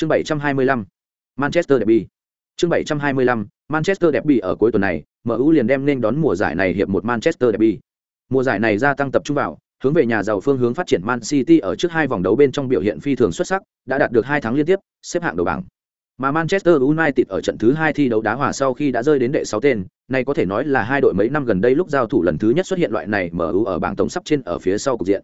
Chương 725. Manchester Derby. Chương 725. Manchester Derby ở cuối tuần này, MU liền đem nên đón mùa giải này hiệp một Manchester Derby. Mùa giải này gia tăng tập trung vào, hướng về nhà giàu phương hướng phát triển Man City ở trước hai vòng đấu bên trong biểu hiện phi thường xuất sắc, đã đạt được hai thắng liên tiếp, xếp hạng đầu bảng. Mà Manchester United ở trận thứ hai thi đấu đá hòa sau khi đã rơi đến đệ sáu tên, này có thể nói là hai đội mấy năm gần đây lúc giao thủ lần thứ nhất xuất hiện loại này MU ở bảng tổng sắp trên ở phía sau cục diện.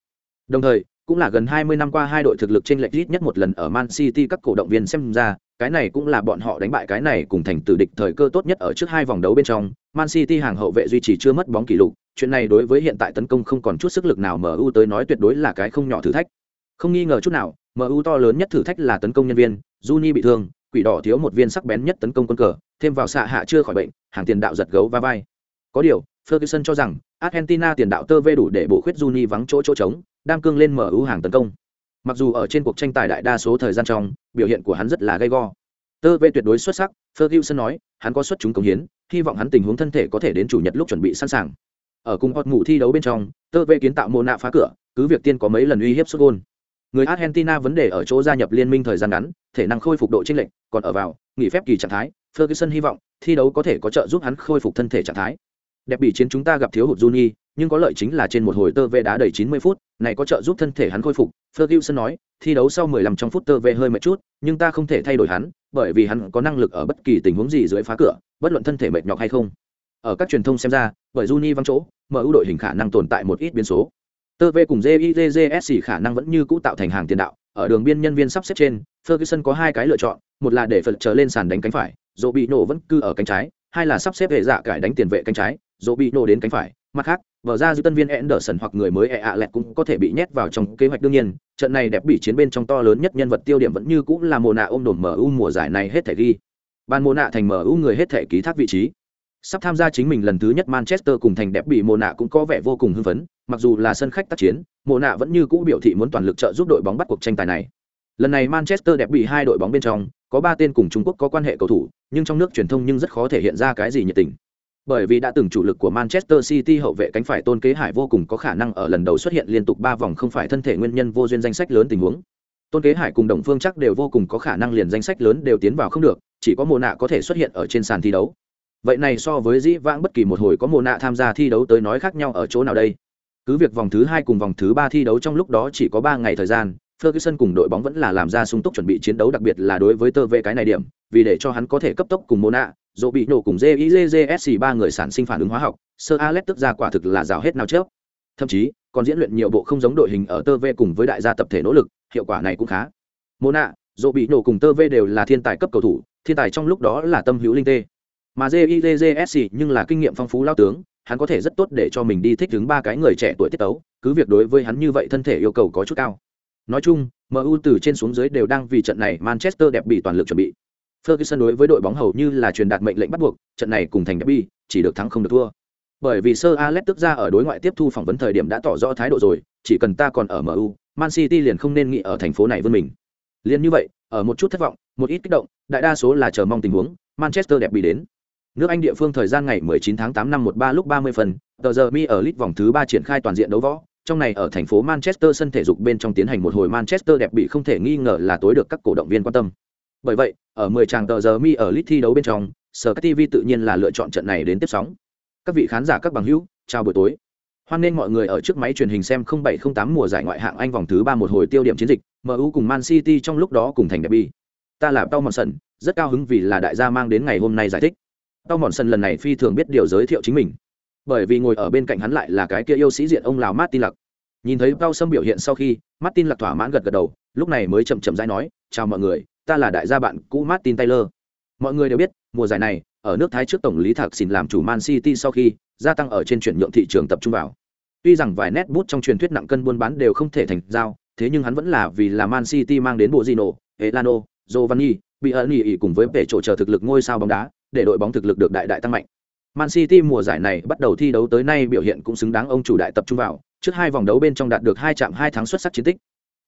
Đồng thời, cũng là gần 20 năm qua hai đội thực lực trên lệch ít nhất một lần ở Man City các cổ động viên xem ra, cái này cũng là bọn họ đánh bại cái này cùng thành tử địch thời cơ tốt nhất ở trước hai vòng đấu bên trong. Man City hàng hậu vệ duy trì chưa mất bóng kỷ lục, chuyện này đối với hiện tại tấn công không còn chút sức lực nào MU tới nói tuyệt đối là cái không nhỏ thử thách. Không nghi ngờ chút nào, MU to lớn nhất thử thách là tấn công nhân viên, Juni bị thương, quỷ đỏ thiếu một viên sắc bén nhất tấn công quân cờ, thêm vào xạ hạ chưa khỏi bệnh, hàng tiền đạo giật gấu va vai. Có điều, Ferguson cho rằng Argentina tiền đạo tơ vê đủ để bổ khuyết Juni vắng chỗ chỗ trống, đang cương lên mở ưu hàng tấn công. Mặc dù ở trên cuộc tranh tài đại đa số thời gian trong, biểu hiện của hắn rất là gay go. Tơ vệ tuyệt đối xuất sắc, Ferguson nói, hắn có xuất chúng công hiến, hy vọng hắn tình huống thân thể có thể đến chủ nhật lúc chuẩn bị sẵn sàng. Ở cùng hot ngủ thi đấu bên trong, tơ vệ kiến tạo mô nạ phá cửa, cứ việc tiên có mấy lần uy hiếp xuất gôn. Người Argentina vấn đề ở chỗ gia nhập liên minh thời gian ngắn, thể năng khôi phục độ chênh lệch, còn ở vào nghỉ phép kỳ trạng thái, Ferguson hy vọng thi đấu có thể có trợ giúp hắn khôi phục thân thể trạng thái. Đẹp bị chiến chúng ta gặp thiếu hụt Juni, nhưng có lợi chính là trên một hồi tơ vê đá đầy 90 phút, này có trợ giúp thân thể hắn khôi phục. Ferguson nói, thi đấu sau 15 trong phút tơ vê hơi mệt chút, nhưng ta không thể thay đổi hắn, bởi vì hắn có năng lực ở bất kỳ tình huống gì dưới phá cửa, bất luận thân thể mệt nhọc hay không. Ở các truyền thông xem ra, bởi Juni vắng chỗ, MU đội hình khả năng tồn tại một ít biến số. Tơ vê cùng JIJJS khả năng vẫn như cũ tạo thành hàng tiền đạo, ở đường biên nhân viên sắp xếp trên, Ferguson có hai cái lựa chọn, một là để phật trở lên sàn đánh cánh phải, Robinho vẫn cư ở cánh trái, hai là sắp xếp hệ dạ cải đánh tiền vệ cánh trái, Robinho đến cánh phải. Mặt khác, vở ra dư tân viên Anderson hoặc người mới e ạ lẹt cũng có thể bị nhét vào trong kế hoạch đương nhiên, trận này đẹp bị chiến bên trong to lớn nhất nhân vật tiêu điểm vẫn như cũ là mùa nạ ôm đồn MU mùa giải này hết thể ghi. Ban mùa nạ thành MU người hết thể ký thác vị trí. Sắp tham gia chính mình lần thứ nhất Manchester cùng thành đẹp bị mùa nạ cũng có vẻ vô cùng hưng phấn, mặc dù là sân khách tác chiến, mùa nạ vẫn như cũ biểu thị muốn toàn lực trợ giúp đội bóng bắt cuộc tranh tài này. Lần này Manchester đẹp bị hai đội bóng bên trong, có ba tên cùng Trung Quốc có quan hệ cầu thủ, nhưng trong nước truyền thông nhưng rất khó thể hiện ra cái gì nhiệt tình. Bởi vì đã từng chủ lực của Manchester City hậu vệ cánh phải Tôn Kế Hải vô cùng có khả năng ở lần đầu xuất hiện liên tục ba vòng không phải thân thể nguyên nhân vô duyên danh sách lớn tình huống. Tôn Kế Hải cùng Đồng Phương chắc đều vô cùng có khả năng liền danh sách lớn đều tiến vào không được, chỉ có Mộ Nạ có thể xuất hiện ở trên sàn thi đấu. Vậy này so với dĩ vãng bất kỳ một hồi có Mộ Nạ tham gia thi đấu tới nói khác nhau ở chỗ nào đây? Cứ việc vòng thứ hai cùng vòng thứ ba thi đấu trong lúc đó chỉ có ba ngày thời gian, Ferguson cùng đội bóng vẫn là làm ra sung túc chuẩn bị chiến đấu đặc biệt là đối với tơ vệ cái này điểm, vì để cho hắn có thể cấp tốc cùng Mona, dỗ bị nổ cùng JIJJSC ba người sản sinh phản ứng hóa học, Sir Alex tức ra quả thực là rào hết nào trước. Thậm chí, còn diễn luyện nhiều bộ không giống đội hình ở tơ v cùng với đại gia tập thể nỗ lực, hiệu quả này cũng khá. Mona, dỗ bị nổ cùng tơ v đều là thiên tài cấp cầu thủ, thiên tài trong lúc đó là tâm hữu linh tê. Mà JIJJSC nhưng là kinh nghiệm phong phú lao tướng, hắn có thể rất tốt để cho mình đi thích ứng ba cái người trẻ tuổi tiết tấu, cứ việc đối với hắn như vậy thân thể yêu cầu có chút cao. Nói chung, MU từ trên xuống dưới đều đang vì trận này Manchester đẹp bị toàn lực chuẩn bị. Ferguson đối với đội bóng hầu như là truyền đạt mệnh lệnh bắt buộc, trận này cùng thành derby, chỉ được thắng không được thua. Bởi vì Sir Alex tức ra ở đối ngoại tiếp thu phỏng vấn thời điểm đã tỏ rõ thái độ rồi, chỉ cần ta còn ở MU, Man City liền không nên nghĩ ở thành phố này vươn mình. Liên như vậy, ở một chút thất vọng, một ít kích động, đại đa số là chờ mong tình huống, Manchester đẹp bị đến. Nước Anh địa phương thời gian ngày 19 tháng 8 năm 13 lúc 30 phần, tờ giờ mi ở lít vòng thứ 3 triển khai toàn diện đấu võ, trong này ở thành phố Manchester sân thể dục bên trong tiến hành một hồi Manchester đẹp bị không thể nghi ngờ là tối được các cổ động viên quan tâm. Bởi vậy, ở 10 tràng tờ giờ mi ở lit thi đấu bên trong, Sky TV tự nhiên là lựa chọn trận này đến tiếp sóng. Các vị khán giả các bằng hữu, chào buổi tối. Hoan nên mọi người ở trước máy truyền hình xem 0708 mùa giải ngoại hạng Anh vòng thứ ba một hồi tiêu điểm chiến dịch, MU cùng Man City trong lúc đó cùng thành derby. Ta là Paul Monson, rất cao hứng vì là đại gia mang đến ngày hôm nay giải thích. Paul Monson lần này phi thường biết điều giới thiệu chính mình bởi vì ngồi ở bên cạnh hắn lại là cái kia yêu sĩ diện ông lào martin lặc nhìn thấy cao sâm biểu hiện sau khi martin lặc thỏa mãn gật gật đầu lúc này mới chậm chậm rãi nói chào mọi người ta là đại gia bạn cũ martin taylor. Mọi người đều biết mùa giải này ở nước thái trước tổng lý thạc xin làm chủ man city sau khi gia tăng ở trên chuyển nhượng thị trường tập trung vào. Tuy rằng vài nét bút trong truyền thuyết nặng cân buôn bán đều không thể thành giao thế nhưng hắn vẫn là vì là man city mang đến bộ Gino, elano giovanni bị cùng với vẻ chỗ chờ thực lực ngôi sao bóng đá để đội bóng thực lực được đại đại tăng mạnh. Man City mùa giải này bắt đầu thi đấu tới nay biểu hiện cũng xứng đáng ông chủ đại tập trung vào, trước hai vòng đấu bên trong đạt được hai chạm hai thắng xuất sắc chiến tích.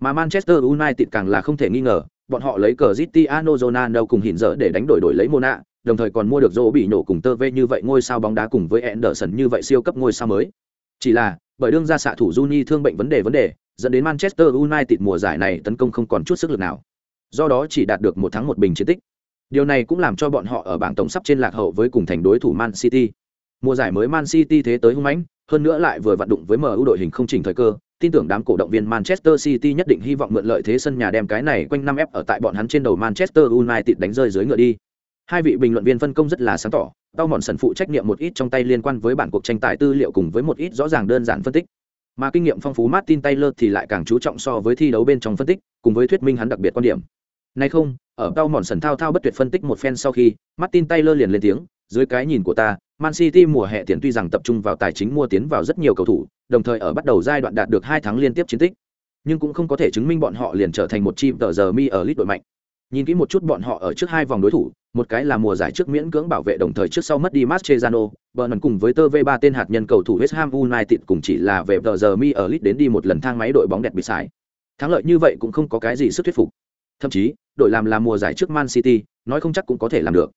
Mà Manchester United càng là không thể nghi ngờ, bọn họ lấy Cristiano Ronaldo cùng hiện giờ để đánh đổi đổi lấy Mona, đồng thời còn mua được Zô bị nổ cùng tơ vê như vậy ngôi sao bóng đá cùng với Anderson như vậy siêu cấp ngôi sao mới. Chỉ là, bởi đương ra xạ thủ Juni thương bệnh vấn đề vấn đề, dẫn đến Manchester United mùa giải này tấn công không còn chút sức lực nào. do đó chỉ đạt được một thắng một bình chiến tích. Điều này cũng làm cho bọn họ ở bảng tổng sắp trên lạc hậu với cùng thành đối thủ Man City. Mùa giải mới Man City thế tới hung mãnh, hơn nữa lại vừa vận động với MU đội hình không chỉnh thời cơ, tin tưởng đám cổ động viên Manchester City nhất định hy vọng mượn lợi thế sân nhà đem cái này quanh năm ép ở tại bọn hắn trên đầu Manchester United đánh rơi dưới ngựa đi. Hai vị bình luận viên phân công rất là sáng tỏ, tao mòn sần phụ trách nhiệm một ít trong tay liên quan với bản cuộc tranh tài tư liệu cùng với một ít rõ ràng đơn giản phân tích. Mà kinh nghiệm phong phú Martin Taylor thì lại càng chú trọng so với thi đấu bên trong phân tích, cùng với thuyết minh hắn đặc biệt quan điểm. Này không, ở tao mòn sần thao thao bất tuyệt phân tích một phen sau khi, Martin Taylor liền lên tiếng, dưới cái nhìn của ta, Man City mùa hè tiền tuy rằng tập trung vào tài chính mua tiến vào rất nhiều cầu thủ, đồng thời ở bắt đầu giai đoạn đạt được hai tháng liên tiếp chiến tích, nhưng cũng không có thể chứng minh bọn họ liền trở thành một chi tờ giờ mi ở lít đội mạnh. Nhìn kỹ một chút bọn họ ở trước hai vòng đối thủ, một cái là mùa giải trước miễn cưỡng bảo vệ đồng thời trước sau mất đi Mascherano, Bernard cùng với tơ V3 tên hạt nhân cầu thủ West Ham United cùng chỉ là về tờ giờ mi ở lít đến đi một lần thang máy đội bóng đẹp bị xài. Thắng lợi như vậy cũng không có cái gì sức thuyết phục. Thậm chí, đội làm là mùa giải trước Man City, nói không chắc cũng có thể làm được.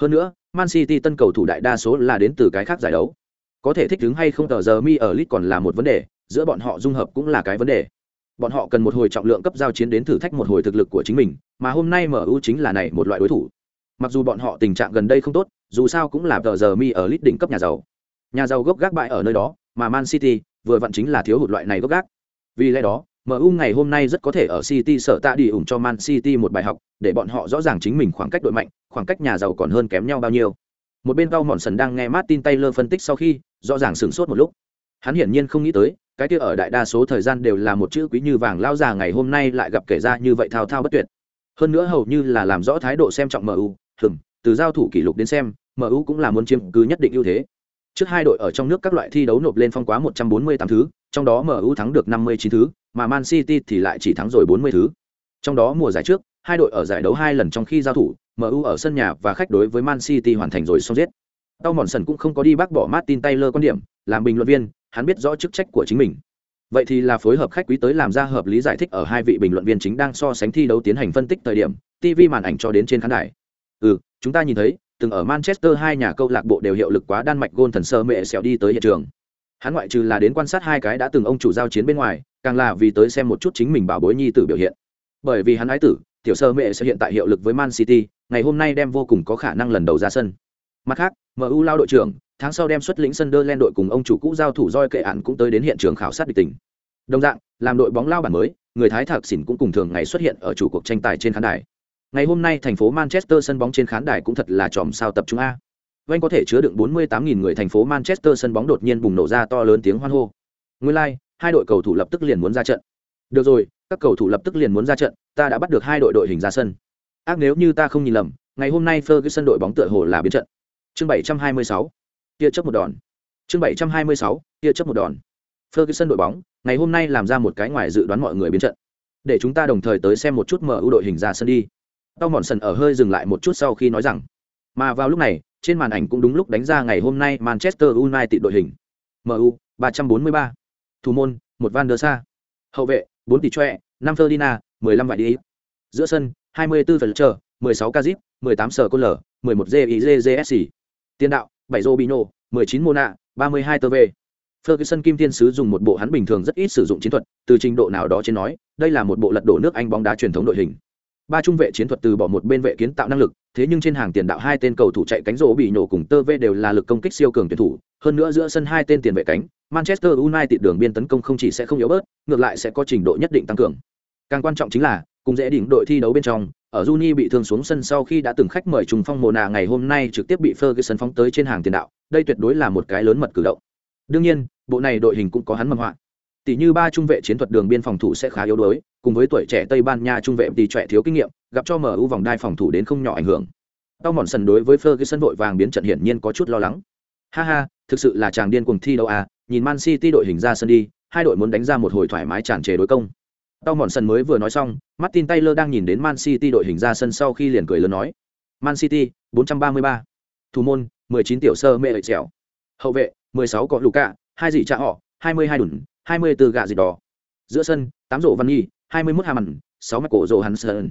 Hơn nữa, Man City tân cầu thủ đại đa số là đến từ cái khác giải đấu. Có thể thích ứng hay không tờ giờ mi ở lit còn là một vấn đề, giữa bọn họ dung hợp cũng là cái vấn đề. Bọn họ cần một hồi trọng lượng cấp giao chiến đến thử thách một hồi thực lực của chính mình, mà hôm nay MU chính là này một loại đối thủ. Mặc dù bọn họ tình trạng gần đây không tốt, dù sao cũng là tờ giờ mi ở lit đỉnh cấp nhà giàu. Nhà giàu gốc gác bại ở nơi đó, mà Man City vừa vặn chính là thiếu hụt loại này gốc gác. Vì lẽ đó, MU ngày hôm nay rất có thể ở City sở tạ đi ủng cho Man City một bài học, để bọn họ rõ ràng chính mình khoảng cách đội mạnh, khoảng cách nhà giàu còn hơn kém nhau bao nhiêu. Một bên Cao Mọn Sần đang nghe Martin Taylor phân tích sau khi, rõ ràng sửng sốt một lúc. Hắn hiển nhiên không nghĩ tới, cái kia ở đại đa số thời gian đều là một chữ quý như vàng lao già ngày hôm nay lại gặp kể ra như vậy thao thao bất tuyệt. Hơn nữa hầu như là làm rõ thái độ xem trọng MU, hừm, từ giao thủ kỷ lục đến xem, MU cũng là muốn chiếm cứ nhất định ưu thế. Trước hai đội ở trong nước các loại thi đấu nộp lên phong quá 148 thứ, trong đó MU thắng được 59 thứ, mà Man City thì lại chỉ thắng rồi 40 thứ. Trong đó mùa giải trước, hai đội ở giải đấu hai lần trong khi giao thủ, MU ở sân nhà và khách đối với Man City hoàn thành rồi xong giết. Tao Mòn Sần cũng không có đi bác bỏ Martin Taylor quan điểm, làm bình luận viên, hắn biết rõ chức trách của chính mình. Vậy thì là phối hợp khách quý tới làm ra hợp lý giải thích ở hai vị bình luận viên chính đang so sánh thi đấu tiến hành phân tích thời điểm, TV màn ảnh cho đến trên khán đài. Ừ, chúng ta nhìn thấy, từng ở Manchester hai nhà câu lạc bộ đều hiệu lực quá Đan Mạch gôn thần sơ mẹ xẻo đi tới hiện trường. Hắn ngoại trừ là đến quan sát hai cái đã từng ông chủ giao chiến bên ngoài, càng là vì tới xem một chút chính mình bảo bối nhi tử biểu hiện. Bởi vì hắn ái tử, tiểu sơ mẹ sẽ hiện tại hiệu lực với Man City, ngày hôm nay đem vô cùng có khả năng lần đầu ra sân. Mặt khác, MU lao đội trưởng, tháng sau đem xuất lĩnh Sunderland đội cùng ông chủ cũ giao thủ roi kệ án cũng tới đến hiện trường khảo sát địch tình. Đồng dạng, làm đội bóng lao bản mới, người Thái Thạc Xỉn cũng cùng thường ngày xuất hiện ở chủ cuộc tranh tài trên khán đài. Ngày hôm nay thành phố Manchester sân bóng trên khán đài cũng thật là chòm sao tập trung a. Vành có thể chứa đựng 48.000 người thành phố Manchester sân bóng đột nhiên bùng nổ ra to lớn tiếng hoan hô. Nguyên lai, like, hai đội cầu thủ lập tức liền muốn ra trận. Được rồi, các cầu thủ lập tức liền muốn ra trận, ta đã bắt được hai đội đội hình ra sân. Ác nếu như ta không nhìn lầm, ngày hôm nay Ferguson đội bóng tựa hồ là biến trận. Chương 726. Tia chớp một đòn. Chương 726. Tia chớp một đòn. Ferguson đội bóng, ngày hôm nay làm ra một cái ngoài dự đoán mọi người biến trận. Để chúng ta đồng thời tới xem một chút MU đội hình ra sân đi. Tao mòn sần ở hơi dừng lại một chút sau khi nói rằng, mà vào lúc này, trên màn ảnh cũng đúng lúc đánh ra ngày hôm nay Manchester United đội hình. MU 343. Thủ môn, một Van der Sa. Hậu vệ, bốn tỷ choe, năm Ferdinand, 15 vải đi. Giữa sân, 24 sáu 16 Kazip, 18 Sở Côn Lở, 11 JIJJSC. Tiền đạo, 7 mười 19 Mona, 32 Tơ Về. Ferguson Kim Thiên Sứ dùng một bộ hắn bình thường rất ít sử dụng chiến thuật, từ trình độ nào đó trên nói, đây là một bộ lật đổ nước Anh bóng đá truyền thống đội hình. Ba trung vệ chiến thuật từ bỏ một bên vệ kiến tạo năng lực, thế nhưng trên hàng tiền đạo hai tên cầu thủ chạy cánh rổ bị nổ cùng Tơ Vê đều là lực công kích siêu cường tuyển thủ, hơn nữa giữa sân hai tên tiền vệ cánh, Manchester United đường biên tấn công không chỉ sẽ không yếu bớt, ngược lại sẽ có trình độ nhất định tăng cường. Càng quan trọng chính là, cùng dễ đỉnh đội thi đấu bên trong, ở Juni bị thương xuống sân sau khi đã từng khách mời trùng phong mồ nạ ngày hôm nay trực tiếp bị Ferguson phóng tới trên hàng tiền đạo, đây tuyệt đối là một cái lớn mật cử động. Đương nhiên, bộ này đội hình cũng có hắn mầm họa. Tỷ như ba trung vệ chiến thuật đường biên phòng thủ sẽ khá yếu đuối, cùng với tuổi trẻ Tây Ban Nha trung vệ tỷ trẻ thiếu kinh nghiệm, gặp cho MU vòng đai phòng thủ đến không nhỏ ảnh hưởng. Tao mòn sần đối với Ferguson vội vàng biến trận hiển nhiên có chút lo lắng. Ha ha, thực sự là chàng điên cuồng thi đấu à, nhìn Man City đội hình ra sân đi, hai đội muốn đánh ra một hồi thoải mái tràn trề đối công. Tao mòn sân mới vừa nói xong, Martin Taylor đang nhìn đến Man City đội hình ra sân sau khi liền cười lớn nói. Man City, 433. Thủ môn, 19 tiểu sơ mẹ lợi dẻo. Hậu vệ, 16 có Luka, hai dị trả họ, 22 đùn, 24 gạ gì đó. Giữa sân, 8 rổ Văn Nhi, 21 Hà mẩn, 6 Michael Johansson.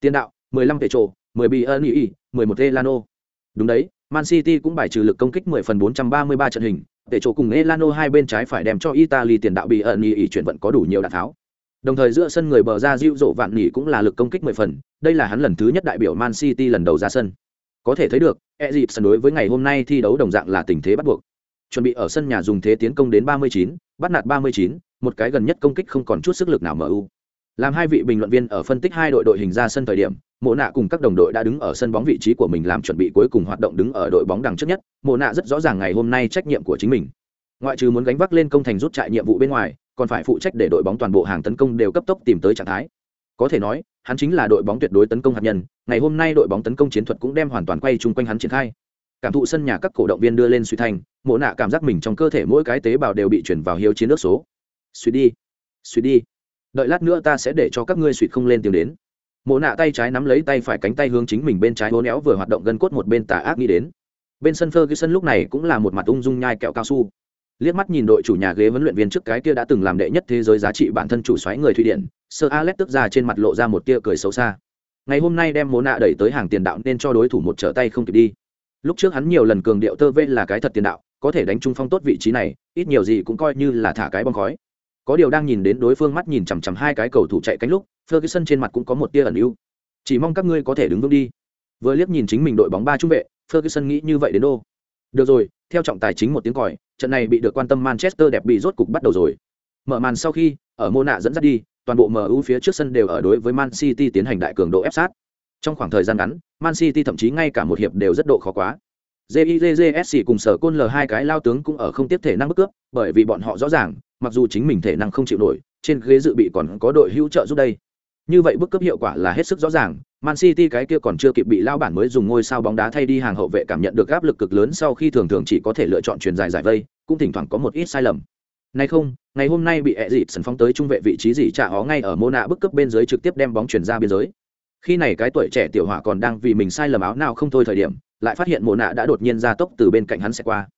Tiền đạo, 15 Petro, 10 Bianchi, 11 Elano. Đúng đấy, Man City cũng bài trừ lực công kích 10 phần 433 trận hình, để chỗ cùng Elano hai bên trái phải đem cho Italy tiền đạo bị ẩn ý chuyển vận có đủ nhiều đạn tháo. Đồng thời giữa sân người bờ ra dịu dỗ vạn nỉ cũng là lực công kích mười phần, đây là hắn lần thứ nhất đại biểu Man City lần đầu ra sân. Có thể thấy được, Egyptian đối với ngày hôm nay thi đấu đồng dạng là tình thế bắt buộc. Chuẩn bị ở sân nhà dùng thế tiến công đến 39, bắt nạt 39, một cái gần nhất công kích không còn chút sức lực nào MU. Làm hai vị bình luận viên ở phân tích hai đội đội hình ra sân thời điểm, Mộ nạ cùng các đồng đội đã đứng ở sân bóng vị trí của mình làm chuẩn bị cuối cùng hoạt động đứng ở đội bóng đằng trước nhất, Mộ nạ rất rõ ràng ngày hôm nay trách nhiệm của chính mình. Ngoại trừ muốn gánh vác lên công thành rút trại nhiệm vụ bên ngoài, còn phải phụ trách để đội bóng toàn bộ hàng tấn công đều cấp tốc tìm tới trạng thái. Có thể nói, hắn chính là đội bóng tuyệt đối tấn công hạt nhân, ngày hôm nay đội bóng tấn công chiến thuật cũng đem hoàn toàn quay chung quanh hắn triển khai. Cảm thụ sân nhà các cổ động viên đưa lên suy thành, Mộ nạ cảm giác mình trong cơ thể mỗi cái tế bào đều bị chuyển vào hiếu chiến nước số. Suy đi, suy đi. Đợi lát nữa ta sẽ để cho các ngươi suy không lên tiếng đến. Mộ nạ tay trái nắm lấy tay phải cánh tay hướng chính mình bên trái hố néo vừa hoạt động gân cốt một bên tà ác nghĩ đến. Bên sân ferguson lúc này cũng là một mặt ung dung nhai kẹo cao su. Liếc mắt nhìn đội chủ nhà ghế huấn luyện viên trước cái kia đã từng làm đệ nhất thế giới giá trị bản thân chủ xoáy người thụy điển sơ alex tức ra trên mặt lộ ra một tia cười xấu xa. Ngày hôm nay đem mộ nạ đẩy tới hàng tiền đạo nên cho đối thủ một trở tay không kịp đi lúc trước hắn nhiều lần cường điệu tơ vê là cái thật tiền đạo, có thể đánh trung phong tốt vị trí này, ít nhiều gì cũng coi như là thả cái bom khói. Có điều đang nhìn đến đối phương mắt nhìn chằm chằm hai cái cầu thủ chạy cánh lúc, ferguson trên mặt cũng có một tia ẩn ưu. Chỉ mong các ngươi có thể đứng vững đi. Vừa liếc nhìn chính mình đội bóng ba trung vệ, ferguson nghĩ như vậy đến đô. Được rồi, theo trọng tài chính một tiếng còi, trận này bị được quan tâm manchester đẹp bị rốt cục bắt đầu rồi. Mở màn sau khi, ở mô nạ dẫn dắt đi, toàn bộ mu phía trước sân đều ở đối với man city tiến hành đại cường độ ép sát trong khoảng thời gian ngắn, man city thậm chí ngay cả một hiệp đều rất độ khó quá. JIJJSC cùng sở côn l hai cái lao tướng cũng ở không tiếp thể năng bức cướp, bởi vì bọn họ rõ ràng, mặc dù chính mình thể năng không chịu nổi, trên ghế dự bị còn có đội hữu trợ giúp đây. Như vậy bức cấp hiệu quả là hết sức rõ ràng, man city cái kia còn chưa kịp bị lao bản mới dùng ngôi sao bóng đá thay đi hàng hậu vệ cảm nhận được áp lực cực lớn sau khi thường thường chỉ có thể lựa chọn truyền dài giải vây, cũng thỉnh thoảng có một ít sai lầm. Nay không, ngày hôm nay bị ẹ dịt sần phóng tới trung vệ vị trí gì trả hó ngay ở mô nạ bức cấp bên dưới trực tiếp đem bóng chuyển ra biên giới khi này cái tuổi trẻ tiểu hỏa còn đang vì mình sai lầm áo nào không thôi thời điểm lại phát hiện mồ nạ đã đột nhiên ra tốc từ bên cạnh hắn sẽ qua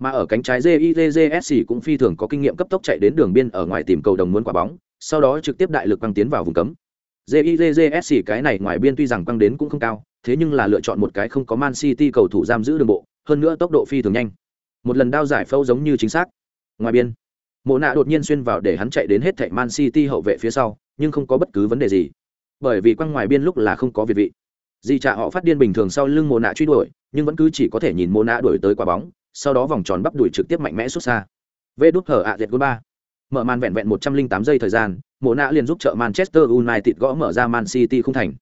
mà ở cánh trái jizsc cũng phi thường có kinh nghiệm cấp tốc chạy đến đường biên ở ngoài tìm cầu đồng muốn quả bóng, sau đó trực tiếp đại lực quăng tiến vào vùng cấm. jizsc cái này ngoài biên tuy rằng quăng đến cũng không cao, thế nhưng là lựa chọn một cái không có Man City cầu thủ giam giữ đường bộ, hơn nữa tốc độ phi thường nhanh. Một lần đao giải phâu giống như chính xác. Ngoài biên, Mộ nạ đột nhiên xuyên vào để hắn chạy đến hết thảy Man City hậu vệ phía sau, nhưng không có bất cứ vấn đề gì. Bởi vì quăng ngoài biên lúc là không có việt vị. Di trả họ phát điên bình thường sau lưng mồ nạ truy đuổi, nhưng vẫn cứ chỉ có thể nhìn mồ nạ đuổi tới quả bóng, sau đó vòng tròn bắp đuổi trực tiếp mạnh mẽ xuất xa. Vê đút hở ạ diệt gôn ba. Mở màn vẹn vẹn 108 giây thời gian, mồ nạ liền giúp trợ Manchester United gõ mở ra Man City không thành.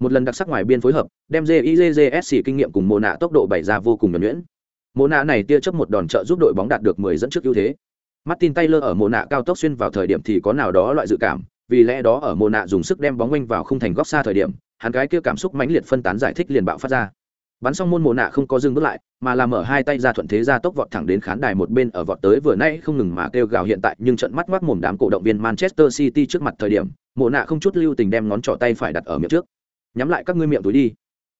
Một lần đặc sắc ngoài biên phối hợp, đem JIJJSC kinh nghiệm cùng mồ nạ tốc độ bày ra vô cùng nhuẩn nhuyễn. mồ nạ này tia chấp một đòn trợ giúp đội bóng đạt được 10 dẫn trước ưu thế. Martin Taylor ở mùa nạ cao tốc xuyên vào thời điểm thì có nào đó loại dự cảm, vì lẽ đó ở mồ nạ dùng sức đem bóng quanh vào khung thành góc xa thời điểm, hắn cái kia cảm xúc mãnh liệt phân tán giải thích liền bạo phát ra. Bắn xong môn mồ nạ không có dừng bước lại mà là mở hai tay ra thuận thế ra tốc vọt thẳng đến khán đài một bên ở vọt tới vừa nãy không ngừng mà kêu gào hiện tại nhưng trận mắt ngoác mồm đám cổ động viên manchester city trước mặt thời điểm mồ nạ không chút lưu tình đem ngón trỏ tay phải đặt ở miệng trước. Nhắm lại các ngươi miệng túi đi.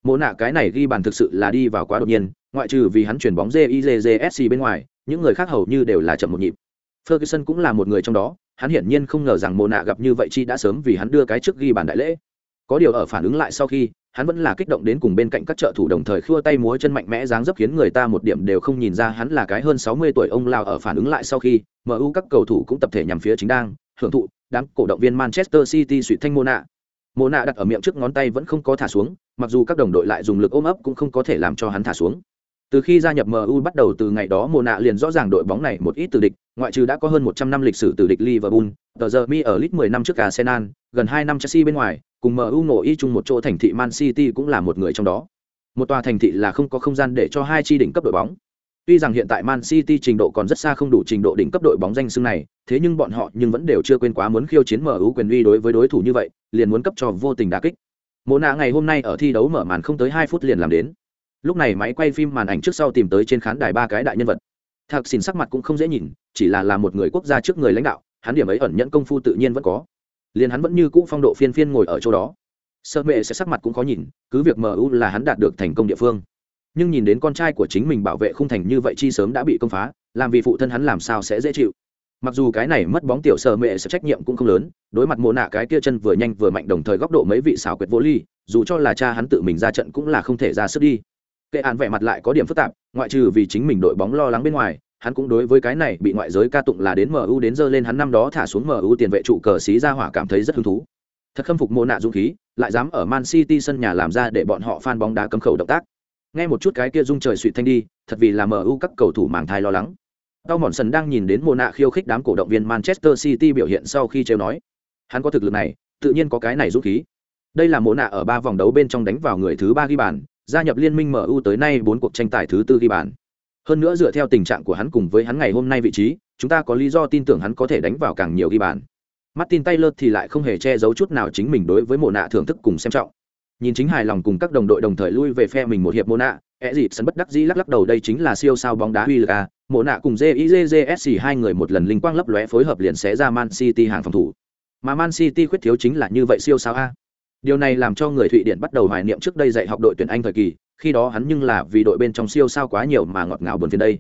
Mồ nạ cái này ghi bàn thực sự là đi vào quá đột nhiên ngoại trừ vì hắn chuyển bóng jizsc bên ngoài những người khác hầu như đều là chậm một nhịp. Ferguson cũng là một người trong đó hắn hiển nhiên không ngờ rằng mồ nạ gặp như vậy chi đã sớm vì hắn đưa cái trước ghi bàn đại lễ có điều ở phản ứng lại sau khi hắn vẫn là kích động đến cùng bên cạnh các trợ thủ đồng thời khua tay múa chân mạnh mẽ dáng dấp khiến người ta một điểm đều không nhìn ra hắn là cái hơn sáu mươi tuổi ông lao ở phản ứng lại sau khi MU các cầu thủ cũng tập thể nhằm phía chính đang hưởng thụ đám cổ động viên Manchester City suýt thanh Mona. nạ đặt ở miệng trước ngón tay vẫn không có thả xuống, mặc dù các đồng đội lại dùng lực ôm ấp cũng không có thể làm cho hắn thả xuống. Từ khi gia nhập MU bắt đầu từ ngày đó Mona liền rõ ràng đội bóng này một ít từ địch, ngoại trừ đã có hơn 100 năm lịch sử từ địch Liverpool, tờ giờ mi ở lit 10 năm trước Arsenal, gần 2 năm Chelsea bên ngoài, cùng MU nổ y chung một chỗ thành thị Man City cũng là một người trong đó. Một tòa thành thị là không có không gian để cho hai chi đỉnh cấp đội bóng. Tuy rằng hiện tại Man City trình độ còn rất xa không đủ trình độ đỉnh cấp đội bóng danh xưng này, thế nhưng bọn họ nhưng vẫn đều chưa quên quá muốn khiêu chiến MU quyền uy đối với đối thủ như vậy, liền muốn cấp cho vô tình đả kích. Mộ nạ ngày hôm nay ở thi đấu mở màn không tới 2 phút liền làm đến. Lúc này máy quay phim màn ảnh trước sau tìm tới trên khán đài ba cái đại nhân vật. Thạc xin sắc mặt cũng không dễ nhìn, chỉ là là một người quốc gia trước người lãnh đạo, hắn điểm ấy ẩn nhẫn công phu tự nhiên vẫn có. Liền hắn vẫn như cũ phong độ phiên phiên ngồi ở chỗ đó. Sợ mẹ sẽ sắc mặt cũng khó nhìn cứ việc mu là hắn đạt được thành công địa phương. Nhưng nhìn đến con trai của chính mình bảo vệ không thành như vậy chi sớm đã bị công phá làm vì phụ thân hắn làm sao sẽ dễ chịu. Mặc dù cái này mất bóng tiểu sợ mẹ sẽ trách nhiệm cũng không lớn đối mặt mồ nạ cái kia chân vừa nhanh vừa mạnh đồng thời góc độ mấy vị xảo quyệt vô ly dù cho là cha hắn tự mình ra trận cũng là không thể ra sức đi kệ án vẻ mặt lại có điểm phức tạp ngoại trừ vì chính mình đội bóng lo lắng bên ngoài hắn cũng đối với cái này bị ngoại giới ca tụng là đến MU đến giờ lên hắn năm đó thả xuống MU tiền vệ trụ cờ xí ra hỏa cảm thấy rất hứng thú. Thật khâm phục mô nạ dũng khí, lại dám ở Man City sân nhà làm ra để bọn họ fan bóng đá cấm khẩu động tác. Nghe một chút cái kia rung trời suy thanh đi, thật vì là MU các cầu thủ màng thai lo lắng. Tao Mòn Sần đang nhìn đến mô nạ khiêu khích đám cổ động viên Manchester City biểu hiện sau khi trêu nói, hắn có thực lực này, tự nhiên có cái này dũng khí. Đây là mô nạ ở ba vòng đấu bên trong đánh vào người thứ ba ghi bàn, gia nhập liên minh MU tới nay bốn cuộc tranh tài thứ tư ghi bàn. Hơn nữa dựa theo tình trạng của hắn cùng với hắn ngày hôm nay vị trí, chúng ta có lý do tin tưởng hắn có thể đánh vào càng nhiều ghi bàn. Martin Taylor thì lại không hề che giấu chút nào chính mình đối với mộ nạ thưởng thức cùng xem trọng. Nhìn chính hài lòng cùng các đồng đội đồng thời lui về phe mình một hiệp mộ nạ, ẻ gì sân bất đắc dĩ lắc lắc đầu đây chính là siêu sao bóng đá huy lực mộ nạ cùng JIJJSC hai người một lần linh quang lấp lóe phối hợp liền xé ra Man City hàng phòng thủ. Mà Man City khuyết thiếu chính là như vậy siêu sao a. Điều này làm cho người Thụy Điển bắt đầu hoài niệm trước đây dạy học đội tuyển Anh thời kỳ, khi đó hắn nhưng là vì đội bên trong siêu sao quá nhiều mà ngọt ngào buồn phiền đây.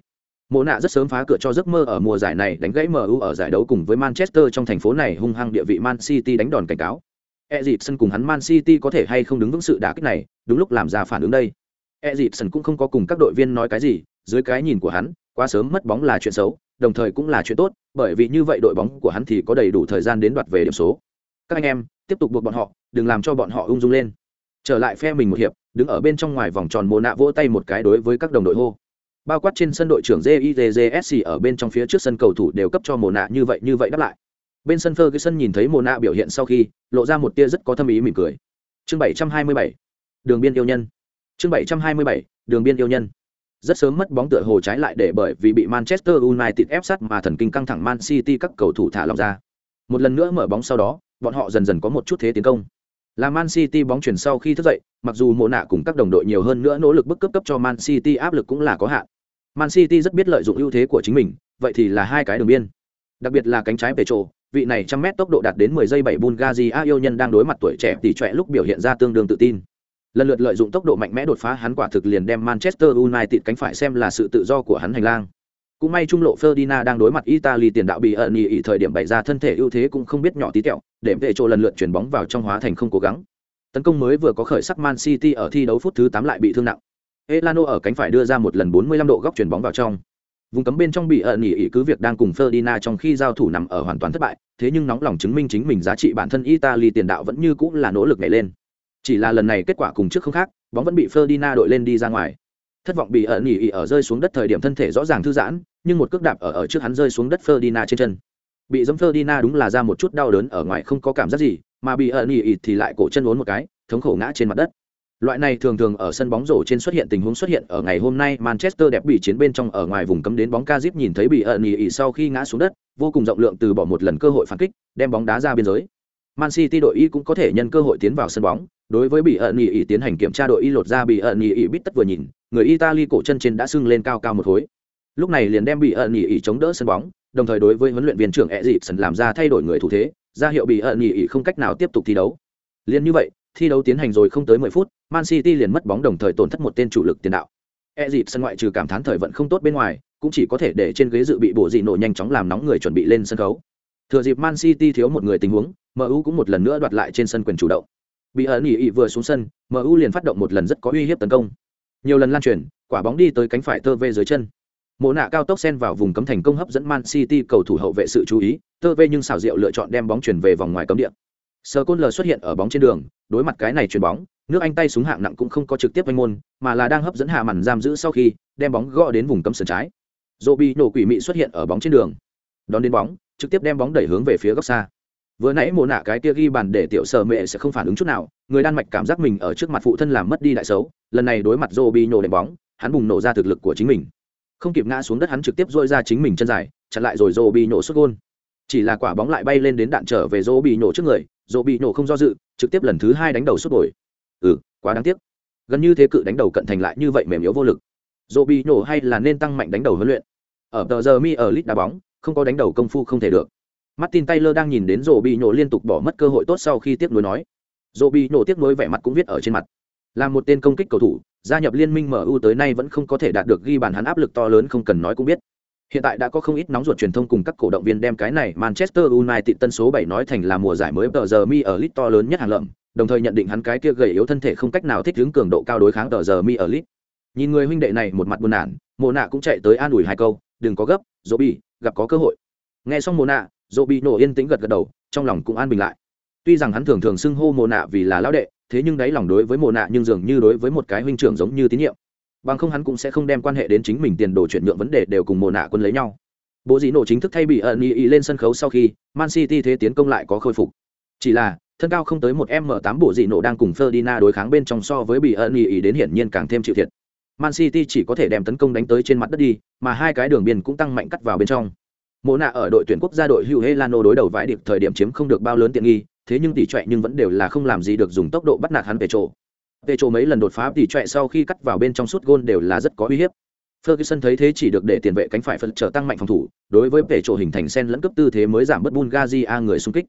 Mộ nạ rất sớm phá cửa cho giấc mơ ở mùa giải này đánh gãy MU ở giải đấu cùng với Manchester trong thành phố này hung hăng địa vị Man City đánh đòn cảnh cáo. E dìp sân cùng hắn Man City có thể hay không đứng vững sự đả kích này, đúng lúc làm ra phản ứng đây. E dìp sân cũng không có cùng các đội viên nói cái gì, dưới cái nhìn của hắn, quá sớm mất bóng là chuyện xấu, đồng thời cũng là chuyện tốt, bởi vì như vậy đội bóng của hắn thì có đầy đủ thời gian đến đoạt về điểm số. Các anh em, tiếp tục buộc bọn họ, đừng làm cho bọn họ ung dung lên. Trở lại phe mình một hiệp, đứng ở bên trong ngoài vòng tròn mồ nạ vỗ tay một cái đối với các đồng đội hô. Bao quát trên sân đội trưởng jizsc ở bên trong phía trước sân cầu thủ đều cấp cho mồ nạ như vậy như vậy đáp lại. Bên sân cái sân nhìn thấy mồ nạ biểu hiện sau khi lộ ra một tia rất có thâm ý mỉm cười. Chương 727, đường biên yêu nhân. Chương 727, đường biên yêu nhân. Rất sớm mất bóng tựa hồ trái lại để bởi vì bị manchester united ép sát mà thần kinh căng thẳng man city các cầu thủ thả lòng ra. Một lần nữa mở bóng sau đó bọn họ dần dần có một chút thế tiến công là Man City bóng chuyển sau khi thức dậy, mặc dù mộ nạ cùng các đồng đội nhiều hơn nữa nỗ lực bức cấp cấp cho Man City áp lực cũng là có hạn. Man City rất biết lợi dụng ưu thế của chính mình, vậy thì là hai cái đường biên. Đặc biệt là cánh trái Petro, vị này trăm mét tốc độ đạt đến 10 giây 7 Bungazi yêu nhân đang đối mặt tuổi trẻ tỷ trẻ lúc biểu hiện ra tương đương tự tin. Lần lượt lợi dụng tốc độ mạnh mẽ đột phá hắn quả thực liền đem Manchester United cánh phải xem là sự tự do của hắn hành lang. Cũng may trung lộ Ferdinand đang đối mặt Italy tiền đạo bị ẩn ý thời điểm bày ra thân thể ưu thế cũng không biết nhỏ tí tẹo, để vệ chỗ lần lượt chuyển bóng vào trong hóa thành không cố gắng. Tấn công mới vừa có khởi sắc Man City ở thi đấu phút thứ 8 lại bị thương nặng. Elano ở cánh phải đưa ra một lần 45 độ góc chuyển bóng vào trong. Vùng cấm bên trong bị ẩn ý cứ việc đang cùng Ferdinand trong khi giao thủ nằm ở hoàn toàn thất bại, thế nhưng nóng lòng chứng minh chính mình giá trị bản thân Italy tiền đạo vẫn như cũng là nỗ lực nhảy lên. Chỉ là lần này kết quả cùng trước không khác, bóng vẫn bị Ferdinand đội lên đi ra ngoài. Thất vọng bị ẩn ý ở rơi xuống đất thời điểm thân thể rõ ràng thư giãn, nhưng một cước đạp ở ở trước hắn rơi xuống đất Ferdina trên chân. Bị giẫm Ferdina đúng là ra một chút đau đớn ở ngoài không có cảm giác gì, mà bị ẩn ý thì lại cổ chân uốn một cái, thống khổ ngã trên mặt đất. Loại này thường thường ở sân bóng rổ trên xuất hiện tình huống xuất hiện ở ngày hôm nay Manchester đẹp bị chiến bên trong ở ngoài vùng cấm đến bóng Kazip nhìn thấy bị ẩn ý sau khi ngã xuống đất, vô cùng rộng lượng từ bỏ một lần cơ hội phản kích, đem bóng đá ra biên giới. Man City đội y cũng có thể nhân cơ hội tiến vào sân bóng, đối với bị ẩn ý tiến hành kiểm tra đội y lột ra bị ẩn ý bít tất vừa nhìn, người Italy cổ chân trên đã sưng lên cao cao một khối. Lúc này liền đem bị ẩn nhị ỉ chống đỡ sân bóng, đồng thời đối với huấn luyện viên trưởng e dịp làm ra thay đổi người thủ thế, ra hiệu bị ẩn nhị ỉ không cách nào tiếp tục thi đấu. Liền như vậy, thi đấu tiến hành rồi không tới mười phút, man city liền mất bóng đồng thời tổn thất một tên chủ lực tiền đạo. E dịp sân ngoại trừ cảm thán thời vận không tốt bên ngoài, cũng chỉ có thể để trên ghế dự bị bộ dị nổ nhanh chóng làm nóng người chuẩn bị lên sân khấu. Thừa dịp man city thiếu một người tình huống mu cũng một lần nữa đoạt lại trên sân quyền chủ động. Bị ẩn nhị ỉ vừa xuống sân mu liền phát động một lần rất có uy hiếp tấn công nhiều lần lan truyền, quả bóng đi tới cánh phải tơ vê dưới chân. Mộ nạ cao tốc sen vào vùng cấm thành công hấp dẫn man city cầu thủ hậu vệ sự chú ý, tơ vê nhưng xào rượu lựa chọn đem bóng chuyển về vòng ngoài cấm địa. Sơ côn lờ xuất hiện ở bóng trên đường, đối mặt cái này chuyền bóng, nước anh tay súng hạng nặng cũng không có trực tiếp vanh môn, mà là đang hấp dẫn hạ màn giam giữ sau khi, đem bóng gõ đến vùng cấm sườn trái. Dô bị nổ quỷ mị xuất hiện ở bóng trên đường. Đón đến bóng, trực tiếp đem bóng đẩy hướng về phía góc xa vừa nãy mồ nạ cái kia ghi bàn để tiểu sở mẹ sẽ không phản ứng chút nào, người đan mạch cảm giác mình ở trước mặt phụ thân làm mất đi đại xấu, lần này đối mặt dô bị nổ đệm bóng, hắn bùng nổ ra thực lực của chính mình. Không kịp ngã xuống đất hắn trực tiếp dôi ra chính mình chân dài, chặn lại rồi dô bị nổ xuất gôn. Chỉ là quả bóng lại bay lên đến đạn trở về dô bị nổ trước người dô bị nổ không do dự, trực tiếp lần thứ hai đánh đầu xuất đổi. Ừ quá đáng tiếc. Gần như thế cự đánh đầu cận thành lại như vậy mềm yếu vô lực. Dô bị nổ hay là nên tăng mạnh đánh đầu huấn luyện. Ở tờ giờ mi ở lit đá bóng, không có đánh đầu công phu không thể được martin taylor đang nhìn đến dô nhổ liên tục bỏ mất cơ hội tốt sau khi tiếc nuối nói dô nhổ nổ tiếc nuối vẻ mặt cũng viết ở trên mặt là một tên công kích cầu thủ gia nhập liên minh MU tới nay vẫn không có thể đạt được ghi bàn hắn áp lực to lớn không cần nói cũng biết. Hiện tại đã có không ít nóng ruột truyền thông cùng các cổ động viên đem cái này Manchester United tân số 7 nói thành là mùa giải mới tờ giờ mi ở lit to lớn nhất hàng lợm, đồng thời nhận định hắn cái kia gầy yếu thân thể không cách nào thích ứng cường độ cao đối kháng tờ giờ mi ở lit. Nhìn người huynh đệ này một mặt buồn nản, Mộ Na cũng chạy tới an ủi hai câu, đừng có gấp dỗ gặp có cơ hội nghe xong Mộ Na, dỗ bị nổ yên tĩnh gật gật đầu trong lòng cũng an bình lại. Tuy rằng hắn thường thường xưng hô mồ nạ vì là lão đệ thế nhưng đáy lòng đối với mồ nạ nhưng dường như đối với một cái huynh trưởng giống như tín nhiệm. Bằng không hắn cũng sẽ không đem quan hệ đến chính mình tiền đồ chuyển nhượng vấn đề đều cùng mồ nạ quân lấy nhau. Bộ dị nổ chính thức thay bị ẩn ý, ý lên sân khấu sau khi man city thế tiến công lại có khôi phục. Chỉ là thân cao không tới một m 8 bộ dị nổ đang cùng Ferdinand đối kháng bên trong so với bị ẩn ý, ý đến hiển nhiên càng thêm chịu thiệt. Man city chỉ có thể đem tấn công đánh tới trên mặt đất đi mà hai cái đường biên cũng tăng mạnh cắt vào bên trong mộ nạ ở đội tuyển quốc gia đội hữu helano đối đầu vãi điệp thời điểm chiếm không được bao lớn tiện nghi thế nhưng tỷ trệ nhưng vẫn đều là không làm gì được dùng tốc độ bắt nạt hắn về chỗ về chỗ mấy lần đột phá tỷ trệ sau khi cắt vào bên trong suốt gôn đều là rất có uy hiếp Ferguson thấy thế chỉ được để tiền vệ cánh phải phân trở tăng mạnh phòng thủ, đối với về chỗ hình thành sen lẫn cấp tư thế mới giảm bất Bungazi a người xung kích.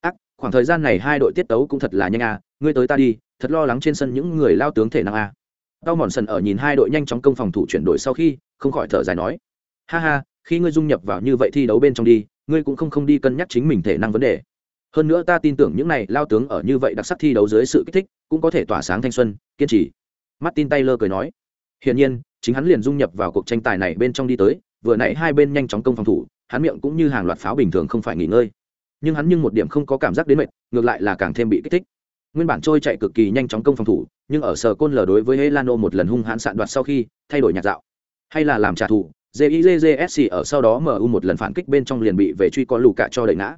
Ác, khoảng thời gian này hai đội tiết tấu cũng thật là nhanh a, ngươi tới ta đi, thật lo lắng trên sân những người lao tướng thể năng a. Tao mòn sân ở nhìn hai đội nhanh chóng công phòng thủ chuyển đổi sau khi, không khỏi thở dài nói: "Ha ha, khi ngươi dung nhập vào như vậy thi đấu bên trong đi, ngươi cũng không không đi cân nhắc chính mình thể năng vấn đề. Hơn nữa ta tin tưởng những này lao tướng ở như vậy đặc sắc thi đấu dưới sự kích thích, cũng có thể tỏa sáng thanh xuân, kiên trì." Martin Taylor cười nói: "Hiển nhiên, chính hắn liền dung nhập vào cuộc tranh tài này bên trong đi tới vừa nãy hai bên nhanh chóng công phòng thủ hắn miệng cũng như hàng loạt pháo bình thường không phải nghỉ ngơi nhưng hắn nhưng một điểm không có cảm giác đến mệt ngược lại là càng thêm bị kích thích nguyên bản trôi chạy cực kỳ nhanh chóng công phòng thủ nhưng ở sở côn lờ đối với helano một lần hung hãn sạn đoạt sau khi thay đổi nhạc dạo hay là làm trả thù jizsc ở sau đó mu một lần phản kích bên trong liền bị về truy con lù cả cho đẩy ngã.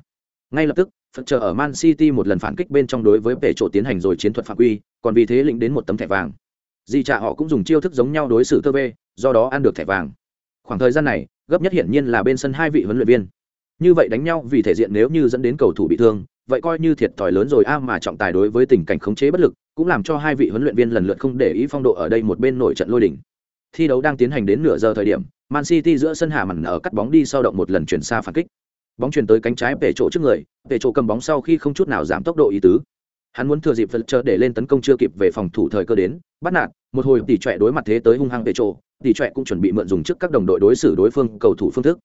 Ngay lập tức, phật chờ ở man city một lần phản kích bên trong đối với Pệ chỗ tiến hành rồi chiến thuật phạm quy, còn vì thế lĩnh đến một tấm thẻ vàng. Di trả họ cũng dùng chiêu thức giống nhau đối xử tơ vê, do đó ăn được thẻ vàng. Khoảng thời gian này, gấp nhất hiển nhiên là bên sân hai vị huấn luyện viên. Như vậy đánh nhau vì thể diện nếu như dẫn đến cầu thủ bị thương, vậy coi như thiệt thòi lớn rồi a mà trọng tài đối với tình cảnh khống chế bất lực, cũng làm cho hai vị huấn luyện viên lần lượt không để ý phong độ ở đây một bên nổi trận lôi đỉnh thi đấu đang tiến hành đến nửa giờ thời điểm man city giữa sân hạ màn ở cắt bóng đi sau động một lần chuyển xa phản kích. Bóng chuyển tới cánh trái về chỗ trước người, về chỗ cầm bóng sau khi không chút nào giảm tốc độ ý tứ. Hắn muốn thừa dịp vật chờ để lên tấn công chưa kịp về phòng thủ thời cơ đến, bắt nạt, một hồi tỷ trọe đối mặt thế tới hung hăng về chỗ, tỷ trọe cũng chuẩn bị mượn dùng trước các đồng đội đối xử đối phương cầu thủ phương thức.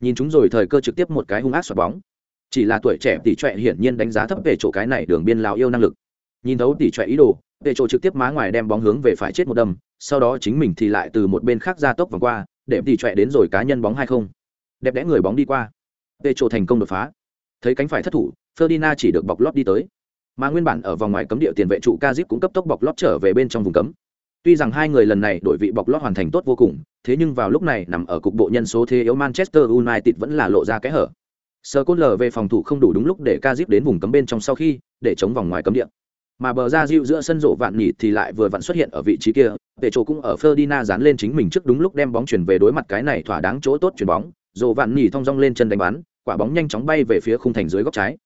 Nhìn chúng rồi thời cơ trực tiếp một cái hung ác xoạc bóng. Chỉ là tuổi trẻ tỷ trọe hiển nhiên đánh giá thấp về chỗ cái này đường biên lão yêu năng lực. Nhìn thấu tỷ trọe ý đồ, về chỗ trực tiếp má ngoài đem bóng hướng về phải chết một đâm, sau đó chính mình thì lại từ một bên khác ra tốc vòng qua để tỷ trọe đến rồi cá nhân bóng hay không đẹp đẽ người bóng đi qua tê trộ thành công đột phá thấy cánh phải thất thủ ferdina chỉ được bọc lót đi tới mà nguyên bản ở vòng ngoài cấm địa tiền vệ trụ Kazip cũng cấp tốc bọc lót trở về bên trong vùng cấm. Tuy rằng hai người lần này đổi vị bọc lót hoàn thành tốt vô cùng, thế nhưng vào lúc này nằm ở cục bộ nhân số thế yếu Manchester United vẫn là lộ ra kẽ hở. Sơ cốt lờ về phòng thủ không đủ đúng lúc để Kazip đến vùng cấm bên trong sau khi để chống vòng ngoài cấm địa. Mà bờ ra dịu giữa sân rộ vạn nhị thì lại vừa vặn xuất hiện ở vị trí kia, để chỗ cũng ở Ferdinand dán lên chính mình trước đúng lúc đem bóng chuyển về đối mặt cái này thỏa đáng chỗ tốt chuyển bóng, rộ vạn nhị thong dong lên chân đánh bắn, quả bóng nhanh chóng bay về phía khung thành dưới góc trái.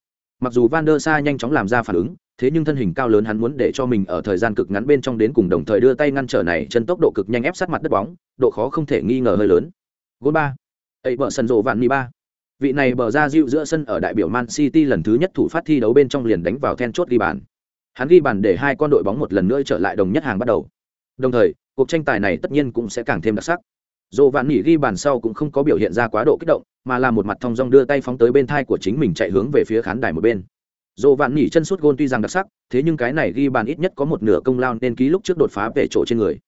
Mặc dù Van der Sa nhanh chóng làm ra phản ứng, thế nhưng thân hình cao lớn hắn muốn để cho mình ở thời gian cực ngắn bên trong đến cùng đồng thời đưa tay ngăn trở này chân tốc độ cực nhanh ép sát mặt đất bóng độ khó không thể nghi ngờ hơi lớn. Gôn ba. Ấy bờ sân rộ vạn nhị ba. Vị này bờ ra dịu giữa sân ở đại biểu man city lần thứ nhất thủ phát thi đấu bên trong liền đánh vào then chốt ghi bàn hắn ghi bàn để hai con đội bóng một lần nữa trở lại đồng nhất hàng bắt đầu đồng thời cuộc tranh tài này tất nhiên cũng sẽ càng thêm đặc sắc dồ vạn nỉ ghi bàn sau cũng không có biểu hiện ra quá độ kích động mà là một mặt thong dong đưa tay phóng tới bên thai của chính mình chạy hướng về phía khán đài một bên dồ vạn nhỉ chân suốt gôn tuy rằng đặc sắc, thế nhưng cái này ghi bàn ít nhất có một nửa công lao nên ký lúc trước đột phá về chỗ trên người.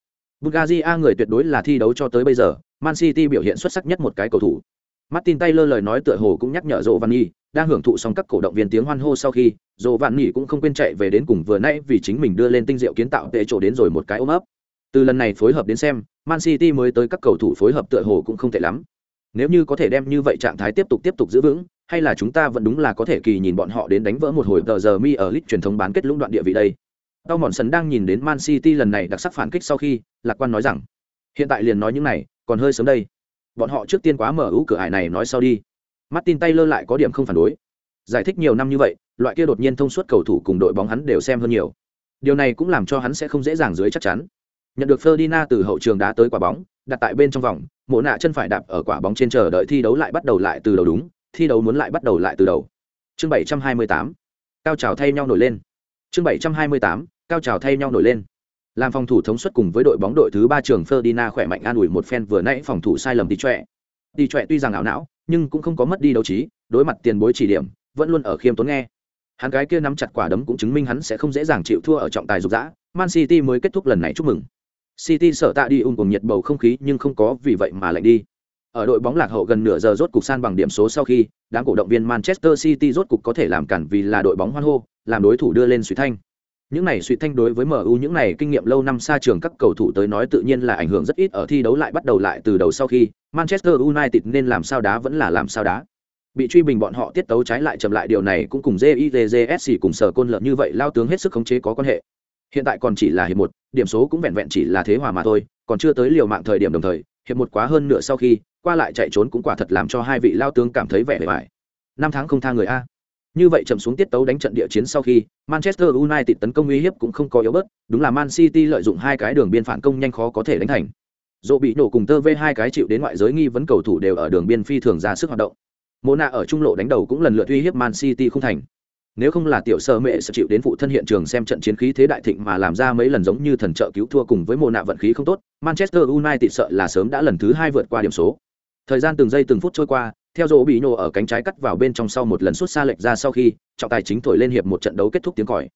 Bulgaria người tuyệt đối là thi đấu cho tới bây giờ, Man City biểu hiện xuất sắc nhất một cái cầu thủ. Martin Taylor lời nói tựa hồ cũng nhắc nhở dồ Van Nhỉ, đang hưởng thụ xong các cổ động viên tiếng hoan hô sau khi, dồ vạn nghỉ cũng không quên chạy về đến cùng vừa nãy vì chính mình đưa lên tinh diệu kiến tạo tệ chỗ đến rồi một cái ôm ấp. Từ lần này phối hợp đến xem, Man City mới tới các cầu thủ phối hợp tựa hồ cũng không tệ lắm. Nếu như có thể đem như vậy trạng thái tiếp tục tiếp tục giữ vững, hay là chúng ta vẫn đúng là có thể kỳ nhìn bọn họ đến đánh vỡ một hồi tờ giờ mi ở lit truyền thống bán kết lũng đoạn địa vị đây. Tao mòn sần đang nhìn đến Man City lần này đặc sắc phản kích sau khi, lạc quan nói rằng, hiện tại liền nói những này, còn hơi sớm đây. Bọn họ trước tiên quá mở ưu cửa ải này nói sau đi. Martin Taylor lại có điểm không phản đối. Giải thích nhiều năm như vậy, loại kia đột nhiên thông suốt cầu thủ cùng đội bóng hắn đều xem hơn nhiều. Điều này cũng làm cho hắn sẽ không dễ dàng dưới chắc chắn. Nhận được Ferdinand từ hậu trường đá tới quả bóng, đặt tại bên trong vòng, mộ nạ chân phải đạp ở quả bóng trên chờ đợi thi đấu lại bắt đầu lại từ đầu đúng, thi đấu muốn lại bắt đầu lại từ đầu chương 728 cao trào thay nhau nổi lên chương 728 cao trào thay nhau nổi lên làm phòng thủ thống suất cùng với đội bóng đội thứ ba trường Ferdinand khỏe mạnh an ủi một phen vừa nãy phòng thủ sai lầm tí trệ tỷ trệ tuy rằng ảo não nhưng cũng không có mất đi đấu trí đối mặt tiền bối chỉ điểm vẫn luôn ở khiêm tốn nghe. Hắn cái kia nắm chặt quả đấm cũng chứng minh hắn sẽ không dễ dàng chịu thua ở trọng tài dục dã. Man city mới kết thúc lần này chúc mừng. City sở tạ đi ung cùng nhiệt bầu không khí nhưng không có vì vậy mà lạnh đi. Ở đội bóng lạc hậu gần nửa giờ rốt cục san bằng điểm số sau khi, đám cổ động viên Manchester City rốt cục có thể làm cản vì là đội bóng hoan hô, làm đối thủ đưa lên suy thanh. Những này suy thanh đối với MU những này kinh nghiệm lâu năm xa trường các cầu thủ tới nói tự nhiên là ảnh hưởng rất ít ở thi đấu lại bắt đầu lại từ đầu sau khi, Manchester United nên làm sao đá vẫn là làm sao đá. Bị truy bình bọn họ tiết tấu trái lại chậm lại điều này cũng cùng JITJSC cùng sở côn lợn như vậy lao tướng hết sức khống chế có quan hệ. Hiện tại còn chỉ là hiệp một, điểm số cũng vẹn vẹn chỉ là thế hòa mà thôi, còn chưa tới liều mạng thời điểm đồng thời, hiệp một quá hơn nửa sau khi, qua lại chạy trốn cũng quả thật làm cho hai vị lao tướng cảm thấy vẻ bề bài. Năm tháng không tha người a. Như vậy chậm xuống tiết tấu đánh trận địa chiến sau khi, Manchester United tấn công uy hiếp cũng không có yếu bớt, đúng là Man City lợi dụng hai cái đường biên phản công nhanh khó có thể đánh thành. Dỗ bị nổ cùng tơ v hai cái chịu đến ngoại giới nghi vấn cầu thủ đều ở đường biên phi thường ra sức hoạt động. Mona ở trung lộ đánh đầu cũng lần lượt uy hiếp Man City không thành. Nếu không là tiểu sơ mẹ sẽ chịu đến phụ thân hiện trường xem trận chiến khí thế đại thịnh mà làm ra mấy lần giống như thần trợ cứu thua cùng với Mona vận khí không tốt, Manchester United sợ là sớm đã lần thứ hai vượt qua điểm số. Thời gian từng giây từng phút trôi qua, theo dỗ bị nhổ ở cánh trái cắt vào bên trong sau một lần suốt xa lệch ra sau khi trọng tài chính thổi lên hiệp một trận đấu kết thúc tiếng còi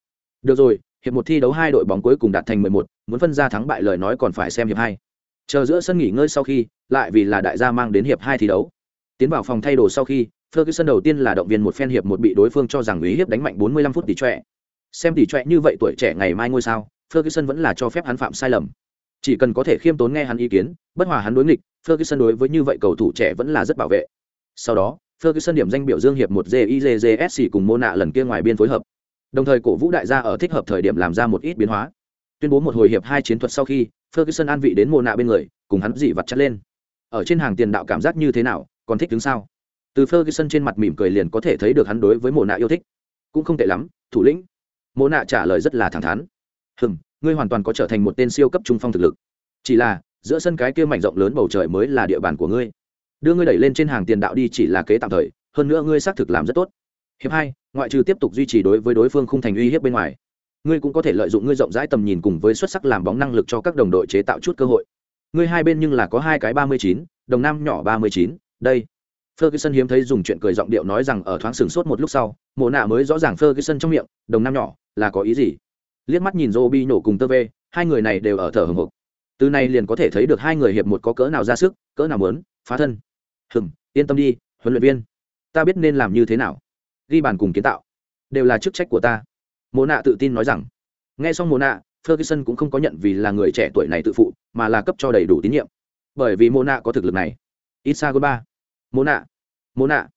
được rồi hiệp một thi đấu hai đội bóng cuối cùng đạt thành 11, muốn phân ra thắng bại lời nói còn phải xem hiệp hai chờ giữa sân nghỉ ngơi sau khi lại vì là đại gia mang đến hiệp hai thi đấu tiến vào phòng thay đồ sau khi Ferguson đầu tiên là động viên một phen hiệp một bị đối phương cho rằng uy hiếp đánh mạnh 45 phút tỷ trệ. Xem tỷ trệ như vậy tuổi trẻ ngày mai ngôi sao, Ferguson vẫn là cho phép hắn phạm sai lầm. Chỉ cần có thể khiêm tốn nghe hắn ý kiến, bất hòa hắn đối nghịch, Ferguson đối với như vậy cầu thủ trẻ vẫn là rất bảo vệ. Sau đó, Ferguson điểm danh biểu dương hiệp một gizsc cùng Mona lần kia ngoài biên phối hợp. Đồng thời cổ vũ đại gia ở thích hợp thời điểm làm ra một ít biến hóa. Tuyên bố một hồi hiệp hai chiến thuật sau khi, Ferguson an vị đến Mona bên người, cùng hắn dị vặt chặt lên. Ở trên hàng tiền đạo cảm giác như thế nào, còn thích đứng sao? Từ Ferguson trên mặt mỉm cười liền có thể thấy được hắn đối với Mona yêu thích. Cũng không tệ lắm, thủ lĩnh. Mona trả lời rất là thẳng thắn. hừng ngươi hoàn toàn có trở thành một tên siêu cấp trung phong thực lực. Chỉ là, giữa sân cái kia mảnh rộng lớn bầu trời mới là địa bàn của ngươi đưa ngươi đẩy lên trên hàng tiền đạo đi chỉ là kế tạm thời hơn nữa ngươi xác thực làm rất tốt hiệp hai ngoại trừ tiếp tục duy trì đối với đối phương không thành uy hiếp bên ngoài ngươi cũng có thể lợi dụng ngươi rộng rãi tầm nhìn cùng với xuất sắc làm bóng năng lực cho các đồng đội chế tạo chút cơ hội ngươi hai bên nhưng là có hai cái ba mươi chín đồng nam nhỏ ba mươi chín đây Ferguson hiếm thấy dùng chuyện cười giọng điệu nói rằng ở thoáng sừng sốt một lúc sau, Mộ nạ mới rõ ràng Ferguson trong miệng, đồng nam nhỏ, là có ý gì. Liếc mắt nhìn Robi nổ cùng Tơ Vê, hai người này đều ở thở hồng hộc. Từ này liền có thể thấy được hai người hiệp một có cỡ nào ra sức, cỡ nào muốn phá thân. Hừng yên tâm đi huấn luyện viên. Ta biết nên làm như thế nào. Ghi bàn cùng kiến tạo. Đều là chức trách của ta. Mồ nạ tự tin nói rằng. Nghe xong mồ nạ ferguson cũng không có nhận vì là người trẻ tuổi này tự phụ mà là cấp cho đầy đủ tín nhiệm. Bởi vì mồ nạ có thực lực này. Isa ba mồ nạ. Mồ nạ.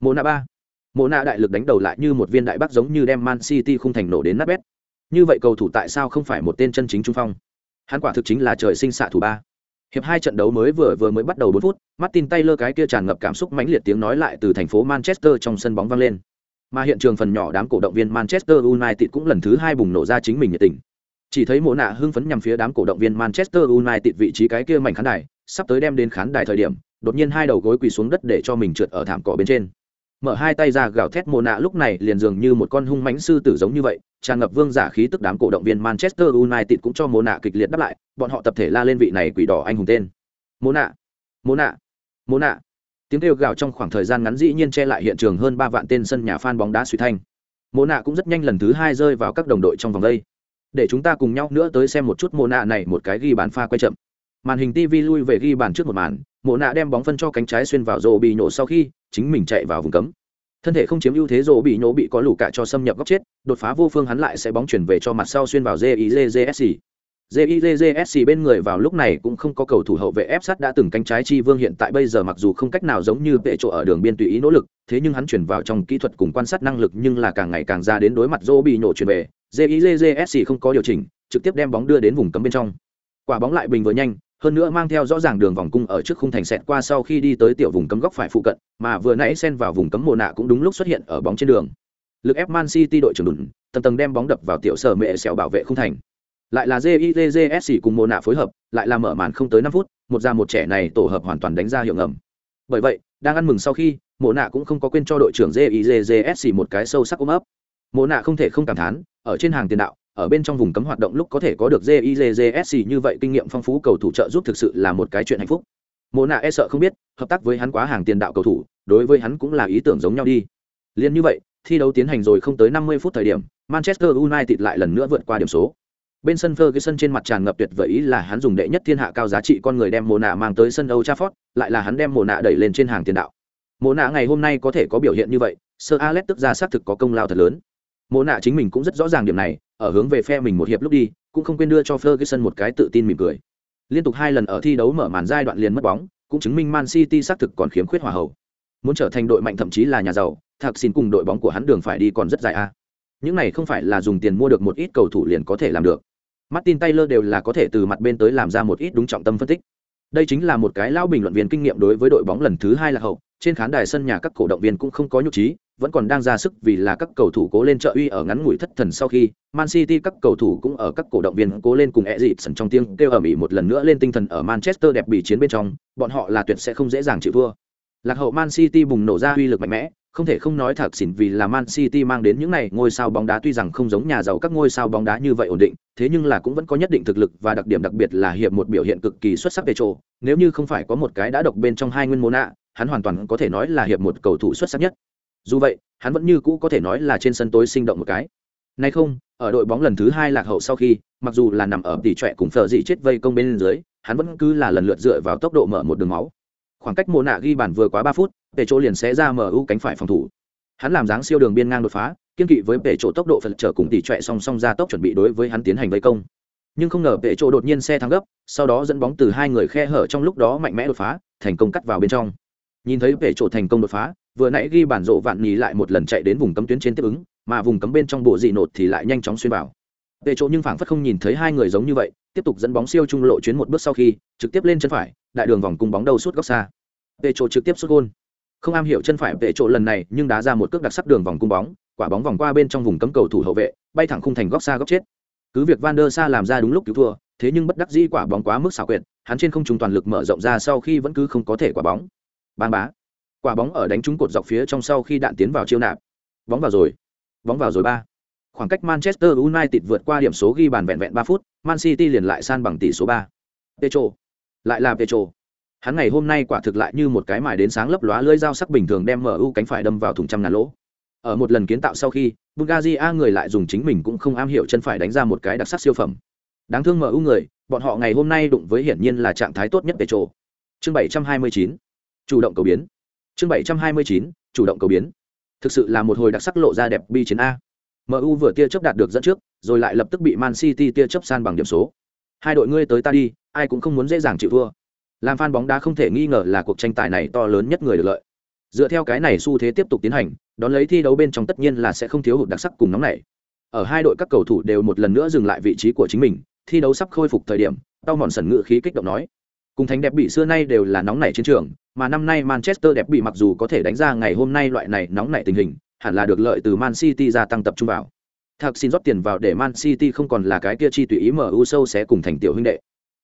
Mồ nạ ba. Mồ nạ đại lực đánh đầu lại như một viên đại bắc giống như đem man city không thành nổ đến nát bét như vậy cầu thủ tại sao không phải một tên chân chính trung phong hắn quả thực chính là trời sinh xạ thủ ba Hiệp hai trận đấu mới vừa vừa mới bắt đầu bốn phút, Martin Taylor cái kia tràn ngập cảm xúc mãnh liệt tiếng nói lại từ thành phố Manchester trong sân bóng vang lên. Mà hiện trường phần nhỏ đám cổ động viên Manchester United cũng lần thứ hai bùng nổ ra chính mình nhiệt tình. Chỉ thấy mộ nạ hưng phấn nhằm phía đám cổ động viên Manchester United vị trí cái kia mảnh khán đài, sắp tới đem đến khán đài thời điểm, đột nhiên hai đầu gối quỳ xuống đất để cho mình trượt ở thảm cỏ bên trên. Mở hai tay ra gào thét mồ nạ lúc này liền dường như một con hung mãnh sư tử giống như vậy, tràn ngập vương giả khí tức đám cổ động viên Manchester United cũng cho mồ nạ kịch liệt đáp lại, bọn họ tập thể la lên vị này quỷ đỏ anh hùng tên. Mồ nạ mồ nạ mồ nạ. Tiếng kêu gào trong khoảng thời gian ngắn dĩ nhiên che lại hiện trường hơn ba vạn tên sân nhà fan bóng đá suy thanh. Mồ nạ cũng rất nhanh lần thứ hai rơi vào các đồng đội trong vòng đây. Để chúng ta cùng nhau nữa tới xem một chút mồ nạ này một cái ghi bàn pha quay chậm màn hình tv lui về ghi bàn trước một màn mộ nạ đem bóng phân cho cánh trái xuyên vào rổ bị nhổ sau khi chính mình chạy vào vùng cấm thân thể không chiếm ưu thế rổ bị nhổ bị có lủ cả cho xâm nhập góc chết đột phá vô phương hắn lại sẽ bóng chuyển về cho mặt sau xuyên vào jizsc JIJJSC bên người vào lúc này cũng không có cầu thủ hậu vệ ép sát đã từng cánh trái chi vương hiện tại bây giờ mặc dù không cách nào giống như vệ chỗ ở đường biên tùy ý nỗ lực, thế nhưng hắn chuyển vào trong kỹ thuật cùng quan sát năng lực nhưng là càng ngày càng ra đến đối mặt rổ bị nổ chuyển về. JIJJSC không có điều chỉnh, trực tiếp đem bóng đưa đến vùng cấm bên trong. Quả bóng lại bình vừa nhanh, hơn nữa mang theo rõ ràng đường vòng cung ở trước khung thành xẹt qua sau khi đi tới tiểu vùng cấm góc phải phụ cận, mà vừa nãy xen vào vùng cấm mồ nạ cũng đúng lúc xuất hiện ở bóng trên đường. Lực ép Man City đội trưởng đùn, tầng tầng đem bóng đập vào tiểu sở mẹ xẻo bảo vệ khung thành. Lại là jizs cùng mồ nạ phối hợp lại là mở màn không tới năm phút một già một trẻ này tổ hợp hoàn toàn đánh ra hiệu ngầm. Bởi vậy đang ăn mừng sau khi mộ nạ cũng không có quên cho đội trưởng jizs một cái sâu sắc ôm ấp. Mộ nạ không thể không cảm thán ở trên hàng tiền đạo ở bên trong vùng cấm hoạt động lúc có thể có được JIJJSC như vậy kinh nghiệm phong phú cầu thủ trợ giúp thực sự là một cái chuyện hạnh phúc mộ Na e sợ không biết hợp tác với hắn quá hàng tiền đạo cầu thủ đối với hắn cũng là ý tưởng giống nhau đi liên như vậy thi đấu tiến hành rồi không tới 50 phút thời điểm manchester united lại lần nữa vượt qua điểm số Bên sân Ferguson trên mặt tràn ngập tuyệt vời ý là hắn dùng đệ nhất thiên hạ cao giá trị con người đem Mộ Na mang tới sân Old Trafford, lại là hắn đem Mộ Na đẩy lên trên hàng tiền đạo. Mộ Na ngày hôm nay có thể có biểu hiện như vậy, Sir Alex tức ra xác thực có công lao thật lớn. Mộ nạ chính mình cũng rất rõ ràng điểm này, ở hướng về phe mình một hiệp lúc đi, cũng không quên đưa cho Ferguson một cái tự tin mỉm cười. Liên tục hai lần ở thi đấu mở màn giai đoạn liền mất bóng, cũng chứng minh Man City xác thực còn khiếm khuyết hòa hậu. Muốn trở thành đội mạnh thậm chí là nhà giàu, Thạc xin cùng đội bóng của hắn đường phải đi còn rất dài a. Những này không phải là dùng tiền mua được một ít cầu thủ liền có thể làm được. Martin Taylor đều là có thể từ mặt bên tới làm ra một ít đúng trọng tâm phân tích. Đây chính là một cái lão bình luận viên kinh nghiệm đối với đội bóng lần thứ hai là hậu, trên khán đài sân nhà các cổ động viên cũng không có nhục trí, vẫn còn đang ra sức vì là các cầu thủ cố lên trợ uy ở ngắn ngủi thất thần sau khi Man City các cầu thủ cũng ở các cổ động viên cố lên cùng Eriksen trong tiếng kêu ở mỹ một lần nữa lên tinh thần ở Manchester đẹp bị chiến bên trong, bọn họ là tuyệt sẽ không dễ dàng chịu thua. Lạc hậu Man City bùng nổ ra uy lực mạnh mẽ, không thể không nói thật xỉn vì là Man City mang đến những này ngôi sao bóng đá tuy rằng không giống nhà giàu các ngôi sao bóng đá như vậy ổn định, thế nhưng là cũng vẫn có nhất định thực lực và đặc điểm đặc biệt là hiệp một biểu hiện cực kỳ xuất sắc về chỗ, nếu như không phải có một cái đã độc bên trong hai nguyên môn nạ, hắn hoàn toàn có thể nói là hiệp một cầu thủ xuất sắc nhất. Dù vậy, hắn vẫn như cũ có thể nói là trên sân tối sinh động một cái. Nay không, ở đội bóng lần thứ hai lạc hậu sau khi, mặc dù là nằm ở tỷ trệ cùng phở dị chết vây công bên dưới, hắn vẫn cứ là lần lượt dựa vào tốc độ mở một đường máu. Khoảng cách mồ nạ ghi bàn vừa quá ba phút, Tề chỗ liền sẽ ra mở ưu cánh phải phòng thủ. Hắn làm dáng siêu đường biên ngang đột phá, kiên kỵ với Tề chỗ tốc độ phật trở cùng tỷ trệ song song ra tốc chuẩn bị đối với hắn tiến hành vây công. Nhưng không ngờ Tề chỗ đột nhiên xe thắng gấp, sau đó dẫn bóng từ hai người khe hở trong lúc đó mạnh mẽ đột phá, thành công cắt vào bên trong. Nhìn thấy vệ trộ thành công đột phá, vừa nãy ghi bản rộ vạn nhì lại một lần chạy đến vùng cấm tuyến trên tiếp ứng mà vùng cấm bên trong bộ dị nột thì lại nhanh chóng xuyên vào. Về trộ nhưng phảng phất không nhìn thấy hai người giống như vậy tiếp tục dẫn bóng siêu trung lộ chuyến một bước sau khi trực tiếp lên chân phải đại đường vòng cung bóng đầu suốt góc xa. Về trộ trực tiếp xuất gôn. Không am hiểu chân phải về trộ lần này nhưng đá ra một cước đặc sắc đường vòng cung bóng quả bóng vòng qua bên trong vùng cấm cầu thủ hậu vệ bay thẳng khung thành góc xa góc chết. Cứ việc van der sa làm ra đúng lúc cứu thua thế nhưng bất đắc dĩ quả bóng quá mức xảo quyệt hắn trên không trung toàn lực mở rộng ra sau khi vẫn cứ không có thể quả bóng ban bá. Quả bóng ở đánh trúng cột dọc phía trong sau khi đạn tiến vào chiêu nạp. Bóng vào rồi. Bóng vào rồi ba. Khoảng cách manchester united vượt qua điểm số ghi bàn vẹn vẹn ba phút, man city liền lại san bằng tỷ số ba. Petro. Lại là petro. Hắn ngày hôm nay quả thực lại như một cái mài đến sáng lấp lóa lưỡi dao sắc bình thường đem mu cánh phải đâm vào thùng trăm ngàn lỗ. Ở một lần kiến tạo sau khi bulgaria người lại dùng chính mình cũng không am hiểu chân phải đánh ra một cái đặc sắc siêu phẩm. Đáng thương mu người, bọn họ ngày hôm nay đụng với hiển nhiên là trạng thái tốt nhất petro. Chương bảy trăm hai mươi chín chủ động cầu biến. Chương bảy trăm hai mươi chín, chủ động cầu biến. Thực sự là một hồi đặc sắc lộ ra đẹp bi chiến a. Mu vừa tia chớp đạt được dẫn trước, rồi lại lập tức bị man city tia chớp san bằng điểm số. Hai đội ngươi tới ta đi, ai cũng không muốn dễ dàng chịu thua. Làm fan bóng đá không thể nghi ngờ là cuộc tranh tài này to lớn nhất người được lợi. Dựa theo cái này xu thế tiếp tục tiến hành, đón lấy thi đấu bên trong tất nhiên là sẽ không thiếu hụt đặc sắc cùng nóng này ở hai đội các cầu thủ đều một lần nữa dừng lại vị trí của chính mình, thi đấu sắp khôi phục thời điểm, tao mòn sần ngự khí kích động nói cùng thánh đẹp bị xưa nay đều là nóng nảy chiến trường, mà năm nay manchester đẹp bị mặc dù có thể đánh ra ngày hôm nay loại này nóng nảy tình hình, hẳn là được lợi từ man city gia tăng tập trung vào. Thật xin rót tiền vào để man city không còn là cái kia chi tùy ý mu sâu sẽ cùng thành tiểu huynh đệ.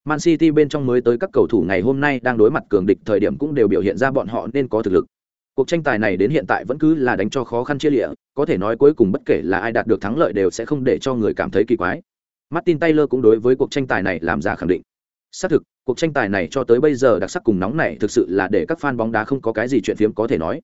Man city bên trong mới tới các cầu thủ ngày hôm nay đang đối mặt cường địch thời điểm cũng đều biểu hiện ra bọn họ nên có thực lực. Cuộc tranh tài này đến hiện tại vẫn cứ là đánh cho khó khăn chia lịa, có thể nói cuối cùng bất kể là ai đạt được thắng lợi đều sẽ không để cho người cảm thấy kỳ quái. Martin taylor cũng đối với cuộc tranh tài này làm ra khẳng định. Xác thực cuộc tranh tài này cho tới bây giờ đặc sắc cùng nóng này thực sự là để các fan bóng đá không có cái gì chuyện phiếm có thể nói.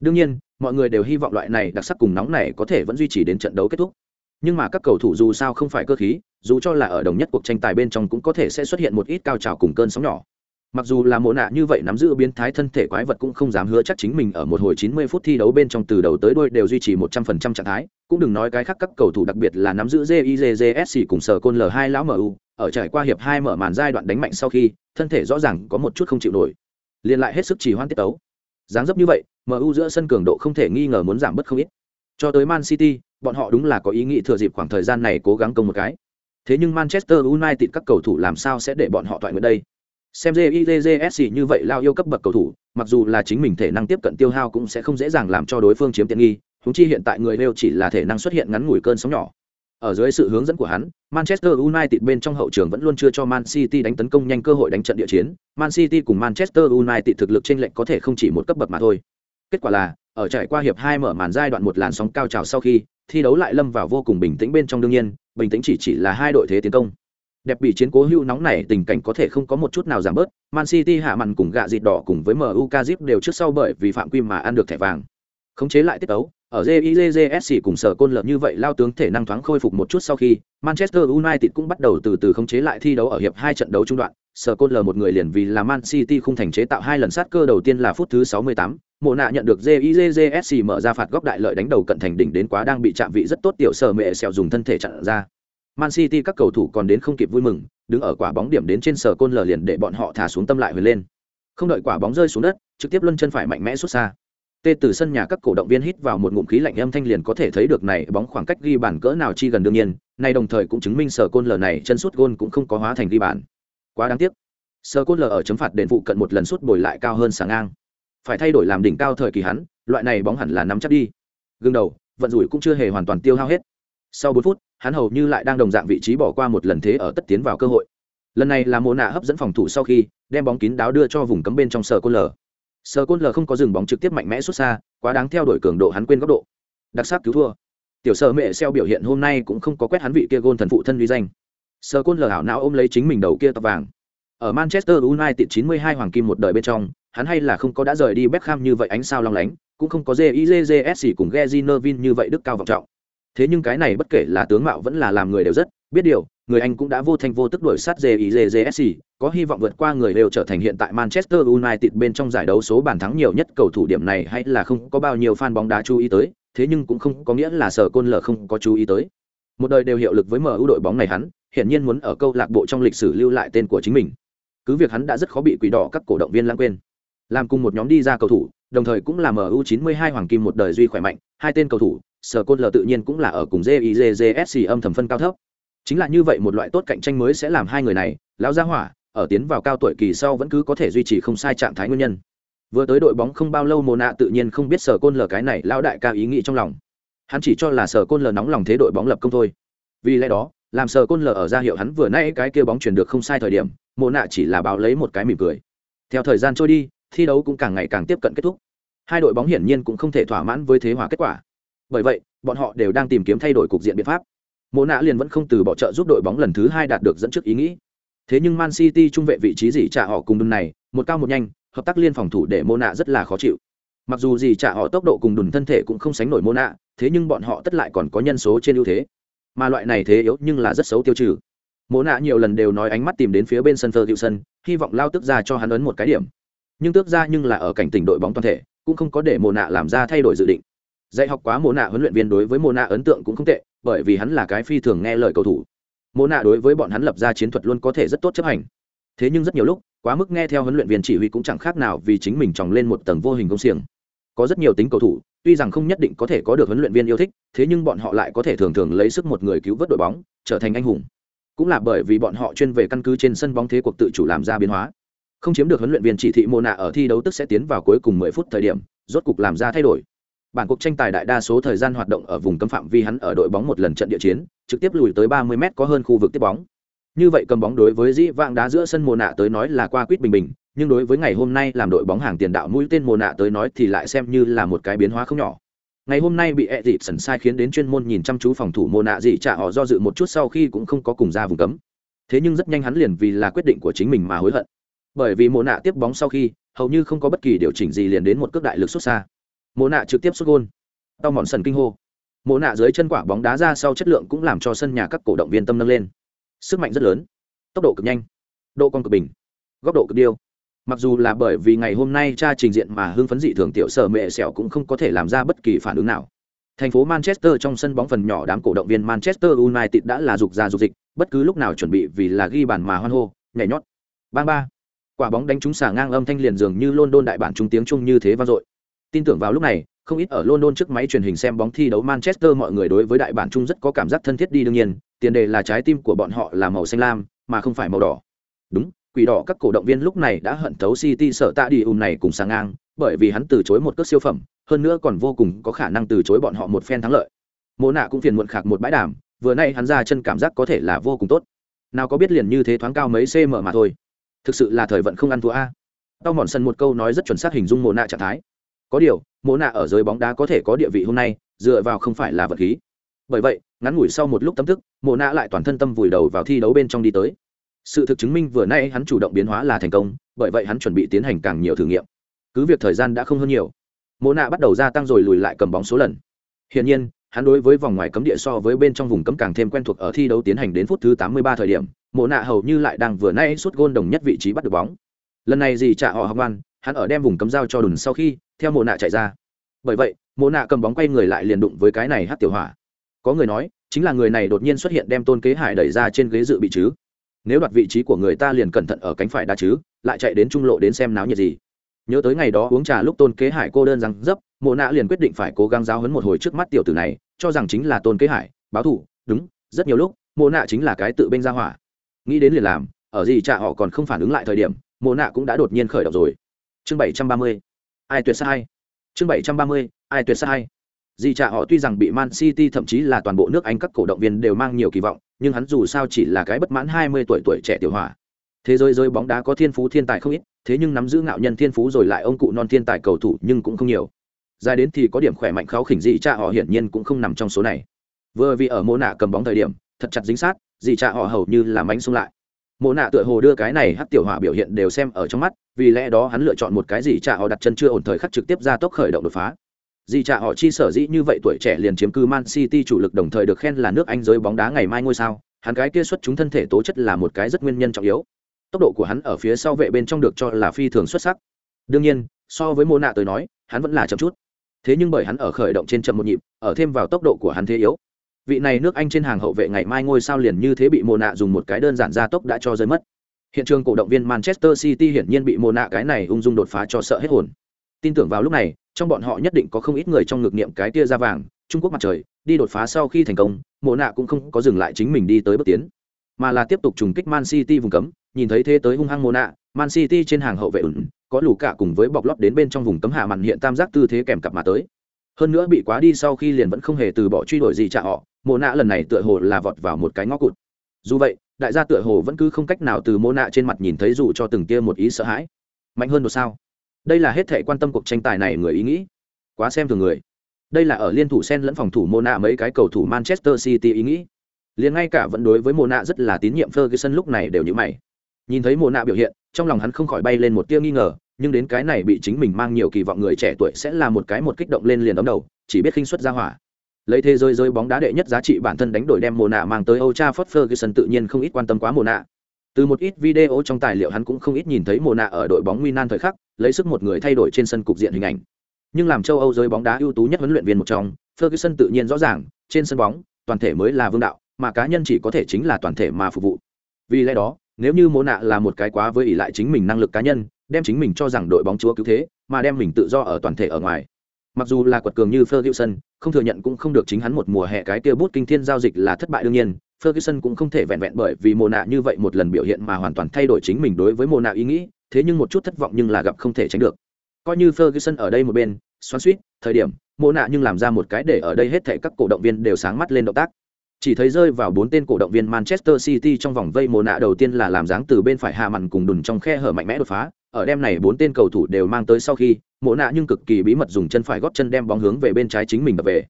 Đương nhiên, mọi người đều hy vọng loại này đặc sắc cùng nóng này có thể vẫn duy trì đến trận đấu kết thúc. Nhưng mà các cầu thủ dù sao không phải cơ khí, dù cho là ở đồng nhất cuộc tranh tài bên trong cũng có thể sẽ xuất hiện một ít cao trào cùng cơn sóng nhỏ mặc dù là mộ nạ như vậy nắm giữ biến thái thân thể quái vật cũng không dám hứa chắc chính mình ở một hồi 90 phút thi đấu bên trong từ đầu tới đuôi đều duy trì 100% trạng thái, cũng đừng nói cái khác các cầu thủ đặc biệt là nắm giữ JIJJSC cùng sở côn L2 lão MU ở trải qua hiệp hai mở màn giai đoạn đánh mạnh sau khi, thân thể rõ ràng có một chút không chịu nổi. Liền lại hết sức trì hoãn tiết tấu. Dáng dấp như vậy mu giữa sân cường độ không thể nghi ngờ muốn giảm bớt không ít. Cho tới man city, bọn họ đúng là có ý nghĩ thừa dịp khoảng thời gian này cố gắng công một cái. Thế nhưng manchester united các cầu thủ làm sao sẽ để bọn họ thoại nguyện đây? Xem jizsc như vậy lao yêu cấp bậc cầu thủ mặc dù là chính mình thể năng tiếp cận tiêu hao cũng sẽ không dễ dàng làm cho đối phương chiếm tiện nghi húng chi hiện tại người đều chỉ là thể năng xuất hiện ngắn ngủi cơn sóng nhỏ ở dưới sự hướng dẫn của hắn, Manchester United bên trong hậu trường vẫn luôn chưa cho Man City đánh tấn công nhanh cơ hội đánh trận địa chiến. Man City cùng Manchester United thực lực chênh lệch có thể không chỉ một cấp bậc mà thôi. Kết quả là, ở trải qua hiệp hai mở màn giai đoạn một làn sóng cao trào sau khi, thi đấu lại lâm vào vô cùng bình tĩnh bên trong đương nhiên, bình tĩnh chỉ chỉ là hai đội thế tiến công. Đẹp bị chiến cố hưu nóng này tình cảnh có thể không có một chút nào giảm bớt, Man City hạ màn cùng gạ dịt đỏ cùng với MU Kazip đều trước sau bởi vì phạm quy mà ăn được thẻ vàng. Khống chế lại tiết tấu, ở JIJSC cùng sở côn lợn như vậy lao tướng thể năng thoáng khôi phục một chút sau khi, Manchester United cũng bắt đầu từ từ khống chế lại thi đấu ở hiệp hai trận đấu trung đoạn, Sở Côn lợn một người liền vì là Man City không thành chế tạo hai lần sát cơ đầu tiên là phút thứ 68, Mộ nạ nhận được JIJJSC mở ra phạt góc đại lợi đánh đầu cận thành đỉnh đến quá đang bị chạm vị rất tốt tiểu sở mẹ xèo dùng thân thể chặn ra. Man City các cầu thủ còn đến không kịp vui mừng, đứng ở quả bóng điểm đến trên Sở Côn lờ liền để bọn họ thả xuống tâm lại hồi lên. Không đợi quả bóng rơi xuống đất, trực tiếp luân chân phải mạnh mẽ xuất xa. Tê từ sân nhà các cổ động viên hít vào một ngụm khí lạnh âm thanh liền có thể thấy được này bóng khoảng cách ghi bàn cỡ nào chi gần đương nhiên, này đồng thời cũng chứng minh sở côn lờ này chân sút gôn cũng không có hóa thành ghi bàn. Quá đáng tiếc. Sở côn lờ ở chấm phạt đền phụ cận một lần sút bồi lại cao hơn sáng ngang. Phải thay đổi làm đỉnh cao thời kỳ hắn, loại này bóng hẳn là nắm chắc đi. Gương đầu, vận rủi cũng chưa hề hoàn toàn tiêu hao hết. Sau 4 phút, hắn hầu như lại đang đồng dạng vị trí bỏ qua một lần thế ở tất tiến vào cơ hội. Lần này là Mộ nạ hấp dẫn phòng thủ sau khi, đem bóng kín đáo đưa cho vùng cấm bên trong sở côn lờ. Sờ côn lở không có dừng bóng trực tiếp mạnh mẽ xuất xa, quá đáng theo đuổi cường độ hắn quên góc độ. Đặc sắc cứu thua. Tiểu sở mẹ xeo biểu hiện hôm nay cũng không có quét hắn vị kia gôn thần phụ thân uy danh. Sờ côn lở hảo não ôm lấy chính mình đầu kia tóc vàng. Ở manchester united 92 hoàng kim một đời bên trong, hắn hay là không có đã rời đi Beckham như vậy ánh sao long lánh, cũng không có JIJJS cùng Gezinervin như vậy đức cao vọng trọng thế nhưng cái này bất kể là tướng mạo vẫn là làm người đều rất biết điều người anh cũng đã vô thanh vô tức đuổi sát JIJJS có hy vọng vượt qua người đều trở thành hiện tại Manchester United bên trong giải đấu số bàn thắng nhiều nhất cầu thủ điểm này hay là không có bao nhiêu fan bóng đá chú ý tới, thế nhưng cũng không có nghĩa là sở côn lở không có chú ý tới. Một đời đều hiệu lực với MU đội bóng này hắn, hiển nhiên muốn ở câu lạc bộ trong lịch sử lưu lại tên của chính mình. Cứ việc hắn đã rất khó bị quỷ đỏ các cổ động viên lãng quên. Làm cùng một nhóm đi ra cầu thủ, đồng thời cũng là MU 92 hoàng kim một đời duy khỏe mạnh, hai tên cầu thủ, sở côn lở tự nhiên cũng là ở cùng JIJJSC âm thầm phân cao thấp. Chính là như vậy một loại tốt cạnh tranh mới sẽ làm hai người này, lão gia hỏa, ở tiến vào cao tuổi kỳ sau vẫn cứ có thể duy trì không sai trạng thái nguyên nhân. Vừa tới đội bóng không bao lâu mồ nạ tự nhiên không biết sở côn l cái này lão đại ca ý nghĩ trong lòng. Hắn chỉ cho là sở côn l nóng lòng thế đội bóng lập công thôi. Vì lẽ đó làm sở côn l ở ra hiệu hắn vừa nay cái kia bóng chuyển được không sai thời điểm mồ nạ chỉ là báo lấy một cái mỉm cười. Theo thời gian trôi đi thi đấu cũng càng ngày càng tiếp cận kết thúc. Hai đội bóng hiển nhiên cũng không thể thỏa mãn với thế hòa kết quả bởi vậy bọn họ đều đang tìm kiếm thay đổi cục diện biện pháp mộ nạ liền vẫn không từ bỏ trợ giúp đội bóng lần thứ hai đạt được dẫn trước ý nghĩ Thế nhưng Man City trung vệ vị trí gì trả họ cùng đùn này, một cao một nhanh, hợp tác liên phòng thủ để Mona rất là khó chịu. Mặc dù gì trả họ tốc độ cùng đùn thân thể cũng không sánh nổi Mona, thế nhưng bọn họ tất lại còn có nhân số trên ưu thế. Mà loại này thế yếu nhưng là rất xấu tiêu trừ. Mona nhiều lần đều nói ánh mắt tìm đến phía bên sân Ferguson, hy vọng lao tức ra cho hắn ấn một cái điểm. Nhưng tước ra nhưng là ở cảnh tỉnh đội bóng toàn thể, cũng không có để Mona làm ra thay đổi dự định. Dạy học quá Mona huấn luyện viên đối với Mona ấn tượng cũng không tệ, bởi vì hắn là cái phi thường nghe lời cầu thủ. Mô nạ đối với bọn hắn lập ra chiến thuật luôn có thể rất tốt chấp hành. Thế nhưng rất nhiều lúc quá mức nghe theo huấn luyện viên chỉ huy cũng chẳng khác nào vì chính mình tròng lên một tầng vô hình công xiềng. Có rất nhiều tính cầu thủ tuy rằng không nhất định có thể có được huấn luyện viên yêu thích thế nhưng bọn họ lại có thể thường thường lấy sức một người cứu vớt đội bóng trở thành anh hùng. Cũng là bởi vì bọn họ chuyên về căn cứ trên sân bóng thế cuộc tự chủ làm ra biến hóa. Không chiếm được huấn luyện viên chỉ thị mô nạ ở thi đấu tức sẽ tiến vào cuối cùng 10 phút thời điểm rốt cục làm ra thay đổi bản cuộc tranh tài đại đa số thời gian hoạt động ở vùng cấm phạm vi hắn ở đội bóng một lần trận địa chiến, trực tiếp lùi tới 30 m có hơn khu vực tiếp bóng. Như vậy cầm bóng đối với dĩ vạng đá giữa sân mùa nạ tới nói là qua quýt bình bình, nhưng đối với ngày hôm nay làm đội bóng hàng tiền đạo mũi tên mùa nạ tới nói thì lại xem như là một cái biến hóa không nhỏ. Ngày hôm nay bị ẹ dịp sần sai khiến đến chuyên môn nhìn chăm chú phòng thủ mùa nạ gì trả họ do dự một chút sau khi cũng không có cùng ra vùng cấm. Thế nhưng rất nhanh hắn liền vì là quyết định của chính mình mà hối hận. Bởi vì mùa nạ tiếp bóng sau khi, hầu như không có bất kỳ điều chỉnh gì liền đến một cước đại lực xuất xa mộ nạ trực tiếp xuất gôn. Tao mòn sần kinh hô. Mộ nạ dưới chân quả bóng đá ra sau chất lượng cũng làm cho sân nhà các cổ động viên tâm nâng lên. Sức mạnh rất lớn, tốc độ cực nhanh, độ con cực bình, góc độ cực điêu. Mặc dù là bởi vì ngày hôm nay cha trình diện mà hưng phấn dị thường tiểu sở mẹ sẹo cũng không có thể làm ra bất kỳ phản ứng nào. Thành phố manchester trong sân bóng phần nhỏ đám cổ động viên manchester united đã là dục ra dục dịch, bất cứ lúc nào chuẩn bị vì là ghi bàn mà hoan hô, nhảy nhót. Bang ba. Quả bóng đánh trúng xả ngang âm thanh liền dường như london đại bản trung tiếng chung như thế vang dội. Tin tưởng vào lúc này, không ít ở London trước máy truyền hình xem bóng thi đấu Manchester mọi người đối với đại bản chung rất có cảm giác thân thiết đi đương nhiên, tiền đề là trái tim của bọn họ là màu xanh lam, mà không phải màu đỏ. Đúng, quỷ đỏ các cổ động viên lúc này đã hận thấu City sợ tạ đi ùm này cùng sang ngang, bởi vì hắn từ chối một cước siêu phẩm, hơn nữa còn vô cùng có khả năng từ chối bọn họ một phen thắng lợi. Mộ nạ cũng phiền muộn khạc một bãi đàm, vừa nay hắn ra chân cảm giác có thể là vô cùng tốt. Nào có biết liền như thế thoáng cao mấy cm mà thôi. Thực sự là thời vận không ăn thua a. Tao mòn sân một câu nói rất chuẩn xác hình dung mộ nạ trạng thái có điều mộ nạ ở giới bóng đá có thể có địa vị hôm nay dựa vào không phải là vật khí. Bởi vậy ngắn ngủi sau một lúc tâm thức mộ nạ lại toàn thân tâm vùi đầu vào thi đấu bên trong đi tới. Sự thực chứng minh vừa nay hắn chủ động biến hóa là thành công bởi vậy hắn chuẩn bị tiến hành càng nhiều thử nghiệm. Cứ việc thời gian đã không hơn nhiều mộ nạ bắt đầu gia tăng rồi lùi lại cầm bóng số lần. Hiển nhiên hắn đối với vòng ngoài cấm địa so với bên trong vùng cấm càng thêm quen thuộc ở thi đấu tiến hành đến phút thứ 83 thời điểm, Mộ nạ hầu như lại đang vừa nay suốt gôn đồng nhất vị trí bắt được bóng. Lần này gì trả họ học ngoan, hắn ở đem vùng cấm giao cho đùn sau khi, theo mồ nạ chạy ra. Bởi vậy, mồ nạ cầm bóng quay người lại liền đụng với cái này hát tiểu hỏa. Có người nói, chính là người này đột nhiên xuất hiện đem Tôn Kế Hải đẩy ra trên ghế dự bị chứ. Nếu đoạt vị trí của người ta liền cẩn thận ở cánh phải đá chứ, lại chạy đến trung lộ đến xem náo nhiệt gì nhớ tới ngày đó uống trà lúc tôn kế hải cô đơn rằng dấp mộ nạ liền quyết định phải cố gắng giáo hấn một hồi trước mắt tiểu tử này cho rằng chính là tôn kế hải báo thủ đúng rất nhiều lúc mộ nạ chính là cái tự bênh ra hỏa nghĩ đến liền làm ở gì chả họ còn không phản ứng lại thời điểm mộ nạ cũng đã đột nhiên khởi động rồi chương bảy trăm ba mươi ai tuyệt sai chương bảy trăm ba mươi ai tuyệt sai Dì Trạ họ tuy rằng bị Man City thậm chí là toàn bộ nước Anh các cổ động viên đều mang nhiều kỳ vọng, nhưng hắn dù sao chỉ là cái bất mãn 20 tuổi tuổi trẻ tiểu hỏa. Thế giới giới bóng đá có thiên phú thiên tài không ít, thế nhưng nắm giữ ngạo nhân thiên phú rồi lại ông cụ non thiên tài cầu thủ nhưng cũng không nhiều. Dài đến thì có điểm khỏe mạnh kháo khỉnh Dì cha họ hiển nhiên cũng không nằm trong số này. Vừa vì ở mô nạ cầm bóng thời điểm thật chặt dính sát Dì cha họ hầu như là mánh xung lại mô nạ tựa hồ đưa cái này hát tiểu hỏa biểu hiện đều xem ở trong mắt, vì lẽ đó hắn lựa chọn một cái gì chả họ đặt chân chưa ổn thời khắc trực tiếp ra tốc khởi động đột phá. Dì chả họ chi sở dĩ như vậy tuổi trẻ liền chiếm cư man city chủ lực đồng thời được khen là nước anh giới bóng đá ngày mai ngôi sao, hắn cái kia xuất chúng thân thể tố chất là một cái rất nguyên nhân trọng yếu. Tốc độ của hắn ở phía sau vệ bên trong được cho là phi thường xuất sắc. Đương nhiên, so với mô nạ tới nói, hắn vẫn là chậm chút. Thế nhưng bởi hắn ở khởi động trên chậm một nhịp, ở thêm vào tốc độ của hắn thế yếu vị này nước anh trên hàng hậu vệ ngày mai ngôi sao liền như thế bị mồ nạ dùng một cái đơn giản gia tốc đã cho rơi mất. Hiện trường cổ động viên manchester city hiển nhiên bị mồ nạ cái này ung dung đột phá cho sợ hết hồn. Tin tưởng vào lúc này, trong bọn họ nhất định có không ít người trong ngực niệm cái tia ra vàng, trung quốc mặt trời, đi đột phá sau khi thành công mồ nạ cũng không có dừng lại chính mình đi tới bước tiến. Mà là tiếp tục trùng kích man city vùng cấm, nhìn thấy thế tới hung hăng mồ nạ, man city trên hàng hậu vệ ẩn, có lù cả cùng với bọc lót đến bên trong vùng cấm hạ màn hiện tam giác tư thế kèm cặp mà tới. Hơn nữa bị quá đi sau khi liền vẫn không hề từ bỏ truy đuổi gì trả họ mô nạ lần này tựa hồ là vọt vào một cái ngõ cụt. Dù vậy, đại gia tựa hồ vẫn cứ không cách nào từ mô nạ trên mặt nhìn thấy dù cho từng tia một ý sợ hãi. Mạnh hơn một sao. Đây là hết thể quan tâm cuộc tranh tài này người ý nghĩ. Quá xem thường người. Đây là ở liên thủ sen lẫn phòng thủ mô nạ mấy cái cầu thủ manchester city ý nghĩ. Liền ngay cả vẫn đối với mô nạ rất là tín nhiệm ferguson lúc này đều như mày. Nhìn thấy mô nạ biểu hiện, trong lòng hắn không khỏi bay lên một tia nghi ngờ, nhưng đến cái này bị chính mình mang nhiều kỳ vọng người trẻ tuổi sẽ là một cái một kích động lên liền đón đầu, chỉ biết khinh xuất ra hỏa lấy thế giới giới bóng đá đệ nhất giá trị bản thân đánh đổi đem mồ nạ mang tới Old Trafford Ferguson tự nhiên không ít quan tâm quá mồ nạ từ một ít video trong tài liệu hắn cũng không ít nhìn thấy mồ nạ ở đội bóng Milan thời khắc, lấy sức một người thay đổi trên sân cục diện hình ảnh. Nhưng làm châu Âu giới bóng đá ưu tú nhất huấn luyện viên một trong, Ferguson tự nhiên rõ ràng, trên sân bóng, toàn thể mới là vương đạo, mà cá nhân chỉ có thể chính là toàn thể mà phục vụ. Vì lẽ đó, nếu như mồ nạ là một cái quá với ỷ lại chính mình năng lực cá nhân, đem chính mình cho rằng đội bóng chúa cứu thế, mà đem mình tự do ở toàn thể ở ngoài mặc dù là quật cường như ferguson không thừa nhận cũng không được chính hắn một mùa hè cái kia bút kinh thiên giao dịch là thất bại đương nhiên. Ferguson cũng không thể vẹn vẹn bởi vì mô nạ như vậy một lần biểu hiện mà hoàn toàn thay đổi chính mình đối với mô nạ ý nghĩ thế nhưng một chút thất vọng nhưng là gặp không thể tránh được. Coi như ferguson ở đây một bên xoắn suýt thời điểm mô nạ nhưng làm ra một cái để ở đây hết thảy các cổ động viên đều sáng mắt lên động tác. Chỉ thấy rơi vào bốn tên cổ động viên Manchester City trong vòng vây mồ nạ đầu tiên là làm dáng từ bên phải hạ màn cùng đùn trong khe hở mạnh mẽ đột phá, ở đêm này bốn tên cầu thủ đều mang tới sau khi, Mộ nạ nhưng cực kỳ bí mật dùng chân phải gót chân đem bóng hướng về bên trái chính mình đập về.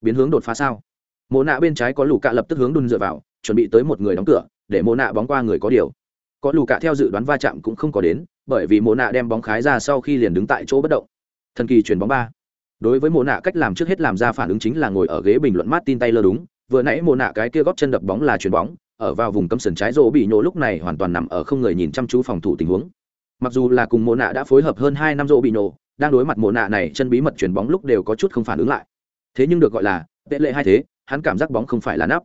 Biến hướng đột phá sao? Mộ nạ bên trái có lù cạ lập tức hướng đun dựa vào, chuẩn bị tới một người đóng cửa, để Mộ nạ bóng qua người có điều. Có lù cạ theo dự đoán va chạm cũng không có đến, bởi vì Mộ nạ đem bóng khái ra sau khi liền đứng tại chỗ bất động. Thần kỳ chuyển bóng ba. Đối với Mộ nạ cách làm trước hết làm ra phản ứng chính là ngồi ở ghế bình luận Martin Taylor đúng, vừa nãy Mộ nạ cái kia góp chân đập bóng là chuyền bóng ở vào vùng cấm sân trái rổ bị nhổ lúc này hoàn toàn nằm ở không người nhìn chăm chú phòng thủ tình huống mặc dù là cùng mộ nạ đã phối hợp hơn hai năm rộ bị nổ, đang đối mặt mộ nạ này chân bí mật chuyển bóng lúc đều có chút không phản ứng lại. Thế nhưng được gọi là tệ lệ hai thế hắn cảm giác bóng không phải là nắp.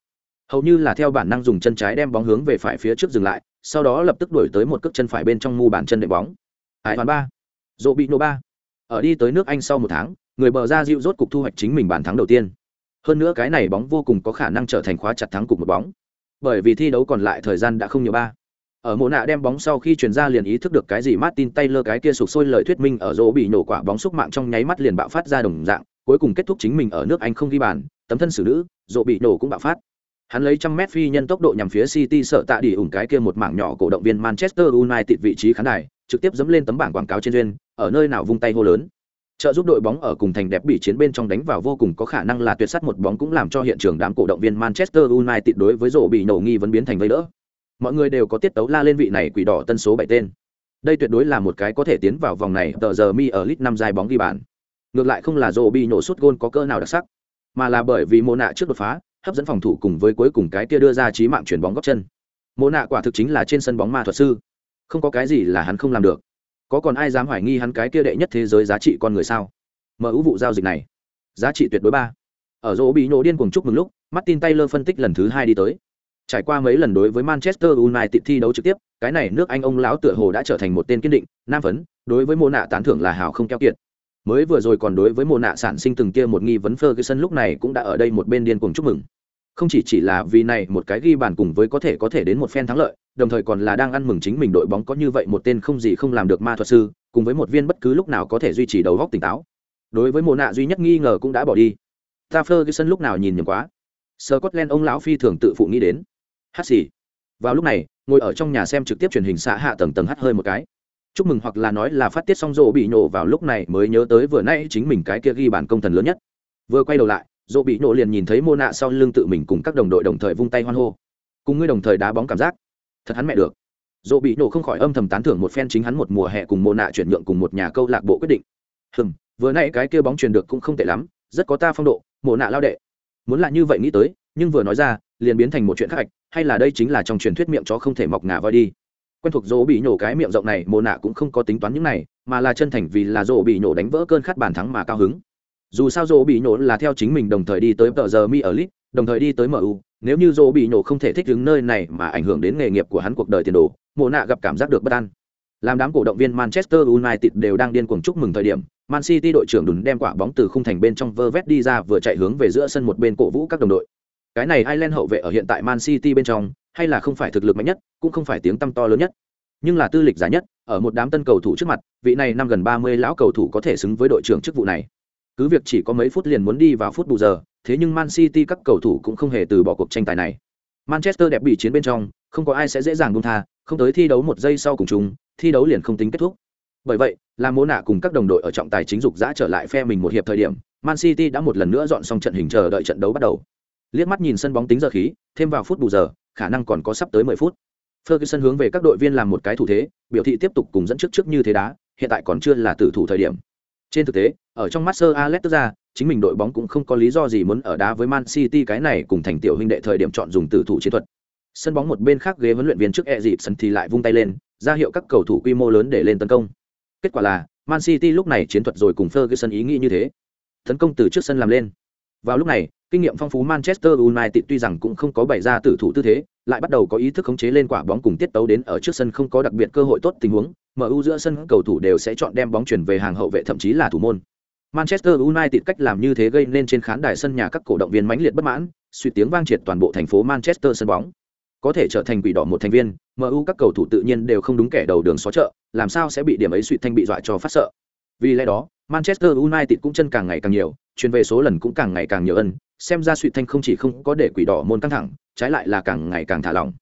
Hầu như là theo bản năng dùng chân trái đem bóng hướng về phải phía trước dừng lại sau đó lập tức đổi tới một cước chân phải bên trong mu bàn chân đệm bóng. Hải hoàn ba rộ bị nổ ba. Ở đi tới nước anh sau một tháng người bờ ra dịu rốt cục thu hoạch chính mình bàn thắng đầu tiên. Hơn nữa cái này bóng vô cùng có khả năng trở thành khóa chặt thắng cục một bóng. Bởi vì thi đấu còn lại thời gian đã không nhiều ba ở mộ nạ đem bóng sau khi chuyển ra liền ý thức được cái gì Martin Taylor cái kia sụp sôi lời thuyết minh ở rỗ bị nổ quả bóng xúc mạng trong nháy mắt liền bạo phát ra đồng dạng, cuối cùng kết thúc chính mình ở nước Anh không ghi bàn, tấm thân xử nữ rỗ bị nổ cũng bạo phát hắn lấy trăm mét phi nhân tốc độ nhằm phía City sợ tạ đi ủng cái kia một mảng nhỏ cổ động viên Manchester United vị trí khán đài, trực tiếp dẫm lên tấm bảng quảng cáo trên duyên, ở nơi nào vung tay hô lớn trợ giúp đội bóng ở cùng thành đẹp bị chiến bên trong đánh vào vô cùng có khả năng là tuyệt sắt một bóng cũng làm cho hiện trường đám cổ động viên Manchester United đối với rổ bị nổ nghi vấn biến thành vây đỡ. Mọi người đều có tiết tấu la lên vị này quỷ đỏ tân số bảy tên. Đây tuyệt đối là một cái có thể tiến vào vòng này, tờ giờ mi ở lit năm dài bóng ghi bàn. Ngược lại không là rổ bị nổ sút gôn có cỡ nào đặc sắc. mà là bởi vì mô nạ trước đột phá, hấp dẫn phòng thủ cùng với cuối cùng cái kia đưa ra trí mạng chuyển bóng góc chân mô nạ quả thực chính là trên sân bóng ma thuật sư không có cái gì là hắn không làm được có còn ai dám hoài nghi hắn cái kia đệ nhất thế giới giá trị con người sao mở ưu vụ giao dịch này giá trị tuyệt đối ba ở rỗ bị nổ điên cuồng chúc mừng lúc, martin taylor phân tích lần thứ hai đi tới trải qua mấy lần đối với manchester united thi đấu trực tiếp, cái này nước anh ông lão tựa hồ đã trở thành một tên kiên định, nam vấn đối với mô nạ tán thưởng là hào không keo kiệt. Mới vừa rồi còn đối với mô nạ sản sinh từng kia một nghi vấn ferguson lúc này cũng đã ở đây một bên điên cuồng chúc mừng. Không chỉ chỉ là vì này một cái ghi bàn cùng với có thể có thể đến một phen thắng lợi, đồng thời còn là đang ăn mừng chính mình đội bóng có như vậy một tên không gì không làm được ma thuật sư, cùng với một viên bất cứ lúc nào có thể duy trì đầu góc tỉnh táo. Đối với mồ nạ duy nhất nghi ngờ cũng đã bỏ đi. Ta ferguson lúc nào nhìn nhầm quá. Scotland ông lão phi thường tự phụ nghĩ đến hát xì. Vào lúc này, ngồi ở trong nhà xem trực tiếp truyền hình xã hạ tầng tầng hắt hơi một cái. Chúc mừng hoặc là nói là phát tiết xong rộ bị nhổ vào lúc này mới nhớ tới vừa nay chính mình cái kia ghi bản công thần lớn nhất. Vừa quay đầu lại rộ bị nhổ liền nhìn thấy mô nạ sau lưng tự mình cùng các đồng đội đồng thời vung tay hoan hô. Cùng ngươi đồng thời đá bóng cảm giác. Thật hắn mẹ được. Dỗ bị nổ không khỏi âm thầm tán thưởng một phen chính hắn một mùa hè cùng mồ nạ chuyển nhượng cùng một nhà câu lạc bộ quyết định. Hừm, vừa nãy cái kia bóng truyền được cũng không tệ lắm, rất có ta phong độ mồ nạ lao đệ. Muốn là như vậy nghĩ tới, nhưng vừa nói ra, liền biến thành một chuyện khác hay là đây chính là trong truyền thuyết miệng chó không thể mọc ngà voi đi? Quen thuộc dỗ bị nhổ cái miệng rộng này mồ nạ cũng không có tính toán những này, mà là chân thành vì là dỗ bị nhổ đánh vỡ cơn khát bàn thắng mà cao hứng. Dù sao dỗ bị nhổ là theo chính mình đồng thời đi tới tờ giờ mi ở lit đồng thời đi tới mu nếu như dỗ bị nhổ không thể thích ứng nơi này mà ảnh hưởng đến nghề nghiệp của hắn cuộc đời tiền đồ, mộ nạ gặp cảm giác được bất an. Làm đám cổ động viên manchester united đều đang điên cuồng chúc mừng thời điểm, man city đội trưởng đùn đem quả bóng từ khung thành bên trong vơ vét đi ra vừa chạy hướng về giữa sân một bên cổ vũ các đồng đội cái này ireland hậu vệ ở hiện tại man city bên trong, hay là không phải thực lực mạnh nhất, cũng không phải tiếng tăm to lớn nhất. Nhưng là tư lịch giá nhất, ở một đám tân cầu thủ trước mặt, vị này năm gần ba mươi lão cầu thủ có thể xứng với đội trưởng chức vụ này. Cứ việc chỉ có mấy phút liền muốn đi vào phút bù giờ, thế nhưng man city các cầu thủ cũng không hề từ bỏ cuộc tranh tài này. Manchester đẹp bị chiến bên trong, không có ai sẽ dễ dàng buông tha, không tới thi đấu một giây sau cùng chúng thi đấu liền không tính kết thúc. Bởi vậy là mô nạ cùng các đồng đội ở trọng tài chính dục dã trở lại phe mình một hiệp thời điểm, man city đã một lần nữa dọn xong trận hình chờ đợi trận đấu bắt đầu liếc mắt nhìn sân bóng tính giờ khí, thêm vào phút bù giờ, khả năng còn có sắp tới mười phút. Ferguson hướng về các đội viên làm một cái thủ thế, biểu thị tiếp tục cùng dẫn trước trước như thế đá, hiện tại còn chưa là tử thủ thời điểm. Trên thực tế, ở trong mắt sơ alex ra chính mình đội bóng cũng không có lý do gì muốn ở đá với man city cái này cùng thành tiểu huynh đệ thời điểm chọn dùng tử thủ chiến thuật. Sân bóng một bên khác ghế huấn luyện viên trước e dịp sân thì lại vung tay lên, ra hiệu các cầu thủ quy mô lớn để lên tấn công. Kết quả là, man city lúc này chiến thuật rồi cùng ferguson ý nghĩ như thế. Tấn công từ trước sân làm lên. Vào lúc này kinh nghiệm phong phú manchester united tuy rằng cũng không có bày ra tử thủ tư thế, lại bắt đầu có ý thức khống chế lên quả bóng cùng tiết tấu đến ở trước sân không có đặc biệt cơ hội tốt tình huống, mu giữa sân cầu thủ đều sẽ chọn đem bóng chuyển về hàng hậu vệ thậm chí là thủ môn. Manchester united cách làm như thế gây nên trên khán đài sân nhà các cổ động viên mãnh liệt bất mãn, suy tiếng vang triệt toàn bộ thành phố manchester sân bóng. Có thể trở thành quỷ đỏ một thành viên, mu các cầu thủ tự nhiên đều không đúng kẻ đầu đường xó chợ, làm sao sẽ bị điểm ấy suy thanh bị dọa cho phát sợ. Vì lẽ đó, manchester united cũng chân càng ngày càng nhiều, chuyển về số lần cũng càng ngày càng nhiều ân xem ra suy thanh không chỉ không có để quỷ đỏ môn căng thẳng trái lại là càng ngày càng thả lỏng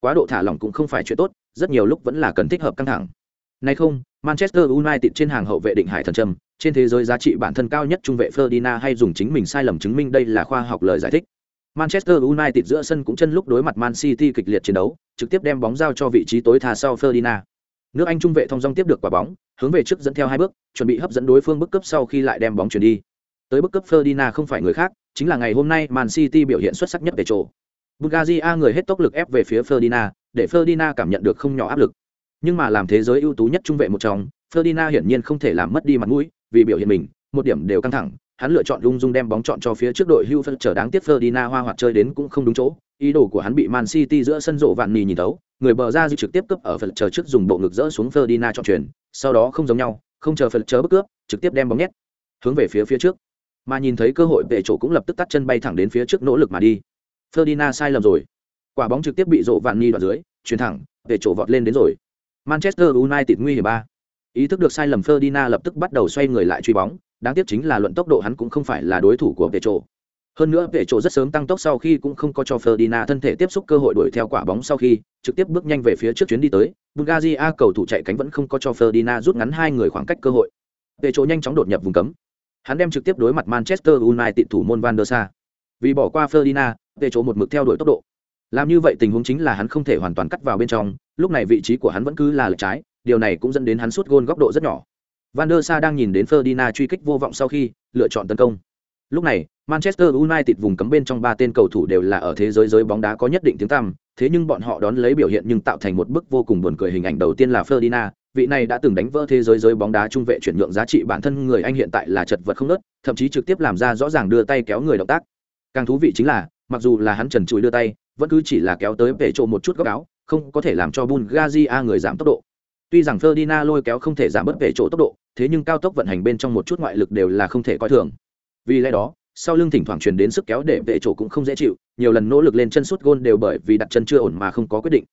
quá độ thả lỏng cũng không phải chuyện tốt rất nhiều lúc vẫn là cần thích hợp căng thẳng nay không manchester united trên hàng hậu vệ định hải thần trâm trên thế giới giá trị bản thân cao nhất trung vệ ferdinand hay dùng chính mình sai lầm chứng minh đây là khoa học lời giải thích Manchester United giữa sân cũng chân lúc đối mặt Man City kịch liệt chiến đấu, trực tiếp đem bóng giao cho vị trí tối thà sau Ferdinand. Nước Anh trung vệ thông dong tiếp được quả bóng, hướng về trước dẫn theo hai bước, chuẩn bị hấp dẫn đối phương bức cấp sau khi lại đem bóng chuyển đi. Tới bức cấp Ferdinand không phải người khác, chính là ngày hôm nay Man City biểu hiện xuất sắc nhất về chỗ. Bugazia người hết tốc lực ép về phía Ferdinand, để Ferdinand cảm nhận được không nhỏ áp lực. Nhưng mà làm thế giới ưu tú nhất trung vệ một trong, Ferdinand hiển nhiên không thể làm mất đi mặt mũi, vì biểu hiện mình, một điểm đều căng thẳng, hắn lựa chọn lung dung đem bóng chọn cho phía trước đội Hưu Phân chờ đáng tiếc Ferdinand hoa hoạt chơi đến cũng không đúng chỗ. Ý đồ của hắn bị Man City giữa sân rộ vạn nì nhìn thấu, người bờ ra dư trực tiếp cướp ở phần chờ trước dùng bộ ngực dỡ xuống Ferdinand chọn chuyển, sau đó không giống nhau, không chờ phần chờ bức cướp, trực tiếp đem bóng nhét hướng về phía phía trước. Mà nhìn thấy cơ hội vệ chỗ cũng lập tức tắt chân bay thẳng đến phía trước nỗ lực mà đi. Ferdinand sai lầm rồi. Quả bóng trực tiếp bị rộ vạn nì đoạt dưới, chuyển thẳng, vệ chỗ vọt lên đến rồi. Manchester United nguy hiểm ba. Ý thức được sai lầm Ferdinand lập tức bắt đầu xoay người lại truy bóng, đáng tiếc chính là luận tốc độ hắn cũng không phải là đối thủ của Petro. Hơn nữa Petro rất sớm tăng tốc sau khi cũng không có cho Ferdinand thân thể tiếp xúc cơ hội đuổi theo quả bóng sau khi, trực tiếp bước nhanh về phía trước chuyến đi tới, Bulgaria cầu thủ chạy cánh vẫn không có cho Ferdinand rút ngắn hai người khoảng cách cơ hội. Petro nhanh chóng đột nhập vùng cấm. Hắn đem trực tiếp đối mặt Manchester United thủ môn Van der Sar. Vì bỏ qua Ferdinand, Petro một mực theo đuổi tốc độ. Làm như vậy tình huống chính là hắn không thể hoàn toàn cắt vào bên trong, lúc này vị trí của hắn vẫn cứ là lệch trái, điều này cũng dẫn đến hắn sút gôn góc độ rất nhỏ. Van der Sa đang nhìn đến Ferdinand truy kích vô vọng sau khi lựa chọn tấn công. Lúc này, Manchester United vùng cấm bên trong ba tên cầu thủ đều là ở thế giới giới bóng đá có nhất định tiếng tăm, thế nhưng bọn họ đón lấy biểu hiện nhưng tạo thành một bức vô cùng buồn cười hình ảnh đầu tiên là Ferdinand, vị này đã từng đánh vỡ thế giới giới bóng đá trung vệ chuyển nhượng giá trị bản thân người anh hiện tại là chật vật không nớt, thậm chí trực tiếp làm ra rõ ràng đưa tay kéo người động tác. Càng thú vị chính là, mặc dù là hắn trần trụi đưa tay, vẫn cứ chỉ là kéo tới về chỗ một chút góc áo, không có thể làm cho Bulgaria người giảm tốc độ. Tuy rằng Ferdinand lôi kéo không thể giảm bớt về chỗ tốc độ, thế nhưng cao tốc vận hành bên trong một chút ngoại lực đều là không thể coi thường. Vì lẽ đó, sau lưng thỉnh thoảng truyền đến sức kéo để vệ chỗ cũng không dễ chịu, nhiều lần nỗ lực lên chân sút gôn đều bởi vì đặt chân chưa ổn mà không có quyết định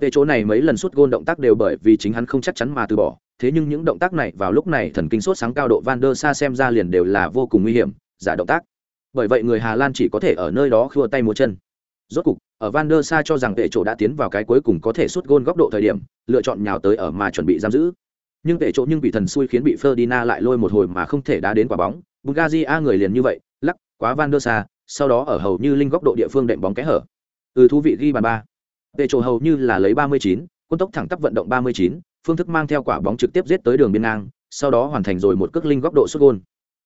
về chỗ này mấy lần suốt gôn động tác đều bởi vì chính hắn không chắc chắn mà từ bỏ, thế nhưng những động tác này vào lúc này thần kinh sốt sáng cao độ Van der Sa xem ra liền đều là vô cùng nguy hiểm, giả động tác. Bởi vậy người Hà Lan chỉ có thể ở nơi đó khua tay múa chân. Rốt cục, ở Van der Sa cho rằng vệ chỗ đã tiến vào cái cuối cùng có thể suốt gôn góc độ thời điểm, lựa chọn nhào tới ở mà chuẩn bị giam giữ. Nhưng vệ chỗ nhưng bị thần xui khiến bị Ferdinand lại lôi một hồi mà không thể đá đến quả bóng. Bulgaria người liền như vậy, lắc, quá Van der Sa, sau đó ở hầu như linh góc độ địa phương đệm bóng kẽ hở. Ừ thú vị ghi bàn ba. Vệ chỗ hầu như là lấy 39, quân tốc thẳng tắp vận động 39, phương thức mang theo quả bóng trực tiếp giết tới đường biên ngang, sau đó hoàn thành rồi một cước linh góc độ sút gôn.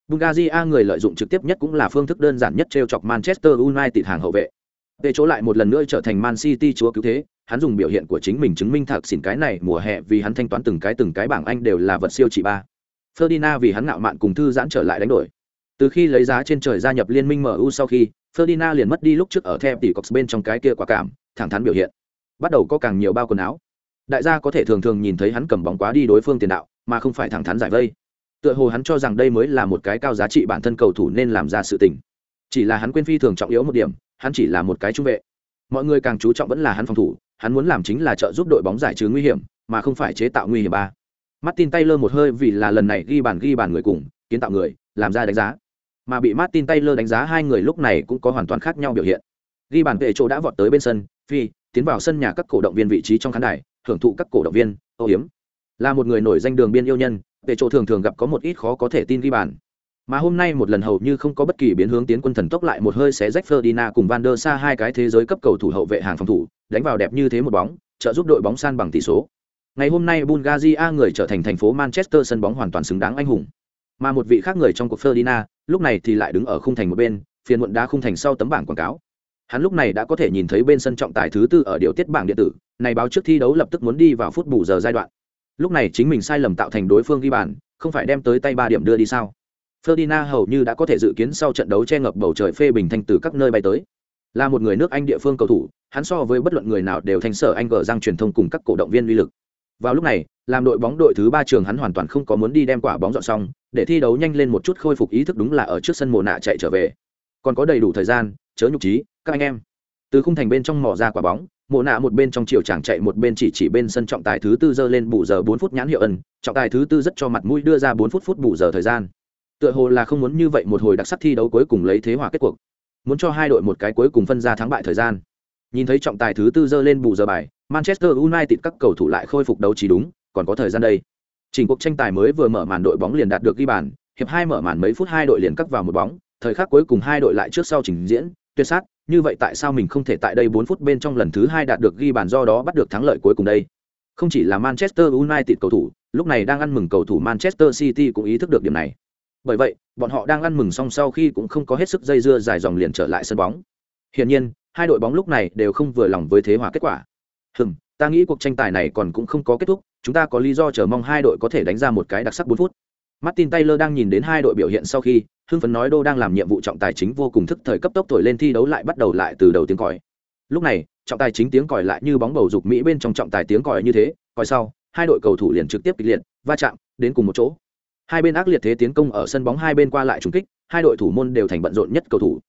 Bulgaria người lợi dụng trực tiếp nhất cũng là phương thức đơn giản nhất treo chọc Manchester United hàng hậu vệ. Về chỗ lại một lần nữa trở thành Man City chúa cứu thế, hắn dùng biểu hiện của chính mình chứng minh thật xỉn cái này mùa hè vì hắn thanh toán từng cái từng cái bảng Anh đều là vật siêu trị ba. Ferdinand vì hắn ngạo mạn cùng thư giãn trở lại đánh đổi. Từ khi lấy giá trên trời gia nhập liên minh MU sau khi, Ferdinand liền mất đi lúc trước ở theo tỷ Cox bên trong cái kia quả cảm, thẳng thắn biểu hiện. Bắt đầu có càng nhiều bao quần áo. Đại gia có thể thường thường nhìn thấy hắn cầm bóng quá đi đối phương tiền đạo, mà không phải thẳng thắn giải vây. Tựa hồ hắn cho rằng đây mới là một cái cao giá trị bản thân cầu thủ nên làm ra sự tình. Chỉ là hắn quên phi thường trọng yếu một điểm, hắn chỉ là một cái trung vệ. Mọi người càng chú trọng vẫn là hắn phòng thủ, hắn muốn làm chính là trợ giúp đội bóng giải trừ nguy hiểm, mà không phải chế tạo nguy hiểm ba. Martin Taylor một hơi vì là lần này ghi bàn ghi bàn người cùng, kiến tạo người, làm ra đánh giá. Mà bị Martin Taylor đánh giá hai người lúc này cũng có hoàn toàn khác nhau biểu hiện. Ghi bàn vệ chỗ đã vọt tới bên sân, phi, tiến vào sân nhà các cổ động viên vị trí trong khán đài, hưởng thụ các cổ động viên, Âu hiếm. Là một người nổi danh đường biên yêu nhân, về chỗ thường thường gặp có một ít khó có thể tin ghi bàn. Mà hôm nay một lần hầu như không có bất kỳ biến hướng tiến quân thần tốc lại một hơi xé rách Ferdinand cùng Van der Sa hai cái thế giới cấp cầu thủ hậu vệ hàng phòng thủ, đánh vào đẹp như thế một bóng, trợ giúp đội bóng san bằng tỷ số. Ngày hôm nay Bulgaria người trở thành thành phố Manchester sân bóng hoàn toàn xứng đáng anh hùng. Mà một vị khác người trong cuộc Ferdinand, lúc này thì lại đứng ở khung thành một bên, phiền muộn đá khung thành sau tấm bảng quảng cáo. Hắn lúc này đã có thể nhìn thấy bên sân trọng tài thứ tư ở điều tiết bảng điện tử, này báo trước thi đấu lập tức muốn đi vào phút bù giờ giai đoạn. Lúc này chính mình sai lầm tạo thành đối phương ghi bàn, không phải đem tới tay ba điểm đưa đi sao? Ferdinand hầu như đã có thể dự kiến sau trận đấu che ngập bầu trời phê bình thanh từ các nơi bay tới. Là một người nước Anh địa phương cầu thủ, hắn so với bất luận người nào đều thành sở anh gờ răng truyền thông cùng các cổ động viên uy lực. Vào lúc này, làm đội bóng đội thứ ba trường hắn hoàn toàn không có muốn đi đem quả bóng dọn xong, để thi đấu nhanh lên một chút khôi phục ý thức đúng là ở trước sân mồ nạ chạy trở về. Còn có đầy đủ thời gian, chớ nhục trí, các anh em. Từ khung thành bên trong mò ra quả bóng, mộ nạ một bên trong chiều chàng chạy một bên chỉ chỉ bên sân trọng tài thứ tư giơ lên bù giờ bốn phút nhãn hiệu ân, trọng tài thứ tư rất cho mặt mũi đưa ra bốn phút phút bù giờ thời gian. Tựa hồ là không muốn như vậy một hồi đặc sắc thi đấu cuối cùng lấy thế hòa kết cuộc. Muốn cho hai đội một cái cuối cùng phân ra thắng bại thời gian. Nhìn thấy trọng tài thứ tư giơ lên bù giờ bài manchester united các cầu thủ lại khôi phục đấu trí đúng còn có thời gian đây. Trình cuộc tranh tài mới vừa mở màn đội bóng liền đạt được ghi bàn hiệp hai mở màn mấy phút hai đội liền cắt vào một bóng thời khắc cuối cùng hai đội lại trước sau trình diễn tuyệt sát, như vậy tại sao mình không thể tại đây bốn phút bên trong lần thứ hai đạt được ghi bàn do đó bắt được thắng lợi cuối cùng đây? Không chỉ là manchester united cầu thủ, lúc này đang ăn mừng cầu thủ manchester city cũng ý thức được điểm này. Bởi vậy, bọn họ đang ăn mừng xong sau khi cũng không có hết sức dây dưa dài dòng liền trở lại sân bóng. Hiển nhiên, hai đội bóng lúc này đều không vừa lòng với thế hòa kết quả. Hừm, ta nghĩ cuộc tranh tài này còn cũng không có kết thúc, chúng ta có lý do chờ mong hai đội có thể đánh ra một cái đặc sắc bốn phút martin taylor đang nhìn đến hai đội biểu hiện sau khi, hưng phấn nói đô đang làm nhiệm vụ trọng tài chính vô cùng thức thời cấp tốc thổi lên thi đấu lại bắt đầu lại từ đầu tiếng còi. Lúc này, trọng tài chính tiếng còi lại như bóng bầu dục mỹ bên trong trọng tài tiếng còi như thế, còi sau, hai đội cầu thủ liền trực tiếp kịch liệt, va chạm, đến cùng một chỗ. Hai bên ác liệt thế tiến công ở sân bóng hai bên qua lại trùng kích, hai đội thủ môn đều thành bận rộn nhất cầu thủ.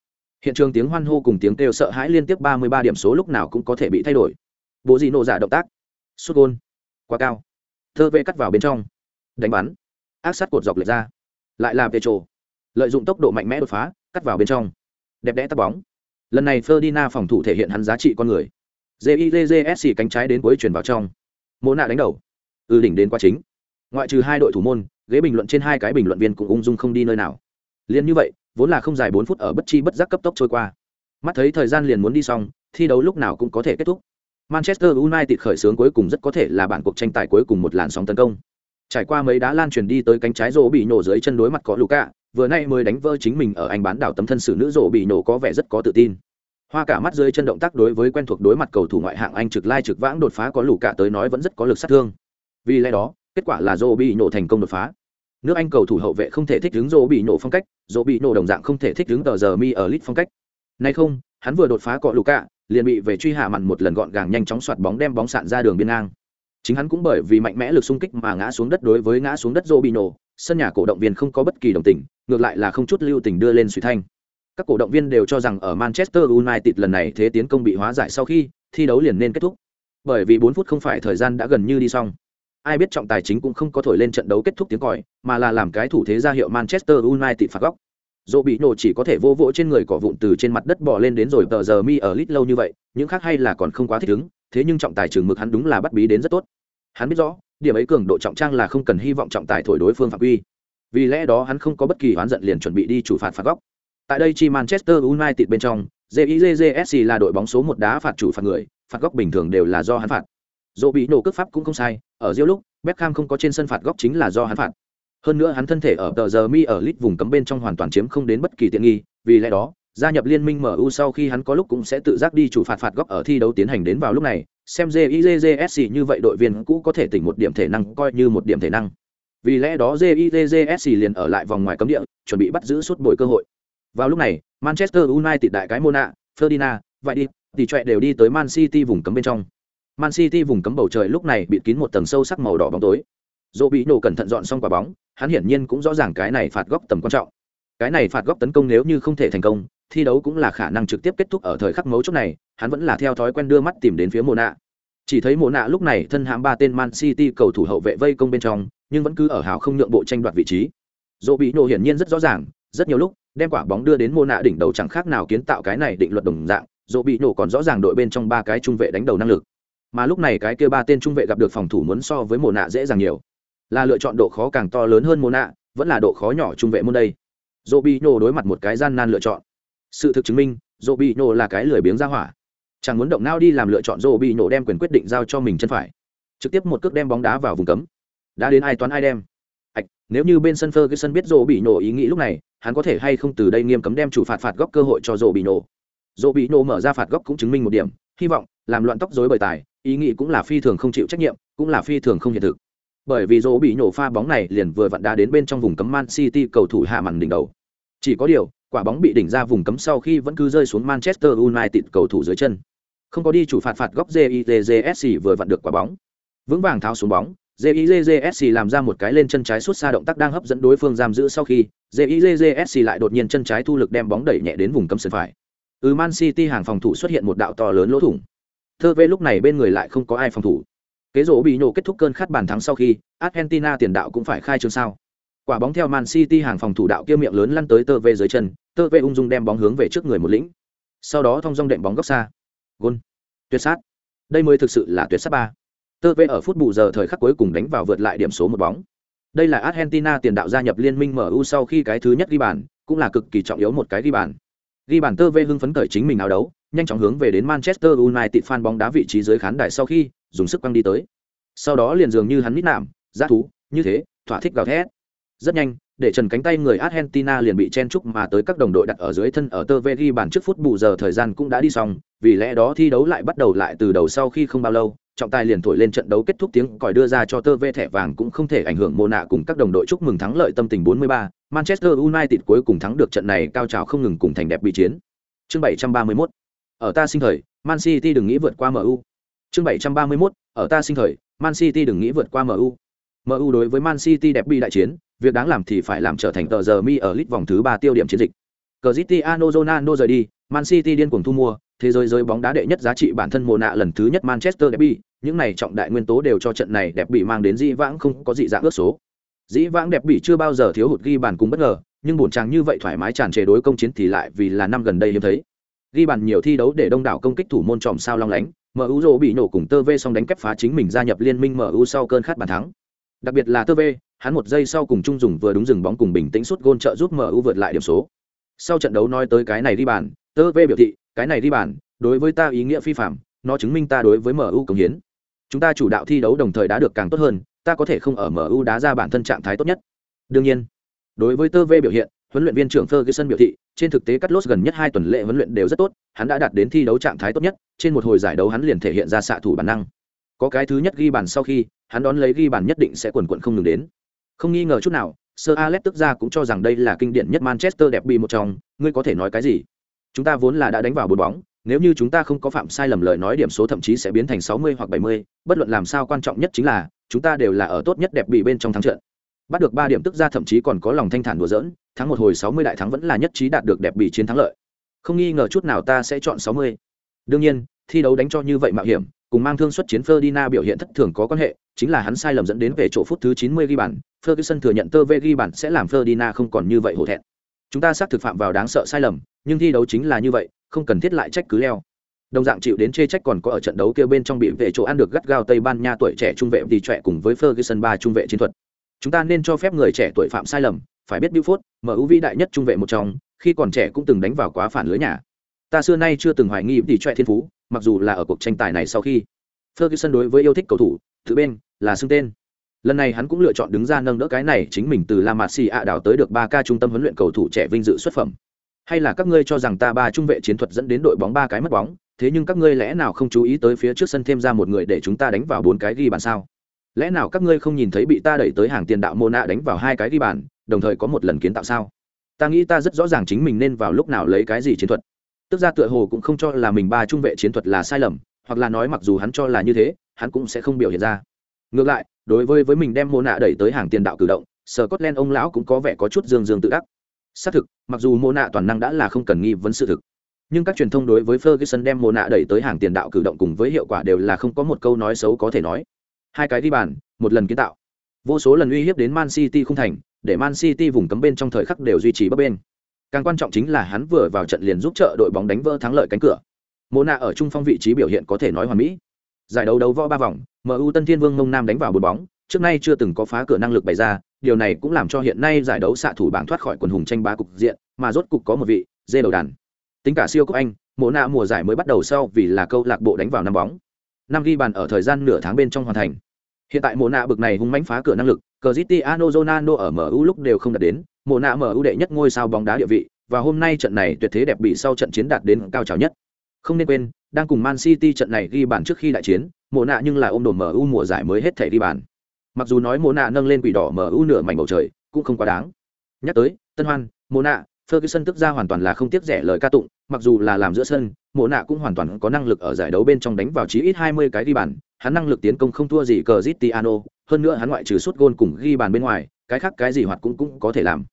Hiện trường tiếng hoan hô cùng tiếng kêu sợ hãi liên tiếp ba mươi ba điểm số lúc nào cũng có thể bị thay đổi. Bộ gì nổ giả động tác. Sút gôn. Quá cao. Thơ vệ cắt vào bên trong. Đánh bắn ác sát cột dọc lệch ra. Lại là petro, lợi dụng tốc độ mạnh mẽ đột phá, cắt vào bên trong. Đẹp đẽ tắt bóng. Lần này ferdinand phòng thủ thể hiện hắn giá trị con người. Jizsc cánh trái đến cuối chuyển vào trong. Mô nạ đánh đầu. Ư đỉnh đến quá chính. Ngoại trừ hai đội thủ môn, ghế bình luận trên hai cái bình luận viên cũng ung dung không đi nơi nào. Liền như vậy, vốn là không dài bốn phút ở bất chi bất giác cấp tốc trôi qua. Mắt thấy thời gian liền muốn đi xong, thi đấu lúc nào cũng có thể kết thúc. Manchester united khởi xướng cuối cùng rất có thể là bản cuộc tranh tài cuối cùng một làn sóng tấn công trải qua mấy đá lan truyền đi tới cánh trái rỗ bị nổ dưới chân đối mặt có luka, vừa nay mới đánh vỡ chính mình ở anh bán đảo tấm thân xử nữ rộ bị nổ có vẻ rất có tự tin. Hoa cả mắt dưới chân động tác đối với quen thuộc đối mặt cầu thủ ngoại hạng anh trực lai trực vãng đột phá có lũ cả tới nói vẫn rất có lực sát thương. Vì lẽ đó, kết quả là rộ bị nổ thành công đột phá. Nước anh cầu thủ hậu vệ không thể thích ứng rộ bị nổ phong cách rộ bị nổ đồng dạng không thể thích ứng tờ giờ mi ở lit phong cách. Nay không, hắn vừa đột phá cọ lũ cả liền bị về truy hạ mặn một lần gọn gàng nhanh chóng soạt bóng đem bóng sạn ra đường biên ngang chính hắn cũng bởi vì mạnh mẽ lực xung kích mà ngã xuống đất đối với ngã xuống đất Robinho, sân nhà cổ động viên không có bất kỳ đồng tình, ngược lại là không chút lưu tình đưa lên suy thanh. Các cổ động viên đều cho rằng ở Manchester United lần này thế tiến công bị hóa giải sau khi thi đấu liền nên kết thúc. Bởi vì 4 phút không phải thời gian đã gần như đi xong. Ai biết trọng tài chính cũng không có thổi lên trận đấu kết thúc tiếng còi, mà là làm cái thủ thế ra hiệu Manchester United phạt góc. Robinho bị nổ chỉ có thể vô vỗ trên người cỏ vụn từ trên mặt đất bò lên đến rồi tờ giờ mi ở lít lâu như vậy, những khác hay là còn không quá thích ứng, thế nhưng trọng tài trường mực hắn đúng là bắt bí đến rất tốt. Hắn biết rõ, điểm ấy cường độ trọng trang là không cần hy vọng trọng tài thổi đối phương phạm quy. Vì lẽ đó hắn không có bất kỳ oán giận liền chuẩn bị đi chủ phạt phạt góc. Tại đây chi manchester united bên trong jizsc là đội bóng số một đá phạt chủ phạt người, phạt góc bình thường đều là do hắn phạt. Dỗ bị nổ cước pháp cũng không sai, ở giữa lúc, beckham không có trên sân phạt góc chính là do hắn phạt. Hơn nữa hắn thân thể ở tờ giờ mi ở lít vùng cấm bên trong hoàn toàn chiếm không đến bất kỳ tiện nghi, vì lẽ đó gia nhập liên minh MU sau khi hắn có lúc cũng sẽ tự giác đi chủ phạt phạt góc ở thi đấu tiến hành đến vào lúc này, xem JIJJSC như vậy đội viên cũ có thể tỉnh một điểm thể năng coi như một điểm thể năng. Vì lẽ đó JIJJSC liền ở lại vòng ngoài cấm địa, chuẩn bị bắt giữ suốt buổi cơ hội. Vào lúc này, Manchester United đại cái Mona, Ferdinand, vậy đi, tỷ trẻ đều đi tới Man City vùng cấm bên trong. Man City vùng cấm bầu trời lúc này bị kín một tầng sâu sắc màu đỏ bóng tối. Dỗ bị nổ cẩn thận dọn xong quả bóng, hắn hiển nhiên cũng rõ ràng cái này phạt góc tầm quan trọng. Cái này phạt góc tấn công nếu như không thể thành công, thi đấu cũng là khả năng trực tiếp kết thúc ở thời khắc mấu chốt này hắn vẫn là theo thói quen đưa mắt tìm đến phía mồ nạ chỉ thấy mồ nạ lúc này thân hãm ba tên man city cầu thủ hậu vệ vây công bên trong nhưng vẫn cứ ở hào không nhượng bộ tranh đoạt vị trí. Dỗ bị nổ hiển nhiên rất rõ ràng rất nhiều lúc đem quả bóng đưa đến mồ nạ đỉnh đầu chẳng khác nào kiến tạo cái này định luật đồng dạng dỗ bị nổ còn rõ ràng đội bên trong ba cái trung vệ đánh đầu năng lực. Mà lúc này cái kia ba tên trung vệ gặp được phòng thủ muốn so với mồ nạ dễ dàng nhiều. Là lựa chọn độ khó càng to lớn hơn mồ nạ vẫn là độ khó nhỏ trung vệ môn đây dỗ bị nổ đối mặt một cái gian nan lựa chọn. Sự thực chứng minh, dỗ bị nổ là cái lười biếng ra hỏa. Chẳng muốn động não đi làm lựa chọn, dỗ bị nổ đem quyền quyết định giao cho mình chân phải. Trực tiếp một cước đem bóng đá vào vùng cấm. Đã đến ai toán ai đem. Ạch nếu như bên sân phơ cái sân biết dỗ bị nổ ý nghĩ lúc này, hắn có thể hay không từ đây nghiêm cấm đem chủ phạt phạt góc cơ hội cho dỗ bị nổ dỗ bị nổ mở ra phạt góc cũng chứng minh một điểm, hy vọng, làm loạn tóc rối bởi tài, ý nghĩ cũng là phi thường không chịu trách nhiệm, cũng là phi thường không hiện thực bởi vì dỗ bị nổ pha bóng này liền vừa vặn đá đến bên trong vùng cấm man city cầu thủ hạ màn đỉnh đầu chỉ có điều quả bóng bị đỉnh ra vùng cấm sau khi vẫn cứ rơi xuống Manchester United cầu thủ dưới chân. Không có đi chủ phạt phạt góc jizsc vừa vặn được quả bóng. Vững vàng tháo xuống bóng, jizsc làm ra một cái lên chân trái suốt xa động tác đang hấp dẫn đối phương giam giữ sau khi, jizsc lại đột nhiên chân trái thu lực đem bóng đẩy nhẹ đến vùng cấm sân phải. Ừ Man City hàng phòng thủ xuất hiện một đạo to lớn lỗ thủng. Thơ về lúc này bên người lại không có ai phòng thủ. Kế rổ bị nổ kết thúc cơn khát bàn thắng sau khi, Argentina tiền đạo cũng phải khai trương sao. Quả bóng theo Man City hàng phòng thủ đạo kia miệng lớn lăn tới tơ về dưới chân, tơ về ung dung đem bóng hướng về trước người một lĩnh. Sau đó thong dong đệm bóng góc xa. Gôn. Tuyệt sát. Đây mới thực sự là tuyệt sát ba. Tơ về ở phút bù giờ thời khắc cuối cùng đánh vào vượt lại điểm số một bóng. Đây là argentina tiền đạo gia nhập liên minh mu sau khi cái thứ nhất ghi bàn cũng là cực kỳ trọng yếu một cái ghi bàn. Ghi bàn tơ Vê hưng phấn khởi chính mình áo đấu nhanh chóng hướng về đến manchester united fan bóng đá vị trí dưới khán đài sau khi dùng sức quăng đi tới sau đó liền dường như hắn nít nạm giá thú như thế thỏa thích gào thét rất nhanh để trần cánh tay người Argentina liền bị chen chúc mà tới các đồng đội đặt ở dưới thân ở tơ vê ghi bàn trước phút bù giờ thời gian cũng đã đi xong, vì lẽ đó thi đấu lại bắt đầu lại từ đầu sau khi không bao lâu, trọng tài liền thổi lên trận đấu kết thúc tiếng còi đưa ra cho tơ vê thẻ vàng cũng không thể ảnh hưởng mô nạ cùng các đồng đội chúc mừng thắng lợi tâm tình 43, Manchester United cuối cùng thắng được trận này cao trào không ngừng cùng thành đẹp bị chiến. Chương 731. Ở ta sinh thời, Man City đừng nghĩ vượt qua MU. Chương 731. Ở ta sinh thời, Man City đừng nghĩ vượt qua MU. MU đối với Man City đẹp bị đại chiến, việc đáng làm thì phải làm trở thành tờ giờ mi ở lít vòng thứ ba tiêu điểm chiến dịch. Cristiano Ronaldo rời đi, Man City điên cuồng thu mua, thế giới giới bóng đá đệ nhất giá trị bản thân mùa nạ lần thứ nhất Manchester Derby, những này trọng đại nguyên tố đều cho trận này đẹp bị mang đến dĩ vãng không có dị dạng ước số. Dĩ vãng đẹp bị chưa bao giờ thiếu hụt ghi bàn cùng bất ngờ, nhưng buồn chàng như vậy thoải mái tràn trề đối công chiến thì lại vì là năm gần đây hiếm thấy. Ghi bàn nhiều thi đấu để đông đảo công kích thủ môn tròm sao long lánh, MU rồ bị nổ cùng tơ xong đánh kép phá chính mình gia nhập liên minh MU sau cơn khát bàn thắng. Đặc biệt là tơ hắn một giây sau cùng trung dùng vừa đúng dừng bóng cùng bình tĩnh suốt gôn trợ giúp MU vượt lại điểm số. Sau trận đấu nói tới cái này đi bàn, tơ biểu thị, cái này đi bàn, đối với ta ý nghĩa phi phạm, nó chứng minh ta đối với MU công hiến. Chúng ta chủ đạo thi đấu đồng thời đã được càng tốt hơn, ta có thể không ở MU đá ra bản thân trạng thái tốt nhất. Đương nhiên, đối với tơ biểu hiện, huấn luyện viên trưởng Ferguson biểu thị, trên thực tế Carlos gần nhất hai tuần lễ huấn luyện đều rất tốt, hắn đã đạt đến thi đấu trạng thái tốt nhất, trên một hồi giải đấu hắn liền thể hiện ra xạ thủ bản năng. Có cái thứ nhất ghi bàn sau khi, hắn đón lấy ghi bàn nhất định sẽ quần quật không ngừng đến. Không nghi ngờ chút nào, Sir Alex tức ra cũng cho rằng đây là kinh điển nhất Manchester đẹp bị một trong, ngươi có thể nói cái gì? Chúng ta vốn là đã đánh vào bốn bóng, nếu như chúng ta không có phạm sai lầm lời nói điểm số thậm chí sẽ biến thành 60 hoặc 70, bất luận làm sao quan trọng nhất chính là chúng ta đều là ở tốt nhất đẹp bị bên trong thắng trận. Bắt được 3 điểm tức ra thậm chí còn có lòng thanh thản đùa giỡn, thắng một hồi 60 đại thắng vẫn là nhất trí đạt được đẹp bị chiến thắng lợi. Không nghi ngờ chút nào ta sẽ chọn 60. Đương nhiên, thi đấu đánh cho như vậy mạo hiểm, cùng mang thương xuất chiến Ferdinand biểu hiện thất thường có quan hệ, chính là hắn sai lầm dẫn đến về chỗ phút thứ 90 ghi bàn, Ferguson thừa nhận tơ về ghi bàn sẽ làm Ferdinand không còn như vậy hổ thẹn. Chúng ta xác thực phạm vào đáng sợ sai lầm, nhưng thi đấu chính là như vậy, không cần thiết lại trách cứ leo. Đồng dạng chịu đến chê trách còn có ở trận đấu kia bên trong bị về chỗ ăn được gắt gao Tây Ban Nha tuổi trẻ trung vệ thì trẻ cùng với Ferguson ba trung vệ chiến thuật. Chúng ta nên cho phép người trẻ tuổi phạm sai lầm, phải biết Buford, MU vĩ đại nhất trung vệ một trong, khi còn trẻ cũng từng đánh vào quá phản lưới nhà. Ta xưa nay chưa từng hoài nghi tỷ trẻ thiên phú, mặc dù là ở cuộc tranh tài này sau khi. Ferguson đối với yêu thích cầu thủ, thứ bên là xưng tên. Lần này hắn cũng lựa chọn đứng ra nâng đỡ cái này chính mình từ La Masia đảo tới được 3 ca trung tâm huấn luyện cầu thủ trẻ vinh dự xuất phẩm. Hay là các ngươi cho rằng ta ba trung vệ chiến thuật dẫn đến đội bóng ba cái mất bóng, thế nhưng các ngươi lẽ nào không chú ý tới phía trước sân thêm ra một người để chúng ta đánh vào bốn cái ghi bàn sao? Lẽ nào các ngươi không nhìn thấy bị ta đẩy tới hàng tiền đạo Mona đánh vào hai cái ghi bàn, đồng thời có một lần kiến tạo sao? Ta nghĩ ta rất rõ ràng chính mình nên vào lúc nào lấy cái gì chiến thuật. Tức ra tựa hồ cũng không cho là mình ba trung vệ chiến thuật là sai lầm, hoặc là nói mặc dù hắn cho là như thế, hắn cũng sẽ không biểu hiện ra. Ngược lại, đối với với mình đem mô nạ đẩy tới hàng tiền đạo cử động, Scotland ông lão cũng có vẻ có chút dương dương tự đắc. Xác thực, mặc dù mô nạ toàn năng đã là không cần nghi vấn sự thực nhưng các truyền thông đối với Ferguson đem mô nạ đẩy tới hàng tiền đạo cử động cùng với hiệu quả đều là không có một câu nói xấu có thể nói. Hai cái đi bàn, một lần kiến tạo. Vô số lần uy hiếp đến Man City không thành, để Man City vùng cấm bên trong thời khắc đều duy trì bất bên. Càng quan trọng chính là hắn vừa vào trận liền giúp trợ đội bóng đánh vỡ thắng lợi cánh cửa. Mộ ở trung phong vị trí biểu hiện có thể nói hoàn mỹ. Giải đấu đấu võ ba vòng, MU Tân Thiên Vương Mông Nam đánh vào bốn bóng, trước nay chưa từng có phá cửa năng lực bày ra, điều này cũng làm cho hiện nay giải đấu xạ thủ bảng thoát khỏi quần hùng tranh bá cục diện, mà rốt cục có một vị dê đầu đàn tính cả siêu cúp anh mộ mùa giải mới bắt đầu sau vì là câu lạc bộ đánh vào năm bóng năm ghi bàn ở thời gian nửa tháng bên trong hoàn thành hiện tại mộ nạ bực này hung mãnh phá cửa năng lực Cristiano Ronaldo ở MU lúc đều không đạt đến mộ nạ MU đệ nhất ngôi sao bóng đá địa vị và hôm nay trận này tuyệt thế đẹp bị sau trận chiến đạt đến cao trào nhất. Không nên quên đang cùng Man City trận này ghi bàn trước khi đại chiến mộ nạ nhưng là ôm đồn MU mùa giải mới hết thể ghi bàn. Mặc dù nói mộ nạ nâng lên quỷ đỏ MU nửa mảnh bầu trời cũng không quá đáng. Nhắc tới tân hoan mộ nạ Ferguson tức ra hoàn toàn là không tiếc rẻ lời ca tụng, mặc dù là làm giữa sân, Mộ nạ cũng hoàn toàn có năng lực ở giải đấu bên trong đánh vào chí ít 20 cái ghi bàn, hắn năng lực tiến công không thua gì Cờ Zitiano. hơn nữa hắn ngoại trừ sút gôn cùng ghi bàn bên ngoài, cái khác cái gì hoạt cũng cũng có thể làm.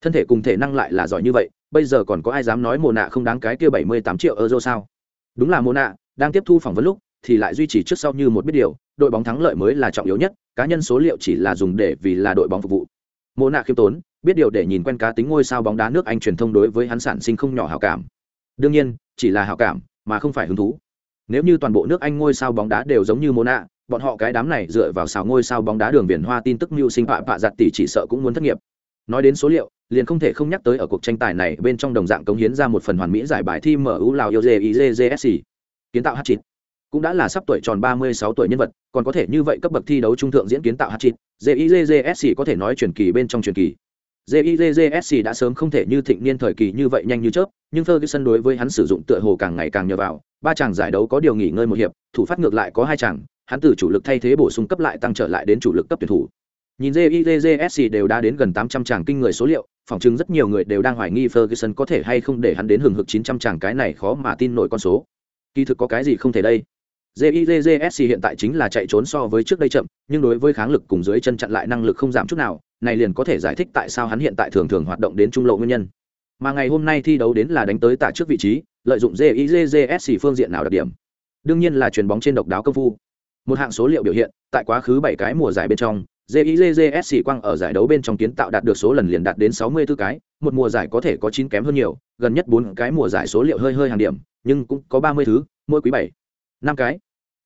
Thân thể cùng thể năng lại là giỏi như vậy, bây giờ còn có ai dám nói Mộ nạ không đáng cái kia 78 triệu euro sao? Đúng là Mộ nạ, đang tiếp thu phỏng vấn lúc thì lại duy trì trước sau như một biết điều, đội bóng thắng lợi mới là trọng yếu nhất, cá nhân số liệu chỉ là dùng để vì là đội bóng phục vụ. Mộ nạ khiêm tốn, biết điều để nhìn quen cá tính ngôi sao bóng đá nước Anh truyền thông đối với hắn sản sinh không nhỏ hảo cảm. Đương nhiên, chỉ là hảo cảm, mà không phải hứng thú. Nếu như toàn bộ nước Anh ngôi sao bóng đá đều giống như Mona, bọn họ cái đám này dựa vào xào ngôi sao bóng đá đường viền hoa tin tức mưu sinh họa vạ giặt tỷ chỉ sợ cũng muốn thất nghiệp. Nói đến số liệu, liền không thể không nhắc tới ở cuộc tranh tài này bên trong đồng dạng cống hiến ra một phần hoàn mỹ giải bài thi MU Lào IJIJSC. Kiến tạo hat-trick cũng đã là sắp tuổi tròn 36 tuổi nhân vật, còn có thể như vậy cấp bậc thi đấu trung thượng diễn kiến tạo hat-trick, JIJJSC có thể nói truyền kỳ bên trong truyền kỳ. JIJJSC đã sớm không thể như thịnh niên thời kỳ như vậy nhanh như chớp, nhưng Ferguson đối với hắn sử dụng tựa hồ càng ngày càng nhờ vào, ba chàng giải đấu có điều nghỉ ngơi một hiệp, thủ phát ngược lại có hai chàng, hắn từ chủ lực thay thế bổ sung cấp lại tăng trở lại đến chủ lực cấp tuyển thủ. Nhìn JIJJSC đều đã đến gần 800 chàng kinh người số liệu, phỏng chứng rất nhiều người đều đang hoài nghi Ferguson có thể hay không để hắn đến hưởng hực 900 chàng cái này khó mà tin nổi con số. Kỳ thực có cái gì không thể đây? JIJJSC hiện tại chính là chạy trốn so với trước đây chậm, nhưng đối với kháng lực cùng dưới chân chặn lại năng lực không giảm chút nào, này liền có thể giải thích tại sao hắn hiện tại thường thường hoạt động đến trung lộ nguyên nhân. Mà ngày hôm nay thi đấu đến là đánh tới tạ trước vị trí, lợi dụng JIJJSC phương diện nào đặc điểm. Đương nhiên là chuyền bóng trên độc đáo công phu. Một hạng số liệu biểu hiện, tại quá khứ 7 cái mùa giải bên trong, JIJJSC quang ở giải đấu bên trong kiến tạo đạt được số lần liền đạt đến 64 cái, một mùa giải có thể có 9 kém hơn nhiều, gần nhất 4 cái mùa giải số liệu hơi hơi hàng điểm, nhưng cũng có 30 thứ, mỗi quý 7 năm cái.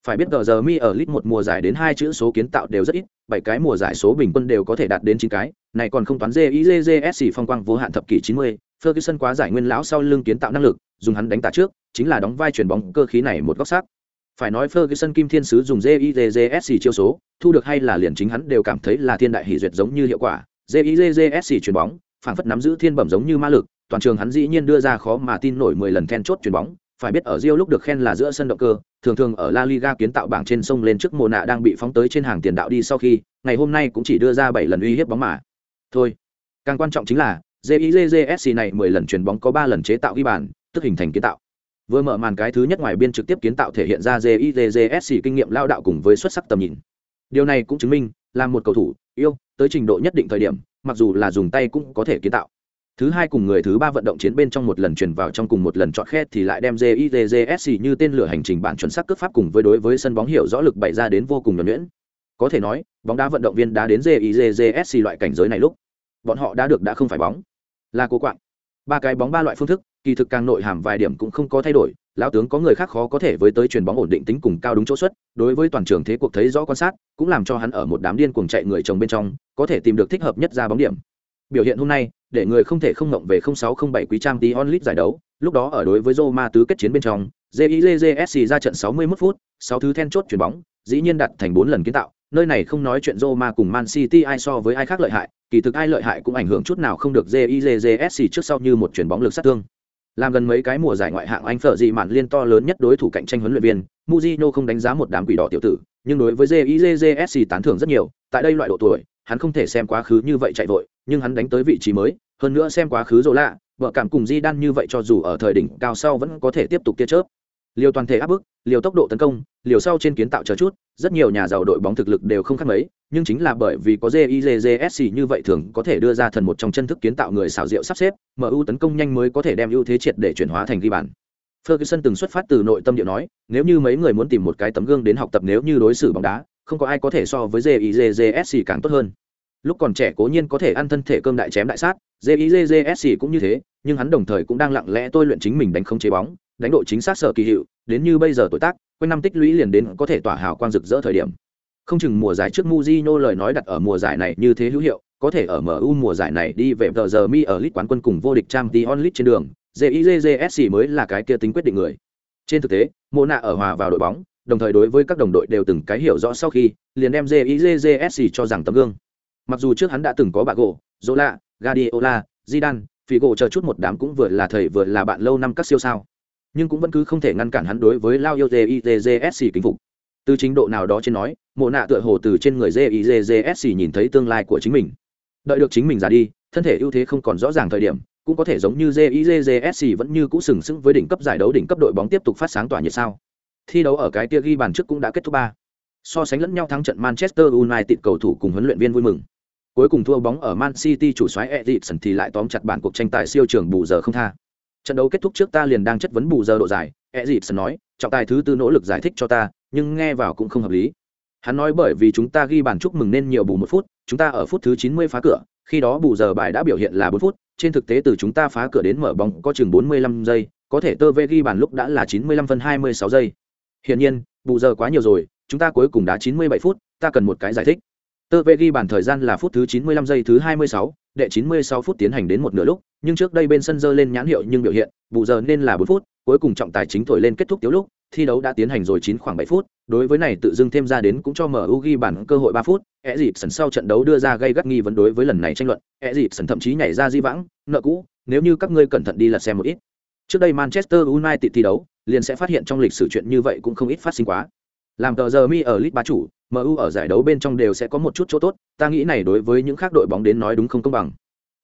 Phải biết giờ giờ mi ở lit một mùa giải đến hai chữ số kiến tạo đều rất ít, bảy cái mùa giải số bình quân đều có thể đạt đến chín cái, này còn không toán jizsc phong quang vô hạn thập kỷ chín mươi, ferguson quá giải nguyên lão sau lưng kiến tạo năng lực, dùng hắn đánh tả trước, chính là đóng vai chuyển bóng cơ khí này một góc sát phải nói ferguson kim thiên sứ dùng jizsc chiêu số, thu được hay là liền chính hắn đều cảm thấy là thiên đại hỷ duyệt giống như hiệu quả. Jizsc chuyền bóng, phảng phất nắm giữ thiên bẩm giống như ma lực, toàn trường hắn dĩ nhiên đưa ra khó mà tin nổi mười lần then chốt chuyền bóng phải biết ở Rio lúc được khen là giữa sân động cơ, thường thường ở La Liga kiến tạo bảng trên sông lên trước mùa nạ đang bị phóng tới trên hàng tiền đạo đi sau khi, ngày hôm nay cũng chỉ đưa ra 7 lần uy hiếp bóng mà. Thôi, càng quan trọng chính là, JIJJSC này 10 lần chuyền bóng có 3 lần chế tạo ghi bàn, tức hình thành kiến tạo. Vừa mở màn cái thứ nhất ngoài biên trực tiếp kiến tạo thể hiện ra JIJJSC kinh nghiệm lao đạo cùng với xuất sắc tầm nhìn. Điều này cũng chứng minh, làm một cầu thủ, yêu, tới trình độ nhất định thời điểm, mặc dù là dùng tay cũng có thể kiến tạo thứ hai cùng người thứ ba vận động chiến bên trong một lần truyền vào trong cùng một lần chọn khe thì lại đem jizsc như tên lửa hành trình bản chuẩn xác cướp pháp cùng với đối với sân bóng hiểu rõ lực bày ra đến vô cùng nhuẩn nhuyễn. Có thể nói, bóng đá vận động viên đã đến jizsc loại cảnh giới này lúc, bọn họ đã được đã không phải bóng, là cố quạng. Ba cái bóng ba loại phương thức, kỳ thực càng nội hàm vài điểm cũng không có thay đổi, lão tướng có người khác khó có thể với tới chuyền bóng ổn định tính cùng cao đúng chỗ xuất, đối với toàn trường thế cuộc thấy rõ quan sát, cũng làm cho hắn ở một đám điên cuồng chạy người chồng bên trong, có thể tìm được thích hợp nhất ra bóng điểm. Biểu hiện hôm nay để người không thể không ngộng về 0607 quý trang tí onlit giải đấu, lúc đó ở đối với Roma tứ kết chiến bên trong JIJSC ra trận 61 phút 6 thứ then chốt chuyển bóng, dĩ nhiên đặt thành 4 lần kiến tạo, nơi này không nói chuyện Roma cùng Man City ai so với ai khác lợi hại, kỳ thực ai lợi hại cũng ảnh hưởng chút nào không được JIJJSC trước sau như một chuyển bóng lực sát thương. Làm gần mấy cái mùa giải ngoại hạng Anh phở gì mạn liên to lớn nhất đối thủ cạnh tranh huấn luyện viên Mujino không đánh giá một đám quỷ đỏ tiểu tử, nhưng đối với JIJJSC tán thưởng rất nhiều, tại đây loại độ tuổi hắn không thể xem quá khứ như vậy chạy vội, nhưng hắn đánh tới vị trí mới, hơn nữa xem quá khứ rộ lạ, vợ cảm cùng di đan như vậy cho dù ở thời đỉnh cao sau vẫn có thể tiếp tục tia chớp. Liều toàn thể áp bức, liều tốc độ tấn công, liều sau trên kiến tạo chờ chút, rất nhiều nhà giàu đội bóng thực lực đều không khác mấy, nhưng chính là bởi vì có jizsc như vậy thường có thể đưa ra thần một trong chân thức kiến tạo người xảo diệu sắp xếp mu tấn công nhanh mới có thể đem ưu thế triệt để chuyển hóa thành ghi bàn. Ferguson từng xuất phát từ nội tâm điệu nói, nếu như mấy người muốn tìm một cái tấm gương đến học tập nếu như đối xử bóng đá không có ai có thể so với jizsc càng tốt hơn. Lúc còn trẻ cố nhiên có thể ăn thân thể cơm đại chém đại sát jizsc cũng như thế, nhưng hắn đồng thời cũng đang lặng lẽ tôi luyện chính mình đánh không chế bóng, đánh độ chính xác sở kỳ hiệu, đến như bây giờ tuổi tác, quanh năm tích lũy liền đến có thể tỏa hào quang rực rỡ thời điểm. Không chừng mùa giải trước Mujino lời nói đặt ở mùa giải này như thế hữu hiệu, có thể ở MU mùa giải này đi về tờ giờ mi ở lit quán quân cùng vô địch Champions League trên đường JIJSC mới là cái kia tính quyết định người. Trên thực tế Mộ Na ở hòa vào đội bóng đồng thời đối với các đồng đội đều từng cái hiểu rõ sau khi liền đem JIJSC cho rằng tấm gương Mặc dù trước hắn đã từng có bà gỗ, Zola, Guardiola, Zidane, Figo chờ chút một đám cũng vừa là thầy vừa là bạn lâu năm các siêu sao. Nhưng cũng vẫn cứ không thể ngăn cản hắn đối với Lao JIJSC kính phục. Từ chính độ nào đó trên nói, mộ nạ tựa hồ từ trên người JIJSC nhìn thấy tương lai của chính mình. Đợi được chính mình ra đi, thân thể ưu thế không còn rõ ràng thời điểm, cũng có thể giống như JIJSC vẫn như cũ sừng sững với đỉnh cấp giải đấu đỉnh cấp đội bóng tiếp tục phát sáng tỏa nhiệt sao. Thi đấu ở cái kia ghi bàn trước cũng đã kết thúc ba. So sánh lẫn nhau thắng trận Manchester United cầu thủ cùng huấn luyện viên vui mừng. Cuối cùng thua bóng ở Man City chủ soái edison thì lại tóm chặt bản cuộc tranh tài siêu trường bù giờ không tha. Trận đấu kết thúc trước ta liền đang chất vấn bù giờ độ dài, edison nói, trọng tài thứ tư nỗ lực giải thích cho ta, nhưng nghe vào cũng không hợp lý. Hắn nói bởi vì chúng ta ghi bàn chúc mừng nên nhiều bù một phút, chúng ta ở phút thứ 90 phá cửa, khi đó bù giờ bài đã biểu hiện là 4 phút, trên thực tế từ chúng ta phá cửa đến mở bóng có chừng 45 giây, có thể tơ vê ghi bàn lúc đã là 95 phân 26 giây. Hiển nhiên, bù giờ quá nhiều rồi, chúng ta cuối cùng đã 97 phút, ta cần một cái giải thích. Tơ vệ ghi bàn thời gian là phút thứ 95 giây thứ 26, đệ 96 phút tiến hành đến một nửa lúc, nhưng trước đây bên sân dơ lên nhãn hiệu nhưng biểu hiện, bù giờ nên là 4 phút, cuối cùng trọng tài chính thổi lên kết thúc tiểu lúc, thi đấu đã tiến hành rồi 9 khoảng 7 phút, đối với này tự dưng thêm ra đến cũng cho MU ghi bàn cơ hội 3 phút, ẻ dịp sau trận đấu đưa ra gây gắt nghi vấn đối với lần này tranh luận, ẻ dịp thậm chí nhảy ra di vãng, nợ cũ, nếu như các ngươi cẩn thận đi lật xem một ít. Trước đây Manchester United thi đấu, liền sẽ phát hiện trong lịch sử chuyện như vậy cũng không ít phát sinh quá. Làm tờ giờ mi ở League bá chủ, MU ở giải đấu bên trong đều sẽ có một chút chỗ tốt, ta nghĩ này đối với những khác đội bóng đến nói đúng không công bằng.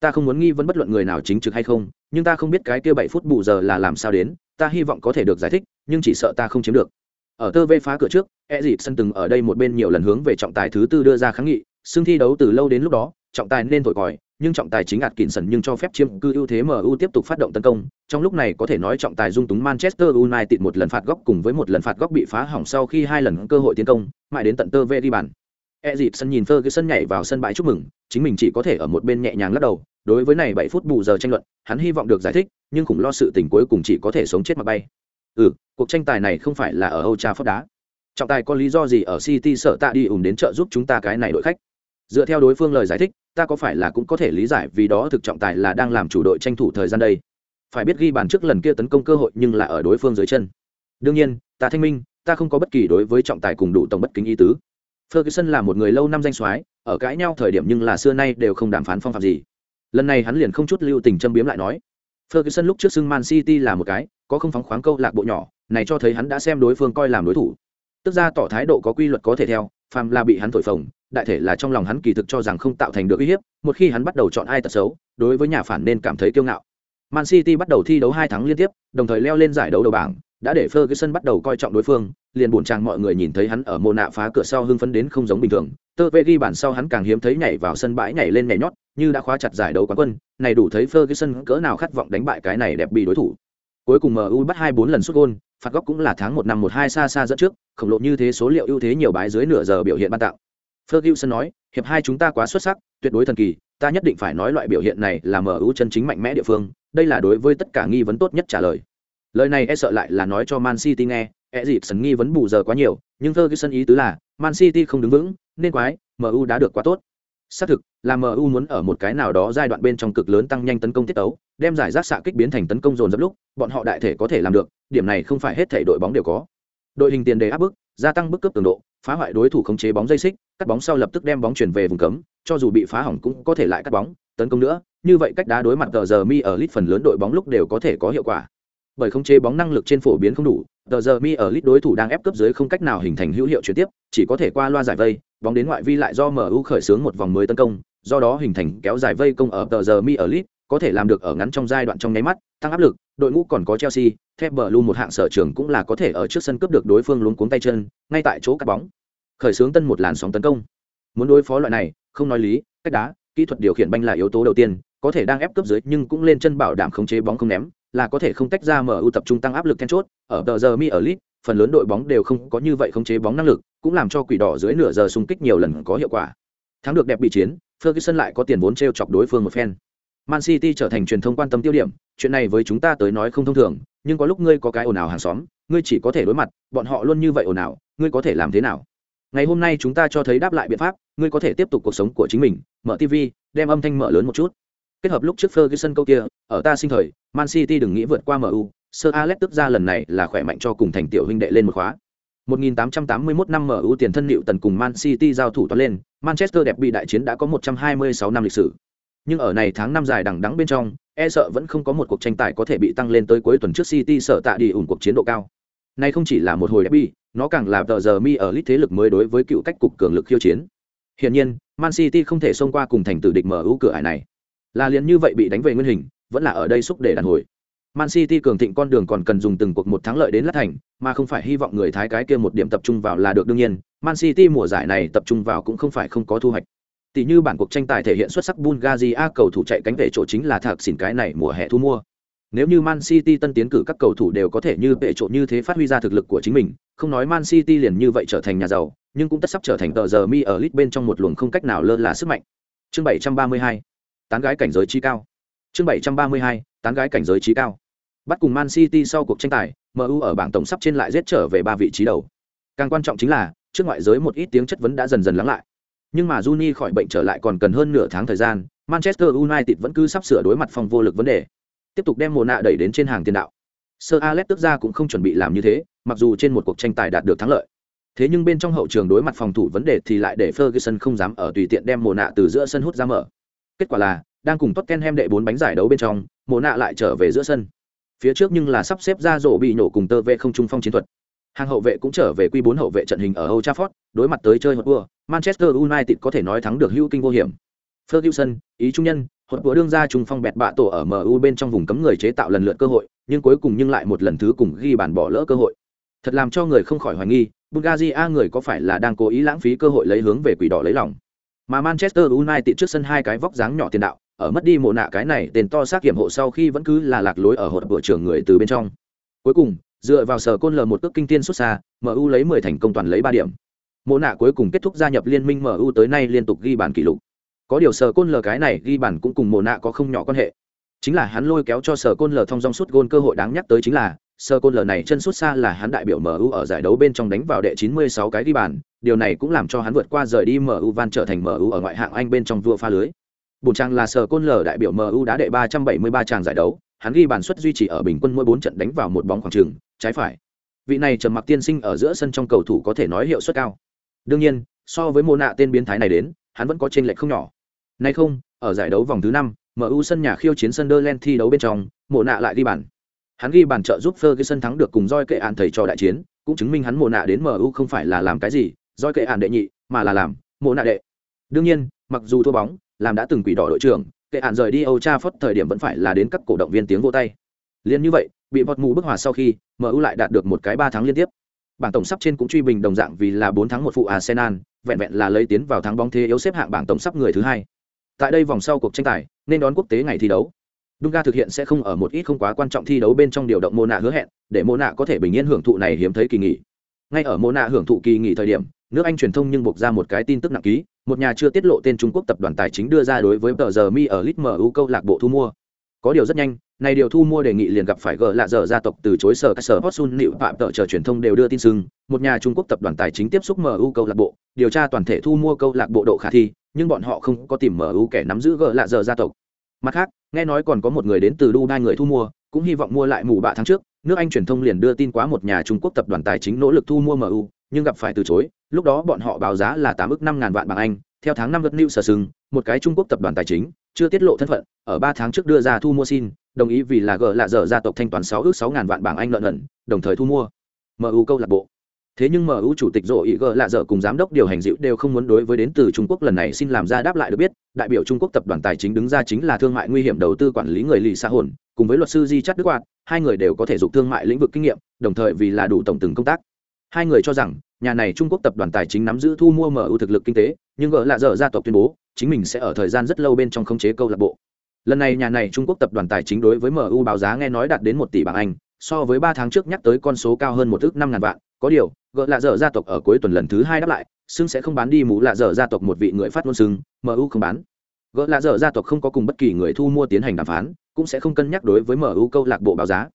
Ta không muốn nghi vấn bất luận người nào chính trực hay không, nhưng ta không biết cái kia bảy phút bù giờ là làm sao đến, ta hy vọng có thể được giải thích, nhưng chỉ sợ ta không chiếm được. Ở tơ vê phá cửa trước, Ezit sân từng ở đây một bên nhiều lần hướng về trọng tài thứ tư đưa ra kháng nghị, xương thi đấu từ lâu đến lúc đó, trọng tài nên thổi còi, nhưng trọng tài chính ạt kỉnh sần nhưng cho phép chiếm cư ưu thế MU tiếp tục phát động tấn công. Trong lúc này có thể nói trọng tài dung túng Manchester United một lần phạt góc cùng với một lần phạt góc bị phá hỏng sau khi hai lần cơ hội tiến công, mãi đến tận tơ về đi bàn. Sân nhìn Ferguson nhảy vào sân bãi chúc mừng, chính mình chỉ có thể ở một bên nhẹ nhàng lắc đầu. Đối với này 7 phút bù giờ tranh luận, hắn hy vọng được giải thích, nhưng khủng lo sự tình cuối cùng chỉ có thể sống chết mà bay. Ừ, cuộc tranh tài này không phải là ở Old Trafford đá. Trọng tài có lý do gì ở City sợ tạ đi ủng đến trợ giúp chúng ta cái này đội khách? Dựa theo đối phương lời giải thích, ta có phải là cũng có thể lý giải vì đó thực trọng tài là đang làm chủ đội tranh thủ thời gian đây. Phải biết ghi bàn trước lần kia tấn công cơ hội nhưng là ở đối phương dưới chân. Đương nhiên, ta thanh minh, ta không có bất kỳ đối với trọng tài cùng đủ tổng bất kính ý tứ. Ferguson là một người lâu năm danh soái, ở cãi nhau thời điểm nhưng là xưa nay đều không đàm phán phong phạm gì. Lần này hắn liền không chút lưu tình châm biếm lại nói, ferguson lúc trước xưng man city là một cái, có không phóng khoáng câu lạc bộ nhỏ, này cho thấy hắn đã xem đối phương coi làm đối thủ. Tức ra tỏ thái độ có quy luật có thể theo, phàm là bị hắn thổi phồng đại thể là trong lòng hắn kỳ thực cho rằng không tạo thành được uy hiếp một khi hắn bắt đầu chọn ai tật xấu đối với nhà phản nên cảm thấy kiêu ngạo man city bắt đầu thi đấu hai tháng liên tiếp đồng thời leo lên giải đấu đầu bảng đã để Ferguson bắt đầu coi trọng đối phương, liền buồn chàng mọi người nhìn thấy hắn ở mồ nạ phá cửa sau hưng phấn đến không giống bình thường. Tơ vệ ghi bản sau hắn càng hiếm thấy nhảy vào sân bãi nhảy lên nhảy nhót, như đã khóa chặt giải đấu quán quân, này đủ thấy Ferguson cỡ nào khát vọng đánh bại cái này đẹp bị đối thủ. Cuối cùng MU bắt 2-4 lần sút gol, phạt góc cũng là tháng 1 năm 1-2 xa xa dẫn trước, khổng lồ như thế số liệu ưu thế nhiều bái dưới nửa giờ biểu hiện ban tạo. Ferguson nói, hiệp hai chúng ta quá xuất sắc, tuyệt đối thần kỳ, ta nhất định phải nói loại biểu hiện này là MU chân chính mạnh mẽ địa phương, đây là đối với tất cả nghi vấn tốt nhất trả lời. Lời này e sợ lại là nói cho man city nghe e dịp sần nghi vấn bù giờ quá nhiều nhưng ferguson ý tứ là man city không đứng vững nên quái mu đã được quá tốt. Xác thực là mu muốn ở một cái nào đó giai đoạn bên trong cực lớn tăng nhanh tấn công tiết tấu đem giải rác xạ kích biến thành tấn công dồn dập lúc bọn họ đại thể có thể làm được điểm này không phải hết thể đội bóng đều có. Đội hình tiền đề áp bức gia tăng bức cấp cường độ phá hoại đối thủ khống chế bóng dây xích, cắt bóng sau lập tức đem bóng chuyển về vùng cấm, cho dù bị phá hỏng cũng có thể lại cắt bóng, tấn công nữa, như vậy cách đá đối mặt tờ giờ mi ở lit phần lớn đội bóng lúc đều có thể có hiệu quả. Bởi không chế bóng năng lực trên phổ biến không đủ, tờ giờ mi ở lit đối thủ đang ép cấp dưới không cách nào hình thành hữu hiệu chuyển tiếp, chỉ có thể qua loa giải vây, bóng đến ngoại vi lại do mu khởi xướng một vòng mới tấn công, do đó hình thành kéo dài vây công ở tờ giờ mi ở lit có thể làm được ở ngắn trong giai đoạn trong nháy mắt tăng áp lực đội ngũ còn có chelsea thép bờ lu một hạng sở trường cũng là có thể ở trước sân cướp được đối phương luống cuống tay chân ngay tại chỗ cắt bóng khởi xướng tân một làn sóng tấn công muốn đối phó loại này không nói lý cách đá kỹ thuật điều khiển banh là yếu tố đầu tiên có thể đang ép cấp dưới nhưng cũng lên chân bảo đảm khống chế bóng không ném là có thể không tách ra mở ưu tập trung tăng áp lực then chốt, ở tờ giờ mi ở lit, phần lớn đội bóng đều không có như vậy khống chế bóng năng lực, cũng làm cho quỷ đỏ dưới nửa giờ xung kích nhiều lần có hiệu quả. Thắng được đẹp bị chiến, Ferguson lại có tiền vốn treo chọc đối phương một phen. Man City trở thành truyền thông quan tâm tiêu điểm, chuyện này với chúng ta tới nói không thông thường, nhưng có lúc ngươi có cái ồn ào hàng xóm, ngươi chỉ có thể đối mặt, bọn họ luôn như vậy ồn ào, ngươi có thể làm thế nào? Ngày hôm nay chúng ta cho thấy đáp lại biện pháp, ngươi có thể tiếp tục cuộc sống của chính mình, mở TV, đem âm thanh mở lớn một chút. Kết hợp lúc trước Ferguson câu kia, ở ta sinh thời, Man City đừng nghĩ vượt qua MU, Sir Alex tức ra lần này là khỏe mạnh cho cùng thành tiểu huynh đệ lên một khóa. 1881 năm MU tiền thân liệu tần cùng Man City giao thủ toán lên, Manchester đẹp bị đại chiến đã có 126 năm lịch sử. Nhưng ở này tháng năm dài đằng đẵng bên trong, e sợ vẫn không có một cuộc tranh tài có thể bị tăng lên tới cuối tuần trước City sợ tạ đi ủng cuộc chiến độ cao. Này không chỉ là một hồi derby, nó càng là tờ giờ mi ở lít thế lực mới đối với cựu cách cục cường lực khiêu chiến. Hiển nhiên, Man City không thể xông qua cùng thành tử địch ưu cửa ải này. Là liền như vậy bị đánh về nguyên hình, vẫn là ở đây xúc để đàn hồi. Man City cường thịnh con đường còn cần dùng từng cuộc một thắng lợi đến lát thành, mà không phải hy vọng người Thái cái kia một điểm tập trung vào là được đương nhiên, Man City mùa giải này tập trung vào cũng không phải không có thu hoạch. Tỷ như bản cuộc tranh tài thể hiện xuất sắc Bulgaria cầu thủ chạy cánh về chỗ chính là thạc xỉn cái này mùa hè thu mua. Nếu như Man City tân tiến cử các cầu thủ đều có thể như vệ trộn như thế phát huy ra thực lực của chính mình, không nói Man City liền như vậy trở thành nhà giàu, nhưng cũng tất sắp trở thành tờ giờ mi ở lit bên trong một luồng không cách nào lơ là sức mạnh. Chương 732, tán gái cảnh giới trí cao. Chương 732, tán gái cảnh giới trí cao. Bắt cùng Man City sau cuộc tranh tài, MU ở bảng tổng sắp trên lại giết trở về ba vị trí đầu. Càng quan trọng chính là, trước ngoại giới một ít tiếng chất vấn đã dần dần lắng lại. Nhưng mà Juni khỏi bệnh trở lại còn cần hơn nửa tháng thời gian, Manchester United vẫn cứ sắp sửa đối mặt phòng vô lực vấn đề. Tiếp tục đem mùa nạ đẩy đến trên hàng tiền đạo. Sir Alex tức ra cũng không chuẩn bị làm như thế, mặc dù trên một cuộc tranh tài đạt được thắng lợi. Thế nhưng bên trong hậu trường đối mặt phòng thủ vấn đề thì lại để Ferguson không dám ở tùy tiện đem mùa nạ từ giữa sân hút ra mở. Kết quả là, đang cùng Tottenham đệ bốn bánh giải đấu bên trong, mồ nạ lại trở về giữa sân. Phía trước nhưng là sắp xếp ra rổ bị nổ cùng tơ vệ không trung phong chiến thuật. Hàng hậu vệ cũng trở về quy bốn hậu vệ trận hình ở Old Trafford, đối mặt tới chơi hột vua, Manchester United có thể nói thắng được hữu kinh vô hiểm. Ferguson, ý trung nhân, hột vua đương ra trùng phong bẹt bạ tổ ở MU bên trong vùng cấm người chế tạo lần lượt cơ hội, nhưng cuối cùng nhưng lại một lần thứ cùng ghi bàn bỏ lỡ cơ hội. Thật làm cho người không khỏi hoài nghi, Bulgaria người có phải là đang cố ý lãng phí cơ hội lấy hướng về quỷ đỏ lấy lòng. Mà Manchester United trước sân hai cái vóc dáng nhỏ tiền đạo, ở mất đi mộ nạ cái này tên to xác kiểm hộ sau khi vẫn cứ là lạc lối ở hột bữa trưởng người từ bên trong cuối cùng dựa vào sở côn lờ một cước kinh tiên xuất xa mu lấy mười thành công toàn lấy ba điểm. Mộ nạ cuối cùng kết thúc gia nhập liên minh mu tới nay liên tục ghi bàn kỷ lục. Có điều sở côn lờ cái này ghi bàn cũng cùng mộ nạ có không nhỏ quan hệ. Chính là hắn lôi kéo cho sở côn lờ thông dong suốt gôn cơ hội đáng nhắc tới chính là sở côn lờ này chân suốt xa là hắn đại biểu mu ở giải đấu bên trong đánh vào đệ 96 cái ghi bàn điều này cũng làm cho hắn vượt qua rời đi mu van trở thành mu ở ngoại hạng anh bên trong vua pha lưới. Bùn trang là sở côn lờ đại biểu MU đã đệ 373 tràng giải đấu, hắn ghi bàn suất duy trì ở bình quân mỗi 4 trận đánh vào một bóng khoảng trường, trái phải. Vị này trầm mặc tiên sinh ở giữa sân trong cầu thủ có thể nói hiệu suất cao. Đương nhiên, so với mô nạ tên biến thái này đến, hắn vẫn có chênh lệch không nhỏ. Nay không, ở giải đấu vòng thứ 5, MU sân nhà khiêu chiến Sunderland thi đấu bên trong, Mộ nạ lại ghi bàn. Hắn ghi bàn trợ giúp Ferguson thắng được cùng roi kệ án thầy trò đại chiến, cũng chứng minh hắn Mộ nạ đến MU không phải là làm cái gì, roi kệ án đệ nhị, mà là làm Mộ nạ đệ. Đương nhiên, mặc dù thua bóng, làm đã từng quỷ đỏ đội trưởng, kệ hạn rời đi Old Trafford thời điểm vẫn phải là đến các cổ động viên tiếng vỗ tay. Liên như vậy, bị bọt mù bức hòa sau khi, MU lại đạt được một cái ba tháng liên tiếp. Bảng tổng sắp trên cũng truy bình đồng dạng vì là bốn tháng một phụ Arsenal, vẹn vẹn là lấy tiến vào thắng bóng thế yếu xếp hạng bảng tổng sắp người thứ hai. Tại đây vòng sau cuộc tranh tài, nên đón quốc tế ngày thi đấu. Dunga thực hiện sẽ không ở một ít không quá quan trọng thi đấu bên trong điều động Mona hứa hẹn, để Mona có thể bình yên hưởng thụ này hiếm thấy kỳ nghỉ. Ngay ở Mona hưởng thụ kỳ nghỉ thời điểm, nước Anh truyền thông nhưng buộc ra một cái tin tức nặng ký, một nhà chưa tiết lộ tên Trung Quốc tập đoàn tài chính đưa ra đối với tờ giờ Mi ở Lit MU câu lạc bộ thu mua. Có điều rất nhanh, này điều thu mua đề nghị liền gặp phải gỡ lạ dở gia tộc từ chối sở các sở Hotsun liệu phạm tợ chờ truyền thông đều đưa tin sưng, một nhà Trung Quốc tập đoàn tài chính tiếp xúc MU câu lạc bộ, điều tra toàn thể thu mua câu lạc bộ độ khả thi, nhưng bọn họ không có tìm MU kẻ nắm giữ gỡ lạ dở gia tộc. Mặt khác, nghe nói còn có một người đến từ Dubai người thu mua, cũng hy vọng mua lại mù bạ tháng trước, nước Anh truyền thông liền đưa tin quá một nhà Trung Quốc tập đoàn tài chính nỗ lực thu mua MU, nhưng gặp phải từ chối, lúc đó bọn họ báo giá là 8 ức 5000 vạn bảng Anh, theo tháng năm vật new sở sừng, một cái Trung Quốc tập đoàn tài chính, chưa tiết lộ thân phận, ở ba tháng trước đưa ra thu mua xin, đồng ý vì là g lạ dở gia tộc thanh toán sáu ước 6000 vạn bảng Anh lợn ẩn, đồng thời thu mua MU câu lạc bộ. Thế nhưng MU chủ tịch rộ Ý g lạ dở cùng giám đốc điều hành dịu đều không muốn đối với đến từ Trung Quốc lần này xin làm ra đáp lại được biết, đại biểu Trung Quốc tập đoàn tài chính đứng ra chính là thương mại nguy hiểm đầu tư quản lý người lì xã hồn, cùng với luật sư Di Chát Đức Quạt, hai người đều có thể dục thương mại lĩnh vực kinh nghiệm, đồng thời vì là đủ tổng từng công tác. Hai người cho rằng, nhà này Trung Quốc tập đoàn tài chính nắm giữ thu mua MU thực lực kinh tế, nhưng gỡ lạ dở gia tộc tuyên bố, chính mình sẽ ở thời gian rất lâu bên trong khống chế câu lạc bộ. Lần này nhà này Trung Quốc tập đoàn tài chính đối với MU báo giá nghe nói đạt đến một tỷ bảng Anh, so với ba tháng trước nhắc tới con số cao hơn một ước năm ngàn vạn, có điều, gỡ lạ dở gia tộc ở cuối tuần lần thứ hai đáp lại, xưng sẽ không bán đi mũ lạ dở gia tộc một vị người phát ngôn xưng, MU không bán. Gỡ lạ dở gia tộc không có cùng bất kỳ người thu mua tiến hành đàm phán, cũng sẽ không cân nhắc đối với MU câu lạc bộ báo giá.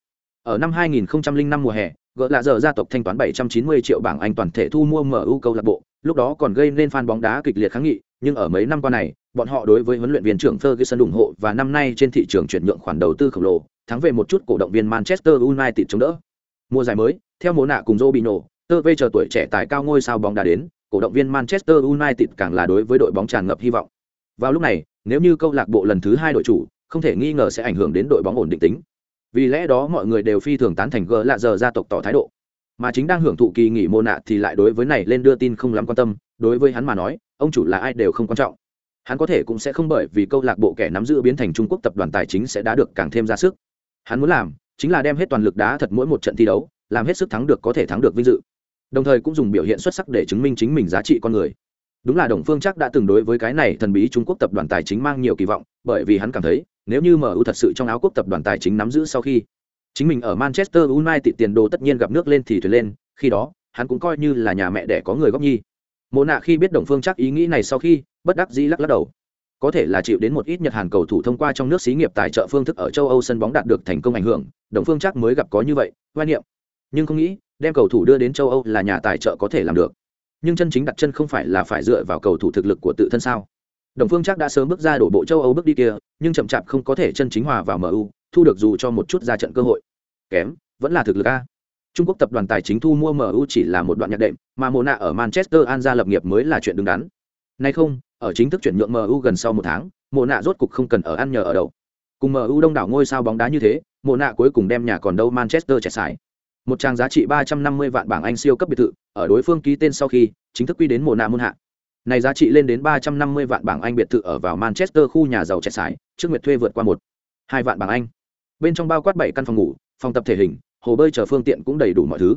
Ở năm 2005 mùa hè, gỡ lạ giờ gia tộc thanh toán 790 triệu bảng Anh toàn thể thu mua MU câu lạc bộ, lúc đó còn gây nên fan bóng đá kịch liệt kháng nghị, nhưng ở mấy năm qua này, bọn họ đối với huấn luyện viên trưởng Ferguson ủng hộ và năm nay trên thị trường chuyển nhượng khoản đầu tư khổng lồ, thắng về một chút cổ động viên Manchester United chống đỡ. Mùa giải mới, theo mùa nạ cùng Robinho, tơ vê chờ tuổi trẻ tài cao ngôi sao bóng đá đến, cổ động viên Manchester United càng là đối với đội bóng tràn ngập hy vọng. Vào lúc này, nếu như câu lạc bộ lần thứ hai đội chủ, không thể nghi ngờ sẽ ảnh hưởng đến đội bóng ổn định tính. Vì lẽ đó mọi người đều phi thường tán thành gỡ lạ giờ gia tộc tỏ thái độ. Mà chính đang hưởng thụ kỳ nghỉ mô nạ thì lại đối với này lên đưa tin không lắm quan tâm, đối với hắn mà nói, ông chủ là ai đều không quan trọng. Hắn có thể cũng sẽ không bởi vì câu lạc bộ kẻ nắm giữ biến thành Trung Quốc tập đoàn tài chính sẽ đã được càng thêm ra sức. Hắn muốn làm, chính là đem hết toàn lực đá thật mỗi một trận thi đấu, làm hết sức thắng được có thể thắng được vinh dự đồng thời cũng dùng biểu hiện xuất sắc để chứng minh chính mình giá trị con người đúng là đồng phương chắc đã từng đối với cái này thần bí trung quốc tập đoàn tài chính mang nhiều kỳ vọng, bởi vì hắn cảm thấy, nếu như mu thật sự trong áo quốc tập đoàn tài chính nắm giữ sau khi chính mình ở manchester united tiền đồ tất nhiên gặp nước lên thì thuyền lên, khi đó, hắn cũng coi như là nhà mẹ đẻ có người góp nhi. Mộ nạ khi biết đồng phương chắc ý nghĩ này sau khi, bất đắc dĩ lắc lắc đầu. Có thể là chịu đến một ít nhật hàn cầu thủ thông qua trong nước xí nghiệp tài trợ phương thức ở châu âu sân bóng đạt được thành công ảnh hưởng, đồng phương chắc mới gặp có như vậy quan niệm. Nhưng không nghĩ, đem cầu thủ đưa đến châu âu là nhà tài trợ có thể làm được nhưng chân chính đặt chân không phải là phải dựa vào cầu thủ thực lực của tự thân sao? Đồng phương chắc đã sớm bước ra đổ bộ châu âu bước đi kia, nhưng chậm chạp không có thể chân chính hòa vào mu thu được dù cho một chút ra trận cơ hội. Kém, vẫn là thực lực a. Trung quốc tập đoàn tài chính thu mua mu chỉ là một đoạn nhạc đệm, mà mồ nạ ở manchester an gia lập nghiệp mới là chuyện đứng đắn. Nay không, ở chính thức chuyển nhượng mu gần sau một tháng mồ nạ rốt cục không cần ở ăn nhờ ở đậu. Cùng mu đông đảo ngôi sao bóng đá như thế mồ nạ cuối cùng đem nhà còn đâu manchester trẻ xài? Một trang giá trị ba trăm năm mươi vạn bảng anh siêu cấp biệt thự, ở đối phương ký tên sau khi, chính thức quy đến mùa nạ môn hạ. Này giá trị lên đến ba trăm năm mươi vạn bảng anh biệt thự ở vào manchester khu nhà giàu trẻ sải, trước nguyệt thuê vượt qua một, hai vạn bảng anh. Bên trong bao quát bảy căn phòng ngủ, phòng tập thể hình, hồ bơi chờ phương tiện cũng đầy đủ mọi thứ.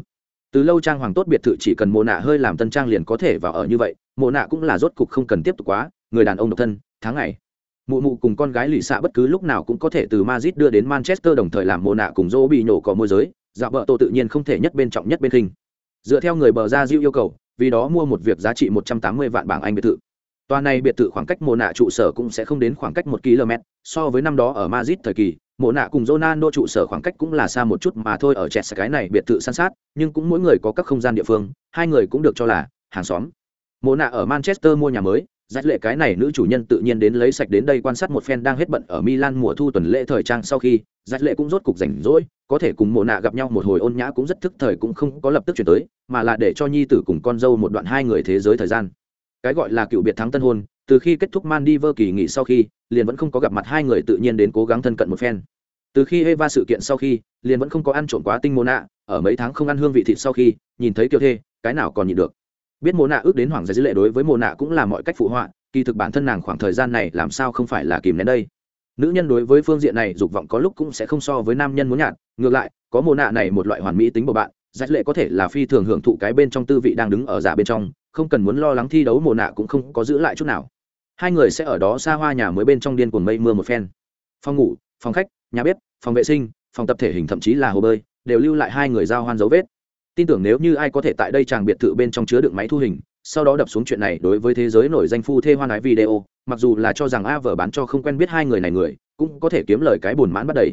Từ lâu trang hoàng tốt biệt thự chỉ cần mồ nạ hơi làm tân trang liền có thể vào ở như vậy mồ nạ cũng là rốt cục không cần tiếp tục quá, người đàn ông độc thân, tháng ngày. Mụ mụ cùng con gái lì xạ bất cứ lúc nào cũng có thể từ Madrid đưa đến Manchester đồng thời làm mồ nạ cùng dỗ bị nhổ cỏ môi giới dạ bờ tổ tự nhiên không thể nhất bên trọng nhất bên khinh dựa theo người bờ ra diêu yêu cầu vì đó mua một việc giá trị một trăm tám mươi vạn bảng anh biệt thự Toàn này biệt thự khoảng cách mồ nạ trụ sở cũng sẽ không đến khoảng cách một km, so với năm đó ở Madrid thời kỳ, mồ nạ cùng Ronaldo trụ sở khoảng cách cũng là xa một chút mà thôi ở chẹt cái này biệt thự san sát, nhưng cũng mỗi người có các không gian địa phương, hai người cũng được cho là hàng xóm. Mồ nạ ở Manchester mua nhà mới, Giải lệ cái này nữ chủ nhân tự nhiên đến lấy sạch đến đây quan sát một phen đang hết bận ở Milan mùa thu tuần lễ thời trang sau khi, Giải lệ cũng rốt cục rảnh rỗi, có thể cùng mộ nạ gặp nhau một hồi ôn nhã cũng rất thức thời cũng không có lập tức chuyển tới mà là để cho nhi tử cùng con dâu một đoạn hai người thế giới thời gian. Cái gọi là cựu biệt thắng tân hôn từ khi kết thúc man đi vơ kỳ nghỉ sau khi liền vẫn không có gặp mặt hai người tự nhiên đến cố gắng thân cận một phen. Từ khi eva sự kiện sau khi liền vẫn không có ăn trộn quá tinh mô nạ ở mấy tháng không ăn hương vị thịt sau khi nhìn thấy kiều thê cái nào còn nhịn được biết mồ nạ ước đến hoàng gia dữ lệ đối với mồ nạ cũng là mọi cách phụ họa, kỳ thực bản thân nàng khoảng thời gian này làm sao không phải là kìm nén đây. Nữ nhân đối với phương diện này dục vọng có lúc cũng sẽ không so với nam nhân muốn nhạt, ngược lại, có mồ nạ này một loại hoàn mỹ tính của bạn giải lệ có thể là phi thường hưởng thụ cái bên trong tư vị đang đứng ở giả bên trong, không cần muốn lo lắng thi đấu mồ nạ cũng không có giữ lại chút nào. Hai người sẽ ở đó xa hoa nhà mới bên trong điên cuồng mây mưa một phen. Phòng ngủ, phòng khách, nhà bếp, phòng vệ sinh, phòng tập thể hình thậm chí là hồ bơi, đều lưu lại hai người giao hoan dấu vết tin tưởng nếu như ai có thể tại đây chàng biệt thự bên trong chứa đựng máy thu hình, sau đó đập xuống chuyện này đối với thế giới nổi danh phu thê hoan ái video, mặc dù là cho rằng a vở bán cho không quen biết hai người này người, cũng có thể kiếm lời cái buồn mãn bắt đầy.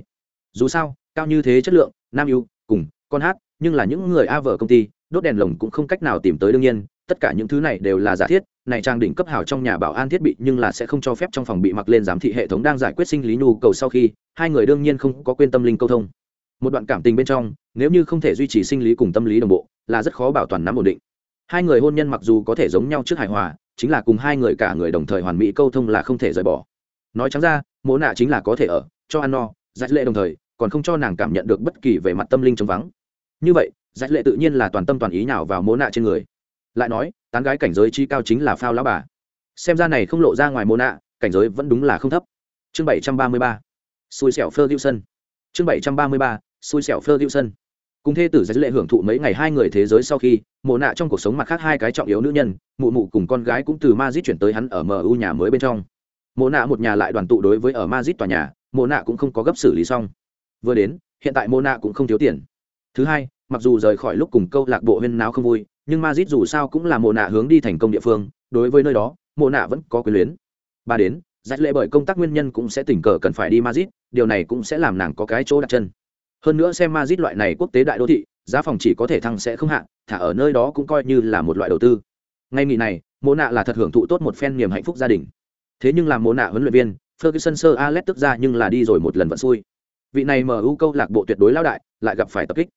Dù sao, cao như thế chất lượng, nam ưu cùng, con hát, nhưng là những người a vở công ty, đốt đèn lồng cũng không cách nào tìm tới đương nhiên, tất cả những thứ này đều là giả thiết, này trang đỉnh cấp hảo trong nhà bảo an thiết bị nhưng là sẽ không cho phép trong phòng bị mặc lên giám thị hệ thống đang giải quyết sinh lý nhu cầu sau khi, hai người đương nhiên không có quên tâm linh câu thông một đoạn cảm tình bên trong, nếu như không thể duy trì sinh lý cùng tâm lý đồng bộ, là rất khó bảo toàn nắm ổn định. Hai người hôn nhân mặc dù có thể giống nhau trước hài hòa, chính là cùng hai người cả người đồng thời hoàn mỹ câu thông là không thể rời bỏ. Nói trắng ra, mỗ nạ chính là có thể ở, cho ăn no, giải lệ đồng thời, còn không cho nàng cảm nhận được bất kỳ về mặt tâm linh trống vắng. Như vậy, giải lệ tự nhiên là toàn tâm toàn ý nào vào mỗ nạ trên người. Lại nói, tán gái cảnh giới chi cao chính là phao lão bà. Xem ra này không lộ ra ngoài mỗ nạ, cảnh giới vẫn đúng là không thấp. Chương bảy trăm ba mươi ba. Xui xẻo ferguson. Chương bảy trăm ba mươi ba xui xẻo sân cùng thê tử giải lệ hưởng thụ mấy ngày hai người thế giới sau khi, mộ nạ trong cuộc sống mặt khác hai cái trọng yếu nữ nhân, mụ mụ cùng con gái cũng từ mazit chuyển tới hắn ở mu nhà mới bên trong. Mộ nạ một nhà lại đoàn tụ đối với ở mazit tòa nhà, mộ nạ cũng không có gấp xử lý xong. Vừa đến, hiện tại mộ nạ cũng không thiếu tiền. Thứ hai, mặc dù rời khỏi lúc cùng câu lạc bộ huyên náo không vui, nhưng mazit dù sao cũng là mộ nạ hướng đi thành công địa phương, đối với nơi đó, mộ nạ vẫn có quyền luyến. Ba đến giải lệ bởi công tác nguyên nhân cũng sẽ tình cờ cần phải đi mazit điều này cũng sẽ làm nàng có cái chỗ đặt chân hơn nữa xem mazit loại này quốc tế đại đô thị, giá phòng chỉ có thể thăng sẽ không hạ, thả ở nơi đó cũng coi như là một loại đầu tư. Ngay nghỉ này mộ nạ là thật hưởng thụ tốt một phen niềm hạnh phúc gia đình. Thế nhưng làm mộ nạ huấn luyện viên, ferguson sơ alex tức ra nhưng là đi rồi một lần vẫn xui. Vị này mu câu lạc bộ tuyệt đối lao đại, lại gặp phải tập kích.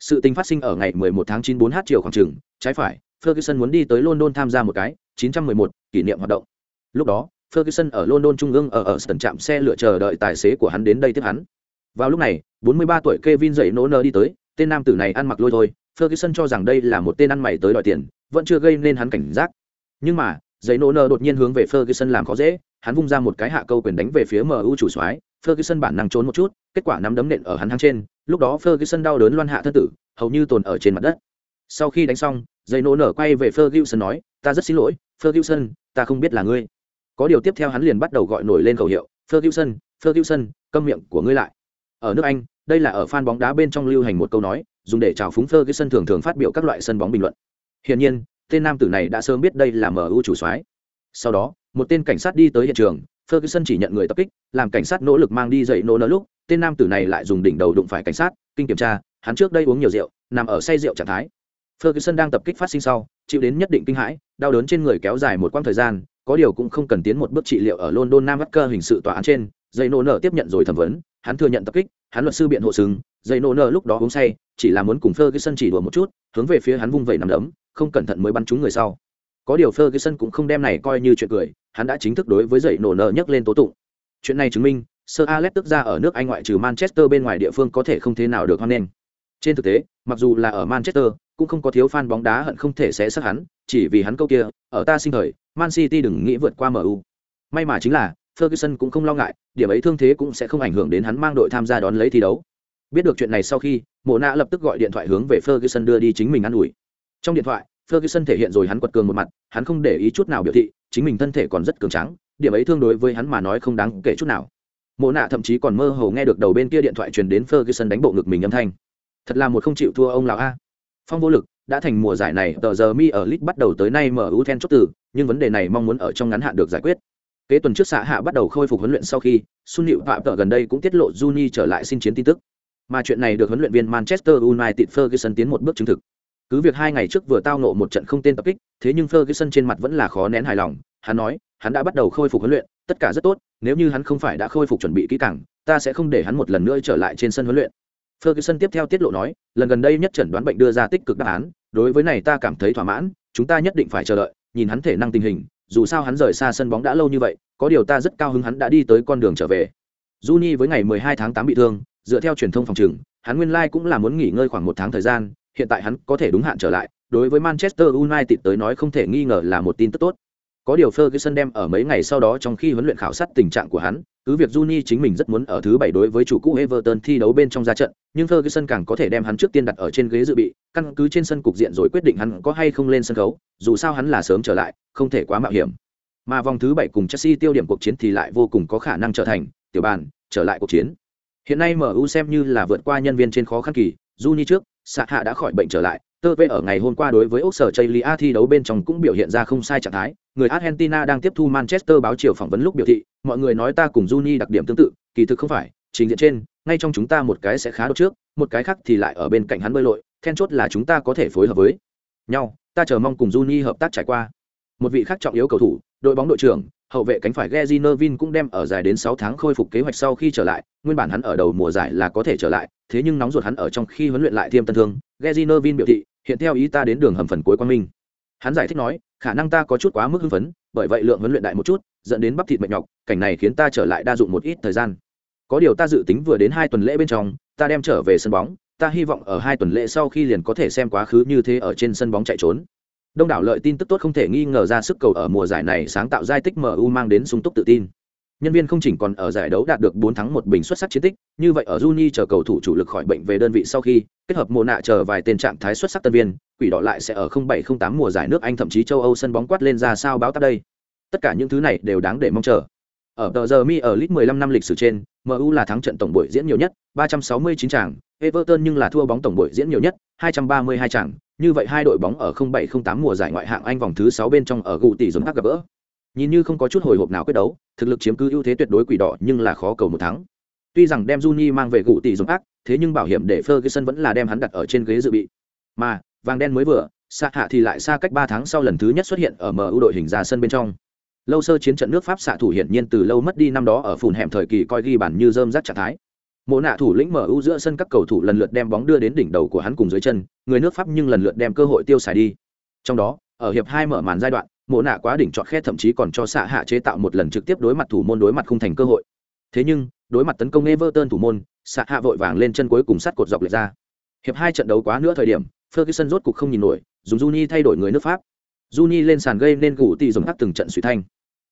Sự tình phát sinh ở ngày 11 tháng 9 4 h chiều khoảng chừng, trái phải, ferguson muốn đi tới london tham gia một cái 911 kỷ niệm hoạt động. Lúc đó, ferguson ở london trung ương ở ở sân trạm xe lựa chờ đợi tài xế của hắn đến đây tiếp hắn vào lúc này 43 tuổi Kevin dậy nỗ nơ đi tới, tên nam tử này ăn mặc lôi thôi, ferguson cho rằng đây là một tên ăn mày tới đòi tiền, vẫn chưa gây nên hắn cảnh giác. Nhưng mà dậy nỗ nơ đột nhiên hướng về ferguson làm khó dễ, hắn vung ra một cái hạ câu quyền đánh về phía mu chủ soái, ferguson bản năng trốn một chút, kết quả nắm đấm nện ở hắn hang trên, lúc đó ferguson đau đớn loan hạ thân tử, hầu như tồn ở trên mặt đất. Sau khi đánh xong dây nổ nở quay về ferguson nói, ta rất xin lỗi, ferguson, ta không biết là ngươi. Có điều tiếp theo hắn liền bắt đầu gọi nổi lên khẩu hiệu, ferguson ferguson, câm miệng của ngươi lại ở nước anh, đây là ở fan bóng đá bên trong lưu hành một câu nói, dùng để chào phúng ferguson thường thường phát biểu các loại sân bóng bình luận. Hiển nhiên, tên nam tử này đã sớm biết đây là mu chủ soái. Sau đó, một tên cảnh sát đi tới hiện trường, ferguson chỉ nhận người tập kích, làm cảnh sát nỗ lực mang đi dậy nổ nở lúc, tên nam tử này lại dùng đỉnh đầu đụng phải cảnh sát, kinh kiểm tra, hắn trước đây uống nhiều rượu, nằm ở say rượu trạng thái. Ferguson đang tập kích phát sinh sau, chịu đến nhất định kinh hãi, đau đớn trên người kéo dài một quãng thời gian, có điều cũng không cần tiến một bước trị liệu ở london nam cơ hình sự tòa án trên dây nổ nở tiếp nhận rồi thẩm vấn hắn thừa nhận tập kích hắn luật sư biện hộ sừng dây nổ nở lúc đó uống say chỉ là muốn cùng ferguson chỉ đùa một chút hướng về phía hắn vung vẩy nằm đấm không cẩn thận mới bắn trúng người sau. Có điều ferguson cũng không đem này coi như chuyện cười hắn đã chính thức đối với dậy nổ nở nhấc lên tố tụng. Chuyện này chứng minh sir alex tức ra ở nước anh ngoại trừ manchester bên ngoài địa phương có thể không thế nào được hoan nghênh. Trên thực tế, mặc dù là ở Manchester, cũng không có thiếu fan bóng đá hận không thể xé xác hắn, chỉ vì hắn câu kia, ở ta sinh thời, Man City đừng nghĩ vượt qua MU. May mà chính là, Ferguson cũng không lo ngại, điểm ấy thương thế cũng sẽ không ảnh hưởng đến hắn mang đội tham gia đón lấy thi đấu. Biết được chuyện này sau khi, Mộ Na lập tức gọi điện thoại hướng về Ferguson đưa đi chính mình ăn ủi. Trong điện thoại, Ferguson thể hiện rồi hắn quật cường một mặt, hắn không để ý chút nào biểu thị, chính mình thân thể còn rất cường tráng, điểm ấy thương đối với hắn mà nói không đáng kể chút nào. Mộ Na thậm chí còn mơ hồ nghe được đầu bên kia điện thoại truyền đến Ferguson đánh bộ ngực mình âm thanh thật là một không chịu thua ông lão a phong vô lực đã thành mùa giải này tờ giờ mi ở lit bắt đầu tới nay mở ưu then chốt từ nhưng vấn đề này mong muốn ở trong ngắn hạn được giải quyết kế tuần trước xạ hạ bắt đầu khôi phục huấn luyện sau khi sun nịu phạm tợ gần đây cũng tiết lộ juni trở lại xin chiến tin tức. Mà chuyện này được huấn luyện viên manchester united ferguson tiến một bước chứng thực. Cứ việc hai ngày trước vừa tao nộ một trận không tên tập kích thế nhưng ferguson trên mặt vẫn là khó nén hài lòng. Hắn nói hắn đã bắt đầu khôi phục huấn luyện tất cả rất tốt nếu như hắn không phải đã khôi phục chuẩn bị kỹ càng ta sẽ không để hắn một lần nữa trở lại trên sân huấn luyện. Ferguson tiếp theo tiết lộ nói, lần gần đây nhất chẩn đoán bệnh đưa ra tích cực đáp án, đối với này ta cảm thấy thỏa mãn, chúng ta nhất định phải chờ đợi, nhìn hắn thể năng tình hình, dù sao hắn rời xa sân bóng đã lâu như vậy, có điều ta rất cao hứng hắn đã đi tới con đường trở về. Juni với ngày 12 tháng 8 bị thương, dựa theo truyền thông phòng trừng, hắn nguyên lai like cũng là muốn nghỉ ngơi khoảng một tháng thời gian, hiện tại hắn có thể đúng hạn trở lại, đối với Manchester United tới nói không thể nghi ngờ là một tin tức tốt. Có điều Ferguson đem ở mấy ngày sau đó trong khi huấn luyện khảo sát tình trạng của hắn, cứ việc Juni chính mình rất muốn ở thứ bảy đối với chủ cũ Everton thi đấu bên trong ra trận, nhưng Ferguson càng có thể đem hắn trước tiên đặt ở trên ghế dự bị, căn cứ trên sân cục diện rồi quyết định hắn có hay không lên sân khấu, dù sao hắn là sớm trở lại, không thể quá mạo hiểm. Mà vòng thứ bảy cùng Chelsea tiêu điểm cuộc chiến thì lại vô cùng có khả năng trở thành tiểu bàn, trở lại cuộc chiến. Hiện nay MU xem như là vượt qua nhân viên trên khó khăn kỳ, Juni trước, Sạ Hạ đã khỏi bệnh trở lại, Tơ Vê ở ngày hôm qua đối với Úc Sở thi đấu bên trong cũng biểu hiện ra không sai trạng thái. Người Argentina đang tiếp thu Manchester báo chiều phỏng vấn lúc biểu thị, mọi người nói ta cùng Juni đặc điểm tương tự, kỳ thực không phải, trình diện trên, ngay trong chúng ta một cái sẽ khá đột trước, một cái khác thì lại ở bên cạnh hắn bơi lội, then chốt là chúng ta có thể phối hợp với nhau. Ta chờ mong cùng Juni hợp tác trải qua. Một vị khác trọng yếu cầu thủ, đội bóng đội trưởng, hậu vệ cánh phải Gezinovin cũng đem ở dài đến 6 tháng khôi phục kế hoạch sau khi trở lại, nguyên bản hắn ở đầu mùa giải là có thể trở lại, thế nhưng nóng ruột hắn ở trong khi huấn luyện lại thêm tân thương, Gezinovin biểu thị, hiện theo ý ta đến đường hầm phần cuối quang minh. Hắn giải thích nói, khả năng ta có chút quá mức hưng phấn, bởi vậy lượng huấn luyện đại một chút, dẫn đến bắp thịt mệt nhọc, cảnh này khiến ta trở lại đa dụng một ít thời gian. Có điều ta dự tính vừa đến hai tuần lễ bên trong, ta đem trở về sân bóng, ta hy vọng ở hai tuần lễ sau khi liền có thể xem quá khứ như thế ở trên sân bóng chạy trốn. Đông đảo lợi tin tức tốt không thể nghi ngờ ra sức cầu ở mùa giải này sáng tạo giai tích MU mang đến sung túc tự tin. Nhân viên không chỉnh còn ở giải đấu đạt được 4 thắng một bình xuất sắc chiến tích, như vậy ở Juni chờ cầu thủ chủ lực khỏi bệnh về đơn vị sau khi, kết hợp mùa nạ chờ vài tên trạng thái xuất sắc tân viên, quỷ đỏ lại sẽ ở 0708 mùa giải nước Anh thậm chí châu Âu sân bóng quát lên ra sao báo táp đây. Tất cả những thứ này đều đáng để mong chờ. Ở tờ giờ mi ở League 15 năm lịch sử trên, MU là thắng trận tổng buổi diễn nhiều nhất, 369 trận, Everton nhưng là thua bóng tổng buổi diễn nhiều nhất, 232 trận. Như vậy hai đội bóng ở 0708 mùa giải ngoại hạng Anh vòng thứ 6 bên trong ở gù tỷ giống các gặp gỡ. Nhìn như không có chút hồi hộp nào quyết đấu, thực lực chiếm cứ ưu thế tuyệt đối quỷ đỏ nhưng là khó cầu một thắng. Tuy rằng đem Juni mang về gù tỷ dùng ác, thế nhưng bảo hiểm để Ferguson vẫn là đem hắn đặt ở trên ghế dự bị. Mà, vàng đen mới vừa, xa hạ thì lại xa cách ba tháng sau lần thứ nhất xuất hiện ở MU đội hình ra sân bên trong lâu sơ chiến trận nước pháp xạ thủ hiển nhiên từ lâu mất đi năm đó ở phùn hẻm thời kỳ coi ghi bản như dơm rác trạng thái mộ nạ thủ lĩnh mở ưu giữa sân các cầu thủ lần lượt đem bóng đưa đến đỉnh đầu của hắn cùng dưới chân người nước pháp nhưng lần lượt đem cơ hội tiêu xài đi trong đó ở hiệp hai mở màn giai đoạn mộ nạ quá đỉnh chọn khe thậm chí còn cho xạ hạ chế tạo một lần trực tiếp đối mặt thủ môn đối mặt không thành cơ hội thế nhưng đối mặt tấn công everton thủ môn xạ hạ vội vàng lên chân cuối cùng sắt cột dọc lệch ra hiệp hai trận đấu quá nữa thời điểm ferguson rốt cục không nhìn nổi dùng juni thay đổi người nước pháp Juni lên sàn gây nên gù tì dùng các từng trận suy thanh.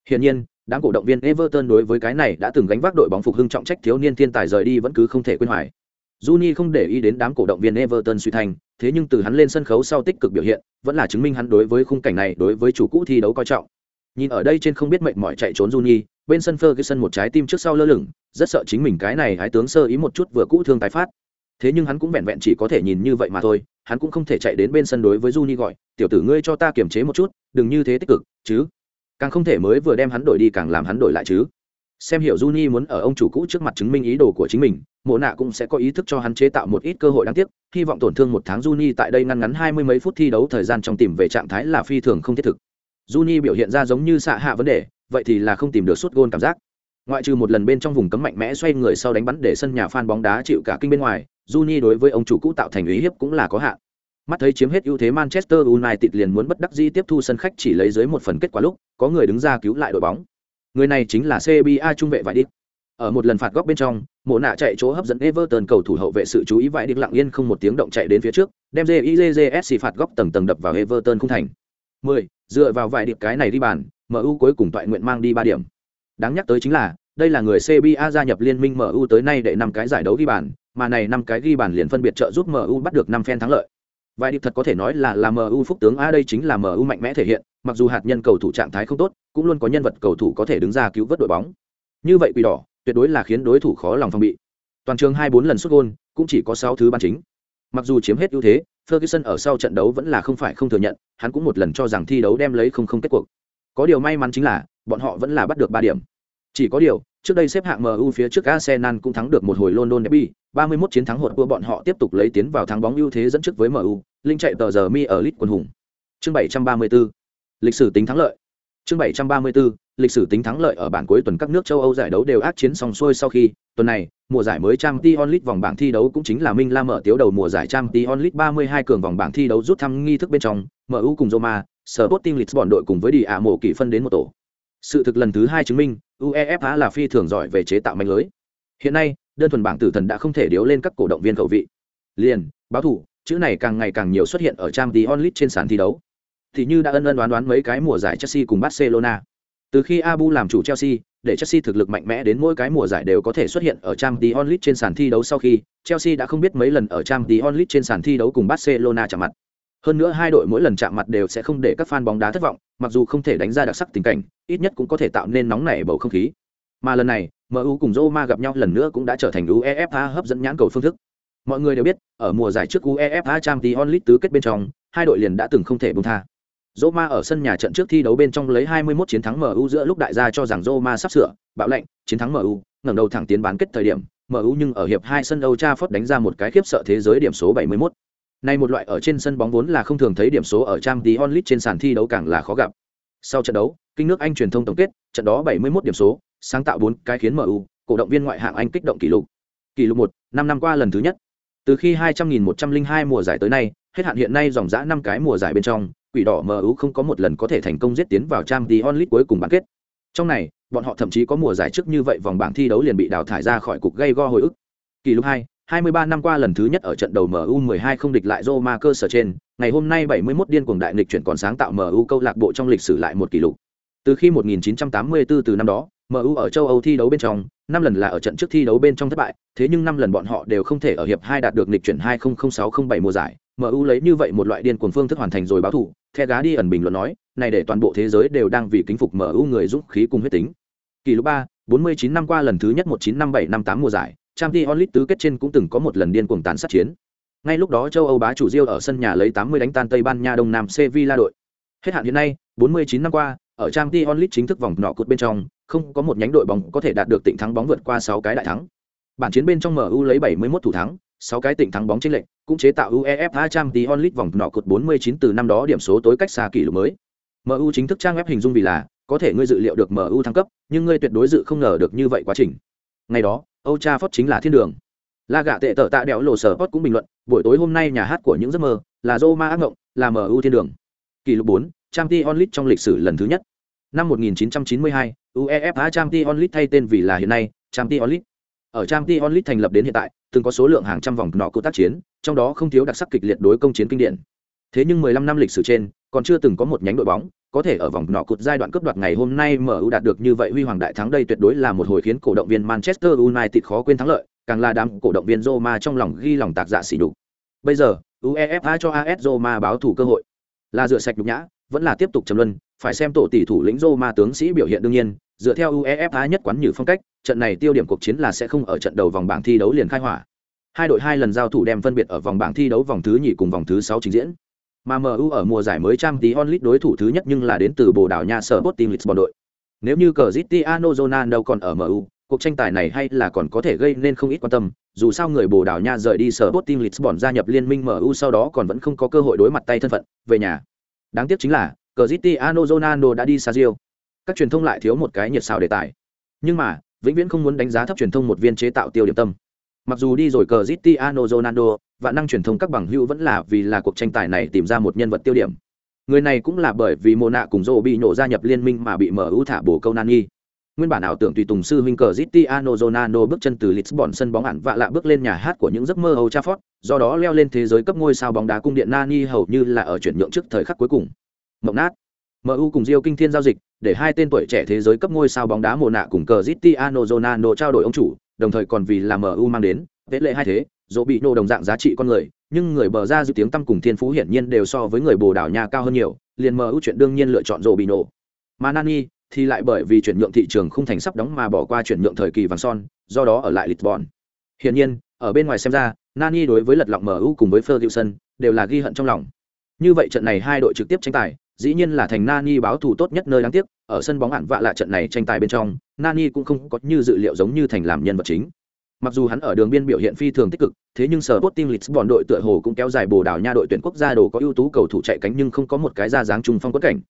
Hiển nhiên, đám cổ động viên Everton đối với cái này đã từng gánh vác đội bóng phục hưng trọng trách thiếu niên thiên tài rời đi vẫn cứ không thể quên hoài. Juni không để ý đến đám cổ động viên Everton suy thanh, thế nhưng từ hắn lên sân khấu sau tích cực biểu hiện, vẫn là chứng minh hắn đối với khung cảnh này đối với chủ cũ thi đấu coi trọng. Nhìn ở đây trên không biết mệnh mỏi chạy trốn Juni, bên sân Ferguson một trái tim trước sau lơ lửng, rất sợ chính mình cái này hái tướng sơ ý một chút vừa cũ thương tái phát. Thế nhưng hắn cũng vẹn vẹn chỉ có thể nhìn như vậy mà thôi, hắn cũng không thể chạy đến bên sân đối với Juni gọi, "Tiểu tử ngươi cho ta kiềm chế một chút, đừng như thế tích cực, chứ." Càng không thể mới vừa đem hắn đổi đi càng làm hắn đổi lại chứ. Xem hiểu Juni muốn ở ông chủ cũ trước mặt chứng minh ý đồ của chính mình, Mộ nạ cũng sẽ có ý thức cho hắn chế tạo một ít cơ hội đáng tiếc, hy vọng tổn thương một tháng Juni tại đây ngăn ngắn hai mươi mấy phút thi đấu thời gian trong tìm về trạng thái là phi thường không thiết thực. Juni biểu hiện ra giống như xạ hạ vấn đề, vậy thì là không tìm được suốt gôn cảm giác. Ngoại trừ một lần bên trong vùng cấm mạnh mẽ xoay người sau đánh bắn để sân nhà fan bóng đá chịu cả kinh bên ngoài, Juni đối với ông chủ cũ tạo thành ý hiếp cũng là có hạn. Mắt thấy chiếm hết ưu thế Manchester United liền muốn bất đắc dĩ tiếp thu sân khách chỉ lấy dưới một phần kết quả lúc, có người đứng ra cứu lại đội bóng. Người này chính là CBA trung vệ vải đít. Ở một lần phạt góc bên trong, Mộ nạ chạy chỗ hấp dẫn Everton cầu thủ hậu vệ sự chú ý vải đít lặng yên không một tiếng động chạy đến phía trước, đem JIJJSC phạt góc tầng tầng đập vào Everton không thành. 10. Dựa vào vải điệp cái này đi bàn, MU cuối cùng toại nguyện mang đi 3 điểm. Đáng nhắc tới chính là, đây là người CBA gia nhập liên minh MU tới nay để năm cái giải đấu ghi bàn, mà này năm cái ghi bàn liền phân biệt trợ giúp MU bắt được năm phen thắng lợi. Vài điệp thật có thể nói là là MU phúc tướng a đây chính là MU mạnh mẽ thể hiện, mặc dù hạt nhân cầu thủ trạng thái không tốt, cũng luôn có nhân vật cầu thủ có thể đứng ra cứu vớt đội bóng. Như vậy quỷ đỏ, tuyệt đối là khiến đối thủ khó lòng phòng bị. Toàn trường 24 lần sút gôn, cũng chỉ có 6 thứ ban chính. Mặc dù chiếm hết ưu thế, Ferguson ở sau trận đấu vẫn là không phải không thừa nhận, hắn cũng một lần cho rằng thi đấu đem lấy không không kết cuộc. Có điều may mắn chính là, bọn họ vẫn là bắt được 3 điểm. Chỉ có điều, trước đây xếp hạng MU phía trước Arsenal cũng thắng được một hồi London Derby, 31 chiến thắng hụt của bọn họ tiếp tục lấy tiến vào thắng bóng ưu thế dẫn trước với MU, linh chạy tờ giờ mi ở Leeds quân hùng. Chương 734. Lịch sử tính thắng lợi. Chương 734. Lịch sử tính thắng lợi ở bản cuối tuần các nước châu Âu giải đấu đều ác chiến xong xuôi sau khi, tuần này, mùa giải mới Champions League vòng bảng thi đấu cũng chính là Minh La mở tiếu đầu mùa giải Champions League 32 cường vòng bảng thi đấu rút thăm nghi thức bên trong, MU cùng Roma, Sporting Lisbon đội cùng với Đi Mộ kỳ phân đến một tổ. Sự thực lần thứ hai chứng minh, UEFA là phi thường giỏi về chế tạo manh lưới. Hiện nay, đơn thuần bảng tử thần đã không thể điếu lên các cổ động viên cầu vị. Liền, báo thủ, chữ này càng ngày càng nhiều xuất hiện ở Champions League trên sàn thi đấu. Thì như đã ân ân đoán đoán mấy cái mùa giải Chelsea cùng Barcelona. Từ khi Abu làm chủ Chelsea, để Chelsea thực lực mạnh mẽ đến mỗi cái mùa giải đều có thể xuất hiện ở Champions League trên sàn thi đấu sau khi, Chelsea đã không biết mấy lần ở Champions League trên sàn thi đấu cùng Barcelona chạm mặt. Hơn nữa hai đội mỗi lần chạm mặt đều sẽ không để các fan bóng đá thất vọng, mặc dù không thể đánh ra đặc sắc tình cảnh, ít nhất cũng có thể tạo nên nóng nảy bầu không khí. Mà lần này, MU cùng Roma gặp nhau lần nữa cũng đã trở thành UEFA hấp dẫn nhãn cầu phương thức. Mọi người đều biết, ở mùa giải trước UEFA Champions League tứ kết bên trong, hai đội liền đã từng không thể buông tha. Roma ở sân nhà trận trước thi đấu bên trong lấy 21 chiến thắng MU giữa lúc đại gia cho rằng Roma sắp sửa, bạo lệnh, chiến thắng MU, ngẩng đầu thẳng tiến bán kết thời điểm, MU nhưng ở hiệp 2 sân Old Trafford đánh ra một cái khiếp sợ thế giới điểm số 71. Này một loại ở trên sân bóng vốn là không thường thấy điểm số ở Champions League trên sàn thi đấu càng là khó gặp. Sau trận đấu, kinh nước Anh truyền thông tổng kết, trận đó 71 điểm số, sáng tạo 4 cái khiến MU, cổ động viên ngoại hạng Anh kích động kỷ lục. Kỷ lục 1, 5 năm qua lần thứ nhất. Từ khi 200.102 mùa giải tới nay, hết hạn hiện nay dòng dã 5 cái mùa giải bên trong, quỷ đỏ MU không có một lần có thể thành công giết tiến vào Champions League cuối cùng bán kết. Trong này, bọn họ thậm chí có mùa giải trước như vậy vòng bảng thi đấu liền bị đào thải ra khỏi cục gây go hồi ức. Kỷ lục 2, 23 năm qua lần thứ nhất ở trận đầu MU12 không địch lại Roma cơ sở trên, ngày hôm nay 71 điên cuồng đại nghịch chuyển còn sáng tạo MU câu lạc bộ trong lịch sử lại một kỷ lục. Từ khi 1984 từ năm đó, MU ở châu Âu thi đấu bên trong, năm lần là ở trận trước thi đấu bên trong thất bại, thế nhưng năm lần bọn họ đều không thể ở hiệp 2 đạt được nghịch chuyển 200607 mùa giải. MU lấy như vậy một loại điên cuồng phương thức hoàn thành rồi báo thủ, The đi ẩn bình luận nói, này để toàn bộ thế giới đều đang vì kính phục mở ưu người dũng khí cùng huyết tính. Kỷ lục 3, 49 năm qua lần thứ nhất 1957-58 mùa giải, Champions League tứ kết trên cũng từng có một lần điên cuồng tàn sát chiến. Ngay lúc đó châu Âu bá chủ Real ở sân nhà lấy 80 đánh tan Tây Ban Nha Đông Nam Sevilla đội. Hết hạn hiện nay, 49 năm qua, ở Champions League chính thức vòng nọ cột bên trong, không có một nhánh đội bóng có thể đạt được tịnh thắng bóng vượt qua 6 cái đại thắng. Bản chiến bên trong MU lấy 71 thủ thắng, 6 cái tỉnh thắng bóng chênh lệnh, cũng chế tạo UEFA Champions League vòng nọ cột 49 từ năm đó điểm số tối cách xa kỷ lục mới. MU chính thức trang web hình dung vì là, có thể ngươi dự liệu được MU thăng cấp, nhưng ngươi tuyệt đối dự không ngờ được như vậy quá trình. Ngày đó, Old Trafford chính là thiên đường. La gạ tệ tở tạ đẹo lộ sở Phất cũng bình luận, buổi tối hôm nay nhà hát của những giấc mơ, là Roma ác ngộng, là MU thiên đường. Kỷ lục 4, Champions League trong lịch sử lần thứ nhất. Năm 1992, UEFA Champions League thay tên vì là hiện nay, Champions League. Ở Champions League thành lập đến hiện tại, từng có số lượng hàng trăm vòng nọ cụ tác chiến, trong đó không thiếu đặc sắc kịch liệt đối công chiến kinh điển. Thế nhưng 15 năm lịch sử trên, còn chưa từng có một nhánh đội bóng có thể ở vòng nọ cụt giai đoạn cấp đoạt ngày hôm nay MU đạt được như vậy huy hoàng đại thắng đây tuyệt đối là một hồi khiến cổ động viên Manchester United khó quên thắng lợi, càng là đám cổ động viên Roma trong lòng ghi lòng tạc dạ xỉ đục. Bây giờ, UEFA cho AS Roma báo thủ cơ hội. Là rửa sạch nhục nhã, vẫn là tiếp tục trầm luân, phải xem tổ tỷ thủ lĩnh Roma tướng sĩ biểu hiện đương nhiên, dựa theo UEFA nhất quán như phong cách, trận này tiêu điểm cuộc chiến là sẽ không ở trận đầu vòng bảng thi đấu liền khai hỏa. Hai đội hai lần giao thủ đem phân biệt ở vòng bảng thi đấu vòng thứ nhì cùng vòng thứ sáu trình diễn. Mà MU ở mùa giải mới trang tí onlit đối thủ thứ nhất nhưng là đến từ Bồ Đào Nha sở Sporting Lisbon đội. Nếu như Cristiano Ronaldo còn ở MU, cuộc tranh tài này hay là còn có thể gây nên không ít quan tâm, dù sao người Bồ Đào Nha rời đi sở Sporting Lisbon gia nhập liên minh MU sau đó còn vẫn không có cơ hội đối mặt tay thân phận về nhà. Đáng tiếc chính là Cristiano Ronaldo đã đi Sao Các truyền thông lại thiếu một cái nhiệt xào đề tài. Nhưng mà, vĩnh viễn không muốn đánh giá thấp truyền thông một viên chế tạo tiêu điểm tâm. Mặc dù đi rồi Cristiano Ronaldo, và năng truyền thông các bằng hữu vẫn là vì là cuộc tranh tài này tìm ra một nhân vật tiêu điểm. Người này cũng là bởi vì Mona cùng Zobi bị nổ gia nhập liên minh mà bị mở ưu thả bổ câu Nani. Nguyên bản ảo tưởng tùy tùng sư huynh Ano Zonano bước chân từ Lisbon sân bóng ẩn vạ lạ bước lên nhà hát của những giấc mơ Old Trafford, do đó leo lên thế giới cấp ngôi sao bóng đá cung điện Nani hầu như là ở chuyển nhượng trước thời khắc cuối cùng. Mộng nát. MU cùng Rio kinh thiên giao dịch, để hai tên tuổi trẻ thế giới cấp ngôi sao bóng đá mùa nạ cùng cờ Zitiano Zonano trao đổi ông chủ, đồng thời còn vì là MU mang đến, vết lệ hai thế, dỗ bị nô đồng dạng giá trị con người nhưng người bờ ra dự tiếng tăm cùng thiên phú hiển nhiên đều so với người bồ đảo nha cao hơn nhiều liền MU chuyện đương nhiên lựa chọn dỗ bị nô. mà nani thì lại bởi vì chuyển nhượng thị trường không thành sắp đóng mà bỏ qua chuyển nhượng thời kỳ vàng son do đó ở lại lisbon hiển nhiên ở bên ngoài xem ra nani đối với lật lọng mu cùng với ferguson đều là ghi hận trong lòng. Như vậy trận này hai đội trực tiếp tranh tài dĩ nhiên là thành nani báo thù tốt nhất nơi đáng tiếc ở sân bóng ạn vạ lạ trận này tranh tài bên trong nani cũng không có như dự liệu giống như thành làm nhân vật chính. Mặc dù hắn ở đường biên biểu hiện phi thường tích cực, thế nhưng sở Sporting Lisbon đội tựa hồ cũng kéo dài Bồ Đào Nha đội tuyển quốc gia đồ có ưu tú cầu thủ chạy cánh nhưng không có một cái ra dáng trung phong quất cảnh.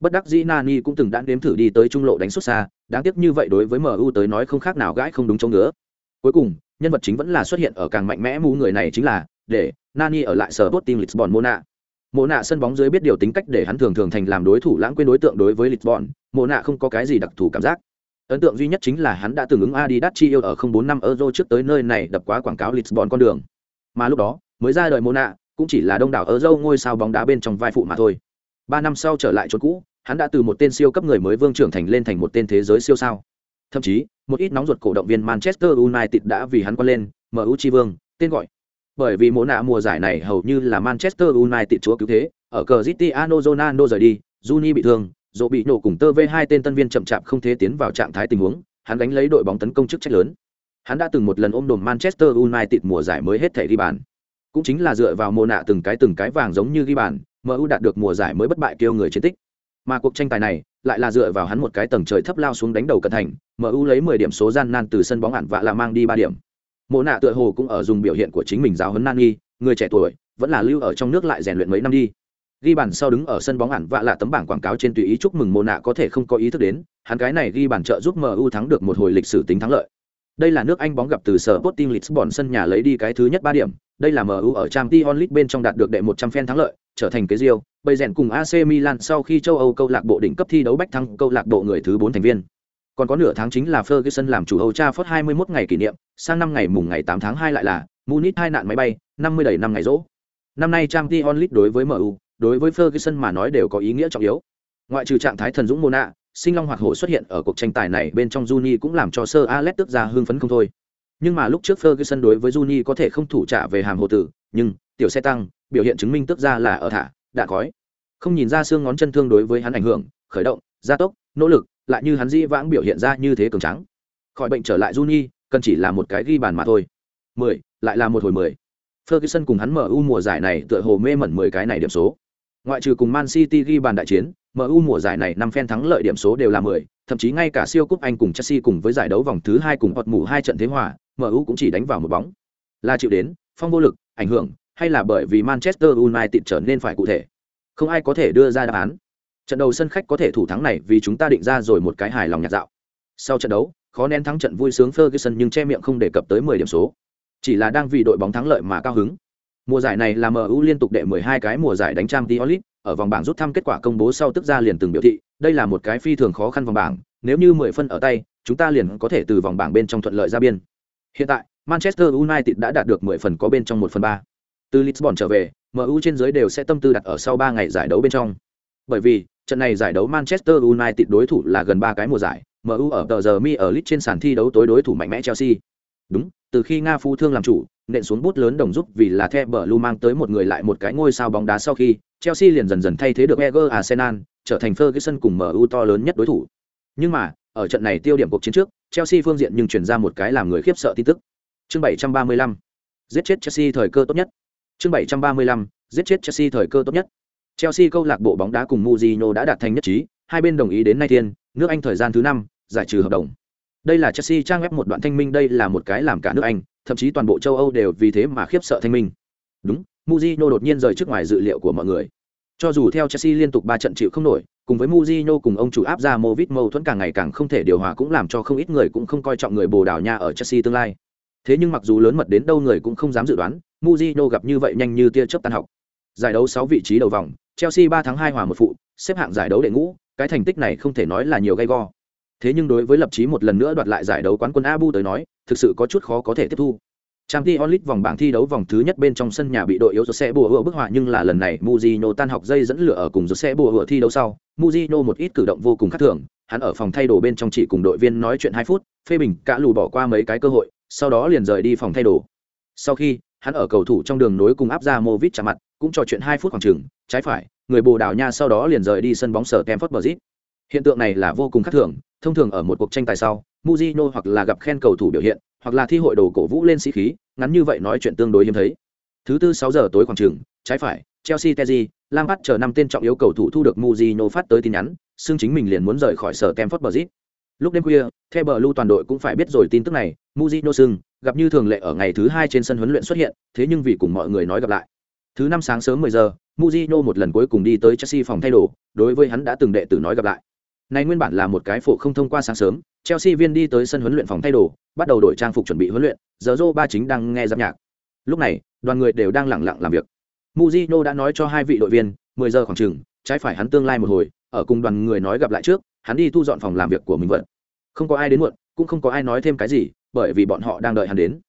Bất đắc dĩ Nani cũng từng đã nếm thử đi tới trung lộ đánh xuất xa, đáng tiếc như vậy đối với MU tới nói không khác nào gãi không đúng chỗ ngứa. Cuối cùng, nhân vật chính vẫn là xuất hiện ở càng mạnh mẽ mu người này chính là để Nani ở lại sở Sporting Lisbon Mona. mộ nạ sân bóng dưới biết điều tính cách để hắn thường thường thành làm đối thủ lãng quên đối tượng đối với lisbon mộ nạ không có cái gì đặc thù cảm giác ấn tượng duy nhất chính là hắn đã từng ứng adidas chi yêu ở không bốn năm euro trước tới nơi này đập quá quảng cáo lisbon con đường mà lúc đó mới ra đời mộ nạ cũng chỉ là đông đảo euro ngôi sao bóng đá bên trong vai phụ mà thôi ba năm sau trở lại chỗ cũ, hắn đã từ một tên siêu cấp người mới vương trưởng thành lên thành một tên thế giới siêu sao. Thậm chí, một ít nóng ruột cổ động viên manchester united đã vì hắn quan lên mu chi vương, tên gọi. Bởi vì mùa nạ mùa giải này hầu như là manchester united chúa cứu thế, ở cờ Cristiano Ronaldo rời đi, Juni bị thương dỗ bị nổ cùng tơ v hai tên tân viên chậm chạp không thể tiến vào trạng thái tình huống, hắn đánh lấy đội bóng tấn công chức trách lớn. Hắn đã từng một lần ôm đồm manchester united mùa giải mới hết thể ghi bàn. Cũng chính là dựa vào mùa nạ từng cái từng cái vàng giống như ghi bàn mu đạt được mùa giải mới bất bại kêu người chiến tích. Mà cuộc tranh tài này lại là dựa vào hắn một cái tầng trời thấp lao xuống đánh đầu cẩn thành mu lấy 10 điểm số gian nan từ sân bóng ản vạ là mang đi ba điểm. Mộ nạ tựa hồ cũng ở dùng biểu hiện của chính mình giáo huấn nan nghi người trẻ tuổi, vẫn là lưu ở trong nước lại rèn luyện mấy năm đi. Ghi bàn sau đứng ở sân bóng ản vạ là tấm bảng quảng cáo trên tùy ý chúc mừng mộ nạ có thể không có ý thức đến, hắn cái này ghi bàn trợ giúp mu thắng được một hồi lịch sử tính thắng lợi. Đây là nước anh bóng gặp từ sở Sporting Lisbon sân nhà lấy đi cái thứ nhất ba điểm đây là MU ở Champions League bên trong đạt được đệ 100 phen thắng lợi, trở thành cái Rio, bây rèn cùng AC Milan sau khi châu Âu câu lạc bộ đỉnh cấp thi đấu bách thắng câu lạc bộ người thứ 4 thành viên. Còn có nửa tháng chính là Ferguson làm chủ Old Trafford 21 ngày kỷ niệm, sang năm ngày mùng ngày 8 tháng 2 lại là Munich hai nạn máy bay, 50 đầy năm ngày rỗ. Năm nay Champions League đối với MU, đối với Ferguson mà nói đều có ý nghĩa trọng yếu. Ngoại trừ trạng thái thần dũng Mona, sinh long hoạt hổ xuất hiện ở cuộc tranh tài này bên trong Juni cũng làm cho Sir Alex tức ra hưng phấn không thôi. Nhưng mà lúc trước Ferguson đối với Juni có thể không thủ trả về hàm hồ tử, nhưng tiểu xe tăng, biểu hiện chứng minh tức ra là ở thả, đã khói. Không nhìn ra xương ngón chân thương đối với hắn ảnh hưởng, khởi động, gia tốc, nỗ lực, lại như hắn dĩ vãng biểu hiện ra như thế cường trắng. Khỏi bệnh trở lại Juni, cần chỉ là một cái ghi bàn mà thôi. 10, lại là một hồi 10. Ferguson cùng hắn MU mùa giải này tựa hồ mê mẩn 10 cái này điểm số. Ngoại trừ cùng Man City ghi bàn đại chiến, MU mùa giải này năm phen thắng lợi điểm số đều là 10, thậm chí ngay cả siêu cúp Anh cùng Chelsea cùng với giải đấu vòng thứ 2 cùng hột mù hai trận thế hòa, MU cũng chỉ đánh vào một bóng. Là chịu đến, phong vô lực, ảnh hưởng, hay là bởi vì Manchester United trở nên phải cụ thể. Không ai có thể đưa ra đáp án. Trận đầu sân khách có thể thủ thắng này vì chúng ta định ra rồi một cái hài lòng nhạt dạo. Sau trận đấu, khó nén thắng trận vui sướng Ferguson nhưng che miệng không đề cập tới 10 điểm số. Chỉ là đang vì đội bóng thắng lợi mà cao hứng. Mùa giải này là MU liên tục đệ 12 cái mùa giải đánh Champions League, ở vòng bảng rút thăm kết quả công bố sau tức ra liền từng biểu thị, đây là một cái phi thường khó khăn vòng bảng, nếu như 10 phân ở tay, chúng ta liền có thể từ vòng bảng bên trong thuận lợi ra biên. Hiện tại, Manchester United đã đạt được 10 phần có bên trong 1 phần 3. Từ Lisbon trở về, MU trên dưới đều sẽ tâm tư đặt ở sau 3 ngày giải đấu bên trong. Bởi vì, trận này giải đấu Manchester United đối thủ là gần 3 cái mùa giải, MU ở tờ giờ mi ở Leeds trên sàn thi đấu tối đối thủ mạnh mẽ Chelsea. Đúng, từ khi Nga phu thương làm chủ, nện xuống bút lớn đồng giúp vì là The Blue mang tới một người lại một cái ngôi sao bóng đá sau khi, Chelsea liền dần dần thay thế được Eger Arsenal, trở thành Ferguson cùng MU to lớn nhất đối thủ. Nhưng mà, ở trận này tiêu điểm cuộc chiến trước, Chelsea phương diện nhưng truyền ra một cái làm người khiếp sợ tin tức. Chương 735. Giết chết Chelsea thời cơ tốt nhất. Chương 735. Giết chết Chelsea thời cơ tốt nhất. Chelsea câu lạc bộ bóng đá cùng Mourinho đã đạt thành nhất trí, hai bên đồng ý đến nay thiên, nước Anh thời gian thứ năm giải trừ hợp đồng. Đây là Chelsea trang web một đoạn thanh minh đây là một cái làm cả nước Anh, thậm chí toàn bộ châu Âu đều vì thế mà khiếp sợ thanh minh. Đúng, Mourinho đột nhiên rời trước ngoài dự liệu của mọi người. Cho dù theo Chelsea liên tục ba trận chịu không nổi, cùng với Mourinho cùng ông chủ áp ra Movit mâu thuẫn càng ngày càng không thể điều hòa cũng làm cho không ít người cũng không coi trọng người Bồ Đào Nha ở Chelsea tương lai. Thế nhưng mặc dù lớn mật đến đâu người cũng không dám dự đoán, Mourinho gặp như vậy nhanh như tia chớp tan học. Giải đấu 6 vị trí đầu vòng, Chelsea 3 tháng 2 hòa một phụ, xếp hạng giải đấu đệ ngũ, cái thành tích này không thể nói là nhiều gay go. Thế nhưng đối với lập chí một lần nữa đoạt lại giải đấu quán quân Abu tới nói, thực sự có chút khó có thể tiếp thu. Trang Ti Onlit vòng bảng thi đấu vòng thứ nhất bên trong sân nhà bị đội yếu sẽ bùa hựa bức họa nhưng là lần này Mujino tan học dây dẫn lửa ở cùng sẽ bùa hựa thi đấu sau, Mujino một ít cử động vô cùng khác thường, hắn ở phòng thay đồ bên trong chỉ cùng đội viên nói chuyện 2 phút, phê bình cả lù bỏ qua mấy cái cơ hội, sau đó liền rời đi phòng thay đồ. Sau khi, hắn ở cầu thủ trong đường nối cùng áp ra Movit chạm mặt, cũng trò chuyện 2 phút khoảng chừng, trái phải, người Bồ Đào Nha sau đó liền rời đi sân bóng sở Stamford Bridge. Hiện tượng này là vô cùng khác thường, thông thường ở một cuộc tranh tài sau, Mujino hoặc là gặp khen cầu thủ biểu hiện, hoặc là thi hội đồ cổ vũ lên sĩ khí, ngắn như vậy nói chuyện tương đối hiếm thấy. Thứ tư sáu giờ tối khoảng trường trái phải, Chelsea Teji, Lampard chờ năm tên trọng yếu cầu thủ thu được muzino phát tới tin nhắn, xương chính mình liền muốn rời khỏi sở tem phất bờ zip Lúc đêm khuya, bờ lưu toàn đội cũng phải biết rồi tin tức này, muzino sưng, gặp như thường lệ ở ngày thứ hai trên sân huấn luyện xuất hiện, thế nhưng vì cùng mọi người nói gặp lại. Thứ năm sáng sớm 10 giờ, muzino một lần cuối cùng đi tới Chelsea phòng thay đồ, đối với hắn đã từng đệ tử nói gặp lại. Này nguyên bản là một cái phổ không thông qua sáng sớm, Chelsea viên đi tới sân huấn luyện phòng thay đồ, bắt đầu đổi trang phục chuẩn bị huấn luyện, giờ Zoro ba chính đang nghe giáp nhạc. Lúc này, đoàn người đều đang lặng lặng làm việc. Mujino đã nói cho hai vị đội viên, 10 giờ khoảng chừng, trái phải hắn tương lai một hồi, ở cùng đoàn người nói gặp lại trước, hắn đi thu dọn phòng làm việc của mình vẫn Không có ai đến muộn, cũng không có ai nói thêm cái gì, bởi vì bọn họ đang đợi hắn đến.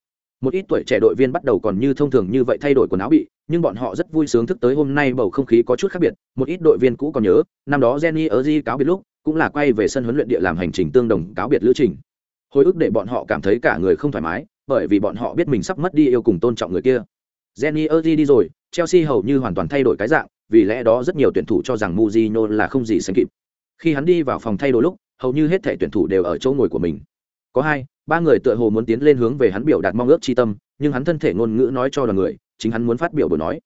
Một ít tuổi trẻ đội viên bắt đầu còn như thông thường như vậy thay đổi quần áo bị, nhưng bọn họ rất vui sướng thức tới hôm nay bầu không khí có chút khác biệt. Một ít đội viên cũ còn nhớ, năm đó Jenny ở Di cáo biệt lúc, cũng là quay về sân huấn luyện địa làm hành trình tương đồng cáo biệt lữ trình. Hồi ức để bọn họ cảm thấy cả người không thoải mái, bởi vì bọn họ biết mình sắp mất đi yêu cùng tôn trọng người kia. Jenny Erdi đi rồi, Chelsea hầu như hoàn toàn thay đổi cái dạng, vì lẽ đó rất nhiều tuyển thủ cho rằng muzino là không gì sánh kịp. Khi hắn đi vào phòng thay đồ lúc, hầu như hết thể tuyển thủ đều ở chỗ ngồi của mình. Có hai, ba người tựa hồ muốn tiến lên hướng về hắn biểu đạt mong ước tri tâm, nhưng hắn thân thể ngôn ngữ nói cho đoàn người, chính hắn muốn phát biểu buổi nói.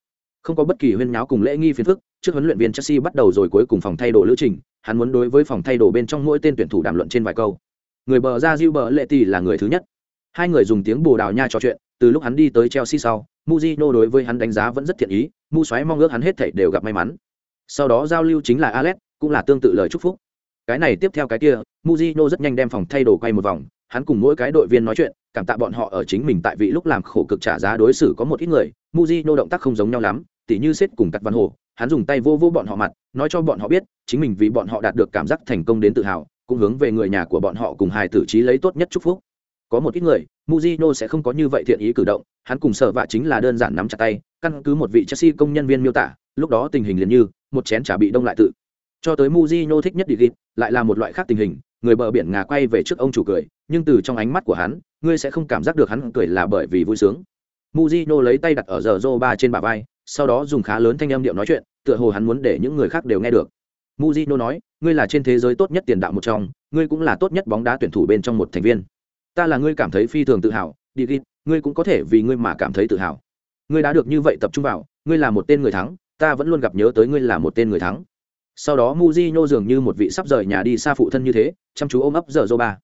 Không có bất kỳ huyên nháo cùng lễ nghi phiền phức, trước huấn luyện viên Chelsea bắt đầu rồi cuối cùng phòng thay đồ lữ trình, hắn muốn đối với phòng thay đồ bên trong mỗi tên tuyển thủ đàm luận trên vài câu. Người bờ ra Diu bờ lệ tỷ là người thứ nhất. Hai người dùng tiếng Bồ Đào Nha trò chuyện, từ lúc hắn đi tới Chelsea sau, Mujino đối với hắn đánh giá vẫn rất thiện ý, Mu xoáy mong ước hắn hết thảy đều gặp may mắn. Sau đó giao lưu chính là Alex, cũng là tương tự lời chúc phúc. Cái này tiếp theo cái kia, Mujino rất nhanh đem phòng thay đồ quay một vòng, hắn cùng mỗi cái đội viên nói chuyện, cảm tạ bọn họ ở chính mình tại vị lúc làm khổ cực trả giá đối xử có một ít người, Mujino động tác không giống nhau lắm, tỉ như xếp cùng cắt văn hồ, hắn dùng tay vô vô bọn họ mặt, nói cho bọn họ biết, chính mình vì bọn họ đạt được cảm giác thành công đến tự hào, cũng hướng về người nhà của bọn họ cùng hài tử trí lấy tốt nhất chúc phúc. Có một ít người muzino sẽ không có như vậy thiện ý cử động hắn cùng sở vạ chính là đơn giản nắm chặt tay căn cứ một vị Chelsea công nhân viên miêu tả lúc đó tình hình liền như một chén trà bị đông lại tự. Cho tới muzino thích nhất đi ghi lại là một loại khác tình hình người bờ biển ngà quay về trước ông chủ cười nhưng từ trong ánh mắt của hắn ngươi sẽ không cảm giác được hắn cười là bởi vì vui sướng. Muzino lấy tay đặt ở giờ rô ba trên bả vai sau đó dùng khá lớn thanh âm điệu nói chuyện tựa hồ hắn muốn để những người khác đều nghe được. Mujino nói, ngươi là trên thế giới tốt nhất tiền đạo một trong, ngươi cũng là tốt nhất bóng đá tuyển thủ bên trong một thành viên. Ta là ngươi cảm thấy phi thường tự hào đi ghi ngươi cũng có thể vì ngươi mà cảm thấy tự hào. Ngươi đã được như vậy tập trung vào, ngươi là một tên người thắng, ta vẫn luôn gặp nhớ tới ngươi là một tên người thắng. Sau đó Mujino dường như một vị sắp rời nhà đi xa phụ thân như thế, chăm chú ôm ấp giờ dô ba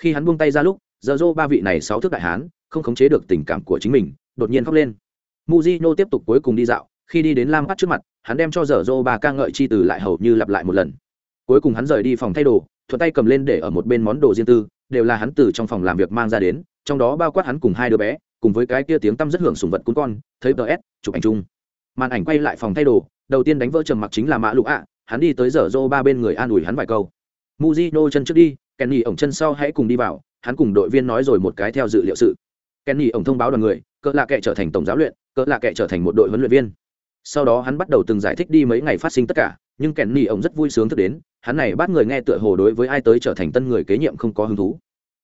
khi hắn buông tay ra lúc giờ dô ba vị này sáu thước đại hán, không khống chế được tình cảm của chính mình, đột nhiên khóc lên. Mujino tiếp tục cuối cùng đi dạo khi đi đến lam bắt trước mặt, hắn đem cho Dở dô ba ca ngợi chi từ lại hầu như lặp lại một lần. Cuối cùng hắn rời đi phòng thay đồ, thuận tay cầm lên để ở một bên món đồ riêng tư, đều là hắn từ trong phòng làm việc mang ra đến, trong đó bao quát hắn cùng hai đứa bé, cùng với cái kia tiếng tăm rất hưởng sùng vật cún con, thấy ts chụp ảnh chung. Màn ảnh quay lại phòng thay đồ, đầu tiên đánh vỡ trầm mặc chính là mã lũ ạ, hắn đi tới dở dô ba bên người an ủi hắn vài câu. Muzino chân trước đi, kenny ổng chân sau hãy cùng đi vào, hắn cùng đội viên nói rồi một cái theo dự liệu sự. Kenny ổng thông báo đoàn người, cỡ lạ kệ trở thành tổng giáo luyện, cỡ lạ kệ trở thành một đội huấn luyện viên sau đó hắn bắt đầu từng giải thích đi mấy ngày phát sinh tất cả, nhưng kenny ổng rất vui sướng thức đến, hắn này bắt người nghe tựa hồ đối với ai tới trở thành tân người kế nhiệm không có hứng thú.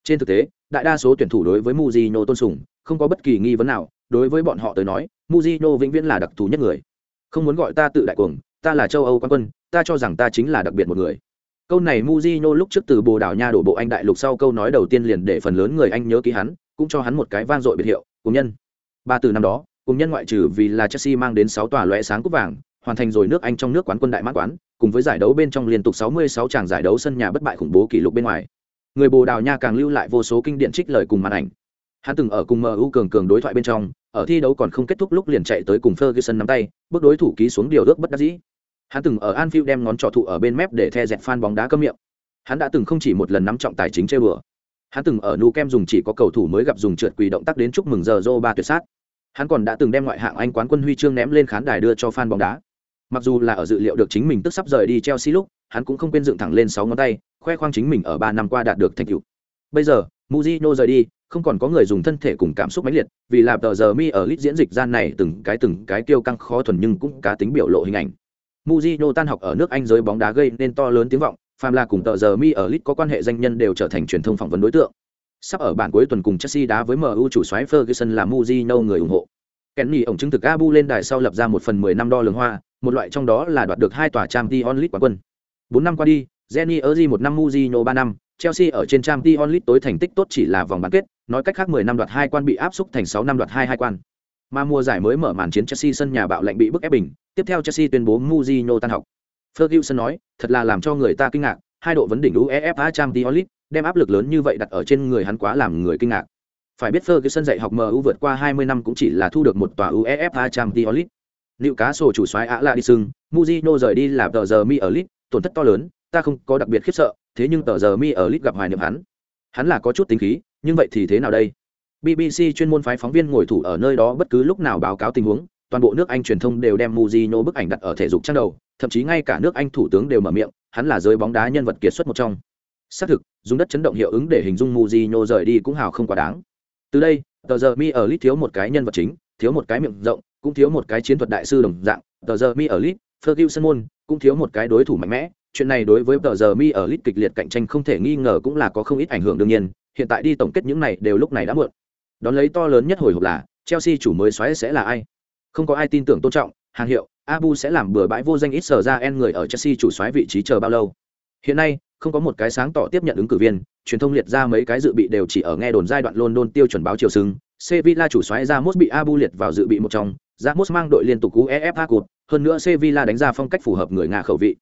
Trên thực tế, đại đa số tuyển thủ đối với muzino tôn sùng, không có bất kỳ nghi vấn nào, đối với bọn họ tới nói muzino vĩnh viễn là đặc thù nhất người. Không muốn gọi ta tự đại cuồng, ta là châu âu quan quân, ta cho rằng ta chính là đặc biệt một người. Câu này muzino lúc trước từ bồ đào nha đổ bộ anh đại lục sau câu nói đầu tiên liền để phần lớn người anh nhớ ký hắn, cũng cho hắn một cái vang dội biệt hiệu cùng nhân. Ba từ năm đó cùng nhân ngoại trừ vì là chelsea mang đến sáu tòa lóe sáng cúp vàng, hoàn thành rồi nước anh trong nước quán quân đại mãn quán, cùng với giải đấu bên trong liên tục 66 tràng giải đấu sân nhà bất bại khủng bố kỷ lục bên ngoài. Người bồ đào nha càng lưu lại vô số kinh điển trích lời cùng màn ảnh. Hắn từng ở cùng mu cường cường đối thoại bên trong, ở thi đấu còn không kết thúc lúc liền chạy tới cùng ferguson nắm tay, bước đối thủ ký xuống điều ước bất đắc dĩ. Hắn từng ở anfield đem ngón trỏ thụ ở bên mép để the dẹt fan bóng đá cấm miệng. Hắn đã từng không chỉ một lần nắm trọng tài chính chơi bừa. Hắn từng ở nu kem dùng chỉ có cầu thủ mới gặp dùng trượt quỳ động tác đến chúc mừng giờ Zoba tuyệt sát hắn còn đã từng đem ngoại hạng anh quán quân huy chương ném lên khán đài đưa cho fan bóng đá. Mặc dù là ở dự liệu được chính mình tức sắp rời đi chelsea lúc, hắn cũng không quên dựng thẳng lên sáu ngón tay, khoe khoang chính mình ở ba năm qua đạt được thành tựu. Bây giờ muzino rời đi, không còn có người dùng thân thể cùng cảm xúc mãnh liệt, vì là tờ giờ mi ở lít diễn dịch gian này từng cái từng cái tiêu căng khó thuần nhưng cũng cá tính biểu lộ hình ảnh. Muzino tan học ở nước anh giới bóng đá gây nên to lớn tiếng vọng phàm là cùng tờ giờ mi ở lit có quan hệ danh nhân đều trở thành truyền thông phỏng vấn đối tượng sắp ở bản cuối tuần cùng chelsea đá với mu chủ soái ferguson là Mourinho người ủng hộ Kenny ổng chứng thực Abu lên đài sau lập ra một phần 10 năm đo lường hoa, một loại trong đó là đoạt được hai tòa Champions League quán quân. 4 năm qua đi, Jenny Erzi một năm Mourinho 3 năm, Chelsea ở trên Champions League tối thành tích tốt chỉ là vòng bán kết, nói cách khác 10 năm đoạt hai quan bị áp xúc thành 6 năm đoạt hai hai quan. Mà mùa giải mới mở màn chiến Chelsea sân nhà bạo lệnh bị bức ép bình, tiếp theo Chelsea tuyên bố Mourinho tan học. Ferguson nói, thật là làm cho người ta kinh ngạc, hai độ vấn đỉnh UEFA Champions League, đem áp lực lớn như vậy đặt ở trên người hắn quá làm người kinh ngạc. Phải biết Ferguson dạy học MU vượt qua 20 năm cũng chỉ là thu được một tòa UEFA Champions League. Liệu cá sổ chủ soái ạ là đi sưng, Mujino rời đi là tờ giờ mi ở League, tổn thất to lớn, ta không có đặc biệt khiếp sợ, thế nhưng tờ giờ mi ở League gặp hoài niệm hắn. Hắn là có chút tính khí, nhưng vậy thì thế nào đây? BBC chuyên môn phái phóng viên ngồi thủ ở nơi đó bất cứ lúc nào báo cáo tình huống, toàn bộ nước Anh truyền thông đều đem Mourinho bức ảnh đặt ở thể dục trang đầu, thậm chí ngay cả nước Anh thủ tướng đều mở miệng, hắn là giới bóng đá nhân vật kiệt xuất một trong. Xác thực, dùng đất chấn động hiệu ứng để hình dung Mourinho rời đi cũng hào không quá đáng. Từ đây, tờ giờ mi ở lit thiếu một cái nhân vật chính, thiếu một cái miệng rộng, cũng thiếu một cái chiến thuật đại sư đồng dạng, tờ giờ mi ở lit, Ferguson môn, cũng thiếu một cái đối thủ mạnh mẽ. Chuyện này đối với tờ giờ mi ở lit kịch liệt cạnh tranh không thể nghi ngờ cũng là có không ít ảnh hưởng đương nhiên, hiện tại đi tổng kết những này đều lúc này đã muộn. Đón lấy to lớn nhất hồi hộp là Chelsea chủ mới xoáy sẽ là ai? Không có ai tin tưởng tôn trọng, hàng hiệu, Abu sẽ làm bừa bãi vô danh ít sở ra en người ở Chelsea chủ xoáy vị trí chờ bao lâu. Hiện nay, không có một cái sáng tỏ tiếp nhận ứng cử viên, truyền thông liệt ra mấy cái dự bị đều chỉ ở nghe đồn giai đoạn London tiêu chuẩn báo chiều sưng, Sevilla chủ xoáy Ramos bị Abu liệt vào dự bị một trong, Ramos mang đội liên tục cú EFA cột, hơn nữa Sevilla đánh ra phong cách phù hợp người Nga khẩu vị.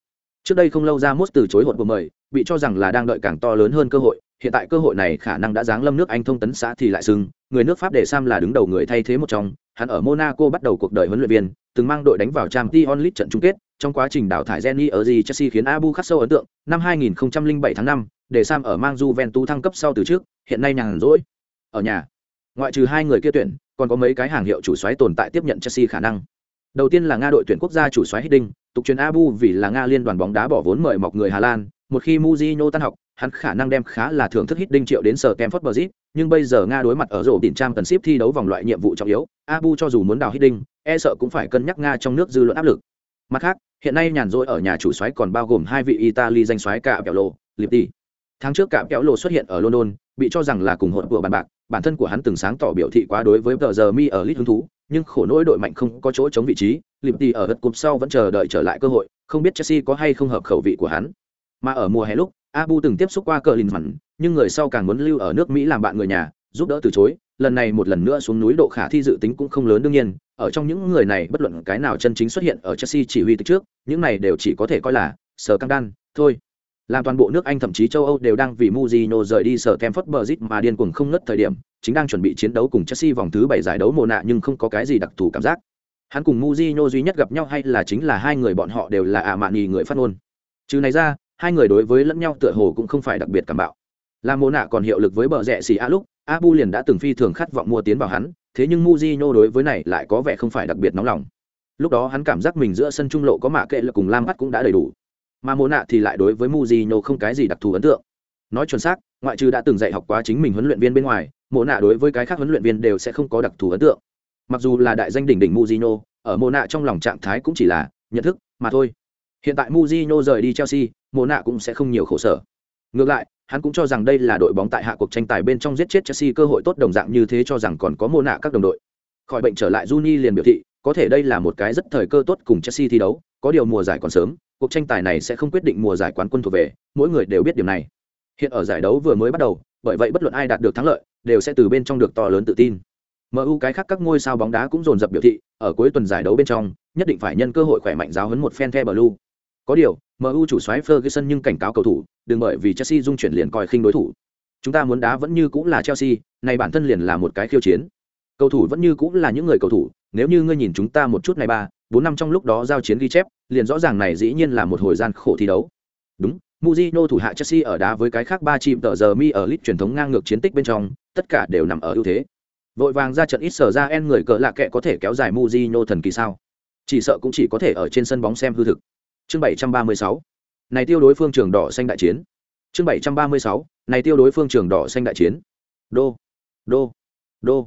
Trước đây không lâu Ramos từ chối hột của mời, bị cho rằng là đang đợi càng to lớn hơn cơ hội, hiện tại cơ hội này khả năng đã giáng lâm nước Anh thông tấn xã thì lại sưng, người nước Pháp để Sam là đứng đầu người thay thế một trong, hắn ở Monaco bắt đầu cuộc đời huấn luyện viên, từng mang đội đánh vào Champions League trận chung kết, trong quá trình đào thải Jenny ở gì Chelsea khiến Abu khắc sâu ấn tượng, năm 2007 tháng 5, để Sam ở mang Juventus thăng cấp sau từ trước, hiện nay nhàn rỗi. Ở nhà, ngoại trừ hai người kia tuyển, còn có mấy cái hàng hiệu chủ soái tồn tại tiếp nhận Chelsea khả năng. Đầu tiên là Nga đội tuyển quốc gia chủ soái Hiddink, tục truyền Abu vì là Nga liên đoàn bóng đá bỏ vốn mời mọc người Hà Lan, một khi Mujinho tan học, hắn khả năng đem khá là thưởng thức Hiddink triệu đến sở Campfort Bridge, nhưng bây giờ Nga đối mặt ở rổ đỉnh trang tần ship thi đấu vòng loại nhiệm vụ trọng yếu, Abu cho dù muốn đào Hiddink, e sợ cũng phải cân nhắc Nga trong nước dư luận áp lực. Mặt khác, hiện nay nhàn rỗi ở nhà chủ soái còn bao gồm hai vị Italy danh soái cả Kẹo Lộ, Lipti. Tháng trước cả Kẹo Lộ xuất hiện ở London, bị cho rằng là cùng hội của bàn bạc, bản thân của hắn từng sáng tỏ biểu thị quá đối với tờ giờ mi ở Leeds hứng thú, nhưng khổ nỗi đội mạnh không có chỗ chống vị trí, Lipti ở gật cụp sau vẫn chờ đợi trở lại cơ hội, không biết Chelsea có hay không hợp khẩu vị của hắn. Mà ở mùa hè lúc, Abu từng tiếp xúc qua cờ linh Mặn, nhưng người sau càng muốn lưu ở nước Mỹ làm bạn người nhà, giúp đỡ từ chối, lần này một lần nữa xuống núi độ khả thi dự tính cũng không lớn đương nhiên, ở trong những người này bất luận cái nào chân chính xuất hiện ở Chelsea chỉ huy từ trước, những này đều chỉ có thể coi là sờ căng đan, thôi. Làm toàn bộ nước Anh thậm chí châu Âu đều đang vì Mourinho rời đi sở bờ Bridge mà điên cuồng không ngất thời điểm, chính đang chuẩn bị chiến đấu cùng Chelsea vòng thứ bảy giải đấu mùa nạ nhưng không có cái gì đặc thù cảm giác. Hắn cùng Mourinho duy nhất gặp nhau hay là chính là hai người bọn họ đều là ả mạn người phát ngôn. Trừ này ra, hai người đối với lẫn nhau tựa hồ cũng không phải đặc biệt cảm bạo. Là mùa nạ còn hiệu lực với bờ rẽ xì a lúc, Abu liền đã từng phi thường khát vọng mua tiến vào hắn, thế nhưng Mujino đối với này lại có vẻ không phải đặc biệt nóng lòng. Lúc đó hắn cảm giác mình giữa sân trung lộ có mạ kệ là cùng Lam Bắt cũng đã đầy đủ. Mà Mộ Nạ thì lại đối với Mujino không cái gì đặc thù ấn tượng. Nói chuẩn xác, ngoại trừ đã từng dạy học quá chính mình huấn luyện viên bên ngoài, Mộ Nạ đối với cái khác huấn luyện viên đều sẽ không có đặc thù ấn tượng. Mặc dù là đại danh đỉnh đỉnh Mujino, ở Mộ Nạ trong lòng trạng thái cũng chỉ là nhận thức mà thôi. Hiện tại Mujino rời đi Chelsea, Mộ Nạ cũng sẽ không nhiều khổ sở. Ngược lại, hắn cũng cho rằng đây là đội bóng tại hạ cuộc tranh tài bên trong giết chết Chelsea cơ hội tốt đồng dạng như thế cho rằng còn có mô nạ các đồng đội. Khỏi bệnh trở lại Juni liền biểu thị, có thể đây là một cái rất thời cơ tốt cùng Chelsea thi đấu, có điều mùa giải còn sớm, cuộc tranh tài này sẽ không quyết định mùa giải quán quân thuộc về, mỗi người đều biết điều này. Hiện ở giải đấu vừa mới bắt đầu, bởi vậy bất luận ai đạt được thắng lợi, đều sẽ từ bên trong được to lớn tự tin. MU cái khác các ngôi sao bóng đá cũng dồn dập biểu thị, ở cuối tuần giải đấu bên trong, nhất định phải nhân cơ hội khỏe mạnh giáo huấn một phen The Blue. Có điều, MU chủ soái Ferguson nhưng cảnh cáo cầu thủ, đừng bởi vì Chelsea dung chuyển liền coi khinh đối thủ. Chúng ta muốn đá vẫn như cũng là Chelsea, này bản thân liền là một cái khiêu chiến. Cầu thủ vẫn như cũng là những người cầu thủ, nếu như ngươi nhìn chúng ta một chút này ba, bốn năm trong lúc đó giao chiến ghi chép, liền rõ ràng này dĩ nhiên là một hồi gian khổ thi đấu. Đúng, Mourinho thủ hạ Chelsea ở đá với cái khác ba chim tờ giờ mi ở lịch truyền thống ngang ngược chiến tích bên trong, tất cả đều nằm ở ưu thế. Vội vàng ra trận ít sở ra en người cờ lạ kệ có thể kéo dài Mourinho thần kỳ sao? Chỉ sợ cũng chỉ có thể ở trên sân bóng xem hư thực chương bảy trăm ba mươi sáu. Này tiêu đối phương trường đỏ xanh đại chiến. Chương bảy trăm ba mươi sáu. Này tiêu đối phương trường đỏ xanh đại chiến. Đô. Đô. Đô.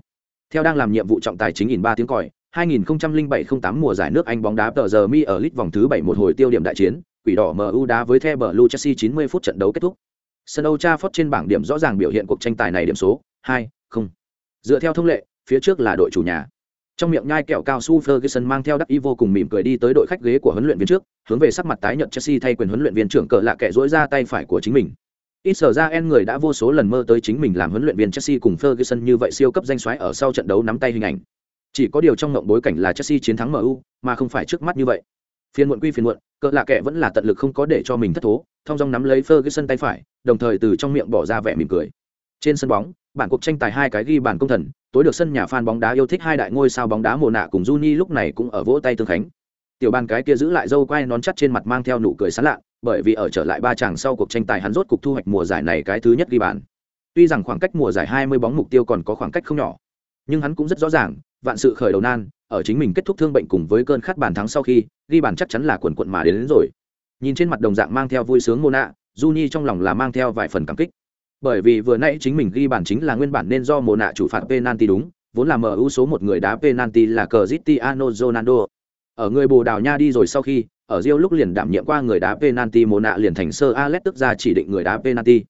Theo đang làm nhiệm vụ trọng tài chính in ba tiếng còi 2007-08 mùa giải nước Anh bóng đá tờ giờ mi ở lit vòng thứ 7 một hồi tiêu điểm đại chiến, quỷ đỏ MU đá với The Blue Chelsea 90 phút trận đấu kết thúc. Sân Old Trafford trên bảng điểm rõ ràng biểu hiện cuộc tranh tài này điểm số 2, không. Dựa theo thông lệ, phía trước là đội chủ nhà trong miệng nhai kẹo cao su Ferguson mang theo đắc ý vô cùng mỉm cười đi tới đội khách ghế của huấn luyện viên trước, hướng về sắc mặt tái nhợt Chelsea thay quyền huấn luyện viên trưởng cờ lạ kẻ dỗi ra tay phải của chính mình. Ít sở ra en người đã vô số lần mơ tới chính mình làm huấn luyện viên Chelsea cùng Ferguson như vậy siêu cấp danh soái ở sau trận đấu nắm tay hình ảnh. Chỉ có điều trong ngộng bối cảnh là Chelsea chiến thắng MU, mà không phải trước mắt như vậy. Phiên muộn quy phiên muộn, cờ lạ kẻ vẫn là tận lực không có để cho mình thất thố, thông dong nắm lấy Ferguson tay phải, đồng thời từ trong miệng bỏ ra vẻ mỉm cười. Trên sân bóng, bản cuộc tranh tài hai cái ghi bản công thần, tối được sân nhà fan bóng đá yêu thích hai đại ngôi sao bóng đá mùa nạ cùng Juni lúc này cũng ở vỗ tay tương khánh. Tiểu ban cái kia giữ lại dâu quai nón chắt trên mặt mang theo nụ cười sán lạ, bởi vì ở trở lại ba chàng sau cuộc tranh tài hắn rốt cục thu hoạch mùa giải này cái thứ nhất ghi bàn. Tuy rằng khoảng cách mùa giải 20 bóng mục tiêu còn có khoảng cách không nhỏ, nhưng hắn cũng rất rõ ràng, vạn sự khởi đầu nan, ở chính mình kết thúc thương bệnh cùng với cơn khát bàn thắng sau khi ghi bàn chắc chắn là quần quận mà đến, đến rồi nhìn trên mặt đồng dạng mang theo vui sướng mùa nạ Juni trong lòng là mang theo vài phần cảm kích bởi vì vừa nãy chính mình ghi bàn chính là nguyên bản nên do mồ nạ chủ phạt penalty đúng, vốn là MU số một người đá penalty là Cristiano Ronaldo. Ở người Bồ Đào Nha đi rồi sau khi, ở Rio lúc liền đảm nhiệm qua người đá penalty, mồ nạ liền thành sơ Alex tức ra chỉ định người đá penalty.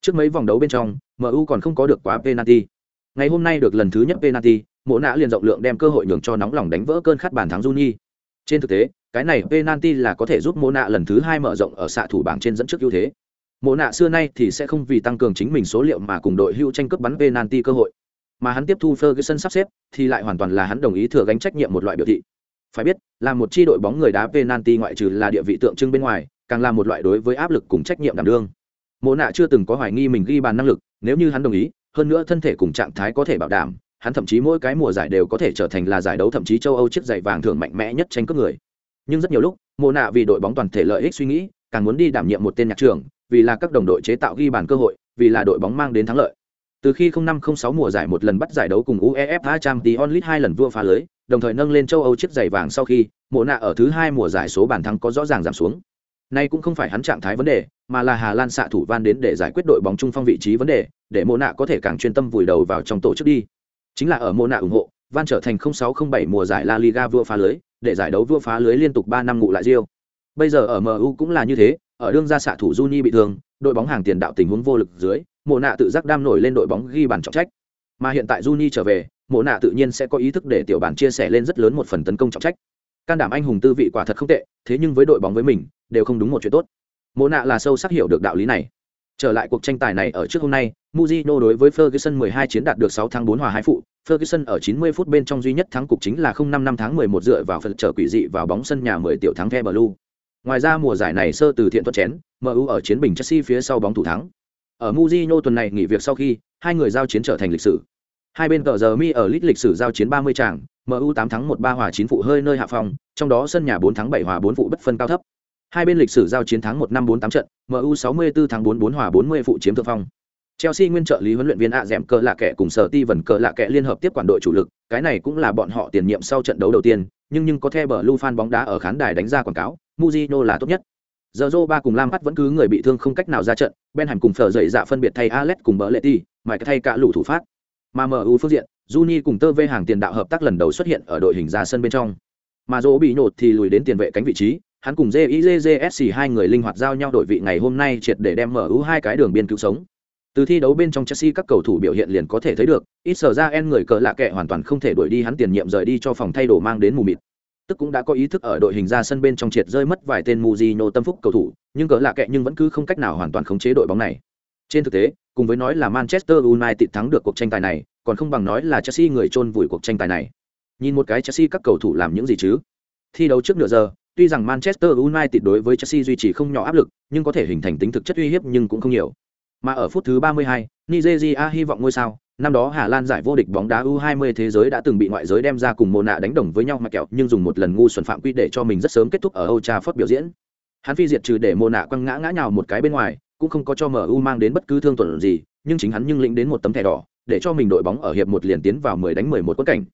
Trước mấy vòng đấu bên trong MU còn không có được quá penalty. Ngày hôm nay được lần thứ nhất penalty mộ nạ liền rộng lượng đem cơ hội nhường cho nóng lòng đánh vỡ cơn khát bàn thắng Juni. Trên thực tế, cái này penalty là có thể giúp mộ nạ lần thứ hai mở rộng ở xạ thủ bảng trên dẫn trước ưu thế mộ nạ xưa nay thì sẽ không vì tăng cường chính mình số liệu mà cùng đội hưu tranh cướp bắn penalty cơ hội. Mà hắn tiếp thu Ferguson sắp xếp thì lại hoàn toàn là hắn đồng ý thừa gánh trách nhiệm một loại biểu thị. Phải biết, là một chi đội bóng người đá penalty ngoại trừ là địa vị tượng trưng bên ngoài, càng là một loại đối với áp lực cùng trách nhiệm đảm đương. Mộ nạ chưa từng có hoài nghi mình ghi bàn năng lực, nếu như hắn đồng ý, hơn nữa thân thể cùng trạng thái có thể bảo đảm, hắn thậm chí mỗi cái mùa giải đều có thể trở thành là giải đấu thậm chí châu âu chiếc giày vàng thường mạnh mẽ nhất tranh cướp người. Nhưng rất nhiều lúc, mộ nạ vì đội bóng toàn thể lợi ích suy nghĩ, càng muốn đi đảm nhiệm một tên nhạc trưởng vì là các đồng đội chế tạo ghi bàn cơ hội vì là đội bóng mang đến thắng lợi từ khi 0506 mùa giải một lần bắt giải đấu cùng UEFA Champions League hai lần vua phá lưới đồng thời nâng lên châu Âu chiếc giày vàng sau khi mộ nạ ở thứ hai mùa giải số bàn thắng có rõ ràng giảm xuống Nay cũng không phải hắn trạng thái vấn đề, mà là Hà Lan xạ thủ van đến để giải quyết đội bóng trung phong vị trí vấn đề, để Mộ nạ có thể càng chuyên tâm vùi đầu vào trong tổ chức đi. Chính là ở Mộ nạ ủng hộ, van trở thành 0607 mùa giải La Liga vua phá lưới, để giải đấu vua phá lưới liên tục 3 năm ngụ lại Rio. Bây giờ ở MU cũng là như thế, ở đương gia xạ thủ Juni bị thương, đội bóng hàng tiền đạo tình huống vô lực dưới, Mộ nạ tự giác đam nổi lên đội bóng ghi bàn trọng trách. Mà hiện tại Juni trở về, Mộ nạ tự nhiên sẽ có ý thức để tiểu bản chia sẻ lên rất lớn một phần tấn công trọng trách. Can đảm anh hùng tư vị quả thật không tệ, thế nhưng với đội bóng với mình, đều không đúng một chuyện tốt mộ nạ là sâu sắc hiểu được đạo lý này trở lại cuộc tranh tài này ở trước hôm nay Mujino đối với Ferguson 12 chiến đạt được 6 thắng 4 hòa 2 phụ Ferguson ở 90 phút bên trong duy nhất thắng cục chính là 05 năm tháng 11 dựa vào phần trở quỷ dị vào bóng sân nhà 10 tiểu thắng The Blue ngoài ra mùa giải này sơ từ thiện tuất chén MU ở chiến bình Chelsea phía sau bóng thủ thắng. Ở Mujino tuần này nghỉ việc sau khi hai người giao chiến trở thành lịch sử. Hai bên cờ giờ mi ở lít lịch sử giao chiến 30 tràng MU 8 thắng 1 3 hòa 9 phụ hơi nơi hạ phòng trong đó sân nhà 4 thắng 7 hòa 4 phụ bất phân cao thấp. Hai bên lịch sử giao chiến thắng một năm bốn tám trận, MU 64 thắng 44 hòa 40 phụ chiếm thượng phong. Chelsea nguyên trợ lý huấn luyện viên ạ dẻm cờ lạ kẻ cùng sở ti vần cờ lạ kẻ liên hợp tiếp quản đội chủ lực, cái này cũng là bọn họ tiền nhiệm sau trận đấu đầu tiên, nhưng nhưng có theo bờ lưu fan bóng đá ở khán đài đánh ra quảng cáo, Mujino là tốt nhất. Giờ ba cùng Lam Phát vẫn cứ người bị thương không cách nào ra trận, Benham cùng phở dậy dạ phân biệt thay Alex cùng bờ lệ ti, mãi thay cả lũ thủ phát. Mà MU phương diện, Juni cùng tơ vê hàng tiền đạo hợp tác lần đầu xuất hiện ở đội hình ra sân bên trong. Mà Dỗ bị nột thì lùi đến tiền vệ cánh vị trí, hắn cùng JIJJSC hai người linh hoạt giao nhau đổi vị ngày hôm nay triệt để đem mở ưu hai cái đường biên cứu sống. Từ thi đấu bên trong Chelsea các cầu thủ biểu hiện liền có thể thấy được, ít sở ra en người cờ lạ kệ hoàn toàn không thể đuổi đi hắn tiền nhiệm rời đi cho phòng thay đồ mang đến mù mịt. Tức cũng đã có ý thức ở đội hình ra sân bên trong triệt rơi mất vài tên Mujino tâm phúc cầu thủ, nhưng cỡ lạ kệ nhưng vẫn cứ không cách nào hoàn toàn khống chế đội bóng này. Trên thực tế, cùng với nói là Manchester United thắng được cuộc tranh tài này, còn không bằng nói là Chelsea người chôn vùi cuộc tranh tài này. Nhìn một cái Chelsea các cầu thủ làm những gì chứ? Thi đấu trước nửa giờ, tuy rằng Manchester United đối với Chelsea duy trì không nhỏ áp lực, nhưng có thể hình thành tính thực chất uy hiếp nhưng cũng không nhiều. Mà ở phút thứ 32, Nigeria hy vọng ngôi sao, năm đó Hà Lan giải vô địch bóng đá U20 thế giới đã từng bị ngoại giới đem ra cùng Mona đánh đồng với nhau mà kẹo, nhưng dùng một lần ngu xuẩn phạm quy để cho mình rất sớm kết thúc ở Old Trafford biểu diễn. Hắn phi diệt trừ để Mona quăng ngã ngã nhào một cái bên ngoài, cũng không có cho MU mang đến bất cứ thương tổn gì, nhưng chính hắn nhưng lĩnh đến một tấm thẻ đỏ, để cho mình đội bóng ở hiệp một liền tiến vào 10 đánh 11 quân cảnh.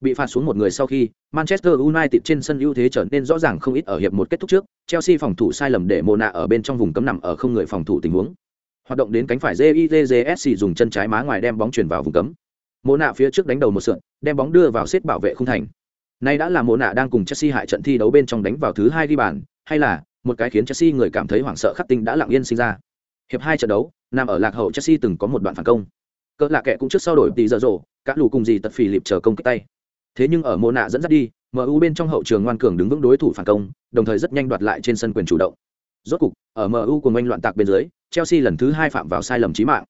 Bị phạt xuống một người sau khi, Manchester United trên sân ưu thế trở nên rõ ràng không ít ở hiệp một kết thúc trước, Chelsea phòng thủ sai lầm để Mona ở bên trong vùng cấm nằm ở không người phòng thủ tình huống. Hoạt động đến cánh phải JIJSC dùng chân trái má ngoài đem bóng chuyển vào vùng cấm. Mona phía trước đánh đầu một sượt, đem bóng đưa vào xếp bảo vệ không thành. Nay đã là Mona đang cùng Chelsea hại trận thi đấu bên trong đánh vào thứ hai ghi bàn, hay là một cái khiến Chelsea người cảm thấy hoảng sợ khắc tinh đã lặng yên sinh ra. Hiệp hai trận đấu, nằm ở lạc hậu Chelsea từng có một đoạn phản công. Cỡ lạ kẻ cũng trước sau đổi tỷ giờ rổ, cả lũ cùng gì tật phì lịp chờ công kích tay Thế nhưng ở Mộ nạ dẫn dắt đi, MU bên trong hậu trường ngoan cường đứng vững đối thủ phản công, đồng thời rất nhanh đoạt lại trên sân quyền chủ động. Rốt cục, ở MU cùng anh loạn tạc bên dưới, Chelsea lần thứ hai phạm vào sai lầm chí mạng.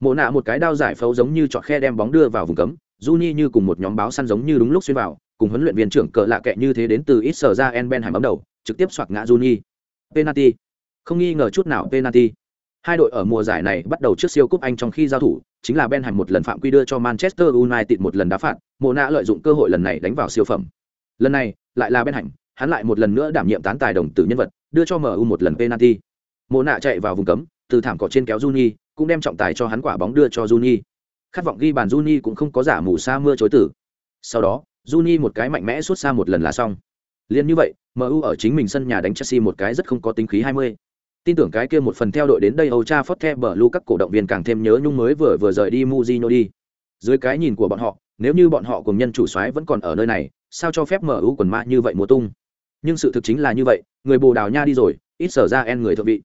Mộ nạ một cái đao giải phẫu giống như chọt khe đem bóng đưa vào vùng cấm, Juni như cùng một nhóm báo săn giống như đúng lúc xuyên vào, cùng huấn luyện viên trưởng cờ lạ kệ như thế đến từ ít sở ra En Benheim ấm đầu, trực tiếp xoạc ngã Juni. Penalty. Không nghi ngờ chút nào penalty. Hai đội ở mùa giải này bắt đầu trước siêu cúp Anh trong khi giao thủ, chính là Benham một lần phạm quy đưa cho Manchester United một lần đá phạt, Mộ nạ lợi dụng cơ hội lần này đánh vào siêu phẩm. Lần này, lại là Benham, hắn lại một lần nữa đảm nhiệm tán tài đồng tử nhân vật, đưa cho MU một lần penalty. Mộ nạ chạy vào vùng cấm, từ thảm cỏ trên kéo Juni, cũng đem trọng tài cho hắn quả bóng đưa cho Juni. Khát vọng ghi bàn Juni cũng không có giả mù sa mưa chối tử. Sau đó, Juni một cái mạnh mẽ suốt xa một lần là xong. Liên như vậy, MU ở chính mình sân nhà đánh Chelsea một cái rất không có tính khí 20. Tin tưởng cái kia một phần theo đội đến đây Old Trafford theo bờ lưu các cổ động viên càng thêm nhớ nhung mới vừa vừa rời đi Mujino đi. Dưới cái nhìn của bọn họ, nếu như bọn họ cùng nhân chủ soái vẫn còn ở nơi này, sao cho phép MU quần ma như vậy mùa tung. Nhưng sự thực chính là như vậy, người Bồ Đào Nha đi rồi, ít sở ra en người thượng vị.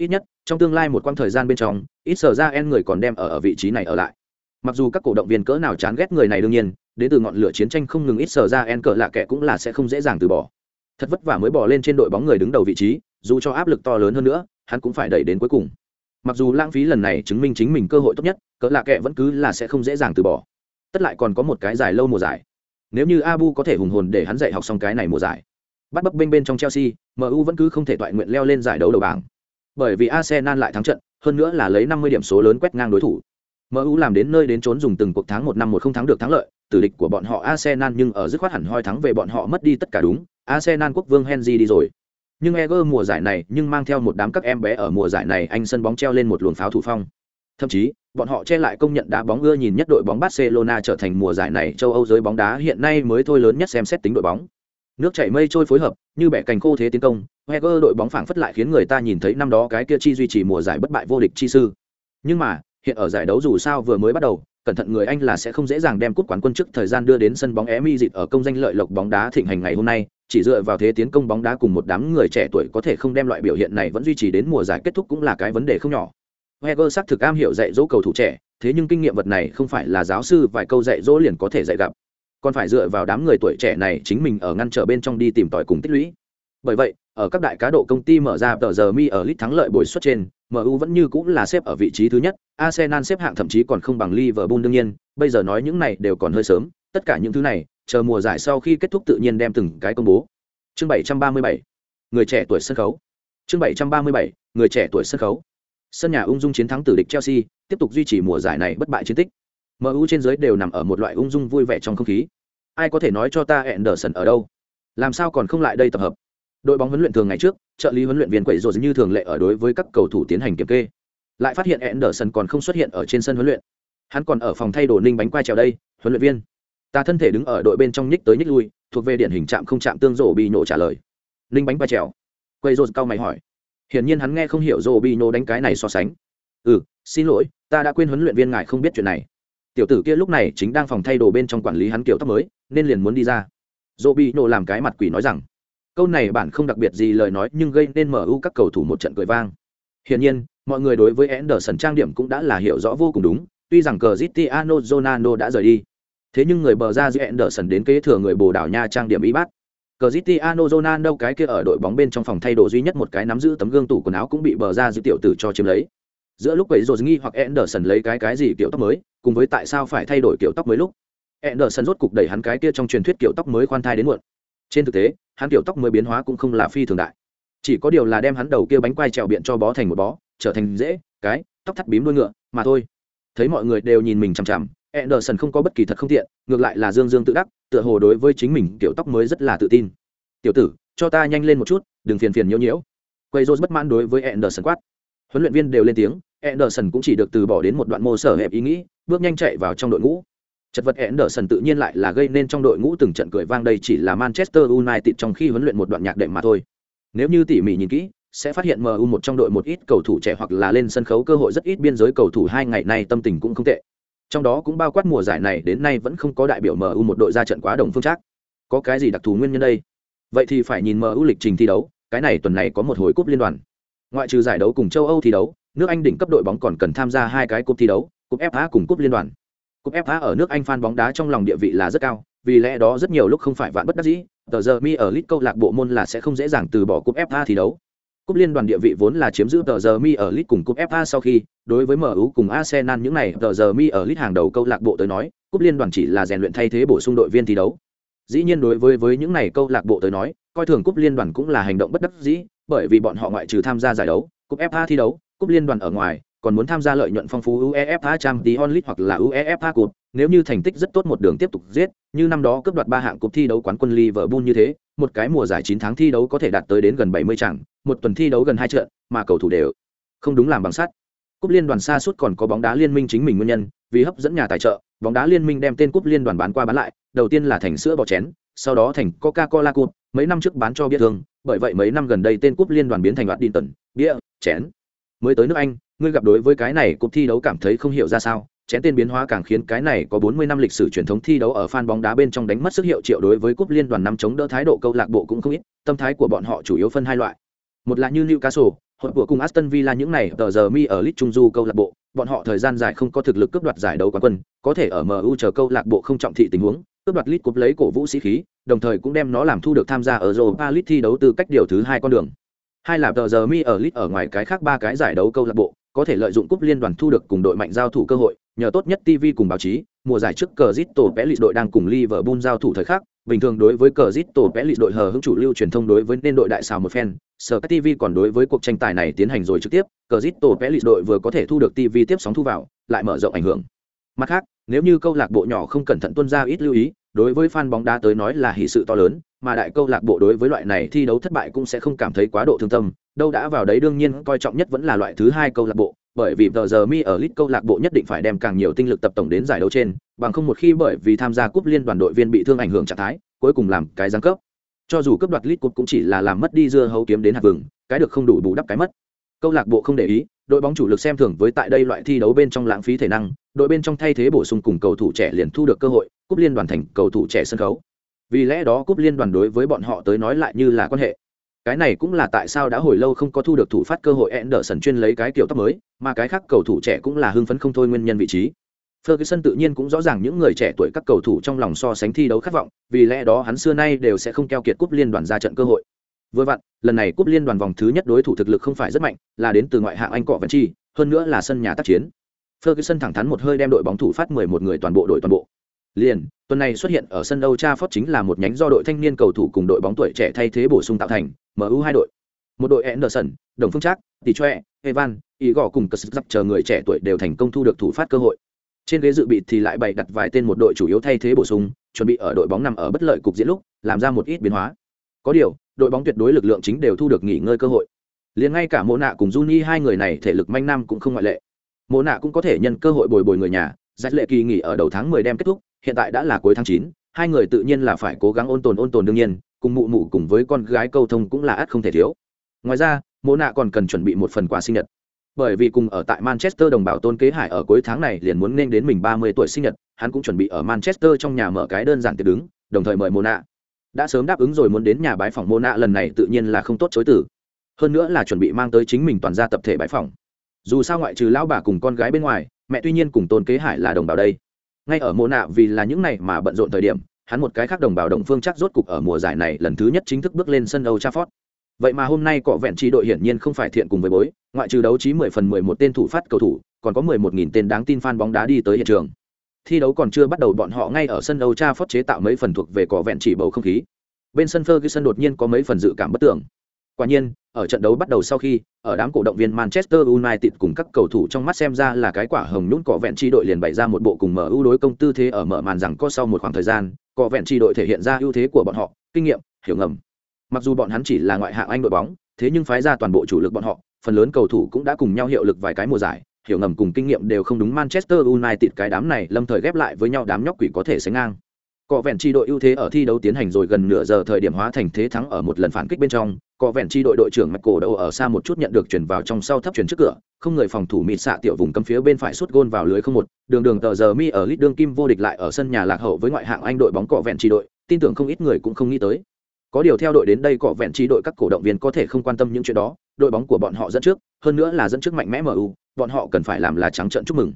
Ít nhất, trong tương lai một quãng thời gian bên trong, ít sở ra en người còn đem ở ở vị trí này ở lại. Mặc dù các cổ động viên cỡ nào chán ghét người này đương nhiên, đến từ ngọn lửa chiến tranh không ngừng ít sở ra en cỡ lạ kẻ cũng là sẽ không dễ dàng từ bỏ. Thật vất vả mới bỏ lên trên đội bóng người đứng đầu vị trí, dù cho áp lực to lớn hơn nữa, hắn cũng phải đẩy đến cuối cùng. Mặc dù lãng phí lần này chứng minh chính mình cơ hội tốt nhất, cỡ lạ kẻ vẫn cứ là sẽ không dễ dàng từ bỏ. Tất lại còn có một cái dài lâu mùa giải. Nếu như Abu có thể hùng hồn để hắn dạy học xong cái này mùa giải, bắt bấp bên bên trong Chelsea, MU vẫn cứ không thể toại nguyện leo lên giải đấu đầu bảng. Bởi vì Arsenal lại thắng trận, hơn nữa là lấy 50 điểm số lớn quét ngang đối thủ. MU làm đến nơi đến trốn dùng từng cuộc tháng một năm một không thắng được thắng lợi, tử địch của bọn họ Arsenal nhưng ở dứt khoát hẳn hoi thắng về bọn họ mất đi tất cả đúng, Arsenal quốc vương Henry đi rồi. Nhưng Eger mùa giải này nhưng mang theo một đám các em bé ở mùa giải này anh sân bóng treo lên một luồng pháo thủ phong. Thậm chí, bọn họ che lại công nhận đá bóng ưa nhìn nhất đội bóng Barcelona trở thành mùa giải này châu Âu giới bóng đá hiện nay mới thôi lớn nhất xem xét tính đội bóng. Nước chảy mây trôi phối hợp, như bẻ cành khô thế tiến công, Heger đội bóng phảng phất lại khiến người ta nhìn thấy năm đó cái kia chi duy trì mùa giải bất bại vô địch chi sư. Nhưng mà, hiện ở giải đấu dù sao vừa mới bắt đầu, cẩn thận người Anh là sẽ không dễ dàng đem cúp quán quân trước thời gian đưa đến sân bóng Emi dịt ở công danh lợi lộc bóng đá thịnh hành ngày hôm nay, chỉ dựa vào thế tiến công bóng đá cùng một đám người trẻ tuổi có thể không đem loại biểu hiện này vẫn duy trì đến mùa giải kết thúc cũng là cái vấn đề không nhỏ. Heger xác thực am hiểu dạy dỗ cầu thủ trẻ, thế nhưng kinh nghiệm vật này không phải là giáo sư vài câu dạy dỗ liền có thể dạy gặp còn phải dựa vào đám người tuổi trẻ này chính mình ở ngăn trở bên trong đi tìm tòi cùng tích lũy. Bởi vậy, ở các đại cá độ công ty mở ra tờ giờ mi ở lít thắng lợi bồi suất trên mu vẫn như cũng là xếp ở vị trí thứ nhất, arsenal xếp hạng thậm chí còn không bằng liverpool đương nhiên, bây giờ nói những này đều còn hơi sớm, tất cả những thứ này, chờ mùa giải sau khi kết thúc tự nhiên đem từng cái công bố. Chương 737 người trẻ tuổi sân khấu. Chương 737 người trẻ tuổi sân khấu. Sân nhà ung dung chiến thắng tử địch chelsea, tiếp tục duy trì mùa giải này bất bại chiến tích. MU trên dưới đều nằm ở một loại ung dung vui vẻ trong không khí. Ai có thể nói cho ta Anderson ở đâu? Làm sao còn không lại đây tập hợp? Đội bóng huấn luyện thường ngày trước, trợ lý huấn luyện viên quậy rồi như thường lệ ở đối với các cầu thủ tiến hành kiểm kê. Lại phát hiện Anderson còn không xuất hiện ở trên sân huấn luyện. Hắn còn ở phòng thay đồ ninh bánh quai trèo đây, huấn luyện viên. Ta thân thể đứng ở đội bên trong nhích tới nhích lui, thuộc về điển hình chạm không chạm tương rổ bị nổ trả lời. Ninh bánh quai trèo. quậy rồi cao mày hỏi. Hiển nhiên hắn nghe không hiểu rổ bị nổ đánh cái này so sánh. Ừ, xin lỗi, ta đã quên huấn luyện viên ngài không biết chuyện này tiểu tử kia lúc này chính đang phòng thay đồ bên trong quản lý hắn kiểu tóc mới, nên liền muốn đi ra. Dỗ bị nổ làm cái mặt quỷ nói rằng, câu này bạn không đặc biệt gì lời nói, nhưng gây nên mở ưu các cầu thủ một trận cười vang. Hiển nhiên, mọi người đối với Anderson trang điểm cũng đã là hiểu rõ vô cùng đúng, tuy rằng Cristiano Ronaldo đã rời đi. Thế nhưng người bờ ra giữa Anderson đến kế thừa người bồ đảo nha trang điểm y bát. Cristiano Ronaldo cái kia ở đội bóng bên trong phòng thay đồ duy nhất một cái nắm giữ tấm gương tủ quần áo cũng bị bờ ra giữa tiểu tử cho chiếm lấy. Giữa lúc ấy rồi nghi hoặc Anderson lấy cái cái gì kiểu tóc mới cùng với tại sao phải thay đổi kiểu tóc mới lúc, Anderson rốt cục đẩy hắn cái kia trong truyền thuyết kiểu tóc mới khoan thai đến muộn. Trên thực tế, hắn kiểu tóc mới biến hóa cũng không là phi thường đại. Chỉ có điều là đem hắn đầu kia bánh quai trèo biện cho bó thành một bó, trở thành dễ, cái, tóc thắt bím đuôi ngựa, mà thôi. Thấy mọi người đều nhìn mình chằm chằm, Anderson không có bất kỳ thật không tiện, ngược lại là dương dương tự đắc, tựa hồ đối với chính mình kiểu tóc mới rất là tự tin. Tiểu tử, cho ta nhanh lên một chút, đừng phiền phiền nhiễu nhiễu. Quay rô bất mãn đối với Anderson quát. Huấn luyện viên đều lên tiếng Anderson cũng chỉ được từ bỏ đến một đoạn mô sở hẹp ý nghĩ, bước nhanh chạy vào trong đội ngũ. Chật vật Anderson tự nhiên lại là gây nên trong đội ngũ từng trận cười vang đây chỉ là Manchester United trong khi huấn luyện một đoạn nhạc đệm mà thôi. Nếu như tỉ mỉ nhìn kỹ, sẽ phát hiện MU một trong đội một ít cầu thủ trẻ hoặc là lên sân khấu cơ hội rất ít biên giới cầu thủ hai ngày nay tâm tình cũng không tệ. Trong đó cũng bao quát mùa giải này đến nay vẫn không có đại biểu MU một đội ra trận quá đồng phương chắc. Có cái gì đặc thù nguyên nhân đây? Vậy thì phải nhìn MU lịch trình thi đấu, cái này tuần này có một hồi cúp liên đoàn. Ngoại trừ giải đấu cùng châu Âu thi đấu, nước Anh đỉnh cấp đội bóng còn cần tham gia hai cái cúp thi đấu, cúp FA cùng cúp liên đoàn. Cúp FA ở nước Anh fan bóng đá trong lòng địa vị là rất cao, vì lẽ đó rất nhiều lúc không phải vạn bất đắc dĩ, tờ giờ mi ở lit câu lạc bộ môn là sẽ không dễ dàng từ bỏ cúp FA thi đấu. Cúp liên đoàn địa vị vốn là chiếm giữ tờ giờ mi ở lit cùng cúp FA sau khi, đối với MU cùng Arsenal những này tờ giờ mi ở lit hàng đầu câu lạc bộ tới nói, cúp liên đoàn chỉ là rèn luyện thay thế bổ sung đội viên thi đấu. Dĩ nhiên đối với với những này câu lạc bộ tới nói, coi thường cúp liên đoàn cũng là hành động bất đắc dĩ, bởi vì bọn họ ngoại trừ tham gia giải đấu, cúp FA thi đấu, cúp liên đoàn ở ngoài, còn muốn tham gia lợi nhuận phong phú UEFA Champions League hoặc là UEFA Cup, nếu như thành tích rất tốt một đường tiếp tục giết, như năm đó cướp đoạt ba hạng cúp thi đấu quán quân Liverpool như thế, một cái mùa giải 9 tháng thi đấu có thể đạt tới đến gần 70 trận, một tuần thi đấu gần hai trận, mà cầu thủ đều không đúng làm bằng sắt. Cúp liên đoàn xa suốt còn có bóng đá liên minh chính mình nguyên nhân, vì hấp dẫn nhà tài trợ, bóng đá liên minh đem tên cúp liên đoàn bán qua bán lại đầu tiên là thành sữa bò chén sau đó thành coca cola cup mấy năm trước bán cho bia thương bởi vậy mấy năm gần đây tên cúp liên đoàn biến thành hoạt điện tần bia chén mới tới nước anh ngươi gặp đối với cái này cúp thi đấu cảm thấy không hiểu ra sao chén tên biến hóa càng khiến cái này có 40 năm lịch sử truyền thống thi đấu ở fan bóng đá bên trong đánh mất sức hiệu triệu đối với cúp liên đoàn năm chống đỡ thái độ câu lạc bộ cũng không ít, tâm thái của bọn họ chủ yếu phân hai loại. Một là như Newcastle, hội của cùng Aston Villa những này tờ giờ mi ở League Trung Du câu lạc bộ, bọn họ thời gian dài không có thực lực cướp đoạt giải đấu quán quân, có thể ở MU chờ câu lạc bộ không trọng thị tình huống, cướp đoạt League Cup lấy cổ vũ sĩ khí, đồng thời cũng đem nó làm thu được tham gia ở Europa League thi đấu từ cách điều thứ hai con đường. Hai là tờ giờ mi ở lit ở ngoài cái khác ba cái giải đấu câu lạc bộ, có thể lợi dụng cúp liên đoàn thu được cùng đội mạnh giao thủ cơ hội, nhờ tốt nhất TV cùng báo chí, mùa giải trước cờ Zito Pelis đội đang cùng Liverpool giao thủ thời khắc, bình thường đối với cờ Zito Pelis đội hờ hững chủ lưu truyền thông đối với nên đội đại xào một phen sở các TV còn đối với cuộc tranh tài này tiến hành rồi trực tiếp, cờ Zito Pelis đội vừa có thể thu được TV tiếp sóng thu vào, lại mở rộng ảnh hưởng. Mặt khác, nếu như câu lạc bộ nhỏ không cẩn thận tuân ra ít lưu ý, đối với fan bóng đá tới nói là hỷ sự to lớn, mà đại câu lạc bộ đối với loại này thi đấu thất bại cũng sẽ không cảm thấy quá độ thương tâm, đâu đã vào đấy đương nhiên coi trọng nhất vẫn là loại thứ hai câu lạc bộ, bởi vì tờ giờ mi ở lit câu lạc bộ nhất định phải đem càng nhiều tinh lực tập tổng đến giải đấu trên bằng không một khi bởi vì tham gia cúp liên đoàn đội viên bị thương ảnh hưởng trạng thái cuối cùng làm cái giáng cấp. Cho dù cấp đoạt lit cúp cũng chỉ là làm mất đi dưa hấu kiếm đến hạt vừng cái được không đủ bù đắp cái mất. Câu lạc bộ không để ý đội bóng chủ lực xem thường với tại đây loại thi đấu bên trong lãng phí thể năng đội bên trong thay thế bổ sung cùng cầu thủ trẻ liền thu được cơ hội cúp liên đoàn thành cầu thủ trẻ sân khấu vì lẽ đó cúp liên đoàn đối với bọn họ tới nói lại như là quan hệ cái này cũng là tại sao đã hồi lâu không có thu được thủ phát cơ hội Anderson chuyên lấy cái kiểu tóc mới, mà cái khác cầu thủ trẻ cũng là hưng phấn không thôi nguyên nhân vị trí. Ferguson tự nhiên cũng rõ ràng những người trẻ tuổi các cầu thủ trong lòng so sánh thi đấu khát vọng, vì lẽ đó hắn xưa nay đều sẽ không keo kiệt cúp liên đoàn ra trận cơ hội. Vừa vặn, lần này cúp liên đoàn vòng thứ nhất đối thủ thực lực không phải rất mạnh, là đến từ ngoại hạng Anh cọ Vân Chi, hơn nữa là sân nhà tác chiến. Ferguson thẳng thắn một hơi đem đội bóng thủ phát 11 người toàn bộ đội toàn bộ. Liền, tuần này xuất hiện ở sân Âu Cha Phót chính là một nhánh do đội thanh niên cầu thủ cùng đội bóng tuổi trẻ thay thế bổ sung tạo thành, MU hai đội. Một đội Anderson, Đồng Phương Trác, Tỷ Choe, Evan, Igor cùng Cất Giặc chờ người trẻ tuổi đều thành công thu được thủ phát cơ hội. Trên ghế dự bị thì lại bày đặt vài tên một đội chủ yếu thay thế bổ sung, chuẩn bị ở đội bóng nằm ở bất lợi cục diễn lúc, làm ra một ít biến hóa. Có điều, đội bóng tuyệt đối lực lượng chính đều thu được nghỉ ngơi cơ hội. Liền ngay cả Mộ Nạ cùng Juni hai người này thể lực manh nam cũng không ngoại lệ. Mộ Nạ cũng có thể nhân cơ hội bồi bồi người nhà, giải lệ kỳ nghỉ ở đầu tháng 10 đem kết thúc, hiện tại đã là cuối tháng 9, hai người tự nhiên là phải cố gắng ôn tồn ôn tồn đương nhiên, cùng mụ mụ cùng với con gái câu thông cũng là ắt không thể thiếu. Ngoài ra mô nạ còn cần chuẩn bị một phần quà sinh nhật. Bởi vì cùng ở tại manchester đồng bào tôn kế hải ở cuối tháng này liền muốn nên đến mình ba mươi tuổi sinh nhật hắn cũng chuẩn bị ở manchester trong nhà mở cái đơn giản tiệc đứng đồng thời mời mô nạ. Đã sớm đáp ứng rồi muốn đến nhà bái phòng mô nạ lần này tự nhiên là không tốt chối tử hơn nữa là chuẩn bị mang tới chính mình toàn gia tập thể bái phòng dù sao ngoại trừ lão bà cùng con gái bên ngoài mẹ tuy nhiên cùng tôn kế hải là đồng bào đây ngay ở mộ nạ vì là những này mà bận rộn thời điểm hắn một cái khác đồng bào đồng phương chắc rốt cục ở mùa giải này lần thứ nhất chính thức bước lên sân Âu Trafford. Vậy mà hôm nay cọ vẹn trí đội hiển nhiên không phải thiện cùng với bối, ngoại trừ đấu trí 10 phần 11 tên thủ phát cầu thủ, còn có 11.000 tên đáng tin fan bóng đá đi tới hiện trường. Thi đấu còn chưa bắt đầu bọn họ ngay ở sân Âu Trafford chế tạo mấy phần thuộc về cọ vẹn chỉ bầu không khí. Bên sân Ferguson đột nhiên có mấy phần dự cảm bất tưởng. Quả nhiên, ở trận đấu bắt đầu sau khi, ở đám cổ động viên Manchester United cùng các cầu thủ trong mắt xem ra là cái quả hồng nhũn cỏ vẹn chi đội liền bày ra một bộ cùng mở ưu đối công tư thế ở mở màn rằng có sau một khoảng thời gian, cỏ vẹn chi đội thể hiện ra ưu thế của bọn họ, kinh nghiệm, hiểu ngầm. Mặc dù bọn hắn chỉ là ngoại hạng Anh đội bóng, thế nhưng phái ra toàn bộ chủ lực bọn họ, phần lớn cầu thủ cũng đã cùng nhau hiệu lực vài cái mùa giải, hiểu ngầm cùng kinh nghiệm đều không đúng Manchester United cái đám này lâm thời ghép lại với nhau đám nhóc quỷ có thể sánh ngang. Cọ vẹn tri đội ưu thế ở thi đấu tiến hành rồi gần nửa giờ thời điểm hóa thành thế thắng ở một lần phản kích bên trong, cọ vẹn tri đội đội trưởng mạch cổ đầu ở xa một chút nhận được chuyển vào trong sau thấp chuyển trước cửa, không người phòng thủ mịt xạ tiểu vùng cấm phía bên phải suốt gôn vào lưới không một, đường đường tờ giờ mi ở lít đương kim vô địch lại ở sân nhà lạc hậu với ngoại hạng Anh đội bóng cọ vẹn tri đội, tin tưởng không ít người cũng không nghĩ tới. Có điều theo đội đến đây cọ vẹn tri đội các cổ động viên có thể không quan tâm những chuyện đó, đội bóng của bọn họ dẫn trước, hơn nữa là dẫn trước mạnh mẽ MU, bọn họ cần phải làm là trắng trận chúc mừng.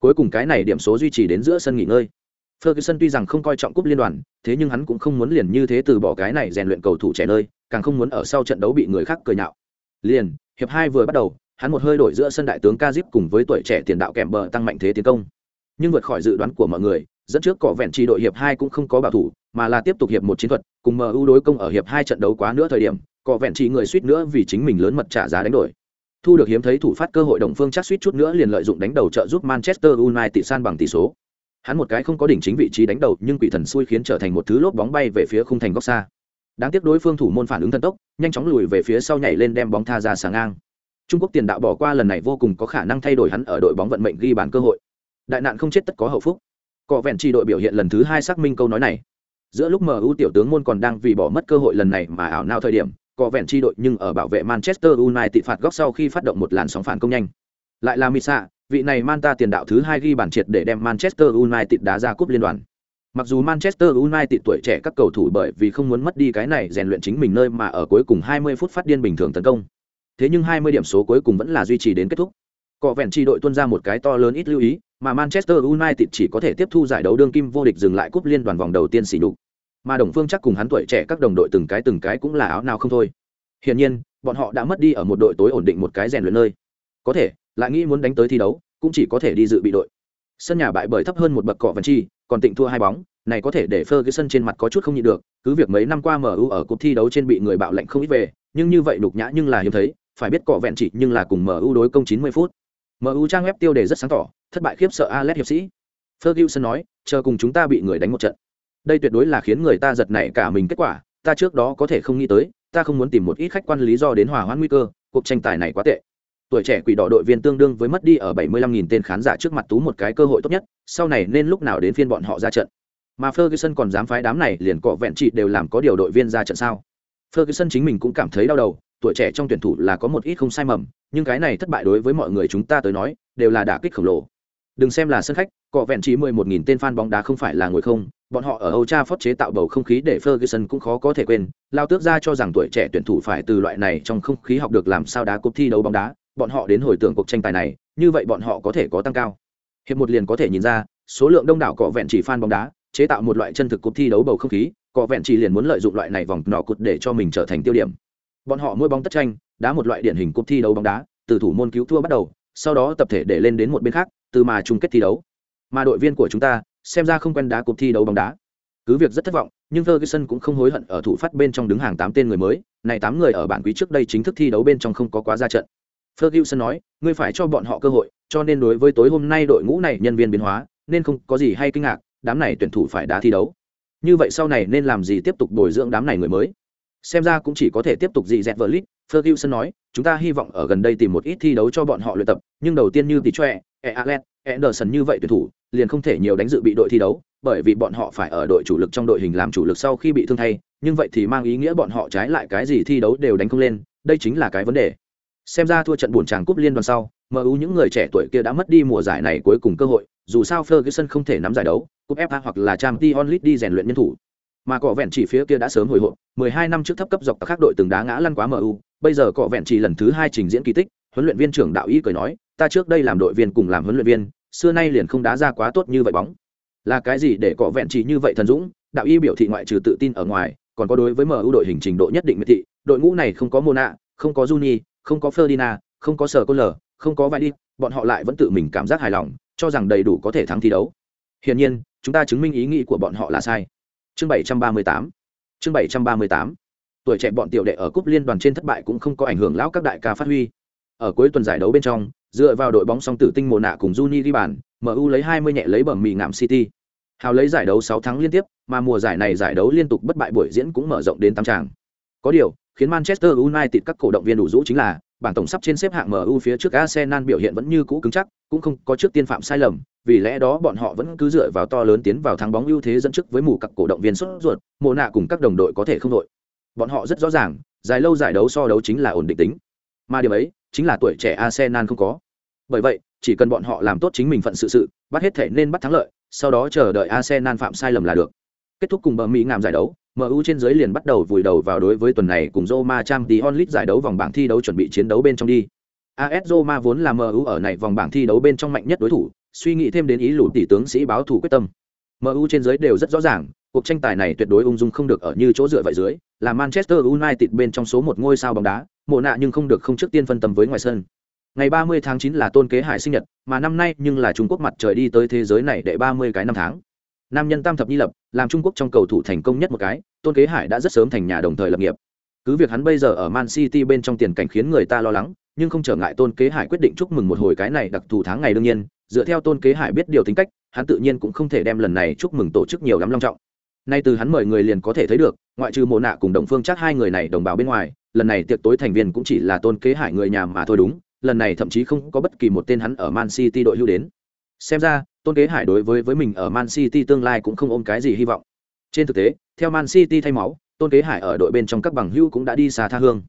Cuối cùng cái này điểm số duy trì đến giữa sân nghỉ ngơi. Ferguson tuy rằng không coi trọng cúp liên đoàn, thế nhưng hắn cũng không muốn liền như thế từ bỏ cái này rèn luyện cầu thủ trẻ nơi, càng không muốn ở sau trận đấu bị người khác cười nhạo. Liền, hiệp hai vừa bắt đầu, hắn một hơi đổi giữa sân đại tướng Kazip cùng với tuổi trẻ tiền đạo kèm bờ tăng mạnh thế tiến công. Nhưng vượt khỏi dự đoán của mọi người, dẫn trước cỏ vẹn chỉ đội hiệp hai cũng không có bảo thủ, mà là tiếp tục hiệp một chiến thuật, cùng MU đối công ở hiệp hai trận đấu quá nữa thời điểm, cỏ vẹn chỉ người suýt nữa vì chính mình lớn mật trả giá đánh đổi. Thu được hiếm thấy thủ phát cơ hội đồng phương chắc suýt chút nữa liền lợi dụng đánh đầu trợ giúp Manchester United san bằng tỷ số. Hắn một cái không có đỉnh chính vị trí đánh đầu, nhưng quỷ thần xui khiến trở thành một thứ lốp bóng bay về phía khung thành góc xa. Đáng tiếc đối phương thủ môn phản ứng thần tốc, nhanh chóng lùi về phía sau nhảy lên đem bóng tha ra sáng ngang. Trung Quốc tiền đạo bỏ qua lần này vô cùng có khả năng thay đổi hắn ở đội bóng vận mệnh ghi bàn cơ hội. Đại nạn không chết tất có hậu phúc. cọ vẹn tri đội biểu hiện lần thứ hai xác minh câu nói này giữa lúc mu tiểu tướng môn còn đang vì bỏ mất cơ hội lần này mà ảo nào thời điểm cọ vẹn tri đội nhưng ở bảo vệ manchester united phạt góc sau khi phát động một làn sóng phản công nhanh lại là misa vị này manta tiền đạo thứ hai ghi bàn triệt để đem manchester united đá ra cúp liên đoàn Mặc dù Manchester United tuổi trẻ các cầu thủ bởi vì không muốn mất đi cái này rèn luyện chính mình nơi mà ở cuối cùng 20 phút phát điên bình thường tấn công. Thế nhưng 20 điểm số cuối cùng vẫn là duy trì đến kết thúc. Cọ vẹn chi đội tuân ra một cái to lớn ít lưu ý, mà Manchester United chỉ có thể tiếp thu giải đấu đương kim vô địch dừng lại cúp liên đoàn vòng đầu tiên xỉ nhục. Mà Đồng Phương chắc cùng hắn tuổi trẻ các đồng đội từng cái từng cái cũng là áo nào không thôi. Hiển nhiên, bọn họ đã mất đi ở một đội tối ổn định một cái rèn luyện nơi. Có thể, lại nghĩ muốn đánh tới thi đấu, cũng chỉ có thể đi dự bị đội. Sân nhà bại bởi thấp hơn một bậc cọ vẫn chi, còn tịnh thua hai bóng, này có thể để Ferguson trên mặt có chút không nhịn được, cứ việc mấy năm qua MU ở cuộc thi đấu trên bị người bạo lệnh không ít về, nhưng như vậy nhục nhã nhưng là hiếm thấy, phải biết cọ vẹn chỉ nhưng là cùng MU đối công 90 phút. MU trang web tiêu đề rất sáng tỏ, thất bại khiếp sợ Alex hiệp sĩ. Ferguson nói, chờ cùng chúng ta bị người đánh một trận. Đây tuyệt đối là khiến người ta giật nảy cả mình kết quả, ta trước đó có thể không nghĩ tới, ta không muốn tìm một ít khách quan lý do đến hòa hoãn nguy cơ, cuộc tranh tài này quá tệ. Tuổi trẻ quỷ đỏ đội viên tương đương với mất đi ở 75.000 tên khán giả trước mặt tú một cái cơ hội tốt nhất, sau này nên lúc nào đến phiên bọn họ ra trận. Mà Ferguson còn dám phái đám này liền cọ vẹn trị đều làm có điều đội viên ra trận sao? Ferguson chính mình cũng cảm thấy đau đầu, tuổi trẻ trong tuyển thủ là có một ít không sai mầm, nhưng cái này thất bại đối với mọi người chúng ta tới nói, đều là đả kích khổng lồ. Đừng xem là sân khách, cọ vẹn chỉ 11.000 tên fan bóng đá không phải là ngồi không, bọn họ ở Old Trafford chế tạo bầu không khí để Ferguson cũng khó có thể quên. Lao tước ra cho rằng tuổi trẻ tuyển thủ phải từ loại này trong không khí học được làm sao đá cúp thi đấu bóng đá, bọn họ đến hồi tưởng cuộc tranh tài này, như vậy bọn họ có thể có tăng cao. Hiệp một liền có thể nhìn ra, số lượng đông đảo cọ vẹn chỉ fan bóng đá, chế tạo một loại chân thực cúp thi đấu bầu không khí, cọ vẹn chỉ liền muốn lợi dụng loại này vòng nọ cụt để cho mình trở thành tiêu điểm. Bọn họ mỗi bóng tất tranh, đá một loại điển hình cúp thi đấu bóng đá, từ thủ môn cứu thua bắt đầu, sau đó tập thể để lên đến một bên khác, từ mà chung kết thi đấu. Mà đội viên của chúng ta, xem ra không quen đá cúp thi đấu bóng đá. Cứ việc rất thất vọng, nhưng Ferguson cũng không hối hận ở thủ phát bên trong đứng hàng tám tên người mới, này tám người ở bản quý trước đây chính thức thi đấu bên trong không có quá ra trận. Ferguson nói, ngươi phải cho bọn họ cơ hội, cho nên đối với tối hôm nay đội ngũ này nhân viên biến hóa, nên không có gì hay kinh ngạc, đám này tuyển thủ phải đá thi đấu. Như vậy sau này nên làm gì tiếp tục bồi dưỡng đám này người mới? Xem ra cũng chỉ có thể tiếp tục dị dẹt vợ lít, Ferguson nói, chúng ta hy vọng ở gần đây tìm một ít thi đấu cho bọn họ luyện tập, nhưng đầu tiên như tỷ choe, e Ealet, Anderson như vậy tuyển thủ, liền không thể nhiều đánh dự bị đội thi đấu, bởi vì bọn họ phải ở đội chủ lực trong đội hình làm chủ lực sau khi bị thương thay, nhưng vậy thì mang ý nghĩa bọn họ trái lại cái gì thi đấu đều đánh không lên, đây chính là cái vấn đề. Xem ra thua trận buồn chàng cúp liên đoàn sau, MU những người trẻ tuổi kia đã mất đi mùa giải này cuối cùng cơ hội, dù sao Ferguson không thể nắm giải đấu, cúp FA hoặc là Champions League đi rèn luyện nhân thủ. Mà cọ vẹn chỉ phía kia đã sớm hồi hộp, 12 năm trước thấp cấp dọc các đội từng đá ngã lăn quá MU, bây giờ cọ vẹn chỉ lần thứ hai trình diễn kỳ tích, huấn luyện viên trưởng đạo ý cười nói, ta trước đây làm đội viên cùng làm huấn luyện viên, xưa nay liền không đá ra quá tốt như vậy bóng. Là cái gì để cọ vẹn chỉ như vậy thần dũng? Đạo y biểu thị ngoại trừ tự tin ở ngoài, còn có đối với MU đội hình trình độ nhất định miệt thị, đội ngũ này không có Mona, không có Juni, không có Ferdinand, không có Sở Côn Lở, không có Vadi, bọn họ lại vẫn tự mình cảm giác hài lòng, cho rằng đầy đủ có thể thắng thi đấu. Hiển nhiên, chúng ta chứng minh ý nghĩ của bọn họ là sai. Chương 738. Chương 738. Tuổi trẻ bọn tiểu đệ ở cúp liên đoàn trên thất bại cũng không có ảnh hưởng lão các đại ca phát huy. Ở cuối tuần giải đấu bên trong, dựa vào đội bóng song tử tinh mồ nạ cùng Juni đi bàn, MU lấy 20 nhẹ lấy bẩm mì ngạm City. Hào lấy giải đấu 6 thắng liên tiếp, mà mùa giải này giải đấu liên tục bất bại buổi diễn cũng mở rộng đến 8 tràng. Có điều, khiến Manchester United các cổ động viên đủ rũ chính là, bảng tổng sắp trên xếp hạng MU phía trước Arsenal biểu hiện vẫn như cũ cứng chắc, cũng không có trước tiên phạm sai lầm, vì lẽ đó bọn họ vẫn cứ dựa vào to lớn tiến vào thắng bóng ưu thế dẫn trước với mù các cổ động viên xuất ruột, mồ nạ cùng các đồng đội có thể không đội. Bọn họ rất rõ ràng, dài lâu giải đấu so đấu chính là ổn định tính. Mà điều ấy, chính là tuổi trẻ Arsenal không có. Bởi vậy, chỉ cần bọn họ làm tốt chính mình phận sự sự, bắt hết thể nên bắt thắng lợi, sau đó chờ đợi Arsenal phạm sai lầm là được. Kết thúc cùng bờ Mỹ ngàm giải đấu, MU trên dưới liền bắt đầu vùi đầu vào đối với tuần này cùng Roma Champions League giải đấu vòng bảng thi đấu chuẩn bị chiến đấu bên trong đi. AS Roma vốn là MU ở này vòng bảng thi đấu bên trong mạnh nhất đối thủ, suy nghĩ thêm đến ý lũ tỷ tướng sĩ báo thủ quyết tâm. MU trên dưới đều rất rõ ràng, cuộc tranh tài này tuyệt đối ung dung không được ở như chỗ dựa vậy dưới, là Manchester United bên trong số một ngôi sao bóng đá, mộ nạ nhưng không được không trước tiên phân tâm với ngoài sân. Ngày 30 tháng 9 là Tôn Kế Hải sinh nhật, mà năm nay nhưng là Trung Quốc mặt trời đi tới thế giới này để 30 cái năm tháng nam nhân tam thập nhi lập, làm trung quốc trong cầu thủ thành công nhất một cái, tôn kế hải đã rất sớm thành nhà đồng thời lập nghiệp. Cứ việc hắn bây giờ ở man city bên trong tiền cảnh khiến người ta lo lắng, nhưng không trở ngại tôn kế hải quyết định chúc mừng một hồi cái này đặc thù tháng ngày đương nhiên, dựa theo tôn kế hải biết điều tính cách, hắn tự nhiên cũng không thể đem lần này chúc mừng tổ chức nhiều lắm long trọng. Nay từ hắn mời người liền có thể thấy được, ngoại trừ mộ nạ cùng đồng phương chắc hai người này đồng bào bên ngoài, lần này tiệc tối thành viên cũng chỉ là tôn kế hải người nhà mà thôi đúng, lần này thậm chí không có bất kỳ một tên hắn ở man city đội hưu đến xem ra, tôn kế hải đối với với mình ở man city tương lai cũng không ôm cái gì hy vọng. Trên thực tế, theo man city thay máu, tôn kế hải ở đội bên trong các bằng hữu cũng đã đi xa tha hương.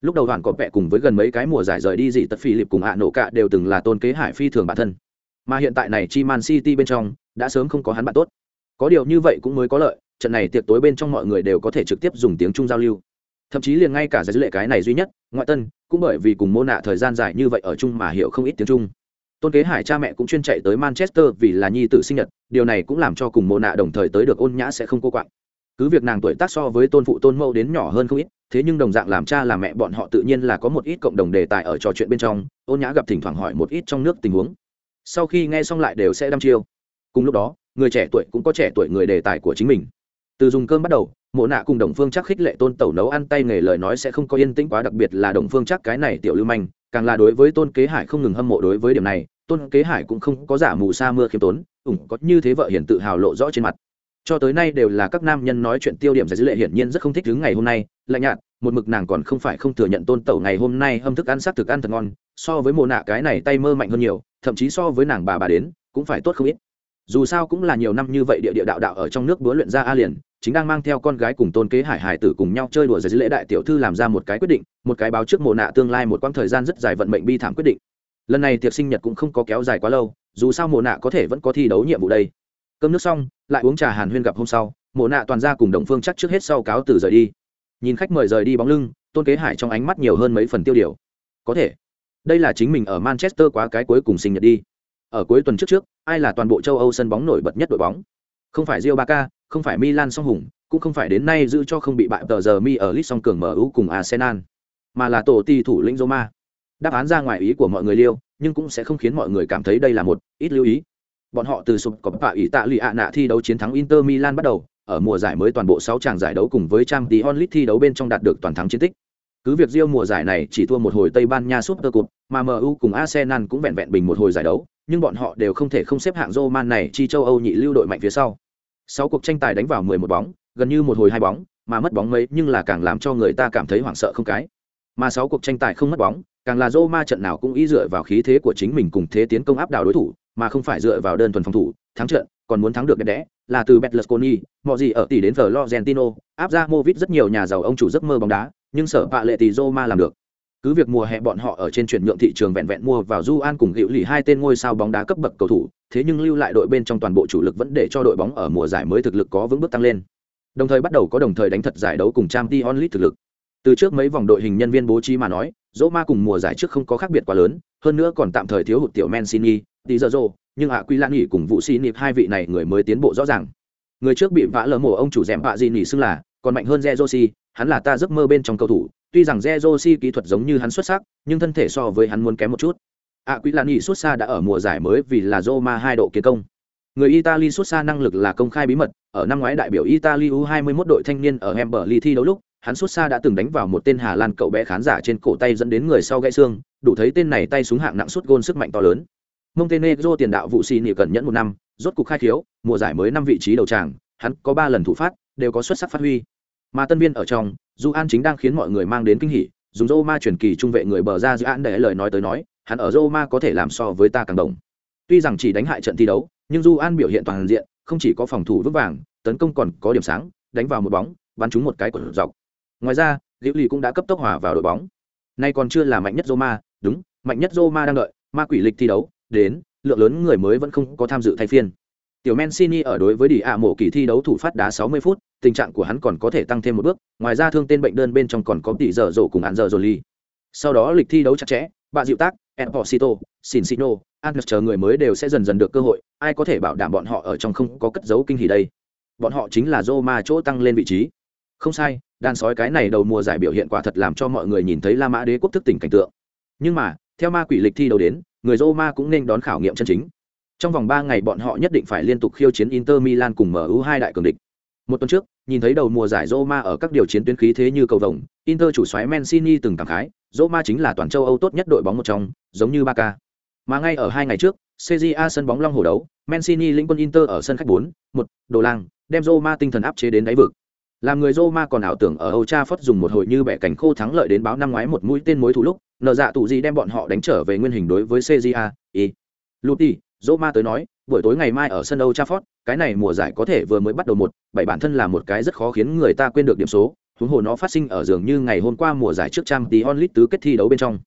Lúc đầu đoàn có vẹ cùng với gần mấy cái mùa giải rời đi dị tật phi lịp cùng hạ nổ cạ đều từng là tôn kế hải phi thường bản thân. Mà hiện tại này chi man city bên trong, đã sớm không có hắn bạn tốt. Có điều như vậy cũng mới có lợi, trận này tiệc tối bên trong mọi người đều có thể trực tiếp dùng tiếng trung giao lưu. Thậm chí liền ngay cả giải dữ lệ cái này duy nhất, ngoại tân, cũng bởi vì cùng mô nạ thời gian dài như vậy ở chung mà hiểu không ít tiếng trung tôn kế hải cha mẹ cũng chuyên chạy tới manchester vì là nhi tử sinh nhật, điều này cũng làm cho cùng mộ nạ đồng thời tới được ôn nhã sẽ không cô quạng. Cứ việc nàng tuổi tác so với tôn phụ tôn mẫu đến nhỏ hơn không ít, thế nhưng đồng dạng làm cha làm mẹ bọn họ tự nhiên là có một ít cộng đồng đề tài ở trò chuyện bên trong, ôn nhã gặp thỉnh thoảng hỏi một ít trong nước tình huống. Sau khi nghe xong lại đều sẽ đăm chiêu. Cùng lúc đó, người trẻ tuổi cũng có trẻ tuổi người đề tài của chính mình. Từ dùng cơm bắt đầu, mộ nạ cùng đồng phương chắc khích lệ tôn tẩu nấu ăn tay nghề lời nói sẽ không có yên tĩnh quá, đặc biệt là đồng phương chắc cái này tiểu lưu manh càng là đối với tôn kế hải không ngừng hâm mộ đối với điểm này, tôn kế hải cũng không có giả mù sa mưa khiêm tốn, ủng có như thế vợ hiền tự hào lộ rõ trên mặt. Cho tới nay đều là các nam nhân nói chuyện tiêu điểm giải dữ lệ hiển nhiên rất không thích đứng ngày hôm nay, lạnh nhạt, một mực nàng còn không phải không thừa nhận tôn tẩu ngày hôm nay hâm thức ăn sắc thực ăn thật ngon, so với mồ nạ cái này tay mơ mạnh hơn nhiều, thậm chí so với nàng bà bà đến, cũng phải tốt không ít. Dù sao cũng là nhiều năm như vậy địa địa đạo đạo ở trong nước búa luyện ra a liền chính đang mang theo con gái cùng tôn kế hải hải tử cùng nhau chơi đùa giải lễ đại tiểu thư làm ra một cái quyết định, một cái báo trước mộ nạ tương lai một quãng thời gian rất dài vận mệnh bi thảm quyết định. Lần này tiệc sinh nhật cũng không có kéo dài quá lâu, dù sao mộ nạ có thể vẫn có thi đấu nhiệm vụ đây. Cơm nước xong, lại uống trà hàn huyên gặp hôm sau, mộ nạ toàn ra cùng đồng phương chắc trước hết sau cáo từ rời đi. Nhìn khách mời rời đi bóng lưng, tôn kế hải trong ánh mắt nhiều hơn mấy phần tiêu điều. Có thể, đây là chính mình ở manchester quá cái cuối cùng sinh nhật đi. Ở cuối tuần trước trước, ai là toàn bộ châu âu sân bóng nổi bật nhất đội bóng? Không phải rio Barca, không phải milan song hùng cũng không phải đến nay giữ cho không bị bại tờ giờ mi ở lit song cường mu cùng arsenal mà là tổ ti thủ lĩnh roma. Đáp án ra ngoài ý của mọi người liêu nhưng cũng sẽ không khiến mọi người cảm thấy đây là một ít lưu ý. Bọn họ từ sụp có bạ ý tạ lụy ạ nạ thi đấu chiến thắng inter milan bắt đầu ở mùa giải mới toàn bộ sáu tràng giải đấu cùng với trang tí onlit thi đấu bên trong đạt được toàn thắng chiến tích. Cứ việc Rio mùa giải này chỉ thua một hồi Tây Ban Nha Super Cup, mà MU cùng Arsenal cũng vẹn vẹn bình một hồi giải đấu, nhưng bọn họ đều không thể không xếp hạng Roma này chi châu Âu nhị lưu đội mạnh phía sau. Sáu cuộc tranh tài đánh vào 11 bóng, gần như một hồi hai bóng, mà mất bóng mấy nhưng là càng làm cho người ta cảm thấy hoảng sợ không cái. Mà sáu cuộc tranh tài không mất bóng, càng là Roma trận nào cũng ý dựa vào khí thế của chính mình cùng thế tiến công áp đảo đối thủ, mà không phải dựa vào đơn thuần phòng thủ, thắng trận, còn muốn thắng được đẹp đẽ, là từ Betlesconi, mọi gì ở tỷ đến Florentino, áp ra Movit rất nhiều nhà giàu ông chủ giấc mơ bóng đá, nhưng sở vạ lệ tỷ Roma làm được. Cứ việc mùa hè bọn họ ở trên chuyển nhượng thị trường vẹn vẹn mua vào Juan cùng Hữu Lì hai tên ngôi sao bóng đá cấp bậc cầu thủ, thế nhưng lưu lại đội bên trong toàn bộ chủ lực vẫn để cho đội bóng ở mùa giải mới thực lực có vững bước tăng lên. Đồng thời bắt đầu có đồng thời đánh thật giải đấu cùng Champions League thực lực. Từ trước mấy vòng đội hình nhân viên bố trí mà nói, Roma cùng mùa giải trước không có khác biệt quá lớn, hơn nữa còn tạm thời thiếu hụt tiểu Mancini, Di Giorgio, nhưng ạ Quy Lan nghỉ cùng vụ xi nịp hai vị này người mới tiến bộ rõ ràng. Người trước bị vã lỡ mổ ông chủ dẻm vạ gì nghỉ xưng là, còn mạnh hơn Zerosi, hắn là ta giấc mơ bên trong cầu thủ, tuy rằng Zerosi kỹ thuật giống như hắn xuất sắc, nhưng thân thể so với hắn muốn kém một chút. À quý Lan nghỉ xuất xa đã ở mùa giải mới vì là Roma hai độ kiến công. Người Italy xuất xa năng lực là công khai bí mật, ở năm ngoái đại biểu Italy U21 đội thanh niên ở Emberley thi đấu lúc, hắn xuất xa đã từng đánh vào một tên Hà Lan cậu bé khán giả trên cổ tay dẫn đến người sau gãy xương, đủ thấy tên này tay súng hạng nặng suốt gôn sức mạnh to lớn. Montenegro tiền đạo vụ xì nỉ cần nhẫn một năm, rốt cục khai thiếu, mùa giải mới năm vị trí đầu tràng, hắn có ba lần thủ phát, đều có xuất sắc phát huy. Mà tân viên ở trong, Du An chính đang khiến mọi người mang đến kinh hỉ, dùng Roma truyền kỳ trung vệ người bờ ra giữa án để lời nói tới nói, hắn ở Roma có thể làm so với ta càng đồng. Tuy rằng chỉ đánh hại trận thi đấu, nhưng Du An biểu hiện toàn diện, không chỉ có phòng thủ vững vàng, tấn công còn có điểm sáng, đánh vào một bóng, bắn trúng một cái cột dọc. Ngoài ra, liễu Lì cũng đã cấp tốc hòa vào đội bóng. Nay còn chưa là mạnh nhất Roma, đúng, mạnh nhất Roma đang đợi, ma quỷ lịch thi đấu, đến, lượng lớn người mới vẫn không có tham dự thay phiên. Tiểu Mancini ở đối với Đi ạ mộ kỳ thi đấu thủ phát đá 60 phút, tình trạng của hắn còn có thể tăng thêm một bước, ngoài ra thương tên bệnh đơn bên trong còn có tỷ giờ rổ cùng án giờ rồi ly. Sau đó lịch thi đấu chặt chẽ, bạn dịu tác, Esposito, Sinsino, Anders chờ người mới đều sẽ dần dần được cơ hội, ai có thể bảo đảm bọn họ ở trong không có cất giấu kinh hỉ đây. Bọn họ chính là Roma chỗ tăng lên vị trí. Không sai, đàn sói cái này đầu mùa giải biểu hiện quả thật làm cho mọi người nhìn thấy La Mã Đế quốc thức tỉnh cảnh tượng. Nhưng mà, theo ma quỷ lịch thi đấu đến, người Roma cũng nên đón khảo nghiệm chân chính. Trong vòng 3 ngày bọn họ nhất định phải liên tục khiêu chiến Inter Milan cùng MU hai đại cường địch. Một tuần trước, nhìn thấy đầu mùa giải Roma ở các điều chiến tuyến khí thế như cầu vồng, Inter chủ soái Mancini từng cảm khái, Roma chính là toàn châu Âu tốt nhất đội bóng một trong, giống như Barca. Mà ngay ở hai ngày trước, CJA sân bóng Long Hồ đấu, Mancini lĩnh quân Inter ở sân khách 4, 1, đồ lang, đem Roma tinh thần áp chế đến đáy vực. Làm người Roma còn ảo tưởng ở Old Trafford dùng một hồi như bẻ cảnh khô thắng lợi đến báo năm ngoái một mũi tên mối thủ lúc, nợ dạ tụ gì đem bọn họ đánh trở về nguyên hình đối với CJA, y. Luti, Roma tới nói, buổi tối ngày mai ở sân Old Trafford, cái này mùa giải có thể vừa mới bắt đầu một, bảy bản thân là một cái rất khó khiến người ta quên được điểm số, huống hồ nó phát sinh ở dường như ngày hôm qua mùa giải trước Champions League tứ kết thi đấu bên trong.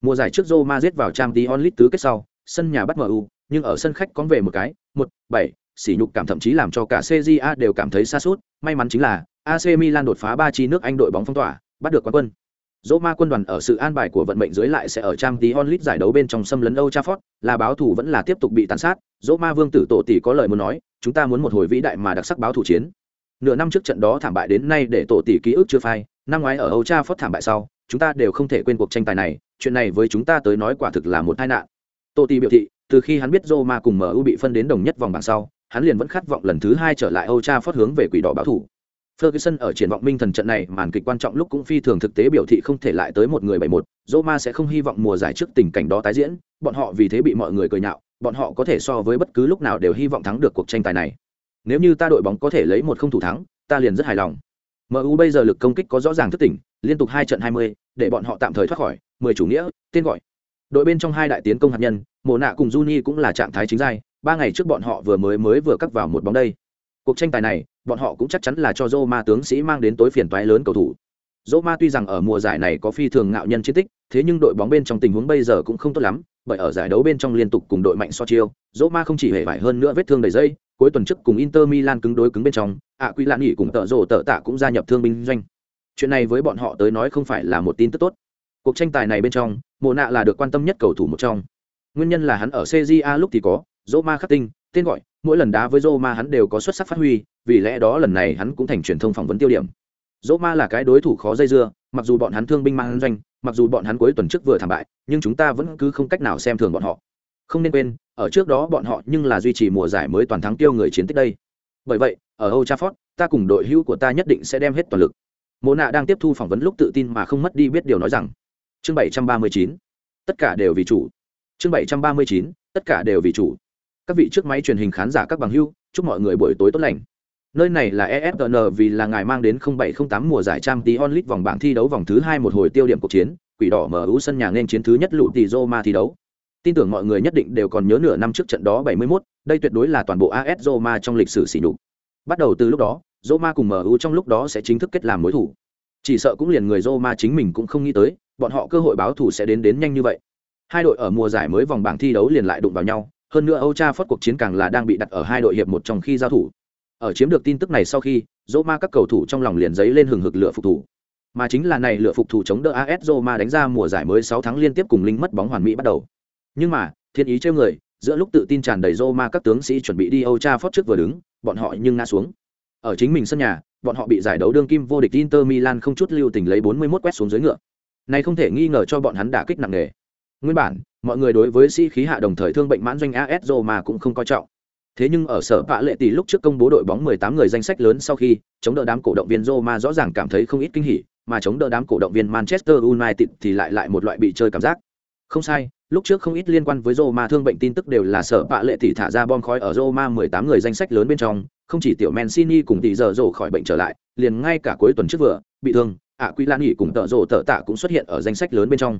Mùa giải trước Roma giết vào Champions League tứ kết sau, sân nhà bắt MU, nhưng ở sân khách có về một cái, một, bảy, sỉ nhục cảm thậm chí làm cho cả CJA đều cảm thấy xa sút, may mắn chính là AC Milan đột phá ba chi nước Anh đội bóng phong tỏa, bắt được quán quân. Roma quân đoàn ở sự an bài của vận mệnh dưới lại sẽ ở trang tí onlit giải đấu bên trong xâm lấn âu Trafford, là báo thủ vẫn là tiếp tục bị tàn sát. Roma vương tử tổ tỷ có lời muốn nói, chúng ta muốn một hồi vĩ đại mà đặc sắc báo thủ chiến. Nửa năm trước trận đó thảm bại đến nay để tổ tỷ ký ức chưa phai, năm ngoái ở âu Trafford thảm bại sau, chúng ta đều không thể quên cuộc tranh tài này, chuyện này với chúng ta tới nói quả thực là một tai nạn. Tổ tỷ biểu thị, từ khi hắn biết Roma cùng MU bị phân đến đồng nhất vòng bảng sau, hắn liền vẫn khát vọng lần thứ hai trở lại Old Trafford hướng về quỷ đỏ báo thủ. Ferguson ở triển vọng minh thần trận này màn kịch quan trọng lúc cũng phi thường thực tế biểu thị không thể lại tới một người bảy một, Roma sẽ không hy vọng mùa giải trước tình cảnh đó tái diễn, bọn họ vì thế bị mọi người cười nhạo, bọn họ có thể so với bất cứ lúc nào đều hy vọng thắng được cuộc tranh tài này. Nếu như ta đội bóng có thể lấy một không thủ thắng, ta liền rất hài lòng. MU bây giờ lực công kích có rõ ràng thức tỉnh, liên tục hai trận 20, để bọn họ tạm thời thoát khỏi 10 chủ nghĩa, tên gọi. Đội bên trong hai đại tiến công hạt nhân, Mộ Nạ cùng Juni cũng là trạng thái chính giai, ba ngày trước bọn họ vừa mới mới vừa cắt vào một bóng đây. Cuộc tranh tài này, bọn họ cũng chắc chắn là cho Roma tướng sĩ mang đến tối phiền toái lớn cầu thủ. Roma tuy rằng ở mùa giải này có phi thường ngạo nhân chiến tích, thế nhưng đội bóng bên trong tình huống bây giờ cũng không tốt lắm, bởi ở giải đấu bên trong liên tục cùng đội mạnh so chiêu, Roma không chỉ hề vải hơn nữa vết thương đầy dây, cuối tuần trước cùng Inter Milan cứng đối cứng bên trong, ạ Quy Lan nghỉ cùng tợ rồ tợ tạ cũng gia nhập thương binh doanh. Chuyện này với bọn họ tới nói không phải là một tin tức tốt. Cuộc tranh tài này bên trong, Mộ Nạ là được quan tâm nhất cầu thủ một trong. Nguyên nhân là hắn ở CJA lúc thì có, Roma khắc tinh, tên gọi, mỗi lần đá với Roma hắn đều có xuất sắc phát huy, vì lẽ đó lần này hắn cũng thành truyền thông phỏng vấn tiêu điểm. Roma là cái đối thủ khó dây dưa, mặc dù bọn hắn thương binh mang doanh, mặc dù bọn hắn cuối tuần trước vừa thảm bại, nhưng chúng ta vẫn cứ không cách nào xem thường bọn họ. Không nên quên, ở trước đó bọn họ nhưng là duy trì mùa giải mới toàn thắng tiêu người chiến tích đây. Bởi vậy, ở Old Trafford, ta cùng đội hữu của ta nhất định sẽ đem hết toàn lực. Mộ nạ đang tiếp thu phỏng vấn lúc tự tin mà không mất đi biết điều nói rằng. Chương 739, tất cả đều vì chủ. Chương 739, tất cả đều vì chủ các vị trước máy truyền hình khán giả các bằng hưu chúc mọi người buổi tối tốt lành. Nơi này là efn vì là ngài mang đến 0708 mùa giải trang tí onlit vòng bảng thi đấu vòng thứ hai một hồi tiêu điểm cuộc chiến quỷ đỏ mở ưu sân nhà nên chiến thứ nhất lụ tỷ Roma thi đấu. Tin tưởng mọi người nhất định đều còn nhớ nửa năm trước trận đó 71, đây tuyệt đối là toàn bộ AS Roma trong lịch sử sỉ nhục. Bắt đầu từ lúc đó Roma cùng MU trong lúc đó sẽ chính thức kết làm mối thủ. Chỉ sợ cũng liền người Roma chính mình cũng không nghĩ tới bọn họ cơ hội báo thủ sẽ đến đến nhanh như vậy. Hai đội ở mùa giải mới vòng bảng thi đấu liền lại đụng vào nhau hơn nữa Âu Cha phất cuộc chiến càng là đang bị đặt ở hai đội hiệp một trong khi giao thủ. Ở chiếm được tin tức này sau khi, Roma các cầu thủ trong lòng liền giấy lên hừng hực lửa phục thủ. Mà chính là này lửa phục thủ chống đỡ AS Roma đánh ra mùa giải mới 6 tháng liên tiếp cùng linh mất bóng hoàn mỹ bắt đầu. Nhưng mà, thiên ý trêu người, giữa lúc tự tin tràn đầy Roma các tướng sĩ chuẩn bị đi Âu Cha phất trước vừa đứng, bọn họ nhưng ngã xuống. Ở chính mình sân nhà, bọn họ bị giải đấu đương kim vô địch Inter Milan không chút lưu tình lấy 41 quét xuống dưới ngựa. Này không thể nghi ngờ cho bọn hắn đả kích nặng nề. Nguyên bản, mọi người đối với sĩ khí hạ đồng thời thương bệnh mãn doanh AS Roma cũng không coi trọng. Thế nhưng ở sở vạ lệ tỷ lúc trước công bố đội bóng 18 người danh sách lớn sau khi, chống đỡ đám cổ động viên Roma rõ ràng cảm thấy không ít kinh hỉ, mà chống đỡ đám cổ động viên Manchester United thì lại lại một loại bị chơi cảm giác. Không sai, lúc trước không ít liên quan với Roma thương bệnh tin tức đều là sở vạ lệ tỷ thả ra bom khói ở Roma 18 người danh sách lớn bên trong, không chỉ tiểu Mancini cùng tỷ giờ rổ khỏi bệnh trở lại, liền ngay cả cuối tuần trước vừa, bị thương, ạ Quy Lan nghỉ cùng tợ rổ tợ tạ cũng xuất hiện ở danh sách lớn bên trong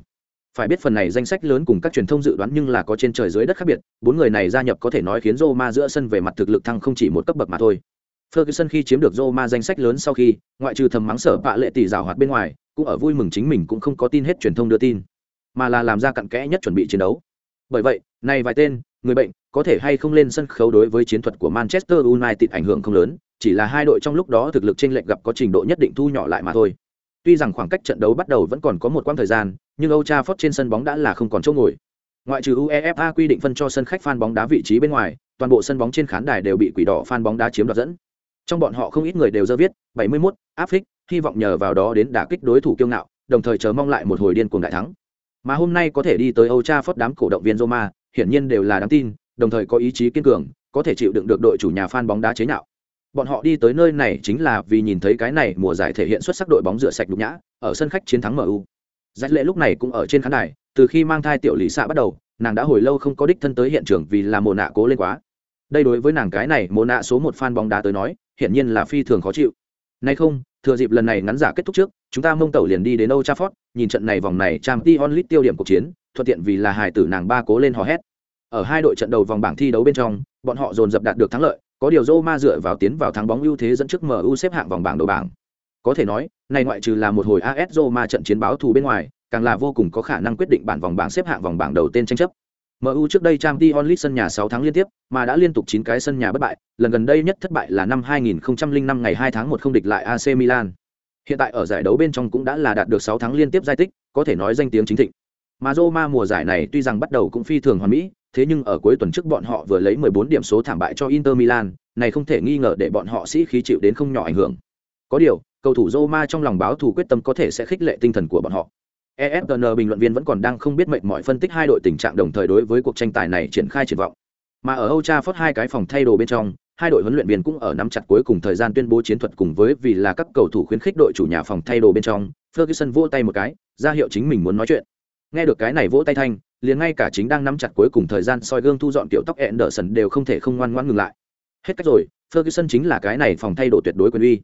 phải biết phần này danh sách lớn cùng các truyền thông dự đoán nhưng là có trên trời dưới đất khác biệt bốn người này gia nhập có thể nói khiến Roma giữa sân về mặt thực lực thăng không chỉ một cấp bậc mà thôi. Ferguson khi chiếm được Roma danh sách lớn sau khi ngoại trừ thầm mắng sở bạ lệ tỷ rào hoạt bên ngoài cũng ở vui mừng chính mình cũng không có tin hết truyền thông đưa tin mà là làm ra cặn kẽ nhất chuẩn bị chiến đấu. Bởi vậy này vài tên người bệnh có thể hay không lên sân khấu đối với chiến thuật của Manchester United ảnh hưởng không lớn chỉ là hai đội trong lúc đó thực lực chênh lệch gặp có trình độ nhất định thu nhỏ lại mà thôi. Tuy rằng khoảng cách trận đấu bắt đầu vẫn còn có một quãng thời gian, nhưng Old Trafford trên sân bóng đã là không còn chỗ ngồi. Ngoại trừ UEFA quy định phân cho sân khách fan bóng đá vị trí bên ngoài, toàn bộ sân bóng trên khán đài đều bị quỷ đỏ fan bóng đá chiếm đoạt dẫn. Trong bọn họ không ít người đều dơ viết 71, áp phích, hy vọng nhờ vào đó đến đả kích đối thủ kiêu ngạo, đồng thời chờ mong lại một hồi điên cuồng đại thắng. Mà hôm nay có thể đi tới Old Trafford đám cổ động viên Roma, hiển nhiên đều là đáng tin, đồng thời có ý chí kiên cường, có thể chịu đựng được đội chủ nhà fan bóng đá chế nhạo bọn họ đi tới nơi này chính là vì nhìn thấy cái này mùa giải thể hiện xuất sắc đội bóng rửa sạch nhục nhã ở sân khách chiến thắng mu giải lệ lúc này cũng ở trên khán đài từ khi mang thai tiểu lý xạ bắt đầu nàng đã hồi lâu không có đích thân tới hiện trường vì là mồ nạ cố lên quá. Đây đối với nàng cái này mồ nạ số một fan bóng đá tới nói hiển nhiên là phi thường khó chịu. Nay không thừa dịp lần này ngắn giả kết thúc trước chúng ta mông tẩu liền đi đến Old Trafford nhìn trận này vòng này trang t tiêu điểm cuộc chiến thuận tiện vì là hài tử nàng ba cố lên hò hét. Ở hai đội trận đầu vòng bảng thi đấu bên trong bọn họ dồn dập đạt được thắng lợi, có điều Roma dựa vào tiến vào thắng bóng ưu thế dẫn trước MU xếp hạng vòng bảng đầu bảng. Có thể nói, này ngoại trừ là một hồi AS Roma trận chiến báo thù bên ngoài, càng là vô cùng có khả năng quyết định bản vòng bảng xếp hạng vòng bảng đầu tên tranh chấp. MU trước đây Champions League sân nhà 6 tháng liên tiếp, mà đã liên tục 9 cái sân nhà bất bại, lần gần đây nhất thất bại là năm 2005 ngày 2 tháng 1 không địch lại AC Milan. Hiện tại ở giải đấu bên trong cũng đã là đạt được 6 tháng liên tiếp giải tích, có thể nói danh tiếng chính thịnh. Mà Roma mùa giải này tuy rằng bắt đầu cũng phi thường hoàn mỹ, thế nhưng ở cuối tuần trước bọn họ vừa lấy 14 điểm số thảm bại cho Inter Milan, này không thể nghi ngờ để bọn họ sĩ khí chịu đến không nhỏ ảnh hưởng. Có điều, cầu thủ Roma trong lòng báo thù quyết tâm có thể sẽ khích lệ tinh thần của bọn họ. ESPN bình luận viên vẫn còn đang không biết mệnh mọi phân tích hai đội tình trạng đồng thời đối với cuộc tranh tài này triển khai triển vọng. Mà ở Old Trafford hai cái phòng thay đồ bên trong, hai đội huấn luyện viên cũng ở nắm chặt cuối cùng thời gian tuyên bố chiến thuật cùng với vì là các cầu thủ khuyến khích đội chủ nhà phòng thay đồ bên trong, Ferguson vỗ tay một cái, ra hiệu chính mình muốn nói chuyện. Nghe được cái này vỗ tay thanh, liền ngay cả chính đang nắm chặt cuối cùng thời gian soi gương thu dọn kiểu tóc Anderson đều không thể không ngoan ngoãn ngừng lại. Hết cách rồi, Ferguson chính là cái này phòng thay đồ tuyệt đối quyền uy.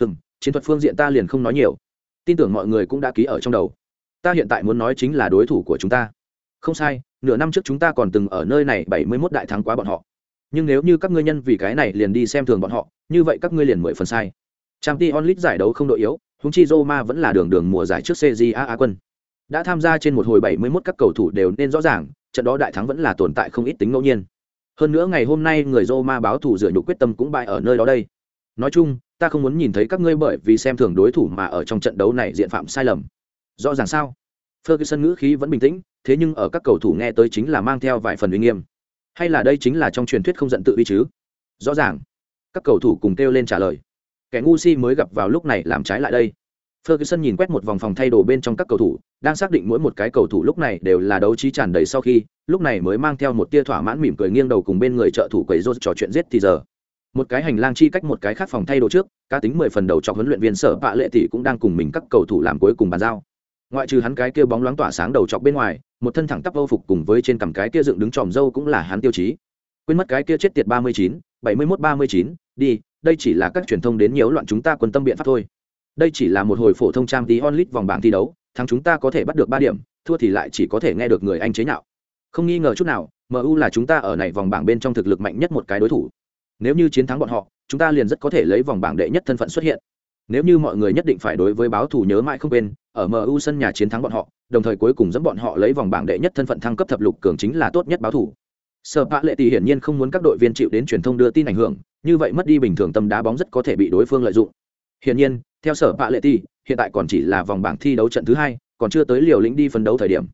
Hừm, chiến thuật phương diện ta liền không nói nhiều. Tin tưởng mọi người cũng đã ký ở trong đầu. Ta hiện tại muốn nói chính là đối thủ của chúng ta. Không sai, nửa năm trước chúng ta còn từng ở nơi này bảy mươi 71 đại thắng quá bọn họ. Nhưng nếu như các ngươi nhân vì cái này liền đi xem thường bọn họ, như vậy các ngươi liền mười phần sai. Trang t onlit giải đấu không đội yếu húng chi roma vẫn là đường đường mùa giải trước cja quân. Đã tham gia trên một hồi bảy mươi 71 các cầu thủ đều nên rõ ràng, trận đó đại thắng vẫn là tồn tại không ít tính ngẫu nhiên. Hơn nữa ngày hôm nay người roma báo thủ dựa nhục quyết tâm cũng bại ở nơi đó đây nói chung, ta không muốn nhìn thấy các ngươi bởi vì xem thường đối thủ mà ở trong trận đấu này diện phạm sai lầm. Rõ ràng sao? Ferguson ngữ khí vẫn bình tĩnh, thế nhưng ở các cầu thủ nghe tới chính là mang theo vài phần uy nghiêm. Hay là đây chính là trong truyền thuyết không giận tự uy chứ? Rõ ràng. Các cầu thủ cùng kêu lên trả lời. Kẻ ngu si mới gặp vào lúc này làm trái lại đây. Ferguson nhìn quét một vòng phòng thay đồ bên trong các cầu thủ, đang xác định mỗi một cái cầu thủ lúc này đều là đấu trí tràn đầy sau khi, lúc này mới mang theo một tia thỏa mãn mỉm cười nghiêng đầu cùng bên người trợ thủ quầy rô trò chuyện giết thì giờ một cái hành lang chi cách một cái khác phòng thay đồ trước, cá tính mười phần đầu cho huấn luyện viên sở bạ lệ tỷ cũng đang cùng mình các cầu thủ làm cuối cùng bàn giao. Ngoại trừ hắn cái kia bóng loáng tỏa sáng đầu chọc bên ngoài, một thân thẳng tắp âu phục cùng với trên cằm cái kia dựng đứng tròm dâu cũng là hắn tiêu chí. Quên mất cái kia chết tiệt ba mươi chín, bảy mươi mốt ba mươi chín, đi, đây chỉ là các truyền thông đến nhiễu loạn chúng ta quân tâm biện pháp thôi. Đây chỉ là một hồi phổ thông trang tí onlit vòng bảng thi đấu, thắng chúng ta có thể bắt được ba điểm, thua thì lại chỉ có thể nghe được người anh chế nhạo. Không nghi ngờ chút nào mu là chúng ta ở này vòng bảng bên trong thực lực mạnh nhất một cái đối thủ nếu như chiến thắng bọn họ, chúng ta liền rất có thể lấy vòng bảng đệ nhất thân phận xuất hiện. Nếu như mọi người nhất định phải đối với báo thù nhớ mãi không quên, ở mu sân nhà chiến thắng bọn họ, đồng thời cuối cùng dẫn bọn họ lấy vòng bảng đệ nhất thân phận thăng cấp thập lục cường chính là tốt nhất báo thù. Sở bạ lệ tỷ hiển nhiên không muốn các đội viên chịu đến truyền thông đưa tin ảnh hưởng, như vậy mất đi bình thường tâm đá bóng rất có thể bị đối phương lợi dụng. Hiển nhiên, theo sở bạ lệ tỷ hiện tại còn chỉ là vòng bảng thi đấu trận thứ hai, còn chưa tới liều lĩnh đi phân đấu thời điểm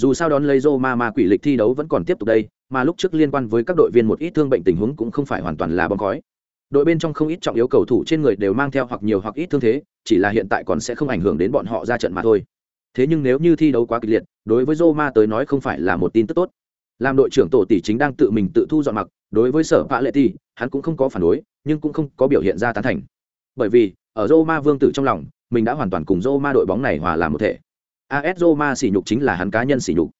dù sao đón lấy Roma mà quỷ lịch thi đấu vẫn còn tiếp tục đây, mà lúc trước liên quan với các đội viên một ít thương bệnh tình huống cũng không phải hoàn toàn là bom khói. Đội bên trong không ít trọng yếu cầu thủ trên người đều mang theo hoặc nhiều hoặc ít thương thế chỉ là hiện tại còn sẽ không ảnh hưởng đến bọn họ ra trận mà thôi. Thế nhưng nếu như thi đấu quá kịch liệt đối với Roma tới nói không phải là một tin tức tốt. Làm đội trưởng tổ tỷ chính đang tự mình tự thu dọn mặc đối với sở vạ lệ tỷ hắn cũng không có phản đối nhưng cũng không có biểu hiện ra tán thành. Bởi vì ở Roma vương tử trong lòng mình đã hoàn toàn cùng Roma đội bóng này hòa làm một thể. AS Roma sỉ nhục chính là hắn cá nhân sỉ nhục.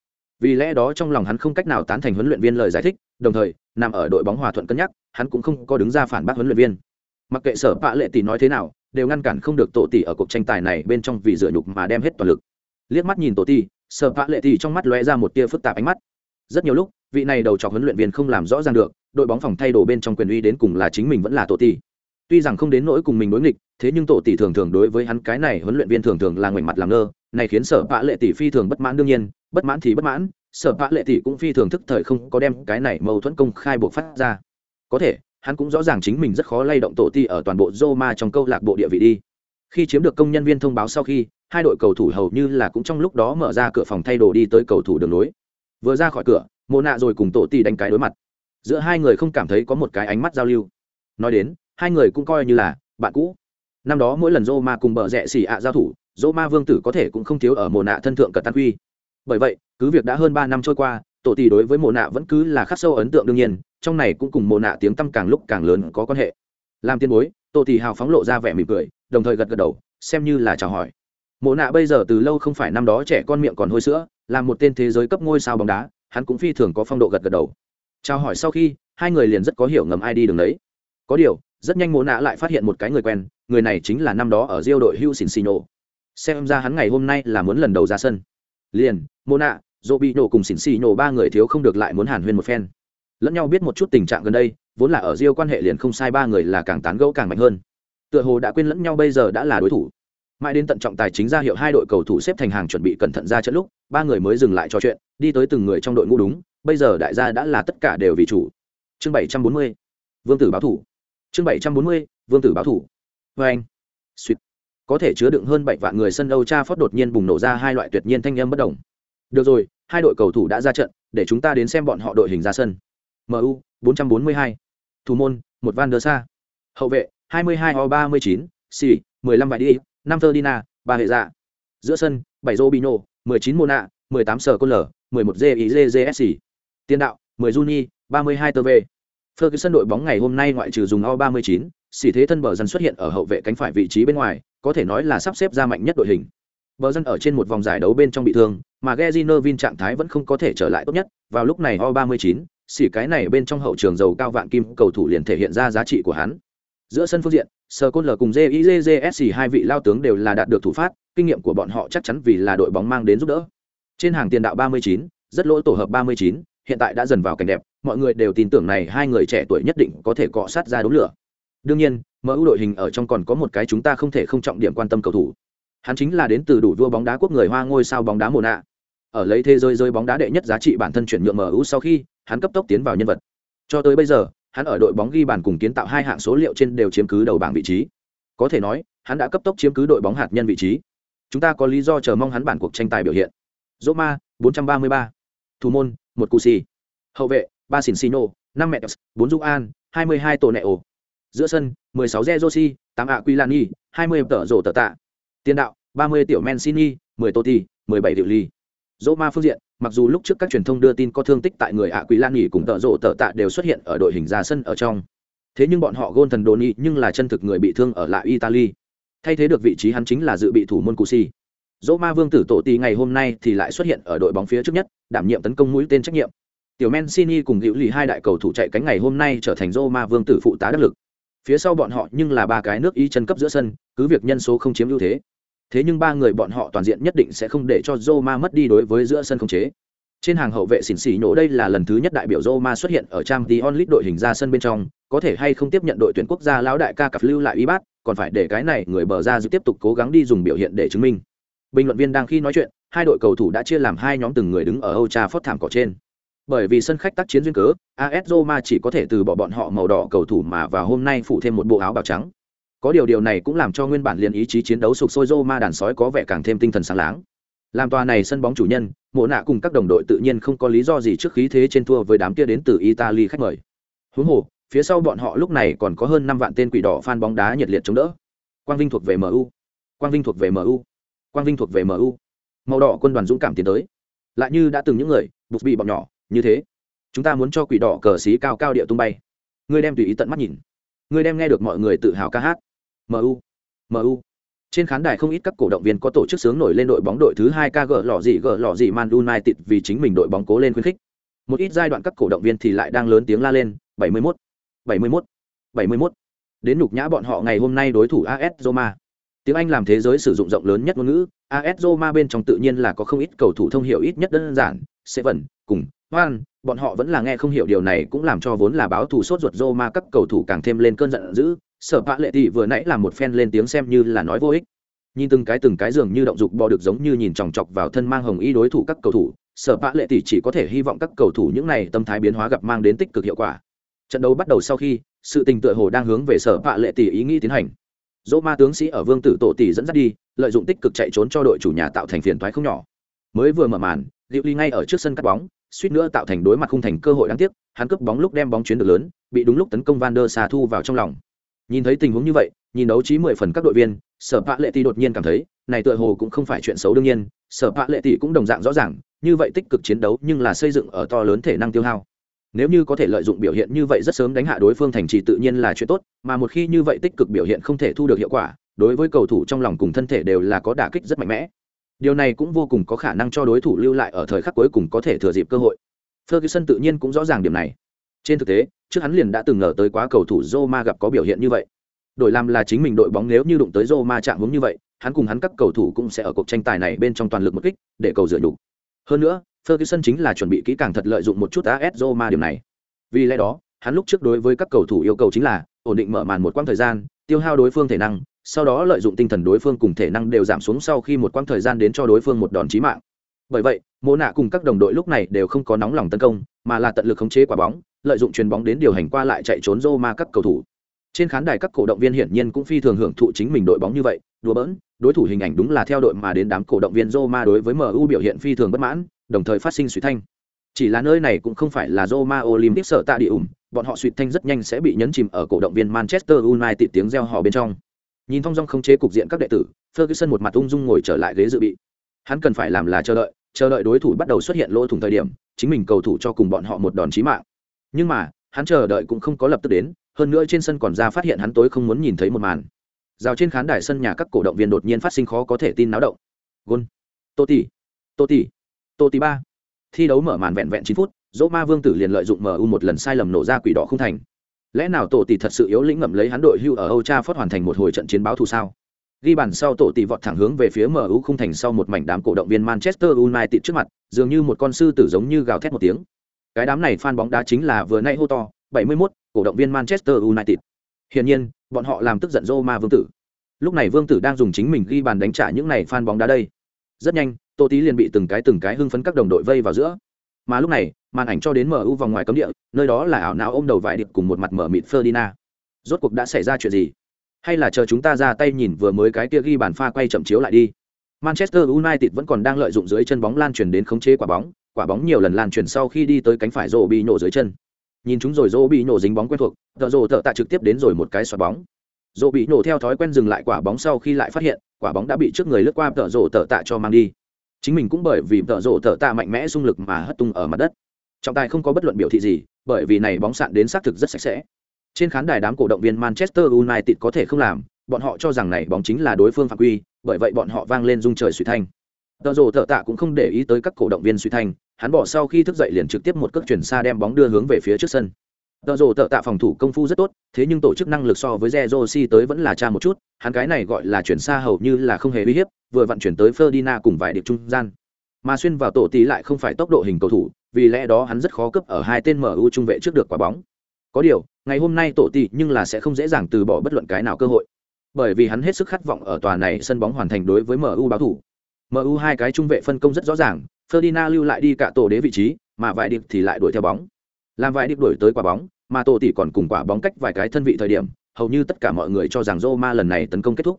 Vì lẽ đó trong lòng hắn không cách nào tán thành huấn luyện viên lời giải thích, đồng thời, nằm ở đội bóng hòa thuận cân nhắc, hắn cũng không có đứng ra phản bác huấn luyện viên. Mặc kệ sở pạ lệ tỷ nói thế nào, đều ngăn cản không được tổ tỷ ở cuộc tranh tài này bên trong vì dựa nhục mà đem hết toàn lực. Liếc mắt nhìn tổ tỷ, sở pạ lệ tỷ trong mắt lóe ra một tia phức tạp ánh mắt. Rất nhiều lúc, vị này đầu trò huấn luyện viên không làm rõ ràng được, đội bóng phòng thay đồ bên trong quyền uy đến cùng là chính mình vẫn là tổ tỷ. Tuy rằng không đến nỗi cùng mình đối nghịch, thế nhưng tổ tỷ thường thường đối với hắn cái này huấn luyện viên thường thường là ngoảnh mặt làm ngơ này khiến sở bạ lệ tỷ phi thường bất mãn đương nhiên, bất mãn thì bất mãn, sở bạ lệ tỷ cũng phi thường thức thời không có đem cái này mâu thuẫn công khai buộc phát ra. Có thể, hắn cũng rõ ràng chính mình rất khó lay động tổ ti ở toàn bộ Roma trong câu lạc bộ địa vị đi. Khi chiếm được công nhân viên thông báo sau khi, hai đội cầu thủ hầu như là cũng trong lúc đó mở ra cửa phòng thay đồ đi tới cầu thủ đường lối. Vừa ra khỏi cửa mồ nạ rồi cùng tổ ti đánh cái đối mặt. Giữa hai người không cảm thấy có một cái ánh mắt giao lưu. Nói đến, hai người cũng coi như là bạn cũ. Năm đó mỗi lần Roma cùng bờ rẽ xỉ ạ giao thủ Roma vương tử có thể cũng không thiếu ở mồ nạ thân thượng cật tan quy. Bởi vậy, cứ việc đã hơn ba năm trôi qua, tổ tỷ đối với mồ nạ vẫn cứ là khắc sâu ấn tượng đương nhiên, trong này cũng cùng mồ nạ tiếng tăm càng lúc càng lớn có quan hệ. Làm tiên bối, tổ tỷ hào phóng lộ ra vẻ mỉm cười, đồng thời gật gật đầu, xem như là chào hỏi. Mồ nạ bây giờ từ lâu không phải năm đó trẻ con miệng còn hôi sữa, là một tên thế giới cấp ngôi sao bóng đá, hắn cũng phi thường có phong độ gật gật đầu. Chào hỏi sau khi, hai người liền rất có hiểu ngầm ai đi đường đấy. Có điều, rất nhanh mồ nạ lại phát hiện một cái người quen, người này chính là năm đó ở diêu đội hugh sinsino xem ra hắn ngày hôm nay là muốn lần đầu ra sân. Liền mô nạ dỗ bị nổ cùng xỉn xì nổ ba người thiếu không được lại muốn hàn huyên một phen. Lẫn nhau biết một chút tình trạng gần đây, vốn là ở riêu quan hệ liền không sai, ba người là càng tán gẫu càng mạnh hơn. Tựa hồ đã quên lẫn nhau bây giờ đã là đối thủ. Mãi đến tận trọng tài chính ra hiệu hai đội cầu thủ xếp thành hàng chuẩn bị cẩn thận ra trận lúc, ba người mới dừng lại trò chuyện, đi tới từng người trong đội ngũ đúng, bây giờ đại gia đã là tất cả đều vì chủ. Chương bảy trăm bốn mươi, vương tử báo thủ. Chương bảy trăm bốn mươi, vương tử báo thủ. Vê anh suýt có thể chứa đựng hơn bảy vạn người sân âu cha phót đột nhiên bùng nổ ra hai loại tuyệt nhiên thanh âm bất đồng được rồi hai đội cầu thủ đã ra trận để chúng ta đến xem bọn họ đội hình ra sân mu 442. thủ môn một van der sa hậu vệ 22 o 39, C 15 vải đi năm Ferdinand, ba hệ dạ. Giữa sân, 7 Robinho, 19 Mona, 18 Sở Côn Lở, 11 JIJJSC. Tiền đạo, 10 Juni, 32 TV. Ferguson đội bóng ngày hôm nay ngoại trừ dùng O39, xỉ thế thân bờ dân xuất hiện ở hậu vệ cánh phải vị trí bên ngoài, có thể nói là sắp xếp ra mạnh nhất đội hình. Bờ dân ở trên một vòng giải đấu bên trong bị thương, mà Gezinovin trạng thái vẫn không có thể trở lại tốt nhất, vào lúc này O39, xỉ cái này bên trong hậu trường dầu cao vạn kim cầu thủ liền thể hiện ra giá trị của hắn. Giữa sân phương diện, sờ Côn L cùng JIJJSC hai vị lao tướng đều là đạt được thủ phát, kinh nghiệm của bọn họ chắc chắn vì là đội bóng mang đến giúp đỡ. Trên hàng tiền đạo 39, rất lỗi tổ hợp 39, hiện tại đã dần vào cảnh đẹp, mọi người đều tin tưởng này hai người trẻ tuổi nhất định có thể cọ sát ra đống lửa. Đương nhiên, MU đội hình ở trong còn có một cái chúng ta không thể không trọng điểm quan tâm cầu thủ. Hắn chính là đến từ đủ vua bóng đá quốc người Hoa ngôi sao bóng đá Mona. Ở lấy thế giới rơi bóng đá đệ nhất giá trị bản thân chuyển nhượng MU sau khi, hắn cấp tốc tiến vào nhân vật. Cho tới bây giờ, hắn ở đội bóng ghi bàn cùng kiến tạo hai hạng số liệu trên đều chiếm cứ đầu bảng vị trí. Có thể nói, hắn đã cấp tốc chiếm cứ đội bóng hạt nhân vị trí. Chúng ta có lý do chờ mong hắn bản cuộc tranh tài biểu hiện. Roma, 433. Thủ môn, một Cusi. Hậu vệ, ba Sinsino, năm Metos, bốn Du An, 22 Tổ nẹo. Giữa sân, 16 Zezosi, 8 Aquilani, 20 tở rổ tờ tạ. Tiền đạo, 30 tiểu Mancini, 10 Totti, 17 Diệu Ly. Roma phương diện, mặc dù lúc trước các truyền thông đưa tin có thương tích tại người Aquilani cùng tợ rổ tợ tạ đều xuất hiện ở đội hình ra sân ở trong. Thế nhưng bọn họ gôn thần Doni nhưng là chân thực người bị thương ở lại italy. Thay thế được vị trí hắn chính là dự bị thủ môn cusi. Roma vương tử tổ tỷ ngày hôm nay thì lại xuất hiện ở đội bóng phía trước nhất đảm nhiệm tấn công mũi tên trách nhiệm. Tiểu mancini cùng Diệu lì hai đại cầu thủ chạy cánh ngày hôm nay trở thành Roma vương tử phụ tá đắc lực phía sau bọn họ nhưng là ba cái nước ý chân cấp giữa sân cứ việc nhân số không chiếm ưu thế thế nhưng ba người bọn họ toàn diện nhất định sẽ không để cho Roma mất đi đối với giữa sân không chế. Trên hàng hậu vệ xỉn xỉ nhổ đây là lần thứ nhất đại biểu Roma xuất hiện ở trang Champions onlit đội hình ra sân bên trong, có thể hay không tiếp nhận đội tuyển quốc gia lão đại ca cặp lưu lại y bát, còn phải để cái này người bờ ra giữ tiếp tục cố gắng đi dùng biểu hiện để chứng minh. Bình luận viên đang khi nói chuyện, hai đội cầu thủ đã chia làm hai nhóm từng người đứng ở Old Trafford thảm cỏ trên. Bởi vì sân khách tác chiến duyên cớ, AS Roma chỉ có thể từ bỏ bọn họ màu đỏ cầu thủ mà vào hôm nay phụ thêm một bộ áo bào trắng. Có điều điều này cũng làm cho nguyên bản liền ý chí chiến đấu sục sôi Roma đàn sói có vẻ càng thêm tinh thần sáng láng. Làm tòa này sân bóng chủ nhân mộ nạ cùng các đồng đội tự nhiên không có lý do gì trước khí thế trên thua với đám kia đến từ italy khách mời. Huống hồ phía sau bọn họ lúc này còn có hơn năm vạn tên quỷ đỏ fan bóng đá nhiệt liệt chống đỡ. Quang vinh thuộc về mu quang vinh thuộc về mu quang vinh thuộc về mu màu đỏ quân đoàn dũng cảm tiến tới. Lại như đã từng những người bục bị bọn nhỏ như thế chúng ta muốn cho quỷ đỏ cờ xí cao cao địa tung bay. Ngươi đem tùy ý tận mắt nhìn. Ngươi đem nghe được mọi người tự hào ca hát. Mu mu trên khán đài không ít các cổ động viên có tổ chức sướng nổi lên đội bóng đội thứ hai ca gỡ lò gì gỡ lò gì man united vì chính mình đội bóng cố lên khuyến khích. Một ít giai đoạn các cổ động viên thì lại đang lớn tiếng la lên 71, 71, 71. đến nhục nhã bọn họ ngày hôm nay đối thủ AS Roma. Tiếng Anh làm thế giới sử dụng rộng lớn nhất ngôn ngữ. AS Roma bên trong tự nhiên là có không ít cầu thủ thông hiểu ít nhất đơn giản seven cùng hoan bọn họ vẫn là nghe không hiểu điều này cũng làm cho vốn là báo thù sốt ruột Roma các cầu thủ càng thêm lên cơn giận dữ. Sở bạ lệ tỷ vừa nãy là một phen lên tiếng xem như là nói vô ích. Nhìn từng cái từng cái dường như động dục bò được giống như nhìn chòng chọc vào thân mang hồng y đối thủ các cầu thủ, sở bạ lệ tỷ chỉ có thể hy vọng các cầu thủ những này tâm thái biến hóa gặp mang đến tích cực hiệu quả. Trận đấu bắt đầu sau khi, sự tình tựa hồ đang hướng về sở bạ lệ tỷ ý nghĩ tiến hành. Dỗ ma tướng sĩ ở vương tử tổ tỷ dẫn dắt đi, lợi dụng tích cực chạy trốn cho đội chủ nhà tạo thành phiền thoái không nhỏ. Mới vừa mở màn liệu ly ngay ở trước sân cắt bóng suýt nữa tạo thành đối mặt khung thành cơ hội đáng tiếc, hắn cướp bóng lúc đem bóng chuyến được lớn, bị đúng lúc tấn công van der sa thu vào trong lòng. Nhìn thấy tình huống như vậy, nhìn đấu trí mười phần các đội viên, sở pạ lệ tỷ đột nhiên cảm thấy, này tựa hồ cũng không phải chuyện xấu đương nhiên, sở pạ lệ tỷ cũng đồng dạng rõ ràng, như vậy tích cực chiến đấu nhưng là xây dựng ở to lớn thể năng tiêu hao. Nếu như có thể lợi dụng biểu hiện như vậy rất sớm đánh hạ đối phương thành trì tự nhiên là chuyện tốt, mà một khi như vậy tích cực biểu hiện không thể thu được hiệu quả, đối với cầu thủ trong lòng cùng thân thể đều là có đả kích rất mạnh mẽ điều này cũng vô cùng có khả năng cho đối thủ lưu lại ở thời khắc cuối cùng có thể thừa dịp cơ hội. Ferguson tự nhiên cũng rõ ràng điểm này. Trên thực tế trước hắn liền đã từng ngờ tới quá cầu thủ Roma gặp có biểu hiện như vậy. Đổi làm là chính mình đội bóng nếu như đụng tới Roma chạm hướng như vậy hắn cùng hắn các cầu thủ cũng sẽ ở cuộc tranh tài này bên trong toàn lực một kích để cầu dựa đủ hơn nữa Ferguson chính là chuẩn bị kỹ càng thật lợi dụng một chút AS Roma điểm này. Vì lẽ đó, hắn lúc trước đối với các cầu thủ yêu cầu chính là ổn định mở màn một quãng thời gian, tiêu hao đối phương thể năng, sau đó lợi dụng tinh thần đối phương cùng thể năng đều giảm xuống sau khi một quãng thời gian đến cho đối phương một đòn chí mạng. Bởi vậy, Mộ nạ cùng các đồng đội lúc này đều không có nóng lòng tấn công, mà là tận lực khống chế quả bóng, lợi dụng chuyền bóng đến điều hành qua lại chạy trốn Roma các cầu thủ. Trên khán đài các cổ động viên hiển nhiên cũng phi thường hưởng thụ chính mình đội bóng như vậy, đùa bỡn, đối thủ hình ảnh đúng là theo đội mà đến đám cổ động viên Roma đối với MU biểu hiện phi thường bất mãn, đồng thời phát sinh suy thanh. Chỉ là nơi này cũng không phải là Roma Olympic sợ tạ địa ủng, bọn họ suy thanh rất nhanh sẽ bị nhấn chìm ở cổ động viên Manchester United tiếng reo hò bên trong. Nhìn thông dong không chế cục diện các đệ tử, Ferguson một mặt ung dung ngồi trở lại ghế dự bị. Hắn cần phải làm là chờ đợi, chờ đợi đối thủ bắt đầu xuất hiện lỗ thủng thời điểm, chính mình cầu thủ cho cùng bọn họ một đòn chí mạng. Nhưng mà, hắn chờ đợi cũng không có lập tức đến, hơn nữa trên sân còn ra phát hiện hắn tối không muốn nhìn thấy một màn. Rào trên khán đài sân nhà các cổ động viên đột nhiên phát sinh khó có thể tin náo động. gôn Tô tỷ. Tô tỷ. Tô tỷ ba. Thi đấu mở màn vẹn vẹn chín phút, Dỗ Ma Vương tử liền lợi dụng MU một lần sai lầm nổ ra quỷ đỏ không thành. Lẽ nào Tổ tỷ thật sự yếu lĩnh ngậm lấy hắn đội hưu ở Âu Trafford hoàn thành một hồi trận chiến báo thù sao? Ghi bàn sau Tổ tỷ vọt thẳng hướng về phía MU không thành sau một mảnh đám cổ động viên Manchester United trước mặt, dường như một con sư tử giống như gào thét một tiếng. Cái đám này fan bóng đá chính là vừa nãy hô to, 71, cổ động viên Manchester United. Hiển nhiên, bọn họ làm tức giận Roma Vương tử. Lúc này Vương tử đang dùng chính mình ghi bàn đánh trả những này fan bóng đá đây. Rất nhanh, Tô Tí liền bị từng cái từng cái hưng phấn các đồng đội vây vào giữa. Mà lúc này, màn ảnh cho đến MU vòng ngoài cấm địa, nơi đó là ảo não ôm đầu vải điệp cùng một mặt mở mịt Ferdinand. Rốt cuộc đã xảy ra chuyện gì? Hay là chờ chúng ta ra tay nhìn vừa mới cái kia ghi bàn pha quay chậm chiếu lại đi. Manchester United vẫn còn đang lợi dụng dưới chân bóng lan truyền đến khống chế quả bóng, quả bóng nhiều lần lan truyền sau khi đi tới cánh phải rô bị nổ dưới chân nhìn chúng rồi rô bị nổ dính bóng quen thuộc thợ rồ thợ tạ trực tiếp đến rồi một cái xoạt bóng rô bị nổ theo thói quen dừng lại quả bóng sau khi lại phát hiện quả bóng đã bị trước người lướt qua thợ rồ thợ tạ cho mang đi chính mình cũng bởi vì tợ rộ tợ tạ mạnh mẽ xung lực mà hất tung ở mặt đất. Trọng tài không có bất luận biểu thị gì, bởi vì này bóng sạn đến xác thực rất sạch sẽ. Trên khán đài đám cổ động viên manchester united có thể không làm, bọn họ cho rằng này bóng chính là đối phương phạm quy, bởi vậy bọn họ vang lên rung trời suy thanh. Tợ rộ tợ tạ cũng không để ý tới các cổ động viên suy thanh, hắn bỏ sau khi thức dậy liền trực tiếp một cước chuyển xa đem bóng đưa hướng về phía trước sân tợ rồ tợ tạ phòng thủ công phu rất tốt thế nhưng tổ chức năng lực so với Zerosi tới vẫn là cha một chút hắn cái này gọi là chuyển xa hầu như là không hề uy hiếp vừa vận chuyển tới Ferdinand cùng vài điệp trung gian. Mà xuyên vào tổ tí lại không phải tốc độ hình cầu thủ vì lẽ đó hắn rất khó cấp ở hai tên MU trung vệ trước được quả bóng. Có điều ngày hôm nay tổ tí nhưng là sẽ không dễ dàng từ bỏ bất luận cái nào cơ hội bởi vì hắn hết sức khát vọng ở tòa này sân bóng hoàn thành đối với MU báo thủ. MU hai cái trung vệ phân công rất rõ ràng Ferdinand lưu lại đi cả tổ đế vị trí, mà vài điệp thì lại đuổi theo bóng. Làm vài điệp đuổi tới quả bóng, mà tổ tỷ còn cùng quả bóng cách vài cái thân vị thời điểm, hầu như tất cả mọi người cho rằng Roma lần này tấn công kết thúc.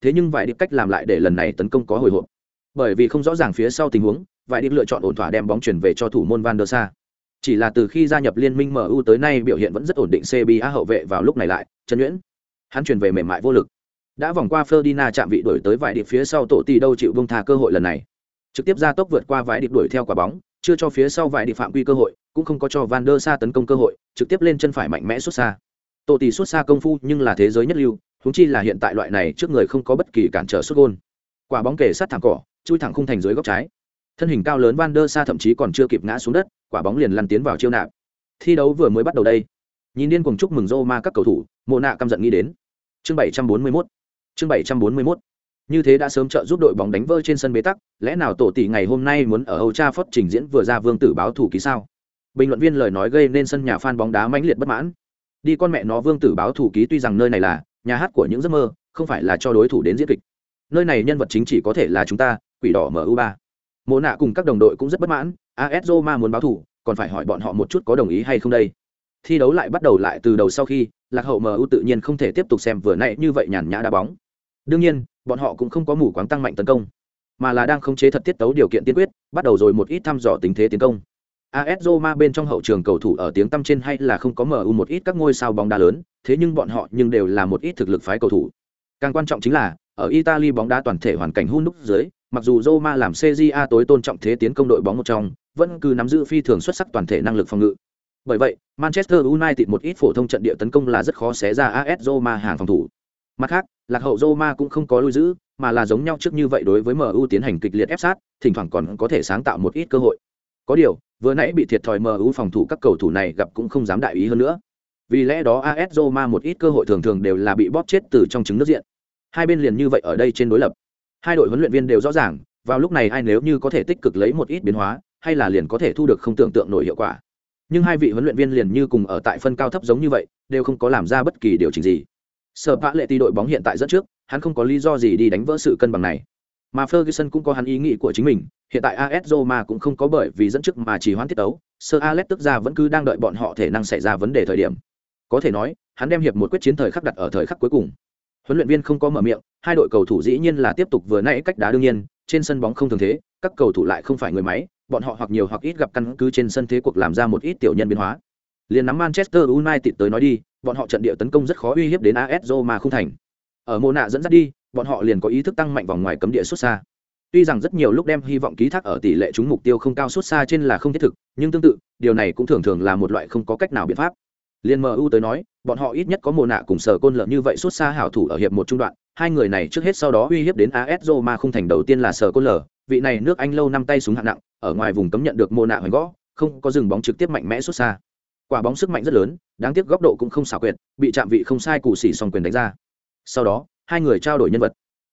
Thế nhưng vài điệp cách làm lại để lần này tấn công có hồi hộp. Bởi vì không rõ ràng phía sau tình huống, vài điệp lựa chọn ổn thỏa đem bóng chuyển về cho thủ môn Van der Sa. Chỉ là từ khi gia nhập liên minh MU tới nay biểu hiện vẫn rất ổn định CBA hậu vệ vào lúc này lại, trần nhuyễn. Hắn chuyển về mềm mại vô lực. Đã vòng qua Ferdinand chạm vị đổi tới vài điệp phía sau tổ tỷ đâu chịu bông tha cơ hội lần này trực tiếp ra tốc vượt qua vài điệp đuổi theo quả bóng chưa cho phía sau vài điệp phạm quy cơ hội cũng không có cho van der sa tấn công cơ hội trực tiếp lên chân phải mạnh mẽ xuất xa. Tổ tỷ xuất xa công phu nhưng là thế giới nhất lưu húng chi là hiện tại loại này trước người không có bất kỳ cản trở xuất gôn. Quả bóng kề sát thẳng cỏ chui thẳng khung thành dưới góc trái. Thân hình cao lớn van der sa thậm chí còn chưa kịp ngã xuống đất quả bóng liền lăn tiến vào chiêu nạp. Thi đấu vừa mới bắt đầu đây. Nhìn điên cùng chúc mừng Roma các cầu thủ mộ nạ căm giận nghĩ đến. Chương 741 chương 741 như thế đã sớm trợ giúp đội bóng đánh vỡ trên sân bế tắc, lẽ nào tổ tỷ ngày hôm nay muốn ở Old Trafford trình diễn vừa ra vương tử báo thủ ký sao? Bình luận viên lời nói gây nên sân nhà fan bóng đá mãnh liệt bất mãn. Đi con mẹ nó vương tử báo thủ ký tuy rằng nơi này là nhà hát của những giấc mơ, không phải là cho đối thủ đến diễn kịch. Nơi này nhân vật chính chỉ có thể là chúng ta, quỷ đỏ mu ba Mộ nạ cùng các đồng đội cũng rất bất mãn, AS Roma muốn báo thủ, còn phải hỏi bọn họ một chút có đồng ý hay không đây. Thi đấu lại bắt đầu lại từ đầu sau khi, lạc hậu MU tự nhiên không thể tiếp tục xem vừa nãy như vậy nhàn nhã đá bóng. Đương nhiên, bọn họ cũng không có mù quáng tăng mạnh tấn công mà là đang khống chế thật tiết tấu điều kiện tiên quyết bắt đầu rồi một ít thăm dò tình thế tiến công AS Roma bên trong hậu trường cầu thủ ở tiếng tăm trên hay là không có MU một ít các ngôi sao bóng đá lớn, thế nhưng bọn họ nhưng đều là một ít thực lực phái cầu thủ. Càng quan trọng chính là, ở Italy bóng đá toàn thể hoàn cảnh hun đúc dưới, mặc dù Roma làm CJA tối tôn trọng thế tiến công đội bóng một trong, vẫn cứ nắm giữ phi thường xuất sắc toàn thể năng lực phòng ngự. Bởi vậy, Manchester United một ít phổ thông trận địa tấn công là rất khó xé ra AS Roma hàng phòng thủ. Mặt khác, lạc hậu Roma cũng không có lui giữ, mà là giống nhau trước như vậy đối với MU tiến hành kịch liệt ép sát, thỉnh thoảng còn có thể sáng tạo một ít cơ hội. Có điều, vừa nãy bị thiệt thòi MU phòng thủ các cầu thủ này gặp cũng không dám đại ý hơn nữa. Vì lẽ đó AS Roma một ít cơ hội thường thường đều là bị bóp chết từ trong trứng nước diện. Hai bên liền như vậy ở đây trên đối lập. Hai đội huấn luyện viên đều rõ ràng, vào lúc này ai nếu như có thể tích cực lấy một ít biến hóa, hay là liền có thể thu được không tưởng tượng nổi hiệu quả. nhưng hai vị huấn luyện viên liền như cùng ở tại phân cao thấp giống như vậy đều không có làm ra bất kỳ điều chỉnh gì Sở vã lệ ti đội bóng hiện tại rất trước hắn không có lý do gì đi đánh vỡ sự cân bằng này mà Ferguson cũng có hắn ý nghĩ của chính mình, hiện tại AS Roma cũng không có bởi vì dẫn trước mà chỉ hoãn tiết tấu, Sir Alex tức ra vẫn cứ đang đợi bọn họ thể năng xảy ra vấn đề thời điểm. Có thể nói, hắn đem hiệp một quyết chiến thời khắc đặt ở thời khắc cuối cùng. Huấn luyện viên không có mở miệng, hai đội cầu thủ dĩ nhiên là tiếp tục vừa nãy cách đá đương nhiên, trên sân bóng không thường thế, các cầu thủ lại không phải người máy, bọn họ hoặc nhiều hoặc ít gặp căn cứ trên sân thế cuộc làm ra một ít tiểu nhân biến hóa. Liên nắm Manchester United tới nói đi, bọn họ trận địa tấn công rất khó uy hiếp đến AS Roma không thành. Ở mô nạ dẫn dắt đi, bọn họ liền có ý thức tăng mạnh vòng ngoài cấm địa xuất xa. Tuy rằng rất nhiều lúc đem hy vọng ký thác ở tỷ lệ chúng mục tiêu không cao suốt xa trên là không thiết thực, nhưng tương tự, điều này cũng thường thường là một loại không có cách nào biện pháp. Liên MU tới nói, bọn họ ít nhất có mồ nạ cùng sở côn lợn như vậy suốt xa hảo thủ ở hiệp một trung đoạn, hai người này trước hết sau đó uy hiếp đến AS Roma không thành đầu tiên là sở côn lở, vị này nước Anh lâu năm tay súng hạng nặng, ở ngoài vùng cấm nhận được mồ nạ hoành gõ, không có dừng bóng trực tiếp mạnh mẽ suốt xa. Quả bóng sức mạnh rất lớn, đáng tiếc góc độ cũng không xảo quyệt, bị chạm vị không sai cụ xỉ song quyền đánh ra. Sau đó, hai người trao đổi nhân vật.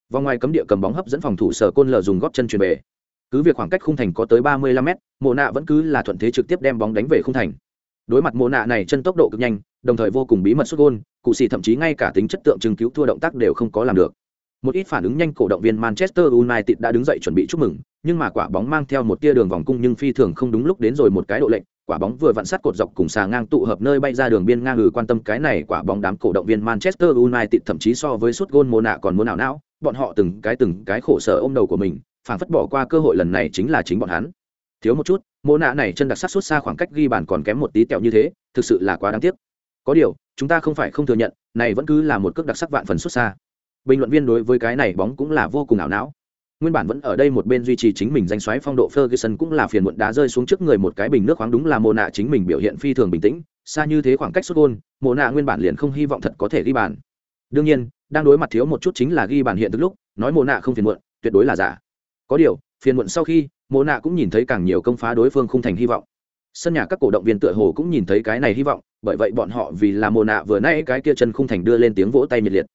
Vòng ngoài cấm địa cầm bóng hấp dẫn phòng thủ sở côn lờ dùng góp chân chuyền về cứ việc khoảng cách khung thành có tới ba mươi lăm mét, mộ nạ vẫn cứ là thuận thế trực tiếp đem bóng đánh về khung thành. Đối mặt mộ nạ này chân tốc độ cực nhanh đồng thời vô cùng bí mật xuất gôn cụ xì thậm chí ngay cả tính chất tượng trưng cứu thua động tác đều không có làm được. Một ít phản ứng nhanh cổ động viên manchester united đã đứng dậy chuẩn bị chúc mừng nhưng mà quả bóng mang theo một tia đường vòng cung nhưng phi thường không đúng lúc đến rồi một cái độ lệnh quả bóng vừa vặn sát cột dọc cùng xà ngang tụ hợp nơi bay ra đường biên ngang ngừ quan tâm cái này quả bóng đám cổ động viên manchester united thậm chí so với suốt gôn mồ nạ còn muốn nào não, bọn họ từng cái từng cái khổ sở ôm đầu của mình, phản phất bỏ qua cơ hội lần này chính là chính bọn hắn. Thiếu một chút mô nạ này chân đặc sắc suốt xa khoảng cách ghi bàn còn kém một tí tẹo như thế, thực sự là quá đáng tiếc. Có điều, chúng ta không phải không thừa nhận, này vẫn cứ là một cước đặc sắc vạn phần xuất xa. Bình luận viên đối với cái này bóng cũng là vô cùng ảo não nguyên bản vẫn ở đây một bên duy trì chính mình danh xoáy phong độ Ferguson cũng là phiền muộn đá rơi xuống trước người một cái bình nước khoáng đúng là mồ nạ chính mình biểu hiện phi thường bình tĩnh xa như thế khoảng cách sút gol, mồ nạ nguyên bản liền không hy vọng thật có thể ghi bàn. Đương nhiên đang đối mặt thiếu một chút chính là ghi bàn hiện từ lúc nói mồ nạ không phiền muộn tuyệt đối là giả. Có điều phiền muộn sau khi mồ nạ cũng nhìn thấy càng nhiều công phá đối phương không thành hy vọng. Sân nhà các cổ động viên tựa hồ cũng nhìn thấy cái này hy vọng bởi vậy bọn họ vì là mồ nạ vừa nãy cái kia chân không thành đưa lên tiếng vỗ tay nhiệt liệt.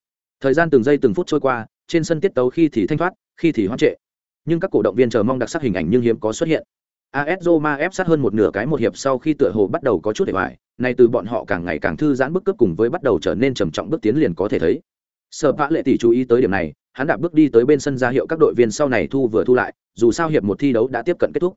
Thời gian từng giây từng phút trôi qua trên sân tiết tấu khi thì thanh thoát khi thì hoang trệ nhưng các cổ động viên chờ mong đặc sắc hình ảnh nhưng hiếm có xuất hiện AS Roma ép sát hơn một nửa cái một hiệp sau khi tựa hồ bắt đầu có chút để bại, nay từ bọn họ càng ngày càng thư giãn bước cướp cùng với bắt đầu trở nên trầm trọng bước tiến liền có thể thấy. Sở Pạ Lệ tỷ chú ý tới điểm này, hắn đạp bước đi tới bên sân ra hiệu các đội viên sau này thu vừa thu lại, dù sao hiệp một thi đấu đã tiếp cận kết thúc.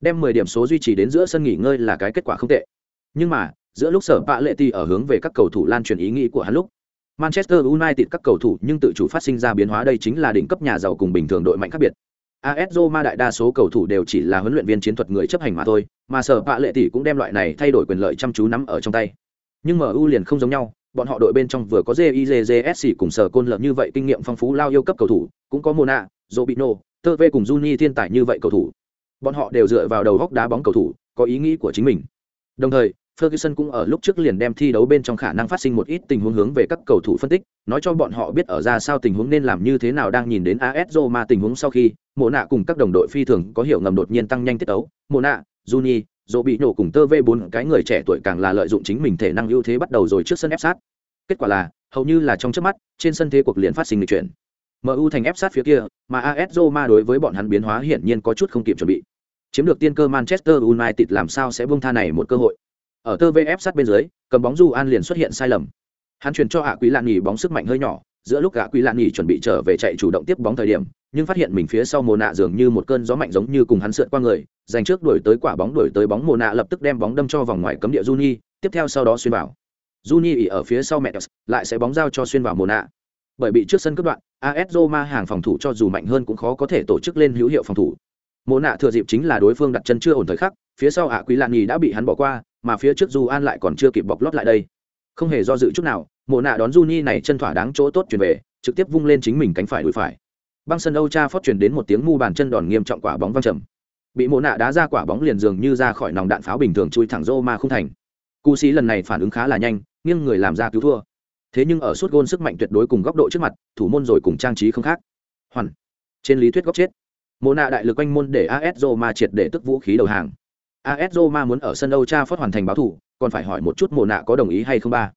Đem 10 điểm số duy trì đến giữa sân nghỉ ngơi là cái kết quả không tệ. Nhưng mà, giữa lúc Sở Pạ Lệ tỷ ở hướng về các cầu thủ lan truyền ý nghĩ của hắn lúc, Manchester United các cầu thủ nhưng tự chủ phát sinh ra biến hóa đây chính là đỉnh cấp nhà giàu cùng bình thường đội mạnh khác biệt. AS Roma đại đa số cầu thủ đều chỉ là huấn luyện viên chiến thuật người chấp hành mà thôi, mà Sở bạ Lệ tỷ cũng đem loại này thay đổi quyền lợi chăm chú nắm ở trong tay. Nhưng MU liền không giống nhau, bọn họ đội bên trong vừa có JIJJSC cùng Sở Côn Lợn như vậy kinh nghiệm phong phú lao yêu cấp cầu thủ, cũng có Mona, Robinho, Tơ cùng Juni thiên tài như vậy cầu thủ. Bọn họ đều dựa vào đầu góc đá bóng cầu thủ, có ý nghĩ của chính mình. Đồng thời, Ferguson cũng ở lúc trước liền đem thi đấu bên trong khả năng phát sinh một ít tình huống hướng về các cầu thủ phân tích, nói cho bọn họ biết ở ra sao tình huống nên làm như thế nào đang nhìn đến AS Roma tình huống sau khi, Mộ nạ cùng các đồng đội phi thường có hiểu ngầm đột nhiên tăng nhanh tiết đấu Mộ nạ, Juni, Dỗ bị nổ cùng tơ v bốn cái người trẻ tuổi càng là lợi dụng chính mình thể năng ưu thế bắt đầu rồi trước sân ép sát. Kết quả là, hầu như là trong chớp mắt, trên sân thế cuộc liền phát sinh lịch chuyển. MU thành ép sát phía kia, mà AS Roma đối với bọn hắn biến hóa hiển nhiên có chút không kịp chuẩn bị. Chiếm được tiên cơ Manchester United làm sao sẽ buông tha này một cơ hội ở tơ vf sát bên dưới cầm bóng du an liền xuất hiện sai lầm. Hắn chuyển cho hạ quý lạn nghỉ bóng sức mạnh hơi nhỏ giữa lúc hạ quý lạn nghỉ chuẩn bị trở về chạy chủ động tiếp bóng thời điểm nhưng phát hiện mình phía sau mồ nạ dường như một cơn gió mạnh giống như cùng hắn sượt qua người giành trước đuổi tới quả bóng đuổi tới bóng mồ nạ lập tức đem bóng đâm cho vòng ngoài cấm địa Juni, tiếp theo sau đó xuyên vào. Juni ỉ ở phía sau mẹ lại sẽ bóng giao cho xuyên vào mồ nạ. Bởi bị trước sân cướp đoạn AS Roma hàng phòng thủ cho dù mạnh hơn cũng khó có thể tổ chức lên hữu hiệu phòng thủ. Mồ nạ thừa dịp chính là đối phương đặt chân chưa ổn thời khắc phía sau ạ quý lạn nhì đã bị hắn bỏ qua, mà phía trước du an lại còn chưa kịp bọc lót lại đây. Không hề do dự chút nào, mộ nạ đón Juni này chân thỏa đáng chỗ tốt chuyển về, trực tiếp vung lên chính mình cánh phải đùi phải. Băng sân âu cha phót chuyển đến một tiếng mu bàn chân đòn nghiêm trọng quả bóng văng trầm. Bị mộ nạ đá ra quả bóng liền dường như ra khỏi nòng đạn pháo bình thường chui thẳng rô mà không thành. Cu sĩ lần này phản ứng khá là nhanh, nghiêng người làm ra cứu thua. Thế nhưng ở suốt gôn sức mạnh tuyệt đối cùng góc độ trước mặt, thủ môn rồi cùng trang trí không khác. Hoàn. Trên lý thuyết góc chết. Mộ nạ đại lực quanh môn để as Ma triệt để tức vũ khí đầu hàng. AS Roma muốn ở sân Old Trafford hoàn thành báo thủ, còn phải hỏi một chút mồ nạ có đồng ý hay không ba.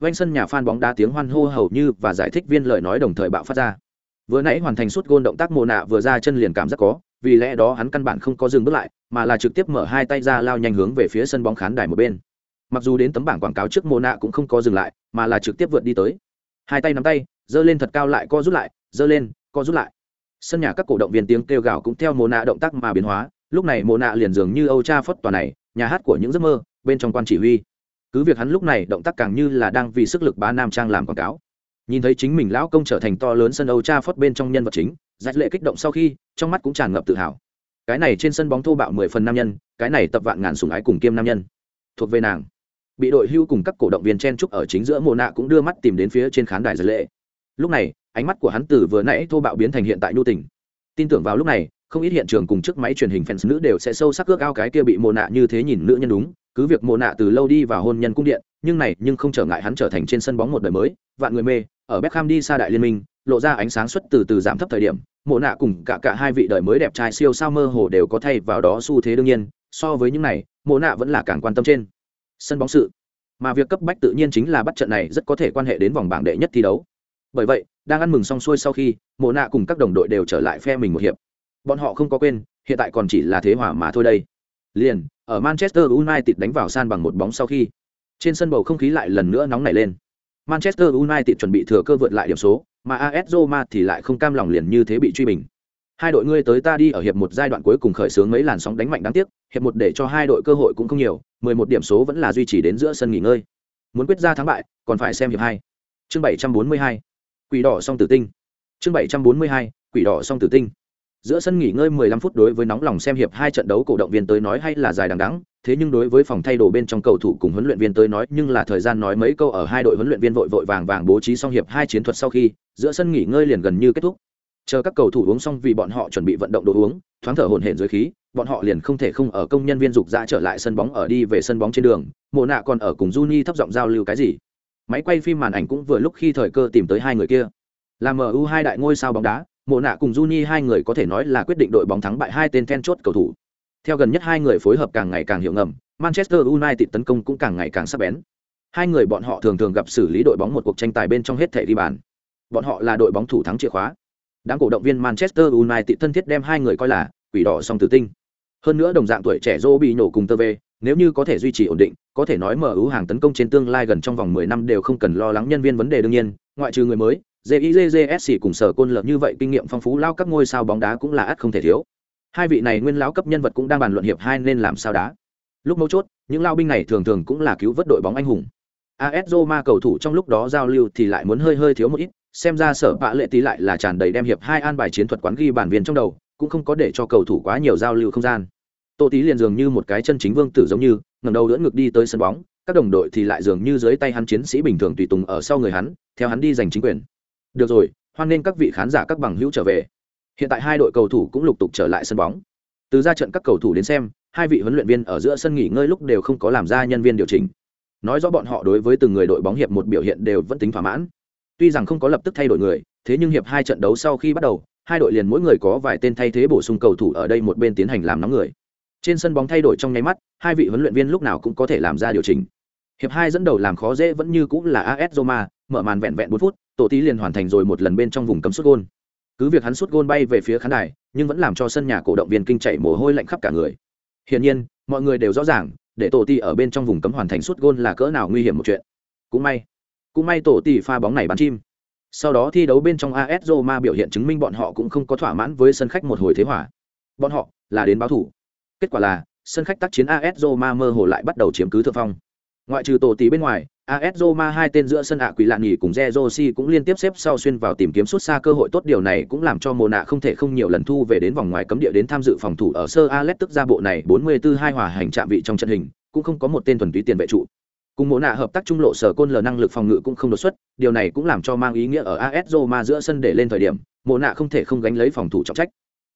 Vành sân nhà fan bóng đá tiếng hoan hô hầu như và giải thích viên lời nói đồng thời bạo phát ra. Vừa nãy hoàn thành suốt gôn động tác mồ nạ vừa ra chân liền cảm giác có, vì lẽ đó hắn căn bản không có dừng bước lại mà là trực tiếp mở hai tay ra lao nhanh hướng về phía sân bóng khán đài một bên mặc dù đến tấm bảng quảng cáo trước mồ nạ cũng không có dừng lại mà là trực tiếp vượt đi tới hai tay nắm tay giơ lên thật cao lại co rút lại giơ lên co rút lại sân nhà các cổ động viên tiếng kêu gào cũng theo mồ nạ động tác mà biến hóa lúc này mộ nạ liền dường như âu cha phất tòa này, nhà hát của những giấc mơ, bên trong quan chỉ huy. Cứ việc hắn lúc này động tác càng như là đang vì sức lực bá nam trang làm quảng cáo. Nhìn thấy chính mình lão công trở thành to lớn sân âu cha phất bên trong nhân vật chính giải lệ kích động sau khi, trong mắt cũng tràn ngập tự hào. Cái này trên sân bóng thô bạo mười phần nam nhân, cái này tập vạn ngàn sùng ái cùng kiêm nam nhân. Thuộc về nàng. Bị đội hưu cùng các cổ động viên chen trúc ở chính giữa mồ nạ cũng đưa mắt tìm đến phía trên khán đài giải lệ. Lúc này, ánh mắt của hắn từ vừa nãy thô bạo biến thành hiện tại nhu tình. Tin tưởng vào lúc này không ít hiện trường cùng chiếc máy truyền hình fans nữ đều sẽ sâu sắc ước ao cái kia bị mồ nạ như thế nhìn nữ nhân đúng, cứ việc mồ nạ từ lâu đi vào hôn nhân cung điện, nhưng này, nhưng không trở ngại hắn trở thành trên sân bóng một đời mới, vạn người mê, ở Beckham đi xa đại liên minh, lộ ra ánh sáng xuất từ từ giảm thấp thời điểm, mộ nạ cùng cả cả hai vị đời mới đẹp trai siêu sao mơ hồ đều có thay vào đó xu thế đương nhiên, so với những này, mộ nạ vẫn là càng quan tâm trên sân bóng sự. Mà việc cấp bách tự nhiên chính là bắt trận này rất có thể quan hệ đến vòng bảng đệ nhất thi đấu. Bởi vậy, đang ăn mừng xong xuôi sau khi, mộ nạ cùng các đồng đội đều trở lại phe mình một hiệp bọn họ không có quên hiện tại còn chỉ là thế hỏa mà thôi đây liền ở manchester united đánh vào san bằng một bóng sau khi trên sân bầu không khí lại lần nữa nóng nảy lên manchester united chuẩn bị thừa cơ vượt lại điểm số mà AS Roma thì lại không cam lòng liền như thế bị truy bình. Hai đội ngươi tới ta đi ở hiệp một giai đoạn cuối cùng khởi xướng mấy làn sóng đánh mạnh đáng tiếc, hiệp một để cho hai đội cơ hội cũng không nhiều, 11 điểm số vẫn là duy trì đến giữa sân nghỉ ngơi. Muốn quyết ra thắng bại, còn phải xem hiệp hai. Chương 742. Quỷ đỏ song tử tinh. Chương 742. Quỷ đỏ song tử tinh. Giữa sân nghỉ ngơi 15 phút đối với nóng lòng xem hiệp hai trận đấu cổ động viên tới nói hay là dài đằng đẵng, thế nhưng đối với phòng thay đồ bên trong cầu thủ cùng huấn luyện viên tới nói nhưng là thời gian nói mấy câu ở hai đội huấn luyện viên vội vội vàng vàng bố trí xong hiệp hai chiến thuật sau khi giữa sân nghỉ ngơi liền gần như kết thúc. Chờ các cầu thủ uống xong vì bọn họ chuẩn bị vận động đồ uống thoáng thở hổn hển dưới khí bọn họ liền không thể không ở công nhân viên dục ra trở lại sân bóng ở đi về sân bóng trên đường mộ nạ còn ở cùng Juni thấp giọng giao lưu cái gì. Máy quay phim màn ảnh cũng vừa lúc khi thời cơ tìm tới hai người kia. Là mu hai đại ngôi sao bóng đá mộ nạ cùng Juni hai người có thể nói là quyết định đội bóng thắng bại hai tên then chốt cầu thủ. Theo gần nhất hai người phối hợp càng ngày càng hiệu ngầm, manchester united tấn công cũng càng ngày càng sắc bén. Hai người bọn họ thường thường gặp xử lý đội bóng một cuộc tranh tài bên trong hết thể đi bàn. Bọn họ là đội bóng thủ thắng chìa khóa. Đáng cổ động viên manchester united thân thiết đem hai người coi là quỷ đỏ song tử tinh. Hơn nữa đồng dạng tuổi trẻ Joe bị nổ cùng tơ về nếu như có thể duy trì ổn định, có thể nói mở ưu hàng tấn công trên tương lai gần trong vòng 10 năm đều không cần lo lắng nhân viên vấn đề đương nhiên, ngoại trừ người mới JIJJSC cùng sở côn lợn như vậy kinh nghiệm phong phú lao các ngôi sao bóng đá cũng là ắt không thể thiếu hai vị này nguyên lão cấp nhân vật cũng đang bàn luận hiệp hai nên làm sao đá lúc mấu chốt những lao binh này thường thường cũng là cứu vớt đội bóng anh hùng AS Roma cầu thủ trong lúc đó giao lưu thì lại muốn hơi hơi thiếu một ít, xem ra sở bạ lệ tí lại là tràn đầy đem hiệp hai an bài chiến thuật quán ghi bản viên trong đầu, cũng không có để cho cầu thủ quá nhiều giao lưu không gian. Tô Tí liền dường như một cái chân chính vương tử giống như, ngẩng đầu đỡ ngực đi tới sân bóng, các đồng đội thì lại dường như dưới tay hắn chiến sĩ bình thường tùy tùng ở sau người hắn, theo hắn đi giành chính quyền. Được rồi, hoan nghênh các vị khán giả các bằng hữu trở về. Hiện tại hai đội cầu thủ cũng lục tục trở lại sân bóng. Từ ra trận các cầu thủ đến xem, hai vị huấn luyện viên ở giữa sân nghỉ ngơi lúc đều không có làm ra nhân viên điều chỉnh nói rõ bọn họ đối với từng người đội bóng hiệp một biểu hiện đều vẫn tính thỏa mãn tuy rằng không có lập tức thay đổi người thế nhưng hiệp hai trận đấu sau khi bắt đầu hai đội liền mỗi người có vài tên thay thế bổ sung cầu thủ ở đây một bên tiến hành làm nóng người trên sân bóng thay đổi trong nháy mắt hai vị huấn luyện viên lúc nào cũng có thể làm ra điều chỉnh hiệp hai dẫn đầu làm khó dễ vẫn như cũng là as roma mở màn vẹn vẹn bốn phút tổ tí liền hoàn thành rồi một lần bên trong vùng cấm sút gôn. Cứ việc hắn sút gôn bay về phía khán đài, nhưng vẫn làm cho sân nhà cổ động viên kinh chạy mồ hôi lạnh khắp cả người. Hiển nhiên, mọi người đều rõ ràng, để tổ tỷ ở bên trong vùng cấm hoàn thành xuất gôn là cỡ nào nguy hiểm một chuyện. Cũng may cũng may tổ tỷ pha bóng này bắn chim. Sau đó thi đấu bên trong AS Roma biểu hiện chứng minh bọn họ cũng không có thỏa mãn với sân khách một hồi thế hỏa bọn họ là đến báo thủ. Kết quả là, sân khách tác chiến AS Roma mơ hồ lại bắt đầu chiếm cứ thượng phong. Ngoại trừ tổ tí bên ngoài AS Roma hai tên giữa sân ạ quỷ lạ nhỉ cùng Zerosi cũng liên tiếp xếp sau xuyên vào tìm kiếm suốt xa cơ hội tốt điều này cũng làm cho Mộ nạ không thể không nhiều lần thu về đến vòng ngoài cấm địa đến tham dự phòng thủ ở sơ Alex tức ra bộ này 44 hai hòa hành chạm vị trong trận hình, cũng không có một tên thuần túy tiền vệ trụ. Cùng Mộ nạ hợp tác trung lộ sở côn lờ năng lực phòng ngự cũng không đột xuất, điều này cũng làm cho mang ý nghĩa ở AS Roma giữa sân để lên thời điểm, Mộ nạ không thể không gánh lấy phòng thủ trọng trách.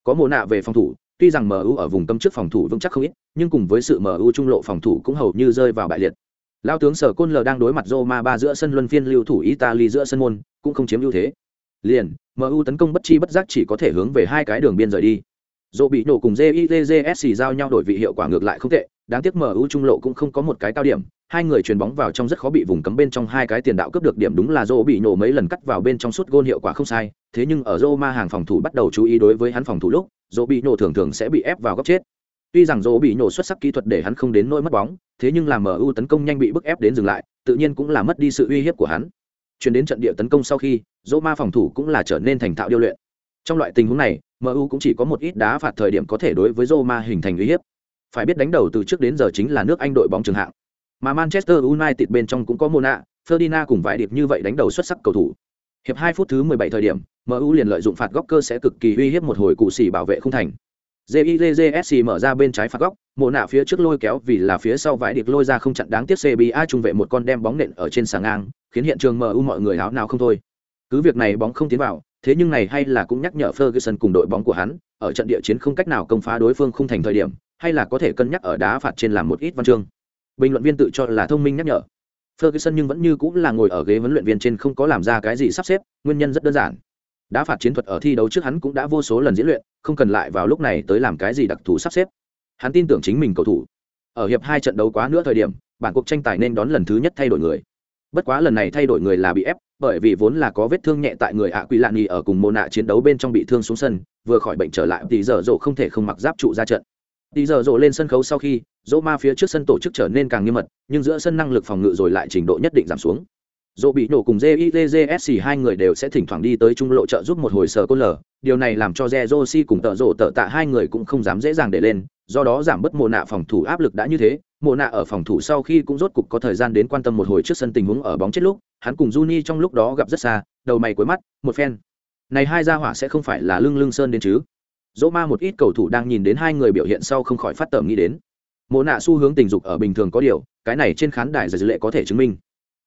Có Mộ nạ về phòng thủ, tuy rằng MU ở vùng cấm trước phòng thủ vững chắc không ít, nhưng cùng với sự MU trung lộ phòng thủ cũng hầu như rơi vào bại liệt lao tướng sở côn l đang đối mặt roma ba giữa sân luân phiên lưu thủ italy giữa sân môn, cũng không chiếm ưu thế. Liền mu tấn công bất chi bất giác chỉ có thể hướng về hai cái đường biên rời đi. Dỗ bị nổ cùng jizs giao nhau đổi vị hiệu quả ngược lại không tệ, đáng tiếc mu trung lộ cũng không có một cái cao điểm, hai người chuyền bóng vào trong rất khó bị vùng cấm bên trong hai cái tiền đạo cướp được điểm đúng là dỗ bị nổ mấy lần cắt vào bên trong suốt gôn hiệu quả không sai, thế nhưng ở roma hàng phòng thủ bắt đầu chú ý đối với hắn phòng thủ lúc dỗ bị nổ thường thường sẽ bị ép vào góc chết tuy rằng dỗ bị nhổ xuất sắc kỹ thuật để hắn không đến nỗi mất bóng, thế nhưng làm mu tấn công nhanh bị bức ép đến dừng lại, tự nhiên cũng là mất đi sự uy hiếp của hắn. Chuyển đến trận địa tấn công sau khi, dỗ ma phòng thủ cũng là trở nên thành thạo điêu luyện. Trong loại tình huống này mu cũng chỉ có một ít đá phạt thời điểm có thể đối với dỗ ma hình thành uy hiếp. Phải biết đánh đầu từ trước đến giờ chính là nước anh đội bóng trường hạng. Mà manchester united bên trong cũng có mona, ferdinand cùng vài điệp như vậy đánh đầu xuất sắc cầu thủ. Hiệp hai phút thứ 17 thời điểm mu liền lợi dụng phạt góc cơ sẽ cực kỳ uy hiếp một hồi cụ xỉ bảo vệ không thành. JIJSC mở ra bên trái phạt góc, mồ nạ phía trước lôi kéo vì là phía sau vải điệp lôi ra không chặn đáng tiếc CBA trung vệ một con đem bóng nện ở trên sà ngang, khiến hiện trường MU mọi người áo nào không thôi. Cứ việc này bóng không tiến vào, thế nhưng này hay là cũng nhắc nhở Ferguson cùng đội bóng của hắn, ở trận địa chiến không cách nào công phá đối phương không thành thời điểm, hay là có thể cân nhắc ở đá phạt trên làm một ít văn chương. Bình luận viên tự cho là thông minh nhắc nhở. Ferguson nhưng vẫn như cũng là ngồi ở ghế huấn luyện viên trên không có làm ra cái gì sắp xếp, nguyên nhân rất đơn giản. Đá phạt chiến thuật ở thi đấu trước hắn cũng đã vô số lần diễn luyện, không cần lại vào lúc này tới làm cái gì đặc thù sắp xếp. Hắn tin tưởng chính mình cầu thủ. Ở hiệp hai trận đấu quá nữa thời điểm, bản cuộc tranh tài nên đón lần thứ nhất thay đổi người. Bất quá lần này thay đổi người là bị ép, bởi vì vốn là có vết thương nhẹ tại người ạ Quỷ Lạn Nhì ở cùng mô nạ chiến đấu bên trong bị thương xuống sân, vừa khỏi bệnh trở lại thì giờ rộ không thể không mặc giáp trụ ra trận. thì giờ rộ lên sân khấu sau khi, dỗ ma phía trước sân tổ chức trở nên càng nghiêm mật, nhưng giữa sân năng lực phòng ngự rồi lại trình độ nhất định giảm xuống. Dỗ bị nổ cùng jizsc hai người đều sẽ thỉnh thoảng đi tới trung lộ trợ giúp một hồi sở côn lở, điều này làm cho Zezosi cùng tợ rộ tợ tạ hai người cũng không dám dễ dàng để lên, do đó giảm bớt mồ nạ phòng thủ áp lực đã như thế, mồ nạ ở phòng thủ sau khi cũng rốt cục có thời gian đến quan tâm một hồi trước sân tình huống ở bóng chết lúc, hắn cùng Juni trong lúc đó gặp rất xa, đầu mày cuối mắt, một phen. Này hai gia hỏa sẽ không phải là lưng lưng sơn đến chứ? dỗ ma một ít cầu thủ đang nhìn đến hai người biểu hiện sau không khỏi phát tởm nghĩ đến mộ nạ xu hướng tình dục ở bình thường có điều cái này trên khán đài giải dữ lệ có thể chứng minh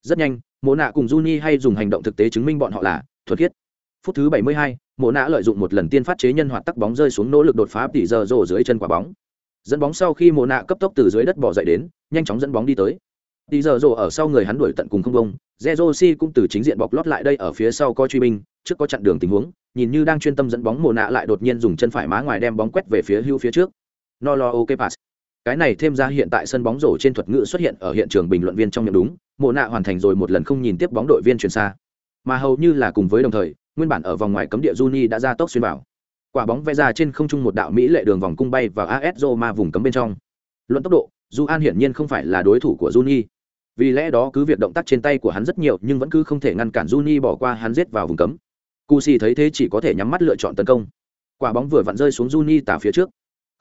rất nhanh mộ nạ cùng Juni hay dùng hành động thực tế chứng minh bọn họ là thuật khiết. Phút thứ 72, mộ nạ lợi dụng một lần tiên phát chế nhân hoạt tắc bóng rơi xuống nỗ lực đột phá tỷ giờ rổ dưới chân quả bóng. Dẫn bóng sau khi mộ nạ cấp tốc từ dưới đất bỏ dậy đến nhanh chóng dẫn bóng đi tới. Tỷ giờ rổ ở sau người hắn đuổi tận cùng không bông Zezosi cũng từ chính diện bọc lót lại đây ở phía sau có truy binh trước có chặn đường tình huống nhìn như đang chuyên tâm dẫn bóng mồ nạ lại đột nhiên dùng chân phải má ngoài đem bóng quét về phía hưu phía trước. No lo ok pass cái này thêm ra hiện tại sân bóng rổ trên thuật ngữ xuất hiện ở hiện trường bình luận viên trong miệng đúng, mộ nạ hoàn thành rồi một lần không nhìn tiếp bóng đội viên chuyển xa. Mà hầu như là cùng với đồng thời, nguyên bản ở vòng ngoài cấm địa Juni đã ra tốc xuyên vào. Quả bóng vẽ ra trên không trung một đạo mỹ lệ đường vòng cung bay vào AS Roma vùng cấm bên trong. Luận tốc độ Du An hiển nhiên không phải là đối thủ của Juni. Vì lẽ đó cứ việc động tác trên tay của hắn rất nhiều nhưng vẫn cứ không thể ngăn cản Juni bỏ qua hắn giết vào vùng cấm. Cu si thấy thế chỉ có thể nhắm mắt lựa chọn tấn công. Quả bóng vừa vặn rơi xuống Juni tả phía trước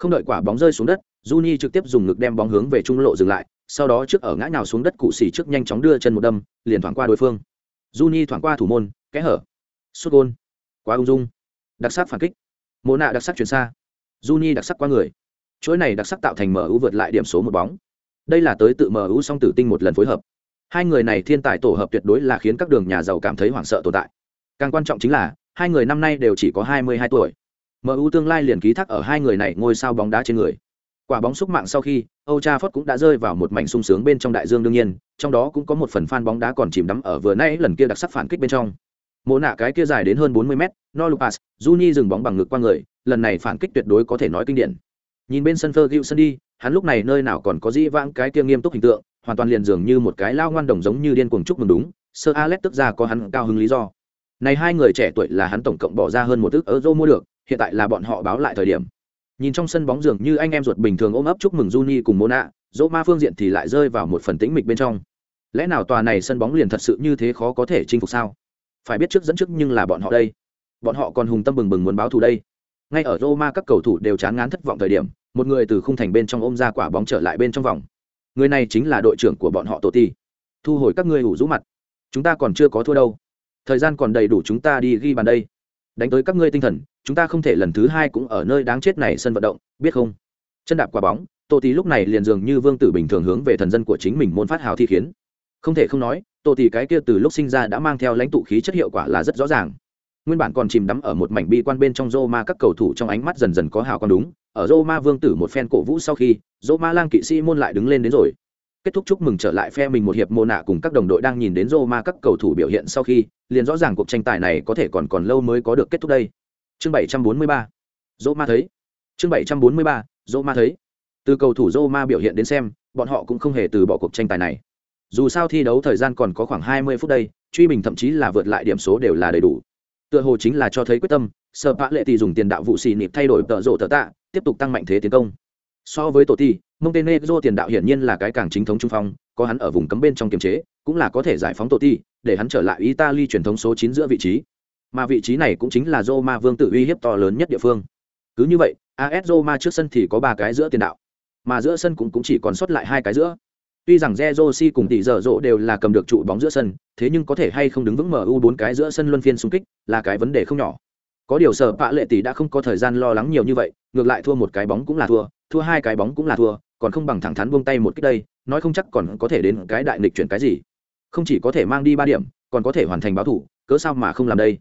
không đợi quả bóng rơi xuống đất, Juni trực tiếp dùng ngực đem bóng hướng về trung lộ dừng lại, sau đó trước ở ngã nhào xuống đất cụ xỉ trước nhanh chóng đưa chân một đâm, liền thoảng qua đối phương. Juni thoảng qua thủ môn, kẽ hở. Sút gôn. Quá ung dung. Đặc sắc phản kích. Mộ nạ đặc sắc chuyển xa. Juni đặc sắc qua người. Chuỗi này đặc sắc tạo thành MU vượt lại điểm số một bóng. Đây là tới tự MU song tử tinh một lần phối hợp. Hai người này thiên tài tổ hợp tuyệt đối là khiến các đường nhà giàu cảm thấy hoảng sợ tồn tại. Càng quan trọng chính là, hai người năm nay đều chỉ có hai mươi hai tuổi mu tương lai liền ký thác ở hai người này ngôi sao bóng đá trên người. Quả bóng xúc mạng sau khi Old Trafford cũng đã rơi vào một mảnh sung sướng bên trong đại dương đương nhiên trong đó cũng có một phần fan bóng đá còn chìm đắm ở vừa nãy lần kia đặc sắc phản kích bên trong. Mỗ nạ cái kia dài đến hơn bốn mươi mét look pass, juni dừng bóng bằng ngực qua người lần này phản kích tuyệt đối có thể nói kinh điển. Nhìn bên sân Ferguson đi hắn lúc này nơi nào còn có dĩ vãng cái kia nghiêm túc hình tượng hoàn toàn liền dường như một cái lao ngoan đồng giống như điên cuồng chúc mừng đúng Sir alex tức ra có hắn cao hứng lý do. Này hai người trẻ tuổi là hắn tổng cộng bỏ ra hơn một ức euro mua được, hiện tại là bọn họ báo lại thời điểm. Nhìn trong sân bóng dường như anh em ruột bình thường ôm ấp chúc mừng Juni cùng Mona, dỗ ma phương diện thì lại rơi vào một phần tĩnh mịch bên trong. Lẽ nào tòa này sân bóng liền thật sự như thế khó có thể chinh phục sao? Phải biết trước dẫn trước nhưng là bọn họ đây. Bọn họ còn hùng tâm bừng bừng muốn báo thù đây. Ngay ở Roma các cầu thủ đều chán ngán thất vọng thời điểm, một người từ khung thành bên trong ôm ra quả bóng trở lại bên trong vòng. Người này chính là đội trưởng của bọn họ Totti. Thu hồi các ngươi ủ rũ mặt. Chúng ta còn chưa có thua đâu thời gian còn đầy đủ chúng ta đi ghi bàn đây đánh tới các ngươi tinh thần chúng ta không thể lần thứ hai cũng ở nơi đáng chết này sân vận động biết không? Chân đạp quả bóng tô tỷ lúc này liền dường như vương tử bình thường hướng về thần dân của chính mình môn phát hào thi khiến. Không thể không nói tô tỷ cái kia từ lúc sinh ra đã mang theo lãnh tụ khí chất hiệu quả là rất rõ ràng. Nguyên bản còn chìm đắm ở một mảnh bi quan bên trong Roma các cầu thủ trong ánh mắt dần dần có hào con đúng ở Roma vương tử một phen cổ vũ sau khi Roma lang kỵ sĩ môn lại đứng lên đến rồi. Kết thúc chúc mừng trở lại phe mình một hiệp mô nạ cùng các đồng đội đang nhìn đến Roma các cầu thủ biểu hiện sau khi, liền rõ ràng cuộc tranh tài này có thể còn còn lâu mới có được kết thúc đây. Chương 743. ma thấy. Chương 743. ma thấy. Từ cầu thủ Roma biểu hiện đến xem, bọn họ cũng không hề từ bỏ cuộc tranh tài này. Dù sao thi đấu thời gian còn có khoảng 20 phút đây, truy bình thậm chí là vượt lại điểm số đều là đầy đủ. Tựa hồ chính là cho thấy quyết tâm, sợ bạ lệ thì dùng tiền đạo vụ xì nịp thay đổi tợ rộ tợ tạ tiếp tục tăng mạnh thế tiến công so với tổ ti montenegro tiền đạo hiển nhiên là cái càng chính thống trung phong có hắn ở vùng cấm bên trong kiềm chế cũng là có thể giải phóng tổ ti để hắn trở lại italy truyền thống số chín giữa vị trí mà vị trí này cũng chính là roma vương tử uy hiếp to lớn nhất địa phương. Cứ như vậy as roma trước sân thì có ba cái giữa tiền đạo mà giữa sân cũng, cũng chỉ còn sót lại hai cái giữa. Tuy rằng Jerosi cùng tỷ giờ rỗ đều là cầm được trụ bóng giữa sân thế nhưng có thể hay không đứng vững mu bốn cái giữa sân luân phiên xung kích là cái vấn đề không nhỏ. Có điều sở Pạ lệ tỷ đã không có thời gian lo lắng nhiều như vậy ngược lại thua một cái bóng cũng là thua thua hai cái bóng cũng là thua còn không bằng thẳng thắn buông tay một cái đây nói không chắc còn có thể đến cái đại nghịch chuyển cái gì. Không chỉ có thể mang đi ba điểm còn có thể hoàn thành báo thủ cớ sao mà không làm đây?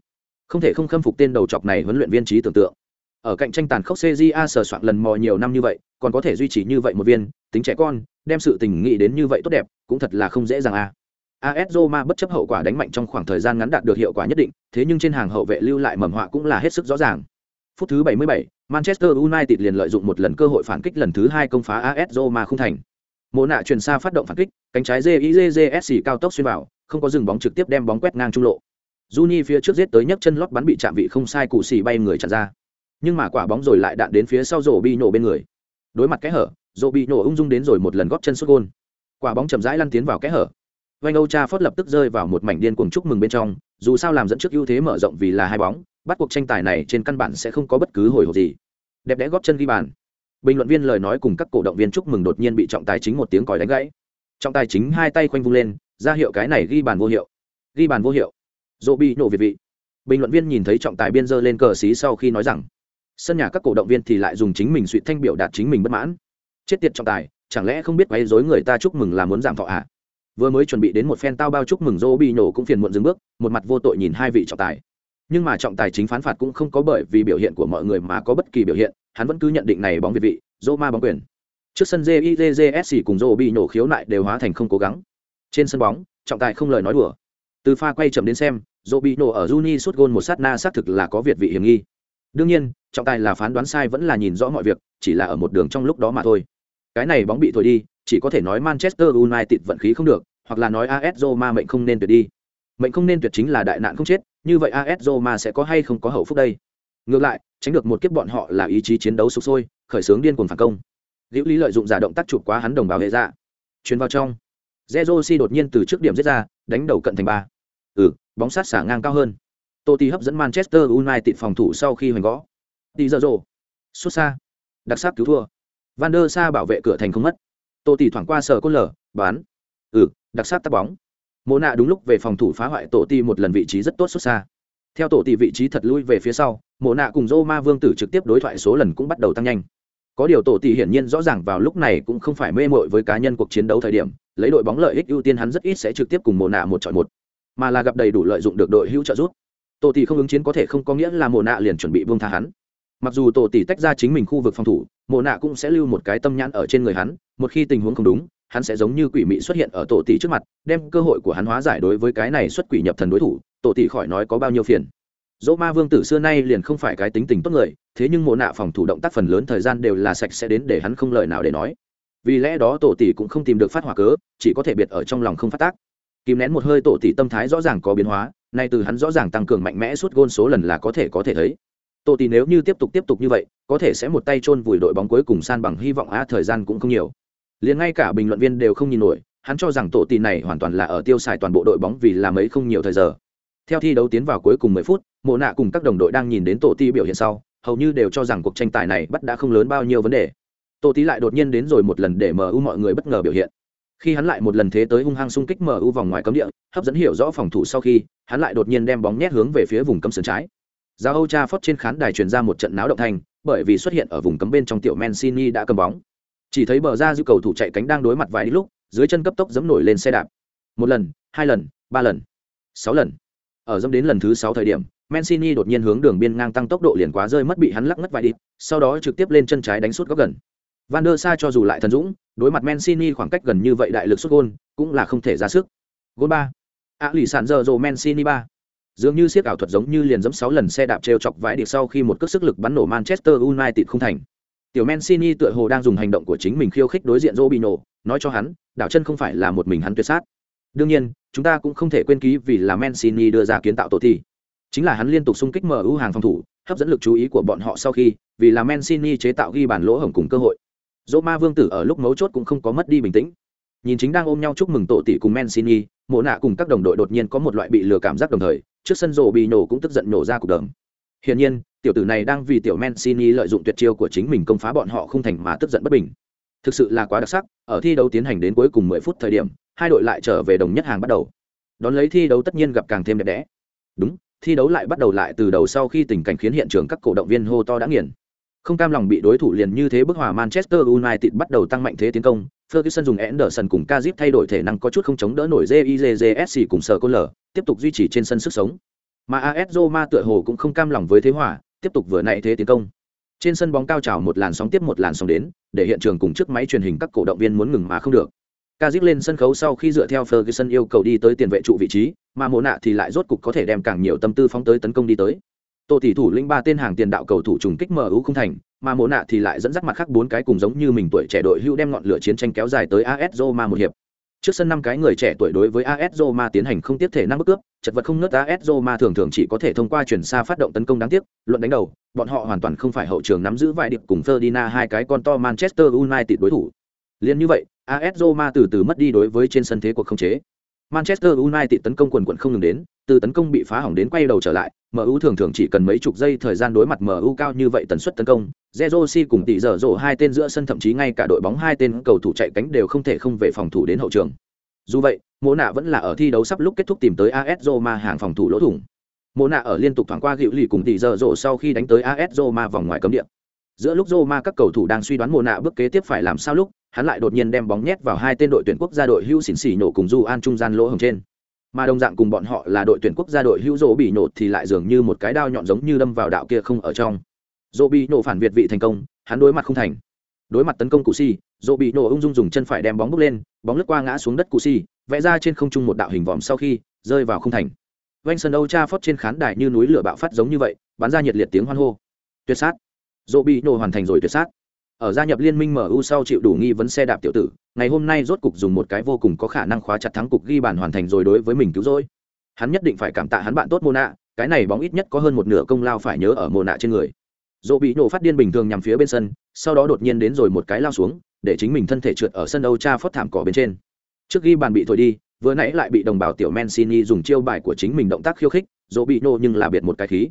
Không thể không khâm phục tên đầu chọc này huấn luyện viên trí tưởng tượng ở cạnh tranh tàn khốc cja sờ soạn lần mò nhiều năm như vậy còn có thể duy trì như vậy một viên tính trẻ con đem sự tình nghĩ đến như vậy tốt đẹp cũng thật là không dễ dàng à. a à. AS Roma bất chấp hậu quả đánh mạnh trong khoảng thời gian ngắn đạt được hiệu quả nhất định, thế nhưng trên hàng hậu vệ lưu lại mầm họa cũng là hết sức rõ ràng. Phút thứ 77, Manchester United liền lợi dụng một lần cơ hội phản kích lần thứ hai công phá AS Roma không thành. Mộ nạ chuyển xa phát động phản kích, cánh trái JIJJSC cao tốc xuyên vào, không có dừng bóng trực tiếp đem bóng quét ngang trung lộ. Juni phía trước giết tới nhấc chân lót bắn bị chạm vị không sai cụ xì bay người chặn ra. Nhưng mà quả bóng rồi lại đạn đến phía sau rổ bị nổ bên người. Đối mặt cái hở, rổ bị nổ ung dung đến rồi một lần góp chân sút gôn. Quả bóng chậm rãi lăn tiến vào cái hở. Van Âu Cha phất lập tức rơi vào một mảnh điên cuồng chúc mừng bên trong, dù sao làm dẫn trước ưu thế mở rộng vì là hai bóng, bắt cuộc tranh tài này trên căn bản sẽ không có bất cứ hồi hộp gì. Đẹp đẽ góp chân ghi bàn. Bình luận viên lời nói cùng các cổ động viên chúc mừng đột nhiên bị trọng tài chính một tiếng còi đánh gãy. Trọng tài chính hai tay khoanh vung lên, ra hiệu cái này ghi bàn vô hiệu. Ghi bàn vô hiệu. Dỗ bị nổ việt vị. Bình luận viên nhìn thấy trọng tài biên dơ lên cờ xí sau khi nói rằng, sân nhà các cổ động viên thì lại dùng chính mình suy thanh biểu đạt chính mình bất mãn. Chết tiệt trọng tài, chẳng lẽ không biết quấy rối người ta chúc mừng là muốn giảm thọ à? Vừa mới chuẩn bị đến một phen tao bao chúc mừng Dỗ bị nổ cũng phiền muộn dừng bước, một mặt vô tội nhìn hai vị trọng tài nhưng mà trọng tài chính phán phạt cũng không có bởi vì biểu hiện của mọi người mà có bất kỳ biểu hiện hắn vẫn cứ nhận định này bóng việt vị dô ma bóng quyền trước sân jizsc cùng dô bị nổ khiếu nại đều hóa thành không cố gắng trên sân bóng trọng tài không lời nói đùa từ pha quay chậm đến xem dỗ bị nổ ở juni suốt gôn một sát na xác thực là có việt vị hiểm nghi đương nhiên trọng tài là phán đoán sai vẫn là nhìn rõ mọi việc chỉ là ở một đường trong lúc đó mà thôi cái này bóng bị thổi đi chỉ có thể nói manchester united vận khí không được hoặc là nói as roma mệnh không nên tuyệt đi mệnh không nên tuyệt chính là đại nạn không chết như vậy AS Roma sẽ có hay không có hậu phúc đây? Ngược lại, tránh được một kiếp bọn họ là ý chí chiến đấu sục sôi, khởi xướng điên cuồng phản công. Liễu Lý lợi dụng giả động tác chụp quá hắn đồng bào hệ dạ. ra, Chuyến vào trong. Zerosi đột nhiên từ trước điểm giết ra, đánh đầu cận thành ba. Ừ, bóng sát xả ngang cao hơn. Totti hấp dẫn Manchester United phòng thủ sau khi hoành gõ. Đi giờ rồ. Xuất xa. Đặc sắc cứu thua. Van der Sa bảo vệ cửa thành không mất. Totti thoảng qua sờ côn lở, bán. Ừ, đặc sắc tắt bóng mộ nạ đúng lúc về phòng thủ phá hoại tổ ti một lần vị trí rất tốt xuất xa theo tổ ti vị trí thật lui về phía sau mộ nạ cùng dô ma vương tử trực tiếp đối thoại số lần cũng bắt đầu tăng nhanh có điều tổ tỷ hiển nhiên rõ ràng vào lúc này cũng không phải mê mội với cá nhân cuộc chiến đấu thời điểm lấy đội bóng lợi ích ưu tiên hắn rất ít sẽ trực tiếp cùng mộ nạ một chọn một mà là gặp đầy đủ lợi dụng được đội hữu trợ giúp. Tổ tỷ không ứng chiến có thể không có nghĩa là mộ nạ liền chuẩn bị buông tha hắn. Mặc dù tổ tỷ tách ra chính mình khu vực phòng thủ, mộ nạ cũng sẽ lưu một cái tâm nhãn ở trên người hắn, một khi tình huống không đúng, hắn sẽ giống như quỷ mị xuất hiện ở tổ tỷ trước mặt, đem cơ hội của hắn hóa giải đối với cái này xuất quỷ nhập thần đối thủ, tổ tỷ khỏi nói có bao nhiêu phiền. Dỗ ma vương tử xưa nay liền không phải cái tính tình tốt người, thế nhưng mộ nạ phòng thủ động tác phần lớn thời gian đều là sạch sẽ đến để hắn không lời nào để nói. Vì lẽ đó tổ tỷ cũng không tìm được phát hỏa cớ, chỉ có thể biệt ở trong lòng không phát tác kìm nén một hơi tổ tỷ tâm thái rõ ràng có biến hóa, nay từ hắn rõ ràng tăng cường mạnh mẽ suốt gôn số lần là có thể có thể thấy. Tổ tỷ nếu như tiếp tục tiếp tục như vậy, có thể sẽ một tay chôn vùi đội bóng cuối cùng san bằng hy vọng á, thời gian cũng không nhiều. Liền ngay cả bình luận viên đều không nhìn nổi, hắn cho rằng tổ tỷ này hoàn toàn là ở tiêu xài toàn bộ đội bóng vì làm ấy không nhiều thời giờ. Theo thi đấu tiến vào cuối cùng 10 phút, mộ nạ cùng các đồng đội đang nhìn đến tổ tỷ biểu hiện sau, hầu như đều cho rằng cuộc tranh tài này bắt đã không lớn bao nhiêu vấn đề. Tổ tỷ lại đột nhiên đến rồi một lần để mu mọi người bất ngờ biểu hiện khi hắn lại một lần thế tới hung hăng xung kích mu vòng ngoài cấm địa hấp dẫn hiểu rõ phòng thủ sau khi hắn lại đột nhiên đem bóng nhét hướng về phía vùng cấm sườn trái. Giao Âu Cha phót trên khán đài truyền ra một trận náo động thành, bởi vì xuất hiện ở vùng cấm bên trong tiểu Mancini đã cầm bóng. Chỉ thấy bờ ra dư cầu thủ chạy cánh đang đối mặt vài lúc dưới chân cấp tốc giẫm nổi lên xe đạp. Một lần hai lần ba lần sáu lần. Ở dẫm đến lần thứ sáu thời điểm Mancini đột nhiên hướng đường biên ngang tăng tốc độ liền quá rơi mất bị hắn lắc ngất vài đi sau đó trực tiếp lên chân trái đánh suốt góc gần van der sa cho dù lại thần dũng đối mặt Mancini khoảng cách gần như vậy đại lực xuất gôn cũng là không thể ra sức. Gôn ba. A lì sản giờ rồ Mancini ba. Dường như siết ảo thuật giống như liền giẫm sáu lần xe đạp treo chọc vãi đi sau khi một cước sức lực bắn nổ Manchester United không thành. Tiểu Mancini tựa hồ đang dùng hành động của chính mình khiêu khích đối diện Robinho, nói cho hắn, đảo chân không phải là một mình hắn tuyệt sát. Đương nhiên, chúng ta cũng không thể quên ký vì là Mancini đưa ra kiến tạo tổ thi. Chính là hắn liên tục xung kích MU hàng phòng thủ, hấp dẫn lực chú ý của bọn họ sau khi vì là Mancini chế tạo ghi bàn lỗ hổng cùng cơ hội. Roma vương tử ở lúc mấu chốt cũng không có mất đi bình tĩnh. Nhìn chính đang ôm nhau chúc mừng tổ tỷ cùng Mancini, mộ nạ cùng các đồng đội đột nhiên có một loại bị lừa cảm giác đồng thời, trước sân rổ bị nổ cũng tức giận nổ ra cục đờm hiển nhiên, tiểu tử này đang vì tiểu Mancini lợi dụng tuyệt chiêu của chính mình công phá bọn họ không thành mà tức giận bất bình. Thực sự là quá đặc sắc, ở thi đấu tiến hành đến cuối cùng 10 phút thời điểm, hai đội lại trở về đồng nhất hàng bắt đầu. Đón lấy thi đấu tất nhiên gặp càng thêm đẹp đẽ. Đúng, thi đấu lại bắt đầu lại từ đầu sau khi tình cảnh khiến hiện trường các cổ động viên hô to đã nghiền không cam lòng bị đối thủ liền như thế bức hòa Manchester United bắt đầu tăng mạnh thế tiến công, Ferguson dùng Anderson cùng Kazip thay đổi thể năng có chút không chống đỡ nổi JIJJSC cùng sở côn lở tiếp tục duy trì trên sân sức sống. Mà AS Roma tựa hồ cũng không cam lòng với thế hòa, tiếp tục vừa nãy thế tiến công. Trên sân bóng cao trào một làn sóng tiếp một làn sóng đến, để hiện trường cùng trước máy truyền hình các cổ động viên muốn ngừng mà không được. Kazip lên sân khấu sau khi dựa theo Ferguson yêu cầu đi tới tiền vệ trụ vị trí, mà mộ nạ thì lại rốt cục có thể đem càng nhiều tâm tư phóng tới tấn công đi tới. Tô tỷ thủ lĩnh ba tên hàng tiền đạo cầu thủ trùng kích MU không thành, mà Mộ nạ thì lại dẫn dắt mặt khác bốn cái cùng giống như mình tuổi trẻ đội hưu đem ngọn lửa chiến tranh kéo dài tới AS Roma một hiệp. Trước sân năm cái người trẻ tuổi đối với AS Roma tiến hành không tiếp thể năng bức cướp, chật vật không nớt AS Roma thường thường chỉ có thể thông qua chuyển xa phát động tấn công đáng tiếc, luận đánh đầu, bọn họ hoàn toàn không phải hậu trường nắm giữ vài điệp cùng Ferdinand hai cái con to Manchester United đối thủ. Liên như vậy, AS Roma từ từ mất đi đối với trên sân thế cuộc không chế. Manchester United tấn công quần quần không ngừng đến, từ tấn công bị phá hỏng đến quay đầu trở lại, MU thường thường chỉ cần mấy chục giây thời gian đối mặt MU cao như vậy tần suất tấn công, Zerosi cùng tỷ giờ rổ hai tên giữa sân thậm chí ngay cả đội bóng hai tên cầu thủ chạy cánh đều không thể không về phòng thủ đến hậu trường. Dù vậy, Mộ nạ vẫn là ở thi đấu sắp lúc kết thúc tìm tới AS Roma hàng phòng thủ lỗ thủng. Mộ nạ ở liên tục thoảng qua gịu lì cùng tỷ giờ rổ sau khi đánh tới AS Roma vòng ngoài cấm địa. Giữa lúc Roma các cầu thủ đang suy đoán Mộ nạ bước kế tiếp phải làm sao lúc, hắn lại đột nhiên đem bóng nhét vào hai tên đội tuyển quốc gia đội hưu xỉn xỉ nổ cùng Du An trung gian lỗ hồng trên. Mà đồng dạng cùng bọn họ là đội tuyển quốc gia đội hữu rỗ bị nổ thì lại dường như một cái đao nhọn giống như đâm vào đạo kia không ở trong. Rỗ bị nổ phản việt vị thành công, hắn đối mặt không thành. Đối mặt tấn công cụ si rỗ bị nổ ung dung dùng chân phải đem bóng bước lên, bóng lướt qua ngã xuống đất cụ si, vẽ ra trên không trung một đạo hình vòm sau khi, rơi vào không thành. Vanh sân âu cha phót trên khán đài như núi lửa bạo phát giống như vậy, bắn ra nhiệt liệt tiếng hoan hô. Tuyệt sát. Rỗ bị nổ hoàn thành rồi tuyệt sát ở gia nhập liên minh MU sau chịu đủ nghi vấn xe đạp tiểu tử, ngày hôm nay rốt cục dùng một cái vô cùng có khả năng khóa chặt thắng cục ghi bàn hoàn thành rồi đối với mình cứu rỗi. Hắn nhất định phải cảm tạ hắn bạn tốt Mona, cái này bóng ít nhất có hơn một nửa công lao phải nhớ ở Mona trên người. Dỗ bị nổ phát điên bình thường nhằm phía bên sân, sau đó đột nhiên đến rồi một cái lao xuống, để chính mình thân thể trượt ở sân Âu Cha phất thảm cỏ bên trên. Trước ghi bàn bị thổi đi, vừa nãy lại bị đồng bào tiểu Mancini dùng chiêu bài của chính mình động tác khiêu khích, Dỗ bị nổ nhưng là biệt một cái khí.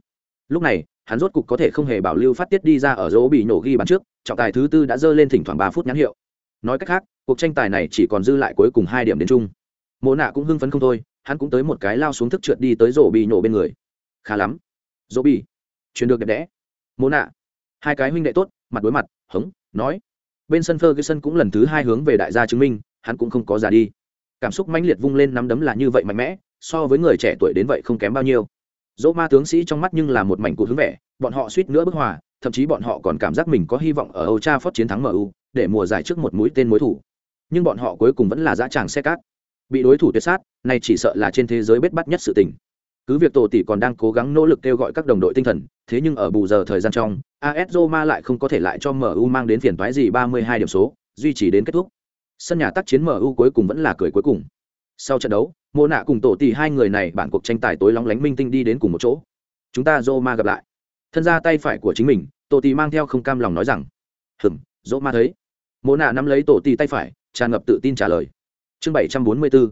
Lúc này, hắn rốt cục có thể không hề bảo lưu phát tiết đi ra ở dỗ bị nổ ghi bàn trước trọng tài thứ tư đã dơ lên thỉnh thoảng ba phút nhãn hiệu. Nói cách khác, cuộc tranh tài này chỉ còn dư lại cuối cùng hai điểm đến chung. Mộ nạ cũng hưng phấn không thôi, hắn cũng tới một cái lao xuống thức trượt đi tới rổ bị nổ bên người. Khá lắm. Dỗ bị chuyển được đẹp đẽ. Mộ nạ. Hai cái huynh đệ tốt, mặt đối mặt, hống, nói. Bên sân ferguson cũng lần thứ hai hướng về đại gia chứng minh, hắn cũng không có già đi. Cảm xúc mãnh liệt vung lên nắm đấm là như vậy mạnh mẽ, so với người trẻ tuổi đến vậy không kém bao nhiêu. Dỗ ma tướng sĩ trong mắt nhưng là một mảnh cụ hướng vẻ, bọn họ suýt nữa bức hòa thậm chí bọn họ còn cảm giác mình có hy vọng ở Old Trafford chiến thắng mu để mùa giải trước một mũi tên mối thủ. Nhưng bọn họ cuối cùng vẫn là dã tràng xe cát. Bị đối thủ tuyệt sát, này chỉ sợ là trên thế giới bết bắt nhất sự tình. Cứ việc tổ tỷ còn đang cố gắng nỗ lực kêu gọi các đồng đội tinh thần, thế nhưng ở bù giờ thời gian trong as roma lại không có thể lại cho mu mang đến phiền toái gì 32 điểm số, duy trì đến kết thúc. Sân nhà tác chiến mu cuối cùng vẫn là cười cuối cùng. Sau trận đấu, mô nạ cùng tổ tỷ hai người này bản cuộc tranh tài tối lóng lánh minh tinh đi đến cùng một chỗ. Chúng ta Roma gặp lại thân ra tay phải của chính mình tổ tì mang theo không cam lòng nói rằng hừm dỗ ma thấy mô nạ nắm lấy tổ tì tay phải tràn ngập tự tin trả lời chương bảy trăm bốn mươi 744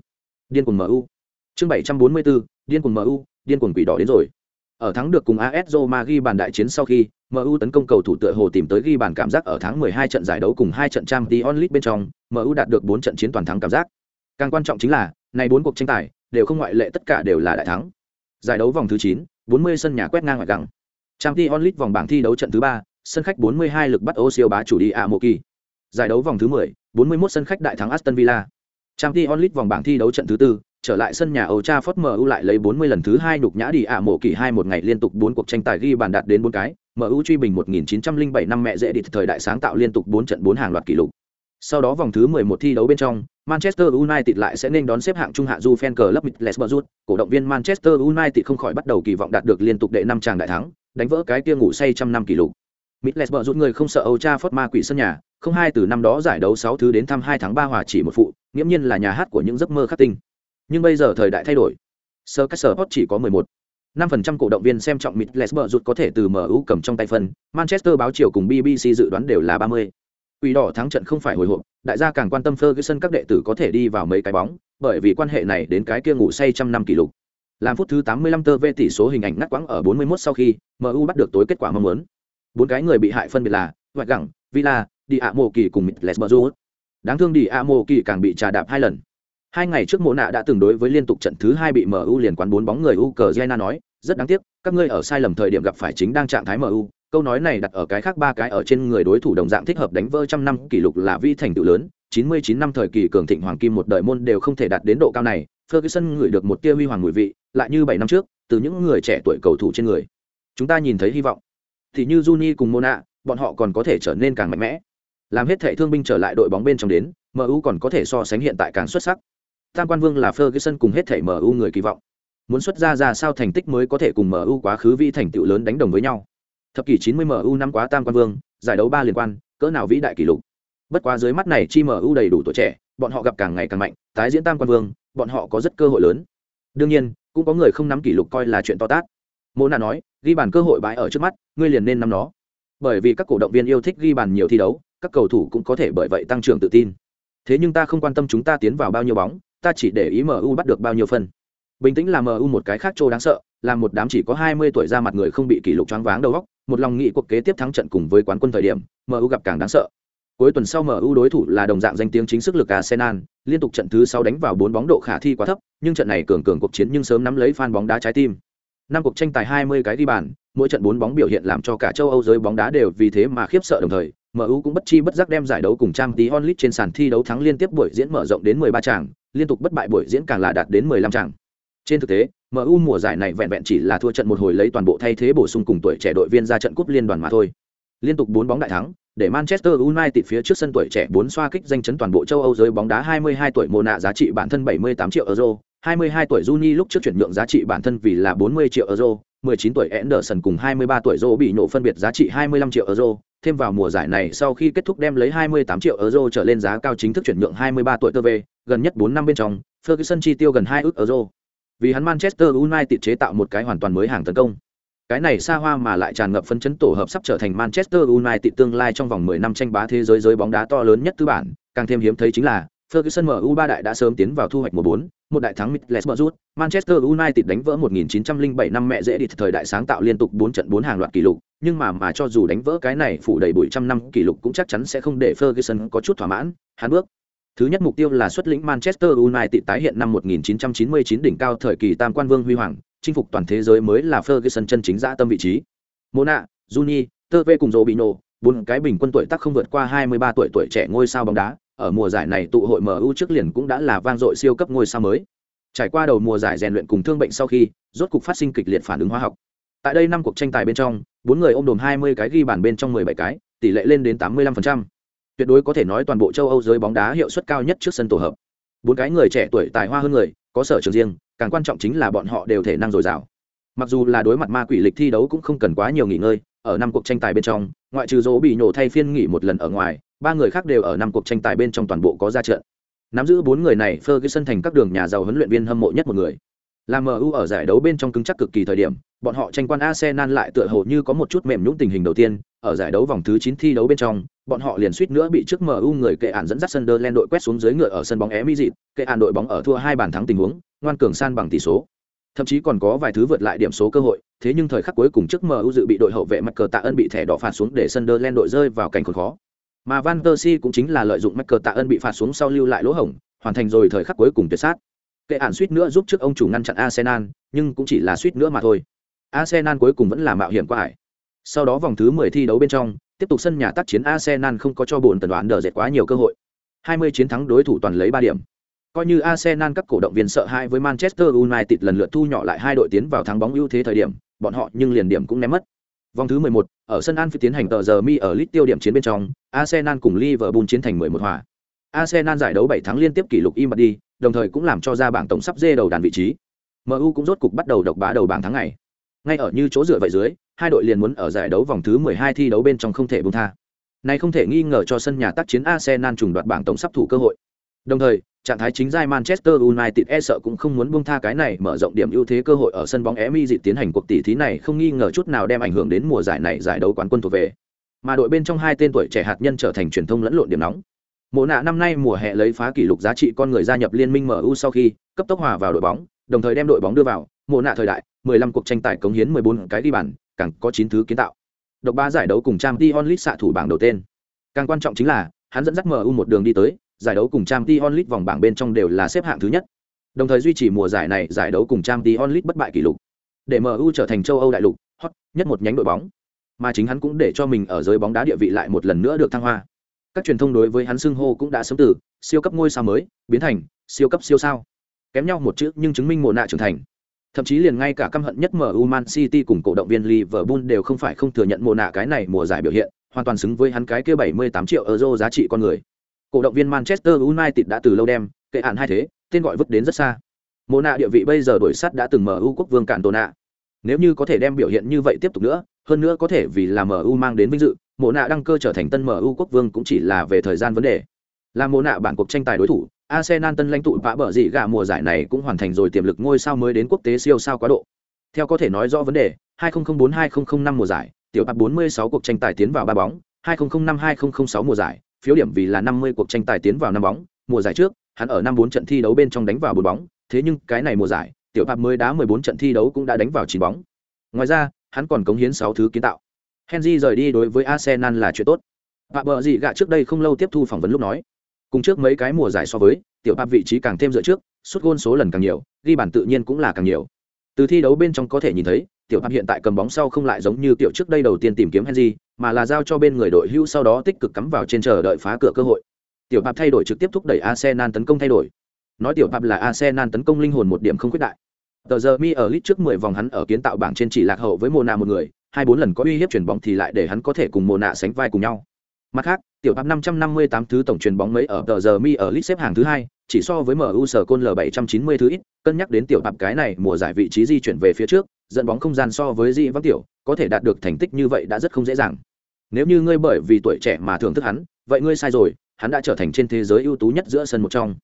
điên cuồng mu chương bảy trăm bốn mươi 744 điên cuồng mu điên cuồng quỷ đỏ đến rồi ở thắng được cùng AS Roma ghi bàn đại chiến sau khi, MU tấn công cầu thủ tựa hồ tìm tới ghi bàn cảm giác ở tháng 12 trận giải đấu cùng hai trận Champions League bên trong, MU đạt được 4 trận chiến toàn thắng cảm giác. Càng quan trọng chính là, này bốn cuộc tranh tài đều không ngoại lệ tất cả đều là đại thắng. Giải đấu vòng thứ 9, 40 sân nhà quét ngang ngoại gặng. Trang Ti Onlit vòng bảng thi đấu trận thứ 3, sân khách 42 lực bắt ô siêu bá chủ đi ạ mộ kỳ. Giải đấu vòng thứ 10, 41 sân khách đại thắng Aston Villa. Trang Ti Onlit vòng bảng thi đấu trận thứ 4, trở lại sân nhà Old Trafford MU lại lấy 40 lần thứ 2 đục nhã đi ạ mộ kỳ 2 một ngày liên tục 4 cuộc tranh tài ghi bàn đạt đến 4 cái, MU truy bình 1907 năm mẹ dễ đi thời đại sáng tạo liên tục 4 trận 4 hàng loạt kỷ lục. Sau đó vòng thứ 11 thi đấu bên trong, Manchester United lại sẽ nên đón xếp hạng trung hạ du fan club Middlesbrough, cổ động viên Manchester United không khỏi bắt đầu kỳ vọng đạt được liên tục đệ năm tràng đại thắng, đánh vỡ cái kia ngủ say trăm năm kỷ lục. Middlesbrough người không sợ Old Trafford ma quỷ sân nhà, không hai từ năm đó giải đấu 6 thứ đến thăm hai tháng 3 hòa chỉ một phụ, nghiễm nhiên là nhà hát của những giấc mơ khắc tinh. Nhưng bây giờ thời đại thay đổi. Sir Caesar chỉ có 11. 5% cổ động viên xem trọng Middlesbrough rút có thể từ MU cầm trong tay phân, Manchester báo chiều cùng BBC dự đoán đều là 30. Quỷ đỏ thắng trận không phải hồi hộp, đại gia càng quan tâm Ferguson các đệ tử có thể đi vào mấy cái bóng, bởi vì quan hệ này đến cái kia ngủ say trăm năm kỷ lục. Làm phút thứ 85 tơ về tỷ số hình ảnh ngắt quãng ở 41 sau khi, MU bắt được tối kết quả mong muốn. Bốn cái người bị hại phân biệt là ngoại Gẳng, Villa, Đi ạ Mộ Kỳ cùng Middlesbrough. Đáng thương Đi ạ Mộ Kỳ càng bị trà đạp hai lần. Hai ngày trước Mộ Nạ đã từng đối với liên tục trận thứ hai bị MU liền quán bốn bóng người Ukraine nói, rất đáng tiếc, các ngươi ở sai lầm thời điểm gặp phải chính đang trạng thái MU. Câu nói này đặt ở cái khác ba cái ở trên người đối thủ đồng dạng thích hợp đánh vỡ trăm năm kỷ lục là vi thành tựu lớn, 99 năm thời kỳ cường thịnh hoàng kim một đời môn đều không thể đạt đến độ cao này. Ferguson ngửi được một tia huy hoàng mùi vị, lại như 7 năm trước, từ những người trẻ tuổi cầu thủ trên người. Chúng ta nhìn thấy hy vọng. Thì như Juni cùng Mona, bọn họ còn có thể trở nên càng mạnh mẽ. Làm hết thể thương binh trở lại đội bóng bên trong đến, MU còn có thể so sánh hiện tại càng xuất sắc. Tam quan vương là Ferguson cùng hết thể MU người kỳ vọng. Muốn xuất ra ra sao thành tích mới có thể cùng MU quá khứ vĩ thành tựu lớn đánh đồng với nhau. Thập kỷ 90 MU năm quá tam quan vương, giải đấu ba liên quan, cỡ nào vĩ đại kỷ lục. Bất quá dưới mắt này chi MU đầy đủ tuổi trẻ, bọn họ gặp càng ngày càng mạnh, tái diễn tam quan vương, bọn họ có rất cơ hội lớn. Đương nhiên, cũng có người không nắm kỷ lục coi là chuyện to tát. mô nạ nói, ghi bàn cơ hội bãi ở trước mắt, ngươi liền nên nắm nó. Bởi vì các cổ động viên yêu thích ghi bàn nhiều thi đấu, các cầu thủ cũng có thể bởi vậy tăng trưởng tự tin. Thế nhưng ta không quan tâm chúng ta tiến vào bao nhiêu bóng, ta chỉ để ý MU bắt được bao nhiêu phân. Bình tĩnh là MU một cái khác trô đáng sợ, là một đám chỉ có 20 tuổi ra mặt người không bị kỷ lục choáng váng đầu óc, một lòng nghĩ cuộc kế tiếp thắng trận cùng với quán quân thời điểm, MU gặp càng đáng sợ. Cuối tuần sau MU đối thủ là đồng dạng danh tiếng chính sức lực Arsenal, liên tục trận thứ 6 đánh vào 4 bóng độ khả thi quá thấp, nhưng trận này cường cường cuộc chiến nhưng sớm nắm lấy fan bóng đá trái tim. Năm cuộc tranh tài 20 cái đi bàn, mỗi trận 4 bóng biểu hiện làm cho cả châu Âu giới bóng đá đều vì thế mà khiếp sợ đồng thời, MU cũng bất chi bất giác đem giải đấu cùng trang tí onlit trên sàn thi đấu thắng liên tiếp buổi diễn mở rộng đến 13 trận, liên tục bất bại buổi diễn càng là đạt đến 15 trận. Trên thực tế, MU mùa giải này vẹn vẹn chỉ là thua trận một hồi lấy toàn bộ thay thế bổ sung cùng tuổi trẻ đội viên ra trận cúp liên đoàn mà thôi. Liên tục 4 bóng đại thắng, để Manchester United phía trước sân tuổi trẻ 4 xoa kích danh chấn toàn bộ châu Âu giới bóng đá 22 tuổi mùa nạ giá trị bản thân 78 triệu euro, 22 tuổi Juni lúc trước chuyển nhượng giá trị bản thân vì là 40 triệu euro, 19 tuổi Anderson cùng 23 tuổi Zô bị nổ phân biệt giá trị 25 triệu euro, thêm vào mùa giải này sau khi kết thúc đem lấy 28 triệu euro trở lên giá cao chính thức chuyển nhượng 23 tuổi tơ về, gần nhất 4 năm bên trong, Ferguson chi tiêu gần 2 ức euro. Vì hắn Manchester United chế tạo một cái hoàn toàn mới hàng tấn công. Cái này xa hoa mà lại tràn ngập phấn chấn tổ hợp sắp trở thành Manchester United tương lai trong vòng 10 năm tranh bá thế giới giới bóng đá to lớn nhất tư bản, càng thêm hiếm thấy chính là Ferguson MU3 đại đã sớm tiến vào thu hoạch mùa 4, một đại thắng Middlesbrough, Manchester United đánh vỡ 1907 năm mẹ dễ đi thời đại sáng tạo liên tục 4 trận 4 hàng loạt kỷ lục, nhưng mà mà cho dù đánh vỡ cái này phủ đầy bụi trăm năm kỷ lục cũng chắc chắn sẽ không để Ferguson có chút thỏa mãn, hắn bước. Thứ nhất mục tiêu là xuất lĩnh Manchester United tái hiện năm 1999 đỉnh cao thời kỳ tam quan vương huy hoàng, chinh phục toàn thế giới mới là Ferguson chân chính dã tâm vị trí. Mona, Juni, Tevez cùng Robinho, bốn cái bình quân tuổi tác không vượt qua 23 tuổi tuổi trẻ ngôi sao bóng đá, ở mùa giải này tụ hội MU trước liền cũng đã là vang dội siêu cấp ngôi sao mới. Trải qua đầu mùa giải rèn luyện cùng thương bệnh sau khi, rốt cục phát sinh kịch liệt phản ứng hóa học. Tại đây năm cuộc tranh tài bên trong, bốn người ôm đồm 20 cái ghi bàn bên trong 17 cái, tỷ lệ lên đến 85%. Tuyệt đối có thể nói toàn bộ châu Âu giới bóng đá hiệu suất cao nhất trước sân tổ hợp. Bốn cái người trẻ tuổi tài hoa hơn người, có sở trường riêng, càng quan trọng chính là bọn họ đều thể năng dồi dào. Mặc dù là đối mặt ma quỷ lịch thi đấu cũng không cần quá nhiều nghỉ ngơi, ở năm cuộc tranh tài bên trong, ngoại trừ Dỗ bị nổ thay phiên nghỉ một lần ở ngoài, ba người khác đều ở năm cuộc tranh tài bên trong toàn bộ có ra trận. Nắm giữ bốn người này, Ferguson thành các đường nhà giàu huấn luyện viên hâm mộ nhất một người. Làm MU ở giải đấu bên trong cứng chắc cực kỳ thời điểm, bọn họ tranh quan Arsenal lại tựa hồ như có một chút mềm nhũn tình hình đầu tiên, ở giải đấu vòng thứ 9 thi đấu bên trong, bọn họ liền suýt nữa bị trước MU người kệ án dẫn dắt Sunderland đội quét xuống dưới ngựa ở sân bóng Emirates, kệ án đội bóng ở thua hai bàn thắng tình huống, ngoan cường san bằng tỷ số. Thậm chí còn có vài thứ vượt lại điểm số cơ hội, thế nhưng thời khắc cuối cùng trước MU dự bị đội hậu vệ Michael tạ ân bị thẻ đỏ phạt xuống để Sunderland đội rơi vào cảnh khốn khó. Mà Van der Si cũng chính là lợi dụng Michael tạ ân bị phạt xuống sau lưu lại lỗ hổng, hoàn thành rồi thời khắc cuối cùng tuyệt sát. Kệ án suýt nữa giúp trước ông chủ ngăn chặn Arsenal, nhưng cũng chỉ là suýt nữa mà thôi. Arsenal cuối cùng vẫn là mạo hiểm quá hải. Sau đó vòng thứ 10 thi đấu bên trong, tiếp tục sân nhà tác chiến Arsenal không có cho bọn tần đoán đỡ dệt quá nhiều cơ hội. 20 chiến thắng đối thủ toàn lấy 3 điểm. Coi như Arsenal các cổ động viên sợ hãi với Manchester United lần lượt thu nhỏ lại hai đội tiến vào thắng bóng ưu thế thời điểm, bọn họ nhưng liền điểm cũng ném mất. Vòng thứ 11, ở sân Anfield tiến hành tờ giờ mi ở lit tiêu điểm chiến bên trong, Arsenal cùng Liverpool chiến thành 11 hòa. Arsenal giải đấu 7 thắng liên tiếp kỷ lục im bặt đi, đồng thời cũng làm cho ra bảng tổng sắp dê đầu đàn vị trí. MU cũng rốt cục bắt đầu độc bá đầu bảng tháng ngày. Ngay ở như chỗ dựa vậy dưới, hai đội liền muốn ở giải đấu vòng thứ 12 thi đấu bên trong không thể buông tha. Này không thể nghi ngờ cho sân nhà tác chiến Arsenal trùng đoạt bảng tổng sắp thủ cơ hội. Đồng thời, trạng thái chính giai Manchester United e sợ cũng không muốn buông tha cái này mở rộng điểm ưu thế cơ hội ở sân bóng Emi dị tiến hành cuộc tỷ thí này không nghi ngờ chút nào đem ảnh hưởng đến mùa giải này giải đấu quán quân thuộc về. Mà đội bên trong hai tên tuổi trẻ hạt nhân trở thành truyền thông lẫn lộn điểm nóng. Mộ nạ năm nay mùa hè lấy phá kỷ lục giá trị con người gia nhập liên minh MU sau khi cấp tốc hòa vào đội bóng, đồng thời đem đội bóng đưa vào mộ nạ thời đại, 15 cuộc tranh tài cống hiến 14 cái đi bàn, càng có 9 thứ kiến tạo. Độc ba giải đấu cùng Champions League xạ thủ bảng đầu tên. Càng quan trọng chính là, hắn dẫn dắt MU một đường đi tới, giải đấu cùng Champions League vòng bảng bên trong đều là xếp hạng thứ nhất. Đồng thời duy trì mùa giải này giải đấu cùng Champions League bất bại kỷ lục. Để MU trở thành châu Âu đại lục, hot nhất một nhánh đội bóng. Mà chính hắn cũng để cho mình ở giới bóng đá địa vị lại một lần nữa được thăng hoa. Các truyền thông đối với hắn xưng hô cũng đã sớm từ siêu cấp ngôi sao mới biến thành siêu cấp siêu sao. Kém nhau một chữ nhưng chứng minh mùa nạ trưởng thành. Thậm chí liền ngay cả căm hận nhất MU Man City cùng cổ động viên Liverpool đều không phải không thừa nhận mùa nạ cái này mùa giải biểu hiện, hoàn toàn xứng với hắn cái kia 78 triệu euro giá trị con người. Cổ động viên Manchester United đã từ lâu đem kệ án hai thế, tên gọi vứt đến rất xa. Mùa nạ địa vị bây giờ đổi sắt đã từng MU quốc vương cản tổ nạ. Nếu như có thể đem biểu hiện như vậy tiếp tục nữa, hơn nữa có thể vì là MU mang đến vinh dự, Mộ nạ đăng cơ trở thành tân MU quốc vương cũng chỉ là về thời gian vấn đề. Là Mộ nạ bản cuộc tranh tài đối thủ, Arsenal tân lãnh tụ vã bở gì gà mùa giải này cũng hoàn thành rồi tiềm lực ngôi sao mới đến quốc tế siêu sao quá độ. Theo có thể nói rõ vấn đề, 2004-2005 mùa giải, tiểu bạc 46 cuộc tranh tài tiến vào ba bóng, 2005-2006 mùa giải, phiếu điểm vì là 50 cuộc tranh tài tiến vào năm bóng, mùa giải trước, hắn ở năm 4 trận thi đấu bên trong đánh vào 4 bóng, thế nhưng cái này mùa giải, tiểu bạc mới đá 14 trận thi đấu cũng đã đánh vào 9 bóng. Ngoài ra, hắn còn cống hiến 6 thứ kiến tạo. Henry rời đi đối với Arsenal là chuyện tốt. Bạ bờ gì gạ trước đây không lâu tiếp thu phỏng vấn lúc nói, cùng trước mấy cái mùa giải so với, tiểu pap vị trí càng thêm dựa trước, sút gôn số lần càng nhiều, ghi bàn tự nhiên cũng là càng nhiều. Từ thi đấu bên trong có thể nhìn thấy, tiểu pap hiện tại cầm bóng sau không lại giống như tiểu trước đây đầu tiên tìm kiếm Henry, mà là giao cho bên người đội hữu sau đó tích cực cắm vào trên chờ đợi phá cửa cơ hội. Tiểu pap thay đổi trực tiếp thúc đẩy Arsenal tấn công thay đổi. Nói tiểu pap là Arsenal tấn công linh hồn một điểm không khuyết đại. Tờ giờ mi ở lít trước 10 vòng hắn ở kiến tạo bảng trên chỉ lạc hậu với Mona một người, hai bốn lần có uy hiếp chuyển bóng thì lại để hắn có thể cùng Mona sánh vai cùng nhau. Mặt khác, tiểu pháp 558 thứ tổng truyền bóng mấy ở tờ giờ mi ở lit xếp hàng thứ hai, chỉ so với MU sở côn L790 thứ ít, cân nhắc đến tiểu pháp cái này mùa giải vị trí di chuyển về phía trước, dẫn bóng không gian so với Di Vắng tiểu, có thể đạt được thành tích như vậy đã rất không dễ dàng. Nếu như ngươi bởi vì tuổi trẻ mà thưởng thức hắn vậy ngươi sai rồi hắn đã trở thành trên thế giới ưu tú nhất giữa sân một trong.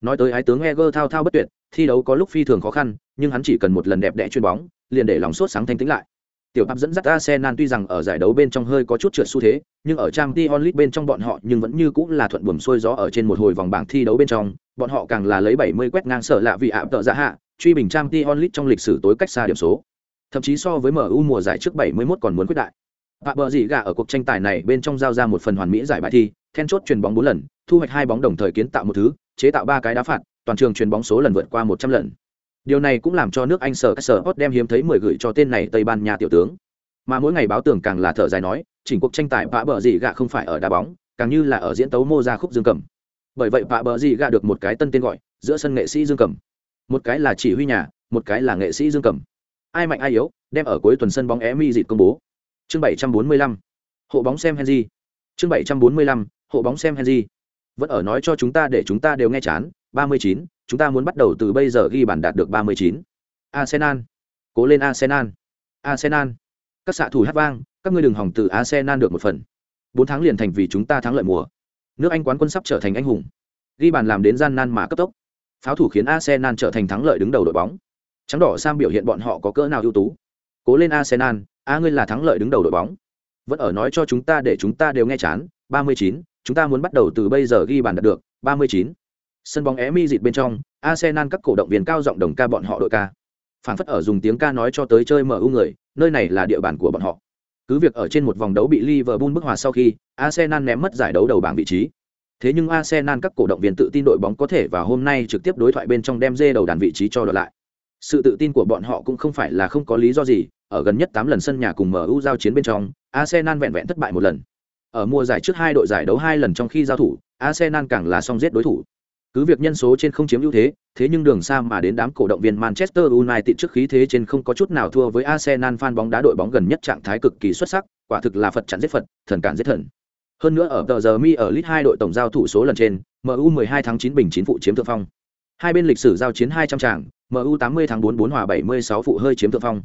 Nói tới ái tướng eger thao thao bất tuyệt thi đấu có lúc phi thường khó khăn nhưng hắn chỉ cần một lần đẹp đẽ chuyền bóng liền để lòng sốt sáng thanh tĩnh lại tiểu Pháp dẫn dắt arsenal tuy rằng ở giải đấu bên trong hơi có chút trượt xu thế nhưng ở trang League bên trong bọn họ nhưng vẫn như cũng là thuận buồm xuôi gió ở trên một hồi vòng bảng thi đấu bên trong. Bọn họ càng là lấy 70 quét ngang sở lạ vị ạ tợ ra hạ truy bình trang League trong lịch sử tối cách xa điểm số. Thậm chí so với mu mùa giải trước 71 còn muốn quyết đại. Bạ bờ gì gà ở cuộc tranh tài này bên trong giao ra một phần hoàn mỹ giải bài thi, then chốt chuyền bóng bốn lần, thu hoạch hai bóng đồng thời kiến tạo một thứ, chế tạo ba cái đá phạt, toàn trường chuyền bóng số lần vượt qua một trăm lần. Điều này cũng làm cho nước Anh sở sở hot đem hiếm thấy mười gửi cho tên này Tây Ban Nha tiểu tướng. Mà mỗi ngày báo tưởng càng là thở dài nói, chỉnh cuộc tranh tài vạ bờ gì gạ không phải ở đá bóng, càng như là ở diễn tấu mô ra khúc dương cầm. Bởi vậy vạ bờ gì gạ được một cái tân tên gọi, giữa sân nghệ sĩ dương cầm. Một cái là chỉ huy nhà, một cái là nghệ sĩ dương cầm. Ai mạnh ai yếu, đem ở cuối tuần sân bóng Emi dịt công bố chương 745, hộ bóng xem henry chương 745, hộ bóng xem henry vẫn ở nói cho chúng ta để chúng ta đều nghe chán 39, chúng ta muốn bắt đầu từ bây giờ ghi bàn đạt được 39. arsenal. Cố lên arsenal. Arsenal. Các xạ thủ hát vang các ngươi đừng hỏng từ arsenal được một phần. Bốn tháng liền thành vì chúng ta thắng lợi mùa. Nước anh quán quân sắp trở thành anh hùng. Ghi bàn làm đến gian nan mà cấp tốc. Pháo thủ khiến arsenal trở thành thắng lợi đứng đầu đội bóng. Trắng đỏ sang biểu hiện bọn họ có cỡ nào ưu tú? Cố lên arsenal a ngươi là thắng lợi đứng đầu đội bóng. Vẫn ở nói cho chúng ta để chúng ta đều nghe chán. 39, chúng ta muốn bắt đầu từ bây giờ ghi bàn đạt được. 39 sân bóng émi dịt bên trong arsenal các cổ động viên cao giọng đồng ca bọn họ đội ca phản phất ở dùng tiếng ca nói cho tới chơi mu người nơi này là địa bàn của bọn họ cứ việc ở trên một vòng đấu bị liverpool bức hòa sau khi arsenal ném mất giải đấu đầu bảng vị trí thế nhưng arsenal các cổ động viên tự tin đội bóng có thể vào hôm nay trực tiếp đối thoại bên trong đem dê đầu đàn vị trí cho đợt lại sự tự tin của bọn họ cũng không phải là không có lý do gì ở gần nhất 8 lần sân nhà cùng MU giao chiến bên trong, Arsenal vẹn vẹn thất bại một lần. Ở mùa giải trước hai đội giải đấu hai lần trong khi giao thủ, Arsenal càng là song giết đối thủ. Cứ việc nhân số trên không chiếm ưu thế, thế nhưng đường xa mà đến đám cổ động viên Manchester United trước khí thế trên không có chút nào thua với Arsenal fan bóng đá đội bóng gần nhất trạng thái cực kỳ xuất sắc, quả thực là Phật chặn giết Phật, thần cản giết thần. Hơn nữa ở tờ giờ mi ở League hai đội tổng giao thủ số lần trên, MU 12 tháng 9 bình 9 phụ chiếm thượng phong. Hai bên lịch sử giao chiến 200 tràng, MU 80 tháng 4 hòa 76 phụ hơi chiếm thượng phong.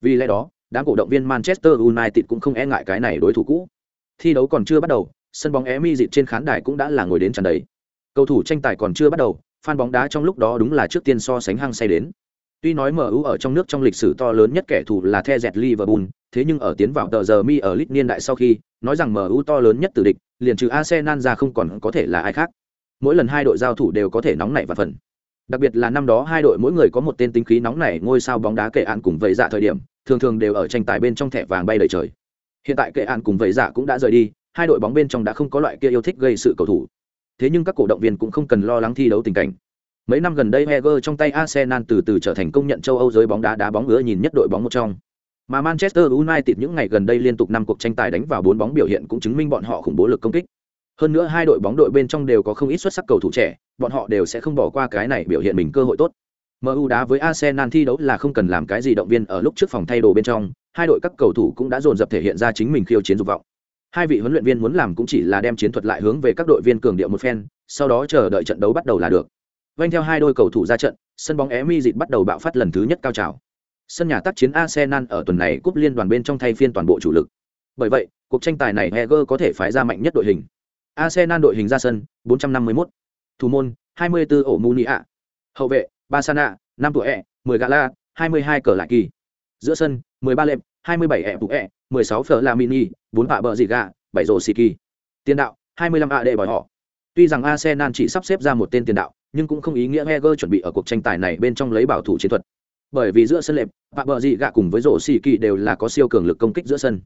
Vì lẽ đó, đám cổ động viên Manchester United cũng không e ngại cái này đối thủ cũ. Thi đấu còn chưa bắt đầu, sân bóng Emi dịt trên khán đài cũng đã là ngồi đến tràn đầy. Cầu thủ tranh tài còn chưa bắt đầu, fan bóng đá trong lúc đó đúng là trước tiên so sánh hăng say đến. Tuy nói MU ở trong nước trong lịch sử to lớn nhất kẻ thù là The Jet Liverpool, thế nhưng ở tiến vào tờ giờ mi ở lit niên đại sau khi, nói rằng MU to lớn nhất từ địch, liền trừ Arsenal ra không còn có thể là ai khác. Mỗi lần hai đội giao thủ đều có thể nóng nảy và phần. Đặc biệt là năm đó hai đội mỗi người có một tên tính khí nóng nảy ngôi sao bóng đá kệ án cùng vậy dạ thời điểm, thường thường đều ở tranh tài bên trong thẻ vàng bay đầy trời. Hiện tại kệ án cùng vậy dạ cũng đã rời đi, hai đội bóng bên trong đã không có loại kia yêu thích gây sự cầu thủ. Thế nhưng các cổ động viên cũng không cần lo lắng thi đấu tình cảnh. Mấy năm gần đây Heger trong tay Arsenal từ từ trở thành công nhận châu Âu giới bóng đá đá bóng ngứa nhìn nhất đội bóng một trong. Mà Manchester United những ngày gần đây liên tục năm cuộc tranh tài đánh vào bốn bóng biểu hiện cũng chứng minh bọn họ khủng bố lực công kích. Hơn nữa hai đội bóng đội bên trong đều có không ít xuất sắc cầu thủ trẻ, bọn họ đều sẽ không bỏ qua cái này biểu hiện mình cơ hội tốt. MU đá với Arsenal thi đấu là không cần làm cái gì động viên ở lúc trước phòng thay đồ bên trong, hai đội các cầu thủ cũng đã dồn dập thể hiện ra chính mình khiêu chiến dục vọng. Hai vị huấn luyện viên muốn làm cũng chỉ là đem chiến thuật lại hướng về các đội viên cường điệu một phen, sau đó chờ đợi trận đấu bắt đầu là được. vanh theo hai đôi cầu thủ ra trận, sân bóng Emi dịt bắt đầu bạo phát lần thứ nhất cao trào. Sân nhà tác chiến Arsenal ở tuần này cúp liên đoàn bên trong thay phiên toàn bộ chủ lực. Bởi vậy, cuộc tranh tài này Heger có thể phái ra mạnh nhất đội hình. Arsenal đội hình ra sân, 451. Thủ môn, 24 ổ ạ. Hậu vệ, Basana, 5 tuổi E, 10 Gala, 22 cờ lại kỳ. Giữa sân, 13 lệm, 27 E phụ E, 16 Phở là Mini, 4 bạ bờ gì gà, 7 rổ kỳ. Tiền đạo, 25 ạ đệ bỏ họ. Tuy rằng Arsenal chỉ sắp xếp ra một tên tiền đạo, nhưng cũng không ý nghĩa Heger chuẩn bị ở cuộc tranh tài này bên trong lấy bảo thủ chiến thuật. Bởi vì giữa sân lệp, bạ bờ gì gạ cùng với rổ Siki đều là có siêu cường lực công kích giữa sân.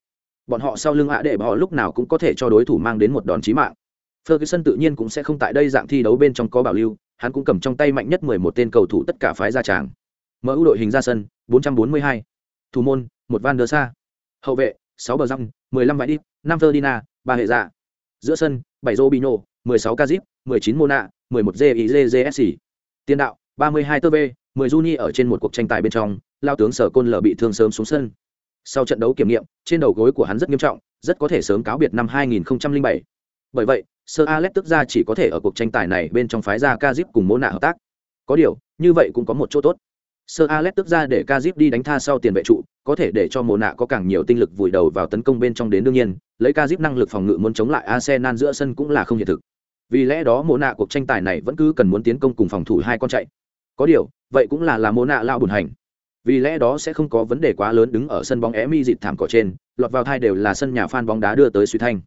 Bọn họ sau lưng ạ đệ họ lúc nào cũng có thể cho đối thủ mang đến một đòn chí mạng. Ferguson tự nhiên cũng sẽ không tại đây dạng thi đấu bên trong có bảo lưu, hắn cũng cầm trong tay mạnh nhất 11 tên cầu thủ tất cả phái ra tràng. MU đội hình ra sân, 442. Thủ môn, một Van der Sa. Hậu vệ, sáu bờ răng, 15 vải đi, 5 Ferdinand, 3 hệ dạ. Giữa sân, 7 Robinho, 16 Kazip, 19 Mona, 11 JIJJSC. Tiền đạo, 32 Tơ V, 10 Juni ở trên một cuộc tranh tài bên trong, lao tướng Sở Côn lở bị thương sớm xuống sân. Sau trận đấu kiểm nghiệm, trên đầu gối của hắn rất nghiêm trọng, rất có thể sớm cáo biệt năm 2007. Bởi vậy, Sir Alex tức ra chỉ có thể ở cuộc tranh tài này bên trong phái ra Kazip cùng Mona hợp tác. Có điều, như vậy cũng có một chỗ tốt. Sơ Alex tức ra để Kazip đi đánh tha sau tiền vệ trụ, có thể để cho Mona có càng nhiều tinh lực vùi đầu vào tấn công bên trong đến đương nhiên, lấy Kazip năng lực phòng ngự muốn chống lại Arsenal giữa sân cũng là không hiện thực. Vì lẽ đó Mona cuộc tranh tài này vẫn cứ cần muốn tiến công cùng phòng thủ hai con chạy. Có điều, vậy cũng là là Mona lao bùn hành. Vì lẽ đó sẽ không có vấn đề quá lớn đứng ở sân bóng Emi dịt thảm cỏ trên, lọt vào thai đều là sân nhà fan bóng đá đưa tới suy thanh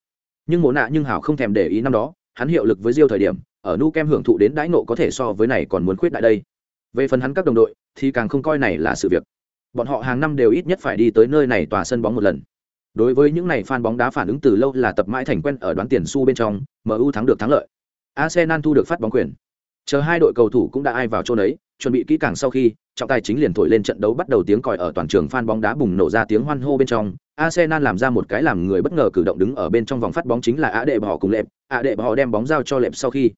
nhưng mộ nạ nhưng hảo không thèm để ý năm đó hắn hiệu lực với diêu thời điểm ở nu kem hưởng thụ đến đãi nộ có thể so với này còn muốn khuyết đại đây về phần hắn các đồng đội thì càng không coi này là sự việc. Bọn họ hàng năm đều ít nhất phải đi tới nơi này tòa sân bóng một lần. Đối với những này fan bóng đá phản ứng từ lâu là tập mãi thành quen ở đoán tiền su bên trong mu thắng được thắng lợi. Arsenal thu được phát bóng quyền. Chờ hai đội cầu thủ cũng đã ai vào chỗ đấy chuẩn bị kỹ càng sau khi trọng tài chính liền thổi lên trận đấu bắt đầu tiếng còi ở toàn trường fan bóng đá bùng nổ ra tiếng hoan hô bên trong. Arsenal làm ra một cái làm người bất ngờ cử động đứng ở bên trong vòng phát bóng chính là Á Đệ Bỏ cùng Lệp, Á Đệ Bỏ đem bóng giao cho Lệp sau khi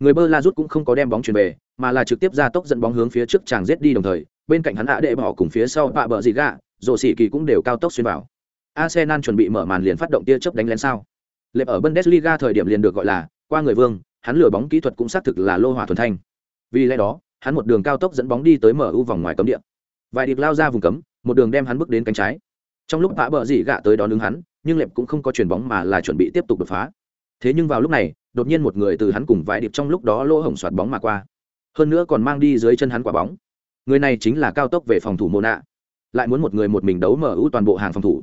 người bơ la rút cũng không có đem bóng chuyển về, mà là trực tiếp ra tốc dẫn bóng hướng phía trước chàng rết đi đồng thời, bên cạnh hắn hạ Đệ Bỏ cùng phía sau bạ bờ dị gạ, rồ xỉ kỳ cũng đều cao tốc xuyên vào. Arsenal chuẩn bị mở màn liền phát động tia chớp đánh lén sao? Lệp ở Bundesliga thời điểm liền được gọi là qua người vương, hắn lừa bóng kỹ thuật cũng xác thực là lô hỏa thuần thanh. Vì lẽ đó, hắn một đường cao tốc dẫn bóng đi tới mở ưu vòng ngoài cấm địa. Vài điệp lao ra vùng cấm, một đường đem hắn bước đến cánh trái trong lúc bạ bờ dị gạ tới đón ứng hắn nhưng lệp cũng không có chuyền bóng mà là chuẩn bị tiếp tục đột phá thế nhưng vào lúc này đột nhiên một người từ hắn cùng vải điệp trong lúc đó lỗ hổng soạt bóng mà qua. Hơn nữa còn mang đi dưới chân hắn quả bóng. Người này chính là cao tốc về phòng thủ mô nạ lại muốn một người một mình đấu mở ưu toàn bộ hàng phòng thủ.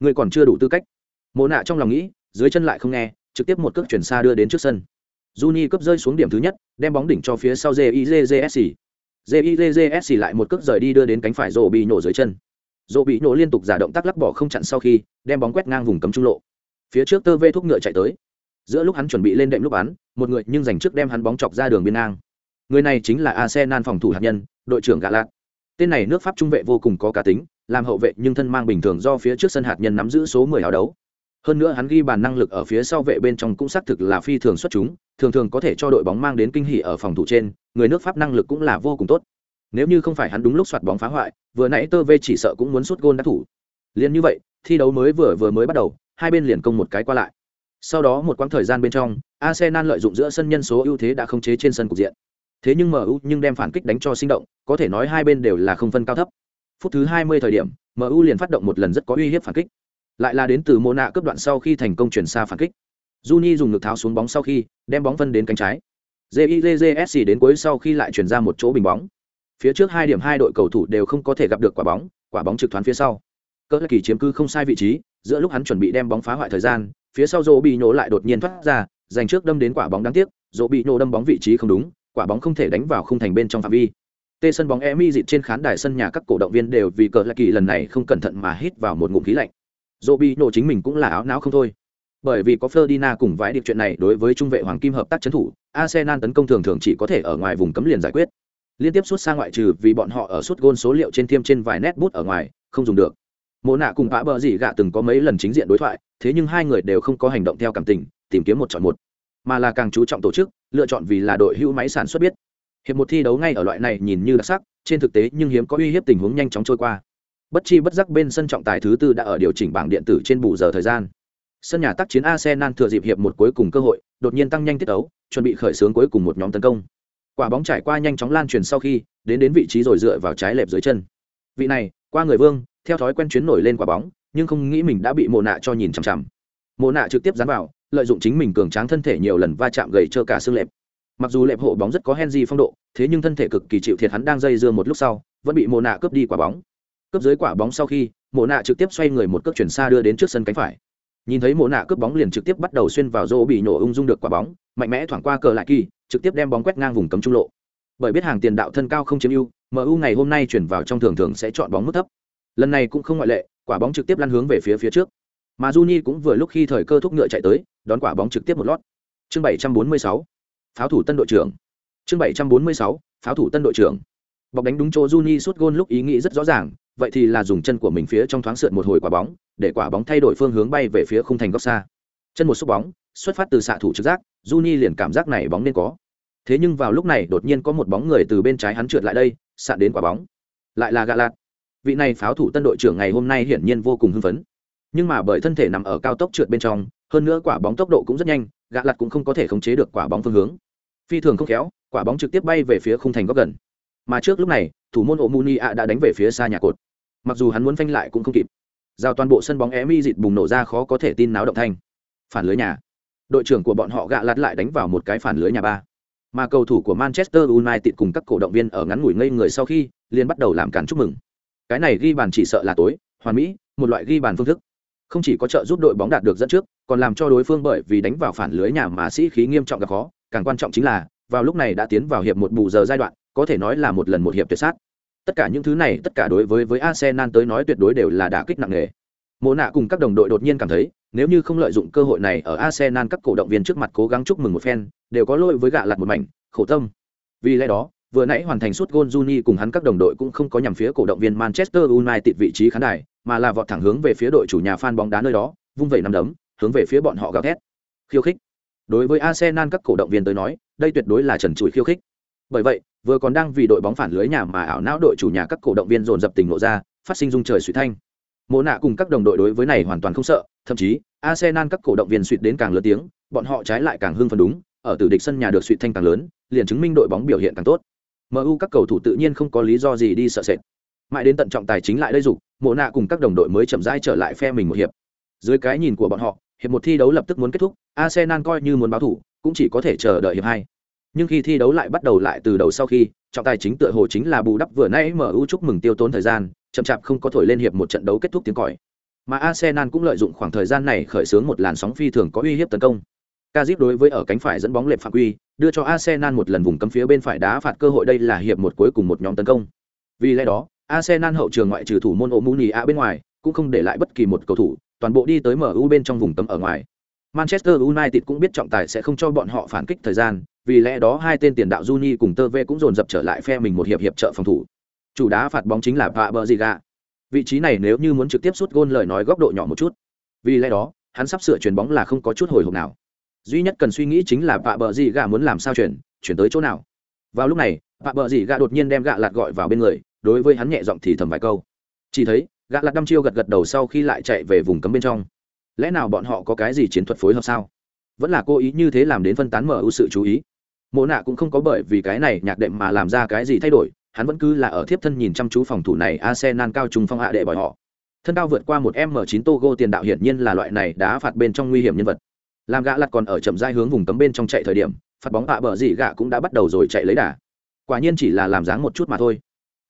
Người còn chưa đủ tư cách. Mô nạ trong lòng nghĩ dưới chân lại không nghe trực tiếp một cước chuyển xa đưa đến trước sân. Juni cấp rơi xuống điểm thứ nhất, đem bóng đỉnh cho phía sau JIJJSC. JIJJSC lại một cước rời đi đưa đến cánh phải rồ bị nổ dưới chân. Dỗ bị nổ liên tục giả động tác lắc bỏ không chặn sau khi đem bóng quét ngang vùng cấm trung lộ. Phía trước tơ vê thuốc ngựa chạy tới giữa lúc hắn chuẩn bị lên đệm lúc bắn một người nhưng giành trước đem hắn bóng chọc ra đường biên ngang người này chính là arsenal phòng thủ hạt nhân đội trưởng gạ lạc tên này nước pháp trung vệ vô cùng có cá tính làm hậu vệ nhưng thân mang bình thường do phía trước sân hạt nhân nắm giữ số mười hào đấu hơn nữa hắn ghi bàn năng lực ở phía sau vệ bên trong cũng xác thực là phi thường xuất chúng thường thường có thể cho đội bóng mang đến kinh hỉ ở phòng thủ trên người nước pháp năng lực cũng là vô cùng tốt nếu như không phải hắn đúng lúc soạt bóng phá hoại, vừa nãy Tơ Vê chỉ sợ cũng muốn sút gôn đắc thủ. liền như vậy, thi đấu mới vừa vừa mới bắt đầu, hai bên liền công một cái qua lại. Sau đó một quãng thời gian bên trong, Arsenal lợi dụng giữa sân nhân số ưu thế đã không chế trên sân cục diện. Thế nhưng MU nhưng đem phản kích đánh cho sinh động, có thể nói hai bên đều là không phân cao thấp. Phút thứ 20 thời điểm, MU liền phát động một lần rất có uy hiếp phản kích. Lại là đến từ Mona cướp đoạn sau khi thành công chuyển xa phản kích. Juni dùng lực tháo xuống bóng sau khi, đem bóng phân đến cánh trái. jizsc đến cuối sau khi lại chuyển ra một chỗ bình bóng phía trước hai điểm hai đội cầu thủ đều không có thể gặp được quả bóng quả bóng trực thoán phía sau cỡ kỳ chiếm cư không sai vị trí giữa lúc hắn chuẩn bị đem bóng phá hoại thời gian, phía sau dỗ bị nhổ lại đột nhiên thoát ra, giành trước đâm đến quả bóng đáng tiếc, dỗ bị nhổ đâm bóng vị trí không đúng, quả bóng không thể đánh vào khung thành bên trong phạm vi. Tê sân bóng emi dịt trên khán đài sân nhà các cổ động viên đều vì cờ kỳ lần này không cẩn thận mà hít vào một ngụm khí lạnh. Dỗ bị nhổ chính mình cũng là áo não không thôi. Bởi vì có Ferdinand cùng vãi điệp chuyện này đối với trung vệ hoàng kim hợp tác trấn thủ, arsenal tấn công thường thường chỉ có thể ở ngoài vùng cấm liền giải quyết. Liên tiếp suốt xa ngoại trừ vì bọn họ ở suốt gôn số liệu trên thiêm trên vài nét bút ở ngoài, không dùng được mộ nạ cùng vã bờ dị gạ từng có mấy lần chính diện đối thoại thế nhưng hai người đều không có hành động theo cảm tình tìm kiếm một chọn một. Mà là càng chú trọng tổ chức lựa chọn vì là đội hữu máy sản xuất biết. Hiệp một thi đấu ngay ở loại này nhìn như đặc sắc trên thực tế nhưng hiếm có uy hiếp tình huống nhanh chóng trôi qua. Bất chi bất giác bên sân trọng tài thứ tư đã ở điều chỉnh bảng điện tử trên bù giờ thời gian. Sân nhà tác chiến arsenal thừa dịp hiệp một cuối cùng cơ hội đột nhiên tăng nhanh tiết đấu, chuẩn bị khởi xướng cuối cùng một nhóm tấn công. Quả bóng trải qua nhanh chóng lan truyền sau khi đến đến vị trí rồi dựa vào trái lẹp dưới chân. Vị này qua người vương theo thói quen chuyến nổi lên quả bóng, nhưng không nghĩ mình đã bị mồ nạ cho nhìn chằm chằm. Mồ nạ trực tiếp dán vào, lợi dụng chính mình cường tráng thân thể nhiều lần va chạm gầy trơ cả xương lẹp mặc dù lẹp hộ bóng rất có henry phong độ, thế nhưng thân thể cực kỳ chịu thiệt hắn đang dây dưa một lúc sau, vẫn bị mồ nạ cướp đi quả bóng. Cướp dưới quả bóng sau khi mồ nạ trực tiếp xoay người một cước chuyển xa đưa đến trước sân cánh phải. Nhìn thấy mồ nạ cướp bóng liền trực tiếp bắt đầu xuyên vào rô bị nổ ung dung được quả bóng, mạnh mẽ thoảng qua cờ lại kỳ, trực tiếp đem bóng quét ngang vùng cấm trung lộ. Bởi biết hàng tiền đạo thân cao không chiếm ưu mu ngày hôm nay chuyển vào trong thường thường sẽ chọn bóng mức thấp lần này cũng không ngoại lệ, quả bóng trực tiếp lăn hướng về phía phía trước. Mà Juni cũng vừa lúc khi thời cơ thúc ngựa chạy tới, đón quả bóng trực tiếp một lót. Chương 746 pháo thủ tân đội trưởng. Chương 746 pháo thủ tân đội trưởng. Bọc đánh đúng chỗ Juni suốt gôn lúc ý nghĩ rất rõ ràng, vậy thì là dùng chân của mình phía trong thoáng sượt một hồi quả bóng, để quả bóng thay đổi phương hướng bay về phía khung thành góc xa. Chân một xúc bóng, xuất phát từ xạ thủ trực giác, Juni liền cảm giác này bóng nên có. Thế nhưng vào lúc này đột nhiên có một bóng người từ bên trái hắn trượt lại đây sạn đến quả bóng. Lại là gạ lạt vị này pháo thủ tân đội trưởng ngày hôm nay hiển nhiên vô cùng hưng phấn. Nhưng mà bởi thân thể nằm ở cao tốc trượt bên trong, hơn nữa quả bóng tốc độ cũng rất nhanh, gạ lạt cũng không có thể khống chế được quả bóng phương hướng. Phi thường không khéo, quả bóng trực tiếp bay về phía khung thành góc gần. Mà trước lúc này, thủ môn omuni a đã đánh về phía xa nhà cột. Mặc dù hắn muốn phanh lại cũng không kịp. Giao toàn bộ sân bóng é mi dịt bùng nổ ra khó có thể tin náo động thanh. Phản lưới nhà. Đội trưởng của bọn họ gạ lạt lại đánh vào một cái phản lưới nhà ba. Mà cầu thủ của manchester united cùng các cổ động viên ở ngắn ngủi ngây người sau khi, liền bắt đầu làm cản chúc mừng cái này ghi bàn chỉ sợ là tối, hoàn mỹ, một loại ghi bàn phương thức. Không chỉ có trợ giúp đội bóng đạt được dẫn trước, còn làm cho đối phương bởi vì đánh vào phản lưới nhà mà sĩ khí nghiêm trọng gặp khó. Càng quan trọng chính là, vào lúc này đã tiến vào hiệp một bù giờ giai đoạn, có thể nói là một lần một hiệp tuyệt sát. Tất cả những thứ này, tất cả đối với với arsenal tới nói tuyệt đối đều là đả kích nặng nề. Mộ nạ cùng các đồng đội đột nhiên cảm thấy, nếu như không lợi dụng cơ hội này ở arsenal, các cổ động viên trước mặt cố gắng chúc mừng một phen, đều có lỗi với gạ lặt một mảnh, khổ tâm. Vì lẽ đó vừa nãy hoàn thành suốt gôn Juni cùng hắn các đồng đội cũng không có nhằm phía cổ động viên Manchester United vị trí khán đài, mà là vọt thẳng hướng về phía đội chủ nhà fan bóng đá nơi đó, vung vẩy nắm đấm, hướng về phía bọn họ gào thét. Khiêu khích. Đối với Arsenal các cổ động viên tới nói, đây tuyệt đối là trần trụi khiêu khích. Bởi vậy, vừa còn đang vì đội bóng phản lưới nhà mà ảo não đội chủ nhà các cổ động viên dồn dập tình nộ ra, phát sinh rung trời suy thanh. Mộ nạ cùng các đồng đội đối với này hoàn toàn không sợ, thậm chí, Arsenal các cổ động viên suýt đến càng lớn tiếng, bọn họ trái lại càng hưng phấn đúng, ở tử địch sân nhà được suy thanh càng lớn, liền chứng minh đội bóng biểu hiện càng tốt. MU các cầu thủ tự nhiên không có lý do gì đi sợ sệt. Mãi đến tận trọng tài chính lại đây dục, Mộ nạ cùng các đồng đội mới chậm rãi trở lại phe mình một hiệp. Dưới cái nhìn của bọn họ, hiệp một thi đấu lập tức muốn kết thúc, Arsenal coi như muốn báo thủ, cũng chỉ có thể chờ đợi hiệp hai. Nhưng khi thi đấu lại bắt đầu lại từ đầu sau khi, trọng tài chính tựa hồ chính là bù đắp vừa nãy MU chúc mừng tiêu tốn thời gian, chậm chạp không có thổi lên hiệp một trận đấu kết thúc tiếng còi. Mà Arsenal cũng lợi dụng khoảng thời gian này khởi xướng một làn sóng phi thường có uy hiếp tấn công. Kazip đối với ở cánh phải dẫn bóng lệch phạm quy, đưa cho Arsenal một lần vùng cấm phía bên phải đá phạt cơ hội đây là hiệp một cuối cùng một nhóm tấn công. Vì lẽ đó, Arsenal hậu trường ngoại trừ thủ môn Omuni a bên ngoài, cũng không để lại bất kỳ một cầu thủ, toàn bộ đi tới MU bên trong vùng cấm ở ngoài. Manchester United cũng biết trọng tài sẽ không cho bọn họ phản kích thời gian, vì lẽ đó hai tên tiền đạo Juni cùng Tơ cũng dồn dập trở lại phe mình một hiệp hiệp trợ phòng thủ. Chủ đá phạt bóng chính là Faberziga. Vị trí này nếu như muốn trực tiếp sút gôn lời nói góc độ nhỏ một chút. Vì lẽ đó, hắn sắp sửa chuyền bóng là không có chút hồi hộp nào duy nhất cần suy nghĩ chính là vạ bờ gì gạ muốn làm sao chuyển chuyển tới chỗ nào. Vào lúc này, vạ bờ gì gạ đột nhiên đem gạ lạt gọi vào bên người, đối với hắn nhẹ giọng thì thầm vài câu. Chỉ thấy, gạ lạt đăm chiêu gật gật đầu sau khi lại chạy về vùng cấm bên trong. Lẽ nào bọn họ có cái gì chiến thuật phối hợp sao? Vẫn là cố ý như thế làm đến phân tán mở ưu sự chú ý. Mộ nạ cũng không có bởi vì cái này nhạc đệm mà làm ra cái gì thay đổi, hắn vẫn cứ là ở thiếp thân nhìn chăm chú phòng thủ này arsenal cao trùng phong hạ đệ bỏi họ. Thân cao vượt qua một m 9 togo tiền đạo hiển nhiên là loại này đá phạt bên trong nguy hiểm nhân vật làm gã lặt còn ở chậm rãi hướng vùng cấm bên trong chạy thời điểm phạt bóng bạ bờ dị gạ cũng đã bắt đầu rồi chạy lấy đà. Quả nhiên chỉ là làm dáng một chút mà thôi.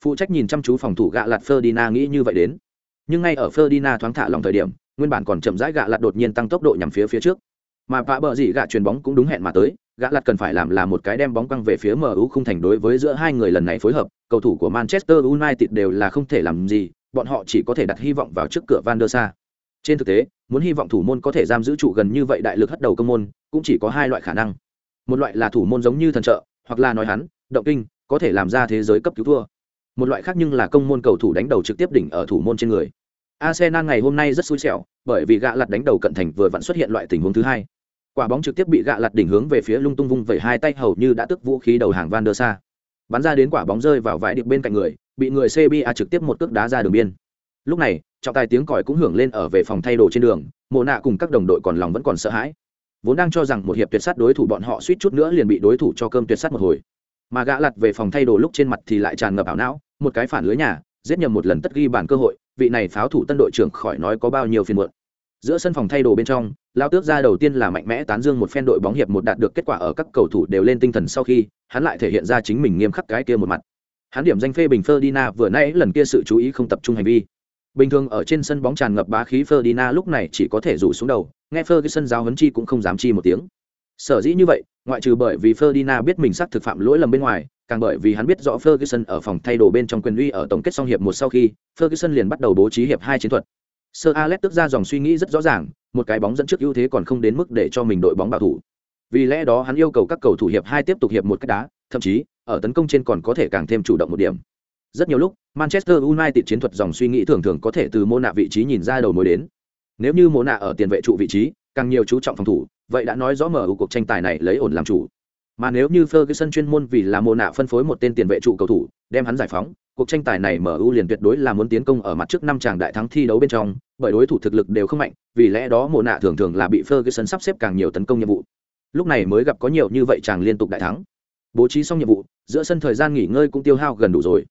Phụ trách nhìn chăm chú phòng thủ gạ lặt Ferdinand nghĩ như vậy đến. Nhưng ngay ở Ferdinand thoáng thả lòng thời điểm nguyên bản còn chậm rãi gạ lặt đột nhiên tăng tốc độ nhằm phía phía trước. Mà bạ bờ dị gạ chuyền bóng cũng đúng hẹn mà tới gã lặt cần phải làm là một cái đem bóng quăng về phía MU không thành đối với giữa hai người lần này phối hợp, cầu thủ của Manchester United đều là không thể làm gì, bọn họ chỉ có thể đặt hy vọng vào trước cửa Van der Sar. Trên thực tế, muốn hy vọng thủ môn có thể giam giữ trụ gần như vậy đại lực hất đầu công môn, cũng chỉ có hai loại khả năng. Một loại là thủ môn giống như thần trợ, hoặc là nói hắn, động kinh, có thể làm ra thế giới cấp cứu thua. Một loại khác nhưng là công môn cầu thủ đánh đầu trực tiếp đỉnh ở thủ môn trên người. Arsenal ngày hôm nay rất xui xẻo, bởi vì gạ lật đánh đầu cận thành vừa vặn xuất hiện loại tình huống thứ hai quả bóng trực tiếp bị gạ lặt đỉnh hướng về phía lung tung vung vẩy hai tay hầu như đã tức vũ khí đầu hàng van der sa bắn ra đến quả bóng rơi vào vải điệp bên cạnh người bị người cba trực tiếp một cước đá ra đường biên lúc này, trọng tài tiếng còi cũng hưởng lên ở về phòng thay đồ trên đường, mộ nạ cùng các đồng đội còn lòng vẫn còn sợ hãi. Vốn đang cho rằng một hiệp tuyệt sát đối thủ bọn họ suýt chút nữa liền bị đối thủ cho cơm tuyệt sát một hồi. Mà gã lặt về phòng thay đồ lúc trên mặt thì lại tràn ngập ảo não, một cái phản lưới nhà, giết nhầm một lần tất ghi bản cơ hội, vị này pháo thủ tân đội trưởng khỏi nói có bao nhiêu phiền muộn. Giữa sân phòng thay đồ bên trong lao tước ra đầu tiên là mạnh mẽ tán dương một phen đội bóng hiệp một đạt được kết quả ở các cầu thủ đều lên tinh thần sau khi, hắn lại thể hiện ra chính mình nghiêm khắc cái kia một mặt. Hắn điểm danh phê bình Ferdinand vừa nay lần kia sự chú ý không tập trung hành vi bình thường ở trên sân bóng tràn ngập bá khí Ferdinand lúc này chỉ có thể rủ xuống đầu nghe Ferguson giáo huấn chi cũng không dám chi một tiếng sở dĩ như vậy ngoại trừ bởi vì Ferdinand biết mình xác thực phạm lỗi lầm bên ngoài càng bởi vì hắn biết rõ Ferguson ở phòng thay đồ bên trong quyền uy ở tổng kết xong hiệp một sau khi Ferguson liền bắt đầu bố trí hiệp hai chiến thuật Sir Alex tức ra dòng suy nghĩ rất rõ ràng, một cái bóng dẫn trước ưu thế còn không đến mức để cho mình đội bóng bảo thủ. Vì lẽ đó hắn yêu cầu các cầu thủ hiệp hai tiếp tục hiệp một cách đá, thậm chí ở tấn công trên còn có thể càng thêm chủ động một điểm. Rất nhiều lúc, Manchester United chiến thuật dòng suy nghĩ thường thường có thể từ mô nạ vị trí nhìn ra đầu mối đến. Nếu như mô nạ ở tiền vệ trụ vị trí, càng nhiều chú trọng phòng thủ, vậy đã nói rõ mở ưu cuộc tranh tài này lấy ổn làm chủ. Mà nếu như Ferguson chuyên môn vì là mô nạ phân phối một tên tiền vệ trụ cầu thủ, đem hắn giải phóng, cuộc tranh tài này MU liền tuyệt đối là muốn tiến công ở mặt trước năm chàng đại thắng thi đấu bên trong, bởi đối thủ thực lực đều không mạnh, vì lẽ đó mùa nạ thường thường là bị Ferguson sắp xếp càng nhiều tấn công nhiệm vụ. Lúc này mới gặp có nhiều như vậy chàng liên tục đại thắng. Bố trí xong nhiệm vụ, giữa sân thời gian nghỉ ngơi cũng tiêu hao gần đủ rồi.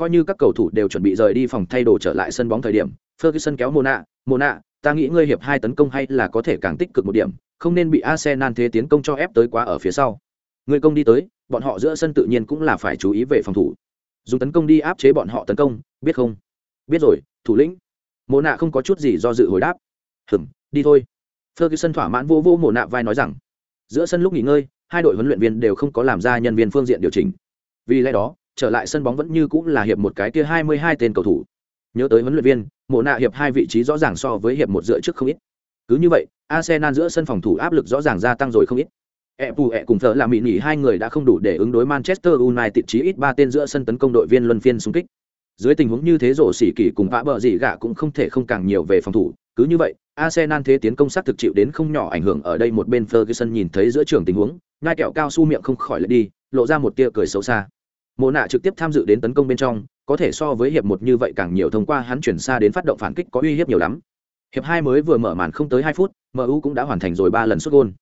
Coi như các cầu thủ đều chuẩn bị rời đi phòng thay đồ trở lại sân bóng thời điểm, Ferguson kéo Mona, Mona, ta nghĩ ngươi hiệp hai tấn công hay là có thể càng tích cực một điểm, không nên bị Arsenal thế tiến công cho ép tới quá ở phía sau. người công đi tới, bọn họ giữa sân tự nhiên cũng là phải chú ý về phòng thủ. Dùng tấn công đi áp chế bọn họ tấn công biết không? Biết rồi thủ lĩnh. Mộ nạ không có chút gì do dự hồi đáp. Hừm đi thôi. Ferguson thỏa mãn vô vô mộ nạ vai nói rằng giữa sân lúc nghỉ ngơi hai đội huấn luyện viên đều không có làm ra nhân viên phương diện điều chỉnh. Vì lẽ đó trở lại sân bóng vẫn như cũng là hiệp một cái kia hai mươi hai tên cầu thủ nhớ tới huấn luyện viên mộ nạ hiệp hai vị trí rõ ràng so với hiệp một dựa trước không ít cứ như vậy arsenal giữa sân phòng thủ áp lực rõ ràng gia tăng rồi không ít E Pù E cùng thợ là mỹ nghỉ hai người đã không đủ để ứng đối Manchester United chí ít ba tên giữa sân tấn công đội viên luân phiên xung kích. Dưới tình huống như thế rổ xỉ kỳ cùng vã bờ gì gạ cũng không thể không càng nhiều về phòng thủ, cứ như vậy, Arsenal thế tiến công sát thực chịu đến không nhỏ ảnh hưởng ở đây một bên Ferguson nhìn thấy giữa trường tình huống, ngai kẹo cao su miệng không khỏi lại đi, lộ ra một tia cười xấu xa. Mộ nạ trực tiếp tham dự đến tấn công bên trong, có thể so với hiệp một như vậy càng nhiều thông qua hắn chuyển xa đến phát động phản kích có uy hiếp nhiều lắm. Hiệp hai mới vừa mở màn không tới hai phút, MU cũng đã hoàn thành rồi ba lần sút gôn.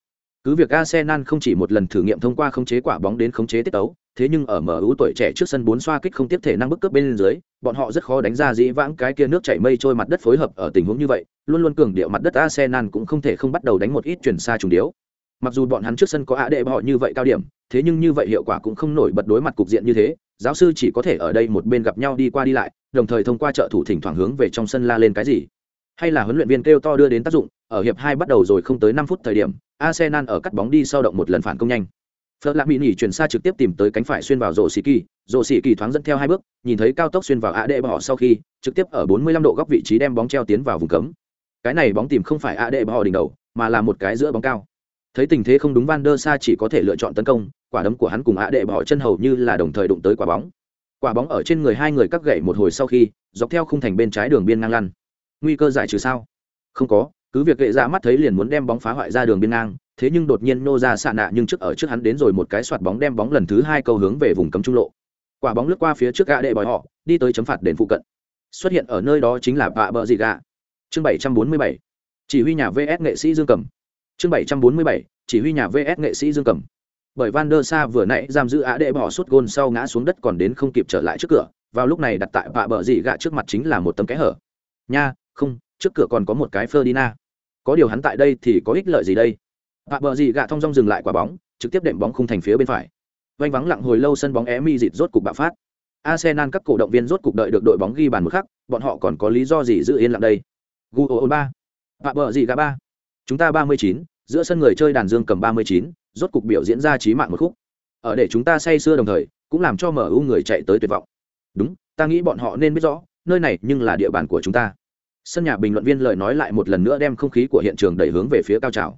Cứ việc Arsenal không chỉ một lần thử nghiệm thông qua khống chế quả bóng đến khống chế tiết tấu, thế nhưng ở MU tuổi trẻ trước sân bốn xoa kích không tiếp thể năng bức cướp bên dưới, bọn họ rất khó đánh ra dĩ vãng cái kia nước chảy mây trôi mặt đất phối hợp ở tình huống như vậy, luôn luôn cường điệu mặt đất Arsenal cũng không thể không bắt đầu đánh một ít chuyển xa trùng điếu. Mặc dù bọn hắn trước sân có ạ đệ họ như vậy cao điểm, thế nhưng như vậy hiệu quả cũng không nổi bật đối mặt cục diện như thế, giáo sư chỉ có thể ở đây một bên gặp nhau đi qua đi lại, đồng thời thông qua trợ thủ thỉnh thoảng hướng về trong sân la lên cái gì. Hay là huấn luyện viên kêu to đưa đến tác dụng, ở hiệp hai bắt đầu rồi không tới năm phút thời điểm, Arsenal ở cắt bóng đi sau động một lần phản công nhanh. Phật Lạc Mỹ chuyển xa trực tiếp tìm tới cánh phải xuyên vào rổ xì kỳ, rổ xì kỳ thoáng dẫn theo hai bước, nhìn thấy cao tốc xuyên vào AD bỏ sau khi, trực tiếp ở 45 độ góc vị trí đem bóng treo tiến vào vùng cấm. Cái này bóng tìm không phải AD bỏ đỉnh đầu, mà là một cái giữa bóng cao. Thấy tình thế không đúng Van der Sa chỉ có thể lựa chọn tấn công, quả đấm của hắn cùng AD bỏ chân hầu như là đồng thời đụng tới quả bóng. Quả bóng ở trên người hai người cắt gậy một hồi sau khi, dọc theo khung thành bên trái đường biên ngang lăn. Nguy cơ giải trừ sao? Không có, cứ việc gệ ra dạ mắt thấy liền muốn đem bóng phá hoại ra đường biên ngang thế nhưng đột nhiên nô ra xạ nạ nhưng trước ở trước hắn đến rồi một cái soạt bóng đem bóng lần thứ hai câu hướng về vùng cấm trung lộ quả bóng lướt qua phía trước gã đệ bòi họ đi tới chấm phạt đền phụ cận xuất hiện ở nơi đó chính là vạ bờ dị gạ chương bảy trăm bốn mươi bảy chỉ huy nhà vs nghệ sĩ dương cầm chương bảy trăm bốn mươi bảy chỉ huy nhà vs nghệ sĩ dương cầm. Bởi van der sa vừa nãy giam giữ á đệ bỏ suốt gôn sau ngã xuống đất còn đến không kịp trở lại trước cửa vào lúc này đặt tại vạ bờ dị gạ trước mặt chính là một tấm kẽ hở. Nha không trước cửa còn có một cái Ferdinand. Có điều hắn tại đây thì có ích lợi gì đây? Vạ bờ gì gạ thông dong dừng lại quả bóng, trực tiếp đệm bóng khung thành phía bên phải. Vanh vắng lặng hồi lâu sân bóng é mi dịt rốt cục bạo phát. Arsenal các cổ động viên rốt cục đợi được đội bóng ghi bàn một khắc bọn họ còn có lý do gì giữ yên lặng đây? Gu ba. Vạ bờ gì gạ ba chúng ta ba mươi chín, giữa sân người chơi đàn dương cầm ba mươi chín, rốt cục biểu diễn ra trí mạng một khúc. Ở để chúng ta say sưa đồng thời, cũng làm cho mu người chạy tới tuyệt vọng. Đúng, ta nghĩ bọn họ nên biết rõ, nơi này nhưng là địa bàn của chúng ta. Sân nhà bình luận viên lời nói lại một lần nữa đem không khí của hiện trường đẩy hướng về phía cao trào.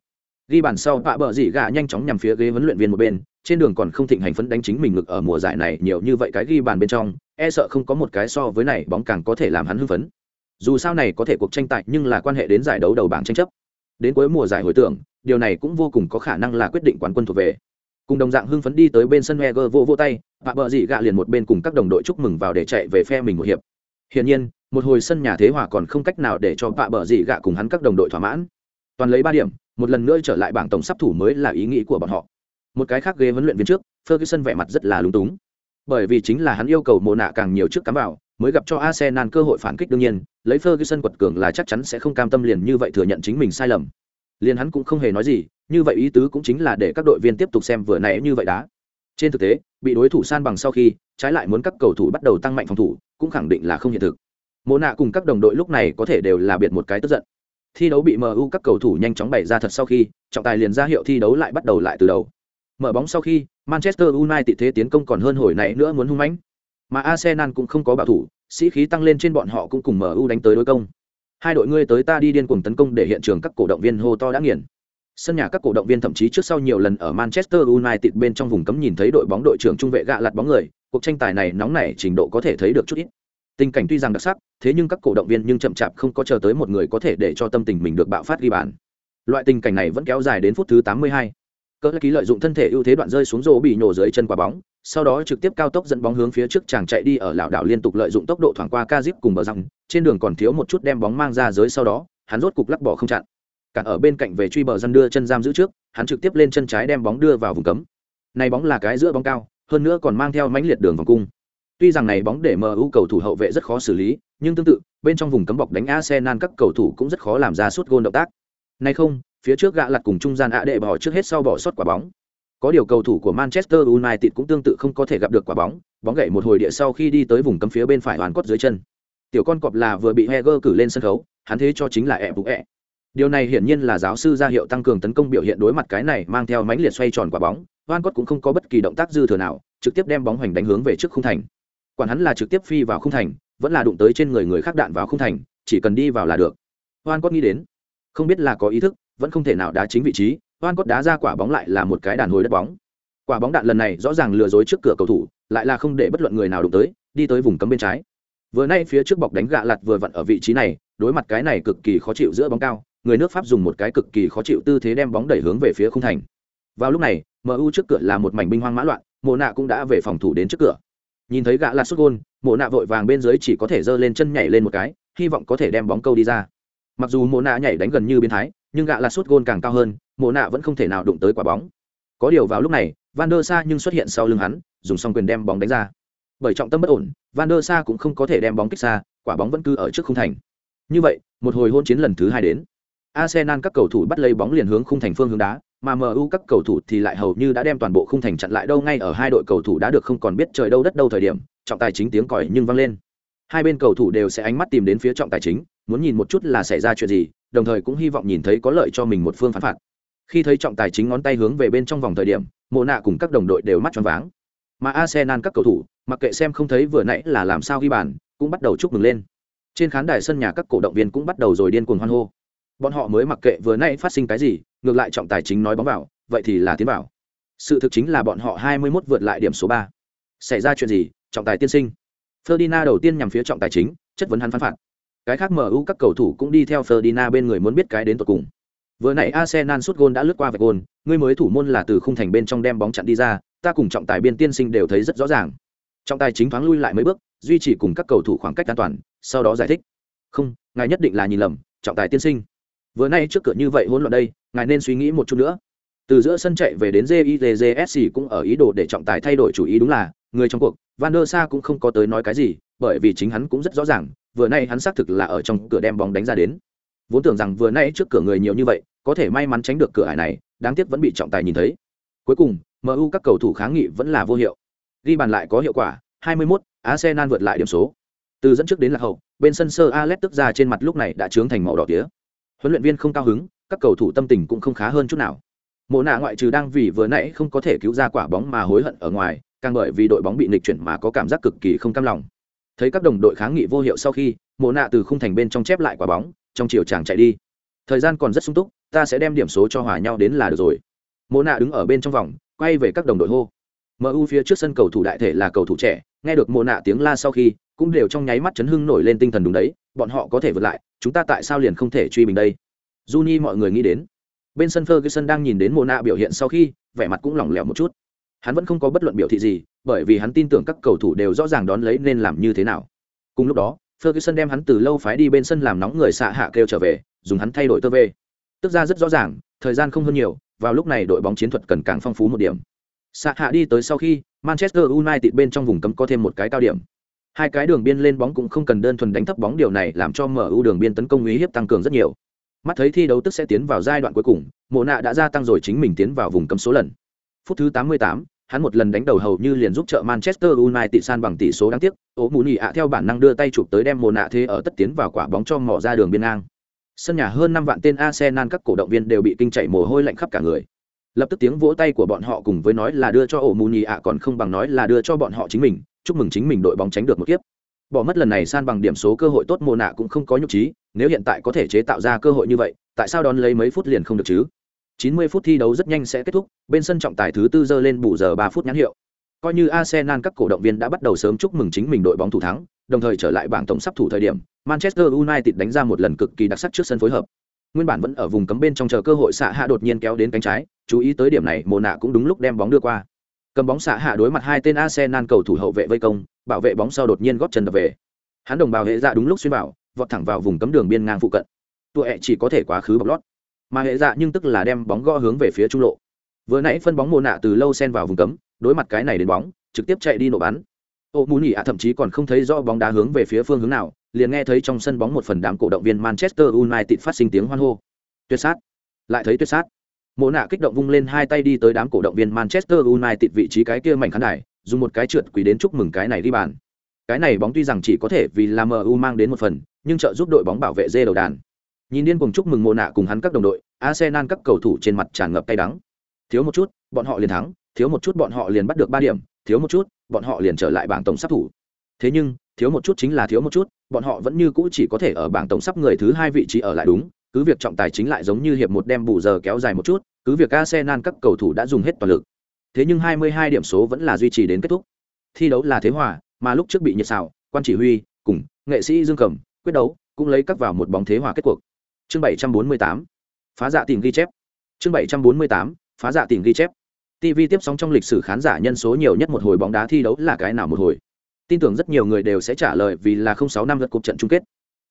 Ghi bàn sau vạ bờ dị gà nhanh chóng nhằm phía ghế huấn luyện viên một bên, trên đường còn không thịnh hành phấn đánh chính mình ngực ở mùa giải này nhiều như vậy cái ghi bàn bên trong e sợ không có một cái so với này bóng càng có thể làm hắn hưng phấn. Dù sao này có thể cuộc tranh tài nhưng là quan hệ đến giải đấu đầu bảng tranh chấp đến cuối mùa giải hồi tưởng, điều này cũng vô cùng có khả năng là quyết định quán quân thuộc về. Cùng đồng dạng hưng phấn đi tới bên sân Heger vô vô tay, và bờ dị gạ liền một bên cùng các đồng đội chúc mừng vào để chạy về phe mình một hiệp. Hiển nhiên, một hồi sân nhà thế hòa còn không cách nào để cho vạ bờ dị gạ cùng hắn các đồng đội thỏa mãn. Toàn lấy ba điểm, một lần nữa trở lại bảng tổng sắp thủ mới là ý nghĩ của bọn họ. Một cái khác ghế huấn luyện viên trước, ferguson vẻ mặt rất là lúng túng. Bởi vì chính là hắn yêu cầu mồ nạ càng nhiều trước cắm vào mới gặp cho arsenal cơ hội phản kích đương nhiên, lấy ferguson quật cường là chắc chắn sẽ không cam tâm liền như vậy thừa nhận chính mình sai lầm. Liền hắn cũng không hề nói gì, như vậy ý tứ cũng chính là để các đội viên tiếp tục xem vừa nãy như vậy đá. Trên thực tế, bị đối thủ san bằng sau khi, trái lại muốn các cầu thủ bắt đầu tăng mạnh phòng thủ, cũng khẳng định là không hiện thực. Mồ nạ cùng các đồng đội lúc này có thể đều là biệt một cái tức giận. Thi đấu bị mu các cầu thủ nhanh chóng bày ra thật sau khi, trọng tài liền ra hiệu thi đấu lại bắt đầu lại từ đầu. Mở bóng sau khi, manchester united thế tiến công còn hơn hồi nãy nữa muốn hung mãnh mà arsenal cũng không có bảo thủ, sĩ khí tăng lên trên bọn họ cũng cùng mu đánh tới đối công. Hai đội ngươi tới ta đi điên cuồng tấn công để hiện trường các cổ động viên hô to đã nghiền. Sân nhà các cổ động viên thậm chí trước sau nhiều lần ở manchester united bên trong vùng cấm nhìn thấy đội bóng đội trưởng trung vệ gạ lật bóng người, cuộc tranh tài này nóng nảy trình độ có thể thấy được chút ít. Tình cảnh tuy rằng đặc sắc, thế nhưng các cổ động viên nhưng chậm chạp không có chờ tới một người có thể để cho tâm tình mình được bạo phát ghi bàn. Loại tình cảnh này vẫn kéo dài đến phút thứ 82 cỡ ký lợi dụng thân thể ưu thế đoạn rơi xuống rổ bị nhổ dưới chân quả bóng sau đó trực tiếp cao tốc dẫn bóng hướng phía trước chàng chạy đi ở lảo đảo liên tục lợi dụng tốc độ thoảng qua Kazip cùng bờ răng, trên đường còn thiếu một chút đem bóng mang ra dưới sau đó, hắn rốt cục lắc bỏ không chặn. Cản ở bên cạnh về truy bờ răng đưa chân giam giữ trước, hắn trực tiếp lên chân trái đem bóng đưa vào vùng cấm. Này bóng là cái giữa bóng cao, hơn nữa còn mang theo mãnh liệt đường vòng cung. Tuy rằng này bóng để MU cầu thủ hậu vệ rất khó xử lý, nhưng tương tự, bên trong vùng cấm bọc đánh Arsenal các cầu thủ cũng rất khó làm ra suốt gôn động tác. Này không, phía trước gạ lật cùng trung gian ạ đệ bỏ trước hết sau bỏ sót quả bóng. Có điều cầu thủ của Manchester United cũng tương tự không có thể gặp được quả bóng, bóng gãy một hồi địa sau khi đi tới vùng cấm phía bên phải hoàn cốt dưới chân. Tiểu con cọp là vừa bị Heger cử lên sân khấu, hắn thế cho chính là ẹ bụng ẹ. Điều này hiển nhiên là giáo sư ra hiệu tăng cường tấn công biểu hiện đối mặt cái này mang theo mãnh liệt xoay tròn quả bóng, Van Cott cũng không có bất kỳ động tác dư thừa nào, trực tiếp đem bóng hoành đánh hướng về trước khung thành. Quản hắn là trực tiếp phi vào khung thành, vẫn là đụng tới trên người người khác đạn vào khung thành, chỉ cần đi vào là được. Van Cott nghĩ đến, không biết là có ý thức, vẫn không thể nào đá chính vị trí, oan cốt đá ra quả bóng lại là một cái đàn hồi đất bóng. Quả bóng đạn lần này rõ ràng lừa dối trước cửa cầu thủ, lại là không để bất luận người nào đụng tới, đi tới vùng cấm bên trái. Vừa nay phía trước bọc đánh gạ lặt vừa vặn ở vị trí này, đối mặt cái này cực kỳ khó chịu giữa bóng cao, người nước Pháp dùng một cái cực kỳ khó chịu tư thế đem bóng đẩy hướng về phía khung thành. Vào lúc này, MU trước cửa là một mảnh binh hoang mã loạn, Mộ Nạ cũng đã về phòng thủ đến trước cửa. Nhìn thấy gạ lật sút gôn, Mộ Nạ vội vàng bên dưới chỉ có thể giơ lên chân nhảy lên một cái, hy vọng có thể đem bóng câu đi ra. Mặc dù Mộ Nạ nhảy đánh gần như biến thái, nhưng gạ là sút gôn càng cao hơn, Mộ Nạ vẫn không thể nào đụng tới quả bóng. Có điều vào lúc này, Van der Sa nhưng xuất hiện sau lưng hắn, dùng xong quyền đem bóng đánh ra. Bởi trọng tâm bất ổn, Van der Sa cũng không có thể đem bóng kích xa, quả bóng vẫn cứ ở trước khung thành. Như vậy, một hồi hôn chiến lần thứ hai đến. Arsenal các cầu thủ bắt lấy bóng liền hướng khung thành phương hướng đá, mà MU các cầu thủ thì lại hầu như đã đem toàn bộ khung thành chặn lại đâu ngay ở hai đội cầu thủ đã được không còn biết trời đâu đất đâu thời điểm, trọng tài chính tiếng còi nhưng vang lên. Hai bên cầu thủ đều sẽ ánh mắt tìm đến phía trọng tài chính, muốn nhìn một chút là xảy ra chuyện gì, đồng thời cũng hy vọng nhìn thấy có lợi cho mình một phương phán phạt. Khi thấy trọng tài chính ngón tay hướng về bên trong vòng thời điểm, Mộ Nạ cùng các đồng đội đều mắt tròn váng. Mà Arsenal các cầu thủ, mặc kệ xem không thấy vừa nãy là làm sao ghi bàn, cũng bắt đầu chúc mừng lên. Trên khán đài sân nhà các cổ động viên cũng bắt đầu rồi điên cuồng hoan hô bọn họ mới mặc kệ vừa nay phát sinh cái gì ngược lại trọng tài chính nói bóng vào vậy thì là tiến vào sự thực chính là bọn họ hai mươi 21 vượt lại điểm số ba xảy ra chuyện gì trọng tài tiên sinh Ferdinand đầu tiên nhằm phía trọng tài chính chất vấn hắn phán phạt cái khác MU các cầu thủ cũng đi theo Ferdinand bên người muốn biết cái đến tận cùng. Vừa nãy Arsenal sút gôn đã lướt qua vạch gôn người mới thủ môn là từ khung thành bên trong đem bóng chặn đi ra, ta cùng trọng tài biên tiên sinh đều thấy rất rõ ràng. Trọng tài chính thoáng lui lại mấy bước, duy trì cùng các cầu thủ khoảng cách an toàn, sau đó giải thích. Không, ngài nhất định là nhìn lầm, trọng tài tiên sinh. Vừa nay trước cửa như vậy hỗn loạn đây, ngài nên suy nghĩ một chút nữa. Từ giữa sân chạy về đến jizsc cũng ở ý đồ để trọng tài thay đổi chủ ý đúng là, người trong cuộc, van der sa cũng không có tới nói cái gì, bởi vì chính hắn cũng rất rõ ràng vừa nay hắn xác thực là ở trong cửa đem bóng đánh ra đến. Vốn tưởng rằng vừa nay trước cửa người nhiều như vậy có thể may mắn tránh được cửa ải này đáng tiếc vẫn bị trọng tài nhìn thấy. Cuối cùng mu các cầu thủ kháng nghị vẫn là vô hiệu. Ghi bàn lại có hiệu quả 21, arsenal vượt lại điểm số. Từ dẫn trước đến lạc hậu bên sân sơ alex tức ra trên mặt lúc này đã trướng thành màu đỏ tía. Huấn luyện viên không cao hứng các cầu thủ tâm tình cũng không khá hơn chút nào. Mộ nạ ngoại trừ đang vì vừa nãy không có thể cứu ra quả bóng mà hối hận ở ngoài càng bởi vì đội bóng bị nịch chuyển mà có cảm giác cực kỳ không cam lòng thấy các đồng đội kháng nghị vô hiệu sau khi, mộ nạ từ khung thành bên trong chép lại quả bóng, trong chiều chàng chạy đi. Thời gian còn rất sung túc, ta sẽ đem điểm số cho hòa nhau đến là được rồi. Mộ nạ đứng ở bên trong vòng, quay về các đồng đội hô. Mu phía trước sân cầu thủ đại thể là cầu thủ trẻ, nghe được mộ nạ tiếng la sau khi, cũng đều trong nháy mắt chấn hưng nổi lên tinh thần đúng đấy, bọn họ có thể vượt lại, chúng ta tại sao liền không thể truy bình đây? Juni mọi người nghĩ đến. Bên sân Ferguson đang nhìn đến mộ nạ biểu hiện sau khi, vẻ mặt cũng lỏng lẻo một chút hắn vẫn không có bất luận biểu thị gì, bởi vì hắn tin tưởng các cầu thủ đều rõ ràng đón lấy nên làm như thế nào. Cùng lúc đó, Ferguson đem hắn từ lâu phái đi bên sân làm nóng người xạ hạ kêu trở về, dùng hắn thay đổi tơ vê. Tức ra rất rõ ràng, thời gian không hơn nhiều, vào lúc này đội bóng chiến thuật cần càng phong phú một điểm. Xạ hạ đi tới sau khi, manchester united bên trong vùng cấm có thêm một cái cao điểm. Hai cái đường biên lên bóng cũng không cần đơn thuần đánh thấp bóng điều này làm cho mu đường biên tấn công uy hiếp tăng cường rất nhiều. Mắt thấy thi đấu tức sẽ tiến vào giai đoạn cuối cùng mộ nạ đã gia tăng rồi chính mình tiến vào vùng cấm số lần phút thứ 88, hắn một lần đánh đầu hầu như liền giúp trợ manchester united san bằng tỷ số đáng tiếc ố mù ạ theo bản năng đưa tay chụp tới đem Mona nạ thế ở tất tiến vào quả bóng cho mỏ ra đường biên ngang. Sân nhà hơn năm vạn tên arsenal các cổ động viên đều bị kinh chạy mồ hôi lạnh khắp cả người. Lập tức tiếng vỗ tay của bọn họ cùng với nói là đưa cho ổ mù ạ còn không bằng nói là đưa cho bọn họ chính mình chúc mừng chính mình đội bóng tránh được một kiếp. Bỏ mất lần này san bằng điểm số cơ hội tốt Mona nạ cũng không có nhục trí nếu hiện tại có thể chế tạo ra cơ hội như vậy tại sao đón lấy mấy phút liền không được chứ? 90 phút thi đấu rất nhanh sẽ kết thúc, bên sân trọng tài thứ tư giơ lên bù giờ 3 phút nhãn hiệu. Coi như Arsenal các cổ động viên đã bắt đầu sớm chúc mừng chính mình đội bóng thủ thắng, đồng thời trở lại bảng tổng sắp thủ thời điểm, Manchester United đánh ra một lần cực kỳ đặc sắc trước sân phối hợp. Nguyên bản vẫn ở vùng cấm bên trong chờ cơ hội xạ hạ đột nhiên kéo đến cánh trái, chú ý tới điểm này Mộ nạ cũng đúng lúc đem bóng đưa qua. Cầm bóng xạ hạ đối mặt hai tên arsenal cầu thủ hậu vệ vây công, bảo vệ bóng sau đột nhiên góp chân đập về. Hắn đồng bào hệ dạ đúng lúc xuyên vào, vọt thẳng vào vùng cấm đường biên ngang phụ cận. Tụi e chỉ có thể quá khứ bọc lót mà hệ dạ nhưng tức là đem bóng gõ hướng về phía trung lộ. Vừa nãy phân bóng mồ nạ từ lâu xen vào vùng cấm, đối mặt cái này đến bóng, trực tiếp chạy đi nổ bắn. Ô mù nhỉ ạ thậm chí còn không thấy rõ bóng đá hướng về phía phương hướng nào, liền nghe thấy trong sân bóng một phần đám cổ động viên manchester united phát sinh tiếng hoan hô. Tuyệt sát. Lại thấy tuyệt sát. Mồ nạ kích động vung lên hai tay đi tới đám cổ động viên manchester united vị trí cái kia mảnh khán đài, dùng một cái trượt quỳ đến chúc mừng cái này đi bàn. Cái này bóng tuy rằng chỉ có thể vì là mu mang đến một phần, nhưng trợ giúp đội bóng bảo vệ dê đầu đàn nhìn điên cùng chúc mừng mộ nạ cùng hắn các đồng đội arsenal các cầu thủ trên mặt tràn ngập cay đắng thiếu một chút bọn họ liền thắng thiếu một chút bọn họ liền bắt được ba điểm thiếu một chút bọn họ liền trở lại bảng tổng sắp thủ thế nhưng thiếu một chút chính là thiếu một chút bọn họ vẫn như cũ chỉ có thể ở bảng tổng sắp người thứ hai vị trí ở lại đúng cứ việc trọng tài chính lại giống như hiệp một đem bù giờ kéo dài một chút cứ việc Arsenal các cầu thủ đã dùng hết toàn lực. Thế nhưng 22 điểm số vẫn là duy trì đến kết thúc. Thi đấu là thế hòa, mà lúc trước bị nhiệt xào, quan chỉ huy cùng nghệ sĩ Dương Cẩm quyết đấu, cũng lấy các vào một bóng thế hòa kết cuộc. Chương 748. Phá dạ tìm ghi chép. Chương 748. Phá dạ tìm ghi chép. TV tiếp sóng trong lịch sử khán giả nhân số nhiều nhất một hồi bóng đá thi đấu là cái nào một hồi. Tin tưởng rất nhiều người đều sẽ trả lời vì là 06 năm lượt cuộc trận chung kết.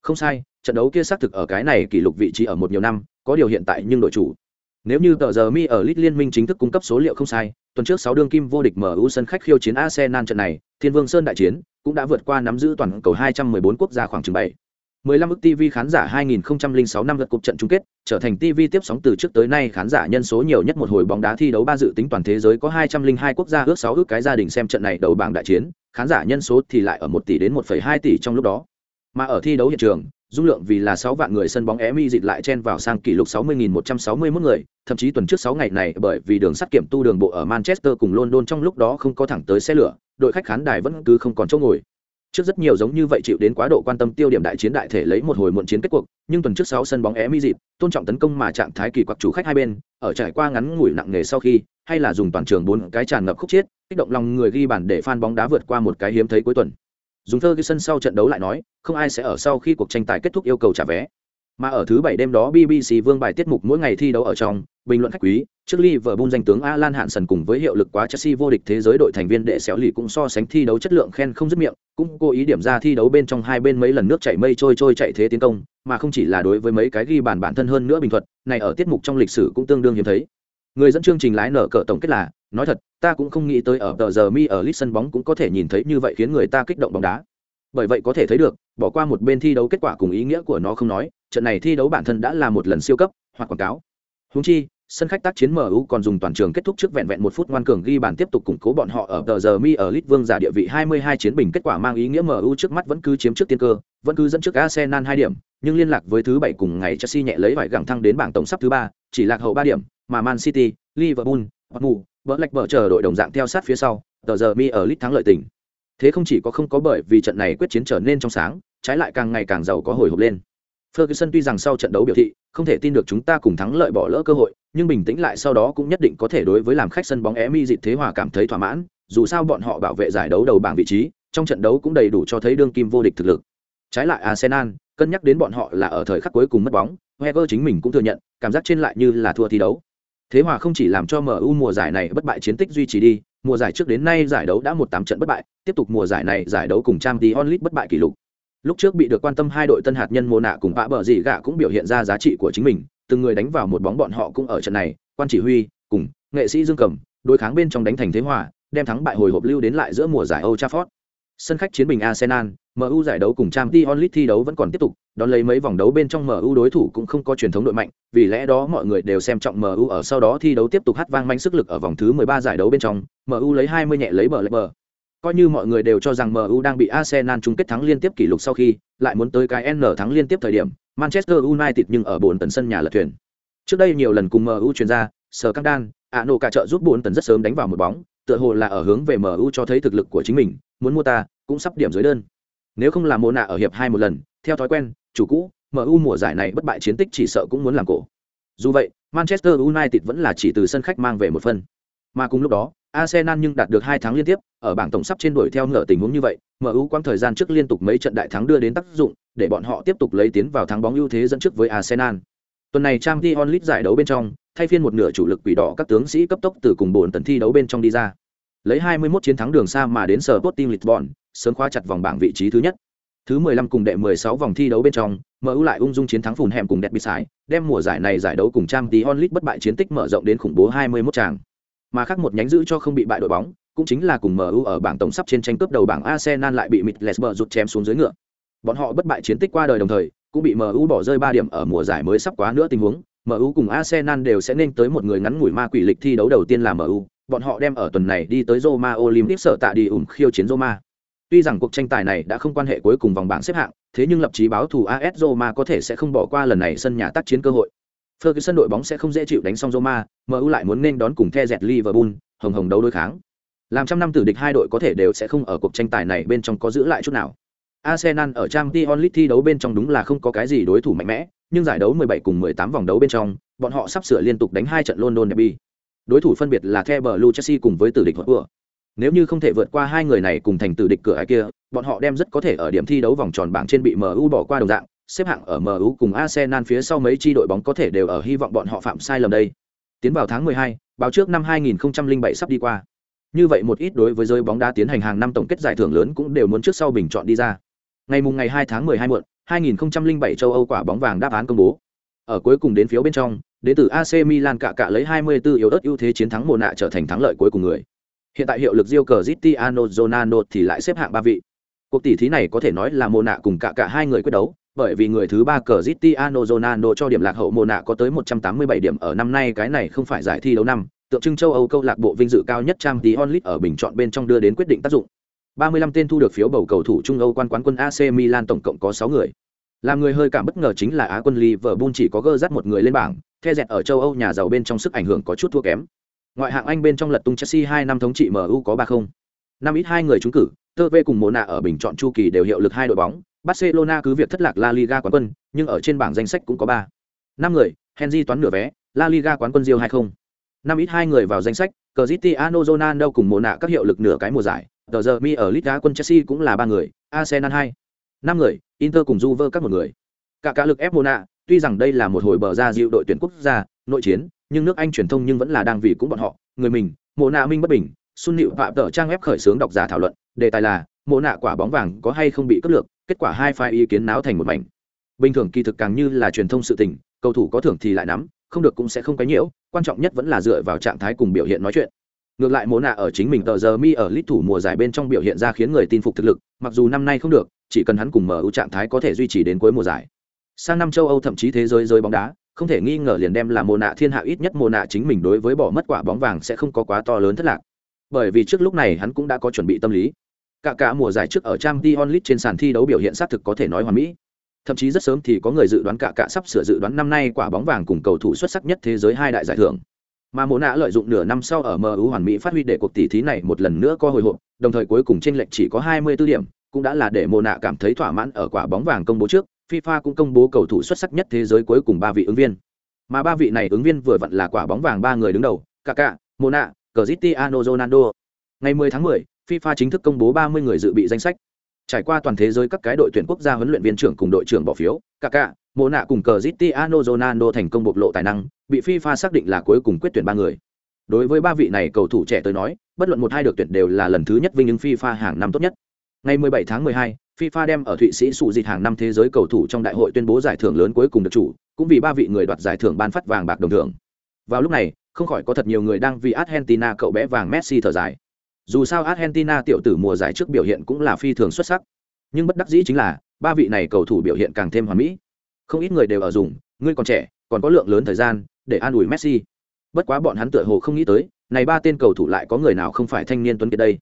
Không sai, trận đấu kia xác thực ở cái này kỷ lục vị trí ở một nhiều năm, có điều hiện tại nhưng đội chủ nếu như tờ giờ mi ở Lit Liên minh chính thức cung cấp số liệu không sai, tuần trước 6 đương kim vô địch MU sân khách khiêu chiến Arsenal trận này, Thiên Vương Sơn đại chiến cũng đã vượt qua nắm giữ toàn cầu 214 quốc gia khoảng chừng 7. 15 ức TV khán giả 2006 năm lượt cuộc trận chung kết, trở thành TV tiếp sóng từ trước tới nay khán giả nhân số nhiều nhất một hồi bóng đá thi đấu ba dự tính toàn thế giới có 202 quốc gia ước 6 ước cái gia đình xem trận này đầu bảng đại chiến, khán giả nhân số thì lại ở 1 tỷ đến 1,2 tỷ trong lúc đó. Mà ở thi đấu hiện trường, dung lượng vì là 6 vạn người sân bóng Emi dịch lại chen vào sang kỷ lục 60.161 người, thậm chí tuần trước 6 ngày này bởi vì đường sắt kiểm tu đường bộ ở Manchester cùng London trong lúc đó không có thẳng tới xe lửa, đội khách khán đài vẫn cứ không còn chỗ ngồi. Trước rất nhiều giống như vậy chịu đến quá độ quan tâm tiêu điểm đại chiến đại thể lấy một hồi muộn chiến kết cuộc, nhưng tuần trước sáu sân bóng é mi dịp tôn trọng tấn công mà trạng thái kỳ quặc chủ khách hai bên, ở trải qua ngắn ngủi nặng nề sau khi, hay là dùng toàn trường bốn cái tràn ngập khúc chết, kích động lòng người ghi bàn để fan bóng đá vượt qua một cái hiếm thấy cuối tuần. Dùng thơ cái sân sau trận đấu lại nói không ai sẽ ở sau khi cuộc tranh tài kết thúc yêu cầu trả vé mà ở thứ bảy đêm đó BBC vương bài tiết mục mỗi ngày thi đấu ở trong, bình luận khách quý, trước Liverpool danh tướng Alan Hansen cùng với hiệu lực quá Chelsea vô địch thế giới đội thành viên đệ xéo lì cũng so sánh thi đấu chất lượng khen không dứt miệng, cũng cố ý điểm ra thi đấu bên trong hai bên mấy lần nước chảy mây trôi trôi chạy thế tiến công, mà không chỉ là đối với mấy cái ghi bàn bản thân hơn nữa bình thuật, này ở tiết mục trong lịch sử cũng tương đương hiếm thấy. Người dẫn chương trình lái nở cờ tổng kết là, nói thật, ta cũng không nghĩ tới ở tờ giờ mi ở lít sân bóng cũng có thể nhìn thấy như vậy khiến người ta kích động bóng đá. Bởi vậy có thể thấy được bỏ qua một bên thi đấu kết quả cùng ý nghĩa của nó không nói trận này thi đấu bản thân đã là một lần siêu cấp hoặc quảng cáo húng chi sân khách tác chiến MU còn dùng toàn trường kết thúc trước vẹn vẹn một phút ngoan cường ghi bàn tiếp tục củng cố bọn họ ở tờ giờ mi ở Lit Vương giả địa vị 22 chiến bình kết quả mang ý nghĩa MU trước mắt vẫn cứ chiếm trước tiên cơ, vẫn cứ dẫn trước Arsenal 2 điểm, nhưng liên lạc với thứ bảy cùng ngày Chelsea nhẹ lấy vải gẳng thăng đến bảng tổng sắp thứ ba, chỉ lạc hậu 3 điểm, mà Man City, Liverpool, Bournemouth, Blackburn chờ đội đồng dạng theo sát phía sau, tờ giờ mi ở Lit thắng lợi tỉnh. Thế không chỉ có không có bởi vì trận này quyết chiến trở nên trong sáng, trái lại càng ngày càng giàu có hồi hộp lên. Ferguson tuy rằng sau trận đấu biểu thị không thể tin được chúng ta cùng thắng lợi bỏ lỡ cơ hội, nhưng bình tĩnh lại sau đó cũng nhất định có thể đối với làm khách sân bóng Emi dịp thế hòa cảm thấy thỏa mãn, dù sao bọn họ bảo vệ giải đấu đầu bảng vị trí, trong trận đấu cũng đầy đủ cho thấy đương kim vô địch thực lực. Trái lại Arsenal, cân nhắc đến bọn họ là ở thời khắc cuối cùng mất bóng, Wenger chính mình cũng thừa nhận, cảm giác trên lại như là thua thi đấu. Thế hòa không chỉ làm cho MU mùa giải này bất bại chiến tích duy trì đi, mùa giải trước đến nay giải đấu đã một tám trận bất bại, tiếp tục mùa giải này giải đấu cùng Champions League bất bại kỷ lục. Lúc trước bị được quan tâm hai đội tân hạt nhân mô nạ cùng bạ Bờ Dị Gạ cũng biểu hiện ra giá trị của chính mình, từng người đánh vào một bóng bọn họ cũng ở trận này, quan chỉ huy cùng nghệ sĩ Dương Cầm, đối kháng bên trong đánh thành thế hòa, đem thắng bại hồi hộp lưu đến lại giữa mùa giải Old Trafford. Sân khách chiến bình Arsenal, MU giải đấu cùng Champions League thi đấu vẫn còn tiếp tục, đón lấy mấy vòng đấu bên trong MU đối thủ cũng không có truyền thống đội mạnh, vì lẽ đó mọi người đều xem trọng MU ở sau đó thi đấu tiếp tục hát vang manh sức lực ở vòng thứ 13 giải đấu bên trong, MU lấy 20 nhẹ lấy bờ lệ bờ. Coi như mọi người đều cho rằng MU đang bị Arsenal chung kết thắng liên tiếp kỷ lục sau khi, lại muốn tới cái N thắng liên tiếp thời điểm, Manchester United nhưng ở bốn tấn sân nhà lật thuyền. Trước đây nhiều lần cùng MU truyền ra, Sở Căng Đan, Ano cả trợ giúp bốn tấn rất sớm đánh vào một bóng, tựa hồ là ở hướng về MU cho thấy thực lực của chính mình, muốn mua ta, cũng sắp điểm dưới đơn. Nếu không là Mộ nạ ở hiệp hai một lần, theo thói quen, chủ cũ, MU mùa giải này bất bại chiến tích chỉ sợ cũng muốn làm cổ. Dù vậy, Manchester United vẫn là chỉ từ sân khách mang về một phần. Mà cùng lúc đó, Arsenal nhưng đạt được hai thắng liên tiếp, ở bảng tổng sắp trên đuổi theo ngựa tình huống như vậy, MU quãng thời gian trước liên tục mấy trận đại thắng đưa đến tác dụng, để bọn họ tiếp tục lấy tiến vào thắng bóng ưu thế dẫn trước với Arsenal. Tuần này Champions League giải đấu bên trong, thay phiên một nửa chủ lực quỷ đỏ các tướng sĩ cấp tốc từ cùng bốn tần thi đấu bên trong đi ra. Lấy 21 chiến thắng đường xa mà đến Sporting Lisbon, sớm khóa chặt vòng bảng vị trí thứ nhất. Thứ 15 cùng đệ 16 vòng thi đấu bên trong, MU lại ung dung chiến thắng phùn hẻm cùng đẹp bị sải, đem mùa giải này giải đấu cùng Champions League bất bại chiến tích mở rộng đến khủng bố 21 tràng. Mà khác một nhánh giữ cho không bị bại đội bóng, cũng chính là cùng MU ở bảng tổng sắp trên tranh cướp đầu bảng Arsenal lại bị Middlesbrough rút chém xuống dưới ngựa. Bọn họ bất bại chiến tích qua đời đồng thời, cũng bị MU bỏ rơi 3 điểm ở mùa giải mới sắp quá nữa tình huống, MU cùng Arsenal đều sẽ nên tới một người ngắn ngủi ma quỷ lịch thi đấu đầu tiên là MU, bọn họ đem ở tuần này đi tới Roma Olympic sở tạ đi ủng khiêu chiến Roma. Tuy rằng cuộc tranh tài này đã không quan hệ cuối cùng vòng bảng xếp hạng, thế nhưng lập chí báo thù AS Roma có thể sẽ không bỏ qua lần này sân nhà tác chiến cơ hội. Ferguson đội bóng sẽ không dễ chịu đánh xong Roma, MU lại muốn nên đón cùng The dẹt Liverpool, hồng hồng đấu đối kháng. Làm trăm năm tử địch hai đội có thể đều sẽ không ở cuộc tranh tài này bên trong có giữ lại chút nào. Arsenal ở Champions League thi đấu bên trong đúng là không có cái gì đối thủ mạnh mẽ, nhưng giải đấu 17 cùng 18 vòng đấu bên trong, bọn họ sắp sửa liên tục đánh hai trận London Derby. Đối thủ phân biệt là The Blue Chelsea cùng với tử địch Hotspur. Nếu như không thể vượt qua hai người này cùng thành tử địch cửa ai kia, bọn họ đem rất có thể ở điểm thi đấu vòng tròn bảng trên bị MU bỏ qua đồng dạng, xếp hạng ở MU cùng Arsenal phía sau mấy chi đội bóng có thể đều ở hy vọng bọn họ phạm sai lầm đây. Tiến vào tháng 12, báo trước năm 2007 sắp đi qua. Như vậy một ít đối với giới bóng đá tiến hành hàng năm tổng kết giải thưởng lớn cũng đều muốn trước sau bình chọn đi ra. Ngày mùng ngày 2 tháng 12 muộn, 2007 châu Âu quả bóng vàng đáp án công bố. Ở cuối cùng đến phiếu bên trong, đến từ AC Milan cả cả lấy 24 yếu đất ưu thế chiến thắng mùa nạ trở thành thắng lợi cuối cùng người. Hiện tại hiệu lực Rio Cristiano Ronaldo thì lại xếp hạng ba vị. Cuộc tỷ thí này có thể nói là mùa nạ cùng cả cả hai người quyết đấu, bởi vì người thứ ba Cristiano Ronaldo cho điểm lạc hậu mùa nạ có tới 187 điểm ở năm nay cái này không phải giải thi đấu năm, tượng trưng châu Âu câu lạc bộ vinh dự cao nhất Champions League ở bình chọn bên trong đưa đến quyết định tác dụng. 35 tên thu được phiếu bầu cầu thủ Trung Âu quan quán quân AC Milan tổng cộng có 6 người. Làm người hơi cảm bất ngờ chính là Á quân Liverpool chỉ có gơ dắt một người lên bảng, theo dẹt ở châu Âu nhà giàu bên trong sức ảnh hưởng có chút thua kém. Ngoại hạng Anh bên trong lật tung Chelsea 2 năm thống trị MU có 3-0. Năm ít hai người trúng cử, Tơ về cùng Mộ nạ ở bình chọn chu kỳ đều hiệu lực hai đội bóng, Barcelona cứ việc thất lạc La Liga quán quân, nhưng ở trên bảng danh sách cũng có 3. Năm người, Henry toán nửa vé, La Liga quán quân Rio 20. Năm ít hai người vào danh sách, Cristiano Ronaldo cùng mùa nạ các hiệu lực nửa cái mùa giải, tờ giờ mi ở Liga quân Chelsea cũng là ba người, Arsenal 2. Năm người, Inter cùng Juve các một người. Cả cả lực ép Mona, tuy rằng đây là một hồi bờ ra dịu đội tuyển quốc gia, nội chiến, nhưng nước Anh truyền thông nhưng vẫn là đang vì cũng bọn họ, người mình, Mona minh bất bình, Sun Nịu phạm tờ trang web khởi xướng độc giả thảo luận, đề tài là Mona quả bóng vàng có hay không bị cướp lược, kết quả hai phe ý kiến náo thành một mảnh. Bình thường kỳ thực càng như là truyền thông sự tình, cầu thủ có thưởng thì lại nắm, không được cũng sẽ không cái nhiễu, quan trọng nhất vẫn là dựa vào trạng thái cùng biểu hiện nói chuyện. Ngược lại mô nạ ở chính mình tờ giờ mi ở lít thủ mùa giải bên trong biểu hiện ra khiến người tin phục thực lực mặc dù năm nay không được chỉ cần hắn cùng mở ưu trạng thái có thể duy trì đến cuối mùa giải. Sang năm châu âu thậm chí thế giới rơi bóng đá không thể nghi ngờ liền đem là mồ nạ thiên hạ ít nhất mồ nạ chính mình đối với bỏ mất quả bóng vàng sẽ không có quá to lớn thất lạc. Bởi vì trước lúc này hắn cũng đã có chuẩn bị tâm lý cả cả mùa giải trước ở trang t onlit trên sàn thi đấu biểu hiện sát thực có thể nói hoàn mỹ. Thậm chí rất sớm thì có người dự đoán cả cả sắp sửa dự đoán năm nay quả bóng vàng cùng cầu thủ xuất sắc nhất thế giới hai đại giải thưởng. Mà mộ nạ lợi dụng nửa năm sau ở mu hoàn mỹ phát huy để cuộc tỷ thí này một lần nữa có hồi hộp đồng thời cuối cùng trên lệch chỉ có 24 điểm cũng đã là để mộ nạ cảm thấy thỏa mãn ở quả bóng vàng công bố trước fifa cũng công bố cầu thủ xuất sắc nhất thế giới cuối cùng ba vị ứng viên. Mà ba vị này ứng viên vừa vặn là quả bóng vàng ba người đứng đầu Kaká, Mona, Cristiano Ronaldo. Ngày 10 tháng 10, FIFA chính thức công bố 30 người dự bị danh sách. Trải qua toàn thế giới các cái đội tuyển quốc gia huấn luyện viên trưởng cùng đội trưởng bỏ phiếu, Kaká, Mona cùng Cristiano Ronaldo thành công bộc lộ tài năng, bị FIFA xác định là cuối cùng quyết tuyển ba người. Đối với ba vị này cầu thủ trẻ tới nói, bất luận một hai được tuyển đều là lần thứ nhất vinh ứng FIFA hàng năm tốt nhất. Ngày 17 tháng 12, FIFA đem ở Thụy Sĩ sụ dịch hàng năm thế giới cầu thủ trong đại hội tuyên bố giải thưởng lớn cuối cùng được chủ, cũng vì ba vị người đoạt giải thưởng ban phát vàng bạc đồng thưởng. Vào lúc này, không khỏi có thật nhiều người đang vì Argentina cậu bé vàng Messi thở dài. Dù sao Argentina tiểu tử mùa giải trước biểu hiện cũng là phi thường xuất sắc, nhưng bất đắc dĩ chính là ba vị này cầu thủ biểu hiện càng thêm hoàn mỹ. Không ít người đều ở dùng, ngươi còn trẻ, còn có lượng lớn thời gian để an ủi Messi. Bất quá bọn hắn tựa hồ không nghĩ tới, này ba tên cầu thủ lại có người nào không phải thanh niên tuấn kiệt đây.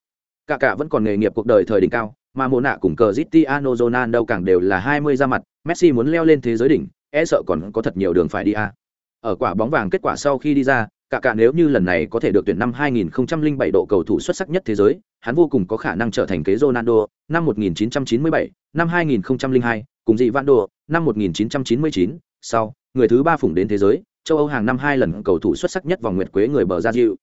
Cả cả vẫn còn nghề nghiệp cuộc đời thời đỉnh cao, mà mồ nạ cùng cờ Cristiano Ronaldo càng đều là 20 ra mặt, Messi muốn leo lên thế giới đỉnh, e sợ còn có thật nhiều đường phải đi a. Ở quả bóng vàng kết quả sau khi đi ra, cả cả nếu như lần này có thể được tuyển năm 2007 độ cầu thủ xuất sắc nhất thế giới, hắn vô cùng có khả năng trở thành kế Ronaldo, năm 1997, năm 2002, cùng dị Vando, năm 1999, sau, người thứ ba phủng đến thế giới, châu Âu hàng năm hai lần cầu thủ xuất sắc nhất vòng nguyệt quế người bờ ra dịu.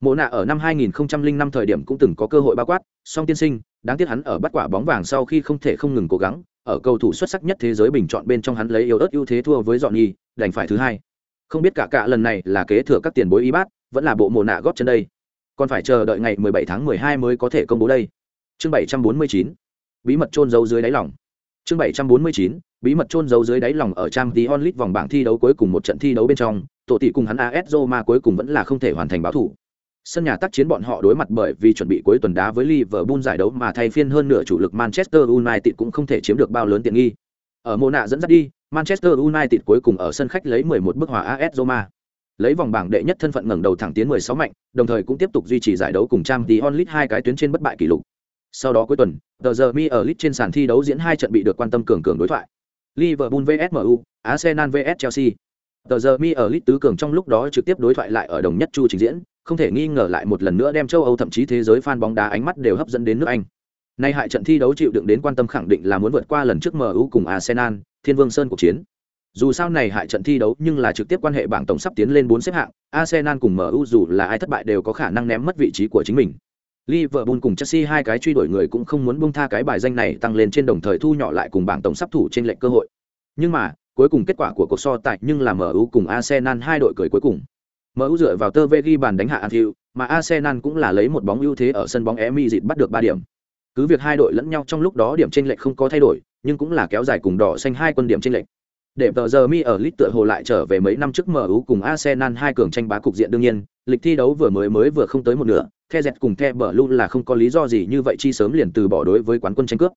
Mộ nạ ở năm 2005 thời điểm cũng từng có cơ hội bao quát, song tiên sinh, đáng tiếc hắn ở bắt quả bóng vàng sau khi không thể không ngừng cố gắng, ở cầu thủ xuất sắc nhất thế giới bình chọn bên trong hắn lấy yếu ớt ưu thế thua với dọn nhi, đành phải thứ hai không biết cả cả lần này là kế thừa các tiền bối y bát, vẫn là bộ mồ nạ góp chân đây. Còn phải chờ đợi ngày 17 tháng 12 mới có thể công bố đây. Chương 749 bí mật trôn giấu dưới đáy lòng. Chương 749 bí mật trôn giấu dưới đáy lòng ở trang tí onlit vòng bảng thi đấu cuối cùng một trận thi đấu bên trong, tổ tỷ cùng hắn AS Roma cuối cùng vẫn là không thể hoàn thành báo thủ. Sân nhà tác chiến bọn họ đối mặt bởi vì chuẩn bị cuối tuần đá với Liverpool giải đấu mà thay phiên hơn nửa chủ lực Manchester United cũng không thể chiếm được bao lớn tiện nghi. Ở mồ nạ dẫn dắt đi Manchester United cuối cùng ở sân khách lấy 11 bức hòa AS Roma. Lấy vòng bảng đệ nhất thân phận ngẩng đầu thẳng tiến 16 mạnh, đồng thời cũng tiếp tục duy trì giải đấu cùng Champions League hai cái tuyến trên bất bại kỷ lục. Sau đó cuối tuần, The mi ở League trên sàn thi đấu diễn hai trận bị được quan tâm cường cường đối thoại. Liverpool vs MU, Arsenal vs Chelsea. The mi ở League tứ cường trong lúc đó trực tiếp đối thoại lại ở đồng nhất chu trình diễn, không thể nghi ngờ lại một lần nữa đem châu Âu thậm chí thế giới fan bóng đá ánh mắt đều hấp dẫn đến nước Anh. Nay hại trận thi đấu chịu đựng đến quan tâm khẳng định là muốn vượt qua lần trước MU cùng Arsenal, Thiên Vương Sơn cuộc chiến. Dù sao này hại trận thi đấu nhưng là trực tiếp quan hệ bảng tổng sắp tiến lên 4 xếp hạng, Arsenal cùng MU dù là ai thất bại đều có khả năng ném mất vị trí của chính mình. Liverpool cùng Chelsea hai cái truy đuổi người cũng không muốn buông tha cái bài danh này tăng lên trên đồng thời thu nhỏ lại cùng bảng tổng sắp thủ trên lệnh cơ hội. Nhưng mà, cuối cùng kết quả của cuộc so tài nhưng là MU cùng Arsenal hai đội cười cuối cùng. MU dựa vào tơ ghi bàn đánh hạ Anfield, mà Arsenal cũng là lấy một bóng ưu thế ở sân bóng Emirates bắt được 3 điểm. Cứ việc hai đội lẫn nhau trong lúc đó điểm tranh lệch không có thay đổi, nhưng cũng là kéo dài cùng đỏ xanh hai quân điểm tranh lệch. Để tờ giờ mi ở lit tựa hồ lại trở về mấy năm trước MU cùng Arsenal hai cường tranh bá cục diện đương nhiên, lịch thi đấu vừa mới mới vừa không tới một nửa, The dẹt cùng The luôn là không có lý do gì như vậy chi sớm liền từ bỏ đối với quán quân tranh cướp.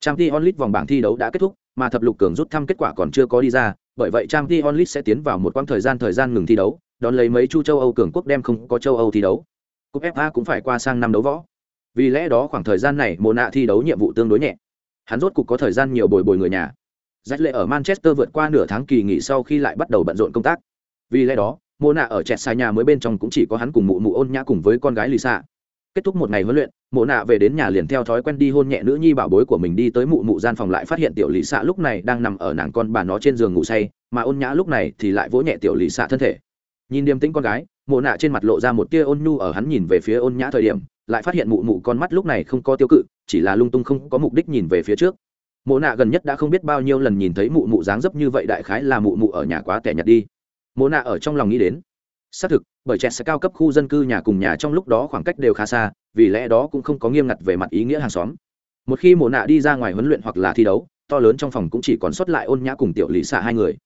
Champions League vòng bảng thi đấu đã kết thúc, mà thập lục cường rút thăm kết quả còn chưa có đi ra, bởi vậy Champions League sẽ tiến vào một quãng thời gian thời gian ngừng thi đấu, đón lấy mấy chu châu Âu cường quốc đem không có châu Âu thi đấu. Cúp FA cũng phải qua sang năm đấu võ. Vì lẽ đó khoảng thời gian này mồ nạ thi đấu nhiệm vụ tương đối nhẹ. Hắn rốt cục có thời gian nhiều bồi bồi người nhà. Rách lệ ở Manchester vượt qua nửa tháng kỳ nghỉ sau khi lại bắt đầu bận rộn công tác. Vì lẽ đó, mồ nạ ở chẹt sai nhà mới bên trong cũng chỉ có hắn cùng mụ mụ ôn nhã cùng với con gái Lisa. Kết thúc một ngày huấn luyện, Mộ nạ về đến nhà liền theo thói quen đi hôn nhẹ nữ nhi bảo bối của mình đi tới mụ mụ gian phòng lại phát hiện tiểu Lisa lúc này đang nằm ở nàng con bà nó trên giường ngủ say, mà ôn nhã lúc này thì lại vỗ nhẹ tiểu Lisa thân thể. Nhìn điềm tĩnh con gái, Mộ nạ trên mặt lộ ra một tia ôn nhu ở hắn nhìn về phía ôn nhã thời điểm, lại phát hiện mụ mụ con mắt lúc này không có tiêu cự chỉ là lung tung không có mục đích nhìn về phía trước. Mộ nạ gần nhất đã không biết bao nhiêu lần nhìn thấy mụ mụ dáng dấp như vậy đại khái là mụ mụ ở nhà quá tẻ nhặt đi. Mộ nạ ở trong lòng nghĩ đến xác thực bởi trẻ sẽ cao cấp khu dân cư nhà cùng nhà trong lúc đó khoảng cách đều khá xa vì lẽ đó cũng không có nghiêm ngặt về mặt ý nghĩa hàng xóm. Một khi mộ nạ đi ra ngoài huấn luyện hoặc là thi đấu to lớn trong phòng cũng chỉ còn sót lại ôn nhã cùng tiểu lì xạ hai người.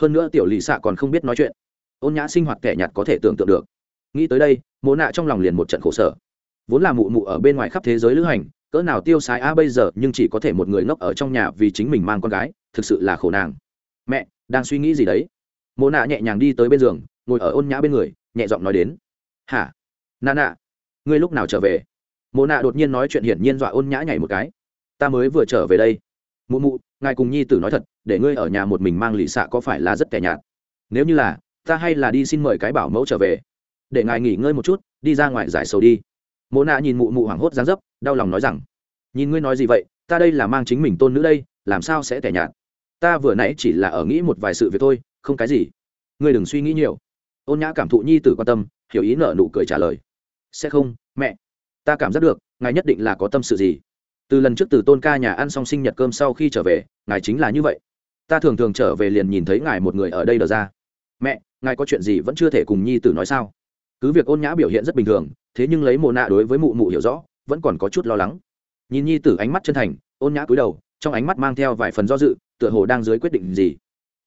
Hơn nữa tiểu lì xạ còn không biết nói chuyện ôn nhã sinh hoạt kẻ nhạt có thể tưởng tượng được. Nghĩ tới đây, mộ nạ trong lòng liền một trận khổ sở. Vốn là mụ mụ ở bên ngoài khắp thế giới lữ hành, cỡ nào tiêu sái a bây giờ, nhưng chỉ có thể một người ngốc ở trong nhà vì chính mình mang con gái, thực sự là khổ nàng. Mẹ, đang suy nghĩ gì đấy? Mộ nạ nhẹ nhàng đi tới bên giường, ngồi ở ôn nhã bên người, nhẹ giọng nói đến. Hả? Nà nạ ngươi lúc nào trở về? Mộ nạ đột nhiên nói chuyện hiển nhiên dọa ôn nhã nhảy một cái. Ta mới vừa trở về đây. Mụ mụ, ngài cùng nhi tử nói thật, để ngươi ở nhà một mình mang lì xạ có phải là rất tẻ nhạt? Nếu như là ta hay là đi xin mời cái bảo mẫu trở về. Để ngài nghỉ ngơi một chút, đi ra ngoài giải sầu đi. Mộ nạ nhìn mụ mụ hoảng hốt dáng dấp, đau lòng nói rằng, nhìn ngươi nói gì vậy, ta đây là mang chính mình tôn nữ đây, làm sao sẽ tẻ nhạt? Ta vừa nãy chỉ là ở nghĩ một vài sự việc thôi, không cái gì. Ngươi đừng suy nghĩ nhiều. Ôn nhã cảm thụ nhi tử quan tâm, hiểu ý nở nụ cười trả lời, sẽ không, mẹ. Ta cảm giác được, ngài nhất định là có tâm sự gì. Từ lần trước từ tôn ca nhà ăn xong sinh nhật cơm sau khi trở về, ngài chính là như vậy. Ta thường thường trở về liền nhìn thấy ngài một người ở đây đờ ra. Mẹ ngài có chuyện gì vẫn chưa thể cùng nhi tử nói sao? Cứ việc ôn nhã biểu hiện rất bình thường, thế nhưng lấy mồ nạ đối với mụ mụ hiểu rõ, vẫn còn có chút lo lắng. Nhìn nhi tử ánh mắt chân thành, ôn nhã cúi đầu, trong ánh mắt mang theo vài phần do dự, tựa hồ đang dưới quyết định gì.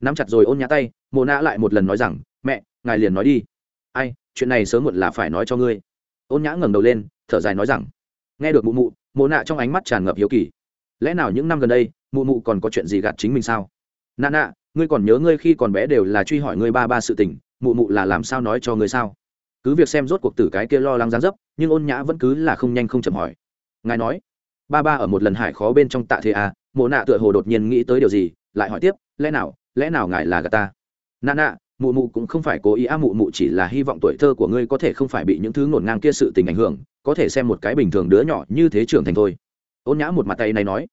Nắm chặt rồi ôn nhã tay mồ nạ lại một lần nói rằng, mẹ, ngài liền nói đi. Ai, chuyện này sớm muộn là phải nói cho ngươi. Ôn nhã ngẩng đầu lên, thở dài nói rằng, nghe được mụ mụ mồ nạ trong ánh mắt tràn ngập hiếu kỳ. Lẽ nào những năm gần đây, mụ mụ còn có chuyện gì gạt chính mình sao? Nạ nạ ngươi còn nhớ ngươi khi còn bé đều là truy hỏi ngươi ba ba sự tình, mụ mụ là làm sao nói cho ngươi sao? Cứ việc xem rốt cuộc tử cái kia lo lắng gián dấp, nhưng ôn nhã vẫn cứ là không nhanh không chậm hỏi. Ngài nói, ba ba ở một lần hải khó bên trong tạ thế à mộ nạ tựa hồ đột nhiên nghĩ tới điều gì, lại hỏi tiếp, lẽ nào lẽ nào ngài là gà ta? Nạ nạ, mụ mụ cũng không phải cố ý á mụ mụ chỉ là hy vọng tuổi thơ của ngươi có thể không phải bị những thứ ngổn ngang kia sự tình ảnh hưởng, có thể xem một cái bình thường đứa nhỏ như thế trưởng thành thôi. Ôn nhã một mặt tay này nói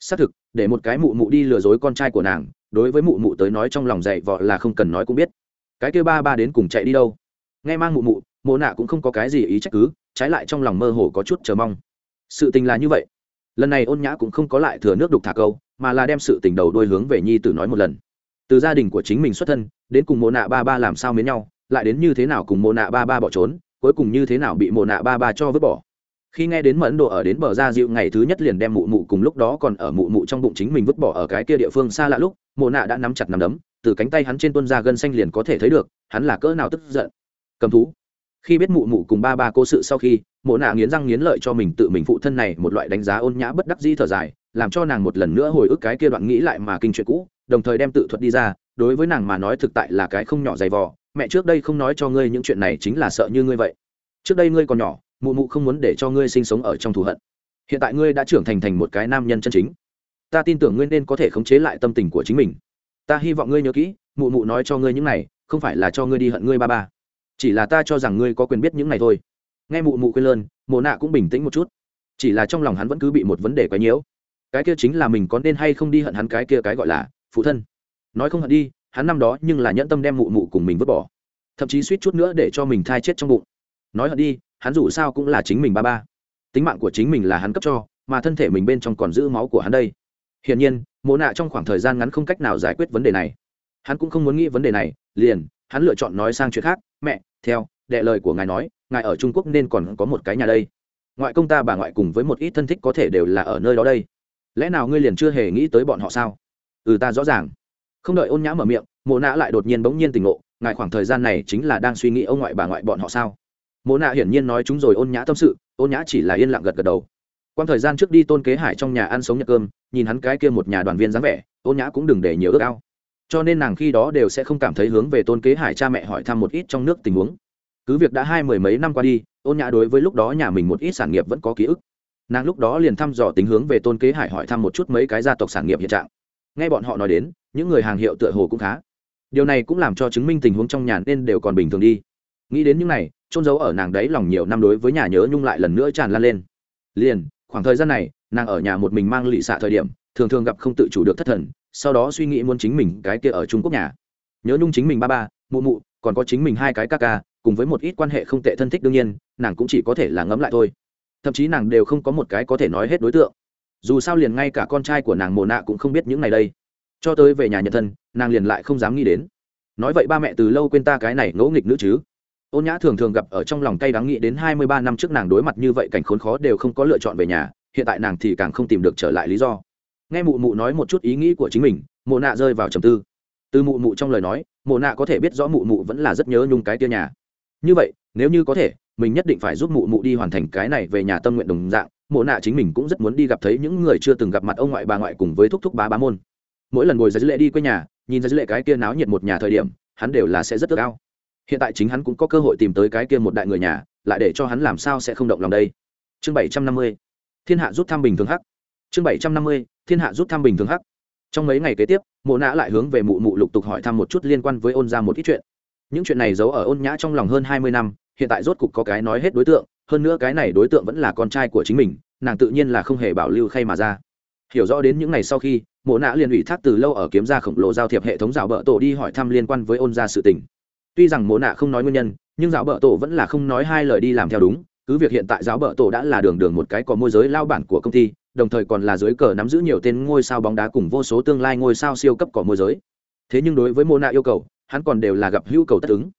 xác thực, để một cái mụ mụ đi lừa dối con trai của nàng, đối với mụ mụ tới nói trong lòng dạy vợ là không cần nói cũng biết. Cái kia ba ba đến cùng chạy đi đâu? Nghe mang mụ mụ, mộ nạ cũng không có cái gì ý trách cứ, trái lại trong lòng mơ hồ có chút chờ mong. Sự tình là như vậy. Lần này ôn nhã cũng không có lại thừa nước đục thả câu, mà là đem sự tình đầu đôi hướng về nhi tử nói một lần. Từ gia đình của chính mình xuất thân, đến cùng mộ nạ ba ba làm sao mến nhau, lại đến như thế nào cùng mộ nạ ba ba bỏ trốn, cuối cùng như thế nào bị mộ nạ ba ba cho vứt bỏ khi nghe đến mẫn độ ở đến bờ ra dịu ngày thứ nhất liền đem mụ mụ cùng lúc đó còn ở mụ mụ trong bụng chính mình vứt bỏ ở cái kia địa phương xa lạ lúc, mộ nạ đã nắm chặt nắm đấm, từ cánh tay hắn trên tuân ra gân xanh liền có thể thấy được, hắn là cỡ nào tức giận. Cầm thú. Khi biết mụ mụ cùng ba ba cố sự sau khi, mộ nạ nghiến răng nghiến lợi cho mình tự mình phụ thân này một loại đánh giá ôn nhã bất đắc dĩ thở dài, làm cho nàng một lần nữa hồi ức cái kia đoạn nghĩ lại mà kinh chuyện cũ, đồng thời đem tự thuật đi ra, đối với nàng mà nói thực tại là cái không nhỏ dày vò, mẹ trước đây không nói cho ngươi những chuyện này chính là sợ như ngươi vậy. Trước đây ngươi còn nhỏ mụ mụ không muốn để cho ngươi sinh sống ở trong thù hận. Hiện tại ngươi đã trưởng thành thành một cái nam nhân chân chính. Ta tin tưởng ngươi nên có thể khống chế lại tâm tình của chính mình. Ta hy vọng ngươi nhớ kỹ, mụ mụ nói cho ngươi những này, không phải là cho ngươi đi hận ngươi ba ba. Chỉ là ta cho rằng ngươi có quyền biết những này thôi. Nghe mụ mụ quên lơn mồ nạ cũng bình tĩnh một chút. Chỉ là trong lòng hắn vẫn cứ bị một vấn đề quấy nhiễu. Cái kia chính là mình có nên hay không đi hận hắn cái kia cái gọi là phụ thân. Nói không hận đi, hắn năm đó nhưng là nhẫn tâm đem mụ mụ cùng mình vứt bỏ. Thậm chí suýt chút nữa để cho mình thai chết trong bụng. Nói hận đi hắn dù sao cũng là chính mình ba ba. Tính mạng của chính mình là hắn cấp cho, mà thân thể mình bên trong còn giữ máu của hắn đây. Hiển nhiên, mộ nạ trong khoảng thời gian ngắn không cách nào giải quyết vấn đề này. Hắn cũng không muốn nghĩ vấn đề này, liền, hắn lựa chọn nói sang chuyện khác, mẹ, theo, đệ lời của ngài nói, ngài ở trung quốc nên còn có một cái nhà đây. Ngoại công ta bà ngoại cùng với một ít thân thích có thể đều là ở nơi đó đây. Lẽ nào ngươi liền chưa hề nghĩ tới bọn họ sao? Ừ ta rõ ràng. Không đợi ôn nhã mở miệng, mộ nạ lại đột nhiên bỗng nhiên tỉnh ngộ, ngài khoảng thời gian này chính là đang suy nghĩ ông ngoại bà ngoại bọn họ sao? Mộ nạ hiển nhiên nói chúng rồi ôn nhã tâm sự, ôn nhã chỉ là yên lặng gật gật đầu. Quan thời gian trước đi tôn kế hải trong nhà ăn sống nhật cơm, nhìn hắn cái kia một nhà đoàn viên dáng vẻ, ôn nhã cũng đừng để nhiều ước ao. Cho nên nàng khi đó đều sẽ không cảm thấy hướng về tôn kế hải cha mẹ hỏi thăm một ít trong nước tình huống. Cứ việc đã hai mười mấy năm qua đi, ôn nhã đối với lúc đó nhà mình một ít sản nghiệp vẫn có ký ức. Nàng lúc đó liền thăm dò tính hướng về tôn kế hải hỏi thăm một chút mấy cái gia tộc sản nghiệp hiện trạng. Nghe bọn họ nói đến, những người hàng hiệu tựa hồ cũng khá. Điều này cũng làm cho chứng minh tình huống trong nhà nên đều còn bình thường đi. Nghĩ đến những này trôn giấu ở nàng đấy lòng nhiều năm đối với nhà nhớ nhung lại lần nữa tràn lan lên. Liền, khoảng thời gian này, nàng ở nhà một mình mang lụy xạ thời điểm, thường thường gặp không tự chủ được thất thần, sau đó suy nghĩ muốn chính mình cái kia ở trung quốc nhà. Nhớ nhung chính mình ba ba, mụ mụ, còn có chính mình hai cái ca ca, cùng với một ít quan hệ không tệ thân thích đương nhiên, nàng cũng chỉ có thể là ngẫm lại thôi. Thậm chí nàng đều không có một cái có thể nói hết đối tượng. Dù sao liền ngay cả con trai của nàng mồ nạ cũng không biết những này đây. Cho tới về nhà nhận thân, nàng liền lại không dám nghĩ đến. Nói vậy ba mẹ từ lâu quên ta cái này ngỗ nghịch nữ chứ ôn nhã thường thường gặp ở trong lòng cay đắng nghĩ đến hai mươi ba năm trước nàng đối mặt như vậy cảnh khốn khó đều không có lựa chọn về nhà, hiện tại nàng thì càng không tìm được trở lại lý do. Nghe mụ mụ nói một chút ý nghĩ của chính mình, mộ nạ rơi vào trầm tư. Từ mụ mụ trong lời nói, mộ nạ có thể biết rõ mụ mụ vẫn là rất nhớ nhung cái tia nhà. Như vậy, nếu như có thể, mình nhất định phải giúp mụ mụ đi hoàn thành cái này về nhà tâm nguyện đồng dạng. Mộ nạ chính mình cũng rất muốn đi gặp thấy những người chưa từng gặp mặt ông ngoại bà ngoại cùng với thúc thúc bá bá môn. Mỗi lần ngồi ra dư lệ đi quê nhà, nhìn ra dư lệ cái kia náo nhiệt một nhà thời điểm, hắn đều là sẽ rất ước ao hiện tại chính hắn cũng có cơ hội tìm tới cái kia một đại người nhà, lại để cho hắn làm sao sẽ không động lòng đây? Chương bảy trăm năm mươi, thiên hạ rút thăm bình thường hắc. Chương bảy trăm năm mươi, thiên hạ rút thăm bình thường hắc. Trong mấy ngày kế tiếp, mộ nã lại hướng về mụ mụ lục tục hỏi thăm một chút liên quan với ôn ra một ít chuyện. Những chuyện này giấu ở ôn nhã trong lòng hơn hai mươi năm, hiện tại rốt cục có cái nói hết đối tượng, hơn nữa cái này đối tượng vẫn là con trai của chính mình, nàng tự nhiên là không hề bảo lưu khay mà ra. Hiểu rõ đến những ngày sau khi, mộ nã liền ủy thác từ lâu ở kiếm gia khổng lồ giao thiệp hệ thống rào bợ tổ đi hỏi thăm liên quan với ôn gia sự tình tuy rằng mộ nạ không nói nguyên nhân, nhưng giáo bợ tổ vẫn là không nói hai lời đi làm theo đúng, cứ việc hiện tại giáo bợ tổ đã là đường đường một cái có môi giới lao bản của công ty, đồng thời còn là dưới cờ nắm giữ nhiều tên ngôi sao bóng đá cùng vô số tương lai ngôi sao siêu cấp cỏ môi giới. Thế nhưng đối với mô nạ yêu cầu, hắn còn đều là gặp hữu cầu tất ứng.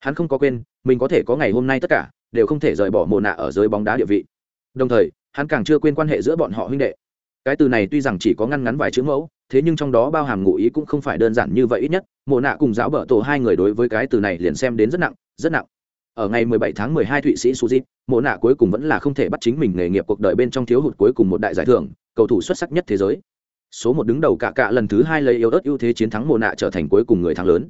Hắn không có quên, mình có thể có ngày hôm nay tất cả, đều không thể rời bỏ mồ nạ ở giới bóng đá địa vị. Đồng thời, hắn càng chưa quên quan hệ giữa bọn họ huynh đệ. Cái từ này tuy rằng chỉ có ngăn ngắn vài chữ mẫu thế nhưng trong đó bao hàm ngụ ý cũng không phải đơn giản như vậy ít nhất Mộ nạ cùng giáo bở tổ hai người đối với cái từ này liền xem đến rất nặng rất nặng ở ngày 17 tháng 12 thụy sĩ Suzy, mộ nạ cuối cùng vẫn là không thể bắt chính mình nghề nghiệp cuộc đời bên trong thiếu hụt cuối cùng một đại giải thưởng, cầu thủ xuất sắc nhất thế giới. Số một đứng đầu cả cả lần thứ hai lấy yếu ớt ưu thế chiến thắng mộ nạ trở thành cuối cùng người thắng lớn.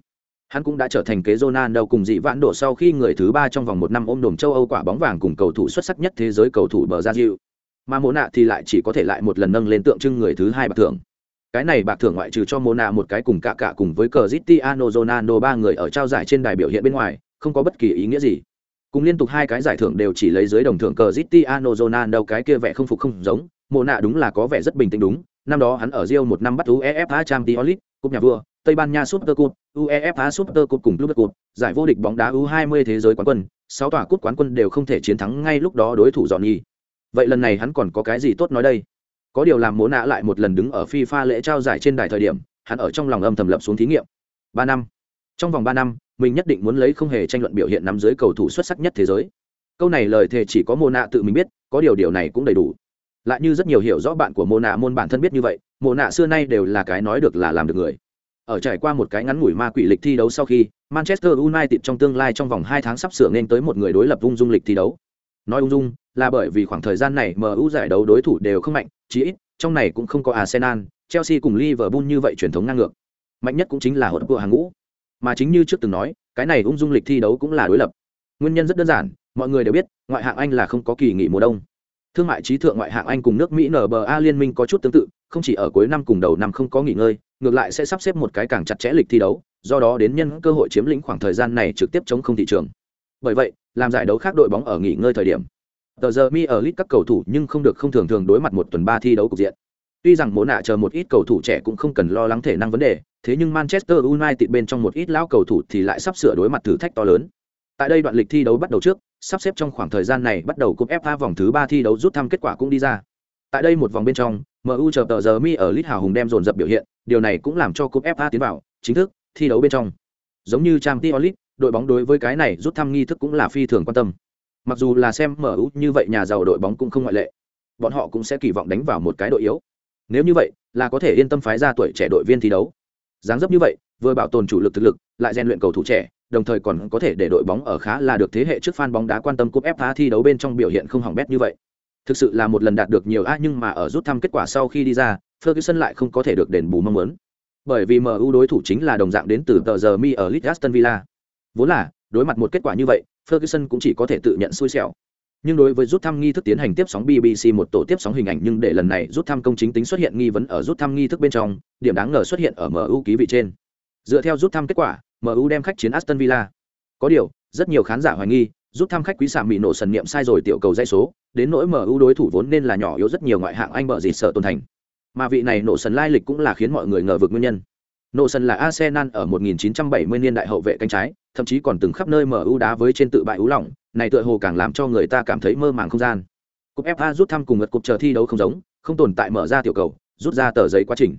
Hắn cũng đã trở thành kế Ronaldo cùng dị vãn đổ sau khi người thứ ba trong vòng một năm ôm đồm châu Âu quả bóng vàng cùng cầu thủ xuất sắc nhất thế giới cầu thủ bờ ra diệu. Mà mộ nạ thì lại chỉ có thể lại một lần nâng lên tượng trưng người thứ hai bạc thưởng. Cái này bạc thưởng ngoại trừ cho mộ nạ một cái cùng cả cả cùng với Cristiano Ronaldo ba người ở trao giải trên đài biểu hiện bên ngoài, không có bất kỳ ý nghĩa gì cùng liên tục hai cái giải thưởng đều chỉ lấy dưới đồng thưởng cờ Cristiano Ronaldo cái kia vẻ không phục không giống, Mộ nạ đúng là có vẻ rất bình tĩnh đúng, năm đó hắn ở Rio một năm bắt UEFA Champions League, cúp nhà vua, Tây Ban Nha Super Cup, UEFA Super Cup cùng Club Cup, giải vô địch bóng đá U20 thế giới quán quân, sáu tòa cúp quán quân đều không thể chiến thắng ngay lúc đó đối thủ dọn nhì. Vậy lần này hắn còn có cái gì tốt nói đây? Có điều làm mố nạ lại một lần đứng ở phi pha lễ trao giải trên đài thời điểm, hắn ở trong lòng âm thầm lập xuống thí nghiệm. Ba năm. Trong vòng ba năm, mình nhất định muốn lấy không hề tranh luận biểu hiện nắm dưới cầu thủ xuất sắc nhất thế giới câu này lời thề chỉ có mô nạ tự mình biết có điều điều này cũng đầy đủ lại như rất nhiều hiểu rõ bạn của mô nạ môn bản thân biết như vậy mô nạ xưa nay đều là cái nói được là làm được người ở trải qua một cái ngắn ngủi ma quỷ lịch thi đấu sau khi manchester united trong tương lai trong vòng hai tháng sắp sửa nên tới một người đối lập vung dung lịch thi đấu nói ung dung, là bởi vì khoảng thời gian này mu giải đấu đối thủ đều không mạnh, chí ít, trong này cũng không có arsenal, chelsea cùng liverpool như vậy truyền thống ngang ngược. Mạnh nhất cũng chính là hỗn của hàng ngũ. Mà chính như trước từng nói, cái này ung dung lịch thi đấu cũng là đối lập. Nguyên nhân rất đơn giản, mọi người đều biết, ngoại hạng anh là không có kỳ nghỉ mùa đông. Thương mại trí thượng ngoại hạng anh cùng nước mỹ nba liên minh có chút tương tự, không chỉ ở cuối năm cùng đầu năm không có nghỉ ngơi, ngược lại sẽ sắp xếp một cái càng chặt chẽ lịch thi đấu, do đó đến nhân cơ hội chiếm lĩnh khoảng thời gian này trực tiếp chống không thị trường. Bởi vậy làm giải đấu khác đội bóng ở nghỉ ngơi thời điểm tờ giờ mi ở lit các cầu thủ nhưng không được không thường thường đối mặt một tuần ba thi đấu cục diện tuy rằng mỗ nạ chờ một ít cầu thủ trẻ cũng không cần lo lắng thể năng vấn đề thế nhưng Manchester United bên trong một ít lão cầu thủ thì lại sắp sửa đối mặt thử thách to lớn. Tại đây đoạn lịch thi đấu bắt đầu trước, sắp xếp trong khoảng thời gian này bắt đầu cúp FA vòng thứ 3 thi đấu rút thăm kết quả cũng đi ra. Tại đây một vòng bên trong, MU chờ tờ giờ mi ở Lit Hào Hùng đem dồn dập biểu hiện, điều này cũng làm cho cúp FA tiến vào chính thức thi đấu bên trong. Giống như Champions League, đội bóng đối với cái này rút thăm nghi thức cũng là phi thường quan tâm. Mặc dù là xem MU như vậy nhà giàu đội bóng cũng không ngoại lệ. Bọn họ cũng sẽ kỳ vọng đánh vào một cái đội yếu. Nếu như vậy, là có thể yên tâm phái ra tuổi trẻ đội viên thi đấu dáng dấp như vậy vừa bảo tồn chủ lực thực lực lại rèn luyện cầu thủ trẻ đồng thời còn có thể để đội bóng ở khá là được thế hệ trước fan bóng đá quan tâm cúp FA thi đấu bên trong biểu hiện không hỏng bét như vậy. Thực sự là một lần đạt được nhiều a nhưng mà ở rút thăm kết quả sau khi đi ra, Ferguson lại không có thể được đền bù mong muốn. Bởi vì MU đối thủ chính là đồng dạng đến từ tờ giờ mi ở Leeds Aston Villa. Vốn là, đối mặt một kết quả như vậy, Ferguson cũng chỉ có thể tự nhận xui xẻo. Nhưng đối với rút thăm nghi thức tiến hành tiếp sóng bbc một tổ tiếp sóng hình ảnh nhưng để lần này rút thăm công chính tính xuất hiện nghi vấn ở rút thăm nghi thức bên trong điểm đáng ngờ xuất hiện ở mu ký vị trên. Dựa theo rút thăm kết quả mu đem khách chiến aston villa. Có điều rất nhiều khán giả hoài nghi rút thăm khách quý sạm bị nổ sần niệm sai rồi tiểu cầu dây số đến nỗi mu đối thủ vốn nên là nhỏ yếu rất nhiều ngoại hạng anh bờ gì sợ tồn thành. Mà vị này nổ sần lai lịch cũng là khiến mọi người ngờ vực nguyên nhân. Nô sân là arsenal ở 1970 niên đại hậu vệ cánh trái thậm chí còn từng khắp nơi mở ưu đá với trên tự bại ưu lỏng này tựa hồ càng làm cho người ta cảm thấy mơ màng không gian. Cúp fa rút thăm cùng ngật cúp chờ thi đấu không giống không tồn tại mở ra tiểu cầu rút ra tờ giấy quá trình.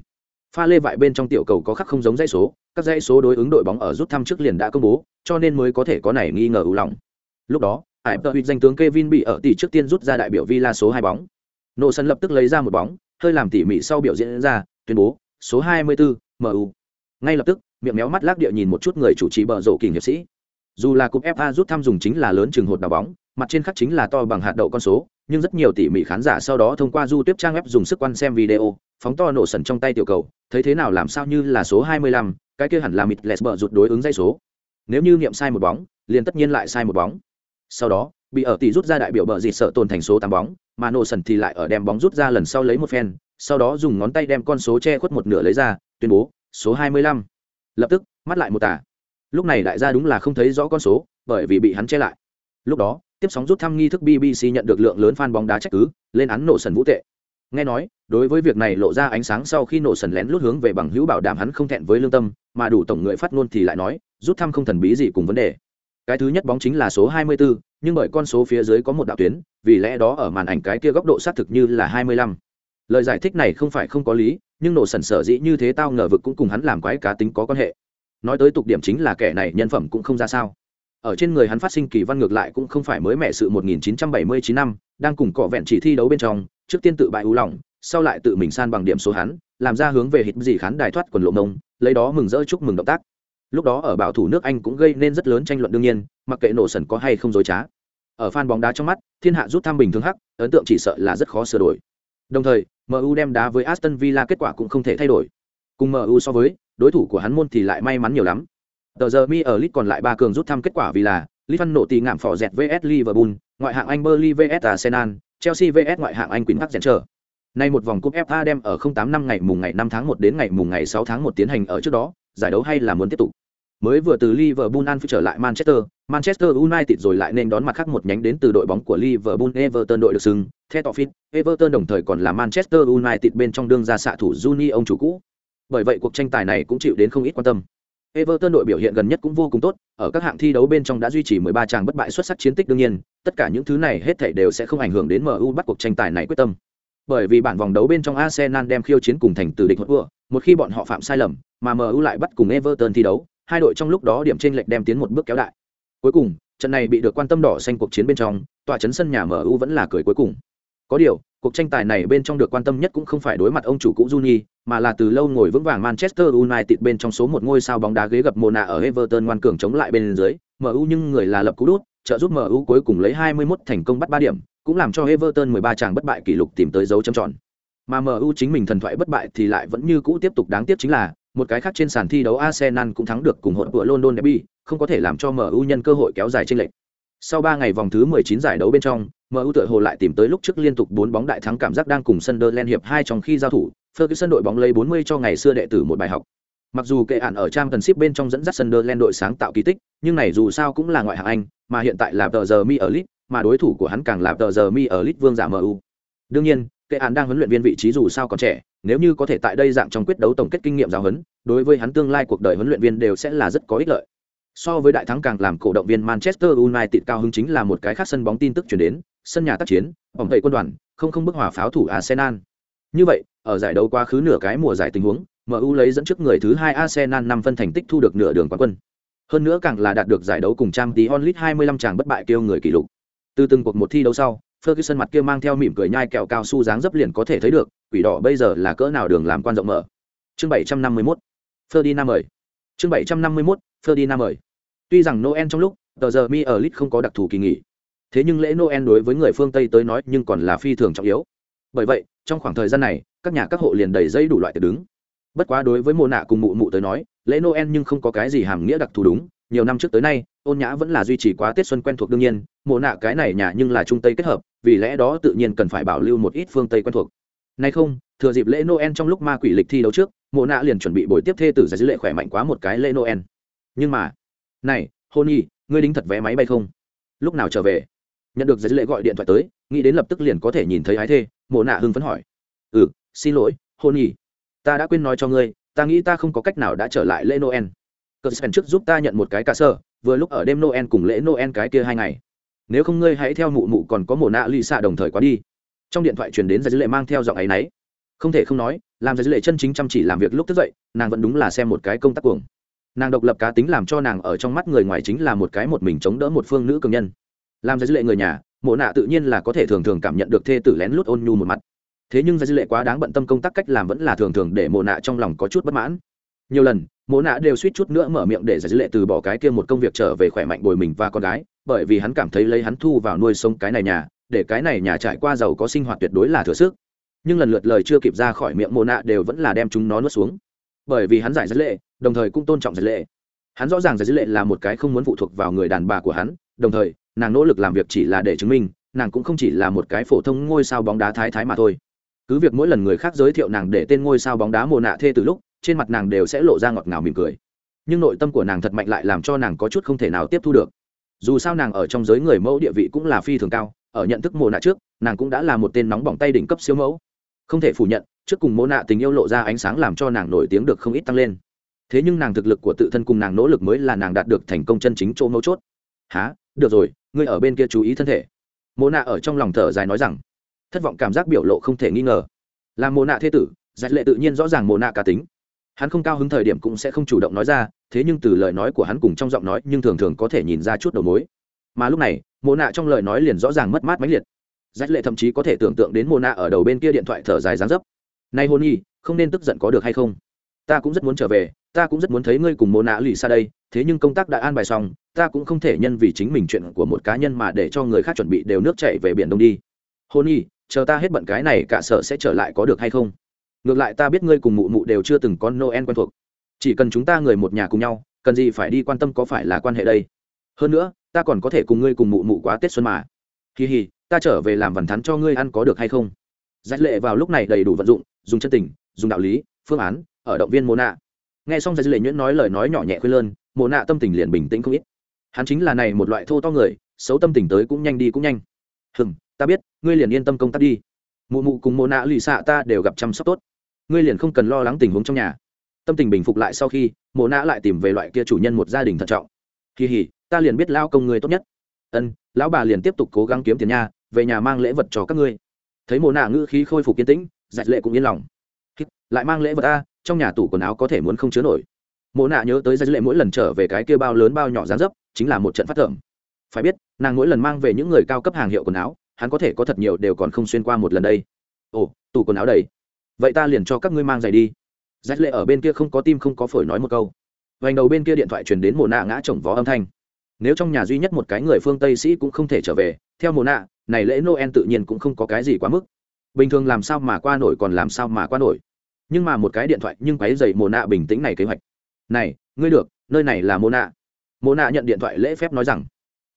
Pha lê vại bên trong tiểu cầu có khắc không giống dãy số các dãy số đối ứng đội bóng ở rút thăm trước liền đã công bố cho nên mới có thể có này nghi ngờ ưu lòng lúc đó ải tờ danh tướng Kevin bị ở tỷ trước tiên rút ra đại biểu Villa số hai bóng. Nô sân lập tức lấy ra một bóng hơi làm tỉ mỉ sau biểu diễn ra tuyên bố số 24, MU ngay lập tức miệng méo mắt lác địa nhìn một chút người chủ trì bờ rổ kình hiệp sĩ. Dù là cúp fa rút thăm dùng chính là lớn chừng hột đào bóng mặt trên khắc chính là to bằng hạt đậu con số nhưng rất nhiều tỉ mỉ khán giả sau đó thông qua du tiếp trang web dùng sức quan xem video phóng to nổ sần trong tay tiểu cầu thấy thế nào làm sao như là số 25, cái kia hẳn là mịt lẹt bờ rụt đối ứng dây số. Nếu như niệm sai một bóng liền tất nhiên lại sai một bóng. Sau đó bị ở tỷ rút ra đại biểu bờ dịt sợ tồn thành số tám bóng mà nổ sần thì lại ở đem bóng rút ra lần sau lấy một phen sau đó dùng ngón tay đem con số che khuất một nửa lấy ra tuyên bố số hai mươi lăm. Lập tức mắt lại một tả lúc này đại gia đúng là không thấy rõ con số bởi vì bị hắn che lại. Lúc đó tiếp sóng rút thăm nghi thức bbc nhận được lượng lớn fan bóng đá trách cứ lên án nổ sần vũ tệ. Nghe nói đối với việc này lộ ra ánh sáng sau khi nổ sần lén lút hướng về bằng hữu bảo đảm hắn không thẹn với lương tâm mà đủ tổng người phát ngôn thì lại nói rút thăm không thần bí gì cùng vấn đề. Cái thứ nhất bóng chính là số 24, nhưng bởi con số phía dưới có một đạo tuyến vì lẽ đó ở màn ảnh cái kia góc độ xác thực như là 25 lời giải thích này không phải không có lý, nhưng nổ sần sở dĩ như thế tao ngờ vực cũng cùng hắn làm quái cá tính có quan hệ. Nói tới tục điểm chính là kẻ này nhân phẩm cũng không ra sao. Ở trên người hắn phát sinh kỳ văn ngược lại cũng không phải mới mẻ sự 1979 năm, đang cùng cọ vẹn chỉ thi đấu bên trong, trước tiên tự bại ưu lòng sau lại tự mình san bằng điểm số hắn, làm ra hướng về hít gì khán đài thoát quần lộ mông, lấy đó mừng rỡ chúc mừng động tác. Lúc đó ở bảo thủ nước anh cũng gây nên rất lớn tranh luận đương nhiên, mặc kệ nổ sần có hay không dối trá. Ở fan bóng đá trong mắt, thiên hạ rút thăm bình thường hắc, ấn tượng chỉ sợ là rất khó sửa đổi. Đồng thời mu đem đá với aston villa kết quả cũng không thể thay đổi cùng mu so với đối thủ của hắn môn thì lại may mắn nhiều lắm tờ giờ mi ở lit còn lại ba cường rút thăm kết quả vì là Liverpool nổ tì ngạm phỏ dẹt vs Liverpool, ngoại hạng Anh Burnley vs Arsenal, Chelsea vs ngoại hạng Anh Queen Park Rangers. Nay một vòng cúp FA đem ở 08 năm ngày mùng ngày 5 tháng 1 đến ngày mùng ngày 6 tháng 1 tiến hành ở trước đó, giải đấu hay là muốn tiếp tục. Mới vừa từ Liverpool Anfield trở lại Manchester, Manchester United rồi lại nên đón mặt khác một nhánh đến từ đội bóng của Liverpool Everton đội được xưng, theo tỏ phít, Everton đồng thời còn là Manchester United bên trong đương ra xạ thủ Juni ông chủ cũ. Bởi vậy cuộc tranh tài này cũng chịu đến không ít quan tâm. Everton đội biểu hiện gần nhất cũng vô cùng tốt, ở các hạng thi đấu bên trong đã duy trì 13 tràng bất bại xuất sắc chiến tích đương nhiên, tất cả những thứ này hết thảy đều sẽ không ảnh hưởng đến MU bắt cuộc tranh tài này quyết tâm. Bởi vì bản vòng đấu bên trong Arsenal đem khiêu chiến cùng thành từ địch vừa, một khi bọn họ phạm sai lầm, mà MU lại bắt cùng Everton thi đấu, hai đội trong lúc đó điểm trên lệch đem tiến một bước kéo đại. Cuối cùng, trận này bị được quan tâm đỏ xanh cuộc chiến bên trong, tòa trấn sân nhà MU vẫn là cười cuối cùng. Có điều, cuộc tranh tài này bên trong được quan tâm nhất cũng không phải đối mặt ông chủ cũ Juni, mà là từ lâu ngồi vững vàng Manchester United bên trong số một ngôi sao bóng đá ghế gặp Mona ở Everton ngoan cường chống lại bên dưới, MU nhưng người là lập cú đút, trợ giúp MU cuối cùng lấy 21 thành công bắt 3 điểm, cũng làm cho Everton 13 chàng bất bại kỷ lục tìm tới dấu chấm tròn. Mà MU chính mình thần thoại bất bại thì lại vẫn như cũ tiếp tục đáng tiếc chính là, một cái khác trên sàn thi đấu Arsenal cũng thắng được cùng hội của London Derby, không có thể làm cho MU nhân cơ hội kéo dài chênh lệch. Sau 3 ngày vòng thứ 19 giải đấu bên trong, MU tựa hồ lại tìm tới lúc trước liên tục 4 bóng đại thắng cảm giác đang cùng Sunderland hiệp 2 trong khi giao thủ, Ferguson đội bóng lấy 40 cho ngày xưa đệ tử một bài học. Mặc dù kệ ản ở Championship bên trong dẫn dắt Sunderland đội sáng tạo kỳ tích, nhưng này dù sao cũng là ngoại hạng Anh, mà hiện tại là tờ giờ Mi ở League, mà đối thủ của hắn càng là tờ giờ Mi ở League vương giả MU. Đương nhiên, kệ ản đang huấn luyện viên vị trí dù sao còn trẻ, nếu như có thể tại đây dạng trong quyết đấu tổng kết kinh nghiệm giáo huấn, đối với hắn tương lai cuộc đời huấn luyện viên đều sẽ là rất có ích lợi. So với đại thắng càng làm cổ động viên Manchester United cao hứng chính là một cái khác sân bóng tin tức truyền đến, sân nhà tác chiến, bóng tẩy quân đoàn, không không bức hỏa pháo thủ Arsenal. Như vậy, ở giải đấu quá khứ nửa cái mùa giải tình huống, MU lấy dẫn trước người thứ hai Arsenal năm phân thành tích thu được nửa đường quán quân. Hơn nữa càng là đạt được giải đấu cùng trang tí onlit 25 chàng bất bại kêu người kỷ lục. Từ từng cuộc một thi đấu sau, Ferguson mặt kia mang theo mỉm cười nhai kẹo cao su dáng dấp liền có thể thấy được, quỷ đỏ bây giờ là cỡ nào đường làm quan rộng mở. Chương 751. Ferdinand mời. Chương 751. Ferdinand mời. Tuy rằng Noel trong lúc, tờ giờ mi ở lit không có đặc thù kỳ nghỉ. Thế nhưng lễ Noel đối với người phương Tây tới nói nhưng còn là phi thường trọng yếu. Bởi vậy, trong khoảng thời gian này, các nhà các hộ liền đầy dây đủ loại tiệc đứng. Bất quá đối với mùa nạ cùng mụ mụ tới nói, lễ Noel nhưng không có cái gì hàm nghĩa đặc thù đúng. Nhiều năm trước tới nay, ôn nhã vẫn là duy trì quá Tết xuân quen thuộc đương nhiên, mộ nạ cái này nhà nhưng là trung tây kết hợp, vì lẽ đó tự nhiên cần phải bảo lưu một ít phương tây quen thuộc. Nay không, thừa dịp lễ Noel trong lúc ma quỷ lịch thi đấu trước, mộ nạ liền chuẩn bị buổi tiếp thê tử giải dữ lệ khỏe mạnh quá một cái lễ Noel. Nhưng mà, này hôn nhi ngươi đính thật vé máy bay không lúc nào trở về nhận được giấy lệ gọi điện thoại tới nghĩ đến lập tức liền có thể nhìn thấy ái thê mộ nạ hưng phấn hỏi ừ xin lỗi hôn nhi ta đã quên nói cho ngươi ta nghĩ ta không có cách nào đã trở lại lễ noel cờ sèn trước giúp ta nhận một cái ca sơ, vừa lúc ở đêm noel cùng lễ noel cái kia hai ngày. Nếu không ngươi hãy theo mụ mụ còn có mồ nạ lì xạ đồng thời quá đi. Trong điện thoại truyền đến giấy lệ mang theo giọng áy náy không thể không nói, làm giấy lệ chân chính chăm chỉ làm việc lúc thức dậy, nàng vẫn đúng là xem một cái công tác cuồng. Nàng độc lập cá tính làm cho nàng ở trong mắt người ngoài chính là một cái một mình chống đỡ một phương nữ cường nhân. Làm giải dư lệ người nhà mộ nạ tự nhiên là có thể thường thường cảm nhận được thê tử lén lút ôn nhu một mặt. Thế nhưng giải dư lệ quá đáng bận tâm công tác cách làm vẫn là thường thường để mộ nạ trong lòng có chút bất mãn nhiều lần, mộ nạ đều suýt chút nữa mở miệng để giải dữ lệ từ bỏ cái kia một công việc trở về khỏe mạnh bồi mình và con gái, bởi vì hắn cảm thấy lấy hắn thu vào nuôi sống cái này nhà, để cái này nhà trải qua giàu có sinh hoạt tuyệt đối là thừa sức. Nhưng lần lượt lời chưa kịp ra khỏi miệng mộ nạ đều vẫn là đem chúng nó nuốt xuống. Bởi vì hắn giải dữ lệ, đồng thời cũng tôn trọng giải lệ. Hắn rõ ràng giải lệ là một cái không muốn phụ thuộc vào người đàn bà của hắn, đồng thời, nàng nỗ lực làm việc chỉ là để chứng minh, nàng cũng không chỉ là một cái phổ thông ngôi sao bóng đá thái thái mà thôi. Cứ việc mỗi lần người khác giới thiệu nàng để tên ngôi sao bóng đá mồ nạ thê từ lúc trên mặt nàng đều sẽ lộ ra ngọt ngào mỉm cười. Nhưng nội tâm của nàng thật mạnh lại làm cho nàng có chút không thể nào tiếp thu được. Dù sao nàng ở trong giới người mẫu địa vị cũng là phi thường cao, ở nhận thức mồ nạ trước, nàng cũng đã là một tên nóng bỏng tay đỉnh cấp siêu mẫu. Không thể phủ nhận, trước cùng mồ nạ tình yêu lộ ra ánh sáng làm cho nàng nổi tiếng được không ít tăng lên. Thế nhưng nàng thực lực của tự thân cùng nàng nỗ lực mới là nàng đạt được thành công chân chính chỗ mấu chốt. Há được rồi, ngươi ở bên kia chú ý thân thể. Mồ nạ ở trong lòng thở dài nói rằng. Thất vọng cảm giác biểu lộ không thể nghi ngờ. Là mồ nạ thế tử giải lệ tự nhiên rõ ràng mồ nạ cá tính hắn không cao hứng thời điểm cũng sẽ không chủ động nói ra, thế nhưng từ lời nói của hắn cùng trong giọng nói nhưng thường thường có thể nhìn ra chút đầu mối. Mà lúc này mồ nạ trong lời nói liền rõ ràng mất mát mãnh liệt. Rách lệ thậm chí có thể tưởng tượng đến mồ nạ ở đầu bên kia điện thoại thở dài dán dấp. Nay hôn nhi không nên tức giận có được hay không? Ta cũng rất muốn trở về, ta cũng rất muốn thấy ngươi cùng mồ nạ lì xa đây, thế nhưng công tác đã an bài xong, ta cũng không thể nhân vì chính mình chuyện của một cá nhân mà để cho người khác chuẩn bị đều nước chảy về biển đông đi. Hôn nhi chờ ta hết bận cái này cả sở sẽ trở lại có được hay không? Ngược lại ta biết ngươi cùng mụ mụ đều chưa từng có noel quen thuộc. Chỉ cần chúng ta người một nhà cùng nhau, cần gì phải đi quan tâm có phải là quan hệ đây? Hơn nữa, ta còn có thể cùng ngươi cùng mụ mụ quá tết xuân mà. Kỳ hì, ta trở về làm vằn thắn cho ngươi ăn có được hay không? Giải lệ vào lúc này đầy đủ vận dụng, dùng chân tình, dùng đạo lý, phương án, ở động viên mô nạ nghe xong giải lệ nhuyễn nói lời nói nhỏ nhẹ khuyên lơn mô nạ tâm tình liền bình tĩnh không ít. Hắn chính là này một loại thô to người, xấu tâm tình tới cũng nhanh đi cũng nhanh. Hừng ta biết, ngươi liền yên tâm công tác đi mụ mụ cùng mô nạ lì xạ ta đều gặp chăm sóc tốt. Ngươi liền không cần lo lắng tình huống trong nhà. Tâm tình bình phục lại sau khi mộ nạ lại tìm về loại kia chủ nhân một gia đình thận trọng. Kỳ hỉ ta liền biết lao công ngươi tốt nhất. Ân lão bà liền tiếp tục cố gắng kiếm tiền nhà, về nhà mang lễ vật cho các ngươi. Thấy mộ nạ ngữ khí khôi phục kiên tĩnh dạch lệ cũng yên lòng. Lại mang lễ vật ta trong nhà tủ quần áo có thể muốn không chứa nổi. Mộ nạ nhớ tới dạch lệ mỗi lần trở về cái kia bao lớn bao nhỏ dán dấp chính là một trận phát thởm. Phải biết nàng mỗi lần mang về những người cao cấp hàng hiệu quần áo hắn có thể có thật nhiều đều còn không xuyên qua một lần đây. Ồ, tủ quần áo đầy. Vậy ta liền cho các ngươi mang giày đi. Rách lệ ở bên kia không có tim không có phổi nói một câu. Vành đầu bên kia điện thoại truyền đến mồ nạ ngã chồng vó âm thanh. Nếu trong nhà duy nhất một cái người phương tây sĩ cũng không thể trở về, theo mồ nạ, này lễ noel tự nhiên cũng không có cái gì quá mức. Bình thường làm sao mà qua nổi còn làm sao mà qua nổi. Nhưng mà một cái điện thoại nhưng quáy dày mồ nạ bình tĩnh này kế hoạch. Này, ngươi được, nơi này là mồ nạ. Mồ nạ nhận điện thoại lễ phép nói rằng,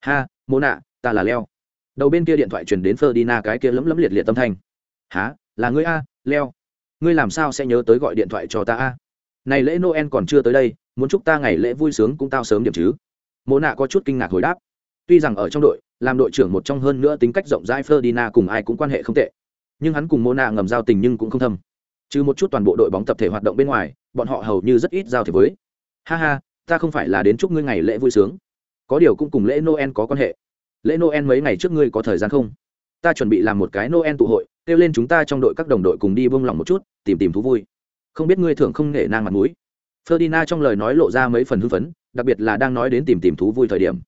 ha mồ nạ, ta là leo đầu bên kia điện thoại truyền đến ferdina cái kia lấm lấm liệt liệt tâm thanh. Há là ngươi a? Leo, ngươi làm sao sẽ nhớ tới gọi điện thoại cho ta a? Này lễ noel còn chưa tới đây, muốn chúc ta ngày lễ vui sướng cũng tao sớm điểm chứ. Mộ nạ có chút kinh ngạc hồi đáp. Tuy rằng ở trong đội, làm đội trưởng một trong hơn nữa tính cách rộng rãi ferdina cùng ai cũng quan hệ không tệ. Nhưng hắn cùng mộ nạ ngầm giao tình nhưng cũng không thâm. Trừ một chút toàn bộ đội bóng tập thể hoạt động bên ngoài, bọn họ hầu như rất ít giao thiệp với. Ha ha, ta không phải là đến chúc ngươi ngày lễ vui sướng. Có điều cũng cùng lễ noel có quan hệ lễ noel mấy ngày trước ngươi có thời gian không? Ta chuẩn bị làm một cái noel tụ hội, kêu lên chúng ta trong đội các đồng đội cùng đi buông lỏng một chút, tìm tìm thú vui. Không biết ngươi thường không nể nang mặt mũi. Ferdinand trong lời nói lộ ra mấy phần hưng phấn, đặc biệt là đang nói đến tìm tìm thú vui thời điểm.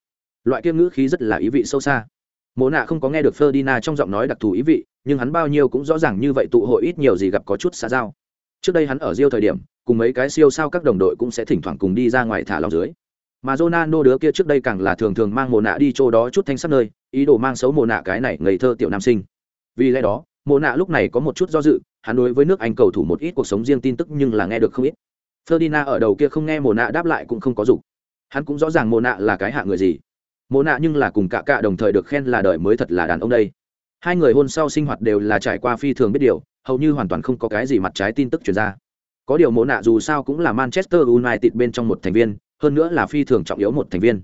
Loại kiêm ngữ khí rất là ý vị sâu xa. Mộ nạ không có nghe được Ferdinand trong giọng nói đặc thù ý vị, nhưng hắn bao nhiêu cũng rõ ràng như vậy tụ hội ít nhiều gì gặp có chút xa giao. Trước đây hắn ở riêu thời điểm, cùng mấy cái siêu sao các đồng đội cũng sẽ thỉnh thoảng cùng đi ra ngoài thả lòng dưới mà Ronaldo đứa kia trước đây càng là thường thường mang mồ nạ đi chỗ đó chút thanh sắt nơi, ý đồ mang xấu mồ nạ cái này ngây thơ tiểu nam sinh. Vì lẽ đó, mồ nạ lúc này có một chút do dự, hắn đối với nước anh cầu thủ một ít cuộc sống riêng tin tức nhưng là nghe được không ít. Ferdinand ở đầu kia không nghe mồ nạ đáp lại cũng không có dục hắn cũng rõ ràng mồ nạ là cái hạ người gì. Mồ nạ nhưng là cùng cả cả đồng thời được khen là đời mới thật là đàn ông đây. Hai người hôn sau sinh hoạt đều là trải qua phi thường biết điều, hầu như hoàn toàn không có cái gì mặt trái tin tức truyền ra. Có điều mồ nạ dù sao cũng là manchester united bên trong một thành viên hơn nữa là phi thường trọng yếu một thành viên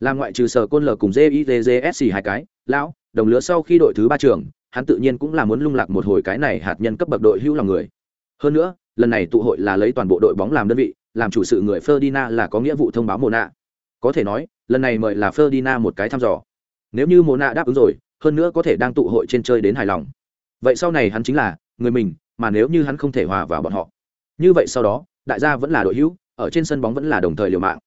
là ngoại trừ sở côn l cùng jizsc hai cái lão đồng lứa sau khi đội thứ ba trường hắn tự nhiên cũng là muốn lung lạc một hồi cái này hạt nhân cấp bậc đội hữu lòng người. Hơn nữa, lần này tụ hội là lấy toàn bộ đội bóng làm đơn vị, làm chủ sự người Ferdinand là có nghĩa vụ thông báo Mona. Có thể nói, lần này mời là Ferdinand một cái thăm dò. Nếu như Mona đáp ứng rồi, hơn nữa có thể đang tụ hội trên chơi đến hài lòng. Vậy sau này hắn chính là người mình, mà nếu như hắn không thể hòa vào bọn họ, như vậy sau đó, đại gia vẫn là đội hữu, ở trên sân bóng vẫn là đồng thời liều mạng.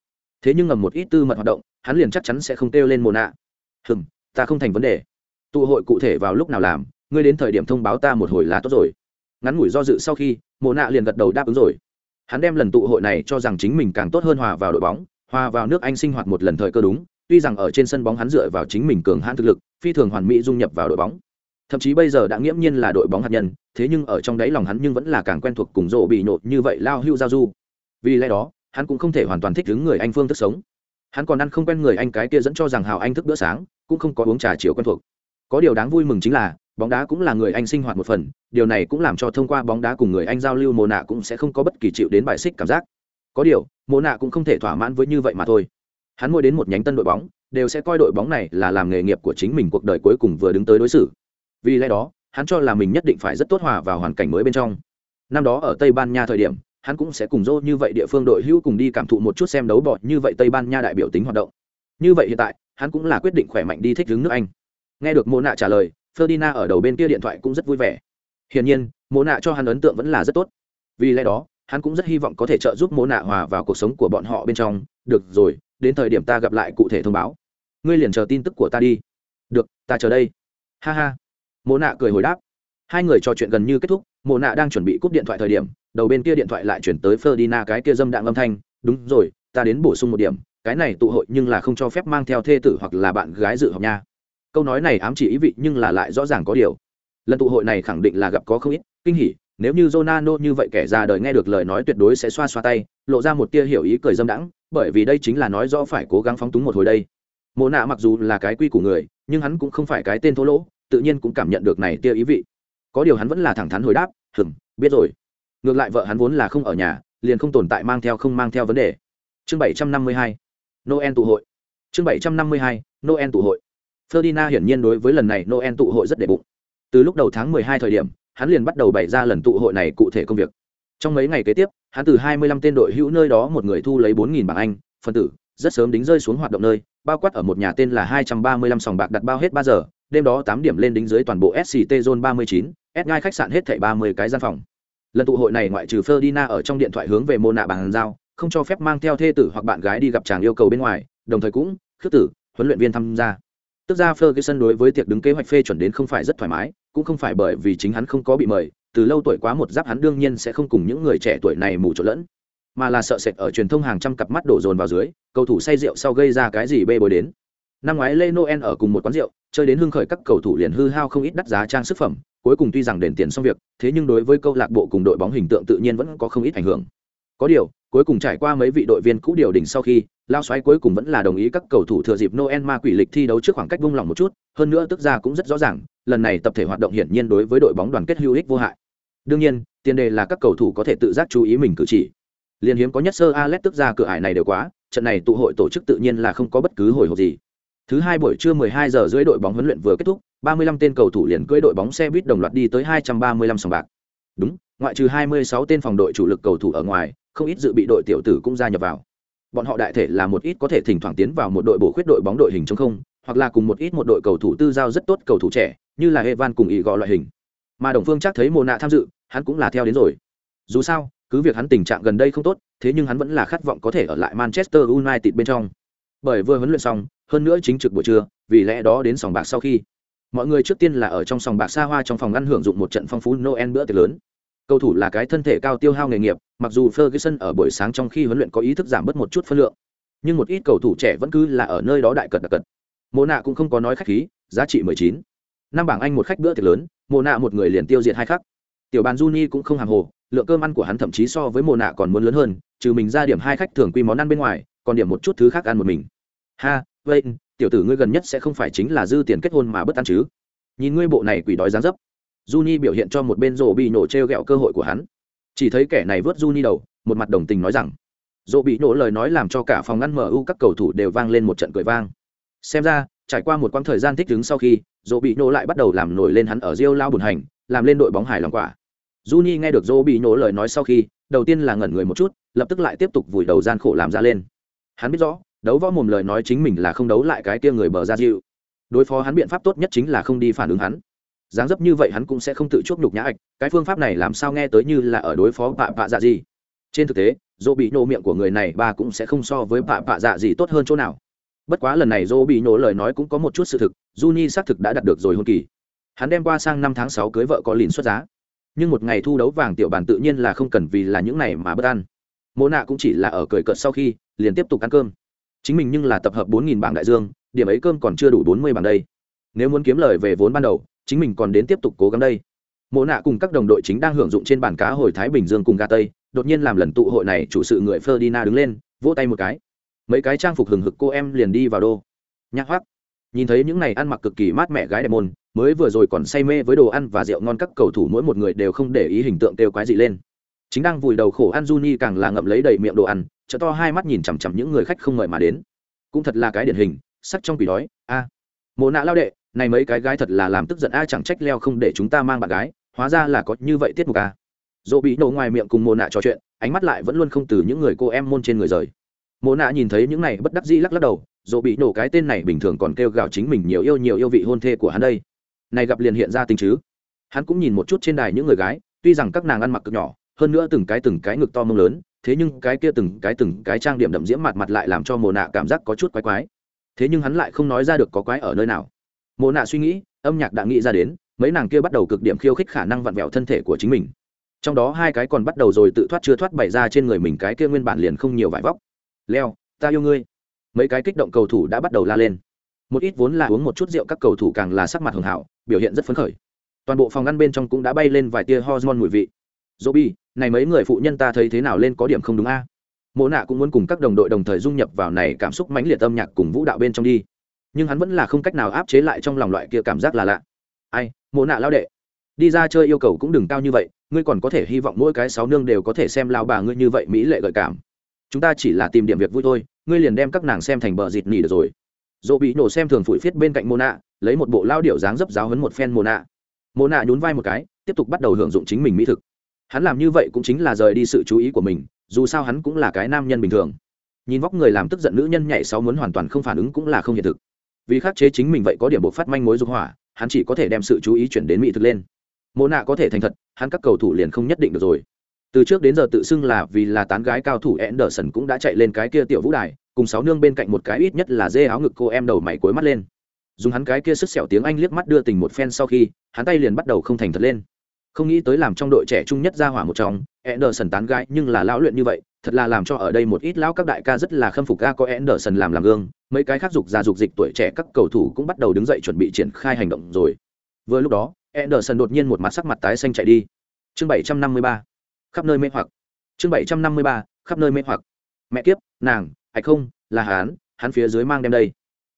Thế nhưng ngầm một ít tư mật hoạt động, hắn liền chắc chắn sẽ không kêu lên Mona. Hừm, ta không thành vấn đề. Tụ hội cụ thể vào lúc nào làm ngươi đến thời điểm thông báo ta một hồi là tốt rồi. Ngắn ngủi do dự sau khi mộ nạ liền gật đầu đáp ứng rồi. Hắn đem lần tụ hội này cho rằng chính mình càng tốt hơn hòa vào đội bóng hòa vào nước anh sinh hoạt một lần thời cơ đúng tuy rằng ở trên sân bóng hắn dựa vào chính mình cường hãn thực lực phi thường hoàn mỹ dung nhập vào đội bóng. Thậm chí bây giờ đã nghiễm nhiên là đội bóng hạt nhân thế nhưng ở trong đáy lòng hắn nhưng vẫn là càng quen thuộc cùng rộ bị nhột như vậy lao hưu giao du vì lẽ đó, hắn cũng không thể hoàn toàn thích ứng người anh phương thức sống. Hắn còn ăn không quen người anh cái kia dẫn cho rằng hào anh thức bữa sáng, cũng không có uống trà chiều quen thuộc. Có điều đáng vui mừng chính là, bóng đá cũng là người anh sinh hoạt một phần, điều này cũng làm cho thông qua bóng đá cùng người anh giao lưu mồ nạ cũng sẽ không có bất kỳ chịu đến bài xích cảm giác. Có điều mồ nạ cũng không thể thỏa mãn với như vậy mà thôi. Hắn ngồi đến một nhánh tân đội bóng, đều sẽ coi đội bóng này là làm nghề nghiệp của chính mình cuộc đời cuối cùng vừa đứng tới đối xử. Vì lẽ đó, hắn cho là mình nhất định phải rất tốt hòa vào hoàn cảnh mới bên trong. Năm đó ở tây ban nha thời điểm hắn cũng sẽ cùng dô như vậy địa phương đội hữu cùng đi cảm thụ một chút xem đấu bọt như vậy tây ban nha đại biểu tính hoạt động. Như vậy hiện tại, hắn cũng là quyết định khỏe mạnh đi thích đứng nước anh. Nghe được mô nạ trả lời, ferdinand ở đầu bên kia điện thoại cũng rất vui vẻ. Hiển nhiên mô nạ cho hắn ấn tượng vẫn là rất tốt. Vì lẽ đó, hắn cũng rất hy vọng có thể trợ giúp mô nạ hòa vào cuộc sống của bọn họ bên trong. Được rồi, đến thời điểm ta gặp lại cụ thể thông báo. Ngươi liền chờ tin tức của ta đi. Được, ta chờ đây. Ha ha. Mô nạ cười hồi đáp. Hai người trò chuyện gần như kết thúc. Mộ nạ đang chuẩn bị cúp điện thoại thời điểm đầu bên kia điện thoại lại chuyển tới Ferdinand cái kia dâm đạn âm thanh, đúng rồi, ta đến bổ sung một điểm, cái này tụ hội nhưng là không cho phép mang theo thê tử hoặc là bạn gái dự họp nha. Câu nói này ám chỉ ý vị nhưng là lại rõ ràng có điều. Lần tụ hội này khẳng định là gặp có không ít, kinh hỉ, nếu như Ronaldo như vậy kẻ già đời nghe được lời nói tuyệt đối sẽ xoa xoa tay, lộ ra một tia hiểu ý cười dâm đãng, bởi vì đây chính là nói rõ phải cố gắng phóng túng một hồi đây. Mộ nạ mặc dù là cái quy của người, nhưng hắn cũng không phải cái tên thô lỗ, tự nhiên cũng cảm nhận được này tia ý vị. Có điều hắn vẫn là thẳng thắn hồi đáp, "Ừm, biết rồi." ngược lại vợ hắn vốn là không ở nhà liền không tồn tại mang theo không mang theo vấn đề. Chương bảy trăm năm mươi hai noel tụ hội. Chương bảy trăm năm mươi hai noel tụ hội. Ferdinand hiển nhiên đối với lần này noel tụ hội rất đệ bụng. Từ lúc đầu tháng mười hai thời điểm hắn liền bắt đầu bày ra lần tụ hội này cụ thể công việc. Trong mấy ngày kế tiếp hắn từ hai mươi lăm tên đội hữu nơi đó một người thu lấy bốn nghìn bảng anh phân tử rất sớm đính rơi xuống hoạt động nơi bao quát ở một nhà tên là hai trăm ba mươi lăm sòng bạc đặt bao hết ba giờ đêm đó tám điểm lên đính dưới toàn bộ sct zone ba mươi chín ép ngay khách sạn hết thảy ba mươi cái gian phòng. Lần tụ hội này ngoại trừ Ferdinand ở trong điện thoại hướng về mô nạ bàn giao, không cho phép mang theo thê tử hoặc bạn gái đi gặp chàng yêu cầu bên ngoài, đồng thời cũng, khước tử, huấn luyện viên tham gia. Tức ra Ferguson đối với tiệc đứng kế hoạch phê chuẩn đến không phải rất thoải mái, cũng không phải bởi vì chính hắn không có bị mời, từ lâu tuổi quá một giáp hắn đương nhiên sẽ không cùng những người trẻ tuổi này mù trộn lẫn, mà là sợ sệt ở truyền thông hàng trăm cặp mắt đổ dồn vào dưới, cầu thủ say rượu sau gây ra cái gì bê bối đến. Năm ngoái lê noel ở cùng một quán rượu, chơi đến hưng khởi các cầu thủ liền hư hao không ít đắt giá trang sức phẩm cuối cùng tuy rằng đền tiền xong việc thế nhưng đối với câu lạc bộ cùng đội bóng hình tượng tự nhiên vẫn có không ít ảnh hưởng. Có điều cuối cùng trải qua mấy vị đội viên cũ điều đỉnh sau khi lao xoáy cuối cùng vẫn là đồng ý các cầu thủ thừa dịp noel ma quỷ lịch thi đấu trước khoảng cách vung lỏng một chút hơn nữa tức ra cũng rất rõ ràng lần này tập thể hoạt động hiển nhiên đối với đội bóng đoàn kết hữu ích vô hại. Đương nhiên tiền đề là các cầu thủ có thể tự giác chú ý mình cử chỉ. Liên hiếm có nhất sơ alex tức ra cửa ải này đều quá trận này tụ hội tổ chức tự nhiên là không có bất cứ hồi hộp gì. Thứ hai buổi trưa 12 giờ dưới đội bóng huấn luyện vừa kết thúc, 35 tên cầu thủ liền cưỡi đội bóng xe buýt đồng loạt đi tới 235 sòng bạc. Đúng, ngoại trừ 26 tên phòng đội chủ lực cầu thủ ở ngoài, không ít dự bị đội tiểu tử cũng gia nhập vào. Bọn họ đại thể là một ít có thể thỉnh thoảng tiến vào một đội bổ khuyết đội bóng đội hình trống không, hoặc là cùng một ít một đội cầu thủ tư giao rất tốt cầu thủ trẻ, như là Evan cùng ý gọi loại hình. Mà Đồng Phương chắc thấy Mộ Nạ tham dự, hắn cũng là theo đến rồi. Dù sao, cứ việc hắn tình trạng gần đây không tốt, thế nhưng hắn vẫn là khát vọng có thể ở lại Manchester United bên trong. Bởi vừa huấn luyện xong, hơn nữa chính trực buổi trưa vì lẽ đó đến sòng bạc sau khi mọi người trước tiên là ở trong sòng bạc xa hoa trong phòng ăn hưởng dụng một trận phong phú noel bữa tiệc lớn. Cầu thủ là cái thân thể cao tiêu hao nghề nghiệp, mặc dù ferguson ở buổi sáng trong khi huấn luyện có ý thức giảm bớt một chút phân lượng, nhưng một ít cầu thủ trẻ vẫn cứ là ở nơi đó đại cật đặc cật. Mồ nạ cũng không có nói khách khí, giá trị mười chín. Năm bảng anh một khách bữa tiệc lớn mồ nạ một người liền tiêu diệt hai khắc. Tiểu bàn juni cũng không hàng hồ, lượng cơm ăn của hắn thậm chí so với mồ nạ còn muốn lớn hơn, trừ mình ra điểm hai khách thường quy món ăn bên ngoài, còn điểm một chút thứ khác ăn một mình. Ha vậy tiểu tử ngươi gần nhất sẽ không phải chính là dư tiền kết hôn mà bất an chứ? Nhìn ngươi bộ này quỷ đói dáng dấp, Juni biểu hiện cho một bên rổ bị nổ t r cơ hội của hắn. Chỉ thấy kẻ này vớt Juni đầu, một mặt đồng tình nói rằng rổ bị nổ lời nói làm cho cả phòng ngăn mu các cầu thủ đều vang lên một trận cười vang. Xem ra, trải qua một quãng thời gian thích ứng sau khi rổ bị nổ lại bắt đầu làm nổi lên hắn ở rio lao bùn hành, làm lên đội bóng hài lòng quả. Juni nghe được rổ bị nổ lời nói sau khi, đầu tiên là ngẩn người một chút, lập tức lại tiếp tục vùi đầu gian khổ làm ra lên. Hắn biết rõ đấu võ mồm lời nói chính mình là không đấu lại cái kia người bờ ra dịu. Đối phó hắn biện pháp tốt nhất chính là không đi phản ứng hắn. Dáng dấp như vậy hắn cũng sẽ không tự chuốc nhục nhã ạch, cái phương pháp này làm sao nghe tới như là ở đối phó bạ bạ dạ gì. Trên thực tế, dỗ bị nhổ miệng của người này ba cũng sẽ không so với bạ bạ dạ gì tốt hơn chỗ nào. Bất quá lần này dỗ bị nhổ lời nói cũng có một chút sự thực, juni xác thực đã đạt được rồi hôn kỳ. Hắn đem qua sang năm tháng sáu cưới vợ có lìn xuất giá. Nhưng một ngày thu đấu vàng tiểu bàn tự nhiên là không cần vì là những này mà bất ăn mô nạ cũng chỉ là ở cười cợt sau khi, liền tiếp tục ăn cơm chính mình nhưng là tập hợp bốn nghìn bảng đại dương, điểm ấy cơm còn chưa đủ bốn mươi bảng đây. Nếu muốn kiếm lời về vốn ban đầu, chính mình còn đến tiếp tục cố gắng đây. Mộ nạ cùng các đồng đội chính đang hưởng dụng trên bàn cá hồi thái bình dương cùng ga tây, đột nhiên làm lần tụ hội này chủ sự người ferdina đứng lên, vỗ tay một cái. Mấy cái trang phục hừng hực cô em liền đi vào đô. Nhạc hoác nhìn thấy những này ăn mặc cực kỳ mát mẻ gái đẹp môn, mới vừa rồi còn say mê với đồ ăn và rượu ngon các cầu thủ mỗi một người đều không để ý hình tượng kêu quái gì lên chính đang vùi đầu khổ ăn Juni càng là ngậm lấy đầy miệng đồ ăn chợ to hai mắt nhìn chằm chằm những người khách không mời mà đến. Cũng thật là cái điển hình, sắc trong quỷ đói, a. À. mồ nạ lao đệ, này mấy cái gái thật là làm tức giận a, chẳng trách leo không để chúng ta mang bạn gái, hóa ra là có như vậy tiết mục a. Dỗ bị nổ ngoài miệng cùng mồ nạ trò chuyện, ánh mắt lại vẫn luôn không từ những người cô em môn trên người rời. Mồ nạ nhìn thấy những này bất đắc dĩ lắc lắc đầu, dỗ bị nổ cái tên này bình thường còn kêu gào chính mình nhiều yêu nhiều yêu vị hôn thê của hắn đây. Này gặp liền hiện ra tình chứ. Hắn cũng nhìn một chút trên đài những người gái, tuy rằng các nàng ăn mặc cực nhỏ hơn nữa từng cái từng cái ngực to mông lớn thế nhưng cái kia từng cái từng cái trang điểm đậm diễm mặt mặt lại làm cho mồ nạ cảm giác có chút quái quái. Thế nhưng hắn lại không nói ra được có quái ở nơi nào. Mồ nạ suy nghĩ âm nhạc đã nghĩ ra đến mấy nàng kia bắt đầu cực điểm khiêu khích khả năng vặn vẹo thân thể của chính mình. Trong đó hai cái còn bắt đầu rồi tự thoát chưa thoát bày ra trên người mình cái kia nguyên bản liền không nhiều vải vóc. Leo ta yêu ngươi. Mấy cái kích động cầu thủ đã bắt đầu la lên. Một ít vốn là uống một chút rượu các cầu thủ càng là sắc mặt hường hảo biểu hiện rất phấn khởi. Toàn bộ phòng ngăn bên trong cũng đã bay lên vài tia hormone mùi vị. Robi, này mấy người phụ nhân ta thấy thế nào lên có điểm không đúng a? À? Mộ nạ cũng muốn cùng các đồng đội đồng thời dung nhập vào này cảm xúc mãnh liệt âm nhạc cùng vũ đạo bên trong đi. Nhưng hắn vẫn là không cách nào áp chế lại trong lòng loại kia cảm giác là lạ. Ai, Mộ nạ lao đệ, đi ra chơi yêu cầu cũng đừng cao như vậy, ngươi còn có thể hy vọng mỗi cái sáu nương đều có thể xem lao bà ngươi như vậy mỹ lệ gợi cảm. Chúng ta chỉ là tìm điểm việc vui thôi, ngươi liền đem các nàng xem thành bờ dịt nỉ được rồi. Dỗ bị nổ xem thường phủi phiết bên cạnh Mộ nạ, lấy một bộ lao điệu dáng dấp giáo hấn một phen Mộ nạ. Mộ nạ nhún vai một cái, tiếp tục bắt đầu hưởng dụng chính mình mỹ thực hắn làm như vậy cũng chính là rời đi sự chú ý của mình, dù sao hắn cũng là cái nam nhân bình thường. Nhìn vóc người làm tức giận nữ nhân nhảy sáu muốn hoàn toàn không phản ứng cũng là không hiện thực. Vì khắc chế chính mình vậy có điểm buộc phát manh mối dục hỏa, hắn chỉ có thể đem sự chú ý chuyển đến mỹ thực lên. Mô nạ có thể thành thật, hắn các cầu thủ liền không nhất định được rồi. Từ trước đến giờ tự xưng là vì là tán gái cao thủ Anderson cũng đã chạy lên cái kia tiểu vũ đài, cùng sáu nương bên cạnh một cái ít nhất là dê áo ngực cô em đầu mày cuối mắt lên. Dùng hắn cái kia sức sẹo tiếng anh liếc mắt đưa tình một phen sau khi, hắn tay liền bắt đầu không thành thật lên không nghĩ tới làm trong đội trẻ trung nhất ra hỏa một trong, Anderson tán gái, nhưng là lão luyện như vậy, thật là làm cho ở đây một ít lão các đại ca rất là khâm phục ca có Anderson làm làm gương. Mấy cái khác dục ra dục dịch tuổi trẻ các cầu thủ cũng bắt đầu đứng dậy chuẩn bị triển khai hành động rồi. Vừa lúc đó, Anderson đột nhiên một mặt sắc mặt tái xanh chạy đi. Chương 753 khắp nơi mê hoặc. Chương 753 khắp nơi mê hoặc. Mẹ kiếp, nàng, hay không, là hắn hắn phía dưới mang đem đây.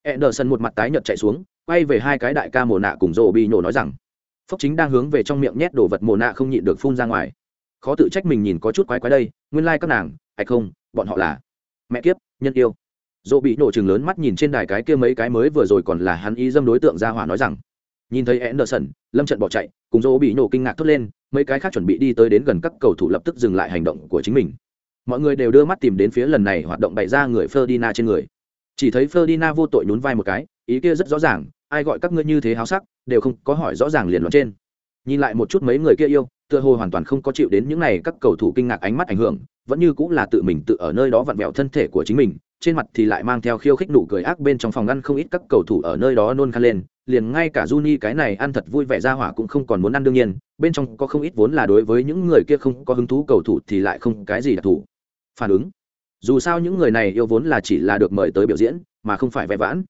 Anderson một mặt tái nhợt chạy xuống, quay về hai cái đại ca mồ nạ cùng rô bị nhổ nói rằng phúc chính đang hướng về trong miệng nhét đồ vật mồ nạ không nhịn được phun ra ngoài. Khó tự trách mình nhìn có chút quái quái đây nguyên lai、like、các nàng hay không bọn họ là mẹ kiếp nhân yêu. Dỗ bị nổ chừng lớn mắt nhìn trên đài cái kia mấy cái mới vừa rồi còn là hắn ý dâm đối tượng ra hỏa nói rằng. Nhìn thấy Anderson, lâm trận bỏ chạy cùng dỗ bị nổ kinh ngạc thốt lên mấy cái khác chuẩn bị đi tới đến gần các cầu thủ lập tức dừng lại hành động của chính mình. Mọi người đều đưa mắt tìm đến phía lần này hoạt động bày ra người Ferdinand trên người. Chỉ thấy Ferdinand vô tội nhún vai một cái ý kia rất rõ ràng ai gọi các ngươi như thế háo sắc, đều không có hỏi rõ ràng liền luận trên. Nhìn lại một chút mấy người kia yêu, tựa hồ hoàn toàn không có chịu đến những này các cầu thủ kinh ngạc ánh mắt ảnh hưởng, vẫn như cũng là tự mình tự ở nơi đó vặn vẹo thân thể của chính mình, trên mặt thì lại mang theo khiêu khích nụ cười ác bên trong phòng ngăn không ít các cầu thủ ở nơi đó nôn khăn lên, liền ngay cả Juni cái này ăn thật vui vẻ ra hỏa cũng không còn muốn ăn đương nhiên, bên trong có không ít vốn là đối với những người kia không có hứng thú cầu thủ thì lại không cái gì đặc thù. Phản ứng. Dù sao những người này yêu vốn là chỉ là được mời tới biểu diễn, mà không phải vẽ vãn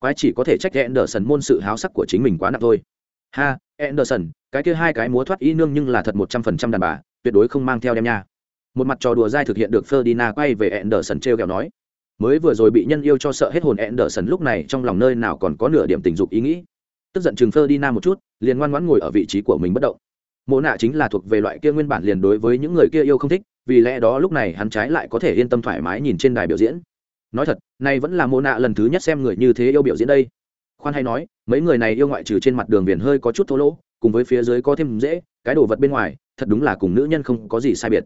quái chỉ có thể trách Anderson môn sự háo sắc của chính mình quá nặng thôi. Ha, Anderson, cái kia hai cái múa thoát y nương nhưng là thật một trăm phần trăm đàn bà, tuyệt đối không mang theo đem nha. Một mặt trò đùa dai thực hiện được Ferdinand quay về Anderson treo kẹo nói. Mới vừa rồi bị nhân yêu cho sợ hết hồn Anderson lúc này trong lòng nơi nào còn có nửa điểm tình dục ý nghĩ. Tức giận chừng Ferdinand một chút, liền ngoan ngoãn ngồi ở vị trí của mình bất động. Mộ nạ chính là thuộc về loại kia nguyên bản liền đối với những người kia yêu không thích, vì lẽ đó lúc này hắn trái lại có thể yên tâm thoải mái nhìn trên đài biểu diễn nói thật này vẫn là mô nạ lần thứ nhất xem người như thế yêu biểu diễn đây. Khoan hay nói, mấy người này yêu ngoại trừ trên mặt đường viền hơi có chút thô lỗ, cùng với phía dưới có thêm dễ, cái đồ vật bên ngoài, thật đúng là cùng nữ nhân không có gì sai biệt.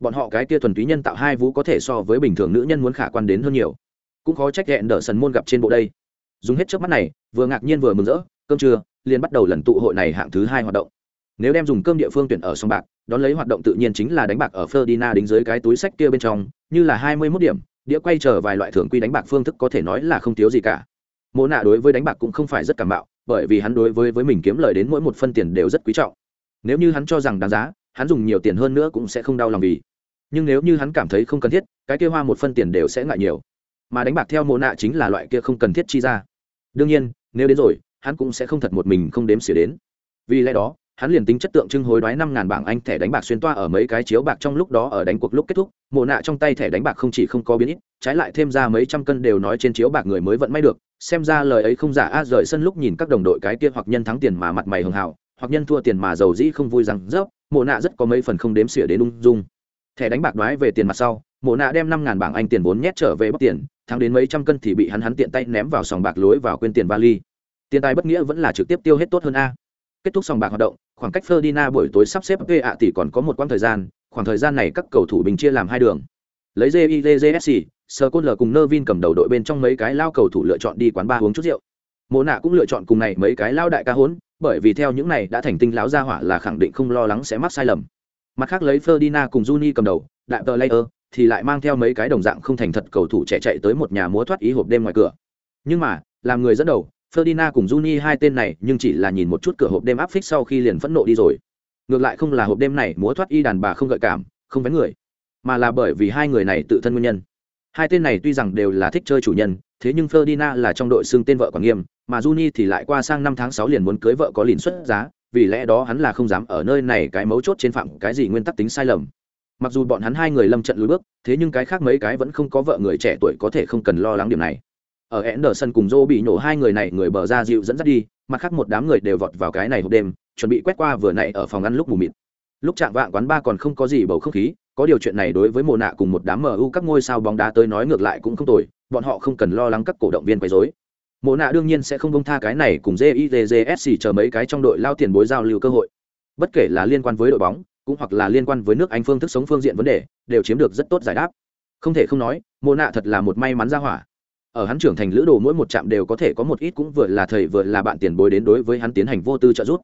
Bọn họ cái kia thuần túy nhân tạo hai vú có thể so với bình thường nữ nhân muốn khả quan đến hơn nhiều. Cũng khó trách hẹn đỡ sần môn gặp trên bộ đây. Dùng hết trước mắt này, vừa ngạc nhiên vừa mừng rỡ, cơm trưa, liền bắt đầu lần tụ hội này hạng thứ hai hoạt động. Nếu đem dùng cơm địa phương tuyển ở sông bạc, đón lấy hoạt động tự nhiên chính là đánh bạc ở Ferdinand đính dưới cái túi sách kia bên trong, như là hai mươi 21 điểm đĩa quay trở vài loại thưởng quy đánh bạc phương thức có thể nói là không thiếu gì cả. Mô nạ đối với đánh bạc cũng không phải rất cảm bạo bởi vì hắn đối với với mình kiếm lời đến mỗi một phân tiền đều rất quý trọng. Nếu như hắn cho rằng đáng giá, hắn dùng nhiều tiền hơn nữa cũng sẽ không đau lòng vì. Nhưng nếu như hắn cảm thấy không cần thiết, cái kia hoa một phân tiền đều sẽ ngại nhiều. Mà đánh bạc theo mô nạ chính là loại kia không cần thiết chi ra. Đương nhiên, nếu đến rồi, hắn cũng sẽ không thật một mình không đếm xỉa đến. Vì lẽ đó hắn liền tính chất tượng trưng hối đoái năm ngàn bảng anh thẻ đánh bạc xuyên toa ở mấy cái chiếu bạc trong lúc đó ở đánh cuộc lúc kết thúc, mộ nạ trong tay thẻ đánh bạc không chỉ không có biến ít, trái lại thêm ra mấy trăm cân đều nói trên chiếu bạc người mới vẫn may được, xem ra lời ấy không giả a, rời sân lúc nhìn các đồng đội cái kia hoặc nhân thắng tiền mà mặt mày hường hào hoặc nhân thua tiền mà giàu dĩ không vui rằng rớp, mộ nạ rất có mấy phần không đếm xỉa đến ung dung. Thẻ đánh bạc đoái về tiền mặt sau, mộ nạ đem năm ngàn bảng anh tiền vốn nhét trở về bóc tiền, thắng đến mấy trăm cân thì bị hắn hắn tiện tay ném vào sòng bạc lối vào quên tiền vali. Tiền tài bất nghĩa vẫn là trực tiếp tiêu hết tốt hơn a. Kết thúc sòng bạc hoạt động khoảng cách Ferdinand buổi tối sắp xếp về ạ tỷ còn có một quãng thời gian khoảng thời gian này các cầu thủ bình chia làm hai đường lấy JIJSC, Sir cùng Nervin cầm đầu đội bên trong mấy cái lao cầu thủ lựa chọn đi quán bar uống chút rượu. Mộ nạ cũng lựa chọn cùng này mấy cái lao đại ca hốn, bởi vì theo những này đã thành tinh lão gia hỏa là khẳng định không lo lắng sẽ mắc sai lầm. Mặt khác lấy Ferdinand cùng Juni cầm đầu, đại player thì lại mang theo mấy cái đồng dạng không thành thật cầu thủ trẻ chạy tới một nhà múa thoát ý hộp đêm ngoài cửa. Nhưng mà, làm người dẫn đầu, Ferdinand cùng Juni hai tên này nhưng chỉ là nhìn một chút cửa hộp đêm áp phích sau khi liền phẫn nộ đi rồi. Ngược lại không là hộp đêm này múa thoát y đàn bà không gợi cảm, không vén người, mà là bởi vì hai người này tự thân nguyên nhân. Hai tên này tuy rằng đều là thích chơi chủ nhân, thế nhưng Ferdinand là trong đội xương tên vợ quản nghiêm, mà Juni thì lại qua sang năm tháng sáu liền muốn cưới vợ có liền xuất giá, vì lẽ đó hắn là không dám ở nơi này cái mấu chốt trên phạm cái gì nguyên tắc tính sai lầm. Mặc dù bọn hắn hai người lâm trận lùi bước, thế nhưng cái khác mấy cái vẫn không có vợ người trẻ tuổi có thể không cần lo lắng điểm này ở Anderson cùng Joe bị nổ hai người này người bờ ra dịu dẫn dắt đi, mặt khác một đám người đều vọt vào cái này hộp đêm, chuẩn bị quét qua vừa nãy ở phòng ăn lúc mù mịt. Lúc chạm vạng quán ba còn không có gì bầu không khí, có điều chuyện này đối với mồ Nạ cùng một đám MU các ngôi sao bóng đá tới nói ngược lại cũng không tồi, bọn họ không cần lo lắng các cổ động viên quấy rối. Mộ Nạ đương nhiên sẽ không bông tha cái này cùng JIJSC chờ mấy cái trong đội lao tiền bối giao lưu cơ hội. Bất kể là liên quan với đội bóng, cũng hoặc là liên quan với nước Anh phương thức sống phương diện vấn đề, đều chiếm được rất tốt giải đáp. Không thể không nói, Mộ Nạ thật là một may mắn ra hỏa ở hắn trưởng thành lữ đồ mỗi một trạm đều có thể có một ít cũng vừa là thầy vừa là bạn tiền bối đến đối với hắn tiến hành vô tư trợ giúp.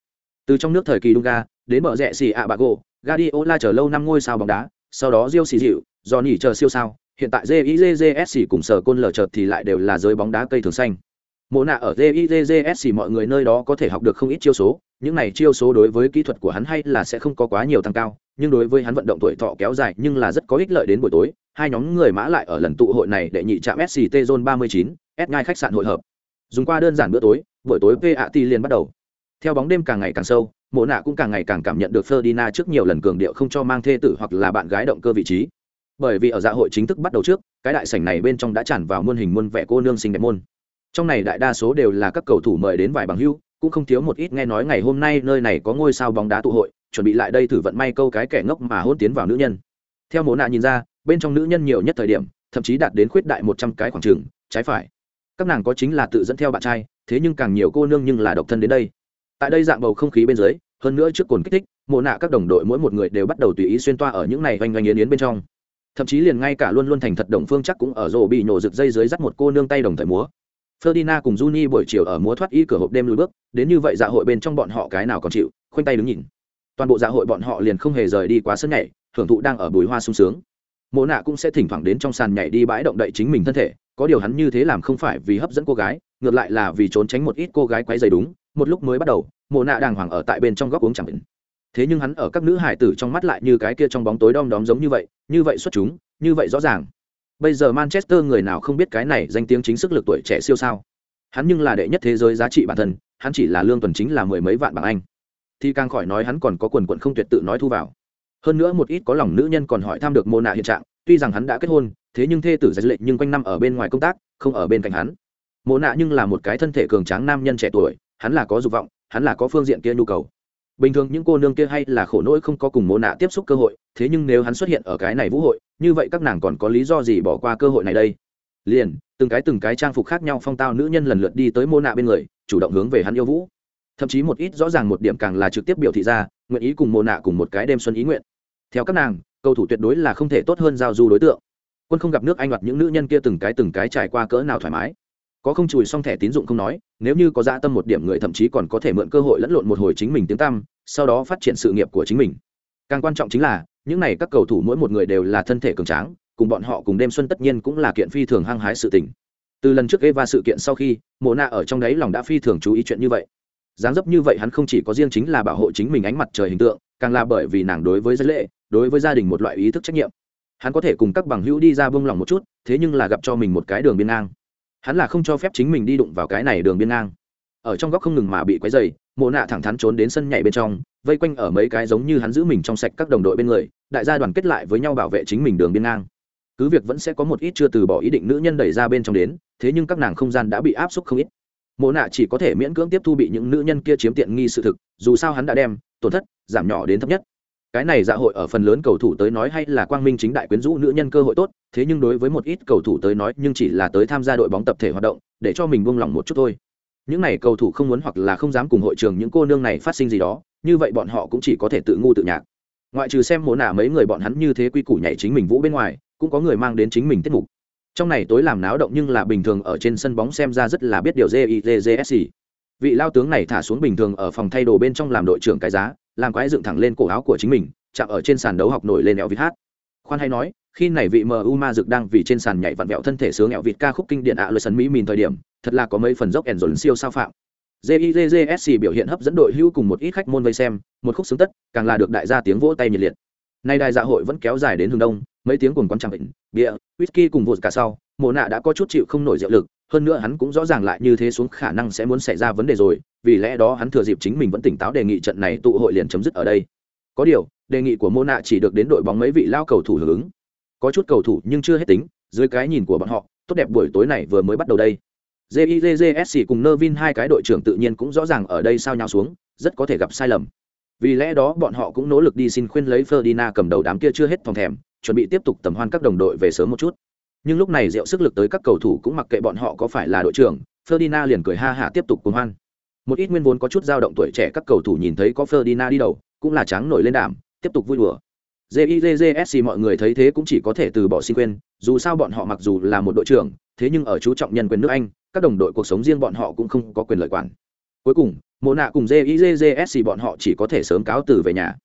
Từ trong nước thời kỳ Dunga, đến bờ rẽ xì ạ bạc gỗ, Guardiola chờ lâu năm ngôi sao bóng đá, sau đó Rio xì dịu do chờ siêu sao, hiện tại JIJJSC cùng sở côn lở chợt thì lại đều là giới bóng đá cây thường xanh. Mộ nạ ở JIJJSC mọi người nơi đó có thể học được không ít chiêu số, những này chiêu số đối với kỹ thuật của hắn hay là sẽ không có quá nhiều tăng cao, nhưng đối với hắn vận động tuổi thọ kéo dài nhưng là rất có ích lợi đến buổi tối hai nhóm người mã lại ở lần tụ hội này để nhị trạm sct zone 39, s ngay khách sạn hội hợp. Dùng qua đơn giản bữa tối buổi tối pat liền bắt đầu. Theo bóng đêm càng ngày càng sâu mộ nạ cũng càng ngày càng cảm nhận được ferdinand trước nhiều lần cường điệu không cho mang thê tử hoặc là bạn gái động cơ vị trí. Bởi vì ở dạ hội chính thức bắt đầu trước cái đại sảnh này bên trong đã tràn vào muôn hình muôn vẻ cô nương xinh đẹp môn. Trong này đại đa số đều là các cầu thủ mời đến vài bằng hữu, cũng không thiếu một ít nghe nói ngày hôm nay nơi này có ngôi sao bóng đá tụ hội chuẩn bị lại đây thử vận may câu cái kẻ ngốc mà hôn tiến vào nữ nhân. Theo mộ nạ nhìn ra bên trong nữ nhân nhiều nhất thời điểm thậm chí đạt đến khuyết đại một trăm cái khoảng trường trái phải các nàng có chính là tự dẫn theo bạn trai thế nhưng càng nhiều cô nương nhưng là độc thân đến đây tại đây dạng bầu không khí bên dưới hơn nữa trước cồn kích thích mộ nạ các đồng đội mỗi một người đều bắt đầu tùy ý xuyên toa ở những này oanh oanh yến yến bên trong thậm chí liền ngay cả luôn luôn thành thật đồng phương chắc cũng ở rổ bị nổ rực dây dưới dắt một cô nương tay đồng thời múa Ferdinand cùng Juni buổi chiều ở múa thoát y cửa hộp đêm lùi bước, đến như vậy dạ hội bên trong bọn họ cái nào còn chịu, khoanh tay đứng nhìn. Toàn bộ dạ hội bọn họ liền không hề rời đi quá sân nhảy, thưởng thụ đang ở bùi hoa sung sướng. Mộ nạ cũng sẽ thỉnh thoảng đến trong sàn nhảy đi bãi động đậy chính mình thân thể, có điều hắn như thế làm không phải vì hấp dẫn cô gái, ngược lại là vì trốn tránh một ít cô gái quấy dày đúng. Một lúc mới bắt đầu, Mộ nạ đàng hoàng ở tại bên trong góc uống chẳng định. Thế nhưng hắn ở các nữ hải tử trong mắt lại như cái kia trong bóng tối đom đóm giống như vậy, như vậy xuất chúng, như vậy rõ ràng. Bây giờ Manchester người nào không biết cái này danh tiếng chính sức lực tuổi trẻ siêu sao? hắn nhưng là đệ nhất thế giới giá trị bản thân hắn chỉ là lương tuần chính là mười mấy vạn bảng anh thì càng khỏi nói hắn còn có quần quận không tuyệt tự nói thu vào hơn nữa một ít có lòng nữ nhân còn hỏi thăm được mô nạ hiện trạng, tuy rằng hắn đã kết hôn, thế nhưng thê tử giải lệ nhưng quanh năm ở bên ngoài công tác, không ở bên cạnh hắn. Mô nạ nhưng là một cái thân thể cường tráng nam nhân trẻ tuổi, hắn là có dục vọng, hắn là có phương diện kia nhu cầu. Bình thường những cô nương kia hay là khổ nỗi không có cùng mô nạ tiếp xúc cơ hội, thế nhưng nếu hắn xuất hiện ở cái này vũ hội, như vậy các nàng còn có lý do gì bỏ qua cơ hội này đây? Liền, từng cái từng cái trang phục khác nhau phong tao nữ nhân lần lượt đi tới mô nạ bên người, chủ động hướng về hắn yêu vũ. Thậm chí một ít rõ ràng một điểm càng là trực tiếp biểu thị ra, nguyện ý cùng mô nạ cùng một cái đêm xuân ý nguyện theo các nàng, cầu thủ tuyệt đối là không thể tốt hơn giao du đối tượng. Quân không gặp nước anh hoặc những nữ nhân kia từng cái từng cái trải qua cỡ nào thoải mái. Có không chùi xong thẻ tín dụng không nói, nếu như có dã tâm một điểm người thậm chí còn có thể mượn cơ hội lẫn lộn một hồi chính mình tiếng tăm, sau đó phát triển sự nghiệp của chính mình. Càng quan trọng chính là, những này các cầu thủ mỗi một người đều là thân thể cường tráng, cùng bọn họ cùng đêm xuân tất nhiên cũng là kiện phi thường hăng hái sự tình. Từ lần trước Eva sự kiện sau khi, mộ nạ ở trong đấy lòng đã phi thường chú ý chuyện như vậy. Dáng dấp như vậy hắn không chỉ có riêng chính là bảo hộ chính mình ánh mặt trời hình tượng, càng là bởi vì nàng đối với giới lệ đối với gia đình một loại ý thức trách nhiệm. Hắn có thể cùng các bằng hữu đi ra bông lòng một chút, thế nhưng là gặp cho mình một cái đường biên ngang. Hắn là không cho phép chính mình đi đụng vào cái này đường biên ngang. Ở trong góc không ngừng mà bị quấy dày mộ nạ thẳng thắn trốn đến sân nhảy bên trong, vây quanh ở mấy cái giống như hắn giữ mình trong sạch các đồng đội bên người, đại gia đoàn kết lại với nhau bảo vệ chính mình đường biên ngang. Cứ việc vẫn sẽ có một ít chưa từ bỏ ý định nữ nhân đẩy ra bên trong đến, thế nhưng các nàng không gian đã bị áp suất không ít. Mộ nạ chỉ có thể miễn cưỡng tiếp thu bị những nữ nhân kia chiếm tiện nghi sự thực, dù sao hắn đã đem tổn thất giảm nhỏ đến thấp nhất cái này dạ hội ở phần lớn cầu thủ tới nói hay là quang minh chính đại quyến rũ nữ nhân cơ hội tốt, thế nhưng đối với một ít cầu thủ tới nói nhưng chỉ là tới tham gia đội bóng tập thể hoạt động, để cho mình buông lỏng một chút thôi. Những này cầu thủ không muốn hoặc là không dám cùng hội trường những cô nương này phát sinh gì đó, như vậy bọn họ cũng chỉ có thể tự ngu tự nhạc. Ngoại trừ xem mồ nạ mấy người bọn hắn như thế quy củ nhảy chính mình vũ bên ngoài, cũng có người mang đến chính mình tiết mục. Trong này tối làm náo động nhưng là bình thường ở trên sân bóng xem ra rất là biết điều jizsc vị lao tướng này thả xuống bình thường ở phòng thay đồ bên trong làm đội trưởng cái giá làm quái dựng thẳng lên cổ áo của chính mình, chạm ở trên sàn đấu học nổi lên nẹo vịt hát. Khoan hay nói, khi này vị mu ma dực đang vì trên sàn nhảy vặn vẹo thân thể sướng nẹo vịt ca khúc kinh điển ạ à lời sấn mỹ mìn thời điểm, thật là có mấy phần dốc ẻn dồn siêu sao phạm. Jizsc biểu hiện hấp dẫn đội hữu cùng một ít khách môn vây xem, một khúc xứng tất, càng là được đại gia tiếng vỗ tay nhiệt liệt. Nay đại dạ hội vẫn kéo dài đến hướng đông mấy tiếng cùng quán tràng bệnh bia, whisky cùng vột cả sau mồ nạ đã có chút chịu không nổi rượu lực, hơn nữa hắn cũng rõ ràng lại như thế xuống khả năng sẽ muốn xảy ra vấn đề rồi, vì lẽ đó hắn thừa dịp chính mình vẫn tỉnh táo đề nghị trận này tụ hội liền chấm dứt ở đây. Có điều, đề nghị của mô nạ chỉ được đến đội bóng mấy vị lao cầu thủ hưởng ứng. Có chút cầu thủ nhưng chưa hết tính, dưới cái nhìn của bọn họ, tốt đẹp buổi tối này vừa mới bắt đầu đây. Jizsc cùng nơ vin hai cái đội trưởng tự nhiên cũng rõ ràng ở đây sao nhau xuống, rất có thể gặp sai lầm. Vì lẽ đó bọn họ cũng nỗ lực đi xin khuyên lấy ferdina cầm đầu đám kia chưa hết phòng thèm chuẩn bị tiếp tục tầm hoan các đồng đội về sớm một chút. Nhưng lúc này rượu sức lực tới các cầu thủ cũng mặc kệ bọn họ có phải là đội trưởng, Ferdinand liền cười ha hả tiếp tục cuồng hoan. Một ít nguyên vốn có chút dao động tuổi trẻ các cầu thủ nhìn thấy có Ferdinand đi đầu, cũng là trắng nổi lên đảm tiếp tục vui đùa. Jizsc mọi người thấy thế cũng chỉ có thể từ bỏ xin quên, dù sao bọn họ mặc dù là một đội trưởng, thế nhưng ở chú trọng nhân quyền nước anh, các đồng đội cuộc sống riêng bọn họ cũng không có quyền lợi quản. Cuối cùng mộ nạ cùng jizsc bọn họ chỉ có thể sớm cáo từ về nhà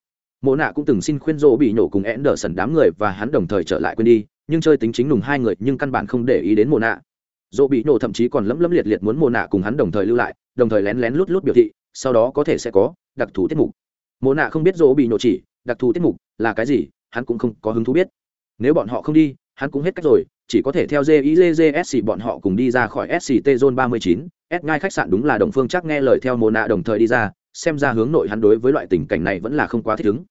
mộ nạ cũng từng xin khuyên rỗ bị nổ cùng én đờ sần đám người và hắn đồng thời trở lại quên đi nhưng chơi tính chính nùng hai người nhưng căn bản không để ý đến mộ nạ. Dỗ bị nổ thậm chí còn lấm lấm liệt liệt muốn mộ nạ cùng hắn đồng thời lưu lại đồng thời lén lén lút lút biểu thị sau đó có thể sẽ có đặc thù tiết mục. Mộ nạ không biết dỗ bị nổ chỉ đặc thù tiết mục là cái gì hắn cũng không có hứng thú biết. Nếu bọn họ không đi hắn cũng hết cách rồi chỉ có thể theo jizsc bọn họ cùng đi ra khỏi sct zone 39, s ngay khách sạn đúng là đồng phương chắc nghe lời theo mồ nạ đồng thời đi ra xem ra hướng nội hắn đối với loại tình cảnh này vẫn là không quá thích ứng.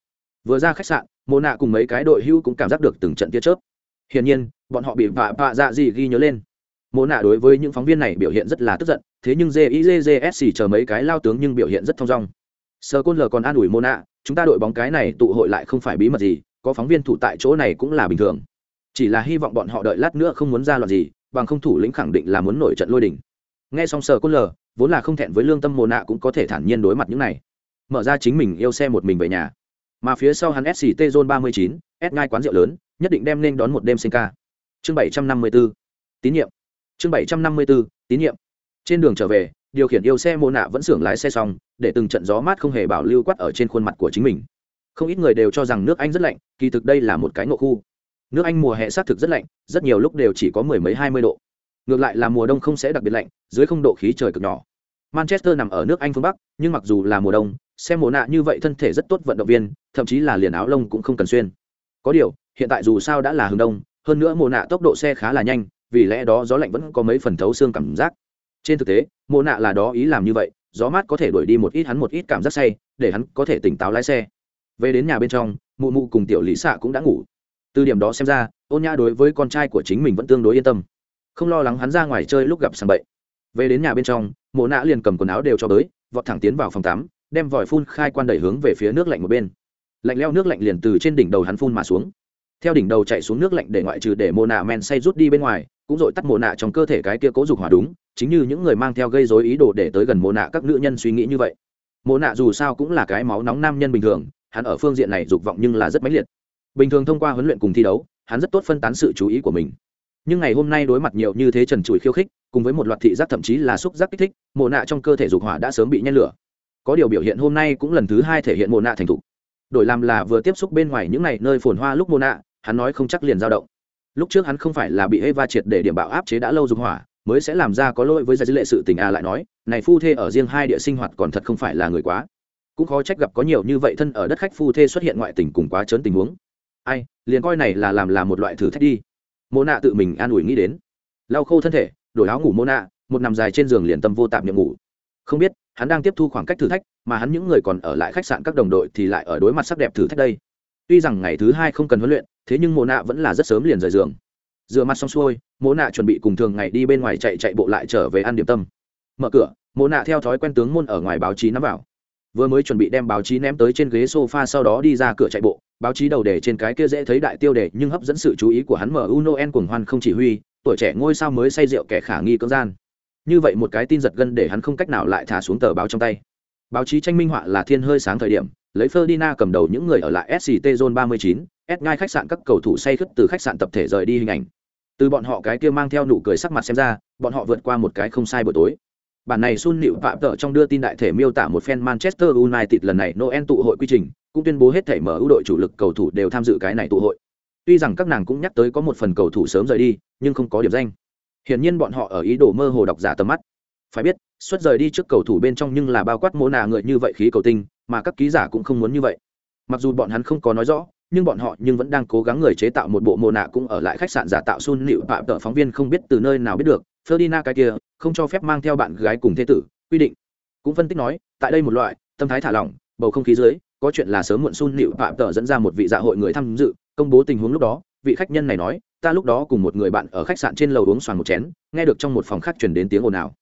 Vừa ra khách sạn mồ nạ cùng mấy cái đội hưu cũng cảm giác được từng trận tia chớp. Hiển nhiên, bọn họ bị vạ vạ dạ gì ghi nhớ lên. Mồ nạ đối với những phóng viên này biểu hiện rất là tức giận, thế nhưng jizsc chờ mấy cái lao tướng nhưng biểu hiện rất thong dong. Sơ côn lờ còn an ủi mồ nạ, chúng ta đội bóng cái này tụ hội lại không phải bí mật gì, có phóng viên thủ tại chỗ này cũng là bình thường. Chỉ là hy vọng bọn họ đợi lát nữa không muốn ra loạn gì, bằng không thủ lĩnh khẳng định là muốn nổi trận lôi đình. Nghe xong sờ côn lờ vốn là không thẹn với lương tâm mồ nạ cũng có thể thản nhiên đối mặt những này. Mở ra chính mình yêu xe một mình về nhà. Mà phía sau hắn sct zone ba mươi chín, s ngai quán rượu lớn, nhất định đem nên đón một đêm sinh ca. Chương bảy trăm năm mươi b ố tín nhiệm. Chương bảy trăm năm mươi b ố tín nhiệm. Trên đường trở về, điều khiển yêu xe mô nạ vẫn xưởng lái xe xong, để từng trận gió mát không hề bảo lưu quát ở trên khuôn mặt của chính mình. Không ít người đều cho rằng nước anh rất lạnh, kỳ thực đây là một cái ngộ khu. Nước anh mùa hè xác thực rất lạnh, rất nhiều lúc đều chỉ có mười mấy hai mươi độ ngược lại là mùa đông không sẽ đặc biệt lạnh, dưới không độ khí trời cực nhỏ. Manchester nằm ở nước anh phương bắc, nhưng mặc dù là mùa đông, xem mùa nạ như vậy thân thể rất tốt vận động viên, thậm chí là liền áo lông cũng không cần xuyên. Có điều, hiện tại dù sao đã là hướng đông, hơn nữa mùa nạ tốc độ xe khá là nhanh, vì lẽ đó gió lạnh vẫn có mấy phần thấu xương cảm giác. Trên thực tế, mùa nạ là đó ý làm như vậy, gió mát có thể đuổi đi một ít hắn một ít cảm giác say, để hắn có thể tỉnh táo lái xe. Về đến nhà bên trong, mụ mụ cùng tiểu lý xạ cũng đã ngủ. Từ điểm đó xem ra, ôn nhã đối với con trai của chính mình vẫn tương đối yên tâm không lo lắng hắn ra ngoài chơi lúc gặp sàng bậy. Về đến nhà bên trong, mộ nã liền cầm quần áo đều cho bới vọt thẳng tiến vào phòng tắm, đem vòi phun khai quan đẩy hướng về phía nước lạnh một bên. Lạnh leo nước lạnh liền từ trên đỉnh đầu hắn phun mà xuống. Theo đỉnh đầu chạy xuống nước lạnh để ngoại trừ để mồ nạ men say rút đi bên ngoài, cũng dội tắt mồ nạ trong cơ thể cái kia cố dục hỏa đúng, chính như những người mang theo gây dối ý đồ để tới gần mồ nạ các nữ nhân suy nghĩ như vậy. Mồ nạ dù sao cũng là cái máu nóng nam nhân bình thường, hắn ở phương diện này dục vọng nhưng là rất mãnh liệt. Bình thường thông qua huấn luyện cùng thi đấu, hắn rất tốt phân tán sự chú ý của mình nhưng ngày hôm nay đối mặt nhiều như thế trần trụi khiêu khích, cùng với một loạt thị giác thậm chí là xúc giác kích thích mồ nạ trong cơ thể dục hỏa đã sớm bị nhen lửa. Có điều biểu hiện hôm nay cũng lần thứ hai thể hiện mồ nạ thành thục. Đổi làm là vừa tiếp xúc bên ngoài những ngày nơi phồn hoa lúc mồ nạ, hắn nói không chắc liền dao động. Lúc trước hắn không phải là bị Eva triệt để điểm bạo áp chế đã lâu dục hỏa, mới sẽ làm ra có lỗi với gia dữ lệ sự tình a lại nói, này phu thê ở riêng hai địa sinh hoạt còn thật không phải là người quá. Cũng khó trách gặp có nhiều như vậy thân ở đất khách phu thê xuất hiện ngoại tình cùng quá chớn tình huống. Ai, liền coi này là làm là một loại thử thách đi mô nạ tự mình an ủi nghĩ đến. Lau khô thân thể, đổi áo ngủ mô nạ, một nằm dài trên giường liền tâm vô tạm nhiệm ngủ. Không biết, hắn đang tiếp thu khoảng cách thử thách, mà hắn những người còn ở lại khách sạn các đồng đội thì lại ở đối mặt sắc đẹp thử thách đây. Tuy rằng ngày thứ hai không cần huấn luyện, thế nhưng mô nạ vẫn là rất sớm liền rời giường. Rửa mặt xong xuôi, mô nạ chuẩn bị cùng thường ngày đi bên ngoài chạy chạy bộ lại trở về ăn điểm tâm. Mở cửa, mô nạ theo thói quen tướng môn ở ngoài báo chí nắm vào. Vừa mới chuẩn bị đem báo chí ném tới trên ghế sofa sau đó đi ra cửa chạy bộ báo chí đầu đề trên cái kia dễ thấy đại tiêu đề nhưng hấp dẫn sự chú ý của hắn mu noel cuồng hoan không chỉ huy tuổi trẻ ngôi sao mới say rượu kẻ khả nghi cưỡng gian như vậy một cái tin giật gân để hắn không cách nào lại thả xuống tờ báo trong tay báo chí tranh minh họa là thiên hơi sáng thời điểm lấy Ferdinand cầm đầu những người ở lại SCT Zone 39, S ngay khách sạn các cầu thủ say khướt từ khách sạn tập thể rời đi hình ảnh. Từ bọn họ cái kia mang theo nụ cười sắc mặt xem ra, bọn họ vượt qua một cái không sai buổi tối. Bản này Sun Liễu Phạm tợ trong đưa tin đại thể miêu tả một fan Manchester United lần này Noel tụ hội quy trình, cũng tuyên bố hết thể mở ưu đội chủ lực cầu thủ đều tham dự cái này tụ hội. Tuy rằng các nàng cũng nhắc tới có một phần cầu thủ sớm rời đi, nhưng không có điểm danh. Hiển nhiên bọn họ ở ý đồ mơ hồ đọc giả tầm mắt. Phải biết, xuất rời đi trước cầu thủ bên trong nhưng là bao quát mô nà người như vậy khí cầu tinh, mà các ký giả cũng không muốn như vậy mặc dù bọn hắn không có nói rõ nhưng bọn họ nhưng vẫn đang cố gắng người chế tạo một bộ mồ nạ cũng ở lại khách sạn giả tạo sun nịu phạm tợ phóng viên không biết từ nơi nào biết được Ferdinand cái kia không cho phép mang theo bạn gái cùng thế tử quy định cũng phân tích nói tại đây một loại tâm thái thả lỏng bầu không khí dưới có chuyện là sớm muộn sun nịu phạm tờ dẫn ra một vị dạ hội người tham dự, công bố tình huống lúc đó, vị khách nhân này nói, ta lúc đó cùng một người bạn ở khách sạn trên lầu uống xoàn một chén, nghe được trong một phòng khác chuyển đến tiếng ồn ào.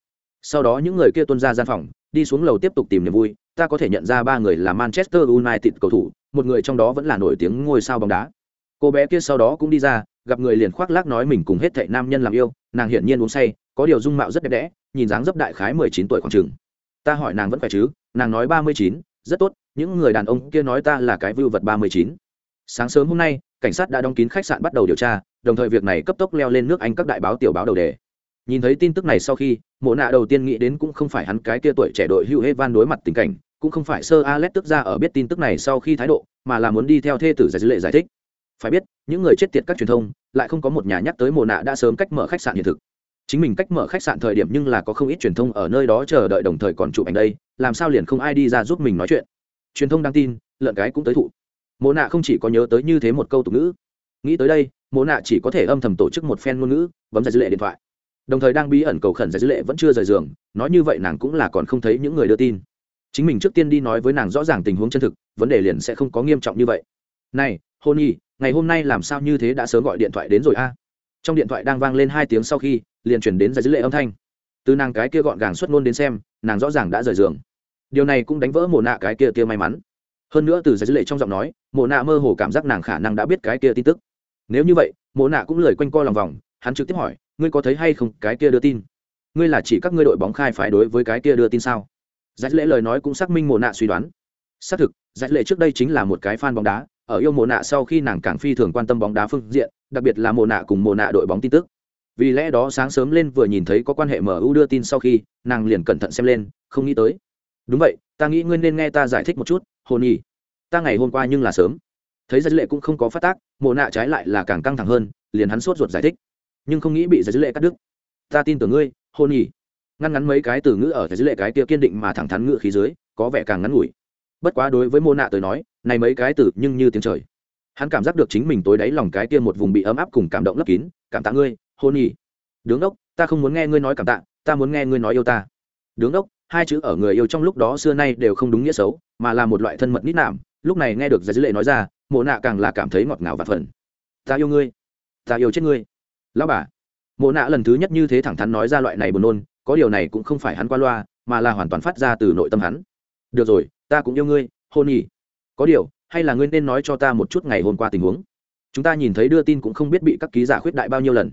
Sau đó những người kia tuân ra gian phòng, đi xuống lầu tiếp tục tìm niềm vui. Ta có thể nhận ra ba người là manchester united cầu thủ, một người trong đó vẫn là nổi tiếng ngôi sao bóng đá. Cô bé kia sau đó cũng đi ra, gặp người liền khoác lác nói mình cùng hết thệ nam nhân làm yêu, nàng hiển nhiên uống say, có điều dung mạo rất đẹp đẽ, nhìn dáng dấp đại khái mười chín tuổi khoảng chừng. Ta hỏi nàng vẫn phải chứ? Nàng nói, ba mươi chín, rất tốt những người đàn ông kia nói ta là cái vưu vật ba mươi chín. Sáng sớm hôm nay, cảnh sát đã đóng kín khách sạn bắt đầu điều tra, đồng thời việc này cấp tốc leo lên nước anh các đại báo tiểu báo đầu đề. Nhìn thấy tin tức này sau khi, mộ nạ đầu tiên nghĩ đến cũng không phải hắn cái kia tuổi trẻ đội hữu evan đối mặt tình cảnh, cũng không phải sơ alex tức ra ở biết tin tức này sau khi thái độ, mà là muốn đi theo thê tử giải dữ lệ giải thích. Phải biết, những người chết tiệt các truyền thông, lại không có một nhà nhắc tới mộ nạ đã sớm cách mở khách sạn hiện thực. Chính mình cách mở khách sạn thời điểm nhưng là có không ít truyền thông ở nơi đó chờ đợi đồng thời còn chụp ảnh đây, làm sao liền không ai đi ra giúp mình nói chuyện truyền thông đăng tin, lợn cái cũng tới thụ. Mộ nạ không chỉ có nhớ tới như thế một câu tục ngữ. Nghĩ tới đây, mộ nạ chỉ có thể âm thầm tổ chức một phen ngôn ngữ, bấm ra dữ lệ điện thoại. Đồng thời đang bí ẩn cầu khẩn giải dữ lệ vẫn chưa rời giường, nói như vậy nàng cũng là còn không thấy những người đưa tin. Chính mình trước tiên đi nói với nàng rõ ràng tình huống chân thực, vấn đề liền sẽ không có nghiêm trọng như vậy. Này, hôn nhi, ngày hôm nay làm sao như thế đã sớm gọi điện thoại đến rồi a? Trong điện thoại đang vang lên hai tiếng sau khi, liền chuyển đến giải dữ lệ âm thanh. Từ nàng cái kia gọn gàng xuất ngôn đến xem, nàng rõ ràng đã rời giường điều này cũng đánh vỡ mồ nạ cái kia kia may mắn. Hơn nữa từ giải dữ lệ trong giọng nói mồ nạ mơ hồ cảm giác nàng khả năng đã biết cái kia tin tức. Nếu như vậy mồ nạ cũng lười quanh co lòng vòng, hắn trực tiếp hỏi, ngươi có thấy hay không cái kia đưa tin? Ngươi là chỉ các ngươi đội bóng khai phải đối với cái kia đưa tin sao? Giải lệ lời nói cũng xác minh mồ nạ suy đoán. Xác thực, giải lệ trước đây chính là một cái fan bóng đá, ở yêu mồ nạ sau khi nàng càng phi thường quan tâm bóng đá phương diện, đặc biệt là mồ nạ cùng mồ nạ đội bóng tin tức. Vì lẽ đó sáng sớm lên vừa nhìn thấy có quan hệ mu đưa tin sau khi, nàng liền cẩn thận xem lên, không nghĩ tới đúng vậy, ta nghĩ ngươi nên nghe ta giải thích một chút hồn nhi. Ta ngày hôm qua nhưng là sớm. Thấy giải lệ cũng không có phát tác, mộ nạ trái lại là càng căng thẳng hơn, liền hắn sốt ruột giải thích. Nhưng không nghĩ bị giải lệ cắt đứt. Ta tin tưởng ngươi hôn nhỉ ngăn ngắn mấy cái từ ngữ ở giải lệ cái kia kiên định mà thẳng thắn ngữ khí dưới, có vẻ càng ngắn ngủi. Bất quá đối với mô nạ tới nói, này mấy cái từ nhưng như tiếng trời. Hắn cảm giác được chính mình tối đáy lòng cái kia một vùng bị ấm áp cùng cảm động lấp kín, cảm tạ ngươi hôn nhỉ đứng đốc, ta không muốn nghe ngươi nói cảm tạ, ta muốn nghe ngươi nói yêu ta. Đứng đốc hai chữ ở người yêu trong lúc đó xưa nay đều không đúng nghĩa xấu, mà là một loại thân mật nít nạm. Lúc này nghe được giải lệ nói ra, mộ nạ càng là cảm thấy ngọt ngào và phần ta yêu ngươi, ta yêu chết ngươi. Lão bà. Mộ nạ lần thứ nhất như thế thẳng thắn nói ra loại này buồn nôn, có điều này cũng không phải hắn qua loa, mà là hoàn toàn phát ra từ nội tâm hắn. Được rồi, ta cũng yêu ngươi, hôn nhỉ. Có điều, hay là ngươi nên nói cho ta một chút ngày hôm qua tình huống. Chúng ta nhìn thấy đưa tin cũng không biết bị các ký giả khuyết đại bao nhiêu lần.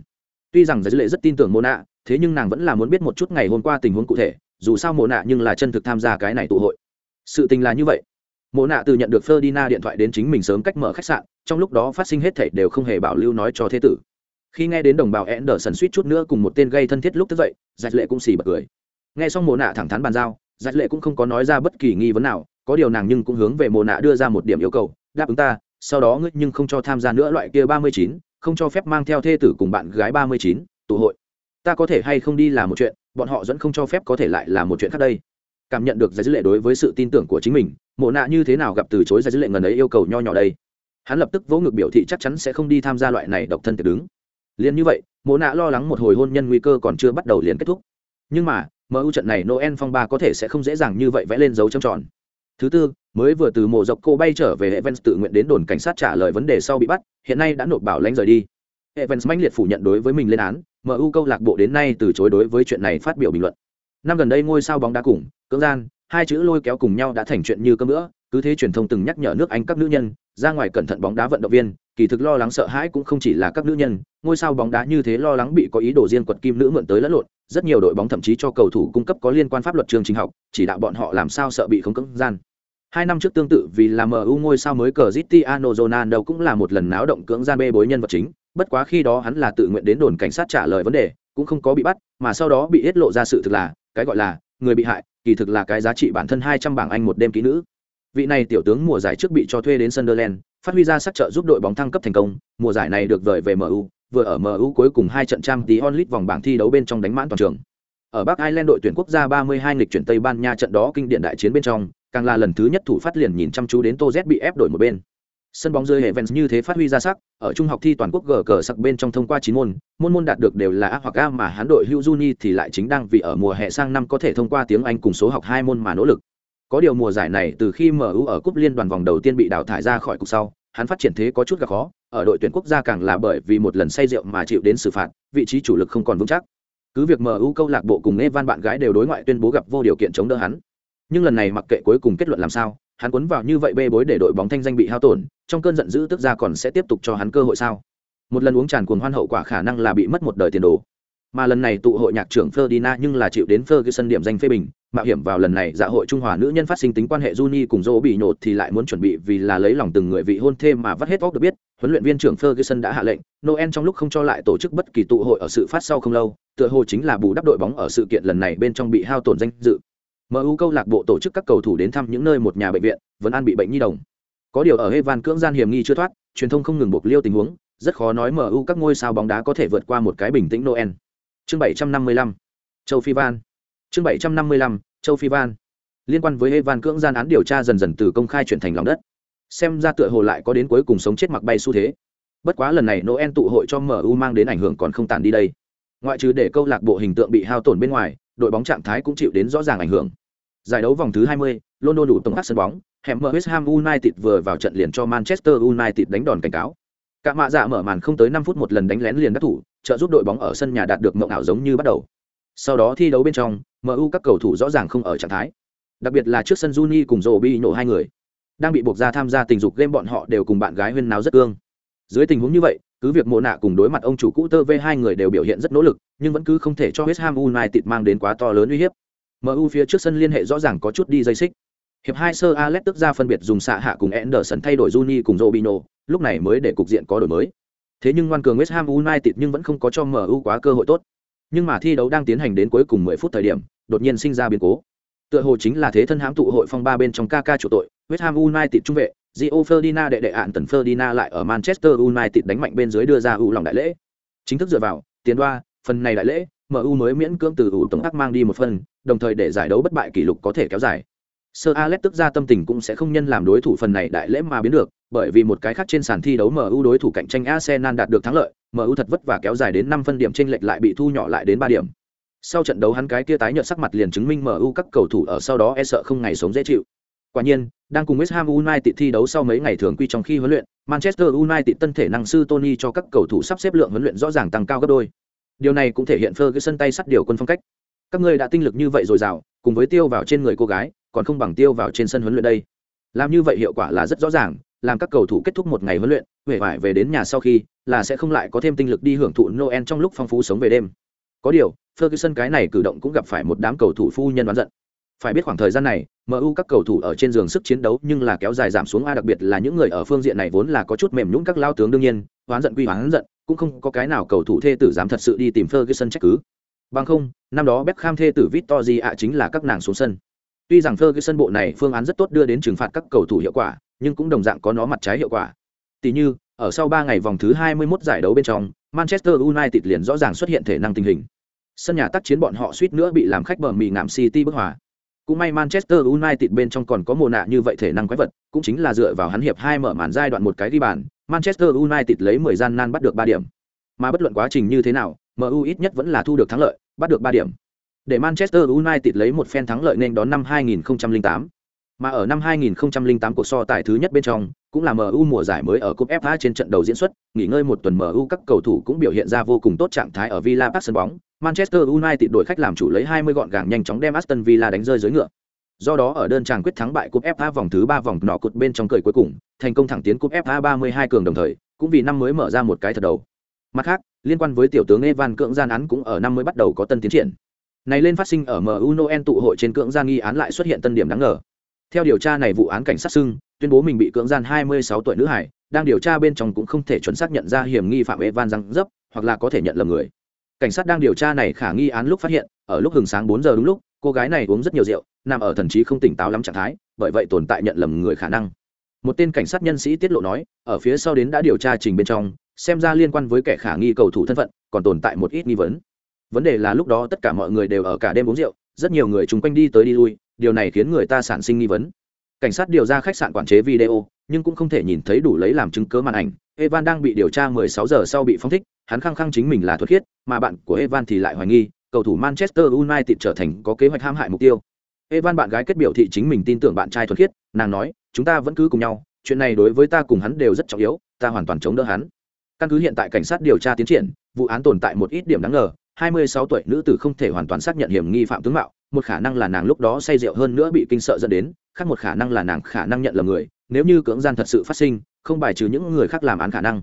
Tuy rằng giải lệ rất tin tưởng mộ nạ, thế nhưng nàng vẫn là muốn biết một chút ngày hôm qua tình huống cụ thể dù sao mộ nạ nhưng là chân thực tham gia cái này tụ hội. Sự tình là như vậy. Mộ nạ từ nhận được Ferdinand điện thoại đến chính mình sớm cách mở khách sạn, trong lúc đó phát sinh hết thảy đều không hề bảo lưu nói cho thế tử. Khi nghe đến đồng bào én đờ sần suýt chút nữa cùng một tên gây thân thiết lúc tức dậy, dạch lệ cũng xì bật cười. Nghe xong mộ nạ thẳng thắn bàn giao, dạch lệ cũng không có nói ra bất kỳ nghi vấn nào, có điều nàng nhưng cũng hướng về mộ nạ đưa ra một điểm yêu cầu, đáp ứng ta, sau đó ngươi nhưng không cho tham gia nữa loại kia ba mươi chín, không cho phép mang theo thê tử cùng bạn gái ba mươi chín, tụ hội. Ta có thể hay không đi là một chuyện bọn họ vẫn không cho phép có thể lại là một chuyện khác đây cảm nhận được giải dữ lệ đối với sự tin tưởng của chính mình mộ nạ như thế nào gặp từ chối giải dữ lệ ngần ấy yêu cầu nho nhỏ đây hắn lập tức vỗ ngực biểu thị chắc chắn sẽ không đi tham gia loại này độc thân tiệc đứng liền như vậy mộ nạ lo lắng một hồi hôn nhân nguy cơ còn chưa bắt đầu liền kết thúc nhưng mà MU trận này Noel phong ba có thể sẽ không dễ dàng như vậy vẽ lên dấu trầm tròn. Thứ tư, mới vừa từ mộ dọc cô bay trở về Evans tự nguyện đến đồn cảnh sát trả lời vấn đề sau bị bắt, hiện nay đã nộp bảo lãnh rời đi. Evans mãnh liệt phủ nhận đối với mình lên án, MU câu lạc bộ đến nay từ chối đối với chuyện này phát biểu bình luận. Năm gần đây ngôi sao bóng đá cùng, cưỡng gian, hai chữ lôi kéo cùng nhau đã thành chuyện như cơm nữa, cứ thế truyền thông từng nhắc nhở nước Anh các nữ nhân, ra ngoài cẩn thận bóng đá vận động viên, kỳ thực lo lắng sợ hãi cũng không chỉ là các nữ nhân, ngôi sao bóng đá như thế lo lắng bị có ý đồ riêng quật kim nữ mượn tới lẫn lộn, rất nhiều đội bóng thậm chí cho cầu thủ cung cấp có liên quan pháp luật trường trình học, chỉ đạo bọn họ làm sao sợ bị không cưỡng gian. Hai năm trước tương tự vì là MU ngôi sao mới cờ Cristiano Ronaldo cũng là một lần náo động cưỡng gian bê bối nhân vật chính, bất quá khi đó hắn là tự nguyện đến đồn cảnh sát trả lời vấn đề, cũng không có bị bắt, mà sau đó bị tiết lộ ra sự thực là, cái gọi là người bị hại, kỳ thực là cái giá trị bản thân 200 bảng Anh một đêm kỹ nữ. Vị này tiểu tướng mùa giải trước bị cho thuê đến Sunderland, phát huy ra sắc trợ giúp đội bóng thăng cấp thành công, mùa giải này được vời về MU, vừa ở MU cuối cùng hai trận trang tí onlit vòng bảng thi đấu bên trong đánh mãn toàn trường. Ở Bắc Ireland đội tuyển quốc gia 32 nghịch chuyển Tây Ban Nha trận đó kinh điển đại chiến bên trong, càng là lần thứ nhất thủ phát liền nhìn chăm chú đến Tô Z bị ép đổi một bên. Sân bóng dưới hệ Vens như thế phát huy ra sắc, ở trung học thi toàn quốc gờ cờ sặc bên trong thông qua chín môn, môn môn đạt được đều là A hoặc A mà hán đội Hugh Juni thì lại chính đang vì ở mùa hè sang năm có thể thông qua tiếng Anh cùng số học hai môn mà nỗ lực. Có điều mùa giải này từ khi MU ở cúp liên đoàn vòng đầu tiên bị đào thải ra khỏi cục sau, hắn phát triển thế có chút gặp khó, ở đội tuyển quốc gia càng là bởi vì một lần say rượu mà chịu đến xử phạt, vị trí chủ lực không còn vững chắc. Cứ việc MU câu lạc bộ cùng Evan bạn gái đều đối ngoại tuyên bố gặp vô điều kiện chống đỡ hắn. Nhưng lần này mặc kệ cuối cùng kết luận làm sao, hắn cuốn vào như vậy bê bối để đội bóng thanh danh bị hao tổn, trong cơn giận dữ tức ra còn sẽ tiếp tục cho hắn cơ hội sao? Một lần uống tràn cuồng hoan hậu quả khả năng là bị mất một đời tiền đồ. Mà lần này tụ hội nhạc trưởng Ferdinand nhưng là chịu đến Ferguson điểm danh phê bình, mạo hiểm vào lần này dạ hội trung hòa nữ nhân phát sinh tính quan hệ Juni cùng Dỗ bị nhột thì lại muốn chuẩn bị vì là lấy lòng từng người vị hôn thêm mà vắt hết óc được biết, huấn luyện viên trưởng Ferguson đã hạ lệnh, Noel trong lúc không cho lại tổ chức bất kỳ tụ hội ở sự phát sau không lâu, tựa hồ chính là bù đắp đội bóng ở sự kiện lần này bên trong bị hao tổn danh dự. MU câu lạc bộ tổ chức các cầu thủ đến thăm những nơi một nhà bệnh viện, vẫn an bị bệnh nhi đồng. Có điều ở Evan cưỡng gian hiểm nghi chưa thoát, truyền thông không ngừng buộc liêu tình huống, rất khó nói MU các ngôi sao bóng đá có thể vượt qua một cái bình tĩnh Noel. Chương 755. Châu Phi Van. Chương 755. Châu Phi Van. Liên quan với Evan cưỡng gian án điều tra dần dần từ công khai chuyển thành lòng đất. Xem ra tựa hồ lại có đến cuối cùng sống chết mặc bay xu thế. Bất quá lần này Noel tụ hội cho MU mang đến ảnh hưởng còn không tàn đi đây. Ngoại trừ để câu lạc bộ hình tượng bị hao tổn bên ngoài, đội bóng trạng thái cũng chịu đến rõ ràng ảnh hưởng. Giải đấu vòng thứ 20, London đủ tổng các sân bóng, hẻm West Ham United vừa vào trận liền cho Manchester United đánh đòn cảnh cáo. Cả mạ dạ mở màn không tới 5 phút một lần đánh lén liền đắc thủ, trợ giúp đội bóng ở sân nhà đạt được mộng ảo giống như bắt đầu. Sau đó thi đấu bên trong, MU các cầu thủ rõ ràng không ở trạng thái. Đặc biệt là trước sân Juni cùng Zobi nổ hai người. Đang bị buộc ra tham gia tình dục game bọn họ đều cùng bạn gái huyên náo rất ương. Dưới tình huống như vậy, cứ việc mộ nạ cùng đối mặt ông chủ cũ tơ v hai người đều biểu hiện rất nỗ lực, nhưng vẫn cứ không thể cho West Ham United mang đến quá to lớn uy hiếp. MU phía trước sân liên hệ rõ ràng có chút đi dây xích. Hiệp hai sơ Alex tức ra phân biệt dùng xạ hạ cùng Anderson thay đổi Juni cùng Robinho, lúc này mới để cục diện có đổi mới. Thế nhưng ngoan cường West Ham United nhưng vẫn không có cho MU quá cơ hội tốt. Nhưng mà thi đấu đang tiến hành đến cuối cùng 10 phút thời điểm, đột nhiên sinh ra biến cố. Tựa hồ chính là thế thân hãm tụ hội phong ba bên trong Kaka chủ tội, West Ham United trung vệ, Gio Ferdinand đệ đệ ạn tần Ferdinand lại ở Manchester United đánh mạnh bên dưới đưa ra ưu lòng đại lễ. Chính thức dựa vào, tiền đoa, phần này đại lễ, MU mới miễn cưỡng từ ủ tổng ác mang đi một phần, đồng thời để giải đấu bất bại kỷ lục có thể kéo dài. Sir Alex tức ra tâm tình cũng sẽ không nhân làm đối thủ phần này đại lễ mà biến được, bởi vì một cái khác trên sàn thi đấu MU đối thủ cạnh tranh Arsenal đạt được thắng lợi, MU thật vất vả kéo dài đến 5 phân điểm chênh lệch lại bị thu nhỏ lại đến 3 điểm. Sau trận đấu hắn cái kia tái nhợt sắc mặt liền chứng minh MU các cầu thủ ở sau đó e sợ không ngày sống dễ chịu. Quả nhiên, đang cùng West Ham United thi đấu sau mấy ngày thường quy trong khi huấn luyện, Manchester United tân thể năng sư Tony cho các cầu thủ sắp xếp lượng huấn luyện rõ ràng tăng cao gấp đôi. Điều này cũng thể hiện phơ cái sân tay sắt điều quân phong cách. Các ngươi đã tinh lực như vậy rồi rào, cùng với tiêu vào trên người cô gái, còn không bằng tiêu vào trên sân huấn luyện đây. Làm như vậy hiệu quả là rất rõ ràng, làm các cầu thủ kết thúc một ngày huấn luyện, về vải về đến nhà sau khi, là sẽ không lại có thêm tinh lực đi hưởng thụ Noel trong lúc phong phú sống về đêm. Có điều, Ferguson cái này cử động cũng gặp phải một đám cầu thủ phu nhân đoán giận. Phải biết khoảng thời gian này, MU các cầu thủ ở trên giường sức chiến đấu nhưng là kéo dài giảm xuống a đặc biệt là những người ở phương diện này vốn là có chút mềm nhũn các lao tướng đương nhiên, oán giận quy oán giận, cũng không có cái nào cầu thủ thê tử dám thật sự đi tìm Ferguson trách cứ. Bằng không, năm đó Beckham thê tử Victory ạ chính là các nàng xuống sân. Tuy rằng Ferguson bộ này phương án rất tốt đưa đến trừng phạt các cầu thủ hiệu quả, nhưng cũng đồng dạng có nó mặt trái hiệu quả. Tỷ như, ở sau 3 ngày vòng thứ 21 giải đấu bên trong, Manchester United liền rõ ràng xuất hiện thể năng tình hình. Sân nhà tác chiến bọn họ suýt nữa bị làm khách bờ mì ngạm City bức hòa. Cũng may Manchester United bên trong còn có mồ nạ như vậy thể năng quái vật, cũng chính là dựa vào hắn hiệp 2 mở màn giai đoạn một cái đi bàn, Manchester United lấy 10 gian nan bắt được 3 điểm. Mà bất luận quá trình như thế nào, MU ít nhất vẫn là thu được thắng lợi, bắt được 3 điểm. để Manchester United lấy một phen thắng lợi nên đón năm 2008. Mà ở năm 2008 cuộc so tài thứ nhất bên trong, cũng là MU mùa giải mới ở cúp FA trên trận đầu diễn xuất, nghỉ ngơi một tuần MU các cầu thủ cũng biểu hiện ra vô cùng tốt trạng thái ở Villa Park sân bóng. Manchester United đội khách làm chủ lấy 20 gọn gàng nhanh chóng đem Aston Villa đánh rơi dưới ngựa. Do đó ở đơn chàng quyết thắng bại cúp FA vòng thứ 3 vòng nọ cột bên trong cởi cuối cùng, thành công thẳng tiến cúp FA 32 cường đồng thời, cũng vì năm mới mở ra một cái thật đầu. Mặt khác, liên quan với tiểu tướng Evan cưỡng gian án cũng ở năm mới bắt đầu có tân tiến triển. Này lên phát sinh ở MU Noel tụ hội trên cưỡng gian nghi án lại xuất hiện tân điểm đáng ngờ. Theo điều tra này vụ án cảnh sát xưng, tuyên bố mình bị cưỡng gian 26 tuổi nữ hải, đang điều tra bên trong cũng không thể chuẩn xác nhận ra hiểm nghi phạm Evan răng dấp, hoặc là có thể nhận lầm người. Cảnh sát đang điều tra này khả nghi án lúc phát hiện, ở lúc hừng sáng 4 giờ đúng lúc, cô gái này uống rất nhiều rượu, nằm ở thần trí không tỉnh táo lắm trạng thái, bởi vậy tồn tại nhận lầm người khả năng. Một tên cảnh sát nhân sĩ tiết lộ nói, ở phía sau đến đã điều tra trình bên trong, xem ra liên quan với kẻ khả nghi cầu thủ thân phận, còn tồn tại một ít nghi vấn. Vấn đề là lúc đó tất cả mọi người đều ở cả đêm uống rượu, rất nhiều người chung quanh đi tới đi lui, điều này khiến người ta sản sinh nghi vấn cảnh sát điều ra khách sạn quản chế video nhưng cũng không thể nhìn thấy đủ lấy làm chứng cớ màn ảnh evan đang bị điều tra 16 giờ sau bị phóng thích hắn khăng khăng chính mình là thuật khiết mà bạn của evan thì lại hoài nghi cầu thủ manchester united trở thành có kế hoạch ham hại mục tiêu. Evan bạn gái kết biểu thị chính mình tin tưởng bạn trai thuần khiết, nàng nói, chúng ta vẫn cứ cùng nhau, chuyện này đối với ta cùng hắn đều rất trọng yếu, ta hoàn toàn chống đỡ hắn. Căn cứ hiện tại cảnh sát điều tra tiến triển, vụ án tồn tại một ít điểm đáng ngờ 26 tuổi nữ tử không thể hoàn toàn xác nhận hiểm nghi phạm tướng mạo, một khả năng là nàng lúc đó say rượu hơn nữa bị kinh sợ dẫn đến, khác một khả năng là nàng khả năng nhận lầm người, nếu như cưỡng gian thật sự phát sinh, không bài trừ những người khác làm án khả năng.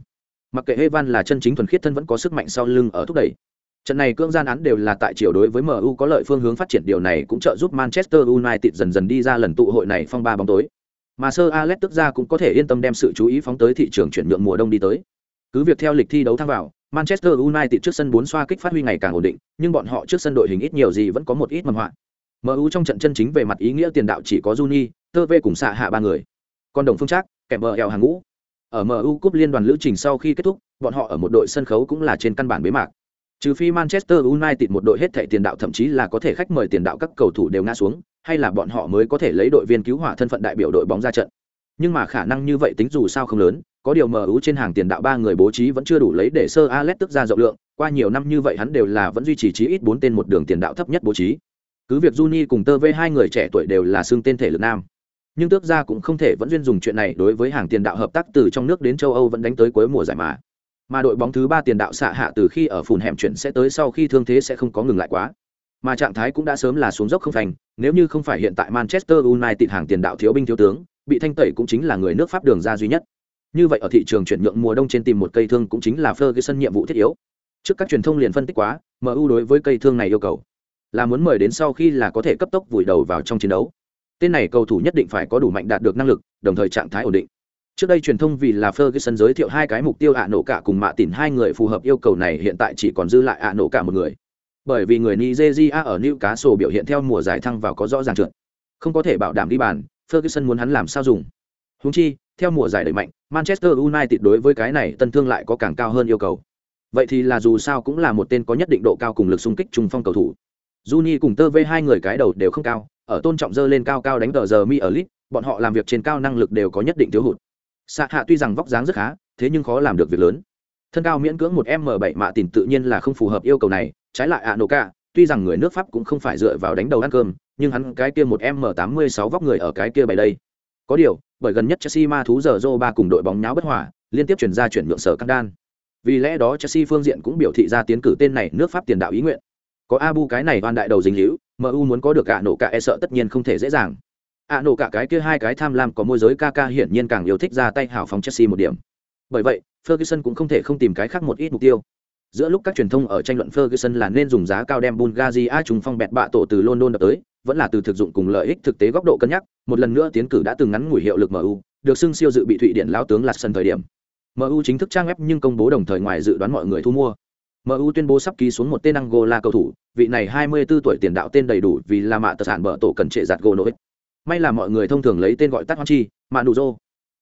Mặc kệ Evan là chân chính thuần khiết thân vẫn có sức mạnh sau lưng ở thúc đẩy trận này cưỡng gian án đều là tại chiều đối với MU có lợi phương hướng phát triển điều này cũng trợ giúp Manchester United dần dần đi ra lần tụ hội này phong ba bóng tối mà Sir Alex tức ra cũng có thể yên tâm đem sự chú ý phóng tới thị trường chuyển nhượng mùa đông đi tới cứ việc theo lịch thi đấu thăng vào Manchester United trước sân 4 xoa kích phát huy ngày càng ổn định, nhưng bọn họ trước sân đội hình ít nhiều gì vẫn có một ít mầm họa. MU trong trận chân chính về mặt ý nghĩa tiền đạo chỉ có Juni, Tơ Vê cùng xạ hạ ba người. Còn Đồng Phương Trác, kèm bờ eo hàng ngũ. Ở MU Cup liên đoàn lữ trình sau khi kết thúc, bọn họ ở một đội sân khấu cũng là trên căn bản bế mạc. Trừ phi Manchester United một đội hết thảy tiền đạo thậm chí là có thể khách mời tiền đạo các cầu thủ đều ngã xuống, hay là bọn họ mới có thể lấy đội viên cứu hỏa thân phận đại biểu đội bóng ra trận. Nhưng mà khả năng như vậy tính dù sao không lớn, có điều mờ ứ trên hàng tiền đạo ba người bố trí vẫn chưa đủ lấy để sơ Alex tức ra rộng lượng, qua nhiều năm như vậy hắn đều là vẫn duy trì chí ít bốn tên một đường tiền đạo thấp nhất bố trí. Cứ việc Juni cùng Tơ V hai người trẻ tuổi đều là xương tên thể lực nam, nhưng tước ra cũng không thể vẫn duyên dùng chuyện này đối với hàng tiền đạo hợp tác từ trong nước đến châu Âu vẫn đánh tới cuối mùa giải mà. Mà đội bóng thứ ba tiền đạo xạ hạ từ khi ở phùn hẻm chuyển sẽ tới sau khi thương thế sẽ không có ngừng lại quá. Mà trạng thái cũng đã sớm là xuống dốc không thành, nếu như không phải hiện tại Manchester United hàng tiền đạo thiếu binh thiếu tướng, bị thanh tẩy cũng chính là người nước Pháp đường ra duy nhất. Như vậy ở thị trường chuyển nhượng mùa đông trên tìm một cây thương cũng chính là Ferguson nhiệm vụ thiết yếu. Trước các truyền thông liền phân tích quá, MU đối với cây thương này yêu cầu là muốn mời đến sau khi là có thể cấp tốc vùi đầu vào trong chiến đấu. Tên này cầu thủ nhất định phải có đủ mạnh đạt được năng lực, đồng thời trạng thái ổn định. Trước đây truyền thông vì là Ferguson giới thiệu hai cái mục tiêu ạ nổ cả cùng mạ tỉn hai người phù hợp yêu cầu này hiện tại chỉ còn dư lại ạ nổ cả một người. Bởi vì người Nigeria ở Newcastle biểu hiện theo mùa giải thăng vào có rõ ràng trượt. Không có thể bảo đảm đi bàn, Ferguson muốn hắn làm sao dùng. húng chi, theo mùa giải đẩy mạnh, Manchester United đối với cái này tân thương lại có càng cao hơn yêu cầu. Vậy thì là dù sao cũng là một tên có nhất định độ cao cùng lực xung kích trung phong cầu thủ. Juni cùng Tơ vê hai người cái đầu đều không cao, ở tôn trọng dơ lên cao cao đánh tờ giờ mi ở lit, bọn họ làm việc trên cao năng lực đều có nhất định thiếu hụt. Sạ hạ tuy rằng vóc dáng rất khá, thế nhưng khó làm được việc lớn. Thân cao miễn cưỡng một m bảy mạ tỉnh tự nhiên là không phù hợp yêu cầu này, trái lại Anoka, tuy rằng người nước Pháp cũng không phải dựa vào đánh đầu ăn cơm, nhưng hắn cái kia một m tám mươi sáu vóc người ở cái kia bày đây. Có điều, bởi gần nhất Chelsea ma thú giờ ba cùng đội bóng nháo bất hòa, liên tiếp chuyển ra chuyển nhượng sở căng đan. Vì lẽ đó Chelsea phương diện cũng biểu thị ra tiến cử tên này nước Pháp tiền đạo ý nguyện. Có Abu cái này van đại đầu dính hữu, MU muốn có được ạ nổ cả e sợ tất nhiên không thể dễ dàng ạ nổ cả cái kia hai cái tham lam có môi giới Kaka hiển nhiên càng yêu thích ra tay hào phóng Chelsea một điểm. Bởi vậy, Ferguson cũng không thể không tìm cái khác một ít mục tiêu. Giữa lúc các truyền thông ở tranh luận Ferguson là nên dùng giá cao đem Bulgaria trùng phong bẹt bạ tổ từ London đập tới, vẫn là từ thực dụng cùng lợi ích thực tế góc độ cân nhắc, một lần nữa tiến cử đã từng ngắn ngủi hiệu lực MU, được xưng siêu dự bị Thụy Điển lão tướng lạt sân thời điểm. MU chính thức trang web nhưng công bố đồng thời ngoài dự đoán mọi người thu mua. MU tuyên bố sắp ký xuống một tên Angola cầu thủ, vị này 24 tuổi tiền đạo tên đầy đủ vì là mạ tờ sản bờ tổ cần trệ giặt Gonovic. nổi. May là mọi người thông thường lấy tên gọi tắt Hoan Chi, Mạ Nụ Rô.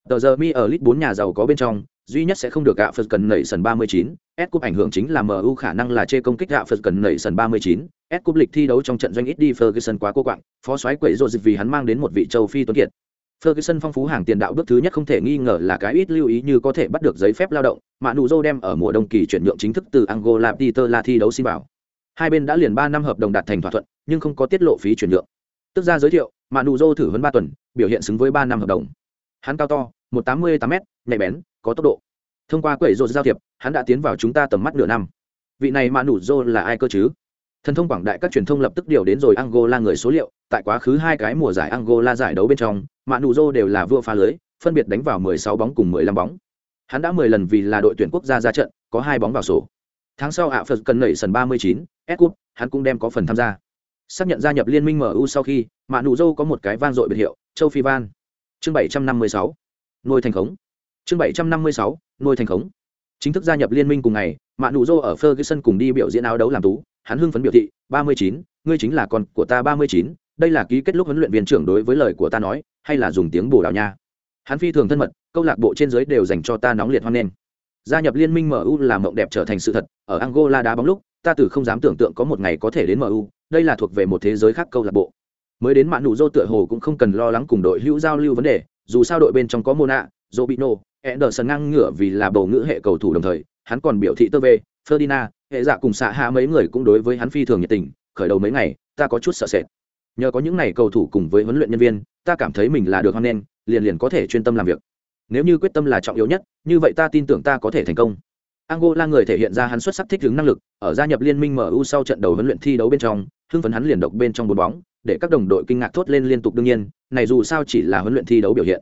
Tờ giờ mi ở list bốn nhà giàu có bên trong, duy nhất sẽ không được gạ Phật cần nảy sần 39, S cúp ảnh hưởng chính là MU khả năng là chê công kích gạ Phật cần nảy sần 39, S cúp lịch thi đấu trong trận doanh ít đi Ferguson quá cô quạng, phó soái quẩy dịch vì hắn mang đến một vị châu phi tuấn kiệt. Ferguson phong phú hàng tiền đạo bước thứ nhất không thể nghi ngờ là cái ít lưu ý như có thể bắt được giấy phép lao động, mà Nụ đem ở mùa đông kỳ chuyển nhượng chính thức từ Angola Peter La thi đấu xin bảo. hai bên đã liền ba năm hợp đồng đạt thành thỏa thuận nhưng không có tiết lộ phí chuyển nhượng tức ra giới thiệu mà nụ dô thử hơn ba tuần biểu hiện xứng với ba năm hợp đồng. Hắn cao to một tám mươi tám m nhạy bén có tốc độ. Thông qua quẩy rột giao thiệp hắn đã tiến vào chúng ta tầm mắt nửa năm. Vị này mà nụ dô là ai cơ chứ? Thần thông quảng đại các truyền thông lập tức điều đến rồi angola người số liệu tại quá khứ hai cái mùa giải angola giải đấu bên trong mà nụ dô đều là vua phá lưới phân biệt đánh vào 16 bóng cùng 15 bóng. Hắn đã 10 lần vì là đội tuyển quốc gia ra trận có hai bóng vào sổ. Tháng sau ạ phật cần nảy sần 39, s cup hắn cũng đem có phần tham gia xác nhận gia nhập liên minh mu sau khi mạ nụ Dâu có một cái vang dội biệt hiệu châu phi van. Chương 756, nuôi thành khống. Chương 756, nuôi thành khống. Chính thức gia nhập liên minh cùng ngày mạ nụ Dâu ở ferguson cùng đi biểu diễn áo đấu làm tú hắn hưng phấn biểu thị 39, ngươi chính là con của ta 39, đây là ký kết lúc huấn luyện viên trưởng đối với lời của ta nói hay là dùng tiếng bồ đào nha. Hắn phi thường thân mật câu lạc bộ trên giới đều dành cho ta nóng liệt hoan nghênh. Gia nhập liên minh mu là mộng đẹp trở thành sự thật ở angola đá bóng lúc ta từ không dám tưởng tượng có một ngày có thể đến mu đây là thuộc về một thế giới khác câu lạc bộ. Mới đến mạn nụ dô tựa hồ cũng không cần lo lắng cùng đội hữu giao lưu vấn đề, dù sao đội bên trong có mona, robino, anderson ngang ngửa vì là bầu ngữ hệ cầu thủ đồng thời, hắn còn biểu thị tơ về ferdina hệ dạ cùng xạ hạ mấy người cũng đối với hắn phi thường nhiệt tình, khởi đầu mấy ngày, ta có chút sợ sệt. Nhờ có những n à y cầu thủ cùng với huấn luyện nhân viên, ta cảm thấy mình là được hoan nghênh, liền liền có thể chuyên tâm làm việc. Nếu như quyết tâm là trọng yếu nhất, như vậy ta tin tưởng ta có thể thành công. Angola người thể hiện ra hắn xuất sắc thích ứng năng lực, ở gia nhập liên minh mu sau trận đầu huấn luyện thi đấu bên trong hưng phấn hắn liền độc bên trong bốn bóng để các đồng đội kinh ngạc thốt lên liên tục đương nhiên này dù sao chỉ là huấn luyện thi đấu biểu hiện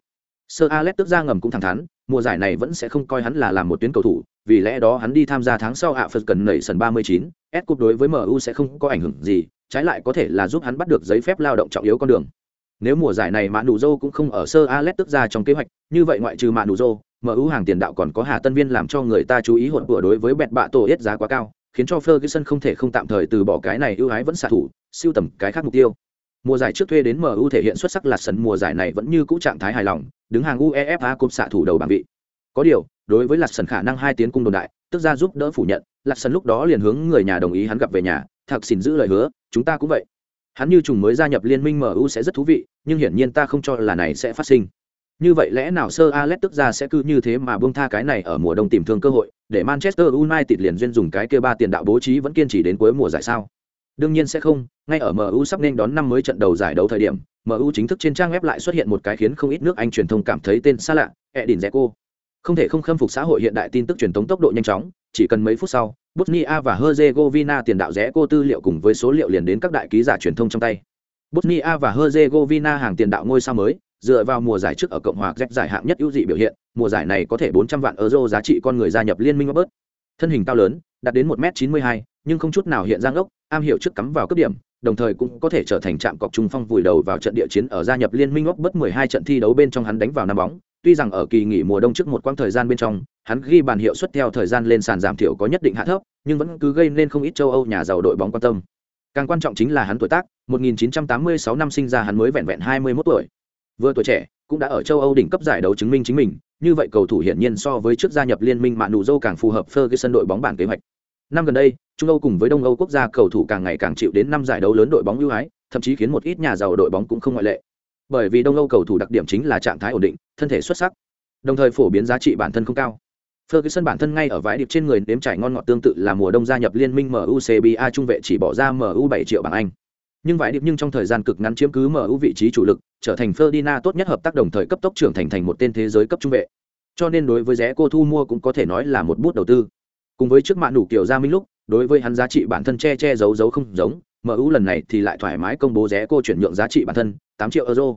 sơ alex tức ra ngầm cũng thẳng thắn mùa giải này vẫn sẽ không coi hắn là làm một tuyến cầu thủ vì lẽ đó hắn đi tham gia tháng sau hạ phật cần nảy sần 39, S cúp đối với MU sẽ không có ảnh hưởng gì, trái lại có thể là giúp hắn bắt được giấy phép lao động trọng yếu con đường. Nếu mùa giải này Mã Nụ dâu cũng không ở sơ Alex tức ra trong kế hoạch, như vậy ngoại trừ Mã Nụ dâu MU hàng tiền đạo còn có Hà Tân Viên làm cho người ta chú ý hỗn của đối với bẹt bạ tổ yết giá quá cao, khiến cho Ferguson không thể không tạm thời từ bỏ cái này ưu ái vẫn xạ thủ, siêu tầm cái khác mục tiêu. Mùa giải trước thuê đến MU thể hiện xuất sắc là sân mùa giải này vẫn như cũ trạng thái hài lòng, đứng hàng UEFA cúp xạ thủ đầu bảng vị. Có điều, đối với Lạt Sần khả năng hai tiến cung đồn đại, tức ra giúp đỡ phủ nhận, Lạt Sần lúc đó liền hướng người nhà đồng ý hắn gặp về nhà, thật xin giữ lời hứa, chúng ta cũng vậy. Hắn như trùng mới gia nhập liên minh MU sẽ rất thú vị, nhưng hiển nhiên ta không cho là này sẽ phát sinh. Như vậy lẽ nào Sir Alex tức ra sẽ cứ như thế mà buông tha cái này ở mùa đông tìm thương cơ hội, để Manchester United liền duyên dùng cái kia ba tiền đạo bố trí vẫn kiên trì đến cuối mùa giải sao? Đương nhiên sẽ không, ngay ở MU sắp nên đón năm mới trận đầu giải đấu thời điểm, MU chính thức trên trang web lại xuất hiện một cái khiến không ít nước Anh truyền thông cảm thấy tên xa lạ, Edin Dzeko. Không thể không khâm phục xã hội hiện đại tin tức truyền thống tốc độ nhanh chóng, chỉ cần mấy phút sau, Bosnia và Herzegovina tiền đạo rẽ cô tư liệu cùng với số liệu liền đến các đại ký giả truyền thông trong tay. Bosnia và Herzegovina hàng tiền đạo ngôi sao mới, dựa vào mùa giải trước ở Cộng hòa Czech giải hạng nhất ưu dị biểu hiện, mùa giải này có thể 400 vạn euro giá trị con người gia nhập liên minh Robert. Thân hình cao lớn, đạt đến 1m92, nhưng không chút nào hiện ra ngốc, am hiểu trước cắm vào cấp điểm, đồng thời cũng có thể trở thành trạm cọc trung phong vùi đầu vào trận địa chiến ở gia nhập liên minh Robert 12 trận thi đấu bên trong hắn đánh vào năm bóng, tuy rằng ở kỳ nghỉ mùa đông trước một quãng thời gian bên trong, hắn ghi bàn hiệu suất theo thời gian lên sàn giảm thiểu có nhất định hạ thấp, nhưng vẫn cứ gây nên không ít châu Âu nhà giàu đội bóng quan tâm. Càng quan trọng chính là hắn tuổi tác, 1986 năm sinh ra hắn mới vẹn vẹn 21 tuổi. Vừa tuổi trẻ, cũng đã ở châu Âu đỉnh cấp giải đấu chứng minh chính mình, như vậy cầu thủ hiển nhiên so với trước gia nhập liên minh mạng Nụ Dâu càng phù hợp Ferguson đội bóng bản kế hoạch. Năm gần đây, Trung Âu cùng với Đông Âu quốc gia cầu thủ càng ngày càng chịu đến năm giải đấu lớn đội bóng ưu ái, thậm chí khiến một ít nhà giàu đội bóng cũng không ngoại lệ. Bởi vì Đông Âu cầu thủ đặc điểm chính là trạng thái ổn định, thân thể xuất sắc, đồng thời phổ biến giá trị bản thân không cao. Ferguson bản thân ngay ở vãi điệp trên người nếm trải ngon ngọt tương tự là mùa đông gia nhập liên minh MUCBA trung vệ chỉ bỏ ra MU 7 triệu bảng Anh. Nhưng vải điệp nhưng trong thời gian cực ngắn chiếm cứ MU vị trí chủ lực, trở thành Ferdinand tốt nhất hợp tác đồng thời cấp tốc trưởng thành thành một tên thế giới cấp trung vệ. Cho nên đối với rẽ cô thu mua cũng có thể nói là một bút đầu tư. Cùng với trước mạng đủ kiểu ra minh lúc, đối với hắn giá trị bản thân che che giấu giấu không giống, MU lần này thì lại thoải mái công bố rẽ cô chuyển nhượng giá trị bản thân 8 triệu euro.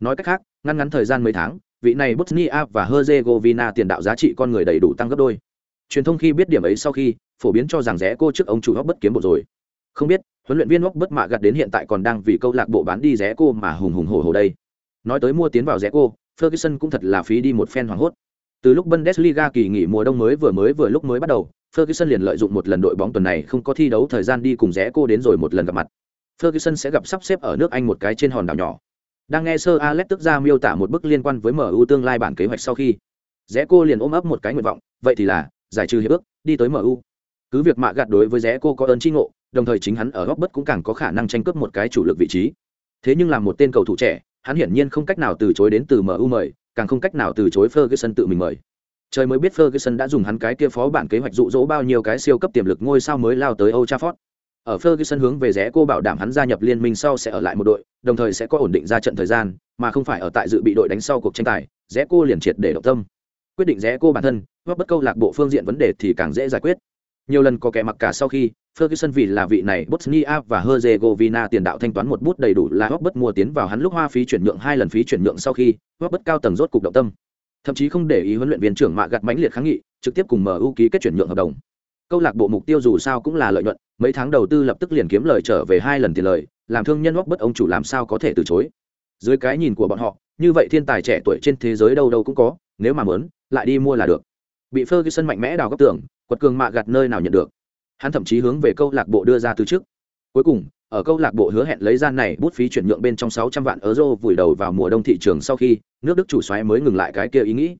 Nói cách khác, ngăn ngắn thời gian mấy tháng, vị này Bosnia và Herzegovina tiền đạo giá trị con người đầy đủ tăng gấp đôi. Truyền thông khi biết điểm ấy sau khi, phổ biến cho rằng rẽ cô trước ông chủ hóc bất kiếm bộ rồi. Không biết, huấn luyện viên hóc bất mạ gặt đến hiện tại còn đang vì câu lạc bộ bán đi rẽ cô mà hùng hùng hổ hổ đây. Nói tới mua tiến vào rẽ cô, Ferguson cũng thật là phí đi một phen hoảng hốt. Từ lúc Bundesliga kỳ nghỉ mùa đông mới vừa mới vừa lúc mới bắt đầu, Ferguson liền lợi dụng một lần đội bóng tuần này không có thi đấu thời gian đi cùng rẽ cô đến rồi một lần gặp mặt. Ferguson sẽ gặp sắp xếp ở nước Anh một cái trên hòn đảo nhỏ đang nghe sơ alex tức ra miêu tả một bức liên quan với mu tương lai bản kế hoạch sau khi rẽ cô liền ôm ấp một cái nguyện vọng vậy thì là giải trừ hiệp ước đi tới mu cứ việc mạ gạt đối với rẽ cô có ơn tri ngộ đồng thời chính hắn ở góc bất cũng càng có khả năng tranh cướp một cái chủ lực vị trí thế nhưng là một tên cầu thủ trẻ hắn hiển nhiên không cách nào từ chối đến từ mu mời càng không cách nào từ chối ferguson tự mình mời trời mới biết ferguson đã dùng hắn cái kia phó bản kế hoạch dụ dỗ bao nhiêu cái siêu cấp tiềm lực ngôi sao mới lao tới old trafford ở Ferguson hướng về rẽ cô bảo đảm hắn gia nhập liên minh sau sẽ ở lại một đội, đồng thời sẽ có ổn định ra trận thời gian, mà không phải ở tại dự bị đội đánh sau cuộc tranh tài, rẽ cô liền triệt để động tâm. Quyết định rẽ cô bản thân, góp bất câu lạc bộ phương diện vấn đề thì càng dễ giải quyết. Nhiều lần có kẻ mặc cả sau khi, Ferguson vì là vị này Bosnia và Herzegovina tiền đạo thanh toán một bút đầy đủ là góp mua tiến vào hắn lúc hoa phí chuyển nhượng hai lần phí chuyển nhượng sau khi, góp cao tầng rốt cục động tâm. Thậm chí không để ý huấn luyện viên trưởng mạ gặt mãnh liệt kháng nghị, trực tiếp cùng MU ký kết chuyển nhượng hợp đồng. Câu lạc bộ mục tiêu dù sao cũng là lợi nhuận, mấy tháng đầu tư lập tức liền kiếm lời trở về hai lần tiền lời, làm thương nhân góp ông chủ làm sao có thể từ chối. Dưới cái nhìn của bọn họ, như vậy thiên tài trẻ tuổi trên thế giới đâu đâu cũng có, nếu mà muốn, lại đi mua là được. Bị Ferguson mạnh mẽ đào góc tưởng, quật cường mạ gặt nơi nào nhận được. Hắn thậm chí hướng về câu lạc bộ đưa ra từ trước. Cuối cùng, ở câu lạc bộ hứa hẹn lấy ra này bút phí chuyển nhượng bên trong 600 vạn euro vùi đầu vào mùa đông thị trường sau khi, nước đức chủ xoáy mới ngừng lại cái kia ý nghĩ.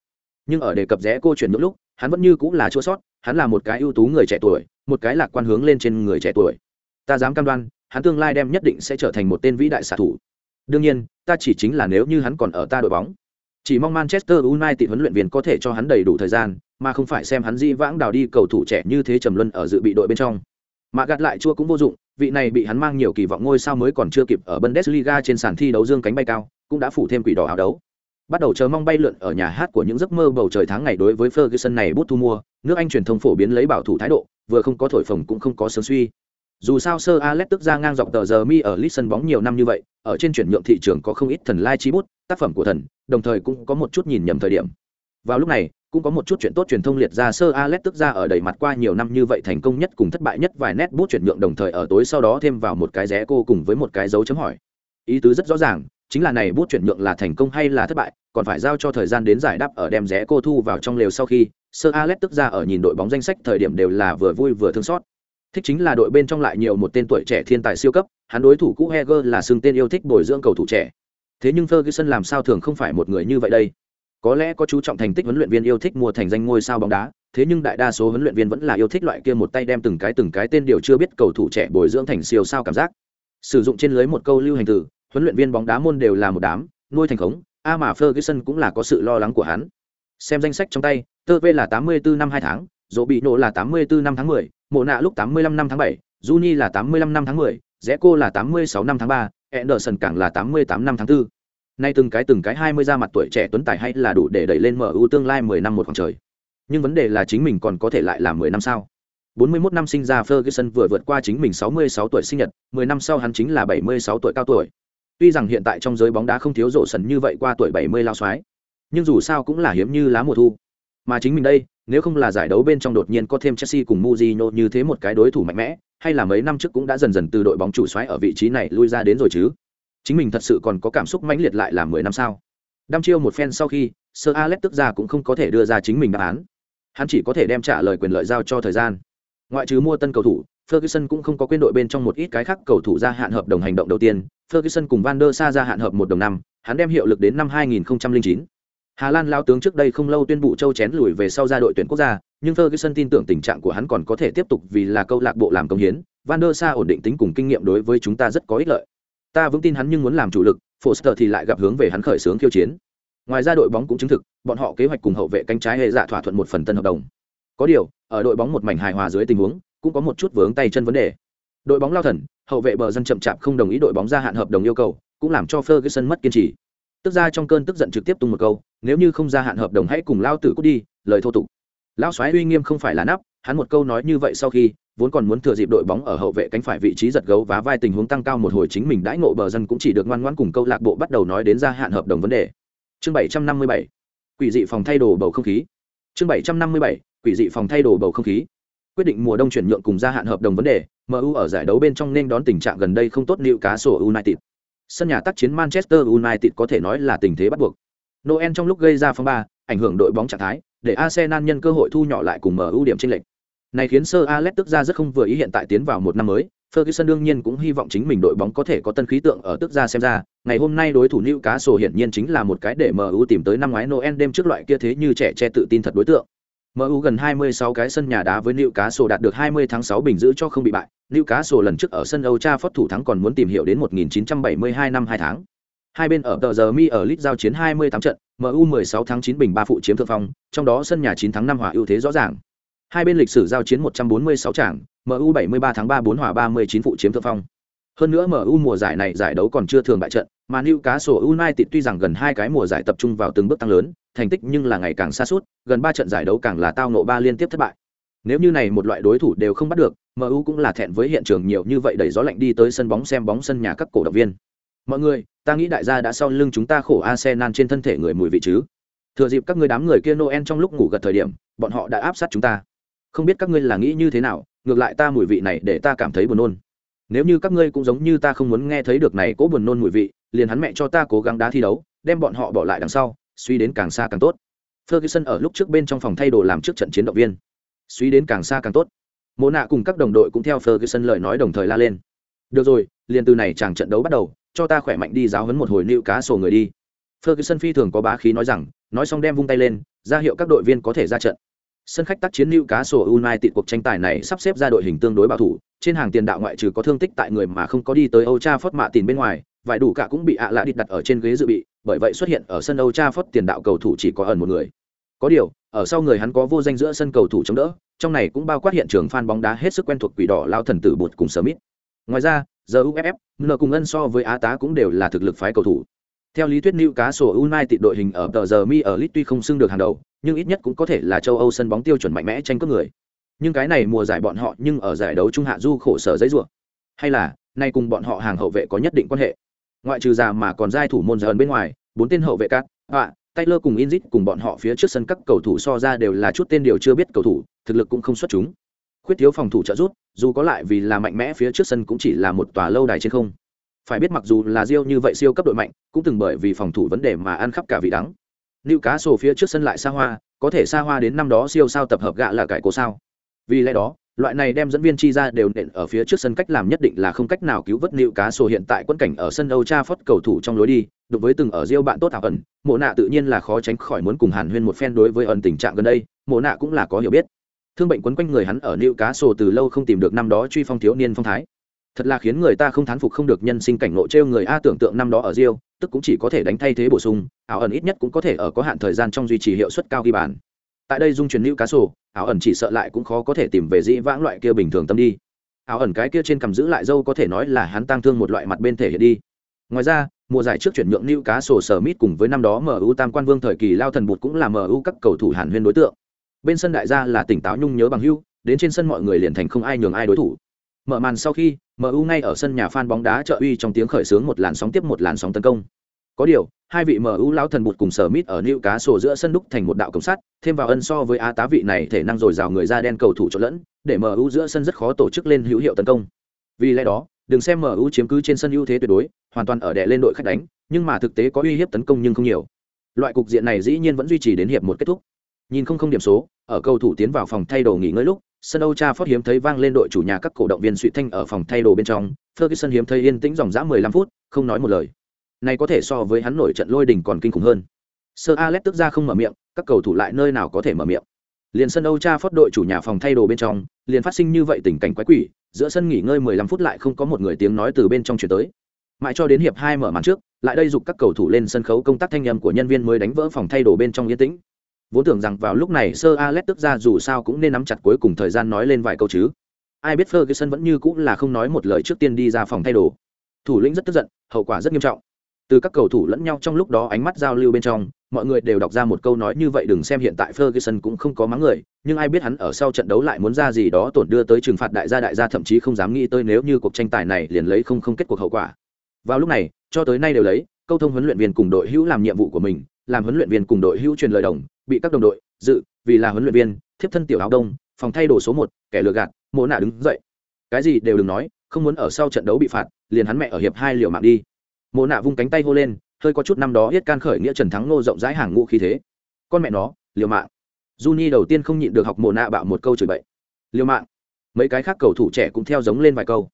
Nhưng ở đề cập rẽ cô chuyển nhượng lúc, hắn vẫn như cũng là chua sót, hắn là một cái ưu tú người trẻ tuổi, một cái lạc quan hướng lên trên người trẻ tuổi. Ta dám cam đoan, hắn tương lai đem nhất định sẽ trở thành một tên vĩ đại xạ thủ. Đương nhiên, ta chỉ chính là nếu như hắn còn ở ta đội bóng chỉ mong manchester united huấn luyện viên có thể cho hắn đầy đủ thời gian mà không phải xem hắn di vãng đào đi cầu thủ trẻ như thế trầm luân ở dự bị đội bên trong mà gạt lại chua cũng vô dụng vị này bị hắn mang nhiều kỳ vọng ngôi sao mới còn chưa kịp ở bundesliga trên sàn thi đấu dương cánh bay cao cũng đã phủ thêm quỷ đỏ áo đấu bắt đầu chờ mong bay lượn ở nhà hát của những giấc mơ bầu trời tháng ngày đối với Ferguson này bút thu mua, nước Anh truyền thông phổ biến lấy bảo thủ thái độ, vừa không có thổi phồng cũng không có sớm suy. Dù sao Sir Alex tức ra ngang dọc tờ giờ mi ở Lisbon bóng nhiều năm như vậy, ở trên chuyển nhượng thị trường có không ít thần lai chi bút, tác phẩm của thần, đồng thời cũng có một chút nhìn nhầm thời điểm. Vào lúc này, cũng có một chút chuyện tốt truyền thông liệt ra sơ Alex tức ra ở đầy mặt qua nhiều năm như vậy thành công nhất cùng thất bại nhất vài nét bút chuyển nhượng đồng thời ở tối sau đó thêm vào một cái rẽ cô cùng với một cái dấu chấm hỏi. Ý tứ rất rõ ràng, chính là này bút chuyển nhượng là thành công hay là thất bại, còn phải giao cho thời gian đến giải đáp ở đem rẽ cô thu vào trong lều sau khi, sơ Alex tức ra ở nhìn đội bóng danh sách thời điểm đều là vừa vui vừa thương xót. Thích chính là đội bên trong lại nhiều một tên tuổi trẻ thiên tài siêu cấp, hắn đối thủ cũ Heger là xưng tên yêu thích bồi dưỡng cầu thủ trẻ. Thế nhưng Ferguson làm sao thường không phải một người như vậy đây? có lẽ có chú trọng thành tích huấn luyện viên yêu thích mua thành danh ngôi sao bóng đá thế nhưng đại đa số huấn luyện viên vẫn là yêu thích loại kia một tay đem từng cái từng cái tên điều chưa biết cầu thủ trẻ bồi dưỡng thành siêu sao cảm giác sử dụng trên lưới một câu lưu hành từ huấn luyện viên bóng đá môn đều là một đám nuôi thành khống a mà ferguson cũng là có sự lo lắng của hắn xem danh sách trong tay tơ v là 84 năm hai tháng dỗ bị nổ là 84 năm tháng 10, mộ nạ lúc 85 năm tháng 7, Juni là 85 năm tháng 10, rẽ cô là 86 năm tháng 3, Anderson càng là 88 năm tháng 4 nay từng cái từng cái hai mươi ra mặt tuổi trẻ tuấn tài hay là đủ để đẩy lên MU tương lai mười năm một khoảng trời. Nhưng vấn đề là chính mình còn có thể lại làm mười năm sao? Bốn mươi 41 năm sinh ra Ferguson vừa vượt qua chính mình sáu mươi sáu tuổi sinh nhật, mười năm sau hắn chính là bảy mươi sáu tuổi cao tuổi. Tuy rằng hiện tại trong giới bóng đá không thiếu rộ sần như vậy qua tuổi bảy mươi lao xoái, nhưng dù sao cũng là hiếm như lá mùa thu. Mà chính mình đây, nếu không là giải đấu bên trong đột nhiên có thêm Chelsea cùng Mourinho như thế một cái đối thủ mạnh mẽ, hay là mấy năm trước cũng đã dần dần từ đội bóng chủ soái ở vị trí này lui ra đến rồi chứ? Chính mình thật sự còn có cảm xúc mãnh liệt lại là mười năm sao đăm chiêu một phen sau khi Sir alex tức ra cũng không có thể đưa ra chính mình đáp án. Hắn chỉ có thể đem trả lời quyền lợi giao cho thời gian. Ngoại trừ mua tân cầu thủ ferguson cũng không có quên đội bên trong một ít cái khác cầu thủ gia hạn hợp đồng hành động đầu tiên. Ferguson cùng van der Sar gia hạn hợp một đồng năm hắn đem hiệu lực đến năm 2009. Hà Lan lao tướng trước đây không lâu tuyên bố châu chén lùi về sau ra đội tuyển quốc gia, nhưng Ferguson tin tưởng tình trạng của hắn còn có thể tiếp tục vì là câu lạc bộ làm công hiến. Van der Sa ổn định tính cùng kinh nghiệm đối với chúng ta rất có ích lợi. Ta vững tin hắn nhưng muốn làm chủ lực foster thì lại gặp hướng về hắn khởi xướng khiêu chiến. Ngoài ra đội bóng cũng chứng thực bọn họ kế hoạch cùng hậu vệ cánh trái hệ dạ thỏa thuận một phần tân hợp đồng. Có điều ở đội bóng một mảnh hài hòa dưới tình huống cũng có một chút vướng tay chân vấn đề. Đội bóng lao thần hậu vệ bờ dân chậm chạp không đồng ý đội bóng gia hạn hợp đồng yêu cầu cũng làm cho ferguson mất kiên trì tức ra trong cơn tức giận trực tiếp tung một câu nếu như không gia hạn hợp đồng hãy cùng lao tử cút đi lời thô tục lao soái uy nghiêm không phải là nắp hắn một câu nói như vậy sau khi vốn còn muốn thừa dịp đội bóng ở hậu vệ cánh phải vị trí giật gấu và vai tình huống tăng cao một hồi chính mình đãi ngộ bờ dân cũng chỉ được ngoan ngoãn cùng câu lạc bộ bắt đầu nói đến gia hạn hợp đồng vấn đề. Chương 757. Quỷ dị phòng thay đồ bầu không khí. Chương 757. Quỷ dị phòng thay đồ bầu không khí. Quyết định mùa đông chuyển nhượng cùng gia hạn hợp đồng vấn đề, MU ở giải đấu bên trong nên đón tình trạng gần đây không tốt liệu cá sổ United. Sân nhà tác chiến Manchester United có thể nói là tình thế bắt buộc. Noel trong lúc gây ra phong ba, ảnh hưởng đội bóng trạng thái, để Arsenal nhân cơ hội thu nhỏ lại cùng mở ưu điểm chênh lệch. Này khiến Sir Alex tức ra rất không vừa ý hiện tại tiến vào một năm mới, Ferguson đương nhiên cũng hy vọng chính mình đội bóng có thể có tân khí tượng ở tức ra xem ra, ngày hôm nay đối thủ Newcastle hiển nhiên chính là một cái để MU tìm tới năm ngoái Noel đêm trước loại kia thế như trẻ che tự tin thật đối tượng. MU gần 26 cái sân nhà đá với Newcastle đạt được 20 tháng 6 bình giữ cho không bị bại. Newcastle lần trước ở sân Old Trafford thủ thắng còn muốn tìm hiểu đến 1972 năm 2 tháng. Hai bên ở tờ giờ mi ở lit giao chiến 28 trận, MU 16 tháng 9 bình 3 phụ chiếm thượng phong, trong đó sân nhà 9 tháng 5 hòa ưu thế rõ ràng Hai bên lịch sử giao chiến 146 trận, MU 73 tháng 3 4 hòa 39 phụ chiếm thượng phong. Hơn nữa MU mùa giải này giải đấu còn chưa thường bại trận, mà Newcastle United tuy rằng gần hai cái mùa giải tập trung vào từng bước tăng lớn, thành tích nhưng là ngày càng xa suốt, gần ba trận giải đấu càng là tao ngộ ba liên tiếp thất bại. Nếu như này một loại đối thủ đều không bắt được, MU cũng là thẹn với hiện trường nhiều như vậy đẩy gió lạnh đi tới sân bóng xem bóng sân nhà các cổ động viên. Mọi người, ta nghĩ đại gia đã sau lưng chúng ta khổ Arsenal trên thân thể người mùi vị chứ. Thừa dịp các ngươi đám người kia Noel trong lúc ngủ gật thời điểm, bọn họ đã áp sát chúng ta. Không biết các ngươi là nghĩ như thế nào, ngược lại ta mùi vị này để ta cảm thấy buồn nôn. Nếu như các ngươi cũng giống như ta không muốn nghe thấy được này cố buồn nôn mùi vị, liền hắn mẹ cho ta cố gắng đá thi đấu, đem bọn họ bỏ lại đằng sau, suy đến càng xa càng tốt. Ferguson ở lúc trước bên trong phòng thay đồ làm trước trận chiến động viên. Suy đến càng xa càng tốt. Mộ nạ cùng các đồng đội cũng theo Ferguson lời nói đồng thời la lên. Được rồi, liền từ này chàng trận đấu bắt đầu, cho ta khỏe mạnh đi giáo huấn một hồi nịu cá sổ người đi. Ferguson phi thường có bá khí nói rằng, nói xong đem vung tay lên, ra hiệu các đội viên có thể ra trận. Sân khách tác chiến nịu cá sổ United cuộc tranh tài này sắp xếp ra đội hình tương đối bảo thủ, trên hàng tiền đạo ngoại trừ có thương tích tại người mà không có đi tới Old Trafford mạ tiền bên ngoài, vài đủ cả cũng bị ạ lạ địt đặt ở trên ghế dự bị, bởi vậy xuất hiện ở sân Old Trafford tiền đạo cầu thủ chỉ có ẩn một người. Có điều, ở sau người hắn có vô danh giữa sân cầu thủ chống đỡ, trong này cũng bao quát hiện trường fan bóng đá hết sức quen thuộc quỷ đỏ lao thần tử bột cùng Smith. Ngoài ra, giờ UFF, N cùng ân so với Á tá cũng đều là thực lực phái cầu thủ. Theo lý thuyết Newcastle United đội hình ở tờ giờ mi ở Lit tuy không xưng được hàng đầu, nhưng ít nhất cũng có thể là châu Âu sân bóng tiêu chuẩn mạnh mẽ tranh cướp người. Nhưng cái này mùa giải bọn họ nhưng ở giải đấu trung hạ du khổ sở giấy rủa. Hay là, nay cùng bọn họ hàng hậu vệ có nhất định quan hệ. Ngoại trừ già mà còn giai thủ môn giờ bên ngoài, bốn tên hậu vệ cát, họa Taylor cùng Inzit cùng bọn họ phía trước sân các cầu thủ so ra đều là chút tên điều chưa biết cầu thủ, thực lực cũng không xuất chúng. Khuyết thiếu phòng thủ trợ giúp, dù có lại vì là mạnh mẽ phía trước sân cũng chỉ là một tòa lâu đài trên không. Phải biết mặc dù là riêu như vậy siêu cấp đội mạnh, cũng từng bởi vì phòng thủ vấn đề mà ăn khắp cả vị đắng. cá sổ phía trước sân lại xa hoa, có thể xa hoa đến năm đó siêu sao tập hợp gạ là cải cổ sao. Vì lẽ đó, loại này đem dẫn viên chi ra đều nện ở phía trước sân cách làm nhất định là không cách nào cứu vớt nịu cá sổ hiện tại quân cảnh ở sân Âu Trafford cầu thủ trong lối đi, đối với từng ở Rio bạn tốt hảo ẩn, Mộ nạ tự nhiên là khó tránh khỏi muốn cùng Hàn Huyên một phen đối với ẩn tình trạng gần đây, Mộ nạ cũng là có hiểu biết. Thương bệnh quấn quanh người hắn ở nịu cá sổ từ lâu không tìm được năm đó truy phong thiếu niên phong thái. Thật là khiến người ta không thán phục không được nhân sinh cảnh ngộ trêu người a tưởng tượng năm đó ở Rio, tức cũng chỉ có thể đánh thay thế bổ sung, ảo ẩn ít nhất cũng có thể ở có hạn thời gian trong duy trì hiệu suất cao ghi bàn tại đây dung truyền nữ cá sổ áo ẩn chỉ sợ lại cũng khó có thể tìm về dĩ vãng loại kia bình thường tâm đi. Áo ẩn cái kia trên cầm giữ lại dâu có thể nói là hắn tăng thương một loại mặt bên thể hiện đi. Ngoài ra, mùa giải trước chuyển nhượng nữ cá sổ sở mít cùng với năm đó mu tam quan vương thời kỳ lao thần bụt cũng là mu các cầu thủ hàn huyên đối tượng. Bên sân đại gia là tỉnh táo nhung nhớ bằng hưu đến trên sân mọi người liền thành không ai nhường ai đối thủ. Mở màn sau khi mu ngay ở sân nhà phan bóng đá trợ uy trong tiếng khởi xướng một làn sóng tiếp một làn sóng tấn công có điều hai vị MU lão thần bụt cùng sở mít ở New Cá sổ giữa sân đúc thành một đạo cổng sắt, thêm vào ân so với á tá vị này thể năng dồi dào người da đen cầu thủ trộn lẫn, để MU giữa sân rất khó tổ chức lên hữu hiệu tấn công. Vì lẽ đó, đừng xem MU chiếm cứ trên sân ưu thế tuyệt đối, hoàn toàn ở đè lên đội khách đánh, nhưng mà thực tế có uy hiếp tấn công nhưng không nhiều. Loại cục diện này dĩ nhiên vẫn duy trì đến hiệp một kết thúc. Nhìn không không điểm số, ở cầu thủ tiến vào phòng thay đồ nghỉ ngơi lúc, sân Âu Cha phát hiếm thấy vang lên đội chủ nhà các cổ động viên suy thanh ở phòng thay đồ bên trong, Ferguson hiếm thấy yên tĩnh dòng dã 15 phút, không nói một lời này có thể so với hắn nổi trận lôi đình còn kinh khủng hơn. Sơ alex tức ra không mở miệng, các cầu thủ lại nơi nào có thể mở miệng? Liền sân âu cha phót đội chủ nhà phòng thay đồ bên trong, liền phát sinh như vậy tình cảnh quái quỷ, giữa sân nghỉ ngơi 15 phút lại không có một người tiếng nói từ bên trong chuyển tới. Mãi cho đến hiệp hai mở màn trước, lại đây giục các cầu thủ lên sân khấu công tác thanh âm của nhân viên mới đánh vỡ phòng thay đồ bên trong yên tĩnh. Vốn tưởng rằng vào lúc này sơ alex tức ra dù sao cũng nên nắm chặt cuối cùng thời gian nói lên vài câu chứ. Ai biết ferguson vẫn như cũng là không nói một lời trước tiên đi ra phòng thay đồ. Thủ lĩnh rất tức giận, hậu quả rất nghiêm trọng từ các cầu thủ lẫn nhau trong lúc đó ánh mắt giao lưu bên trong, mọi người đều đọc ra một câu nói như vậy đừng xem hiện tại Ferguson cũng không có mắng người, nhưng ai biết hắn ở sau trận đấu lại muốn ra gì đó tổn đưa tới trừng phạt đại gia đại gia thậm chí không dám nghĩ tới nếu như cuộc tranh tài này liền lấy không không kết cuộc hậu quả. Vào lúc này, cho tới nay đều lấy, câu thông huấn luyện viên cùng đội hữu làm nhiệm vụ của mình, làm huấn luyện viên cùng đội hữu truyền lời đồng, bị các đồng đội dự, vì là huấn luyện viên, thiếp thân tiểu áo đông, phòng thay đồ số một, kẻ lừa gạt mỗ nạ đứng dậy. Cái gì đều đừng nói, không muốn ở sau trận đấu bị phạt, liền hắn mẹ ở hiệp hai liều mạng đi mộ nạ vung cánh tay hô lên, hơi có chút năm đó hết can khởi nghĩa trần thắng nô rộng rãi hàng ngũ khí thế. Con mẹ nó, liều mạng. Juni đầu tiên không nhịn được học mộ nạ bạo một câu chửi bậy. Liều mạng. Mấy cái khác cầu thủ trẻ cũng theo giống lên vài câu.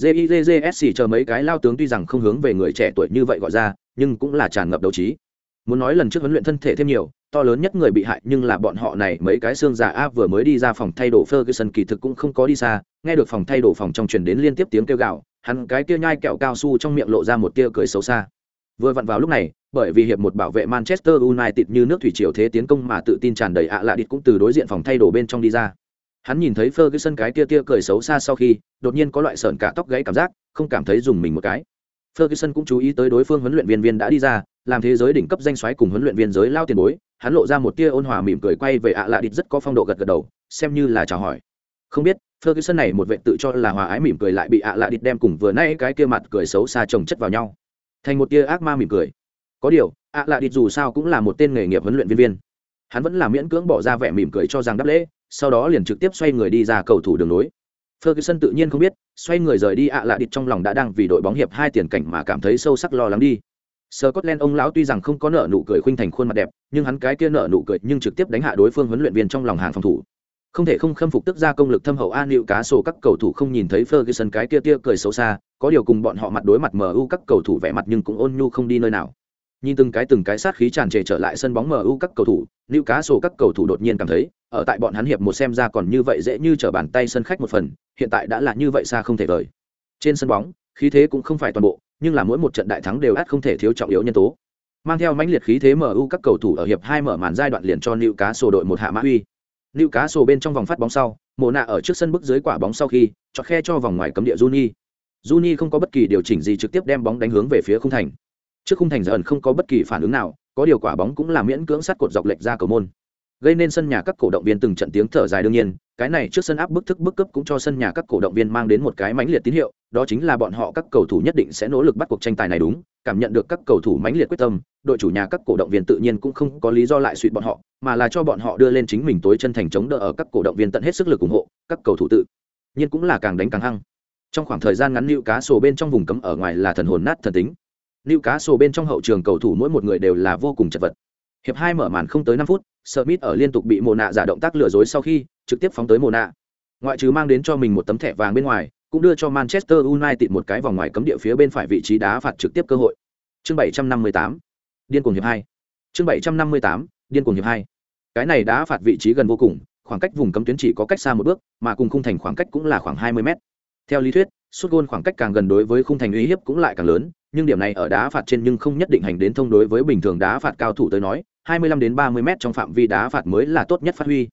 Jizsc chờ mấy cái lao tướng tuy rằng không hướng về người trẻ tuổi như vậy gọi ra, nhưng cũng là tràn ngập đấu trí. Muốn nói lần trước huấn luyện thân thể thêm nhiều to lớn nhất người bị hại, nhưng là bọn họ này mấy cái xương giả a vừa mới đi ra phòng thay đồ Ferguson kỳ thực cũng không có đi xa, nghe được phòng thay đồ phòng trong truyền đến liên tiếp tiếng kêu gào, hắn cái kia nhai kẹo cao su trong miệng lộ ra một tia cười xấu xa. Vừa vặn vào lúc này, bởi vì hiệp một bảo vệ manchester united như nước thủy triều thế tiến công mà tự tin tràn đầy ạ lạ địt cũng từ đối diện phòng thay đồ bên trong đi ra. Hắn nhìn thấy ferguson cái kia tia cười xấu xa sau khi, đột nhiên có loại sởn cả tóc gãy cảm giác, không cảm thấy dùng mình một cái. Ferguson cũng chú ý tới đối phương huấn luyện viên viên đã đi ra làm thế giới đỉnh cấp danh xoáy cùng huấn luyện viên giới lao tiền bối hắn lộ ra một tia ôn hòa mỉm cười quay về ạ lạ địch rất có phong độ gật gật đầu xem như là chào hỏi. Không biết ferguson này một vệ tự cho là hòa ái mỉm cười lại bị ạ lạ địch đem cùng vừa nay cái kia mặt cười xấu xa chồng chất vào nhau. Thành một tia ác ma mỉm cười. Có điều ạ lạ địch dù sao cũng là một tên nghề nghiệp huấn luyện viên viên. Hắn vẫn là miễn cưỡng bỏ ra vẻ mỉm cười cho rằng đáp lễ sau đó liền trực tiếp xoay người đi ra cầu thủ đường lối. Ferguson tự nhiên không biết, xoay người rời đi ạ lạ địch trong lòng đã đang vì đội bóng hiệp hai tiền cảnh mà cảm thấy sâu sắc lo lắng đi. Scotland ông lão tuy rằng không có nợ nụ cười khuynh thành khuôn mặt đẹp, nhưng hắn cái kia nợ nụ cười nhưng trực tiếp đánh hạ đối phương huấn luyện viên trong lòng hàng phòng thủ. Không thể không khâm phục tức ra công lực thâm hậu an liệu cá sổ các cầu thủ không nhìn thấy Ferguson cái kia tia cười xấu xa, có điều cùng bọn họ mặt đối mặt MU các cầu thủ vẻ mặt nhưng cũng ôn nhu không đi nơi nào. Nhìn từng cái từng cái sát khí tràn trề trở lại sân bóng MU các cầu thủ, lưu cá sổ các cầu thủ đột nhiên cảm thấy, ở tại bọn hắn hiệp một xem ra còn như vậy dễ như trở bàn tay sân khách một phần, hiện tại đã là như vậy xa không thể vời. Trên sân bóng, khí thế cũng không phải toàn bộ, nhưng là mỗi một trận đại thắng đều át không thể thiếu trọng yếu nhân tố. Mang theo mãnh liệt khí thế MU các cầu thủ ở hiệp hai mở màn giai đoạn liền cho Newcastle đội một hạ mã uy. Newcastle bên trong vòng phát bóng sau, Mộ nạ ở trước sân bước dưới quả bóng sau khi, cho khe cho vòng ngoài cấm địa Juni. Juni không có bất kỳ điều chỉnh gì trực tiếp đem bóng đánh hướng về phía khung thành. Trước khung thành dần không có bất kỳ phản ứng nào, có điều quả bóng cũng là miễn cưỡng sát cột dọc lệch ra cầu môn gây nên sân nhà các cổ động viên từng trận tiếng thở dài đương nhiên, cái này trước sân áp bức thức bức cấp cũng cho sân nhà các cổ động viên mang đến một cái mãnh liệt tín hiệu, đó chính là bọn họ các cầu thủ nhất định sẽ nỗ lực bắt cuộc tranh tài này đúng, cảm nhận được các cầu thủ mãnh liệt quyết tâm, đội chủ nhà các cổ động viên tự nhiên cũng không có lý do lại suy bọn họ, mà là cho bọn họ đưa lên chính mình tối chân thành chống đỡ ở các cổ động viên tận hết sức lực ủng hộ, các cầu thủ tự nhiên cũng là càng đánh càng hăng. Trong khoảng thời gian ngắn lưu cá sổ bên trong vùng cấm ở ngoài là thần hồn nát thần tính. Lưu cá sổ bên trong hậu trường cầu thủ mỗi một người đều là vô cùng chật vật. Hiệp hai mở màn không tới năm phút Smith ở liên tục bị Mộ nạ giả động tác lừa dối sau khi trực tiếp phóng tới Mộ nạ. Ngoại trừ mang đến cho mình một tấm thẻ vàng bên ngoài, cũng đưa cho Manchester United một cái vòng ngoài cấm địa phía bên phải vị trí đá phạt trực tiếp cơ hội. Chương 758. Điên cuồng hiệp 2. Chương 758. Điên cuồng hiệp 2. Cái này đá phạt vị trí gần vô cùng, khoảng cách vùng cấm tuyến chỉ có cách xa một bước, mà cùng khung thành khoảng cách cũng là khoảng 20 mét. Theo lý thuyết, sút gôn khoảng cách càng gần đối với khung thành uy hiếp cũng lại càng lớn, nhưng điểm này ở đá phạt trên nhưng không nhất định hành đến thông đối với bình thường đá phạt cao thủ tới nói, 25 đến 30 mét trong phạm vi đá phạt mới là tốt nhất phát huy.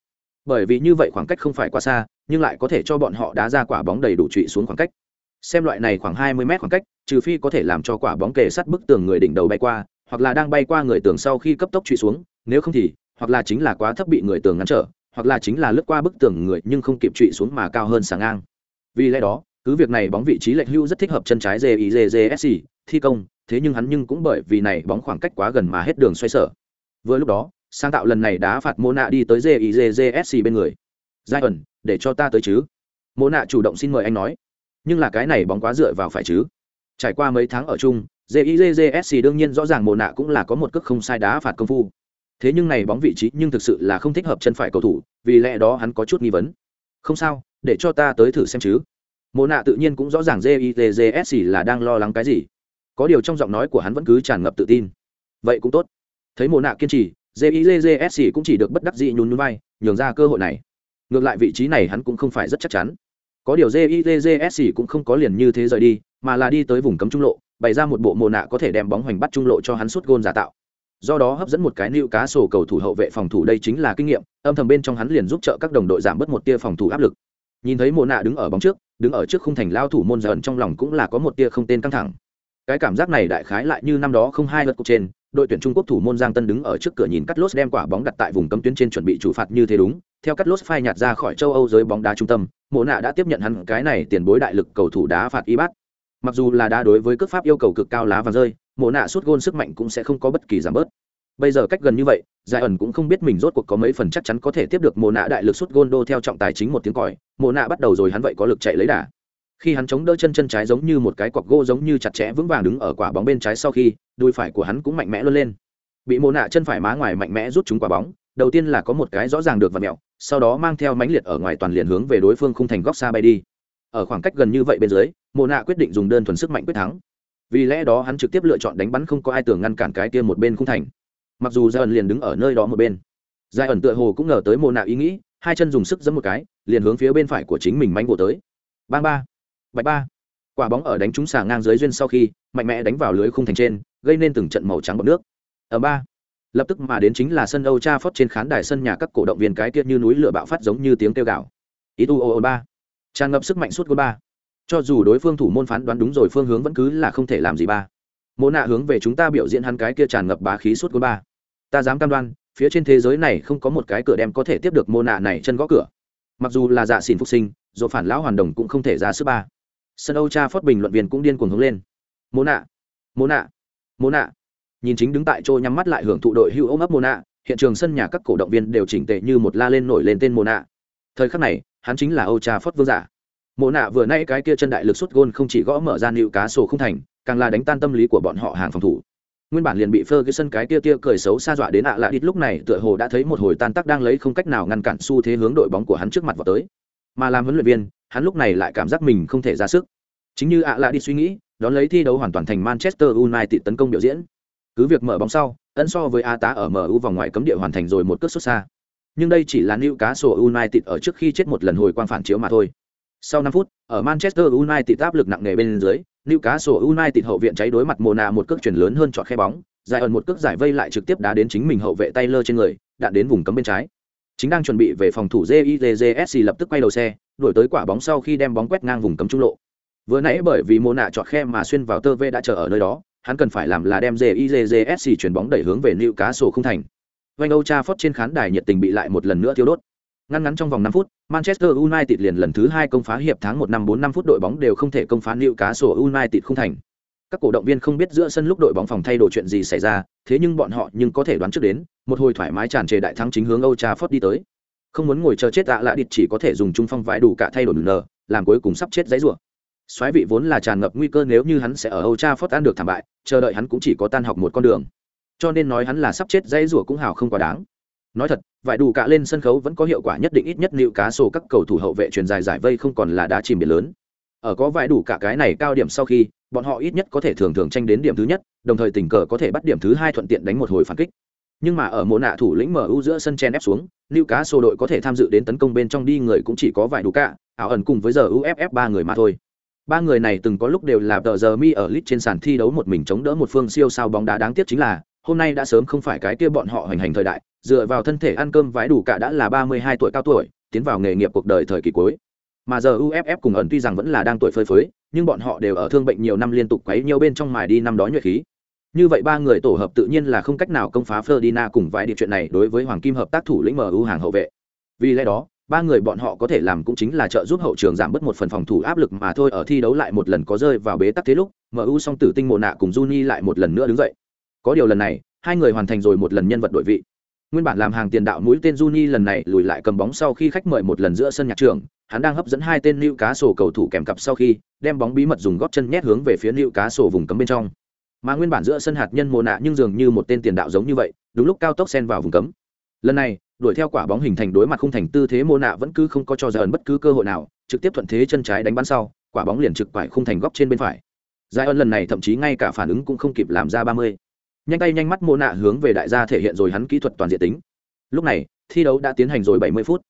Bởi vì như vậy khoảng cách không phải quá xa, nhưng lại có thể cho bọn họ đá ra quả bóng đầy đủ trụ xuống khoảng cách. Xem loại này khoảng 20 mét khoảng cách, trừ phi có thể làm cho quả bóng kề sát bức tường người đỉnh đầu bay qua, hoặc là đang bay qua người tường sau khi cấp tốc trụ xuống, nếu không thì, hoặc là chính là quá thấp bị người tường ngăn trở, hoặc là chính là lướt qua bức tường người nhưng không kịp trụ xuống mà cao hơn sáng ngang. Vì lẽ đó, cứ việc này bóng vị trí lệch hưu rất thích hợp chân trái JIJJSC, thi công, thế nhưng hắn nhưng cũng bởi vì này bóng khoảng cách quá gần mà hết đường xoay sở vừa lúc đó, sáng tạo lần này đá phạt mô nạ đi tới gizsc bên người. Giai ẩn để cho ta tới chứ. Mô nạ chủ động xin mời anh nói. Nhưng là cái này bóng quá dựa vào phải chứ. Trải qua mấy tháng ở chung gizsc đương nhiên rõ ràng mô nạ cũng là có một cước không sai đá phạt công phu. Thế nhưng này bóng vị trí nhưng thực sự là không thích hợp chân phải cầu thủ, vì lẽ đó hắn có chút nghi vấn. Không sao, để cho ta tới thử xem chứ. Mô nạ tự nhiên cũng rõ ràng gizsc là đang lo lắng cái gì. Có điều trong giọng nói của hắn vẫn cứ tràn ngập tự tin. Vậy cũng tốt thấy mồ nạ kiên trì jizsc cũng chỉ được bất đắc dĩ nhún nhún vai, nhường ra cơ hội này. Ngược lại vị trí này hắn cũng không phải rất chắc chắn. Có điều jizsc cũng không có liền như thế rời đi, mà là đi tới vùng cấm trung lộ, bày ra một bộ mồ nạ có thể đem bóng hoành bắt trung lộ cho hắn suốt gôn giả tạo. Do đó hấp dẫn một cái nịu cá sổ cầu thủ hậu vệ phòng thủ đây chính là kinh nghiệm, âm thầm bên trong hắn liền giúp trợ các đồng đội giảm bớt một tia phòng thủ áp lực. Nhìn thấy mồ nạ đứng ở bóng trước, đứng ở trước khung thành lao thủ môn dần trong lòng cũng là có một tia không tên căng thẳng. Cái cảm giác này đại khái lại như năm đó không hai lượt cục trên đội tuyển Trung Quốc thủ môn Giang Tân đứng ở trước cửa nhìn Cắt Lốt đem quả bóng đặt tại vùng cấm tuyến trên chuẩn bị chủ phạt như thế đúng. Theo Cắt Lốt phai nhạt ra khỏi châu Âu giới bóng đá trung tâm, Mộ Nạ đã tiếp nhận hắn cái này tiền bối đại lực cầu thủ đá phạt y bát. Mặc dù là đá đối với cước pháp yêu cầu cực cao lá vàng rơi, Mộ Nạ sút gôn sức mạnh cũng sẽ không có bất kỳ giảm bớt. Bây giờ cách gần như vậy, Giải ẩn cũng không biết mình rốt cuộc có mấy phần chắc chắn có thể tiếp được Mộ Nạ đại lực sút gôn đô theo trọng tài chính một tiếng còi, Mộ Nạ bắt đầu rồi hắn vậy có lực chạy lấy đà khi hắn chống đỡ chân chân trái giống như một cái cọc gỗ giống như chặt chẽ vững vàng đứng ở quả bóng bên trái sau khi đuôi phải của hắn cũng mạnh mẽ luôn lên. Bị mồ nạ chân phải má ngoài mạnh mẽ rút chúng quả bóng, đầu tiên là có một cái rõ ràng được và mẹo, sau đó mang theo mánh liệt ở ngoài toàn liền hướng về đối phương không thành góc xa bay đi. Ở khoảng cách gần như vậy bên dưới mồ nạ quyết định dùng đơn thuần sức mạnh quyết thắng. Vì lẽ đó hắn trực tiếp lựa chọn đánh bắn không có ai tưởng ngăn cản cái kia một bên không thành. Mặc dù giai ẩn liền đứng ở nơi đó một bên. Giai ẩn tựa hồ cũng ngờ tới mồ nạ ý nghĩ, hai chân dùng sức giẫm một cái, liền hướng phía bên phải của chính mình mánh vỗ tới. Bang ba bạch ba. Quả bóng ở đánh trúng xà ngang dưới duyên sau khi, mạnh mẽ đánh vào lưới khung thành trên, gây nên từng trận màu trắng bọc nước. Ở ba. Lập tức mà đến chính là sân Âu Trafford trên khán đài sân nhà các cổ động viên cái kia như núi lửa bạo phát giống như tiếng kêu gào. Itu ba. Tràn ngập sức mạnh suốt gôn ba. Cho dù đối phương thủ môn phán đoán đúng rồi phương hướng vẫn cứ là không thể làm gì ba. Mô nạ hướng về chúng ta biểu diễn hắn cái kia tràn ngập bá khí suốt gôn ba. Ta dám cam đoan, phía trên thế giới này không có một cái cửa đem có thể tiếp được mô nạ này chân gõ cửa. Mặc dù là dạ xỉn phục sinh, rồi phản lão hoàn đồng cũng không thể ra sức ba sân âu cha phót bình luận viên cũng điên cuồng hướng lên. Mô nạ mô nạ mô nạ. Nhìn chính đứng tại chỗ nhắm mắt lại hưởng thụ đội hưu ôm ấp mô nạ, hiện trường sân nhà các cổ động viên đều chỉnh tệ như một la lên nổi lên tên mô nạ. Thời khắc này, hắn chính là âu cha phót vương giả. Mô nạ vừa nay cái kia chân đại lực xuất gôn không chỉ gõ mở ra nịu cá sổ không thành, càng là đánh tan tâm lý của bọn họ hàng phòng thủ. Nguyên bản liền bị phơ cái sân cái kia tia cười xấu xa dọa đến ạ à lạ đít lúc này tựa hồ đã thấy một hồi tan tắc đang lấy không cách nào ngăn cản xu thế hướng đội bóng của hắn trước mặt vào tới. Mà làm huấn luyện viên hắn lúc này lại cảm giác mình không thể ra sức. Chính như ạ à lạ đi suy nghĩ đón lấy thi đấu hoàn toàn thành manchester united tấn công biểu diễn. Cứ việc mở bóng sau ấn so với a tá ở mu vòng ngoài cấm địa hoàn thành rồi một cước xuất xa. Nhưng đây chỉ là newcastle cá sổ united ở trước khi chết một lần hồi quang phản chiếu mà thôi. Sau 5 phút ở manchester united áp lực nặng nề bên dưới Newcastle United hậu viện cháy đối mặt Mona một cước chuyển lớn hơn chọn khe bóng, giải ẩn một cước giải vây lại trực tiếp đá đến chính mình hậu vệ Taylor trên người, đạn đến vùng cấm bên trái. Chính đang chuẩn bị về phòng thủ JIJSC lập tức quay đầu xe, đuổi tới quả bóng sau khi đem bóng quét ngang vùng cấm trung lộ. Vừa nãy bởi vì Mona chọn khe mà xuyên vào tơ vê đã chờ ở nơi đó, hắn cần phải làm là đem JIJSC chuyển bóng đẩy hướng về Newcastle không thành. Vành Âu Trafford trên khán đài nhiệt tình bị lại một lần nữa thiêu đốt. Ngăn ngắn trong vòng 5 phút, Manchester United liền lần thứ 2 công phá hiệp tháng 1 năm 4 năm phút đội bóng đều không thể công phá Newcastle United không thành. Các cổ động viên không biết giữa sân lúc đội bóng phòng thay đổi chuyện gì xảy ra, thế nhưng bọn họ nhưng có thể đoán trước đến, một hồi thoải mái tràn trề đại thắng chính hướng Old Trafford đi tới. Không muốn ngồi chờ chết ạ lạ địt chỉ có thể dùng trung phong vãi đủ cả thay đổi nở, làm cuối cùng sắp chết giấy rủa. Soái vị vốn là tràn ngập nguy cơ nếu như hắn sẽ ở Old Trafford ăn được thảm bại, chờ đợi hắn cũng chỉ có tan học một con đường. Cho nên nói hắn là sắp chết giấy rủa cũng hào không quá đáng nói thật vải đủ cả lên sân khấu vẫn có hiệu quả nhất định ít nhất liệu cá sổ các cầu thủ hậu vệ truyền dài giải vây không còn là đá chìm biển lớn ở có vải đủ cả cái này cao điểm sau khi bọn họ ít nhất có thể thường thường tranh đến điểm thứ nhất, đồng thời tình cờ có thể bắt điểm thứ hai thuận tiện đánh một hồi phản kích. Nhưng mà ở mộ nạ thủ lĩnh mu giữa sân chen ép xuống lưu cá sô đội có thể tham dự đến tấn công bên trong đi người cũng chỉ có vài đủ cả, ảo ẩn cùng với giờ uff ba người mà thôi. Ba người này từng có lúc đều là tờ giờ mi ở lit trên sàn thi đấu một mình chống đỡ một phương siêu sao bóng đá đáng tiếc chính là, hôm nay đã sớm không phải cái kia bọn họ hoành hành thời đại, dựa vào thân thể ăn cơm vái đủ cả đã là ba mươi hai tuổi cao tuổi, tiến vào nghề nghiệp cuộc đời thời kỳ cuối. Mà giờ uff cùng ẩn tuy rằng vẫn là đang tuổi phơi phới nhưng bọn họ đều ở thương bệnh nhiều năm liên tục quấy nhiều bên trong mài đi năm đó nhuệ khí như vậy ba người tổ hợp tự nhiên là không cách nào công phá Ferdinand cùng vài địa chuyện này đối với Hoàng Kim hợp tác thủ lĩnh MU hàng hậu vệ. Vì lẽ đó, ba người bọn họ có thể làm cũng chính là trợ giúp hậu trường giảm bớt một phần phòng thủ áp lực mà thôi ở thi đấu lại một lần có rơi vào bế tắc thế lúc, MU song tử tinh mồ nạ cùng Juni lại một lần nữa đứng dậy. Có điều lần này, hai người hoàn thành rồi một lần nhân vật đội vị nguyên bản làm hàng tiền đạo mũi tên Juni lần này lùi lại cầm bóng sau khi khách mời một lần giữa sân nhạc trường hắn đang hấp dẫn hai tên lưu cá sổ cầu thủ kèm cặp sau khi đem bóng bí mật dùng gót chân nhét hướng về phía lưu cá sổ vùng cấm bên trong. Mà nguyên bản giữa sân hạt nhân mồ nạ nhưng dường như một tên tiền đạo giống như vậy, đúng lúc cao tốc xen vào vùng cấm. Lần này, đuổi theo quả bóng hình thành đối mặt không thành tư thế mồ nạ vẫn cứ không có cho dần bất cứ cơ hội nào, trực tiếp thuận thế chân trái đánh bắn sau, quả bóng liền trực quải khung thành góc trên bên phải. Giải Ân lần này thậm chí ngay cả phản ứng cũng không kịp làm ra ba mươi. Nhanh tay nhanh mắt mô nạ hướng về đại gia thể hiện rồi hắn kỹ thuật toàn diện tính. Lúc này, thi đấu đã tiến hành rồi 70 phút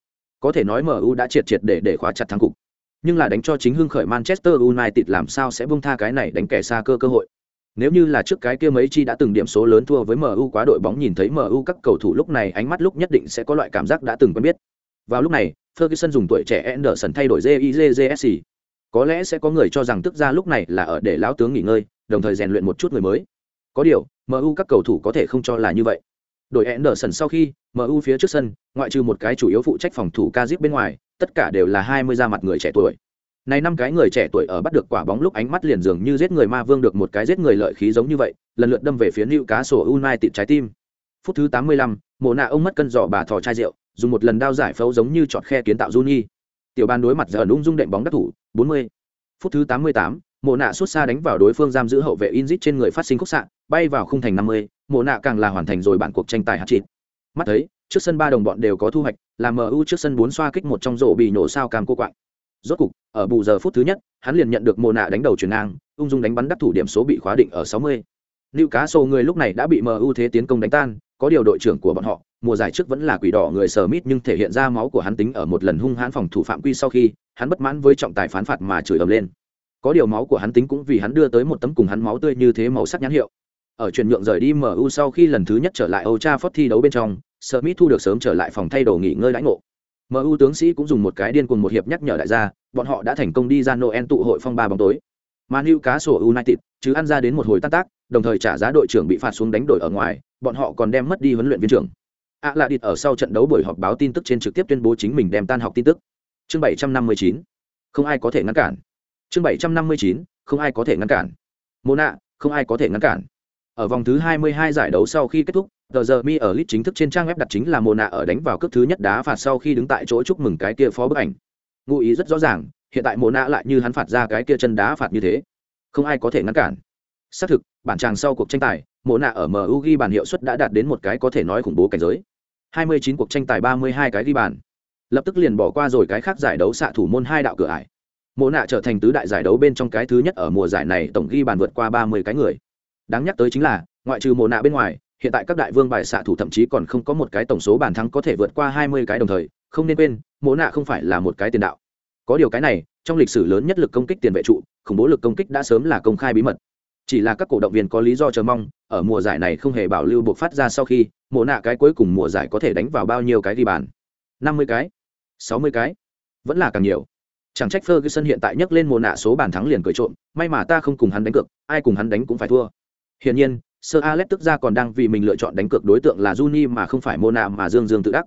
có thể nói mu đã triệt triệt để để khóa chặt thắng cục nhưng là đánh cho chính hưng khởi manchester united làm sao sẽ buông tha cái này đánh kẻ xa cơ cơ hội nếu như là trước cái kia mấy chi đã từng điểm số lớn thua với MU quá đội bóng nhìn thấy MU các cầu thủ lúc này ánh mắt lúc nhất định sẽ có loại cảm giác đã từng quen biết. Vào lúc này, Ferguson dùng tuổi trẻ Anderson thay đổi JIJJSC. Có lẽ sẽ có người cho rằng tức ra lúc này là ở để lão tướng nghỉ ngơi, đồng thời rèn luyện một chút người mới. Có điều, MU các cầu thủ có thể không cho là như vậy. Đội Anderson sau khi, MU phía trước sân, ngoại trừ một cái chủ yếu phụ trách phòng thủ Kazip bên ngoài, tất cả đều là 20 ra mặt người trẻ tuổi. Này năm cái người trẻ tuổi ở bắt được quả bóng lúc ánh mắt liền dường như giết người ma vương được một cái giết người lợi khí giống như vậy, lần lượt đâm về phía Newcastle United trái tim. Phút thứ 85, Mộ nạ ông mất cân giỏ bà thò chai rượu, dùng một lần đao giải phẫu giống như chọt khe kiến tạo Juni. Tiểu ban đối mặt giờ ung dung đệm bóng đắc thủ, 40. Phút thứ 88, mộ nạ xuất xa đánh vào đối phương giam giữ hậu vệ inzit trên người phát sinh khúc xạ bay vào khung thành năm mươi mộ nạ càng là hoàn thành rồi bản cuộc tranh tài hạt chịt. Mắt thấy trước sân ba đồng bọn đều có thu hoạch là mu trước sân bốn xoa kích một trong rổ bị nổ sao cam cô quạng. Rốt cục ở bù giờ phút thứ nhất hắn liền nhận được mộ nạ đánh đầu chuyển ngang ung dung đánh bắn đắc thủ điểm số bị khóa định ở sáu mươi. Lưu cá sô người lúc này đã bị MU thế tiến công đánh tan, có điều đội trưởng của bọn họ, mùa giải trước vẫn là quỷ đỏ người sờ mít nhưng thể hiện ra máu của hắn tính ở một lần hung hãn phòng thủ phạm quy sau khi, hắn bất mãn với trọng tài phán phạt mà chửi ầm lên. Có điều máu của hắn tính cũng vì hắn đưa tới một tấm cùng hắn máu tươi như thế màu sắc nhãn hiệu ở chuyển nhượng rời đi MU sau khi lần thứ nhất trở lại Old Trafford thi đấu bên trong, Smith thu được sớm trở lại phòng thay đồ nghỉ ngơi đãi ngộ. MU tướng sĩ cũng dùng một cái điên cuồng một hiệp nhắc nhở đại gia, bọn họ đã thành công đi ra Noel tụ hội phong ba bóng tối. Man Newcastle United chứ ăn ra đến một hồi tan tác, đồng thời trả giá đội trưởng bị phạt xuống đánh đổi ở ngoài, bọn họ còn đem mất đi huấn luyện viên trưởng. À là địt ở sau trận đấu buổi họp báo tin tức trên trực tiếp tuyên bố chính mình đem tan học tin tức. Chương 759. Không ai có thể ngăn cản. Chương 759. Không ai có thể ngăn cản. Mona, không ai có thể ngăn cản. Ở vòng thứ 22 giải đấu sau khi kết thúc, tờ giờ mi ở lit chính thức trên trang web đặt chính là Mona ở đánh vào cước thứ nhất đá phạt sau khi đứng tại chỗ chúc mừng cái kia phó bức ảnh. Ngụ ý rất rõ ràng hiện tại Mona lại như hắn phạt ra cái kia chân đá phạt như thế. Không ai có thể ngăn cản. Xác thực bản chàng sau cuộc tranh tài Mona ở mu ghi bàn hiệu suất đã đạt đến một cái có thể nói khủng bố cảnh giới. 29 cuộc tranh tài 32 cái ghi bàn. Lập tức liền bỏ qua rồi cái khác giải đấu xạ thủ môn hai đạo cửa ải. Mộ nạ trở thành tứ đại giải đấu bên trong cái thứ nhất ở mùa giải này tổng ghi bàn vượt qua 30 cái người đáng nhắc tới chính là, ngoại trừ mồ nạ bên ngoài, hiện tại các đại vương bài xạ thủ thậm chí còn không có một cái tổng số bàn thắng có thể vượt qua hai mươi cái đồng thời, không nên quên mồ nạ không phải là một cái tiền đạo. Có điều cái này, trong lịch sử lớn nhất lực công kích tiền vệ trụ, khủng bố lực công kích đã sớm là công khai bí mật. Chỉ là các cổ động viên có lý do chờ mong, ở mùa giải này không hề bảo lưu buộc phát ra sau khi, mộ nạ cái cuối cùng mùa giải có thể đánh vào bao nhiêu cái ghi bàn? năm mươi cái? sáu mươi cái? Vẫn là càng nhiều. Chẳng trách Ferguson hiện tại nhấc lên mùa nạ số bàn thắng liền cười trộm, may mà ta không cùng hắn đánh cược, ai cùng hắn đánh cũng phải thua hiển nhiên sơ alex tức ra còn đang vì mình lựa chọn đánh cược đối tượng là juni mà không phải mona mà dương dương tự đắc.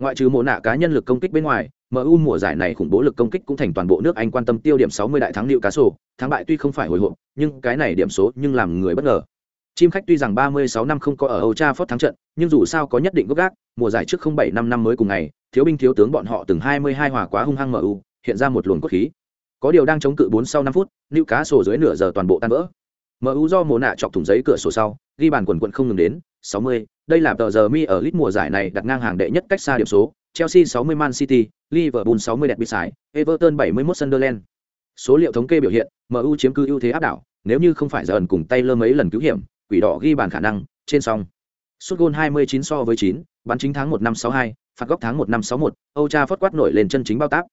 Ngoại trừ Mona cá nhân lực công kích bên ngoài mu mùa giải này khủng bố lực công kích cũng thành toàn bộ nước anh quan tâm tiêu điểm 60 đại thắng liệu cá thắng bại tuy không phải hồi hộp, nhưng cái này điểm số nhưng làm người bất ngờ. Chim khách tuy rằng 36 năm không có ở Old Trafford thắng trận, nhưng dù sao có nhất định gốc gác, mùa giải trước 07 năm năm mới cùng ngày, thiếu binh thiếu tướng bọn họ từng 22 hòa quá hung hăng mu hiện ra một luồng cốt khí. Có điều đang chống cự 4 sau 5 phút liệu cá dưới nửa giờ toàn bộ tan vỡ. MU do mồ nạ chọc thủng giấy cửa sổ sau, ghi bàn quần quần không ngừng đến, 60, đây là tờ giờ mi ở lít mùa giải này đặt ngang hàng đệ nhất cách xa điểm số, Chelsea 60 Man City, Liverpool 60 đẹp bị sải, Everton 71 Sunderland. Số liệu thống kê biểu hiện, MU chiếm cứ ưu thế áp đảo, nếu như không phải giờ ẩn cùng Taylor mấy lần cứu hiểm, quỷ đỏ ghi bàn khả năng, trên song. Sút gôn 29 so với 9, bắn chính tháng 1 năm 62, phạt góc tháng 1 năm 61, Âu Cha phất quát nổi lên chân chính bao tác.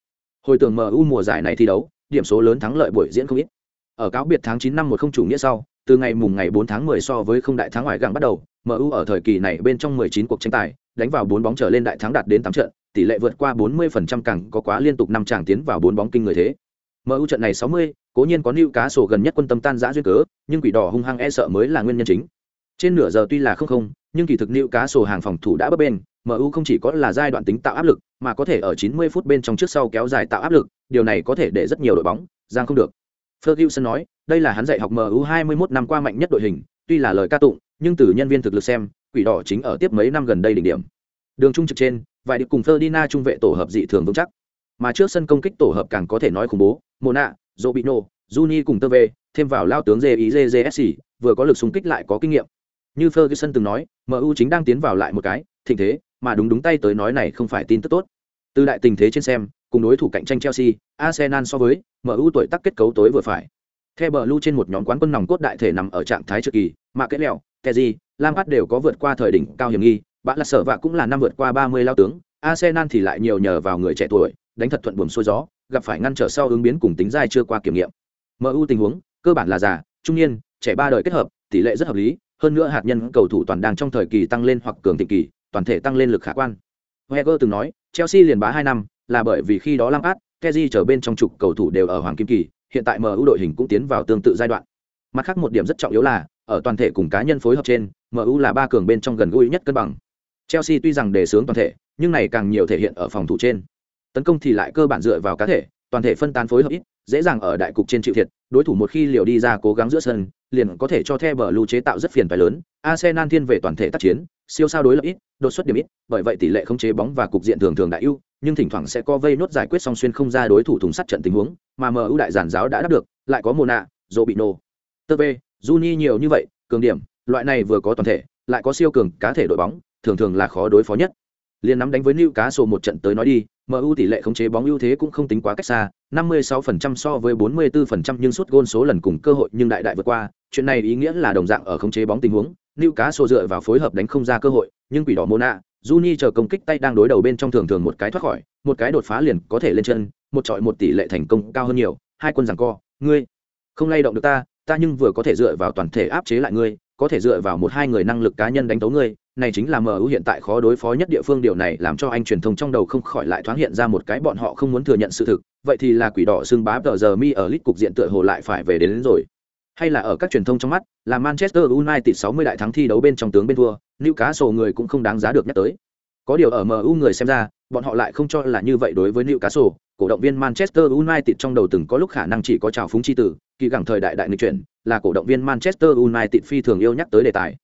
Hồi tưởng MU mùa giải này thi đấu, điểm số lớn thắng lợi buổi diễn không ít. Ở cáo biệt tháng 9 năm một không chủ nghĩa sau, từ ngày mùng ngày 4 tháng 10 so với không đại thắng ngoại gặng bắt đầu, MU ở thời kỳ này bên trong 19 cuộc tranh tài, đánh vào 4 bóng trở lên đại thắng đạt đến 8 trận, tỷ lệ vượt qua 40% càng có quá liên tục 5 chàng tiến vào 4 bóng kinh người thế. MU trận này 60, cố nhiên có cá sổ gần nhất quân tâm tan rã duyên cớ, nhưng quỷ đỏ hung hăng e sợ mới là nguyên nhân chính. Trên nửa giờ tuy là không không, nhưng kỳ thực cá sổ hàng phòng thủ đã bấp bên, MU không chỉ có là giai đoạn tính tạo áp lực, mà có thể ở 90 phút bên trong trước sau kéo dài tạo áp lực, điều này có thể để rất nhiều đội bóng giang không được. Ferguson nói, đây là hắn dạy học MU 21 năm qua mạnh nhất đội hình, tuy là lời ca tụng, nhưng từ nhân viên thực lực xem, quỷ đỏ chính ở tiếp mấy năm gần đây đỉnh điểm. Đường trung trực trên, vài điệp cùng Ferdinand trung vệ tổ hợp dị thường vững chắc. Mà trước sân công kích tổ hợp càng có thể nói khủng bố, Mona, Robinho, Juni cùng Teve, thêm vào lao tướng JIJJSC, vừa có lực xung kích lại có kinh nghiệm. Như Ferguson từng nói, MU chính đang tiến vào lại một cái thịnh thế, mà đúng đúng tay tới nói này không phải tin tức tốt. Từ đại tình thế trên xem, cùng đối thủ cạnh tranh Chelsea, Arsenal so với MU tuổi tác kết cấu tối vừa phải. Theo bờ lưu trên một nhóm quán quân nòng cốt đại thể nằm ở trạng thái trước kỳ, mà kết lẹo, Kezi, Lampard đều có vượt qua thời đỉnh cao hiểm nghi, bạn là sở vạ cũng là năm vượt qua 30 lao tướng, Arsenal thì lại nhiều nhờ vào người trẻ tuổi, đánh thật thuận buồm xuôi gió, gặp phải ngăn trở sau ứng biến cùng tính dai chưa qua kiểm nghiệm. MU tình huống, cơ bản là già, trung niên, trẻ ba đời kết hợp, tỷ lệ rất hợp lý, hơn nữa hạt nhân cầu thủ toàn đang trong thời kỳ tăng lên hoặc cường thịnh kỳ, toàn thể tăng lên lực khả quan. Wenger từng nói, Chelsea liền bá 2 năm, là bởi vì khi đó Lampard, Kezi trở bên trong trục cầu thủ đều ở hoàng kim kỳ, hiện tại MU đội hình cũng tiến vào tương tự giai đoạn. Mặt khác một điểm rất trọng yếu là, ở toàn thể cùng cá nhân phối hợp trên, MU là ba cường bên trong gần gũi nhất cân bằng. Chelsea tuy rằng đề sướng toàn thể, nhưng này càng nhiều thể hiện ở phòng thủ trên. Tấn công thì lại cơ bản dựa vào cá thể, toàn thể phân tán phối hợp ít, dễ dàng ở đại cục trên chịu thiệt, đối thủ một khi liều đi ra cố gắng giữa sân, liền có thể cho The Blue chế tạo rất phiền phải lớn. Arsenal thiên về toàn thể tác chiến, siêu sao đối lập ít, đột xuất điểm ít, bởi vậy tỷ lệ khống chế bóng và cục diện thường thường đại ưu, nhưng thỉnh thoảng sẽ có vây nốt giải quyết song xuyên không ra đối thủ thùng sắt trận tình huống, mà MU đại giản giáo đã đáp được, lại có Mona, tơ v Juni nhiều như vậy, cường điểm, loại này vừa có toàn thể, lại có siêu cường cá thể đội bóng, thường thường là khó đối phó nhất. Liên nắm đánh với nữ cá sổ một trận tới nói đi, MU tỷ lệ khống chế bóng ưu thế cũng không tính quá cách xa, 56% so với 44% nhưng suốt gôn số lần cùng cơ hội nhưng đại đại vượt qua, chuyện này ý nghĩa là đồng dạng ở khống chế bóng tình huống, Liệu cá sô dựa vào phối hợp đánh không ra cơ hội, nhưng quỷ đỏ Mona, Juni chờ công kích tay đang đối đầu bên trong thường thường một cái thoát khỏi, một cái đột phá liền có thể lên chân, một trọi một tỷ lệ thành công cao hơn nhiều, hai quân giằng co, ngươi không lay động được ta, ta nhưng vừa có thể dựa vào toàn thể áp chế lại ngươi, có thể dựa vào một hai người năng lực cá nhân đánh tấu ngươi, này chính là MU hiện tại khó đối phó nhất địa phương điều này làm cho anh truyền thông trong đầu không khỏi lại thoáng hiện ra một cái bọn họ không muốn thừa nhận sự thực, vậy thì là quỷ đỏ xương bá tờ giờ mi ở lít cục diện tựa hồ lại phải về đến, đến rồi. Hay là ở các truyền thông trong mắt, là Manchester United 60 đại thắng thi đấu bên trong tướng bên thua, Newcastle người cũng không đáng giá được nhắc tới. Có điều ở MU người xem ra, bọn họ lại không cho là như vậy đối với Newcastle, cổ động viên Manchester United trong đầu từng có lúc khả năng chỉ có trào phúng chi tử, kỳ gẳng thời đại đại nghịch chuyển, là cổ động viên Manchester United phi thường yêu nhắc tới đề tài.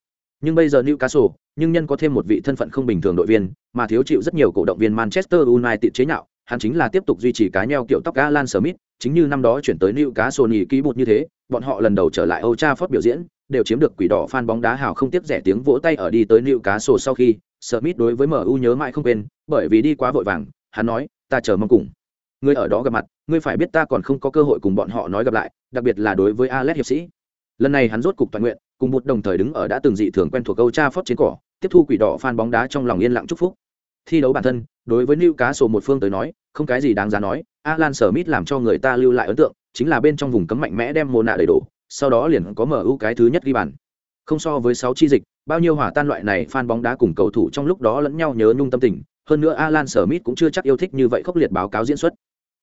Nhưng bây giờ Newcastle, nhưng nhân có thêm một vị thân phận không bình thường đội viên, mà thiếu chịu rất nhiều cổ động viên Manchester United chế nhạo, hắn chính là tiếp tục duy trì cái nheo kiểu tóc Alan Smith, chính như năm đó chuyển tới Newcastle nghỉ ký bột như thế, bọn họ lần đầu trở lại Old Trafford biểu diễn, đều chiếm được quỷ đỏ fan bóng đá hào không tiếp rẻ tiếng vỗ tay ở đi tới Newcastle sau khi, Smith đối với MU nhớ mãi không quên, bởi vì đi quá vội vàng, hắn nói, ta chờ mong cùng. Ngươi ở đó gặp mặt, ngươi phải biết ta còn không có cơ hội cùng bọn họ nói gặp lại, đặc biệt là đối với Alex hiệp sĩ. Lần này hắn rốt cục toàn nguyện, cùng một đồng thời đứng ở đã từng dị thường quen thuộc Old Trafford trên cỏ, tiếp thu quỷ đỏ fan bóng đá trong lòng yên lặng chúc phúc. Thi đấu bản thân, đối với Newcastle một phương tới nói, không cái gì đáng giá nói, Alan Smith làm cho người ta lưu lại ấn tượng, chính là bên trong vùng cấm mạnh mẽ đem Mona đầy đổ, sau đó liền có MU cái thứ nhất ghi bàn. Không so với 6 chi dịch, bao nhiêu hỏa tan loại này fan bóng đá cùng cầu thủ trong lúc đó lẫn nhau nhớ nhung tâm tình, hơn nữa Alan Smith cũng chưa chắc yêu thích như vậy khốc liệt báo cáo diễn xuất.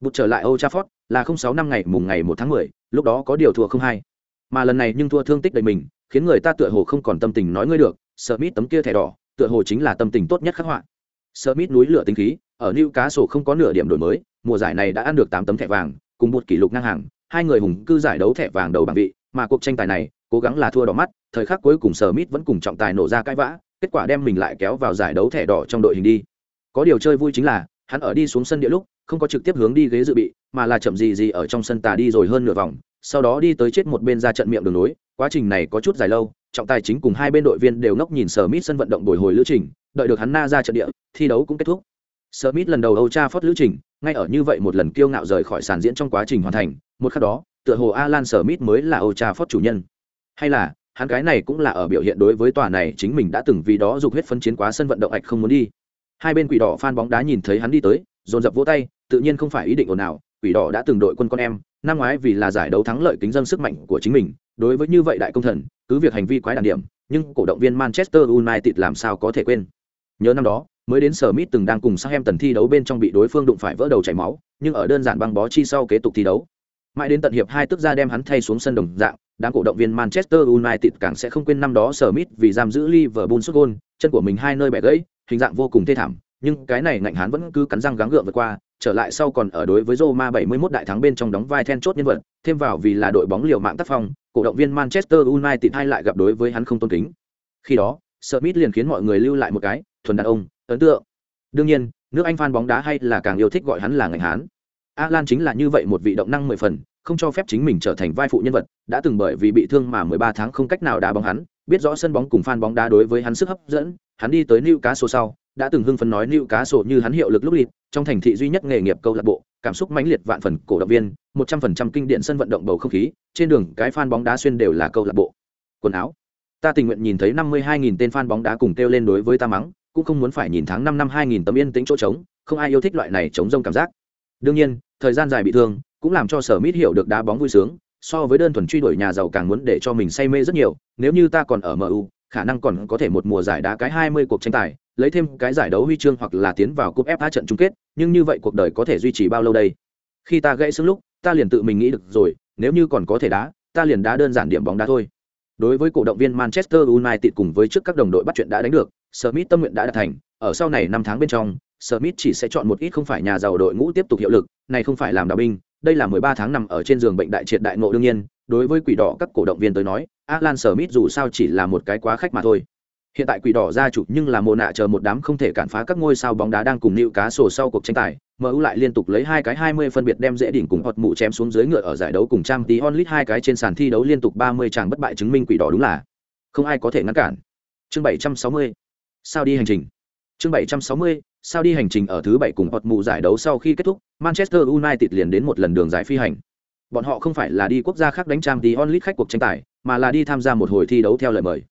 Bụt trở lại Old Trafford là 06 năm ngày mùng ngày 1 tháng 10, lúc đó có điều thua không hay. Mà lần này nhưng thua thương tích đầy mình, khiến người ta tựa hồ không còn tâm tình nói ngươi được, Smith tấm kia thẻ đỏ, tựa hồ chính là tâm tình tốt nhất khắc họa. Smith núi lửa tính khí, ở Newcastle không có nửa điểm đổi mới, mùa giải này đã ăn được 8 tấm thẻ vàng, cùng một kỷ lục ngang hàng, hai người hùng cư giải đấu thẻ vàng đầu bảng vị, mà cuộc tranh tài này, cố gắng là thua đỏ mắt, thời khắc cuối cùng Smith vẫn cùng trọng tài nổ ra cãi vã, kết quả đem mình lại kéo vào giải đấu thẻ đỏ trong đội hình đi. Có điều chơi vui chính là, hắn ở đi xuống sân địa lúc, không có trực tiếp hướng đi ghế dự bị, mà là chậm gì gì ở trong sân tà đi rồi hơn nửa vòng, sau đó đi tới chết một bên ra trận miệng đường nối, quá trình này có chút dài lâu, trọng tài chính cùng hai bên đội viên đều ngốc nhìn Smith sân vận động bồi hồi lữ trình, đợi được hắn na ra trận địa, thi đấu cũng kết thúc. Smith lần đầu Âu Cha Trafford lữ trình, ngay ở như vậy một lần kiêu ngạo rời khỏi sàn diễn trong quá trình hoàn thành, một khắc đó, tựa hồ Alan Smith mới là Âu Cha Trafford chủ nhân. Hay là, hắn cái này cũng là ở biểu hiện đối với tòa này chính mình đã từng vì đó dục huyết phân chiến quá sân vận động ạch không muốn đi. Hai bên quỷ đỏ fan bóng đá nhìn thấy hắn đi tới, dồn dập vỗ tay, tự nhiên không phải ý định ồn nào, quỷ đỏ đã từng đội quân con em, năm ngoái vì là giải đấu thắng lợi kính dân sức mạnh của chính mình, đối với như vậy đại công thần, cứ việc hành vi quái đản điểm, nhưng cổ động viên Manchester United làm sao có thể quên. Nhớ năm đó, mới đến sở Smith từng đang cùng Southampton thi đấu bên trong bị đối phương đụng phải vỡ đầu chảy máu, nhưng ở đơn giản băng bó chi sau kế tục thi đấu. Mãi đến tận hiệp hai tức ra đem hắn thay xuống sân đồng dạng, đám cổ động viên Manchester United càng sẽ không quên năm đó sở Smith vì giam giữ Liverpool sút gôn chân của mình hai nơi bẻ gãy, hình dạng vô cùng thê thảm, nhưng cái này ngạnh hắn vẫn cứ cắn răng gắng gượng vượt qua, trở lại sau còn ở đối với Roma 71 đại thắng bên trong đóng vai then chốt nhân vật, thêm vào vì là đội bóng liều mạng tác phong, cổ động viên Manchester United hai lại gặp đối với hắn không tôn kính. Khi đó, Smith liền khiến mọi người lưu lại một cái thuần đàn ông, ấn tượng. Đương nhiên, nước Anh fan bóng đá hay là càng yêu thích gọi hắn là ngành hán. Alan chính là như vậy một vị động năng mười phần, không cho phép chính mình trở thành vai phụ nhân vật, đã từng bởi vì bị thương mà 13 tháng không cách nào đá bóng hắn, biết rõ sân bóng cùng fan bóng đá đối với hắn sức hấp dẫn, hắn đi tới Newcastle sau, đã từng hưng phấn nói Newcastle như hắn hiệu lực lúc lịt, trong thành thị duy nhất nghề nghiệp câu lạc bộ, cảm xúc mãnh liệt vạn phần cổ động viên, 100% kinh điển sân vận động bầu không khí, trên đường cái fan bóng đá xuyên đều là câu lạc bộ. Quần áo. Ta tình nguyện nhìn thấy 52.000 tên fan bóng đá cùng kêu lên đối với ta mắng, cũng không muốn phải nhìn tháng 5 năm 2000 tấm yên tĩnh chỗ trống, không ai yêu thích loại này trống rông cảm giác. Đương nhiên, thời gian dài bị thương, cũng làm cho Sở Mít hiểu được đá bóng vui sướng, so với đơn thuần truy đuổi nhà giàu càng muốn để cho mình say mê rất nhiều, nếu như ta còn ở MU, khả năng còn có thể một mùa giải đá cái 20 cuộc tranh tài, lấy thêm cái giải đấu huy chương hoặc là tiến vào cúp FA trận chung kết, nhưng như vậy cuộc đời có thể duy trì bao lâu đây? Khi ta gãy xương lúc, ta liền tự mình nghĩ được rồi, nếu như còn có thể đá, ta liền đá đơn giản điểm bóng đá thôi. Đối với cổ động viên Manchester United cùng với trước các đồng đội bắt chuyện đã đánh được, Smith tâm nguyện đã đạt thành, ở sau này năm tháng bên trong, Smith chỉ sẽ chọn một ít không phải nhà giàu đội ngũ tiếp tục hiệu lực, này không phải làm đào binh, đây là 13 tháng nằm ở trên giường bệnh đại triệt đại ngộ đương nhiên, đối với quỷ đỏ các cổ động viên tới nói, Alan Smith dù sao chỉ là một cái quá khách mà thôi. Hiện tại quỷ đỏ gia chủ nhưng là mồ nạ chờ một đám không thể cản phá các ngôi sao bóng đá đang cùng nịu cá sổ sau cuộc tranh tài. MU lại liên tục lấy hai cái 20 phân biệt đem dễ đỉnh cùng hột mụ chém xuống dưới ngựa ở giải đấu cùng trang tí onlit hai cái trên sàn thi đấu liên tục 30 tràng bất bại chứng minh quỷ đỏ đúng là không ai có thể ngăn cản. Chương 760. Sao đi hành trình? Chương 760. Sao đi hành trình ở thứ bảy cùng hột mụ giải đấu sau khi kết thúc, Manchester United liền đến một lần đường giải phi hành. Bọn họ không phải là đi quốc gia khác đánh trang tí onlit khách cuộc tranh tài, mà là đi tham gia một hồi thi đấu theo lời mời.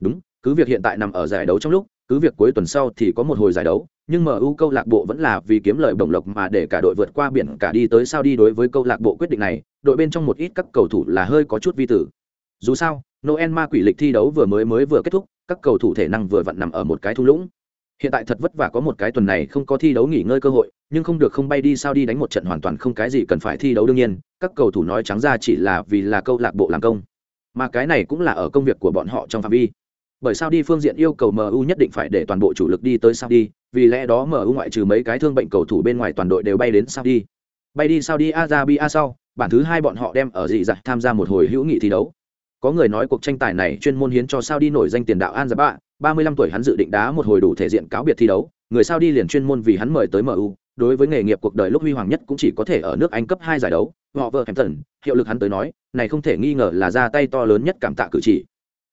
Đúng, cứ việc hiện tại nằm ở giải đấu trong lúc, cứ việc cuối tuần sau thì có một hồi giải đấu, nhưng MU câu lạc bộ vẫn là vì kiếm lợi bổng lộc mà để cả đội vượt qua biển cả đi tới sao đi đối với câu lạc bộ quyết định này, đội bên trong một ít các cầu thủ là hơi có chút vi tử. Dù sao, Noel ma quỷ lịch thi đấu vừa mới mới vừa kết thúc, các cầu thủ thể năng vừa vặn nằm ở một cái thung lũng. Hiện tại thật vất vả có một cái tuần này không có thi đấu nghỉ ngơi cơ hội, nhưng không được không bay đi sao đi đánh một trận hoàn toàn không cái gì cần phải thi đấu đương nhiên, các cầu thủ nói trắng ra chỉ là vì là câu lạc bộ làm công. Mà cái này cũng là ở công việc của bọn họ trong phạm vi. Bởi sao đi phương diện yêu cầu mu nhất định phải để toàn bộ chủ lực đi tới sao đi, vì lẽ đó mu ngoại trừ mấy cái thương bệnh cầu thủ bên ngoài toàn đội đều bay đến sao đi. Bay đi sao đi Arabia sau, bản thứ hai bọn họ đem ở dị dặt tham gia một hồi hữu nghị thi đấu có người nói cuộc tranh tài này chuyên môn hiến cho sao đi nổi danh tiền đạo an ba ba mươi lăm tuổi hắn dự định đá một hồi đủ thể diện cáo biệt thi đấu. Người sao đi liền chuyên môn vì hắn mời tới mu đối với nghề nghiệp cuộc đời lúc huy hoàng nhất cũng chỉ có thể ở nước anh cấp hai giải đấu. Họ vợ tần hiệu lực hắn tới nói, này không thể nghi ngờ là ra tay to lớn nhất cảm tạ cử chỉ.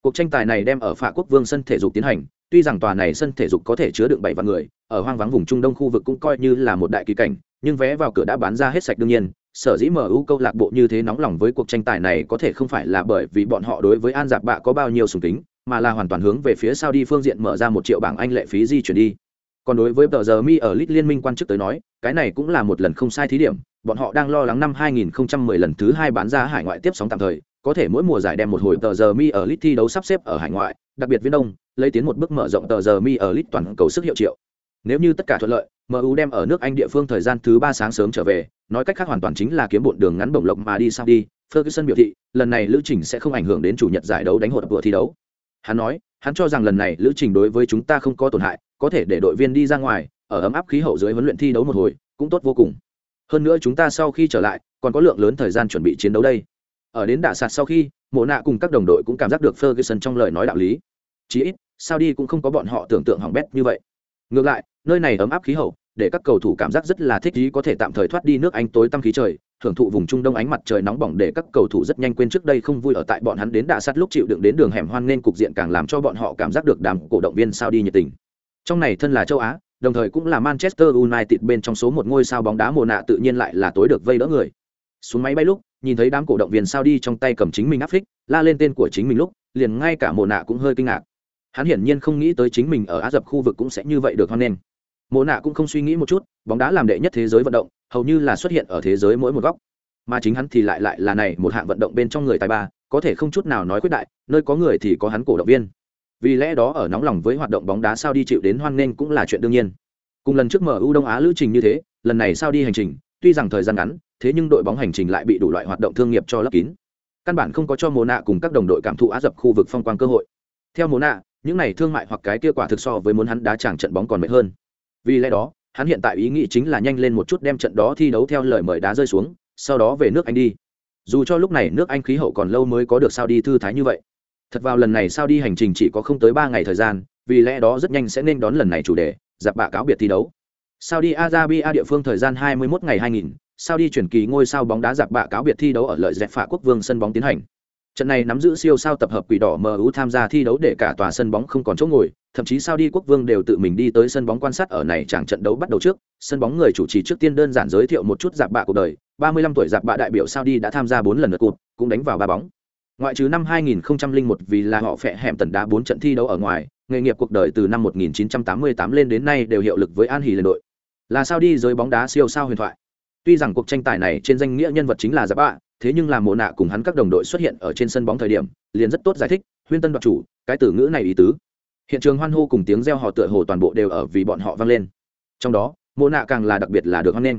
Cuộc tranh tài này đem ở phạ quốc vương sân thể dục tiến hành. Tuy rằng tòa này sân thể dục có thể chứa đựng bảy vạn người, ở hoang vắng vùng trung đông khu vực cũng coi như là một đại kỳ cảnh, nhưng vé vào cửa đã bán ra hết sạch đương nhiên sở dĩ mu câu lạc bộ như thế nóng lòng với cuộc tranh tài này có thể không phải là bởi vì bọn họ đối với an giặc bạ có bao nhiêu sùng kính, mà là hoàn toàn hướng về phía sau đi phương diện mở ra một triệu bảng anh lệ phí di chuyển đi. Còn đối với tờ giờ mi ở lit liên minh quan chức tới nói, cái này cũng là một lần không sai thí điểm, bọn họ đang lo lắng năm 2010 lần thứ hai bán ra hải ngoại tiếp sóng tạm thời, có thể mỗi mùa giải đem một hồi tờ giờ mi ở lit thi đấu sắp xếp ở hải ngoại, đặc biệt viễn đông, lấy tiến một bước mở rộng tờ giờ mi ở lit toàn cầu sức hiệu triệu nếu như tất cả thuận lợi mu đem ở nước anh địa phương thời gian thứ ba sáng sớm trở về, nói cách khác hoàn toàn chính là kiếm bộn đường ngắn bổng lộc mà đi sao đi. Ferguson biểu thị, lần này lữ trình sẽ không ảnh hưởng đến chủ nhật giải đấu đánh hột vừa thi đấu. Hắn nói, hắn cho rằng lần này lữ trình đối với chúng ta không có tổn hại, có thể để đội viên đi ra ngoài, ở ấm áp khí hậu dưới huấn luyện thi đấu một hồi, cũng tốt vô cùng. Hơn nữa chúng ta sau khi trở lại, còn có lượng lớn thời gian chuẩn bị chiến đấu đây. Ở đến đả sạt sau khi, mộ nạ cùng các đồng đội cũng cảm giác được ferguson trong lời nói đạo lý. Chí ít sao đi cũng không có bọn họ tưởng tượng hỏng bét như vậy. Ngược lại nơi này ấm áp khí hậu, để các cầu thủ cảm giác rất là thích ý có thể tạm thời thoát đi nước anh tối tăm khí trời, thưởng thụ vùng trung đông ánh mặt trời nóng bỏng để các cầu thủ rất nhanh quên trước đây không vui ở tại bọn hắn đến đạ sắt lúc chịu đựng đến đường hẻm hoan nên cục diện càng làm cho bọn họ cảm giác được đàm cổ động viên sao đi nhiệt tình. Trong này thân là châu á, đồng thời cũng là manchester united bên trong số một ngôi sao bóng đá mùa nạ tự nhiên lại là tối được vây đỡ người. Xuống máy bay lúc, nhìn thấy đám cổ động viên sao đi trong tay cầm chính mình áp phích, la lên tên của chính mình lúc, liền ngay cả mùa nạ cũng hơi kinh ngạc. Hắn hiển nhiên không nghĩ tới chính mình ở á dập khu vực cũng sẽ như vậy được hoan nghênh mộ nạ cũng không suy nghĩ một chút, bóng đá làm đệ nhất thế giới vận động, hầu như là xuất hiện ở thế giới mỗi một góc. Mà chính hắn thì lại lại là này, một hạng vận động bên trong người tài ba, có thể không chút nào nói quyết đại, nơi có người thì có hắn cổ động viên. Vì lẽ đó ở nóng lòng với hoạt động bóng đá sao đi chịu đến hoan nghênh cũng là chuyện đương nhiên. Cùng lần trước mở ưu đông á lữ trình như thế, lần này sao đi hành trình, tuy rằng thời gian ngắn, thế nhưng đội bóng hành trình lại bị đủ loại hoạt động thương nghiệp cho lấp kín. Căn bản không có cho mồ nạ cùng các đồng đội cảm thụ á dập khu vực phong quang cơ hội. Theo mồ nạ, những này thương mại hoặc cái kia quả thực so với muốn hắn đá chẳng trận bóng còn mệt hơn vì lẽ đó hắn hiện tại ý nghĩ chính là nhanh lên một chút đem trận đó thi đấu theo lời mời đá rơi xuống sau đó về nước anh đi. Dù cho lúc này nước anh khí hậu còn lâu mới có được sao đi thư thái như vậy. Thật vào lần này sao đi hành trình chỉ có không tới ba ngày thời gian vì lẽ đó rất nhanh sẽ nên đón lần này chủ đề giặc bạ cáo biệt thi đấu. Sao đi arabia địa phương thời gian 21 ngày 2000, sao đi chuyển kỳ ngôi sao bóng đá giặc bạ cáo biệt thi đấu ở lợi dẹp phạ quốc vương sân bóng tiến hành. Trận này nắm giữ siêu sao tập hợp quỷ đỏ MU tham gia thi đấu để cả tòa sân bóng không còn chỗ ngồi, thậm chí sao đi quốc vương đều tự mình đi tới sân bóng quan sát ở này chẳng trận đấu bắt đầu trước, sân bóng người chủ trì trước tiên đơn giản giới thiệu một chút giặc bạ cuộc đời, 35 tuổi giặc bạ đại biểu sao đi đã tham gia 4 lần lượt cuộc cũng đánh vào ba bóng. Ngoại trừ năm 2001 vì là họ phệ hẻm tần đá 4 trận thi đấu ở ngoài, nghề nghiệp cuộc đời từ năm 1988 lên đến nay đều hiệu lực với An Hỷ lên đội. Là sao đi giới bóng đá siêu sao huyền thoại. Tuy rằng cuộc tranh tài này trên danh nghĩa nhân vật chính là giặc bạ, thế nhưng là mộ nạ cùng hắn các đồng đội xuất hiện ở trên sân bóng thời điểm liền rất tốt giải thích huyên tân đoạt chủ cái từ ngữ này ý tứ hiện trường hoan hô cùng tiếng reo hò tựa hồ toàn bộ đều ở vì bọn họ vang lên. Trong đó mô nạ càng là đặc biệt là được hoan nghênh.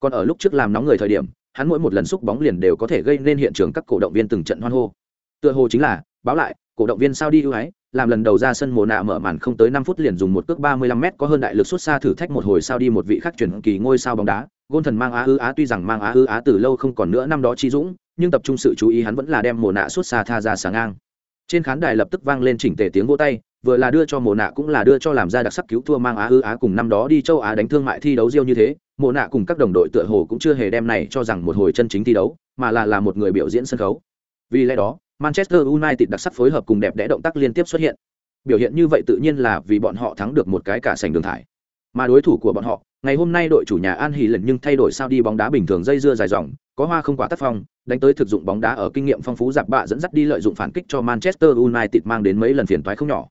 Còn ở lúc trước làm nóng người thời điểm, hắn mỗi một lần xúc bóng liền đều có thể gây nên hiện trường các cổ động viên từng trận hoan hô. Tựa hồ chính là, báo lại, cổ động viên sao đi ưu ái, làm lần đầu ra sân mồ nạ mở màn không tới năm phút liền dùng một cước ba mươi lăm m có hơn đại lực xuất xa thử thách một hồi sao đi một vị khắc chuyển kỳ ngôi sao bóng đá. Gôn thần mang á ư á tuy rằng mang á ư á từ lâu không còn nữa năm đó chi dũng, nhưng tập trung sự chú ý hắn vẫn là đem mồ nạ xuất xa tha ra sáng ngang. Trên khán đài lập tức vang lên chỉnh tề tiếng vỗ tay vừa là đưa cho mồ nạ cũng là đưa cho làm ra đặc sắc cứu thua mang á ư á cùng năm đó đi châu á đánh thương mại thi đấu riêu như thế mồ nạ cùng các đồng đội tựa hồ cũng chưa hề đem này cho rằng một hồi chân chính thi đấu, mà là là một người biểu diễn sân khấu. Vì lẽ đó, manchester united đặc sắc phối hợp cùng đẹp đẽ động tác liên tiếp xuất hiện. Biểu hiện như vậy tự nhiên là vì bọn họ thắng được một cái cả sành đường thải. Mà đối thủ của bọn họ, ngày hôm nay đội chủ nhà an hỉ lần nhưng thay đổi sao đi bóng đá bình thường dây dưa dài dòng, có hoa không quả tác phong, đánh tới thực dụng bóng đá ở kinh nghiệm phong phú giặc bạ dẫn dắt đi lợi dụng phản kích cho manchester united mang đến mấy lần phiền toái không nhỏ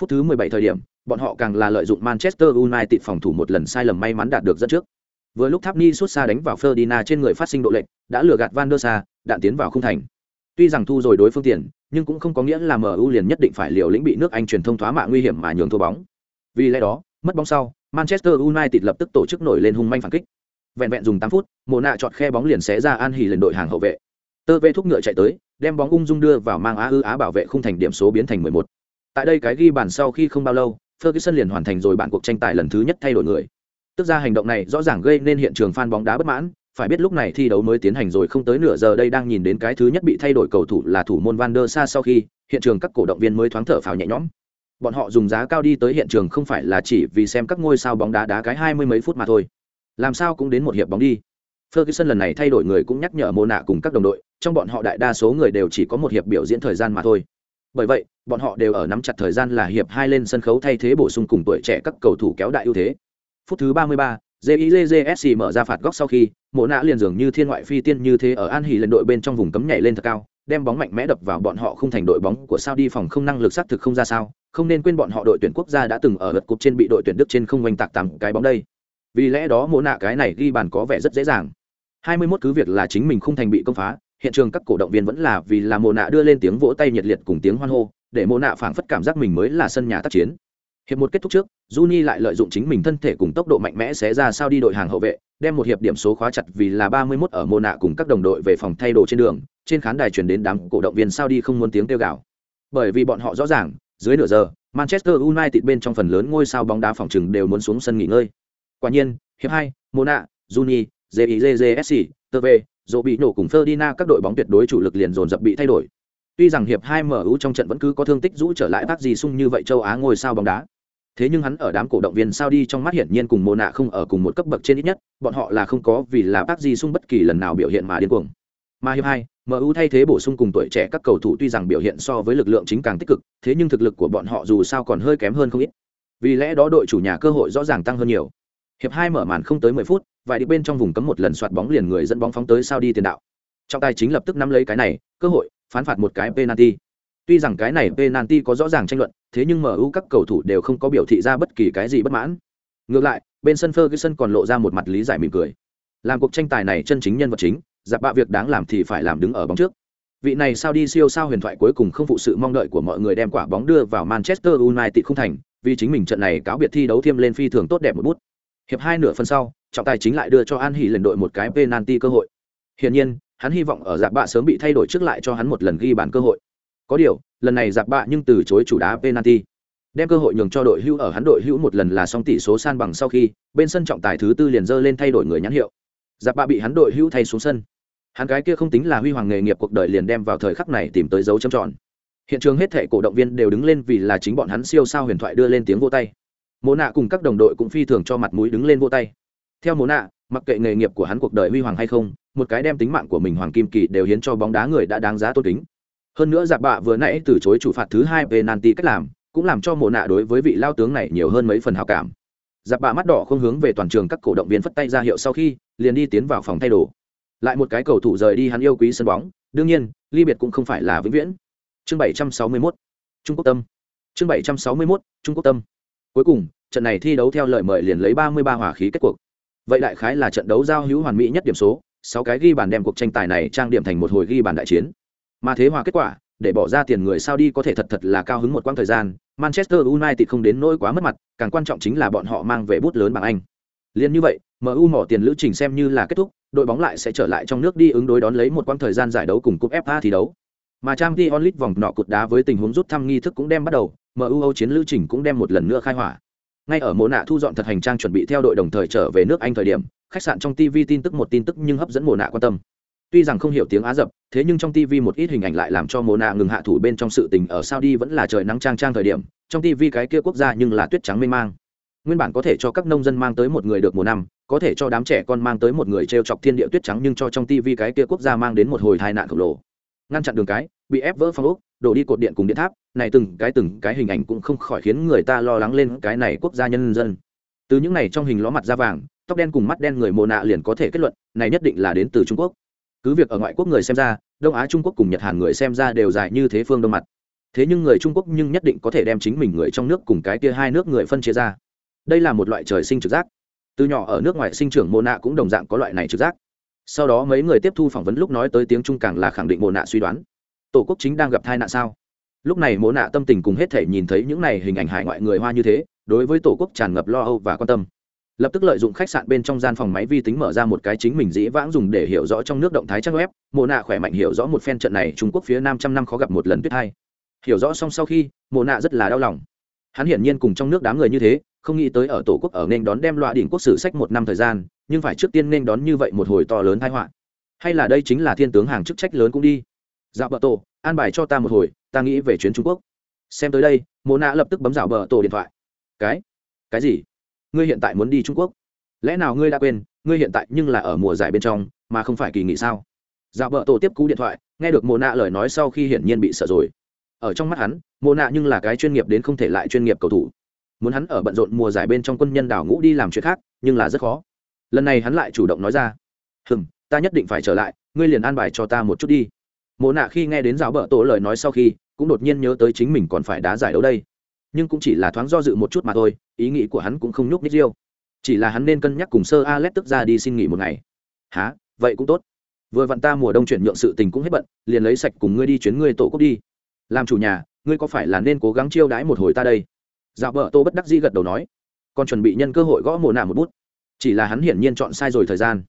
phút thứ 17 thời điểm bọn họ càng là lợi dụng manchester united phòng thủ một lần sai lầm may mắn đạt được dẫn trước. Vừa lúc tháp ni xuất xa đánh vào ferdinand trên người phát sinh độ lệch đã lừa gạt van der Sar, đạn tiến vào khung thành. Tuy rằng thu rồi đối phương tiền nhưng cũng không có nghĩa là mu liền nhất định phải liều lĩnh bị nước anh truyền thông thoá mạ nguy hiểm mà nhường thua bóng. Vì lẽ đó mất bóng sau manchester united lập tức tổ chức nổi lên hung manh phản kích. Vẹn vẹn dùng tám phút Mộ nạ chọn khe bóng liền xé ra an hỉ lên đội hàng hậu vệ. Tơ Vệ thúc ngựa chạy tới đem bóng ung dung đưa vào mang á ư á bảo vệ khung thành điểm số biến thành 11 tại đây cái ghi bàn sau khi không bao lâu ferguson liền hoàn thành rồi bản cuộc tranh tài lần thứ nhất thay đổi người tức ra hành động này rõ ràng gây nên hiện trường fan bóng đá bất mãn phải biết lúc này thi đấu mới tiến hành rồi không tới nửa giờ đây đang nhìn đến cái thứ nhất bị thay đổi cầu thủ là thủ môn Van der Sa sau khi hiện trường các cổ động viên mới thoáng thở phào nhẹ nhõm. Bọn họ dùng giá cao đi tới hiện trường không phải là chỉ vì xem các ngôi sao bóng đá đá cái hai mươi mấy phút mà thôi. Làm sao cũng đến một hiệp bóng đi. Ferguson lần này thay đổi người cũng nhắc nhở Mô nạ cùng các đồng đội, trong bọn họ đại đa số người đều chỉ có một hiệp biểu diễn thời gian mà thôi. Bởi vậy, bọn họ đều ở nắm chặt thời gian là hiệp hai lên sân khấu thay thế bổ sung cùng tuổi trẻ các cầu thủ kéo đại ưu thế. Phút thứ 33, JIJSC mở ra phạt góc sau khi, Mộ Nạ liền dường như thiên ngoại phi tiên như thế ở An Hỉ lên đội bên trong vùng cấm nhảy lên thật cao, đem bóng mạnh mẽ đập vào bọn họ không thành đội bóng của sao đi phòng không năng lực xác thực không ra sao, không nên quên bọn họ đội tuyển quốc gia đã từng ở lượt cúp trên bị đội tuyển Đức trên không oanh tạc tặng cái bóng đây. Vì lẽ đó Mộ Nạ cái này ghi bàn có vẻ rất dễ dàng. 21 cứ việc là chính mình không thành bị công phá, hiện trường các cổ động viên vẫn là vì là mồ Nạ đưa lên tiếng vỗ tay nhiệt liệt cùng tiếng hoan hô, để mồ Nạ phảng phất cảm giác mình mới là sân nhà tác chiến. Hiệp một kết thúc trước, Juni lại lợi dụng chính mình thân thể cùng tốc độ mạnh mẽ xé ra sao đi đội hàng hậu vệ, đem một hiệp điểm số khóa chặt vì là 31 ở Mona cùng các đồng đội về phòng thay đồ trên đường, trên khán đài truyền đến đám cổ động viên sao đi không muốn tiếng kêu gào. Bởi vì bọn họ rõ ràng, dưới nửa giờ, Manchester United bên trong phần lớn ngôi sao bóng đá phòng trừng đều muốn xuống sân nghỉ ngơi. Quả nhiên, hiệp 2, Mona, Juni, JIJJSC, TV, dỗ bị nổ cùng Ferdinand các đội bóng tuyệt đối chủ lực liền dồn dập bị thay đổi. Tuy rằng hiệp 2 MU trong trận vẫn cứ có thương tích rũ trở lại bác gì sung như vậy châu Á ngôi sao bóng đá thế nhưng hắn ở đám cổ động viên Saudi trong mắt hiển nhiên cùng Mộ nạ không ở cùng một cấp bậc trên ít nhất, bọn họ là không có vì là bác gì sung bất kỳ lần nào biểu hiện mà điên cuồng. Mà hiệp hai, MU thay thế bổ sung cùng tuổi trẻ các cầu thủ tuy rằng biểu hiện so với lực lượng chính càng tích cực, thế nhưng thực lực của bọn họ dù sao còn hơi kém hơn không ít. Vì lẽ đó đội chủ nhà cơ hội rõ ràng tăng hơn nhiều. Hiệp hai mở màn không tới 10 phút, vài đi bên trong vùng cấm một lần soạt bóng liền người dẫn bóng phóng tới Saudi tiền đạo. Trọng tài chính lập tức nắm lấy cái này, cơ hội phán phạt một cái penalty. Tuy rằng cái này penalty có rõ ràng tranh luận, thế nhưng MU các cầu thủ đều không có biểu thị ra bất kỳ cái gì bất mãn. Ngược lại, bên sân Ferguson còn lộ ra một mặt lý giải mỉm cười. Làm cuộc tranh tài này chân chính nhân vật chính, giặc bạ việc đáng làm thì phải làm đứng ở bóng trước. Vị này sao đi siêu sao huyền thoại cuối cùng không phụ sự mong đợi của mọi người đem quả bóng đưa vào Manchester United không thành, vì chính mình trận này cáo biệt thi đấu thêm lên phi thường tốt đẹp một bút. Hiệp hai nửa phần sau, trọng tài chính lại đưa cho An Hỷ lần đội một cái penalty cơ hội. Hiển nhiên, hắn hy vọng ở Dạ bạ sớm bị thay đổi trước lại cho hắn một lần ghi bàn cơ hội. Có điều lần này Dạ bạ nhưng từ chối chủ đá penalty. Đem cơ hội nhường cho đội hữu ở hắn đội hữu một lần là xong tỷ số san bằng sau khi bên sân trọng tài thứ tư liền dơ lên thay đổi người nhãn hiệu. Dạ bạ bị hắn đội hữu thay xuống sân. Hắn cái kia không tính là huy hoàng nghề nghiệp cuộc đời liền đem vào thời khắc này tìm tới dấu chấm tròn. Hiện trường hết thảy cổ động viên đều đứng lên vì là chính bọn hắn siêu sao huyền thoại đưa lên tiếng vô tay. Mộ nạ cùng các đồng đội cũng phi thường cho mặt mũi đứng lên vô tay theo mồ nạ mặc kệ nghề nghiệp của hắn cuộc đời huy hoàng hay không một cái đem tính mạng của mình hoàng kim kỳ đều hiến cho bóng đá người đã đáng giá tôn kính. Hơn nữa giặc bạ vừa nãy từ chối chủ phạt thứ hai về nanti cách làm cũng làm cho mồ nạ đối với vị lao tướng này nhiều hơn mấy phần hào cảm. Giặc bạ mắt đỏ không hướng về toàn trường các cổ động viên phất tay ra hiệu sau khi liền đi tiến vào phòng thay đồ. Lại một cái cầu thủ rời đi hắn yêu quý sân bóng đương nhiên ly biệt cũng không phải là vĩnh viễn. Chương 761, trung quốc tâm. Chương 761, trung quốc tâm. Cuối cùng trận này thi đấu theo lời mời liền lấy 33 hỏa khí kết cuộc vậy đại khái là trận đấu giao hữu hoàn mỹ nhất điểm số, sáu cái ghi bàn đem cuộc tranh tài này trang điểm thành một hồi ghi bàn đại chiến. Mà thế hòa kết quả, để bỏ ra tiền người sao đi có thể thật thật là cao hứng một quãng thời gian, manchester united không đến nỗi quá mất mặt, càng quan trọng chính là bọn họ mang về bút lớn bằng anh. Liên như vậy mu mỏ tiền lữ trình xem như là kết thúc, đội bóng lại sẽ trở lại trong nước đi ứng đối đón lấy một quãng thời gian giải đấu cùng cúp fa thi đấu. Mà trang t onlit vòng nọ cột đá với tình huống rút thăm nghi thức cũng đem bắt đầu mu âu chiến lữ trình cũng đem một lần nữa khai hỏa ngay ở mộ nạ thu dọn thật hành trang chuẩn bị theo đội đồng thời trở về nước anh thời điểm, khách sạn trong tv tin tức một tin tức nhưng hấp dẫn mộ nạ quan tâm. Tuy rằng không hiểu tiếng á dập thế nhưng trong tv một ít hình ảnh lại làm cho mộ nạ ngừng hạ thủ bên trong sự tình ở saudi vẫn là trời nắng trang trang thời điểm, trong tv cái kia quốc gia nhưng là tuyết trắng mênh mang. Nguyên bản có thể cho các nông dân mang tới một người được mùa năm, có thể cho đám trẻ con mang tới một người t r e o chọc thiên địa tuyết trắng nhưng cho trong tv cái kia quốc gia mang đến một hồi tai nạn khổng lồ ngăn chặn đường cái, bị ép vỡ phong ốc, đổ đi cột điện cùng điện tháp. Này từng cái từng cái hình ảnh cũng không khỏi khiến người ta lo lắng lên cái này quốc gia nhân dân. Từ những này trong hình ló mặt da vàng, tóc đen cùng mắt đen người mồ nạ liền có thể kết luận, này nhất định là đến từ trung quốc. Cứ việc ở ngoại quốc người xem ra, đông á trung quốc cùng nhật hàn người xem ra đều dài như thế phương đông mặt. Thế nhưng người trung quốc nhưng nhất định có thể đem chính mình người trong nước cùng cái kia hai nước người phân chia ra. Đây là một loại trời sinh trực giác. Từ nhỏ ở nước ngoài sinh trưởng mồ nạ cũng đồng dạng có loại này trực giác sau đó mấy người tiếp thu phỏng vấn lúc nói tới tiếng trung càng là khẳng định mồ nạ suy đoán. Tổ quốc chính đang gặp tai nạn sao? Lúc này mộ nạ tâm tình cùng hết thể nhìn thấy những này hình ảnh hải ngoại người hoa như thế, đối với tổ quốc tràn ngập lo âu và quan tâm. Lập tức lợi dụng khách sạn bên trong gian phòng máy vi tính mở ra một cái chính mình dĩ vãng dùng để hiểu rõ trong nước động thái trang web. Mộ nạ khỏe mạnh hiểu rõ một phen trận này trung quốc phía nam trăm năm khó gặp một lần tuyết hai. Hiểu rõ xong sau khi, mộ nạ rất là đau lòng. Hắn hiển nhiên cùng trong nước đám người như thế không nghĩ tới ở tổ quốc ở nên đón đem loại đỉnh quốc sử sách một năm thời gian, nhưng phải trước tiên nên đón như vậy một hồi to lớn tai họa. Hay là đây chính là thiên tướng hàng chức trách lớn cũng đi. Dạo bờ tổ, an bài cho ta một hồi, ta nghĩ về chuyến trung quốc. Xem tới đây, mộ nạ lập tức bấm dạo bờ tổ điện thoại. Cái? Cái gì? Ngươi hiện tại muốn đi trung quốc? Lẽ nào ngươi đã quên, ngươi hiện tại nhưng là ở mùa giải bên trong, mà không phải kỳ nghỉ sao? Dạo bờ tổ tiếp cú điện thoại, nghe được mộ nạ lời nói sau khi hiển nhiên bị sợ rồi. Ở trong mắt hắn, mộ nạ nhưng là cái chuyên nghiệp đến không thể lại chuyên nghiệp cầu thủ muốn hắn ở bận rộn mùa giải bên trong quân nhân đảo ngũ đi làm chuyện khác, nhưng là rất khó. Lần này hắn lại chủ động nói ra, hừm, ta nhất định phải trở lại, ngươi liền an bài cho ta một chút đi. Mộ nạ khi nghe đến giáo bợ tổ lời nói sau khi, cũng đột nhiên nhớ tới chính mình còn phải đá giải đấu đây. Nhưng cũng chỉ là thoáng do dự một chút mà thôi, ý nghĩ của hắn cũng không nhúc nít riêu. Chỉ là hắn nên cân nhắc cùng sơ alex tức ra đi xin nghỉ một ngày. Há vậy cũng tốt. Vừa vặn ta mùa đông chuyển nhượng sự tình cũng hết bận, liền lấy sạch cùng ngươi đi chuyến ngươi tổ quốc đi. Làm chủ nhà, ngươi có phải là nên cố gắng chiêu đãi một hồi ta đây? Dạo vợ tô bất đắc dĩ gật đầu nói còn chuẩn bị nhân cơ hội gõ mồ nạ một bút. Chỉ là hắn hiển nhiên chọn sai rồi thời gian.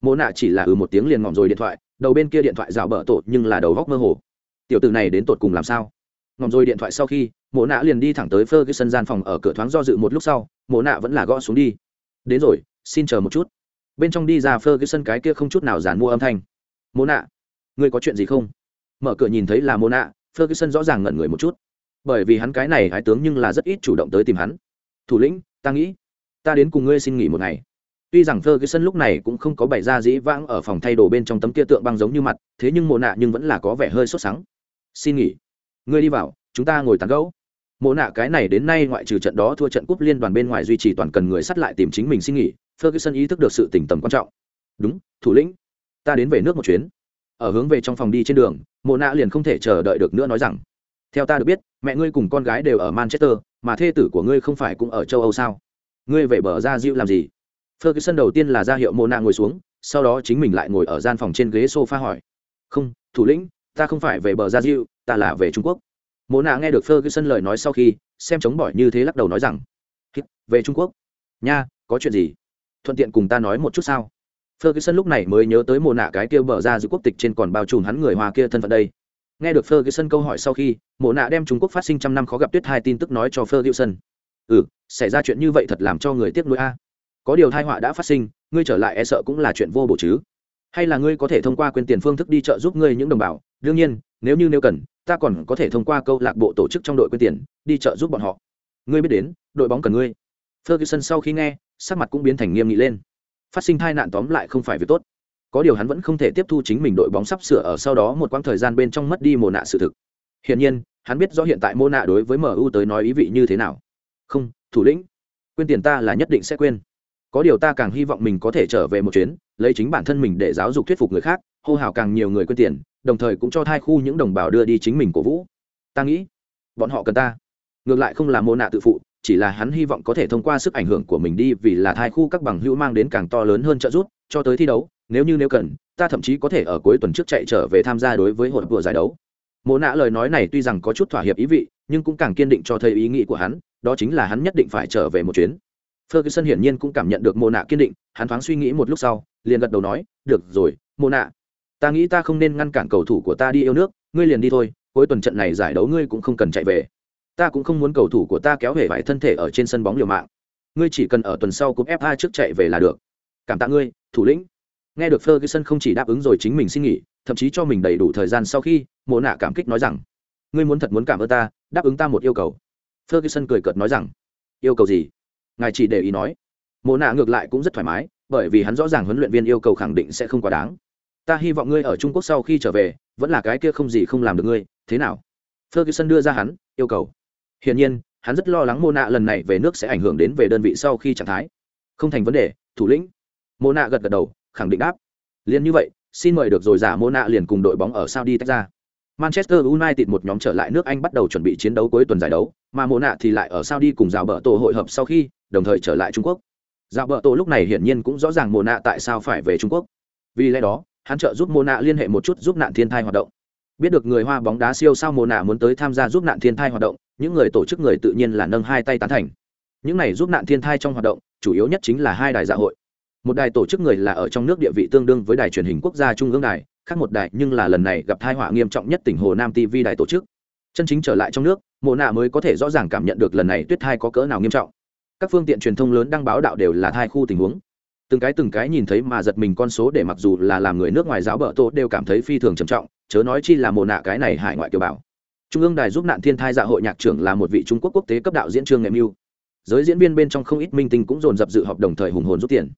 Mồ nạ chỉ là ừ một tiếng liền ngỏm rồi điện thoại, đầu bên kia điện thoại dạo bờ tổ nhưng là đầu góc mơ hồ. Tiểu từ này đến tột cùng làm sao? Ngỏm rồi điện thoại sau khi, mộ nạ liền đi thẳng tới phơ cái sân gian phòng ở cửa thoáng do dự một lúc sau, mộ nạ vẫn là gõ xuống đi. Đến rồi, xin chờ một chút. Bên trong đi ra phơ cái sân cái kia không chút nào giản mua âm thanh. Mộ nạ, ngươi có chuyện gì không? Mở cửa nhìn thấy là mộ nạ phơ cái sân rõ ràng ngẩn người một chút bởi vì hắn cái này hái tướng nhưng là rất ít chủ động tới tìm hắn. Thủ lĩnh, ta nghĩ, ta đến cùng ngươi xin nghỉ một ngày. Tuy rằng thơ cái sân lúc này cũng không có bày ra dĩ vãng ở phòng thay đồ bên trong tấm kia tượng băng giống như mặt, thế nhưng mộ nạ nhưng vẫn là có vẻ hơi sốt sắng. Xin nghỉ. Ngươi đi vào, chúng ta ngồi tán gẫu. Mộ nạ cái này đến nay ngoại trừ trận đó thua trận cúp liên đoàn bên ngoài duy trì toàn cần người sắt lại tìm chính mình xin nghỉ, ferguson ý thức được sự tỉnh tầm quan trọng. Đúng, thủ lĩnh, ta đến về nước một chuyến. Ở hướng về trong phòng đi trên đường, mộ nạ liền không thể chờ đợi được nữa nói rằng theo ta được biết, mẹ ngươi cùng con gái đều ở manchester, mà thê tử của ngươi không phải cũng ở châu âu sao? Ngươi về bờ ra diệu làm gì? Ferguson đầu tiên là ra hiệu mô nạ ngồi xuống, sau đó chính mình lại ngồi ở gian phòng trên ghế sofa hỏi. Không, thủ lĩnh, ta không phải về bờ ra diệu ta là về trung quốc. Mô nạ nghe được ferguson lời nói sau khi, xem chống bỏi như thế lắc đầu nói rằng về trung quốc. Nha, có chuyện gì? Thuận tiện cùng ta nói một chút sao? Ferguson lúc này mới nhớ tới mộ nạ cái kia bờ ra giữ quốc tịch trên còn bao trùm hắn người hoa kia thân phận đây nghe được ferguson câu hỏi sau khi, mộ nạ đem trung quốc phát sinh trăm năm khó gặp tuyết hai tin tức nói cho ferguson. Ừ xảy ra chuyện như vậy thật làm cho người tiếc nuối a. Có điều tai họa đã phát sinh, ngươi trở lại e sợ cũng là chuyện vô bổ chứ. Hay là ngươi có thể thông qua quyền tiền phương thức đi trợ giúp ngươi những đồng bào? Đương nhiên, nếu như nếu cần, ta còn có thể thông qua câu lạc bộ tổ chức trong đội quyền tiền, đi trợ giúp bọn họ. Ngươi biết đến, đội bóng cần ngươi. Ferguson sau khi nghe, sắc mặt cũng biến thành nghiêm nghị lên. Phát sinh tai nạn tóm lại không phải việc tốt có điều hắn vẫn không thể tiếp thu chính mình đội bóng sắp sửa ở sau đó một quãng thời gian bên trong mất đi mồ nạ sự thực. Hiển nhiên, hắn biết rõ hiện tại mô nạ đối với mu tới nói ý vị như thế nào. Không, thủ lĩnh, quên tiền ta là nhất định sẽ quên. Có điều ta càng hy vọng mình có thể trở về một chuyến, lấy chính bản thân mình để giáo dục thuyết phục người khác, hô hào càng nhiều người quên tiền, đồng thời cũng cho thai khu những đồng bào đưa đi chính mình cổ vũ. Ta nghĩ, bọn họ cần ta. Ngược lại không là mô nạ tự phụ, chỉ là hắn hy vọng có thể thông qua sức ảnh hưởng của mình đi vì là thai khu các bằng hữu mang đến càng to lớn hơn trợ giúp, cho tới thi đấu nếu như nếu cần, ta thậm chí có thể ở cuối tuần trước chạy trở về tham gia đối với hội vừa giải đấu. Mộ nạ lời nói này tuy rằng có chút thỏa hiệp ý vị, nhưng cũng càng kiên định cho thấy ý nghĩ của hắn, đó chính là hắn nhất định phải trở về một chuyến. Ferguson hiển nhiên cũng cảm nhận được mộ nạ kiên định, hắn thoáng suy nghĩ một lúc sau, liền gật đầu nói, được rồi, mộ nạ, ta nghĩ ta không nên ngăn cản cầu thủ của ta đi yêu nước, ngươi liền đi thôi, cuối tuần trận này giải đấu ngươi cũng không cần chạy về. Ta cũng không muốn cầu thủ của ta kéo hề vải thân thể ở trên sân bóng liều mạng. Ngươi chỉ cần ở tuần sau cúp fa trước chạy về là được. Cảm tạ ngươi, thủ lĩnh nghe được ferguson không chỉ đáp ứng rồi chính mình xin nghỉ, thậm chí cho mình đầy đủ thời gian sau khi, mộ nạ cảm kích nói rằng, ngươi muốn thật muốn cảm ơn ta, đáp ứng ta một yêu cầu. Ferguson cười cợt nói rằng, yêu cầu gì? Ngài chỉ để ý nói. Mộ nạ ngược lại cũng rất thoải mái, bởi vì hắn rõ ràng huấn luyện viên yêu cầu khẳng định sẽ không quá đáng. Ta hy vọng ngươi ở trung quốc sau khi trở về, vẫn là cái kia không gì không làm được ngươi, thế nào? Ferguson đưa ra hắn, yêu cầu. Hiển nhiên, hắn rất lo lắng mô nạ lần này về nước sẽ ảnh hưởng đến về đơn vị sau khi trạng thái. Không thành vấn đề, thủ lĩnh. Mô nạ gật gật đầu khẳng định đáp liền như vậy xin mời được rồi giả mô nạ liền cùng đội bóng ở Saudi tách ra. Manchester United một nhóm trở lại nước Anh bắt đầu chuẩn bị chiến đấu cuối tuần giải đấu, mà mô nạ thì lại ở Saudi cùng rào bờ tổ hội hợp sau khi, đồng thời trở lại Trung Quốc. Rào bờ tổ lúc này hiển nhiên cũng rõ ràng mô nạ tại sao phải về Trung Quốc. Vì lẽ đó, hắn trợ giúp mô nạ liên hệ một chút giúp nạn thiên thai hoạt động. biết được người hoa bóng đá siêu sao mô nạ muốn tới tham gia giúp nạn thiên thai hoạt động những người tổ chức người tự nhiên là nâng hai tay tán thành những này giúp nạn thiên thai trong hoạt động chủ yếu nhất chính là hai đài dạ hội một đài tổ chức người là ở trong nước địa vị tương đương với đài truyền hình quốc gia trung ương đài, khác một đài nhưng là lần này gặp thai họa nghiêm trọng nhất tỉnh hồ nam tv đài tổ chức. Chân chính trở lại trong nước, mộ nạ mới có thể rõ ràng cảm nhận được lần này tuyết thai có cỡ nào nghiêm trọng. Các phương tiện truyền thông lớn đăng báo đạo đều là thai khu tình huống. Từng cái từng cái nhìn thấy mà giật mình con số để mặc dù là làm người nước ngoài giáo bờ tô đều cảm thấy phi thường trầm trọng, chớ nói chi là mồ nạ cái này hải ngoại kiều bảo trung ương đài giúp nạn thiên thai dạ hội nhạc trưởng là một vị trung quốc quốc tế cấp đạo diễn trương nghệ mưu. Giới diễn viên bên trong không ít minh tinh cũng dồn dập dự họp đồng thời hùng hồn rút tiền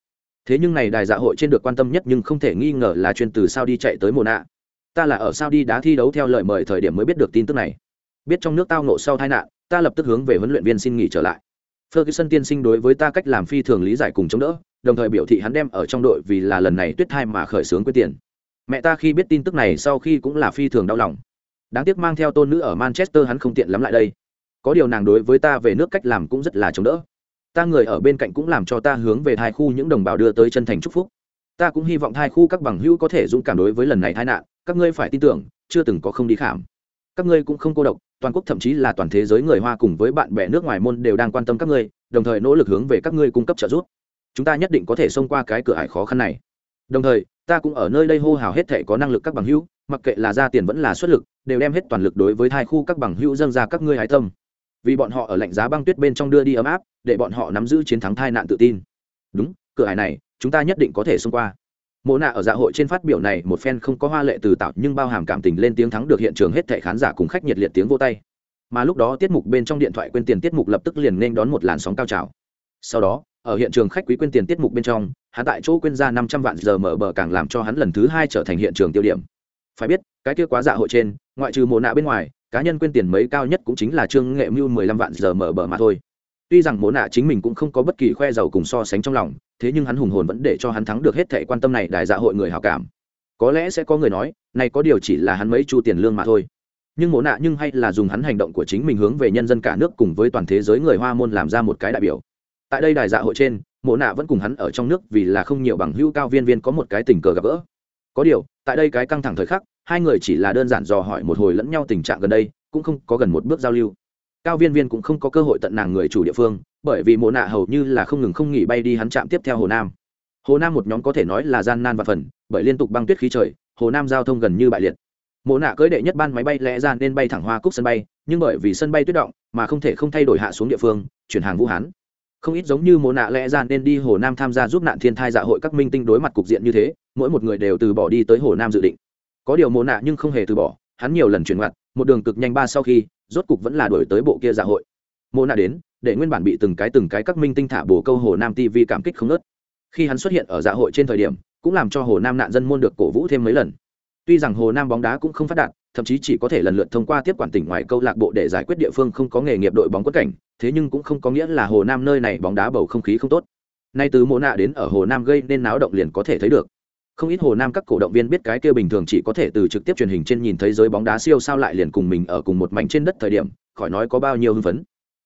thế nhưng này đài dạ hội trên được quan tâm nhất nhưng không thể nghi ngờ là chuyên từ sao đi chạy tới mồ nạ ta là ở sao đi đá thi đấu theo lời mời thời điểm mới biết được tin tức này. Biết trong nước tao nộ sau tai nạn, ta lập tức hướng về huấn luyện viên xin nghỉ trở lại. Ferguson tiên sinh đối với ta cách làm phi thường lý giải cùng chống đỡ, đồng thời biểu thị hắn đem ở trong đội vì là lần này tuyết thai mà khởi xướng quyết tiền. Mẹ ta khi biết tin tức này sau khi cũng là phi thường đau lòng. Đáng tiếc mang theo tôn nữ ở manchester hắn không tiện lắm lại đây. Có điều nàng đối với ta về nước cách làm cũng rất là chống đỡ ta người ở bên cạnh cũng làm cho ta hướng về thai khu những đồng bào đưa tới chân thành chúc phúc. Ta cũng hy vọng thai khu các bằng hữu có thể dũng cảm đối với lần này tai nạn, các ngươi phải tin tưởng, chưa từng có không đi khảm. Các ngươi cũng không cô độc, toàn quốc thậm chí là toàn thế giới người hoa cùng với bạn bè nước ngoài môn đều đang quan tâm các ngươi, đồng thời nỗ lực hướng về các ngươi cung cấp trợ giúp. Chúng ta nhất định có thể xông qua cái cửa ải khó khăn này. Đồng thời, ta cũng ở nơi đây hô hào hết thể có năng lực các bằng hữu, mặc kệ là ra tiền vẫn là xuất lực, đều đem hết toàn lực đối với hai khu các bằng hữu dâng ra các ngươi hái tâm vì bọn họ ở lạnh giá băng tuyết bên trong đưa đi ấm áp, để bọn họ nắm giữ chiến thắng thai nạn tự tin. Đúng, cửa hải này, chúng ta nhất định có thể xông qua. Mộ nạ ở dạ hội trên phát biểu này một phen không có hoa lệ từ tạo nhưng bao hàm cảm tình lên tiếng thắng được hiện trường hết thệ khán giả cùng khách nhiệt liệt tiếng vô tay. Mà lúc đó tiết mục bên trong điện thoại quên tiền tiết mục lập tức liền nên đón một làn sóng cao trào. Sau đó, ở hiện trường khách quý quên tiền tiết mục bên trong, hắn tại chỗ quên ra năm trăm vạn giờ mở bờ càng làm cho hắn lần thứ hai trở thành hiện trường tiêu điểm. Phải biết, cái kia quá dạ hội trên, ngoại trừ mồ nạ bên ngoài cá nhân quên tiền mấy cao nhất cũng chính là trương nghệ mưu mười lăm vạn giờ mở bờ mà thôi. Tuy rằng mỗ nạ chính mình cũng không có bất kỳ khoe giàu cùng so sánh trong lòng, thế nhưng hắn hùng hồn vẫn để cho hắn thắng được hết thệ quan tâm này đại dạ hội người hào cảm. Có lẽ sẽ có người nói, này có điều chỉ là hắn mấy chu tiền lương mà thôi. Nhưng mỗ nạ nhưng hay là dùng hắn hành động của chính mình hướng về nhân dân cả nước cùng với toàn thế giới người hoa môn làm ra một cái đại biểu. Tại đây đài dạ hội trên, mộ nạ vẫn cùng hắn ở trong nước vì là không nhiều bằng hữu cao viên viên có một cái tình cờ gặp gỡ. Có điều, tại đây cái căng thẳng thời khắc hai người chỉ là đơn giản dò hỏi một hồi lẫn nhau tình trạng gần đây, cũng không có gần một bước giao lưu. Cao viên viên cũng không có cơ hội tận nàng người chủ địa phương, bởi vì mộ nạ hầu như là không ngừng không nghỉ bay đi hắn chạm tiếp theo hồ nam. Hồ nam một nhóm có thể nói là gian nan và phần, bởi liên tục băng tuyết khí trời, hồ nam giao thông gần như bại liệt. Mộ nạ cưới đệ nhất ban máy bay lẽ ra nên bay thẳng hoa cúc sân bay, nhưng bởi vì sân bay tuyết động, mà không thể không thay đổi hạ xuống địa phương, chuyển hàng vũ hán. Không ít giống như mộ nạ lẽ ra nên đi hồ nam tham gia giúp nạn thiên thai dạ hội các minh tinh đối mặt cục diện như thế, mỗi một người đều từ bỏ đi tới hồ nam dự định có điều mồ nạ nhưng không hề từ bỏ, hắn nhiều lần chuyển ngoặt, một đường cực nhanh ba sau khi, rốt cục vẫn là đổi tới bộ kia dạ hội. Mồ nạ đến, để nguyên bản bị từng cái từng cái các minh tinh thả bồ câu hồ nam tv cảm kích không ngớt. khi hắn xuất hiện ở dạ hội trên thời điểm, cũng làm cho hồ nam nạn dân môn được cổ vũ thêm mấy lần. Tuy rằng hồ nam bóng đá cũng không phát đạt, thậm chí chỉ có thể lần lượt thông qua tiếp quản tỉnh ngoài câu lạc bộ để giải quyết địa phương không có nghề nghiệp đội bóng quất cảnh, thế nhưng cũng không có nghĩa là hồ nam nơi này bóng đá bầu không khí không tốt. Nay từ mộ nạ đến ở hồ nam gây nên náo động liền có thể thấy được không ít hồ nam các cổ động viên biết cái kia bình thường chỉ có thể từ trực tiếp truyền hình trên nhìn thấy giới bóng đá siêu sao lại liền cùng mình ở cùng một mảnh trên đất thời điểm, khỏi nói có bao nhiêu hưng phấn.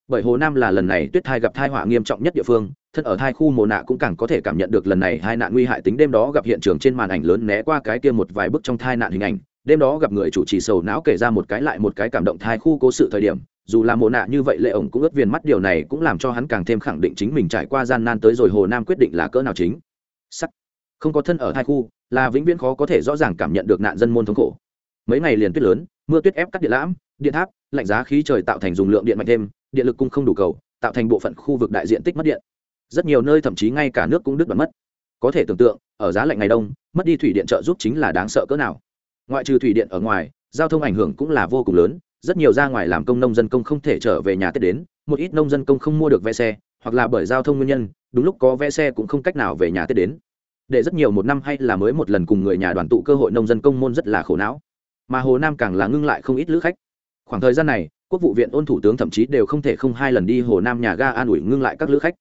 Bởi hồ nam là lần này tuyết thai gặp thai họa nghiêm trọng nhất địa phương, thân ở thai khu mồ nạ cũng càng có thể cảm nhận được lần này hai nạn nguy hại tính đêm đó gặp hiện trường trên màn ảnh lớn né qua cái kia một vài bức trong thai nạn hình ảnh. Đêm đó gặp người chủ trì sầu não kể ra một cái lại một cái cảm động thai khu cố sự thời điểm, dù là mồ nạ như vậy lệ ổng cũng ướt viền mắt, điều này cũng làm cho hắn càng thêm khẳng định chính mình trải qua gian nan tới rồi hồ nam quyết định là cỡ nào chính. Sắc không có thân ở hai khu, là vĩnh viễn khó có thể rõ ràng cảm nhận được nạn dân môn thống khổ. Mấy ngày liền tuyết lớn, mưa tuyết ép cắt điện lãm, điện tháp, lạnh giá khí trời tạo thành dùng lượng điện mạnh thêm, điện lực cung không đủ cầu, tạo thành bộ phận khu vực đại diện tích mất điện. Rất nhiều nơi thậm chí ngay cả nước cũng đứt đoạn mất. Có thể tưởng tượng, ở giá lạnh ngày đông, mất đi thủy điện trợ giúp chính là đáng sợ cỡ nào. Ngoại trừ thủy điện ở ngoài, giao thông ảnh hưởng cũng là vô cùng lớn, rất nhiều ra ngoài làm công nông dân công không thể trở về nhà tết đến, một ít nông dân công không mua được vé xe, hoặc là bởi giao thông nguyên nhân, đúng lúc có vé xe cũng không cách nào về nhà tết đến để rất nhiều một năm hay là mới một lần cùng người nhà đoàn tụ cơ hội nông dân công môn rất là khổ não. Mà hồ nam càng là ngưng lại không ít lữ khách. Khoảng thời gian này, quốc vụ viện ôn thủ tướng thậm chí đều không thể không hai lần đi hồ nam nhà ga an ủi ngưng lại các lữ khách.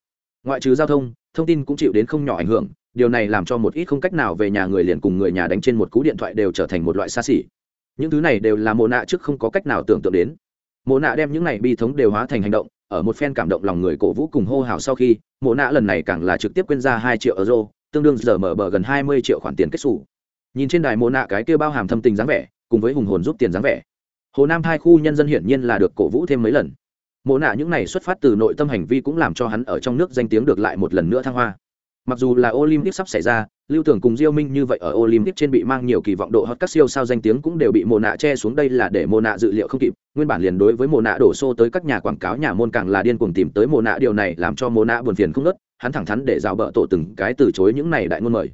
Ngoại trừ giao thông thông tin cũng chịu đến không nhỏ ảnh hưởng, điều này làm cho một ít không cách nào về nhà người liền cùng người nhà đánh trên một cú điện thoại đều trở thành một loại xa xỉ. Những thứ này đều là mồ nạ trước không có cách nào tưởng tượng đến. Mồ nạ đem những này bi thống đều hóa thành hành động, ở một phen cảm động lòng người cổ vũ cùng hô hào sau khi mồ nạ lần này càng là trực tiếp quên ra hai triệu euro tương đương giờ mở bờ gần hai mươi triệu khoản tiền kết xù. Nhìn trên đài mô nạ cái kia bao hàm thâm tình dáng vẻ, cùng với hùng hồn giúp tiền dáng vẻ. Hồ nam hai khu nhân dân hiển nhiên là được cổ vũ thêm mấy lần. Mộ nạ những này xuất phát từ nội tâm hành vi cũng làm cho hắn ở trong nước danh tiếng được lại một lần nữa thăng hoa. Mặc dù là olympic sắp xảy ra, lưu tưởng cùng diêu minh như vậy ở olympic trên bị mang nhiều kỳ vọng độ hot các siêu sao danh tiếng cũng đều bị mồ nạ che xuống đây là để mồ nạ dự liệu không kịp. Nguyên bản liền đối với mồ nạ đổ xô tới các nhà quảng cáo nhà môn càng là điên cuồng tìm tới mồ nạ, điều này làm cho mồ nạ buồn phiền không nớt hắn thẳng thắn để rào bợ tổ từng cái từ chối những này đại ngôn mời.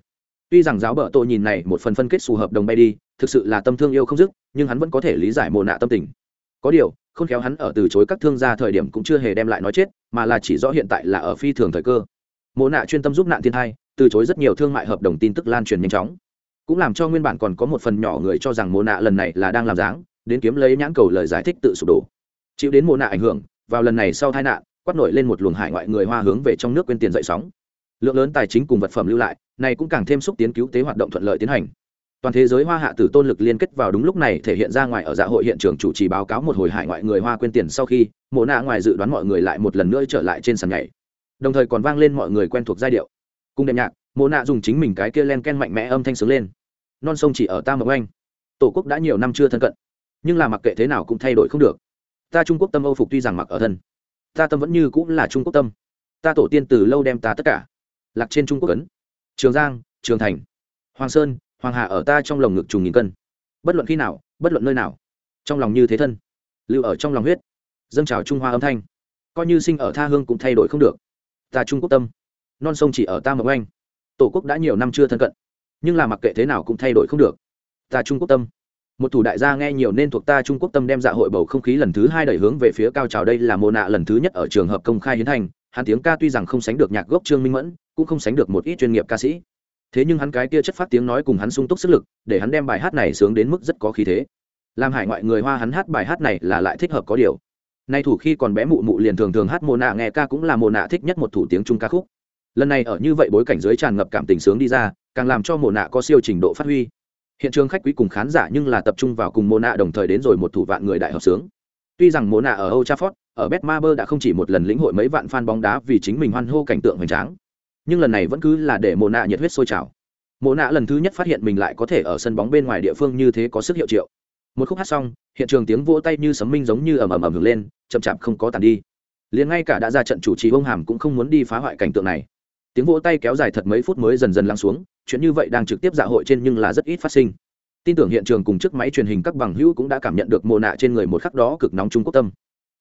Tuy rằng giáo bợ tổ nhìn này một phần phân kết phù hợp đồng bay đi, thực sự là tâm thương yêu không dứt, nhưng hắn vẫn có thể lý giải mồ nạ tâm tình. Có điều không khéo hắn ở từ chối các thương gia thời điểm cũng chưa hề đem lại nói chết, mà là chỉ rõ hiện tại là ở phi thường thời cơ. Mồ nạ chuyên tâm giúp nạn thiên thai, từ chối rất nhiều thương mại hợp đồng tin tức lan truyền nhanh chóng. Cũng làm cho nguyên bản còn có một phần nhỏ người cho rằng mồ nạ lần này là đang làm dáng, đến kiếm lấy nhãn cầu lời giải thích tự sụp đổ. Chịu đến mồ nạ ảnh hưởng, vào lần này sau tai nạn quát nổi lên một luồng hải ngoại người hoa hướng về trong nước quên tiền dậy sóng. Lượng lớn tài chính cùng vật phẩm lưu lại, này cũng càng thêm xúc tiến cứu tế hoạt động thuận lợi tiến hành. Toàn thế giới hoa hạ tử tôn lực liên kết vào đúng lúc này thể hiện ra ngoài ở dạ hội hiện trường chủ trì báo cáo một hồi hải ngoại người hoa quên tiền sau khi, mộ nạ ngoài dự đoán mọi người lại một lần nữa trở lại trên sàn nhảy. Đồng thời còn vang lên mọi người quen thuộc giai điệu. Cùng đệm nhạc, mộ nạ dùng chính mình cái kia len ken mạnh mẽ âm thanh sướng lên. Non sông chỉ ở ta mộng anh tổ quốc đã nhiều năm chưa thân cận, nhưng là mặc kệ thế nào cũng thay đổi không được. Ta trung quốc tâm âu phục tuy rằng mặc ở thân ta tâm vẫn như cũng là trung quốc tâm. Ta tổ tiên từ lâu đem ta tất cả lạc trên trung quốc ấn. Trường giang, trường thành, hoàng sơn, hoàng hà ở ta trong lồng ngực trùng nghìn cân. Bất luận khi nào, bất luận nơi nào, trong lòng như thế thân, lưu ở trong lòng huyết, dâng trào trung hoa âm thanh. Coi như sinh ở tha hương cũng thay đổi không được. Ta trung quốc tâm, non sông chỉ ở ta mộng anh tổ quốc đã nhiều năm chưa thân cận, nhưng là mặc kệ thế nào cũng thay đổi không được. Ta trung quốc tâm một thủ đại gia nghe nhiều nên thuộc ta trung quốc tâm đem dạ hội bầu không khí lần thứ hai đẩy hướng về phía cao trào. Đây là mô nạ lần thứ nhất ở trường hợp công khai hiến thành. Hắn tiếng ca tuy rằng không sánh được nhạc gốc trương minh mẫn, cũng không sánh được một ít chuyên nghiệp ca sĩ. Thế nhưng hắn cái kia chất phát tiếng nói cùng hắn sung túc sức lực, để hắn đem bài hát này sướng đến mức rất có khí thế. Làm hải ngoại người hoa hắn hát bài hát này là lại thích hợp có điều. Nay thủ khi còn bé mụ mụ liền thường thường hát mô nạ nghe ca cũng là mô nạ thích nhất một thủ tiếng trung ca khúc. Lần này ở như vậy bối cảnh giới tràn ngập cảm tình sướng đi ra, càng làm cho mô nạ có siêu trình độ phát huy hiện trường khách quý cùng khán giả nhưng là tập trung vào cùng mô nạ đồng thời đến rồi một thủ vạn người đại hợp sướng. Tuy rằng mô nạ ở Old Trafford, ở Betmaber đã không chỉ một lần lĩnh hội mấy vạn fan bóng đá vì chính mình hoan hô cảnh tượng hoành tráng, nhưng lần này vẫn cứ là để mô nạ nhiệt huyết sôi trào. Mồ nạ lần thứ nhất phát hiện mình lại có thể ở sân bóng bên ngoài địa phương như thế có sức hiệu triệu. Một khúc hát xong, hiện trường tiếng vỗ tay như sấm minh giống như ầm ầm ầm ngược lên, chậm chạp không có tàn đi. Liền ngay cả đã ra trận chủ trì ông hàm cũng không muốn đi phá hoại cảnh tượng này. Tiếng vỗ tay kéo dài thật mấy phút mới dần dần lắng xuống chuyện như vậy đang trực tiếp dạ hội trên nhưng là rất ít phát sinh. Tin tưởng hiện trường cùng chiếc máy truyền hình các bằng hữu cũng đã cảm nhận được mồ nạ trên người một khắc đó cực nóng trung quốc tâm.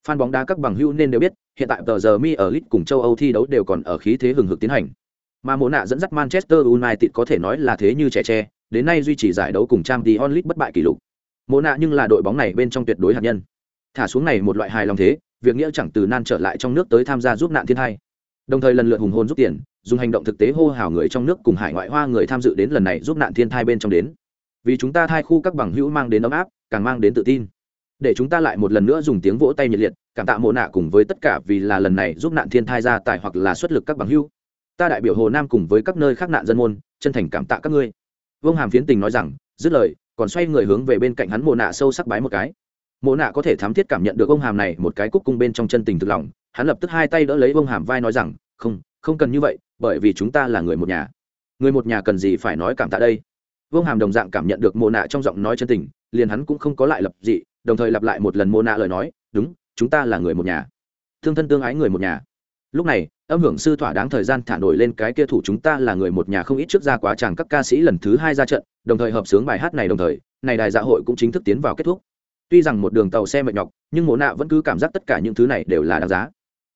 Fan bóng đá các bằng hữu nên đều biết, hiện tại tờ giờ mi ở lit cùng châu âu thi đấu đều còn ở khí thế hừng hực tiến hành. Mà mồ nạ dẫn dắt manchester united có thể nói là thế như trẻ tre, đến nay duy trì giải đấu cùng trang t onlit bất bại kỷ lục. Mồ nạ nhưng là đội bóng này bên trong tuyệt đối hạt nhân. Thả xuống này một loại hài lòng thế, việc nghĩa chẳng từ nan trở lại trong nước tới tham gia giúp nạn thiên hai đồng thời lần lượt hùng hồn giúp tiền, dùng hành động thực tế hô hào người trong nước cùng hải ngoại hoa người tham dự đến lần này giúp nạn thiên thai bên trong đến. Vì chúng ta thai khu các bằng hữu mang đến ấm áp, càng mang đến tự tin. Để chúng ta lại một lần nữa dùng tiếng vỗ tay nhiệt liệt, cảm tạ mộ nạ cùng với tất cả vì là lần này giúp nạn thiên thai ra tài hoặc là xuất lực các bằng hữu. Ta đại biểu hồ nam cùng với các nơi khác nạn dân môn, chân thành cảm tạ các ngươi. Vương hàm phiến tình nói rằng, dứt lời, còn xoay người hướng về bên cạnh hắn mộ nạ sâu sắc bái một cái. Mộ nạ có thể thám thiết cảm nhận được ông hàm này một cái cúc cung bên trong chân tình thực lòng hắn lập tức hai tay đỡ lấy vương hàm vai nói rằng, không không cần như vậy, bởi vì chúng ta là người một nhà. Người một nhà cần gì phải nói cảm tạ đây? Vương hàm đồng dạng cảm nhận được mồ nạ trong giọng nói chân tình, liền hắn cũng không có lại lập dị, đồng thời lặp lại một lần mồ nạ lời nói, đúng, chúng ta là người một nhà. Thương thân tương ái người một nhà. Lúc này, âm hưởng sư thỏa đáng thời gian thả nổi lên cái kia thủ chúng ta là người một nhà không ít trước ra quá chàng các ca sĩ lần thứ hai ra trận, đồng thời hợp sướng bài hát này đồng thời, này đài dạ hội cũng chính thức tiến vào kết thúc. Tuy rằng một đường tàu xe mệt nhọc, nhưng mồ nạ vẫn cứ cảm giác tất cả những thứ này đều là đáng giá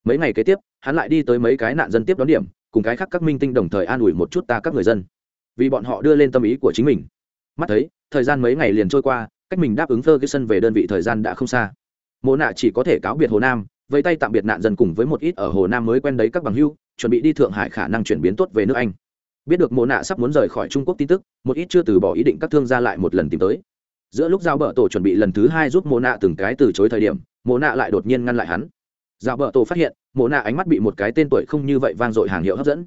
mấy ngày kế tiếp, hắn lại đi tới mấy cái nạn dân tiếp đón điểm, cùng cái khác các minh tinh đồng thời an ủi một chút ta các người dân. Vì bọn họ đưa lên tâm ý của chính mình. Mắt thấy, thời gian mấy ngày liền trôi qua, cách mình đáp ứng ferguson về đơn vị thời gian đã không xa. Mộ nạ chỉ có thể cáo biệt hồ nam, vẫy tay tạm biệt nạn dân cùng với một ít ở hồ nam mới quen đấy các bằng hưu, chuẩn bị đi thượng hải khả năng chuyển biến tốt về nước anh. Biết được mộ nạ sắp muốn rời khỏi trung quốc tin tức, một ít chưa từ bỏ ý định các thương gia lại một lần tìm tới. Giữa lúc giao bợ tổ chuẩn bị lần thứ hai giúp mộ nạ từng cái từ chối thời điểm, mộ nạ lại đột nhiên ngăn lại hắn dạo bờ tổ phát hiện, mộ nạ ánh mắt bị một cái tên tuổi không như vậy vang dội hàng hiệu hấp dẫn.